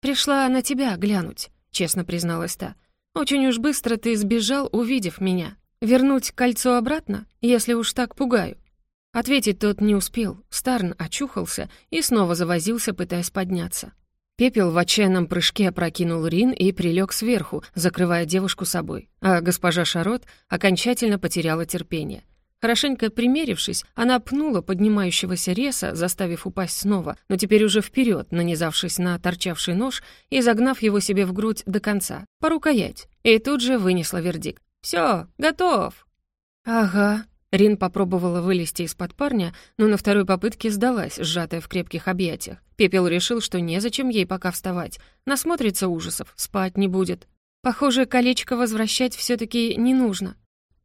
«Пришла на тебя глянуть», — честно призналась та. Очень уж быстро ты сбежал, увидев меня. Вернуть кольцо обратно, если уж так пугаю?» Ответить тот не успел. Старн очухался и снова завозился, пытаясь подняться. Пепел в отчаянном прыжке опрокинул Рин и прилег сверху, закрывая девушку собой. А госпожа Шарот окончательно потеряла терпение. Хорошенько примерившись, она пнула поднимающегося реса, заставив упасть снова, но теперь уже вперед, нанизавшись на торчавший нож и загнав его себе в грудь до конца, по рукоять, и тут же вынесла вердикт. «Все, готов!» «Ага», Рин попробовала вылезти из-под парня, но на второй попытке сдалась, сжатая в крепких объятиях. Пепел решил, что незачем ей пока вставать. Насмотрится ужасов, спать не будет. Похоже, колечко возвращать все таки не нужно.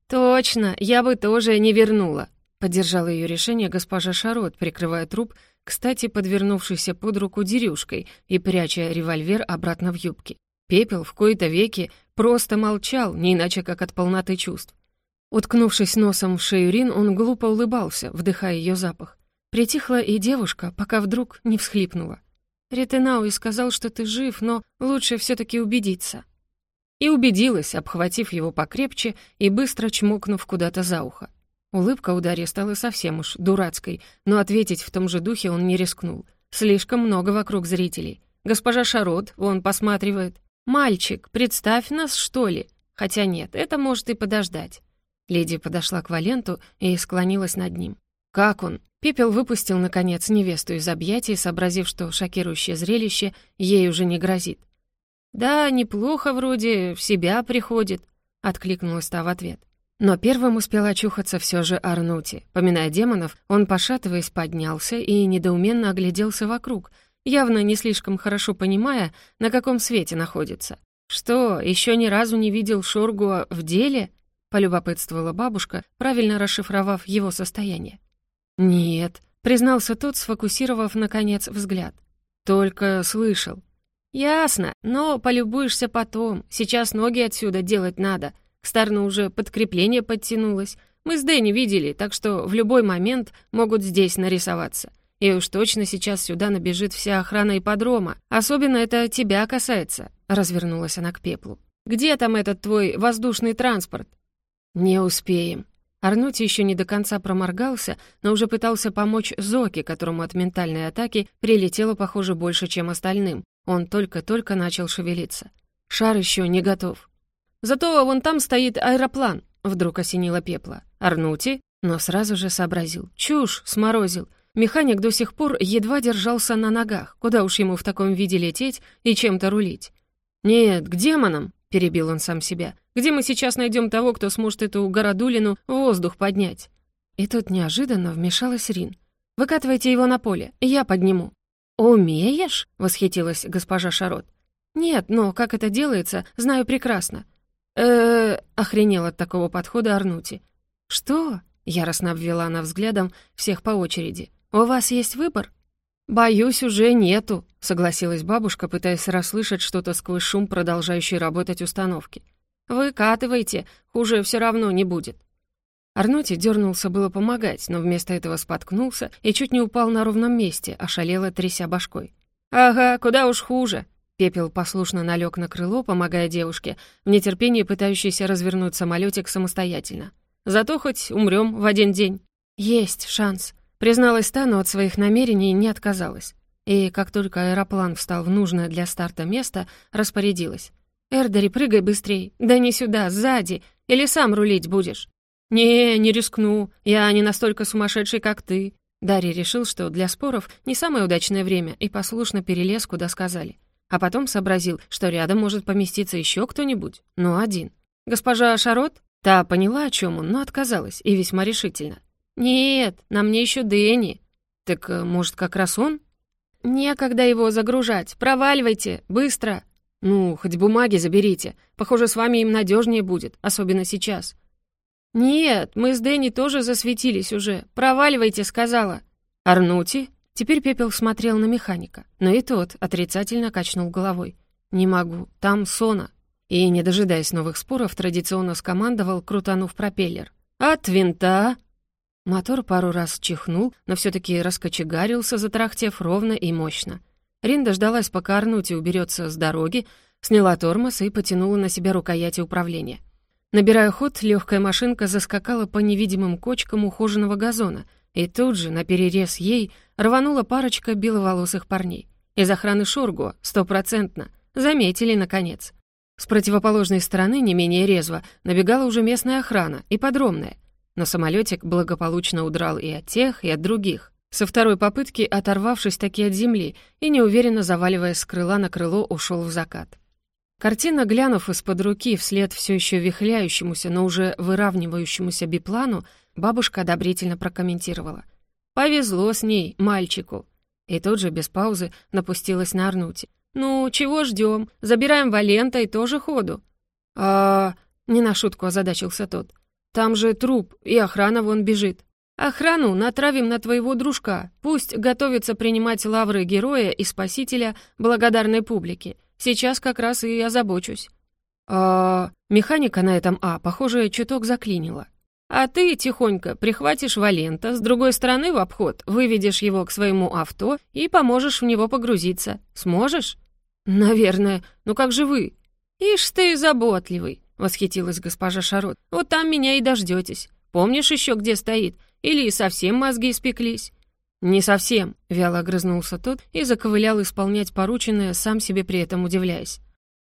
«Точно, я бы тоже не вернула», — поддержала ее решение госпожа Шарот, прикрывая труп, кстати, подвернувшийся под руку дерюшкой и пряча револьвер обратно в юбке. Пепел в кои-то веки просто молчал, не иначе как от полноты чувств. Уткнувшись носом в шею Рин, он глупо улыбался, вдыхая ее запах. Притихла и девушка, пока вдруг не всхлипнула. «Ретенауи сказал, что ты жив, но лучше все таки убедиться». И убедилась, обхватив его покрепче и быстро чмокнув куда-то за ухо. Улыбка у Дарьи стала совсем уж дурацкой, но ответить в том же духе он не рискнул. Слишком много вокруг зрителей. Госпожа Шарот, он посматривает. «Мальчик, представь нас, что ли?» Хотя нет, это может и подождать. Леди подошла к Валенту и склонилась над ним. «Как он?» Пепел выпустил, наконец, невесту из объятий, сообразив, что шокирующее зрелище ей уже не грозит. «Да, неплохо вроде, в себя приходит», — откликнулась та в ответ. Но первым успел очухаться все же Арнути. Поминая демонов, он, пошатываясь, поднялся и недоуменно огляделся вокруг, явно не слишком хорошо понимая, на каком свете находится. «Что, еще ни разу не видел Шоргуа в деле?» — полюбопытствовала бабушка, правильно расшифровав его состояние. «Нет», — признался тот, сфокусировав, наконец, взгляд. «Только слышал. «Ясно, но полюбуешься потом. Сейчас ноги отсюда делать надо. К Старну уже подкрепление подтянулось. Мы с Дэнни видели, так что в любой момент могут здесь нарисоваться. И уж точно сейчас сюда набежит вся охрана ипподрома. Особенно это тебя касается», — развернулась она к пеплу. «Где там этот твой воздушный транспорт?» «Не успеем». Арнути еще не до конца проморгался, но уже пытался помочь Зоке, которому от ментальной атаки прилетело, похоже, больше, чем остальным, он только-только начал шевелиться. Шар еще не готов. «Зато вон там стоит аэроплан», — вдруг осенило пепла. «Арнути?» Но сразу же сообразил. Чушь сморозил. Механик до сих пор едва держался на ногах. Куда уж ему в таком виде лететь и чем-то рулить? «Нет, к демонам!» — перебил он сам себя. «Где мы сейчас найдем того, кто сможет эту городулину воздух поднять?» И тут неожиданно вмешалась Рин. «Выкатывайте его на поле, я подниму». «Умеешь?» — восхитилась госпожа Шарот. «Нет, но как это делается, знаю прекрасно». э охренел от такого подхода Арнути. «Что?» — яростно обвела она взглядом всех по очереди. «У вас есть выбор?» «Боюсь, уже нету», — согласилась бабушка, пытаясь расслышать что-то сквозь шум продолжающей работать установки. «Выкатывайте, хуже все равно не будет». Арноти дернулся было помогать, но вместо этого споткнулся и чуть не упал на ровном месте, ошалело тряся башкой. «Ага, куда уж хуже!» Пепел послушно налег на крыло, помогая девушке, в нетерпении пытающейся развернуть самолетик самостоятельно. «Зато хоть умрем в один день». «Есть шанс», — призналась та, но от своих намерений не отказалась. И как только аэроплан встал в нужное для старта место, распорядилась. «Эрдери, прыгай быстрей! Да не сюда, сзади! Или сам рулить будешь?» «Не, не рискну. Я не настолько сумасшедший, как ты». Дарья решил, что для споров не самое удачное время, и послушно перелез, куда сказали. А потом сообразил, что рядом может поместиться еще кто-нибудь, но один. «Госпожа Шарот?» Та поняла, о чем он, но отказалась, и весьма решительно. «Нет, на мне еще Дэнни». «Так, э, может, как раз он?» «Некогда его загружать. Проваливайте, быстро!» «Ну, хоть бумаги заберите. Похоже, с вами им надежнее будет, особенно сейчас». «Нет, мы с Дэнни тоже засветились уже. Проваливайте», — сказала. «Арнути?» Теперь Пепел смотрел на механика, но и тот отрицательно качнул головой. «Не могу, там Сона». И, не дожидаясь новых споров, традиционно скомандовал, крутанув пропеллер. «От винта!» Мотор пару раз чихнул, но все таки раскочегарился, затрахтев ровно и мощно. Рин дождалась, пока Арнути уберется с дороги, сняла тормоз и потянула на себя рукояти управления. Набирая ход, легкая машинка заскакала по невидимым кочкам ухоженного газона, и тут же, на перерез ей, рванула парочка беловолосых парней. Из охраны Шургу, стопроцентно. Заметили, наконец. С противоположной стороны, не менее резво, набегала уже местная охрана, и подромная. Но самолетик благополучно удрал и от тех, и от других. Со второй попытки, оторвавшись таки от земли и неуверенно заваливаясь с крыла на крыло, ушел в закат. Картина, глянув из-под руки вслед все еще вихляющемуся, но уже выравнивающемуся биплану, бабушка одобрительно прокомментировала. «Повезло с ней, мальчику». И тут же, без паузы, напустилась на Арнути. «Ну, чего ждем? Забираем Валента и тоже ходу». «А...» — не на шутку озадачился тот. «Там же труп, и охрана вон бежит». Охрану натравим на твоего дружка. Пусть готовится принимать лавры героя и спасителя благодарной публики. Сейчас как раз и озабочусь. А механика на этом А, похоже, чуток заклинила. А ты тихонько прихватишь Валента, с другой стороны в обход, выведешь его к своему авто и поможешь в него погрузиться. Сможешь? Наверное. Ну как же вы? Ишь ты заботливый, восхитилась госпожа Шарот. Вот там меня и дождетесь. Помнишь еще, где стоит? Или совсем мозги спеклись?» «Не совсем», — вяло огрызнулся тот и заковылял исполнять порученное, сам себе при этом удивляясь.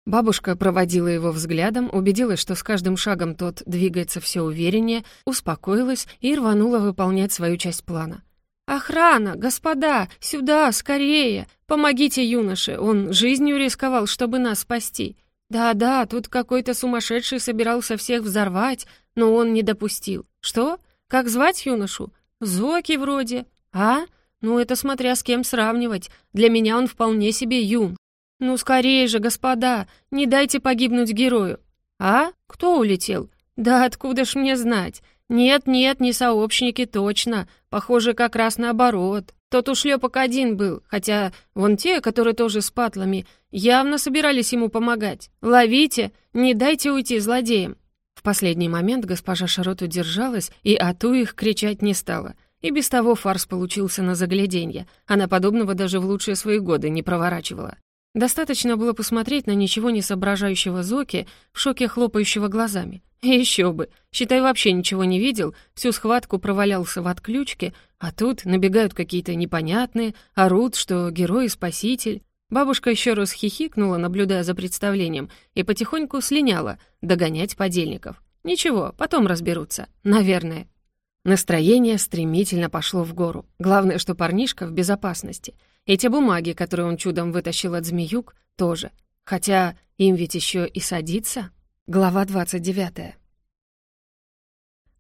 Бабушка проводила его взглядом, убедилась, что с каждым шагом тот двигается все увереннее, успокоилась и рванула выполнять свою часть плана. «Охрана! Господа! Сюда! Скорее! Помогите юноше! Он жизнью рисковал, чтобы нас спасти! Да-да, тут какой-то сумасшедший собирался всех взорвать, но он не допустил. Что? Как звать юношу? Зоки вроде. А? Ну, это смотря с кем сравнивать. Для меня он вполне себе юн. Ну, скорее же, господа, не дайте погибнуть герою. А? Кто улетел? Да откуда ж мне знать? Нет, нет, не сообщники, точно. Похоже, как раз наоборот. Тот ушлепок один был, хотя вон те, которые тоже с патлами, явно собирались ему помогать. Ловите, не дайте уйти злодеям. В последний момент госпожа Шарот удержалась и «ату» их кричать не стала. И без того фарс получился на загляденье. Она подобного даже в лучшие свои годы не проворачивала. Достаточно было посмотреть на ничего не соображающего Зоки, в шоке хлопающего глазами. Еще бы, считай, вообще ничего не видел, всю схватку провалялся в отключке, а тут набегают какие-то непонятные, орут, что герой и спаситель. Бабушка еще раз хихикнула, наблюдая за представлением, и потихоньку слиняла догонять подельников. Ничего, потом разберутся. Наверное. Настроение стремительно пошло в гору. Главное, что парнишка в безопасности. И те бумаги, которые он чудом вытащил от змеюк, тоже. Хотя им ведь еще и садиться. Глава 29.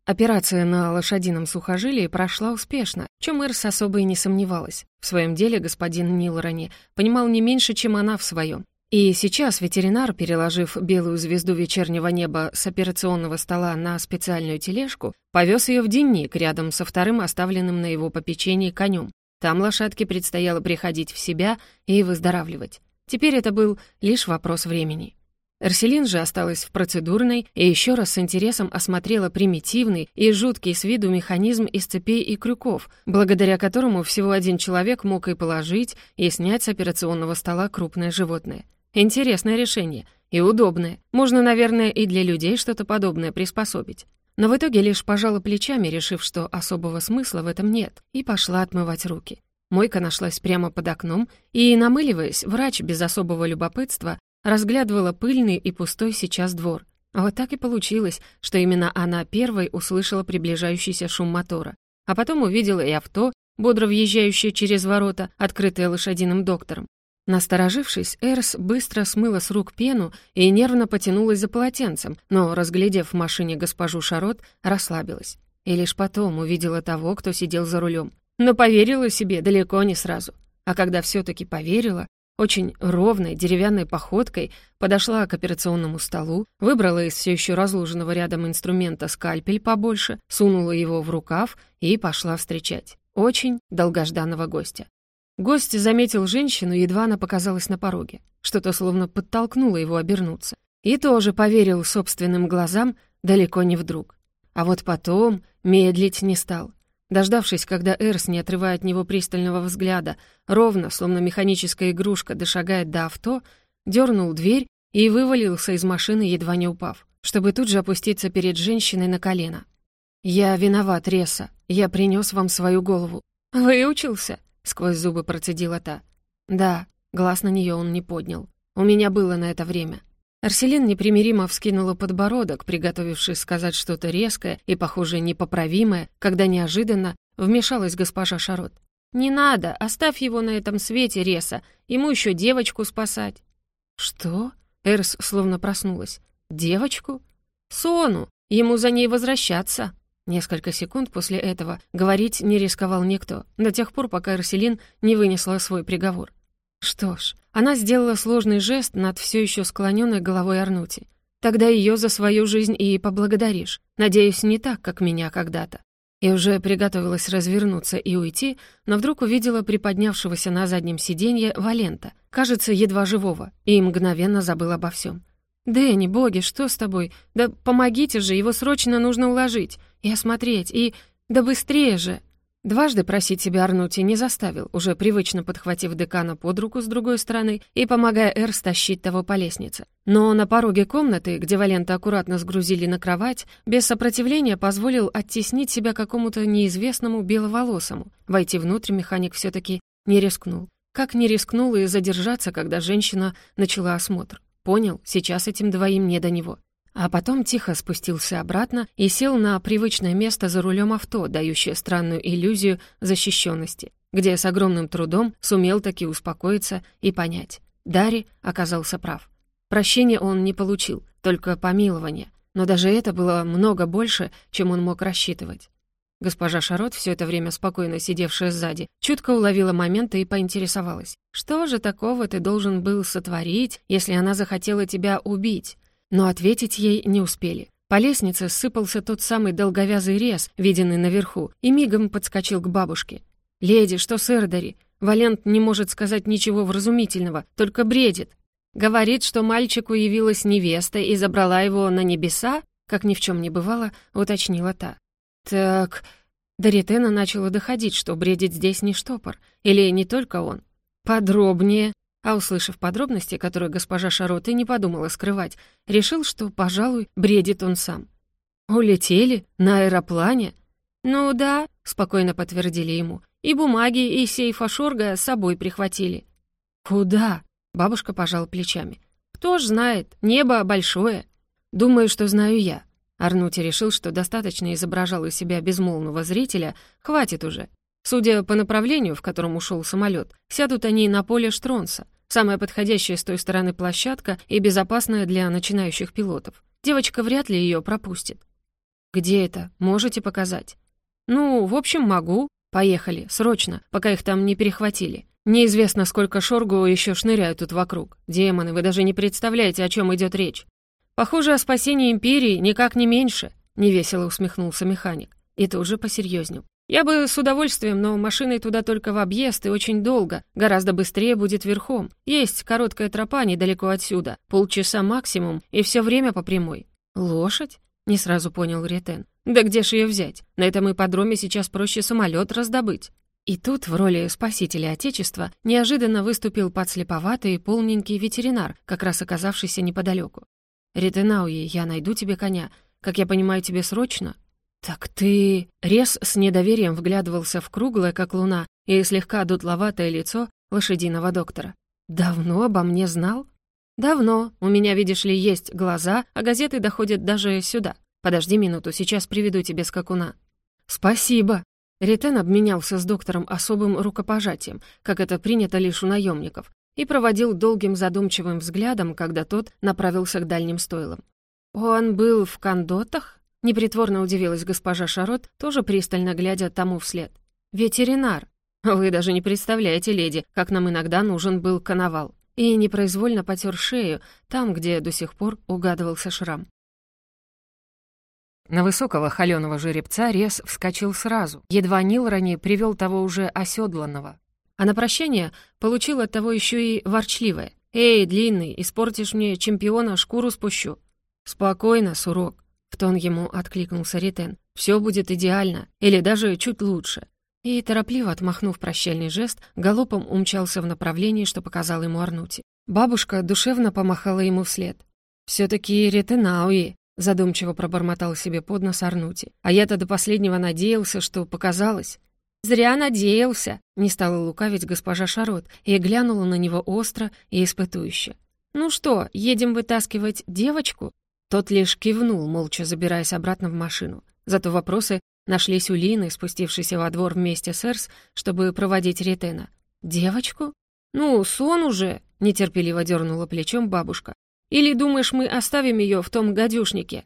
Операция на лошадином сухожилии прошла успешно, чем Эрс особо и не сомневалась. В своем деле господин Нилрони понимал не меньше, чем она в своем. И сейчас ветеринар, переложив белую звезду вечернего неба с операционного стола на специальную тележку, повез ее в денник рядом со вторым оставленным на его попечении конем. Там лошадке предстояло приходить в себя и выздоравливать. Теперь это был лишь вопрос времени. Эрселин же осталась в процедурной и еще раз с интересом осмотрела примитивный и жуткий с виду механизм из цепей и крюков, благодаря которому всего один человек мог и положить, и снять с операционного стола крупное животное. Интересное решение и удобное. Можно, наверное, и для людей что-то подобное приспособить. Но в итоге лишь пожала плечами, решив, что особого смысла в этом нет, и пошла отмывать руки. Мойка нашлась прямо под окном, и, намыливаясь, врач без особого любопытства разглядывала пыльный и пустой сейчас двор. Вот так и получилось, что именно она первой услышала приближающийся шум мотора, а потом увидела и авто, бодро въезжающее через ворота, открытое лошадиным доктором. Насторожившись, Эрс быстро смыла с рук пену и нервно потянулась за полотенцем, но, разглядев в машине госпожу Шарот, расслабилась. И лишь потом увидела того, кто сидел за рулем. Но поверила себе далеко не сразу. А когда все таки поверила, очень ровной деревянной походкой подошла к операционному столу, выбрала из все еще разложенного рядом инструмента скальпель побольше, сунула его в рукав и пошла встречать очень долгожданного гостя. Гость заметил женщину, едва она показалась на пороге. Что-то словно подтолкнуло его обернуться. И тоже поверил собственным глазам далеко не вдруг. А вот потом медлить не стал. Дождавшись, когда Эрс, не отрывая от него пристального взгляда, ровно, словно механическая игрушка, дошагает до авто, дернул дверь и вывалился из машины, едва не упав, чтобы тут же опуститься перед женщиной на колено. «Я виноват, Реса. Я принес вам свою голову». «Выучился?» — сквозь зубы процедила та. «Да», — глаз на нее он не поднял. «У меня было на это время. Арселин непримиримо вскинула подбородок, приготовившись сказать что-то резкое и, похоже, непоправимое, когда неожиданно вмешалась госпожа Шарот. «Не надо, оставь его на этом свете, Реса, ему еще девочку спасать». «Что?» — Эрс словно проснулась. «Девочку?» «Сону, ему за ней возвращаться». Несколько секунд после этого говорить не рисковал никто, до тех пор, пока Арселин не вынесла свой приговор. Что ж, она сделала сложный жест над все еще склоненной головой Арнути. Тогда ее за свою жизнь и поблагодаришь. Надеюсь, не так, как меня когда-то. И уже приготовилась развернуться и уйти, но вдруг увидела приподнявшегося на заднем сиденье Валента, кажется, едва живого, и мгновенно забыла обо всем. «Дэнни, боги, что с тобой? Да помогите же, его срочно нужно уложить и осмотреть, и... Да быстрее же!» Дважды просить себя Арнути не заставил, уже привычно подхватив декана под руку с другой стороны и помогая Эр стащить того по лестнице. Но на пороге комнаты, где Валента аккуратно сгрузили на кровать, без сопротивления позволил оттеснить себя какому-то неизвестному беловолосому. Войти внутрь механик все таки не рискнул. Как не рискнул и задержаться, когда женщина начала осмотр. Понял, сейчас этим двоим не до него. А потом тихо спустился обратно и сел на привычное место за рулем авто, дающее странную иллюзию защищенности, где с огромным трудом сумел таки успокоиться и понять. Дарри оказался прав. Прощения он не получил, только помилование, но даже это было много больше, чем он мог рассчитывать. Госпожа Шарот, все это время спокойно сидевшая сзади, чутко уловила моменты и поинтересовалась. «Что же такого ты должен был сотворить, если она захотела тебя убить? Но ответить ей не успели. По лестнице сыпался тот самый долговязый рез, виденный наверху, и мигом подскочил к бабушке. «Леди, что с Эрдари? Валент не может сказать ничего вразумительного, только бредит. Говорит, что мальчику явилась невеста и забрала его на небеса?» Как ни в чем не бывало, уточнила та. «Так...» До Ритена начало доходить, что бредит здесь не штопор. Или не только он. «Подробнее», а услышав подробности, которые госпожа Шароты не подумала скрывать, решил, что, пожалуй, бредит он сам. «Улетели? На аэроплане?» «Ну да», — спокойно подтвердили ему. «И бумаги, и сейфа Шорга с собой прихватили». «Куда?» — бабушка пожала плечами. «Кто ж знает, небо большое». «Думаю, что знаю я». Арнути решил, что достаточно изображал из себя безмолвного зрителя, хватит уже. Судя по направлению, в котором ушел самолет, сядут они на поле Штронса, самая подходящая с той стороны площадка и безопасная для начинающих пилотов. Девочка вряд ли ее пропустит. «Где это? Можете показать?» «Ну, в общем, могу. Поехали, срочно, пока их там не перехватили. Неизвестно, сколько шоргу еще шныряют тут вокруг. Демоны, вы даже не представляете, о чем идет речь. Похоже, о спасении Империи никак не меньше», — невесело усмехнулся механик. И тут же посерьезнел. Я бы с удовольствием, но машиной туда только в объезд и очень долго. Гораздо быстрее будет верхом. Есть короткая тропа недалеко отсюда. Полчаса максимум, и все время по прямой. Лошадь? Не сразу понял Ретен. Да где ж ее взять? На этом ипподроме сейчас проще самолет раздобыть. И тут в роли спасителя Отечества неожиданно выступил подслеповатый и полненький ветеринар, как раз оказавшийся неподалеку. «Ретенауи, я найду тебе коня. Как я понимаю, тебе срочно?» «Так ты...» Рез с недоверием вглядывался в круглое, как луна, и слегка дутловатое лицо лошадиного доктора. «Давно обо мне знал?» «Давно. У меня, видишь ли, есть глаза, а газеты доходят даже сюда. Подожди минуту, сейчас приведу тебе скакуна». «Спасибо». Ритен обменялся с доктором особым рукопожатием, как это принято лишь у наемников, и проводил долгим задумчивым взглядом, когда тот направился к дальним стойлам. «Он был в кондотах?» — непритворно удивилась госпожа Шарот, тоже пристально глядя тому вслед. «Ветеринар. Вы даже не представляете, леди, как нам иногда нужен был коновал». И непроизвольно потер шею, там, где до сих пор угадывался шрам. На высокого холёного жеребца Рез вскочил сразу, едва Нилрани привел того уже оседланного. А на прощание получил от того еще и ворчливое. «Эй, длинный, испортишь мне чемпиона, шкуру спущу». «Спокойно, сурок», — в тон ему откликнулся Ритен. «Все будет идеально, или даже чуть лучше». И, торопливо отмахнув прощальный жест, галопом умчался в направлении, что показал ему Арнути. Бабушка душевно помахала ему вслед. все таки Ретенауи», задумчиво пробормотал себе под нос Арнути. «А я-то до последнего надеялся, что показалось». «Зря надеялся», — не стала лукавить госпожа Шарот и глянула на него остро и испытующе. «Ну что, едем вытаскивать девочку?» Тот лишь кивнул, молча забираясь обратно в машину. Зато вопросы нашлись у Лины, спустившейся во двор вместе с Эрс, чтобы проводить Ретена. «Девочку?» «Ну, сон уже!» — нетерпеливо дернула плечом бабушка. Или думаешь, мы оставим ее в том гадюшнике?»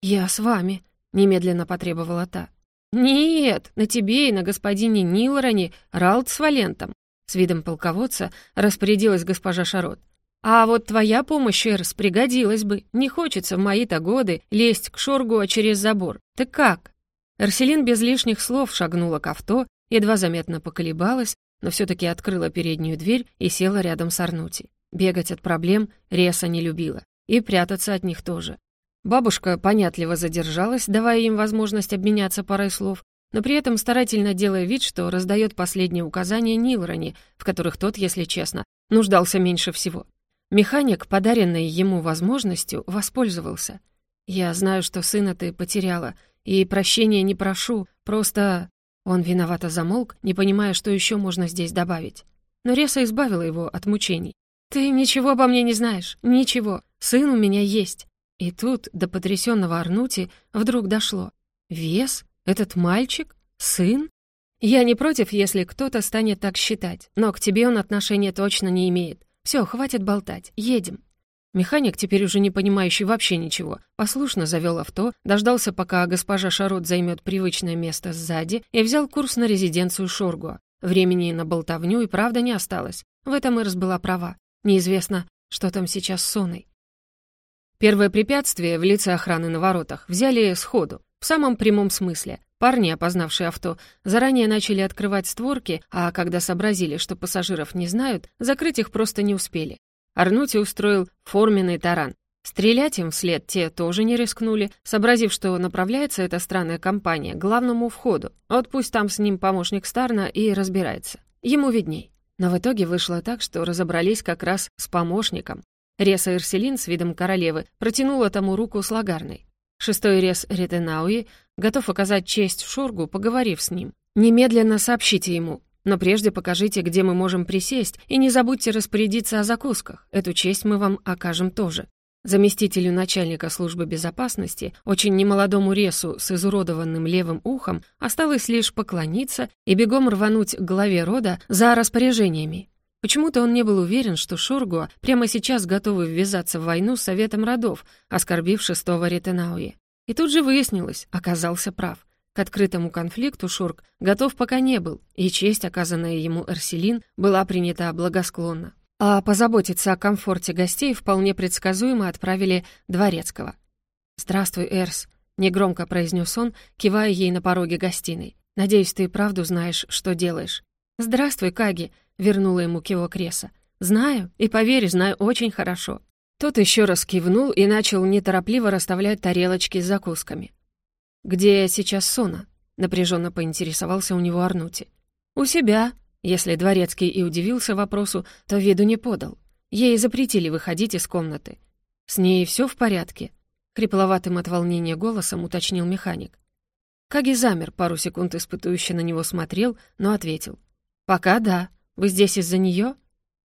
«Я с вами», — немедленно потребовала та. «Нет, на тебе и на господине Нилороне Ралт с Валентом», с видом полководца распорядилась госпожа Шарот. «А вот твоя помощь, Эрс, пригодилась бы. Не хочется в мои-то годы лезть к Шоргу через забор. Ты как?» Эрселин без лишних слов шагнула к авто, едва заметно поколебалась, но все таки открыла переднюю дверь и села рядом с Арнути. Бегать от проблем Реса не любила. И прятаться от них тоже. Бабушка понятливо задержалась, давая им возможность обменяться парой слов, но при этом старательно делая вид, что раздает последние указания Нилроне, в которых тот, если честно, нуждался меньше всего. Механик, подаренный ему возможностью, воспользовался. «Я знаю, что сына ты потеряла, и прощения не прошу, просто...» Он виновато замолк, не понимая, что еще можно здесь добавить. Но Реса избавила его от мучений. «Ты ничего обо мне не знаешь, ничего. Сын у меня есть». И тут до потрясенного Арнути вдруг дошло. «Вес? Этот мальчик? Сын?» «Я не против, если кто-то станет так считать, но к тебе он отношения точно не имеет. Все, хватит болтать, едем». Механик, теперь уже не понимающий вообще ничего, послушно завел авто, дождался, пока госпожа Шарот займет привычное место сзади и взял курс на резиденцию Шоргуа. Времени на болтовню и правда не осталось. В этом Ирс была права. Неизвестно, что там сейчас с Соной. Первое препятствие в лице охраны на воротах взяли сходу, в самом прямом смысле. Парни, опознавшие авто, заранее начали открывать створки, а когда сообразили, что пассажиров не знают, закрыть их просто не успели. Арнути устроил форменный таран. Стрелять им вслед те тоже не рискнули, сообразив, что направляется эта странная компания к главному входу. Вот пусть там с ним помощник Старна и разбирается. Ему видней. Но в итоге вышло так, что разобрались как раз с помощником. Реса Ирселин с видом королевы протянула тому руку с лагарной. Шестой рез Ретенауи готов оказать честь Шоргу, поговорив с ним. «Немедленно сообщите ему, но прежде покажите, где мы можем присесть, и не забудьте распорядиться о закусках. Эту честь мы вам окажем тоже». Заместителю начальника службы безопасности, очень немолодому ресу с изуродованным левым ухом, осталось лишь поклониться и бегом рвануть к главе рода за распоряжениями. Почему-то он не был уверен, что Шургуа прямо сейчас готовы ввязаться в войну с Советом родов, оскорбив шестого Ретенауи. И тут же выяснилось, оказался прав. К открытому конфликту Шург готов пока не был, и честь, оказанная ему Эрселин, была принята благосклонно. А позаботиться о комфорте гостей вполне предсказуемо отправили Дворецкого. «Здравствуй, Эрс», — негромко произнес он, кивая ей на пороге гостиной. «Надеюсь, ты правду знаешь, что делаешь». «Здравствуй, Каги», — вернула ему кивок Реса. «Знаю, и поверь, знаю очень хорошо». Тот еще раз кивнул и начал неторопливо расставлять тарелочки с закусками. «Где сейчас Сона?» — напряженно поинтересовался у него Арнути. «У себя», если Дворецкий и удивился вопросу, то виду не подал. Ей запретили выходить из комнаты. «С ней все в порядке?» — хрипловатым от волнения голосом уточнил механик. Каги замер, пару секунд испытующе на него смотрел, но ответил. «Пока да. Вы здесь из-за нее?»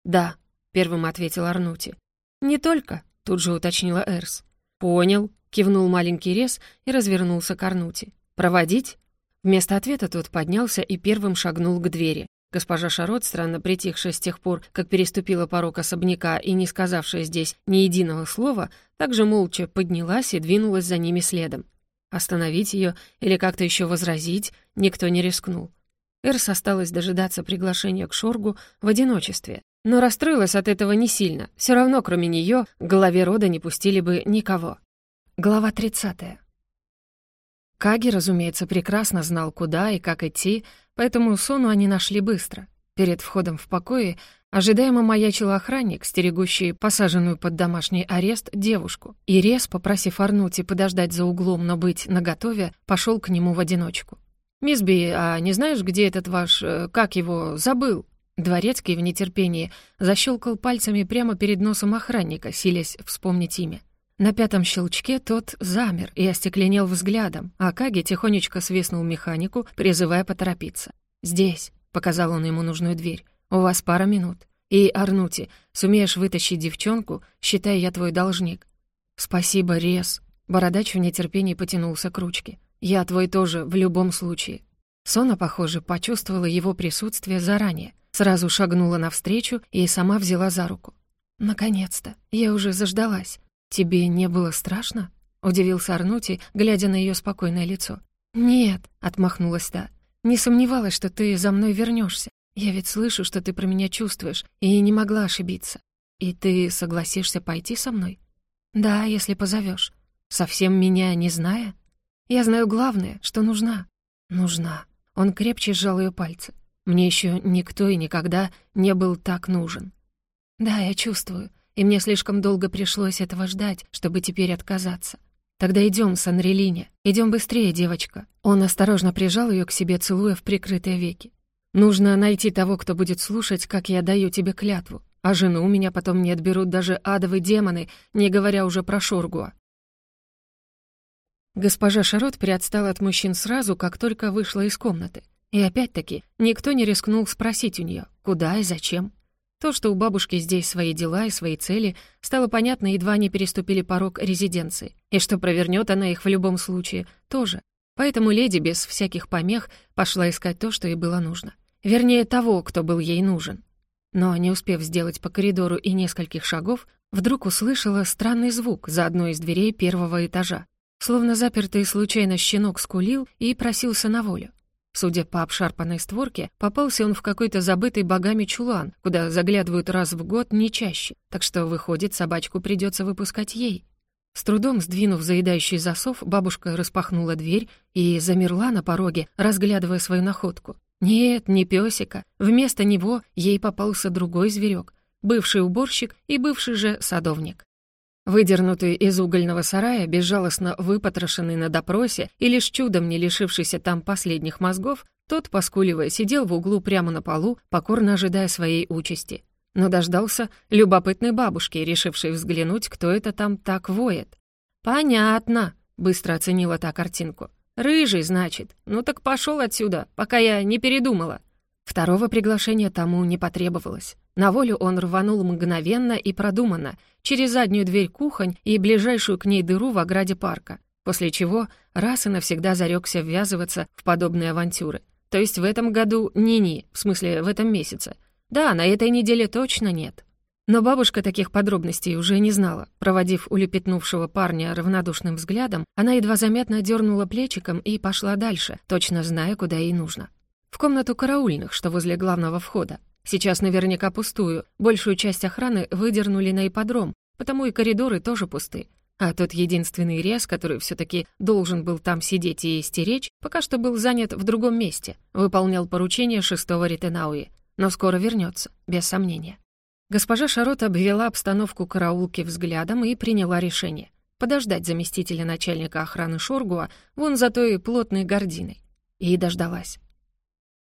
«Да», — первым ответил Арнути. «Не только», — тут же уточнила Эрс. «Понял», — кивнул маленький Рез и развернулся к Арнути. «Проводить?» Вместо ответа тот поднялся и первым шагнул к двери. Госпожа Шарот, странно притихшая с тех пор, как переступила порог особняка и не сказавшая здесь ни единого слова, также молча поднялась и двинулась за ними следом. Остановить ее или как-то еще возразить никто не рискнул. Эрс осталась дожидаться приглашения к Шоргу в одиночестве, но расстроилась от этого не сильно. Все равно, кроме нее, к голове рода не пустили бы никого. Глава 30. Каги, разумеется, прекрасно знал, куда и как идти, поэтому Сону они нашли быстро. Перед входом в покое ожидаемо маячил охранник, стерегущий посаженную под домашний арест девушку. И Рез, попросив Арнути подождать за углом, но быть наготове, пошел к нему в одиночку. «Мисс Би, а не знаешь, где этот ваш... Э, как его... забыл?» Дворецкий в нетерпении защелкал пальцами прямо перед носом охранника, силясь вспомнить имя. На пятом щелчке тот замер и остекленел взглядом, а Каги тихонечко свистнул механику, призывая поторопиться. «Здесь», — показал он ему нужную дверь, — «у вас пара минут. И, Арнути, сумеешь вытащить девчонку, считай, я твой должник». «Спасибо, Рез». Бородач в нетерпении потянулся к ручке. «Я твой тоже, в любом случае». Сона, похоже, почувствовала его присутствие заранее, сразу шагнула навстречу и сама взяла за руку. «Наконец-то! Я уже заждалась. «Тебе не было страшно?» — удивился Арнути, глядя на ее спокойное лицо. «Нет», — отмахнулась та, — «не сомневалась, что ты за мной вернешься. Я ведь слышу, что ты про меня чувствуешь, и не могла ошибиться. И ты согласишься пойти со мной?» «Да, если позовешь. Совсем меня не зная?» «Я знаю главное, что нужна». «Нужна». Он крепче сжал ее пальцы. «Мне еще никто и никогда не был так нужен». «Да, я чувствую и мне слишком долго пришлось этого ждать, чтобы теперь отказаться. Тогда идем, Санрелине, идем быстрее, девочка. Он осторожно прижал ее к себе, целуя в прикрытые веки. Нужно найти того, кто будет слушать, как я даю тебе клятву. А жену у меня потом не отберут даже адовые демоны, не говоря уже про Шоргуа. Госпожа Шарот приотстала от мужчин сразу, как только вышла из комнаты. И опять-таки никто не рискнул спросить у нее, куда и зачем. То, что у бабушки здесь свои дела и свои цели, стало понятно, едва не переступили порог резиденции. И что провернет она их в любом случае, тоже. Поэтому леди без всяких помех пошла искать то, что ей было нужно. Вернее, того, кто был ей нужен. Но, не успев сделать по коридору и нескольких шагов, вдруг услышала странный звук за одной из дверей первого этажа. Словно запертый случайно щенок скулил и просился на волю. Судя по обшарпанной створке, попался он в какой-то забытый богами чулан, куда заглядывают раз в год не чаще, так что, выходит, собачку придется выпускать ей. С трудом сдвинув заедающий засов, бабушка распахнула дверь и замерла на пороге, разглядывая свою находку. Нет, не песика. Вместо него ей попался другой зверек, бывший уборщик и бывший же садовник. Выдернутый из угольного сарая, безжалостно выпотрошенный на допросе и лишь чудом не лишившийся там последних мозгов, тот, поскуливая, сидел в углу прямо на полу, покорно ожидая своей участи. Но дождался любопытной бабушки, решившей взглянуть, кто это там так воет. «Понятно», — быстро оценила та картинку. «Рыжий, значит. Ну так пошел отсюда, пока я не передумала». Второго приглашения тому не потребовалось. На волю он рванул мгновенно и продуманно, через заднюю дверь кухонь и ближайшую к ней дыру в ограде парка, после чего раз и навсегда зарекся ввязываться в подобные авантюры. То есть в этом году ни-ни, в смысле в этом месяце. Да, на этой неделе точно нет. Но бабушка таких подробностей уже не знала. Проводив улепетнувшего парня равнодушным взглядом, она едва заметно дернула плечиком и пошла дальше, точно зная, куда ей нужно. В комнату караульных, что возле главного входа. Сейчас наверняка пустую, большую часть охраны выдернули на ипподром, потому и коридоры тоже пусты. А тот единственный рез, который все таки должен был там сидеть и стеречь, пока что был занят в другом месте, выполнял поручение шестого Ретенауи, но скоро вернется, без сомнения. Госпожа Шарот обвела обстановку караулки взглядом и приняла решение подождать заместителя начальника охраны Шоргуа вон за той плотной гординой. И дождалась.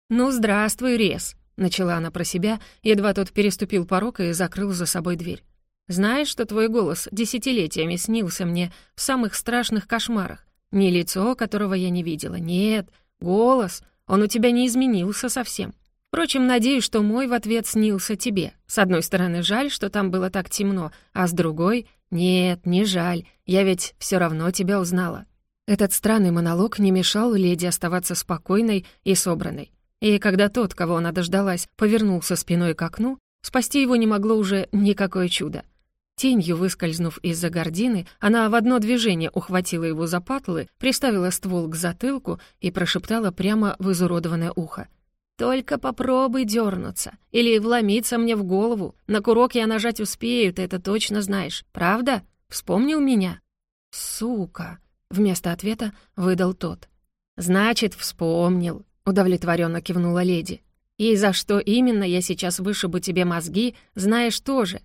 «Ну, здравствуй, Рез», — начала она про себя, едва тот переступил порог и закрыл за собой дверь. «Знаешь, что твой голос десятилетиями снился мне в самых страшных кошмарах? Не лицо, которого я не видела, нет, голос, он у тебя не изменился совсем. Впрочем, надеюсь, что мой в ответ снился тебе. С одной стороны, жаль, что там было так темно, а с другой — нет, не жаль, я ведь все равно тебя узнала». Этот странный монолог не мешал леди оставаться спокойной и собранной. И когда тот, кого она дождалась, повернулся спиной к окну, спасти его не могло уже никакое чудо. Тенью выскользнув из-за гордины, она в одно движение ухватила его за патлы, приставила ствол к затылку и прошептала прямо в изуродованное ухо. «Только попробуй дернуться или вломиться мне в голову. На курок я нажать успею, ты это точно знаешь. Правда? Вспомнил меня?» «Сука!» — вместо ответа выдал тот. «Значит, вспомнил», — удовлетворенно кивнула леди. «И за что именно я сейчас вышибу тебе мозги, знаешь тоже.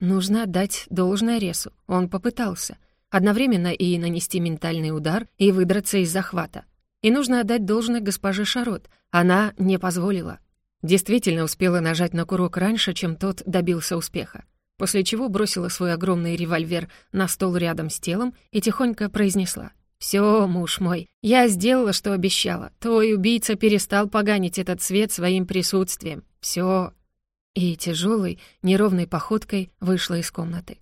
Нужно отдать должное Ресу. Он попытался. Одновременно и нанести ментальный удар, и выдраться из захвата. И нужно отдать должное госпоже Шарот. Она не позволила. Действительно успела нажать на курок раньше, чем тот добился успеха. После чего бросила свой огромный револьвер на стол рядом с телом и тихонько произнесла. «Всё, муж мой, я сделала, что обещала. Твой убийца перестал поганить этот свет своим присутствием. Всё, и тяжелой, неровной походкой вышла из комнаты.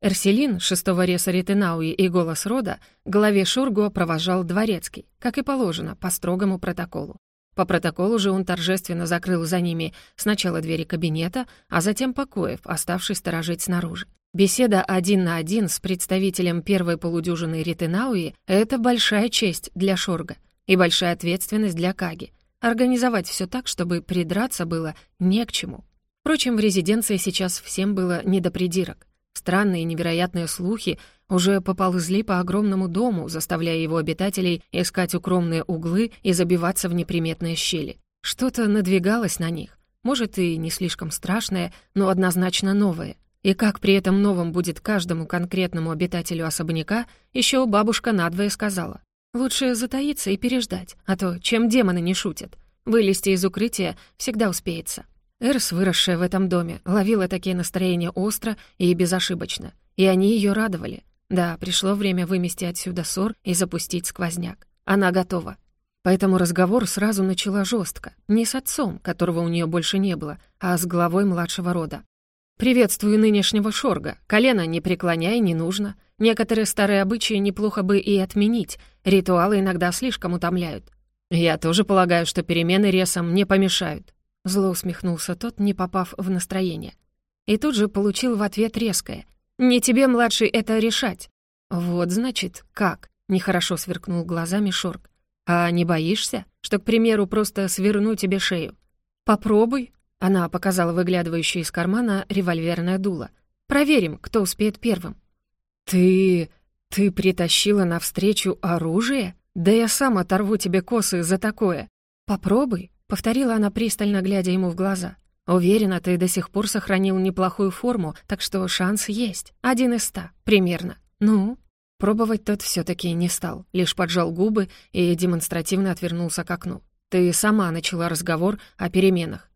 Эрселин, шестого реса Ритенауи и голос рода, главе Шургу провожал дворецкий, как и положено, по строгому протоколу. По протоколу же он торжественно закрыл за ними сначала двери кабинета, а затем покоев, оставшись сторожить снаружи. Беседа один на один с представителем первой полудюжины Ритенауи — это большая честь для Шорга и большая ответственность для Каги — Организовать все так, чтобы придраться было не к чему. Впрочем, в резиденции сейчас всем было не до придирок. Странные невероятные слухи уже поползли по огромному дому, заставляя его обитателей искать укромные углы и забиваться в неприметные щели. Что-то надвигалось на них. Может, и не слишком страшное, но однозначно новое. И как при этом новом будет каждому конкретному обитателю особняка, еще бабушка надвое сказала. Лучше затаиться и переждать, а то чем демоны не шутят. Вылезти из укрытия всегда успеется. Эрс, выросшая в этом доме, ловила такие настроения остро и безошибочно. И они ее радовали. Да, пришло время вымести отсюда ссор и запустить сквозняк. Она готова. Поэтому разговор сразу начала жестко. Не с отцом, которого у нее больше не было, а с главой младшего рода. «Приветствую нынешнего шорга. Колено не преклоняй, не нужно. Некоторые старые обычаи неплохо бы и отменить. Ритуалы иногда слишком утомляют. Я тоже полагаю, что перемены ресам не помешают». Зло усмехнулся тот, не попав в настроение. И тут же получил в ответ резкое. «Не тебе, младший, это решать». «Вот, значит, как?» — нехорошо сверкнул глазами Шорг. «А не боишься, что, к примеру, просто сверну тебе шею?» «Попробуй», она показала выглядывающее из кармана револьверное дуло. «Проверим, кто успеет первым». «Ты... ты притащила навстречу оружие? Да я сам оторву тебе косы за такое». «Попробуй», — повторила она, пристально глядя ему в глаза. «Уверена, ты до сих пор сохранил неплохую форму, так что шанс есть. Один из ста, примерно. Ну?» Пробовать тот все таки не стал, лишь поджал губы и демонстративно отвернулся к окну. «Ты сама начала разговор о переменах.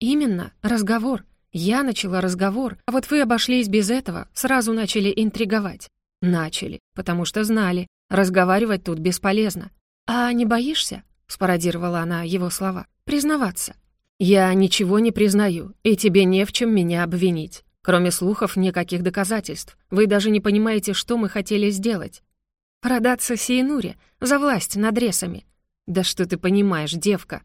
«Именно, разговор. Я начала разговор, а вот вы обошлись без этого, сразу начали интриговать». «Начали, потому что знали. Разговаривать тут бесполезно». «А не боишься?» — спародировала она его слова. «Признаваться». «Я ничего не признаю, и тебе не в чем меня обвинить. Кроме слухов, никаких доказательств. Вы даже не понимаете, что мы хотели сделать». «Продаться Сиенуре, за власть над ресами». «Да что ты понимаешь, девка?»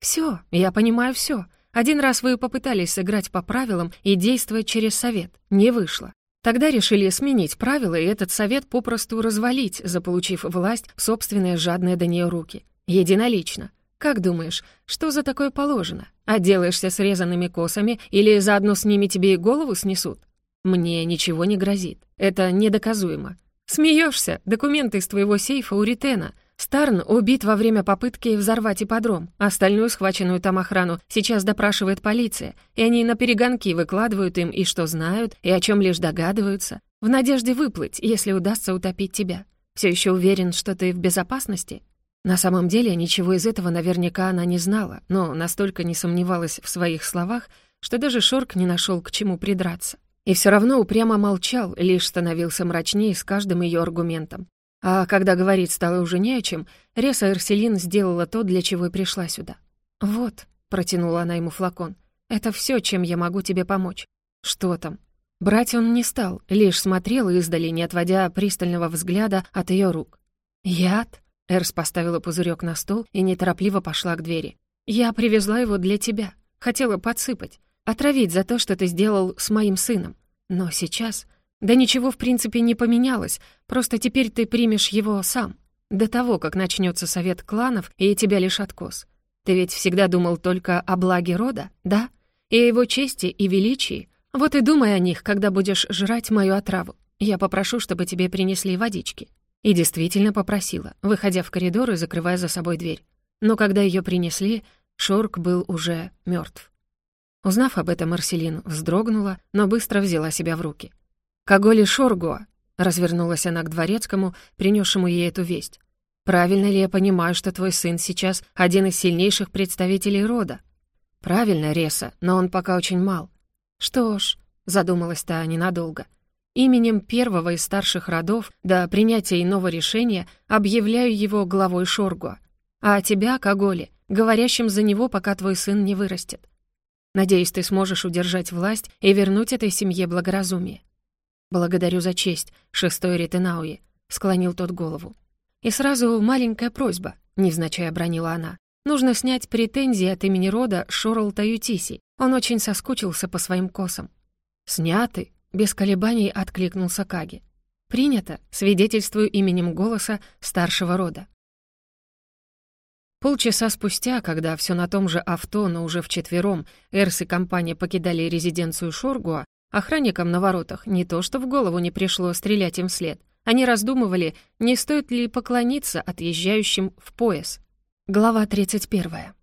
«Всё, я понимаю всё. Один раз вы попытались сыграть по правилам и действовать через совет. Не вышло. Тогда решили сменить правила и этот совет попросту развалить, заполучив власть в собственные жадные до нее руки. Единолично. Как думаешь, что за такое положено? Отделаешься срезанными косами или заодно с ними тебе и голову снесут? Мне ничего не грозит. Это недоказуемо. Смеешься? Документы из твоего сейфа у Ритена — Старн убит во время попытки взорвать ипподром. Остальную схваченную там охрану сейчас допрашивает полиция, и они на перегонки выкладывают им и что знают, и о чем лишь догадываются, в надежде выплыть, если удастся утопить тебя. Все еще уверен, что ты в безопасности? На самом деле ничего из этого наверняка она не знала, но настолько не сомневалась в своих словах, что даже Шорк не нашел к чему придраться. И все равно упрямо молчал, лишь становился мрачнее с каждым ее аргументом. А когда говорить стало уже не о чем, Реса Эрселин сделала то, для чего и пришла сюда. «Вот», — протянула она ему флакон, — «это все, чем я могу тебе помочь». «Что там?» Брать он не стал, лишь смотрел издали, не отводя пристального взгляда от ее рук. «Яд?» — Эрс поставила пузырек на стол и неторопливо пошла к двери. «Я привезла его для тебя. Хотела подсыпать. Отравить за то, что ты сделал с моим сыном. Но сейчас... Да ничего, в принципе, не поменялось. Просто теперь ты примешь его сам. До того, как начнется совет кланов, и тебя лишат коз. Ты ведь всегда думал только о благе рода, да? И о его чести и величии. Вот и думай о них, когда будешь жрать мою отраву. Я попрошу, чтобы тебе принесли водички». И действительно попросила, выходя в коридор и закрывая за собой дверь. Но когда ее принесли, Шорк был уже мертв. Узнав об этом, Марселин вздрогнула, но быстро взяла себя в руки. «Каголи Шоргуа!» — развернулась она к дворецкому, принесшему ей эту весть. «Правильно ли я понимаю, что твой сын сейчас один из сильнейших представителей рода?» «Правильно, Реса, но он пока очень мал». «Что ж», — задумалась та ненадолго, «именем первого из старших родов до принятия иного решения объявляю его главой Шоргуа, а тебя, Каголи, говорящим за него, пока твой сын не вырастет. Надеюсь, ты сможешь удержать власть и вернуть этой семье благоразумие. Благодарю за честь, шестой Ретенауи, склонил тот голову. И сразу маленькая просьба, невзначай обронила она. Нужно снять претензии от имени рода Шорл Таютиси. Он очень соскучился по своим косам. «Сняты!» — без колебаний откликнулся Каги. «Принято, свидетельствую именем голоса старшего рода». Полчаса спустя, когда все на том же авто, но уже вчетвером, Эрс и компания покидали резиденцию Шоргуа, охранникам на воротах не то что в голову не пришло стрелять им вслед. Они раздумывали, не стоит ли поклониться отъезжающим в пояс. Глава 31.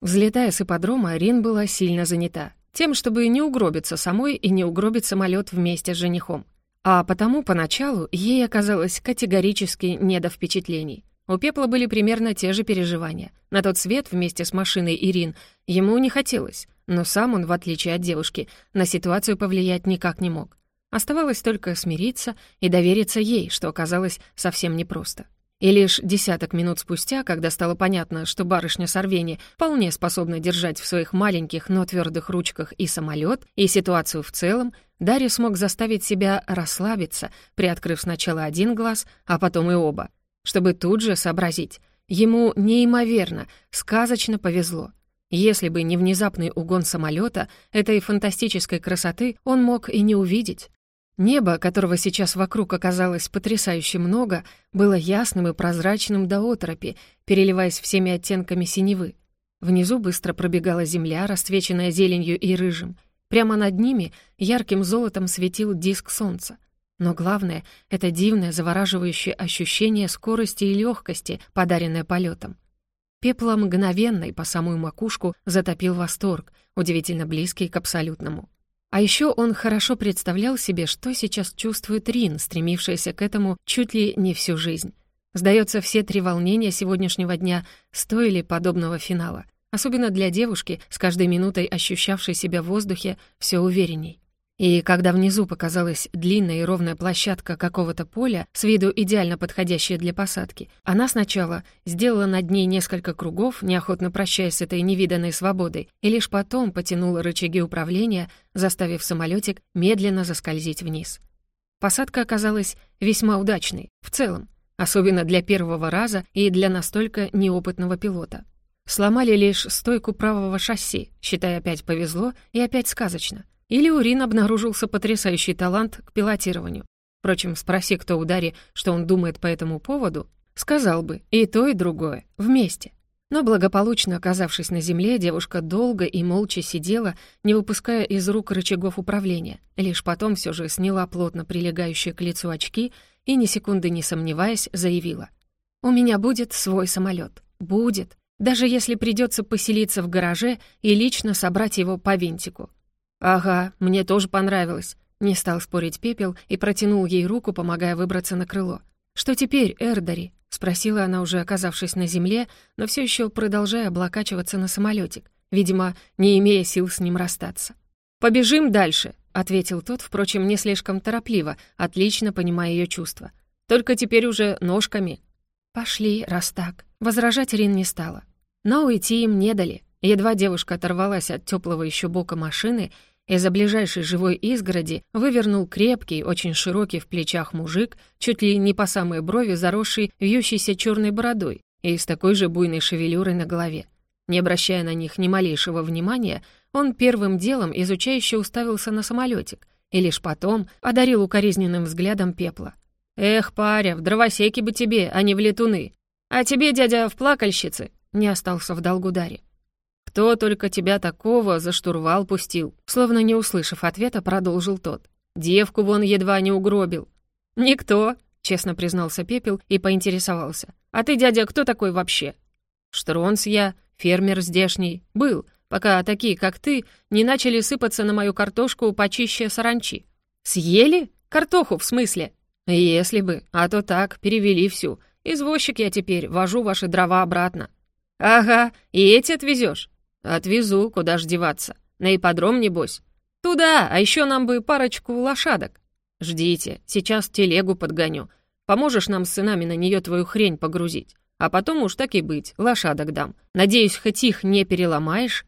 Взлетая с ипподрома, Рин была сильно занята. Тем, чтобы не угробиться самой и не угробить самолет вместе с женихом. А потому поначалу ей оказалось категорически не до впечатлений. У Пепла были примерно те же переживания. На тот свет вместе с машиной Ирин ему не хотелось, но сам он, в отличие от девушки, на ситуацию повлиять никак не мог. Оставалось только смириться и довериться ей, что оказалось совсем непросто. И лишь десяток минут спустя, когда стало понятно, что барышня Сорвени вполне способна держать в своих маленьких, но твердых ручках и самолет, и ситуацию в целом, Дарья смог заставить себя расслабиться, приоткрыв сначала один глаз, а потом и оба — чтобы тут же сообразить. Ему неимоверно, сказочно повезло. Если бы не внезапный угон самолета, этой фантастической красоты он мог и не увидеть. Небо, которого сейчас вокруг оказалось потрясающе много, было ясным и прозрачным до отропи, переливаясь всеми оттенками синевы. Внизу быстро пробегала земля, расцвеченная зеленью и рыжим. Прямо над ними ярким золотом светил диск солнца. Но главное — это дивное, завораживающее ощущение скорости и легкости, подаренное полетом. Пепла мгновенно и по самую макушку затопил восторг, удивительно близкий к абсолютному. А еще он хорошо представлял себе, что сейчас чувствует Рин, стремившаяся к этому чуть ли не всю жизнь. Сдается, все три волнения сегодняшнего дня стоили подобного финала, особенно для девушки, с каждой минутой ощущавшей себя в воздухе все уверенней. И когда внизу показалась длинная и ровная площадка какого-то поля, с виду идеально подходящая для посадки, она сначала сделала над ней несколько кругов, неохотно прощаясь с этой невиданной свободой, и лишь потом потянула рычаги управления, заставив самолетик медленно заскользить вниз. Посадка оказалась весьма удачной, в целом, особенно для первого раза и для настолько неопытного пилота. Сломали лишь стойку правого шасси, считая опять повезло и опять сказочно. Или у Рин обнаружился потрясающий талант к пилотированию. Впрочем, спроси кто у Дарьи, что он думает по этому поводу, сказал бы и то, и другое, вместе. Но благополучно оказавшись на земле, девушка долго и молча сидела, не выпуская из рук рычагов управления. Лишь потом все же сняла плотно прилегающие к лицу очки и, ни секунды не сомневаясь, заявила. «У меня будет свой самолет. Будет. Даже если придется поселиться в гараже и лично собрать его по винтику. «Ага, мне тоже понравилось», — не стал спорить Пепел и протянул ей руку, помогая выбраться на крыло. «Что теперь, Эрдари?» — спросила она, уже оказавшись на земле, но все еще продолжая облокачиваться на самолетик, видимо, не имея сил с ним расстаться. «Побежим дальше», — ответил тот, впрочем, не слишком торопливо, отлично понимая ее чувства. «Только теперь уже ножками». «Пошли, раз так». Возражать Рин не стала. Но уйти им не дали. Едва девушка оторвалась от теплого еще бока машины, из-за ближайшей живой изгороди вывернул крепкий, очень широкий в плечах мужик, чуть ли не по самой брови, заросший вьющейся черной бородой и с такой же буйной шевелюрой на голове. Не обращая на них ни малейшего внимания, он первым делом изучающе уставился на самолетик и лишь потом одарил укоризненным взглядом пепла. «Эх, паря, в дровосеке бы тебе, а не в летуны. А тебе, дядя, в плакальщице!» Не остался в долгу Даре. «Кто только тебя такого за штурвал пустил?» Словно не услышав ответа, продолжил тот. «Девку вон едва не угробил». «Никто», — честно признался Пепел и поинтересовался. «А ты, дядя, кто такой вообще?» «Штронс я, фермер здешний. Был, пока такие, как ты, не начали сыпаться на мою картошку почище саранчи». «Съели? Картоху, в смысле?» «Если бы, а то так, перевели всю. Извозчик я теперь, вожу ваши дрова обратно». «Ага, и эти отвезешь? «Отвезу, куда ж деваться. На ипподром, небось?» «Туда, а еще нам бы парочку лошадок». «Ждите, сейчас телегу подгоню. Поможешь нам с сынами на нее твою хрень погрузить. А потом уж так и быть, лошадок дам. Надеюсь, хоть их не переломаешь?»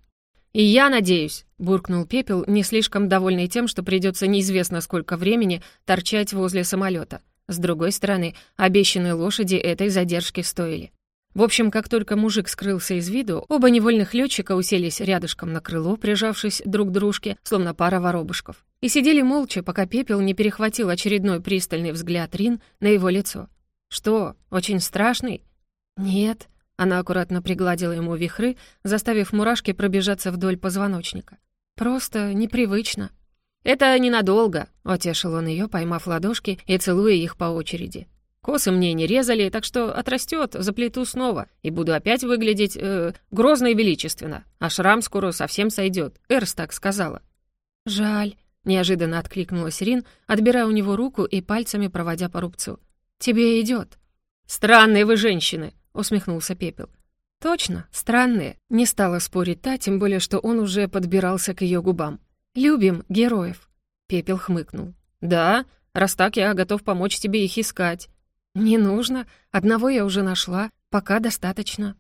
«И я надеюсь», — буркнул Пепел, не слишком довольный тем, что придется неизвестно сколько времени торчать возле самолета. С другой стороны, обещанные лошади этой задержки стоили. В общем, как только мужик скрылся из виду, оба невольных летчика уселись рядышком на крыло, прижавшись друг к дружке, словно пара воробушков. И сидели молча, пока пепел не перехватил очередной пристальный взгляд Рин на его лицо. «Что, очень страшный?» «Нет». Она аккуратно пригладила ему вихры, заставив мурашки пробежаться вдоль позвоночника. «Просто непривычно». «Это ненадолго», — утешил он ее, поймав ладошки и целуя их по очереди. Косы мне не резали, так что отрастет, заплету снова, и буду опять выглядеть э, грозно и величественно. А шрам скоро совсем сойдет. Эрс так сказала. «Жаль», — неожиданно откликнулась Рин, отбирая у него руку и пальцами проводя по рубцу. «Тебе идет. «Странные вы женщины», — усмехнулся Пепел. «Точно, странные», — не стала спорить та, тем более, что он уже подбирался к ее губам. «Любим героев», — Пепел хмыкнул. «Да, раз так, я готов помочь тебе их искать». «Не нужно. Одного я уже нашла. Пока достаточно».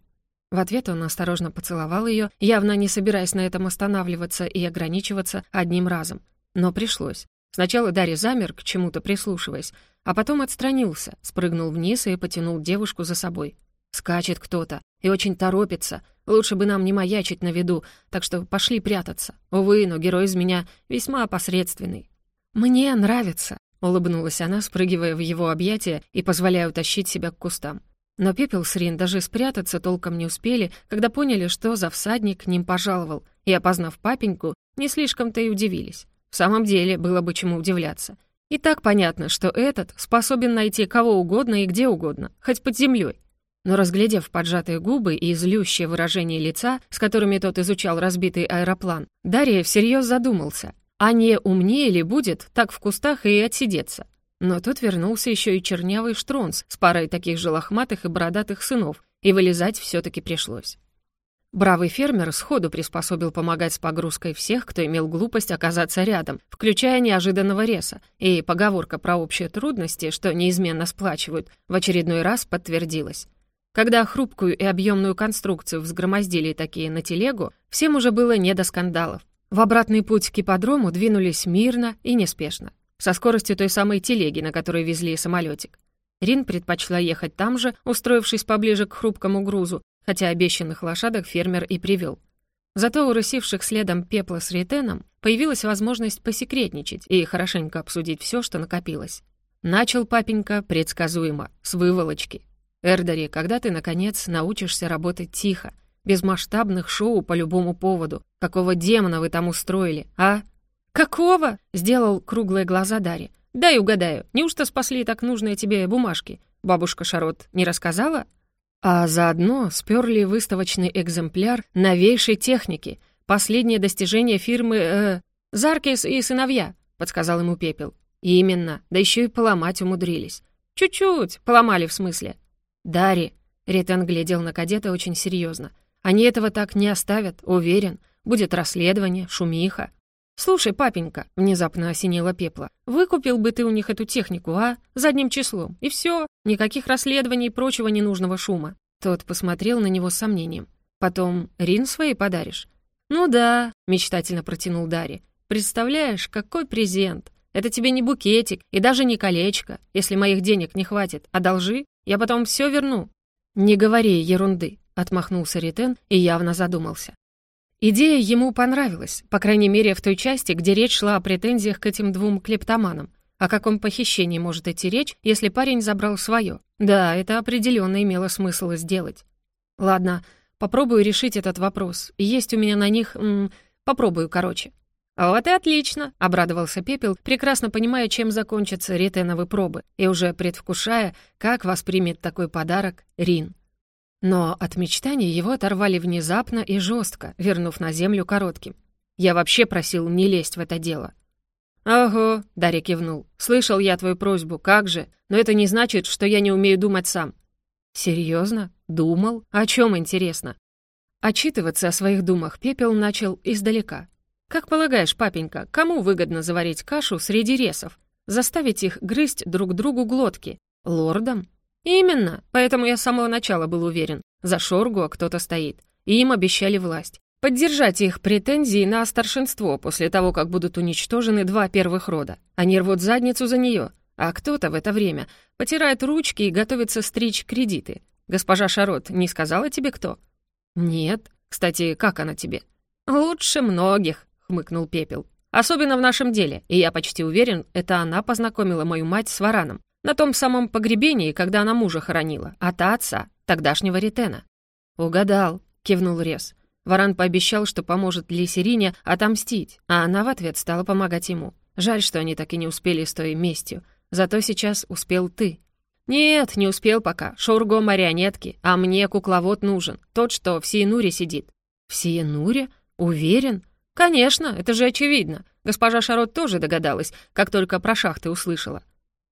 В ответ он осторожно поцеловал ее, явно не собираясь на этом останавливаться и ограничиваться одним разом. Но пришлось. Сначала Дарья замер, к чему-то прислушиваясь, а потом отстранился, спрыгнул вниз и потянул девушку за собой. «Скачет кто-то и очень торопится. Лучше бы нам не маячить на виду, так что пошли прятаться. Увы, но герой из меня весьма посредственный». «Мне нравится», Улыбнулась она, спрыгивая в его объятия и позволяя утащить себя к кустам. Но Пепел с Рин даже спрятаться толком не успели, когда поняли, что за всадник к ним пожаловал, и, опознав папеньку, не слишком-то и удивились. В самом деле, было бы чему удивляться. И так понятно, что этот способен найти кого угодно и где угодно, хоть под землей. Но разглядев поджатые губы и злющее выражение лица, с которыми тот изучал разбитый аэроплан, Дарья всерьез задумался, а не умнее ли будет так в кустах и отсидеться? Но тут вернулся еще и чернявый штронс с парой таких же лохматых и бородатых сынов, и вылезать все таки пришлось. Бравый фермер сходу приспособил помогать с погрузкой всех, кто имел глупость оказаться рядом, включая неожиданного реса, и поговорка про общие трудности, что неизменно сплачивают, в очередной раз подтвердилась. Когда хрупкую и объемную конструкцию взгромоздили такие на телегу, всем уже было не до скандалов. В обратный путь к ипподрому двинулись мирно и неспешно, со скоростью той самой телеги, на которой везли самолетик. Рин предпочла ехать там же, устроившись поближе к хрупкому грузу, хотя обещанных лошадок фермер и привел. Зато у рысивших следом пепла с ретеном появилась возможность посекретничать и хорошенько обсудить все, что накопилось. Начал папенька предсказуемо, с выволочки. «Эрдари, когда ты, наконец, научишься работать тихо, без масштабных шоу по любому поводу. Какого демона вы там устроили, а?» «Какого?» — сделал круглые глаза Дарья. «Дай угадаю, неужто спасли так нужные тебе бумажки? Бабушка Шарот не рассказала?» А заодно сперли выставочный экземпляр новейшей техники, последнее достижение фирмы э, «Заркис и сыновья», — подсказал ему Пепел. «Именно, да еще и поломать умудрились. Чуть-чуть, поломали в смысле». «Дарри», — Ретен глядел на кадета очень серьезно, они этого так не оставят, уверен. Будет расследование, шумиха. «Слушай, папенька», — внезапно осенила пепла, «выкупил бы ты у них эту технику, а? Задним числом. И все, никаких расследований и прочего ненужного шума». Тот посмотрел на него с сомнением. Потом Рин свои подаришь?» «Ну да», — мечтательно протянул Дарья. «Представляешь, какой презент! Это тебе не букетик и даже не колечко. Если моих денег не хватит, одолжи, я потом все верну». «Не говори ерунды», — отмахнулся Ритен и явно задумался. Идея ему понравилась, по крайней мере, в той части, где речь шла о претензиях к этим двум клептоманам. О каком похищении может идти речь, если парень забрал свое? Да, это определенно имело смысл сделать. Ладно, попробую решить этот вопрос. Есть у меня на них... М, попробую, короче. «Вот и отлично», — обрадовался Пепел, прекрасно понимая, чем закончатся ретеновые пробы, и уже предвкушая, как воспримет такой подарок Рин. Но от мечтаний его оторвали внезапно и жестко, вернув на землю коротким. «Я вообще просил не лезть в это дело». «Ого», — Дарья кивнул. «Слышал я твою просьбу, как же? Но это не значит, что я не умею думать сам». «Серьезно? Думал? О чем интересно?» Отчитываться о своих думах Пепел начал издалека. «Как полагаешь, папенька, кому выгодно заварить кашу среди ресов? Заставить их грызть друг другу глотки? Лордам? «Именно, поэтому я с самого начала был уверен. За Шоргуа кто-то стоит. И им обещали власть. Поддержать их претензии на старшинство после того, как будут уничтожены два первых рода. Они рвут задницу за нее, а кто-то в это время потирает ручки и готовится стричь кредиты. Госпожа Шарот не сказала тебе кто?» «Нет. Кстати, как она тебе?» «Лучше многих», — хмыкнул Пепел. «Особенно в нашем деле, и я почти уверен, это она познакомила мою мать с Вараном. На том самом погребении, когда она мужа хоронила, а та отца, тогдашнего Ритена. «Угадал», — кивнул Рес. Варан пообещал, что поможет Лисерине отомстить, а она в ответ стала помогать ему. Жаль, что они так и не успели с той местью. Зато сейчас успел ты. «Нет, не успел пока. Шурго марионетки, а мне кукловод нужен. Тот, что в Сиенуре сидит». «В Сиенуре? Уверен?» «Конечно, это же очевидно. Госпожа Шарот тоже догадалась, как только про шахты услышала.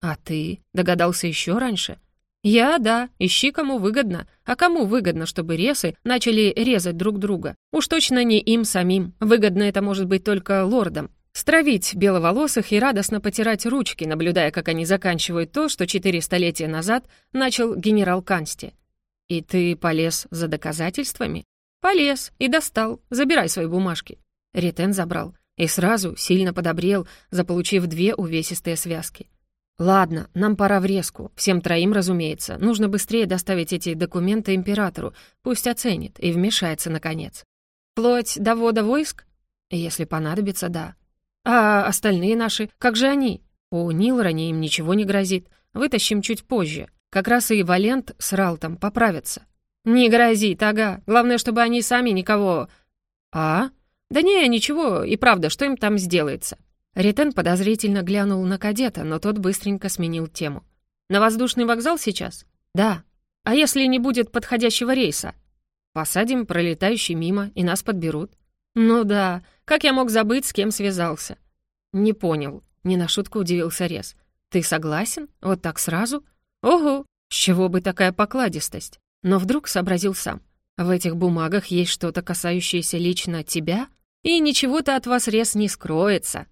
«А ты догадался еще раньше?» «Я, да, ищи, кому выгодно. А кому выгодно, чтобы ресы начали резать друг друга? Уж точно не им самим. Выгодно это может быть только лордам. Стравить беловолосых и радостно потирать ручки, наблюдая, как они заканчивают то, что четыре столетия назад начал генерал Кансти. «И ты полез за доказательствами?» «Полез и достал. Забирай свои бумажки». Ретен забрал. И сразу сильно подобрел, заполучив две увесистые связки. «Ладно, нам пора в резку. Всем троим, разумеется. Нужно быстрее доставить эти документы императору. Пусть оценит и вмешается, наконец. Вплоть до вода войск? Если понадобится, да. А остальные наши, как же они? У Нилрани им ничего не грозит. Вытащим чуть позже. Как раз и Валент с Ралтом поправятся. Не грозит, ага. Главное, чтобы они сами никого... А? Да не, ничего, и правда, что им там сделается? Ритен подозрительно глянул на кадета, но тот быстренько сменил тему. «На воздушный вокзал сейчас?» «Да». «А если не будет подходящего рейса?» «Посадим пролетающий мимо, и нас подберут». «Ну да, как я мог забыть, с кем связался?» «Не понял», — не на шутку удивился Рез. «Ты согласен? Вот так сразу?» «Ого! С чего бы такая покладистость?» Но вдруг сообразил сам. «В этих бумагах есть что-то, касающееся лично тебя, и ничего-то от вас, Рез, не скроется».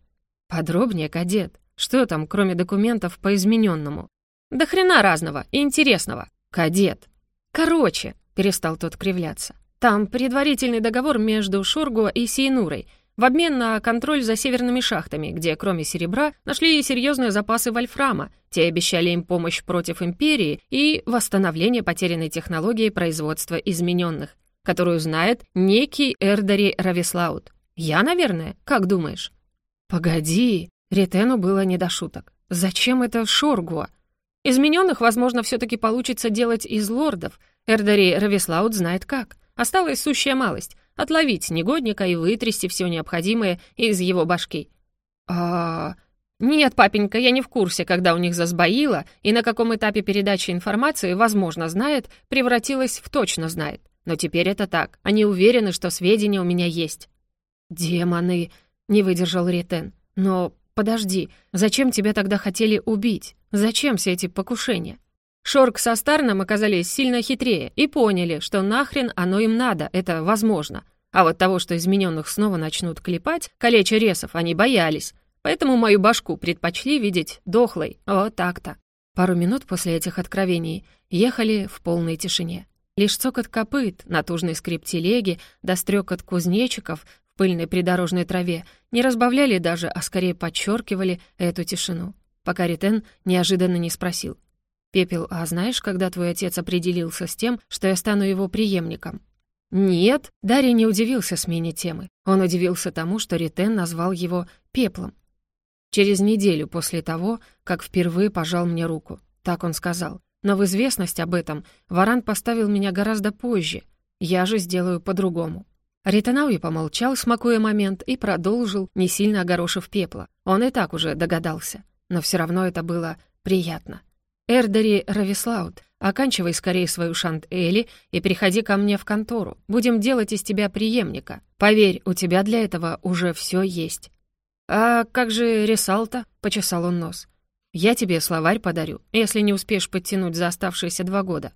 «Подробнее, кадет. Что там, кроме документов по измененному?» «Да хрена разного и интересного. Кадет». «Короче», — перестал тот кривляться. «Там предварительный договор между Шургу и Сейнурой в обмен на контроль за северными шахтами, где, кроме серебра, нашли серьезные запасы вольфрама. Те обещали им помощь против Империи и восстановление потерянной технологии производства измененных, которую знает некий Эрдари Равислаут. Я, наверное, как думаешь?» «Погоди!» Ретену было не до шуток. «Зачем это Шоргуа? Измененных, возможно, все-таки получится делать из лордов. Эрдари Равислаут знает как. Осталась сущая малость — отловить негодника и вытрясти все необходимое из его башки». «А...» «Нет, папенька, я не в курсе, когда у них засбоило и на каком этапе передачи информации, возможно, знает, превратилась в точно знает. Но теперь это так. Они уверены, что сведения у меня есть». «Демоны!» Не выдержал Ритен. «Но подожди, зачем тебя тогда хотели убить? Зачем все эти покушения?» Шорк со Старном оказались сильно хитрее и поняли, что нахрен оно им надо, это возможно. А вот того, что измененных снова начнут клепать, калеча ресов, они боялись. Поэтому мою башку предпочли видеть дохлой. Вот так-то. Пару минут после этих откровений ехали в полной тишине. Лишь цокот копыт, натужный скрип телеги, да стрекот кузнечиков пыльной придорожной траве не разбавляли даже, а скорее подчеркивали эту тишину, пока Ритен неожиданно не спросил. «Пепел, а знаешь, когда твой отец определился с тем, что я стану его преемником?» «Нет», — Дарья не удивился смене темы. Он удивился тому, что Ритен назвал его «пеплом». «Через неделю после того, как впервые пожал мне руку», — так он сказал. «Но в известность об этом Варан поставил меня гораздо позже. Я же сделаю по-другому». Ританауи помолчал, смакуя момент, и продолжил, не сильно огорошив пепла. Он и так уже догадался. Но все равно это было приятно. «Эрдери Равислаут, оканчивай скорее свою шант-эли и приходи ко мне в контору. Будем делать из тебя преемника. Поверь, у тебя для этого уже все есть». «А как же Ресалта?» — почесал он нос. «Я тебе словарь подарю, если не успеешь подтянуть за оставшиеся два года».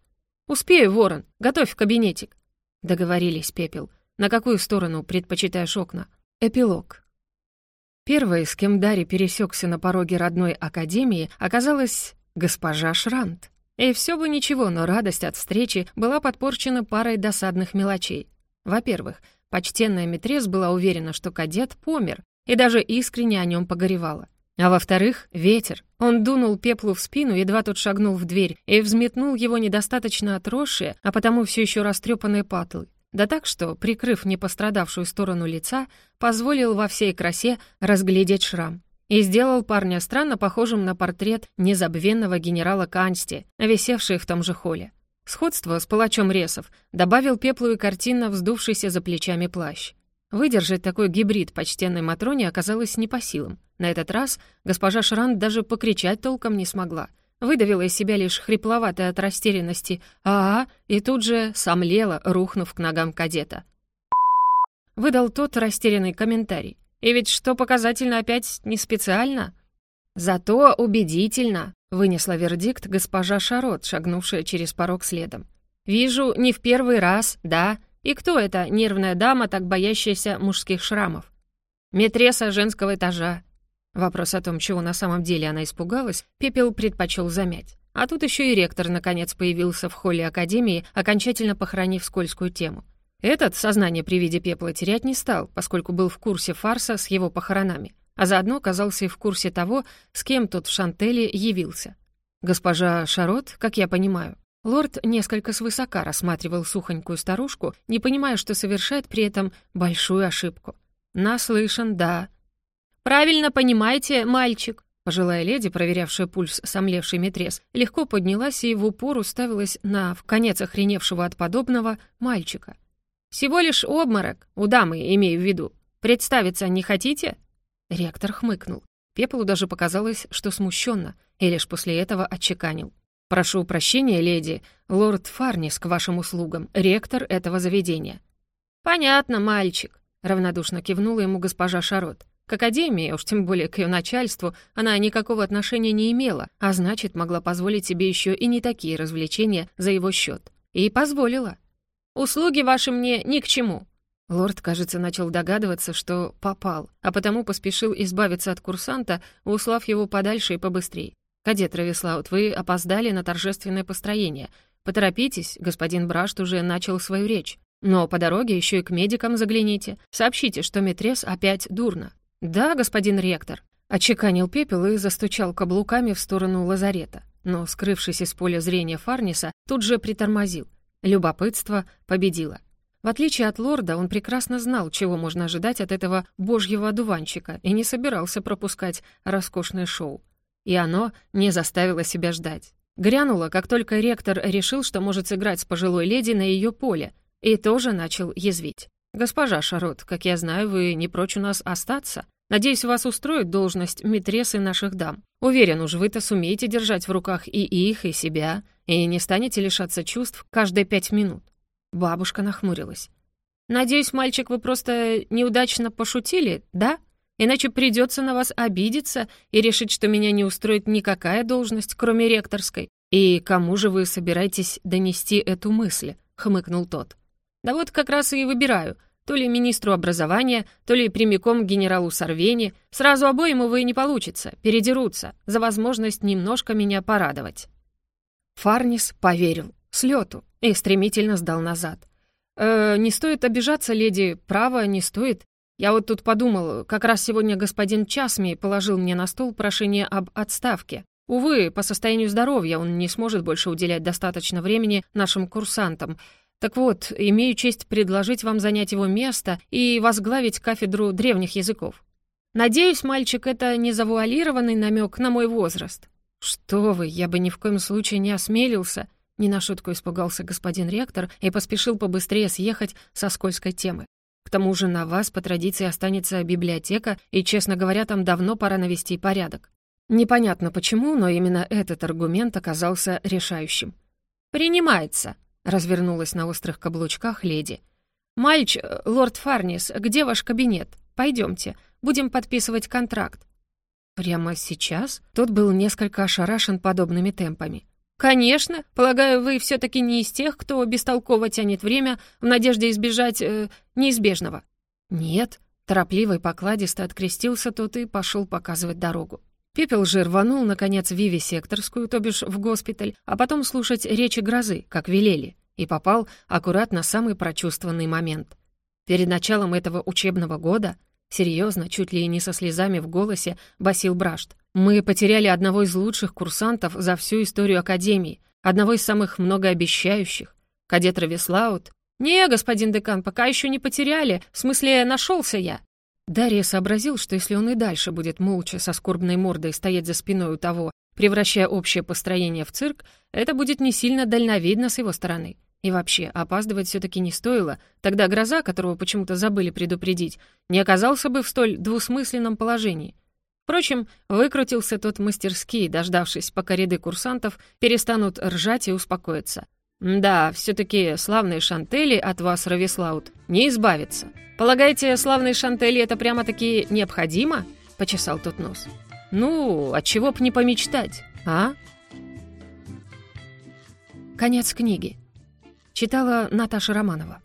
«Успею, Ворон. Готовь кабинетик». Договорились, Пепел. «На какую сторону предпочитаешь окна?» Эпилог. Первой, с кем Дарри пересекся на пороге родной академии, оказалась госпожа Шрант. И все бы ничего, но радость от встречи была подпорчена парой досадных мелочей. Во-первых, почтенная Митрес была уверена, что кадет помер, и даже искренне о нем погоревала. А во-вторых, ветер. Он дунул пеплу в спину, едва тот шагнул в дверь, и взметнул его недостаточно отросшие, а потому все еще растрепанные патлы. Да так что, прикрыв непострадавшую сторону лица, позволил во всей красе разглядеть шрам и сделал парня странно похожим на портрет незабвенного генерала Кансти, висевший в том же холле. Сходство с палачом Ресов добавил пеплу и картина вздувшийся за плечами плащ. Выдержать такой гибрид почтенной Матроне оказалось не по силам. На этот раз госпожа Шранд даже покричать толком не смогла. Выдавила из себя лишь хрипловатое от растерянности «А-а!» и тут же сомлела, рухнув к ногам кадета. Выдал тот растерянный комментарий. И ведь что показательно опять не специально. Зато убедительно, вынесла вердикт госпожа Шарот, шагнувшая через порог следом. Вижу, не в первый раз, да. И кто эта нервная дама, так боящаяся мужских шрамов? Метреса женского этажа. Вопрос о том, чего на самом деле она испугалась, Пепел предпочел замять. А тут еще и ректор наконец появился в холле Академии, окончательно похоронив скользкую тему. Этот сознание при виде пепла терять не стал, поскольку был в курсе фарса с его похоронами, а заодно оказался и в курсе того, с кем тот в Шантеле явился. Госпожа Шарот, как я понимаю, лорд несколько свысока рассматривал сухонькую старушку, не понимая, что совершает при этом большую ошибку. Наслышан, да. «Правильно понимаете, мальчик», Пожилая леди, проверявшая пульс сомлевшей метрес, легко поднялась и в упор уставилась на, в конец охреневшего от подобного, мальчика. «Всего лишь обморок, у дамы, имею в виду. Представиться не хотите?» Ректор хмыкнул. Пеплу даже показалось, что смущенно, и лишь после этого отчеканил. «Прошу прощения, леди, лорд Фарнис к вашим услугам, ректор этого заведения». «Понятно, мальчик», — равнодушно кивнула ему госпожа Шарот. К академии, уж тем более к ее начальству, она никакого отношения не имела, а значит, могла позволить себе еще и не такие развлечения за его счет. И позволила. Услуги ваши мне ни к чему». Лорд, кажется, начал догадываться, что попал, а потому поспешил избавиться от курсанта, услав его подальше и побыстрей. «Кадет Равислаут, вы опоздали на торжественное построение. Поторопитесь, господин Брашт уже начал свою речь. Но по дороге еще и к медикам загляните. Сообщите, что Метрес опять дурно». «Да, господин ректор», — очеканил пепел и застучал каблуками в сторону лазарета. Но, скрывшись из поля зрения Фарниса, тут же притормозил — Любопытство победило. В отличие от лорда, он прекрасно знал, чего можно ожидать от этого божьего одуванчика, и не собирался пропускать роскошное шоу. И оно не заставило себя ждать. Грянуло, как только ректор решил, что может сыграть с пожилой леди на ее поле, и тоже начал язвить. «Госпожа Шарот, как я знаю, вы не прочь у нас остаться. Надеюсь, вас устроит должность митресы наших дам. Уверен, уж вы-то сумеете держать в руках и их, и себя, и не станете лишаться чувств каждые пять минут». Бабушка нахмурилась. «Надеюсь, мальчик, вы просто неудачно пошутили, да? Иначе придется на вас обидеться и решить, что меня не устроит никакая должность, кроме ректорской. И кому же вы собираетесь донести эту мысль?» — хмыкнул тот. «Да вот как раз и выбираю — то ли министру образования, то ли прямиком к генералу Сорвени. Сразу обоим, увы, не получится, передерутся, за возможность немножко меня порадовать». Фарнис поверил. с лету, и стремительно сдал назад. «Э, «Не стоит обижаться, леди, право, не стоит. Я вот тут подумал, как раз сегодня господин Часми положил мне на стол прошение об отставке. Увы, по состоянию здоровья он не сможет больше уделять достаточно времени нашим курсантам. Так вот, имею честь предложить вам занять его место и возглавить кафедру древних языков. Надеюсь, мальчик, это не завуалированный намек на мой возраст. Что вы, я бы ни в коем случае не осмелился. Не на шутку испугался господин ректор и поспешил побыстрее съехать со скользкой темы. К тому же на вас по традиции останется библиотека, и, честно говоря, там давно пора навести порядок. Непонятно почему, но именно этот аргумент оказался решающим. «Принимается», — развернулась на острых каблучках леди. «Мальч, лорд Фарнис, где ваш кабинет? Пойдемте, будем подписывать контракт». Прямо сейчас тот был несколько ошарашен подобными темпами. «Конечно. Полагаю, вы все-таки не из тех, кто бестолково тянет время в надежде избежать э, неизбежного». «Нет». Торопливо и покладисто открестился тот и пошел показывать дорогу. Пепел же рванул, наконец, Виви секторскую, то бишь в госпиталь, а потом слушать речи грозы, как велели, и попал аккуратно самый прочувствованный момент. Перед началом этого учебного года, серьезно, чуть ли не со слезами в голосе, басил Брашт, мы потеряли одного из лучших курсантов за всю историю Академии, одного из самых многообещающих. Кадет Равислаут. «Не, господин декан, пока еще не потеряли, в смысле, нашелся я. Дарья сообразил, что если он и дальше будет молча со скорбной мордой стоять за спиной у того, превращая общее построение в цирк, это будет не сильно дальновидно с его стороны. И вообще, опаздывать все таки не стоило, тогда гроза, которого почему-то забыли предупредить, не оказался бы в столь двусмысленном положении. Впрочем, выкрутился тот мастерски, дождавшись, пока ряды курсантов перестанут ржать и успокоиться. «Да, все-таки славные шантели от вас, Равислаут, не избавиться. Полагаете, славные шантели это прямо-таки необходимо?» — почесал тот нос. «Ну, от чего б не помечтать, а?» Конец книги. Читала Наташа Романова.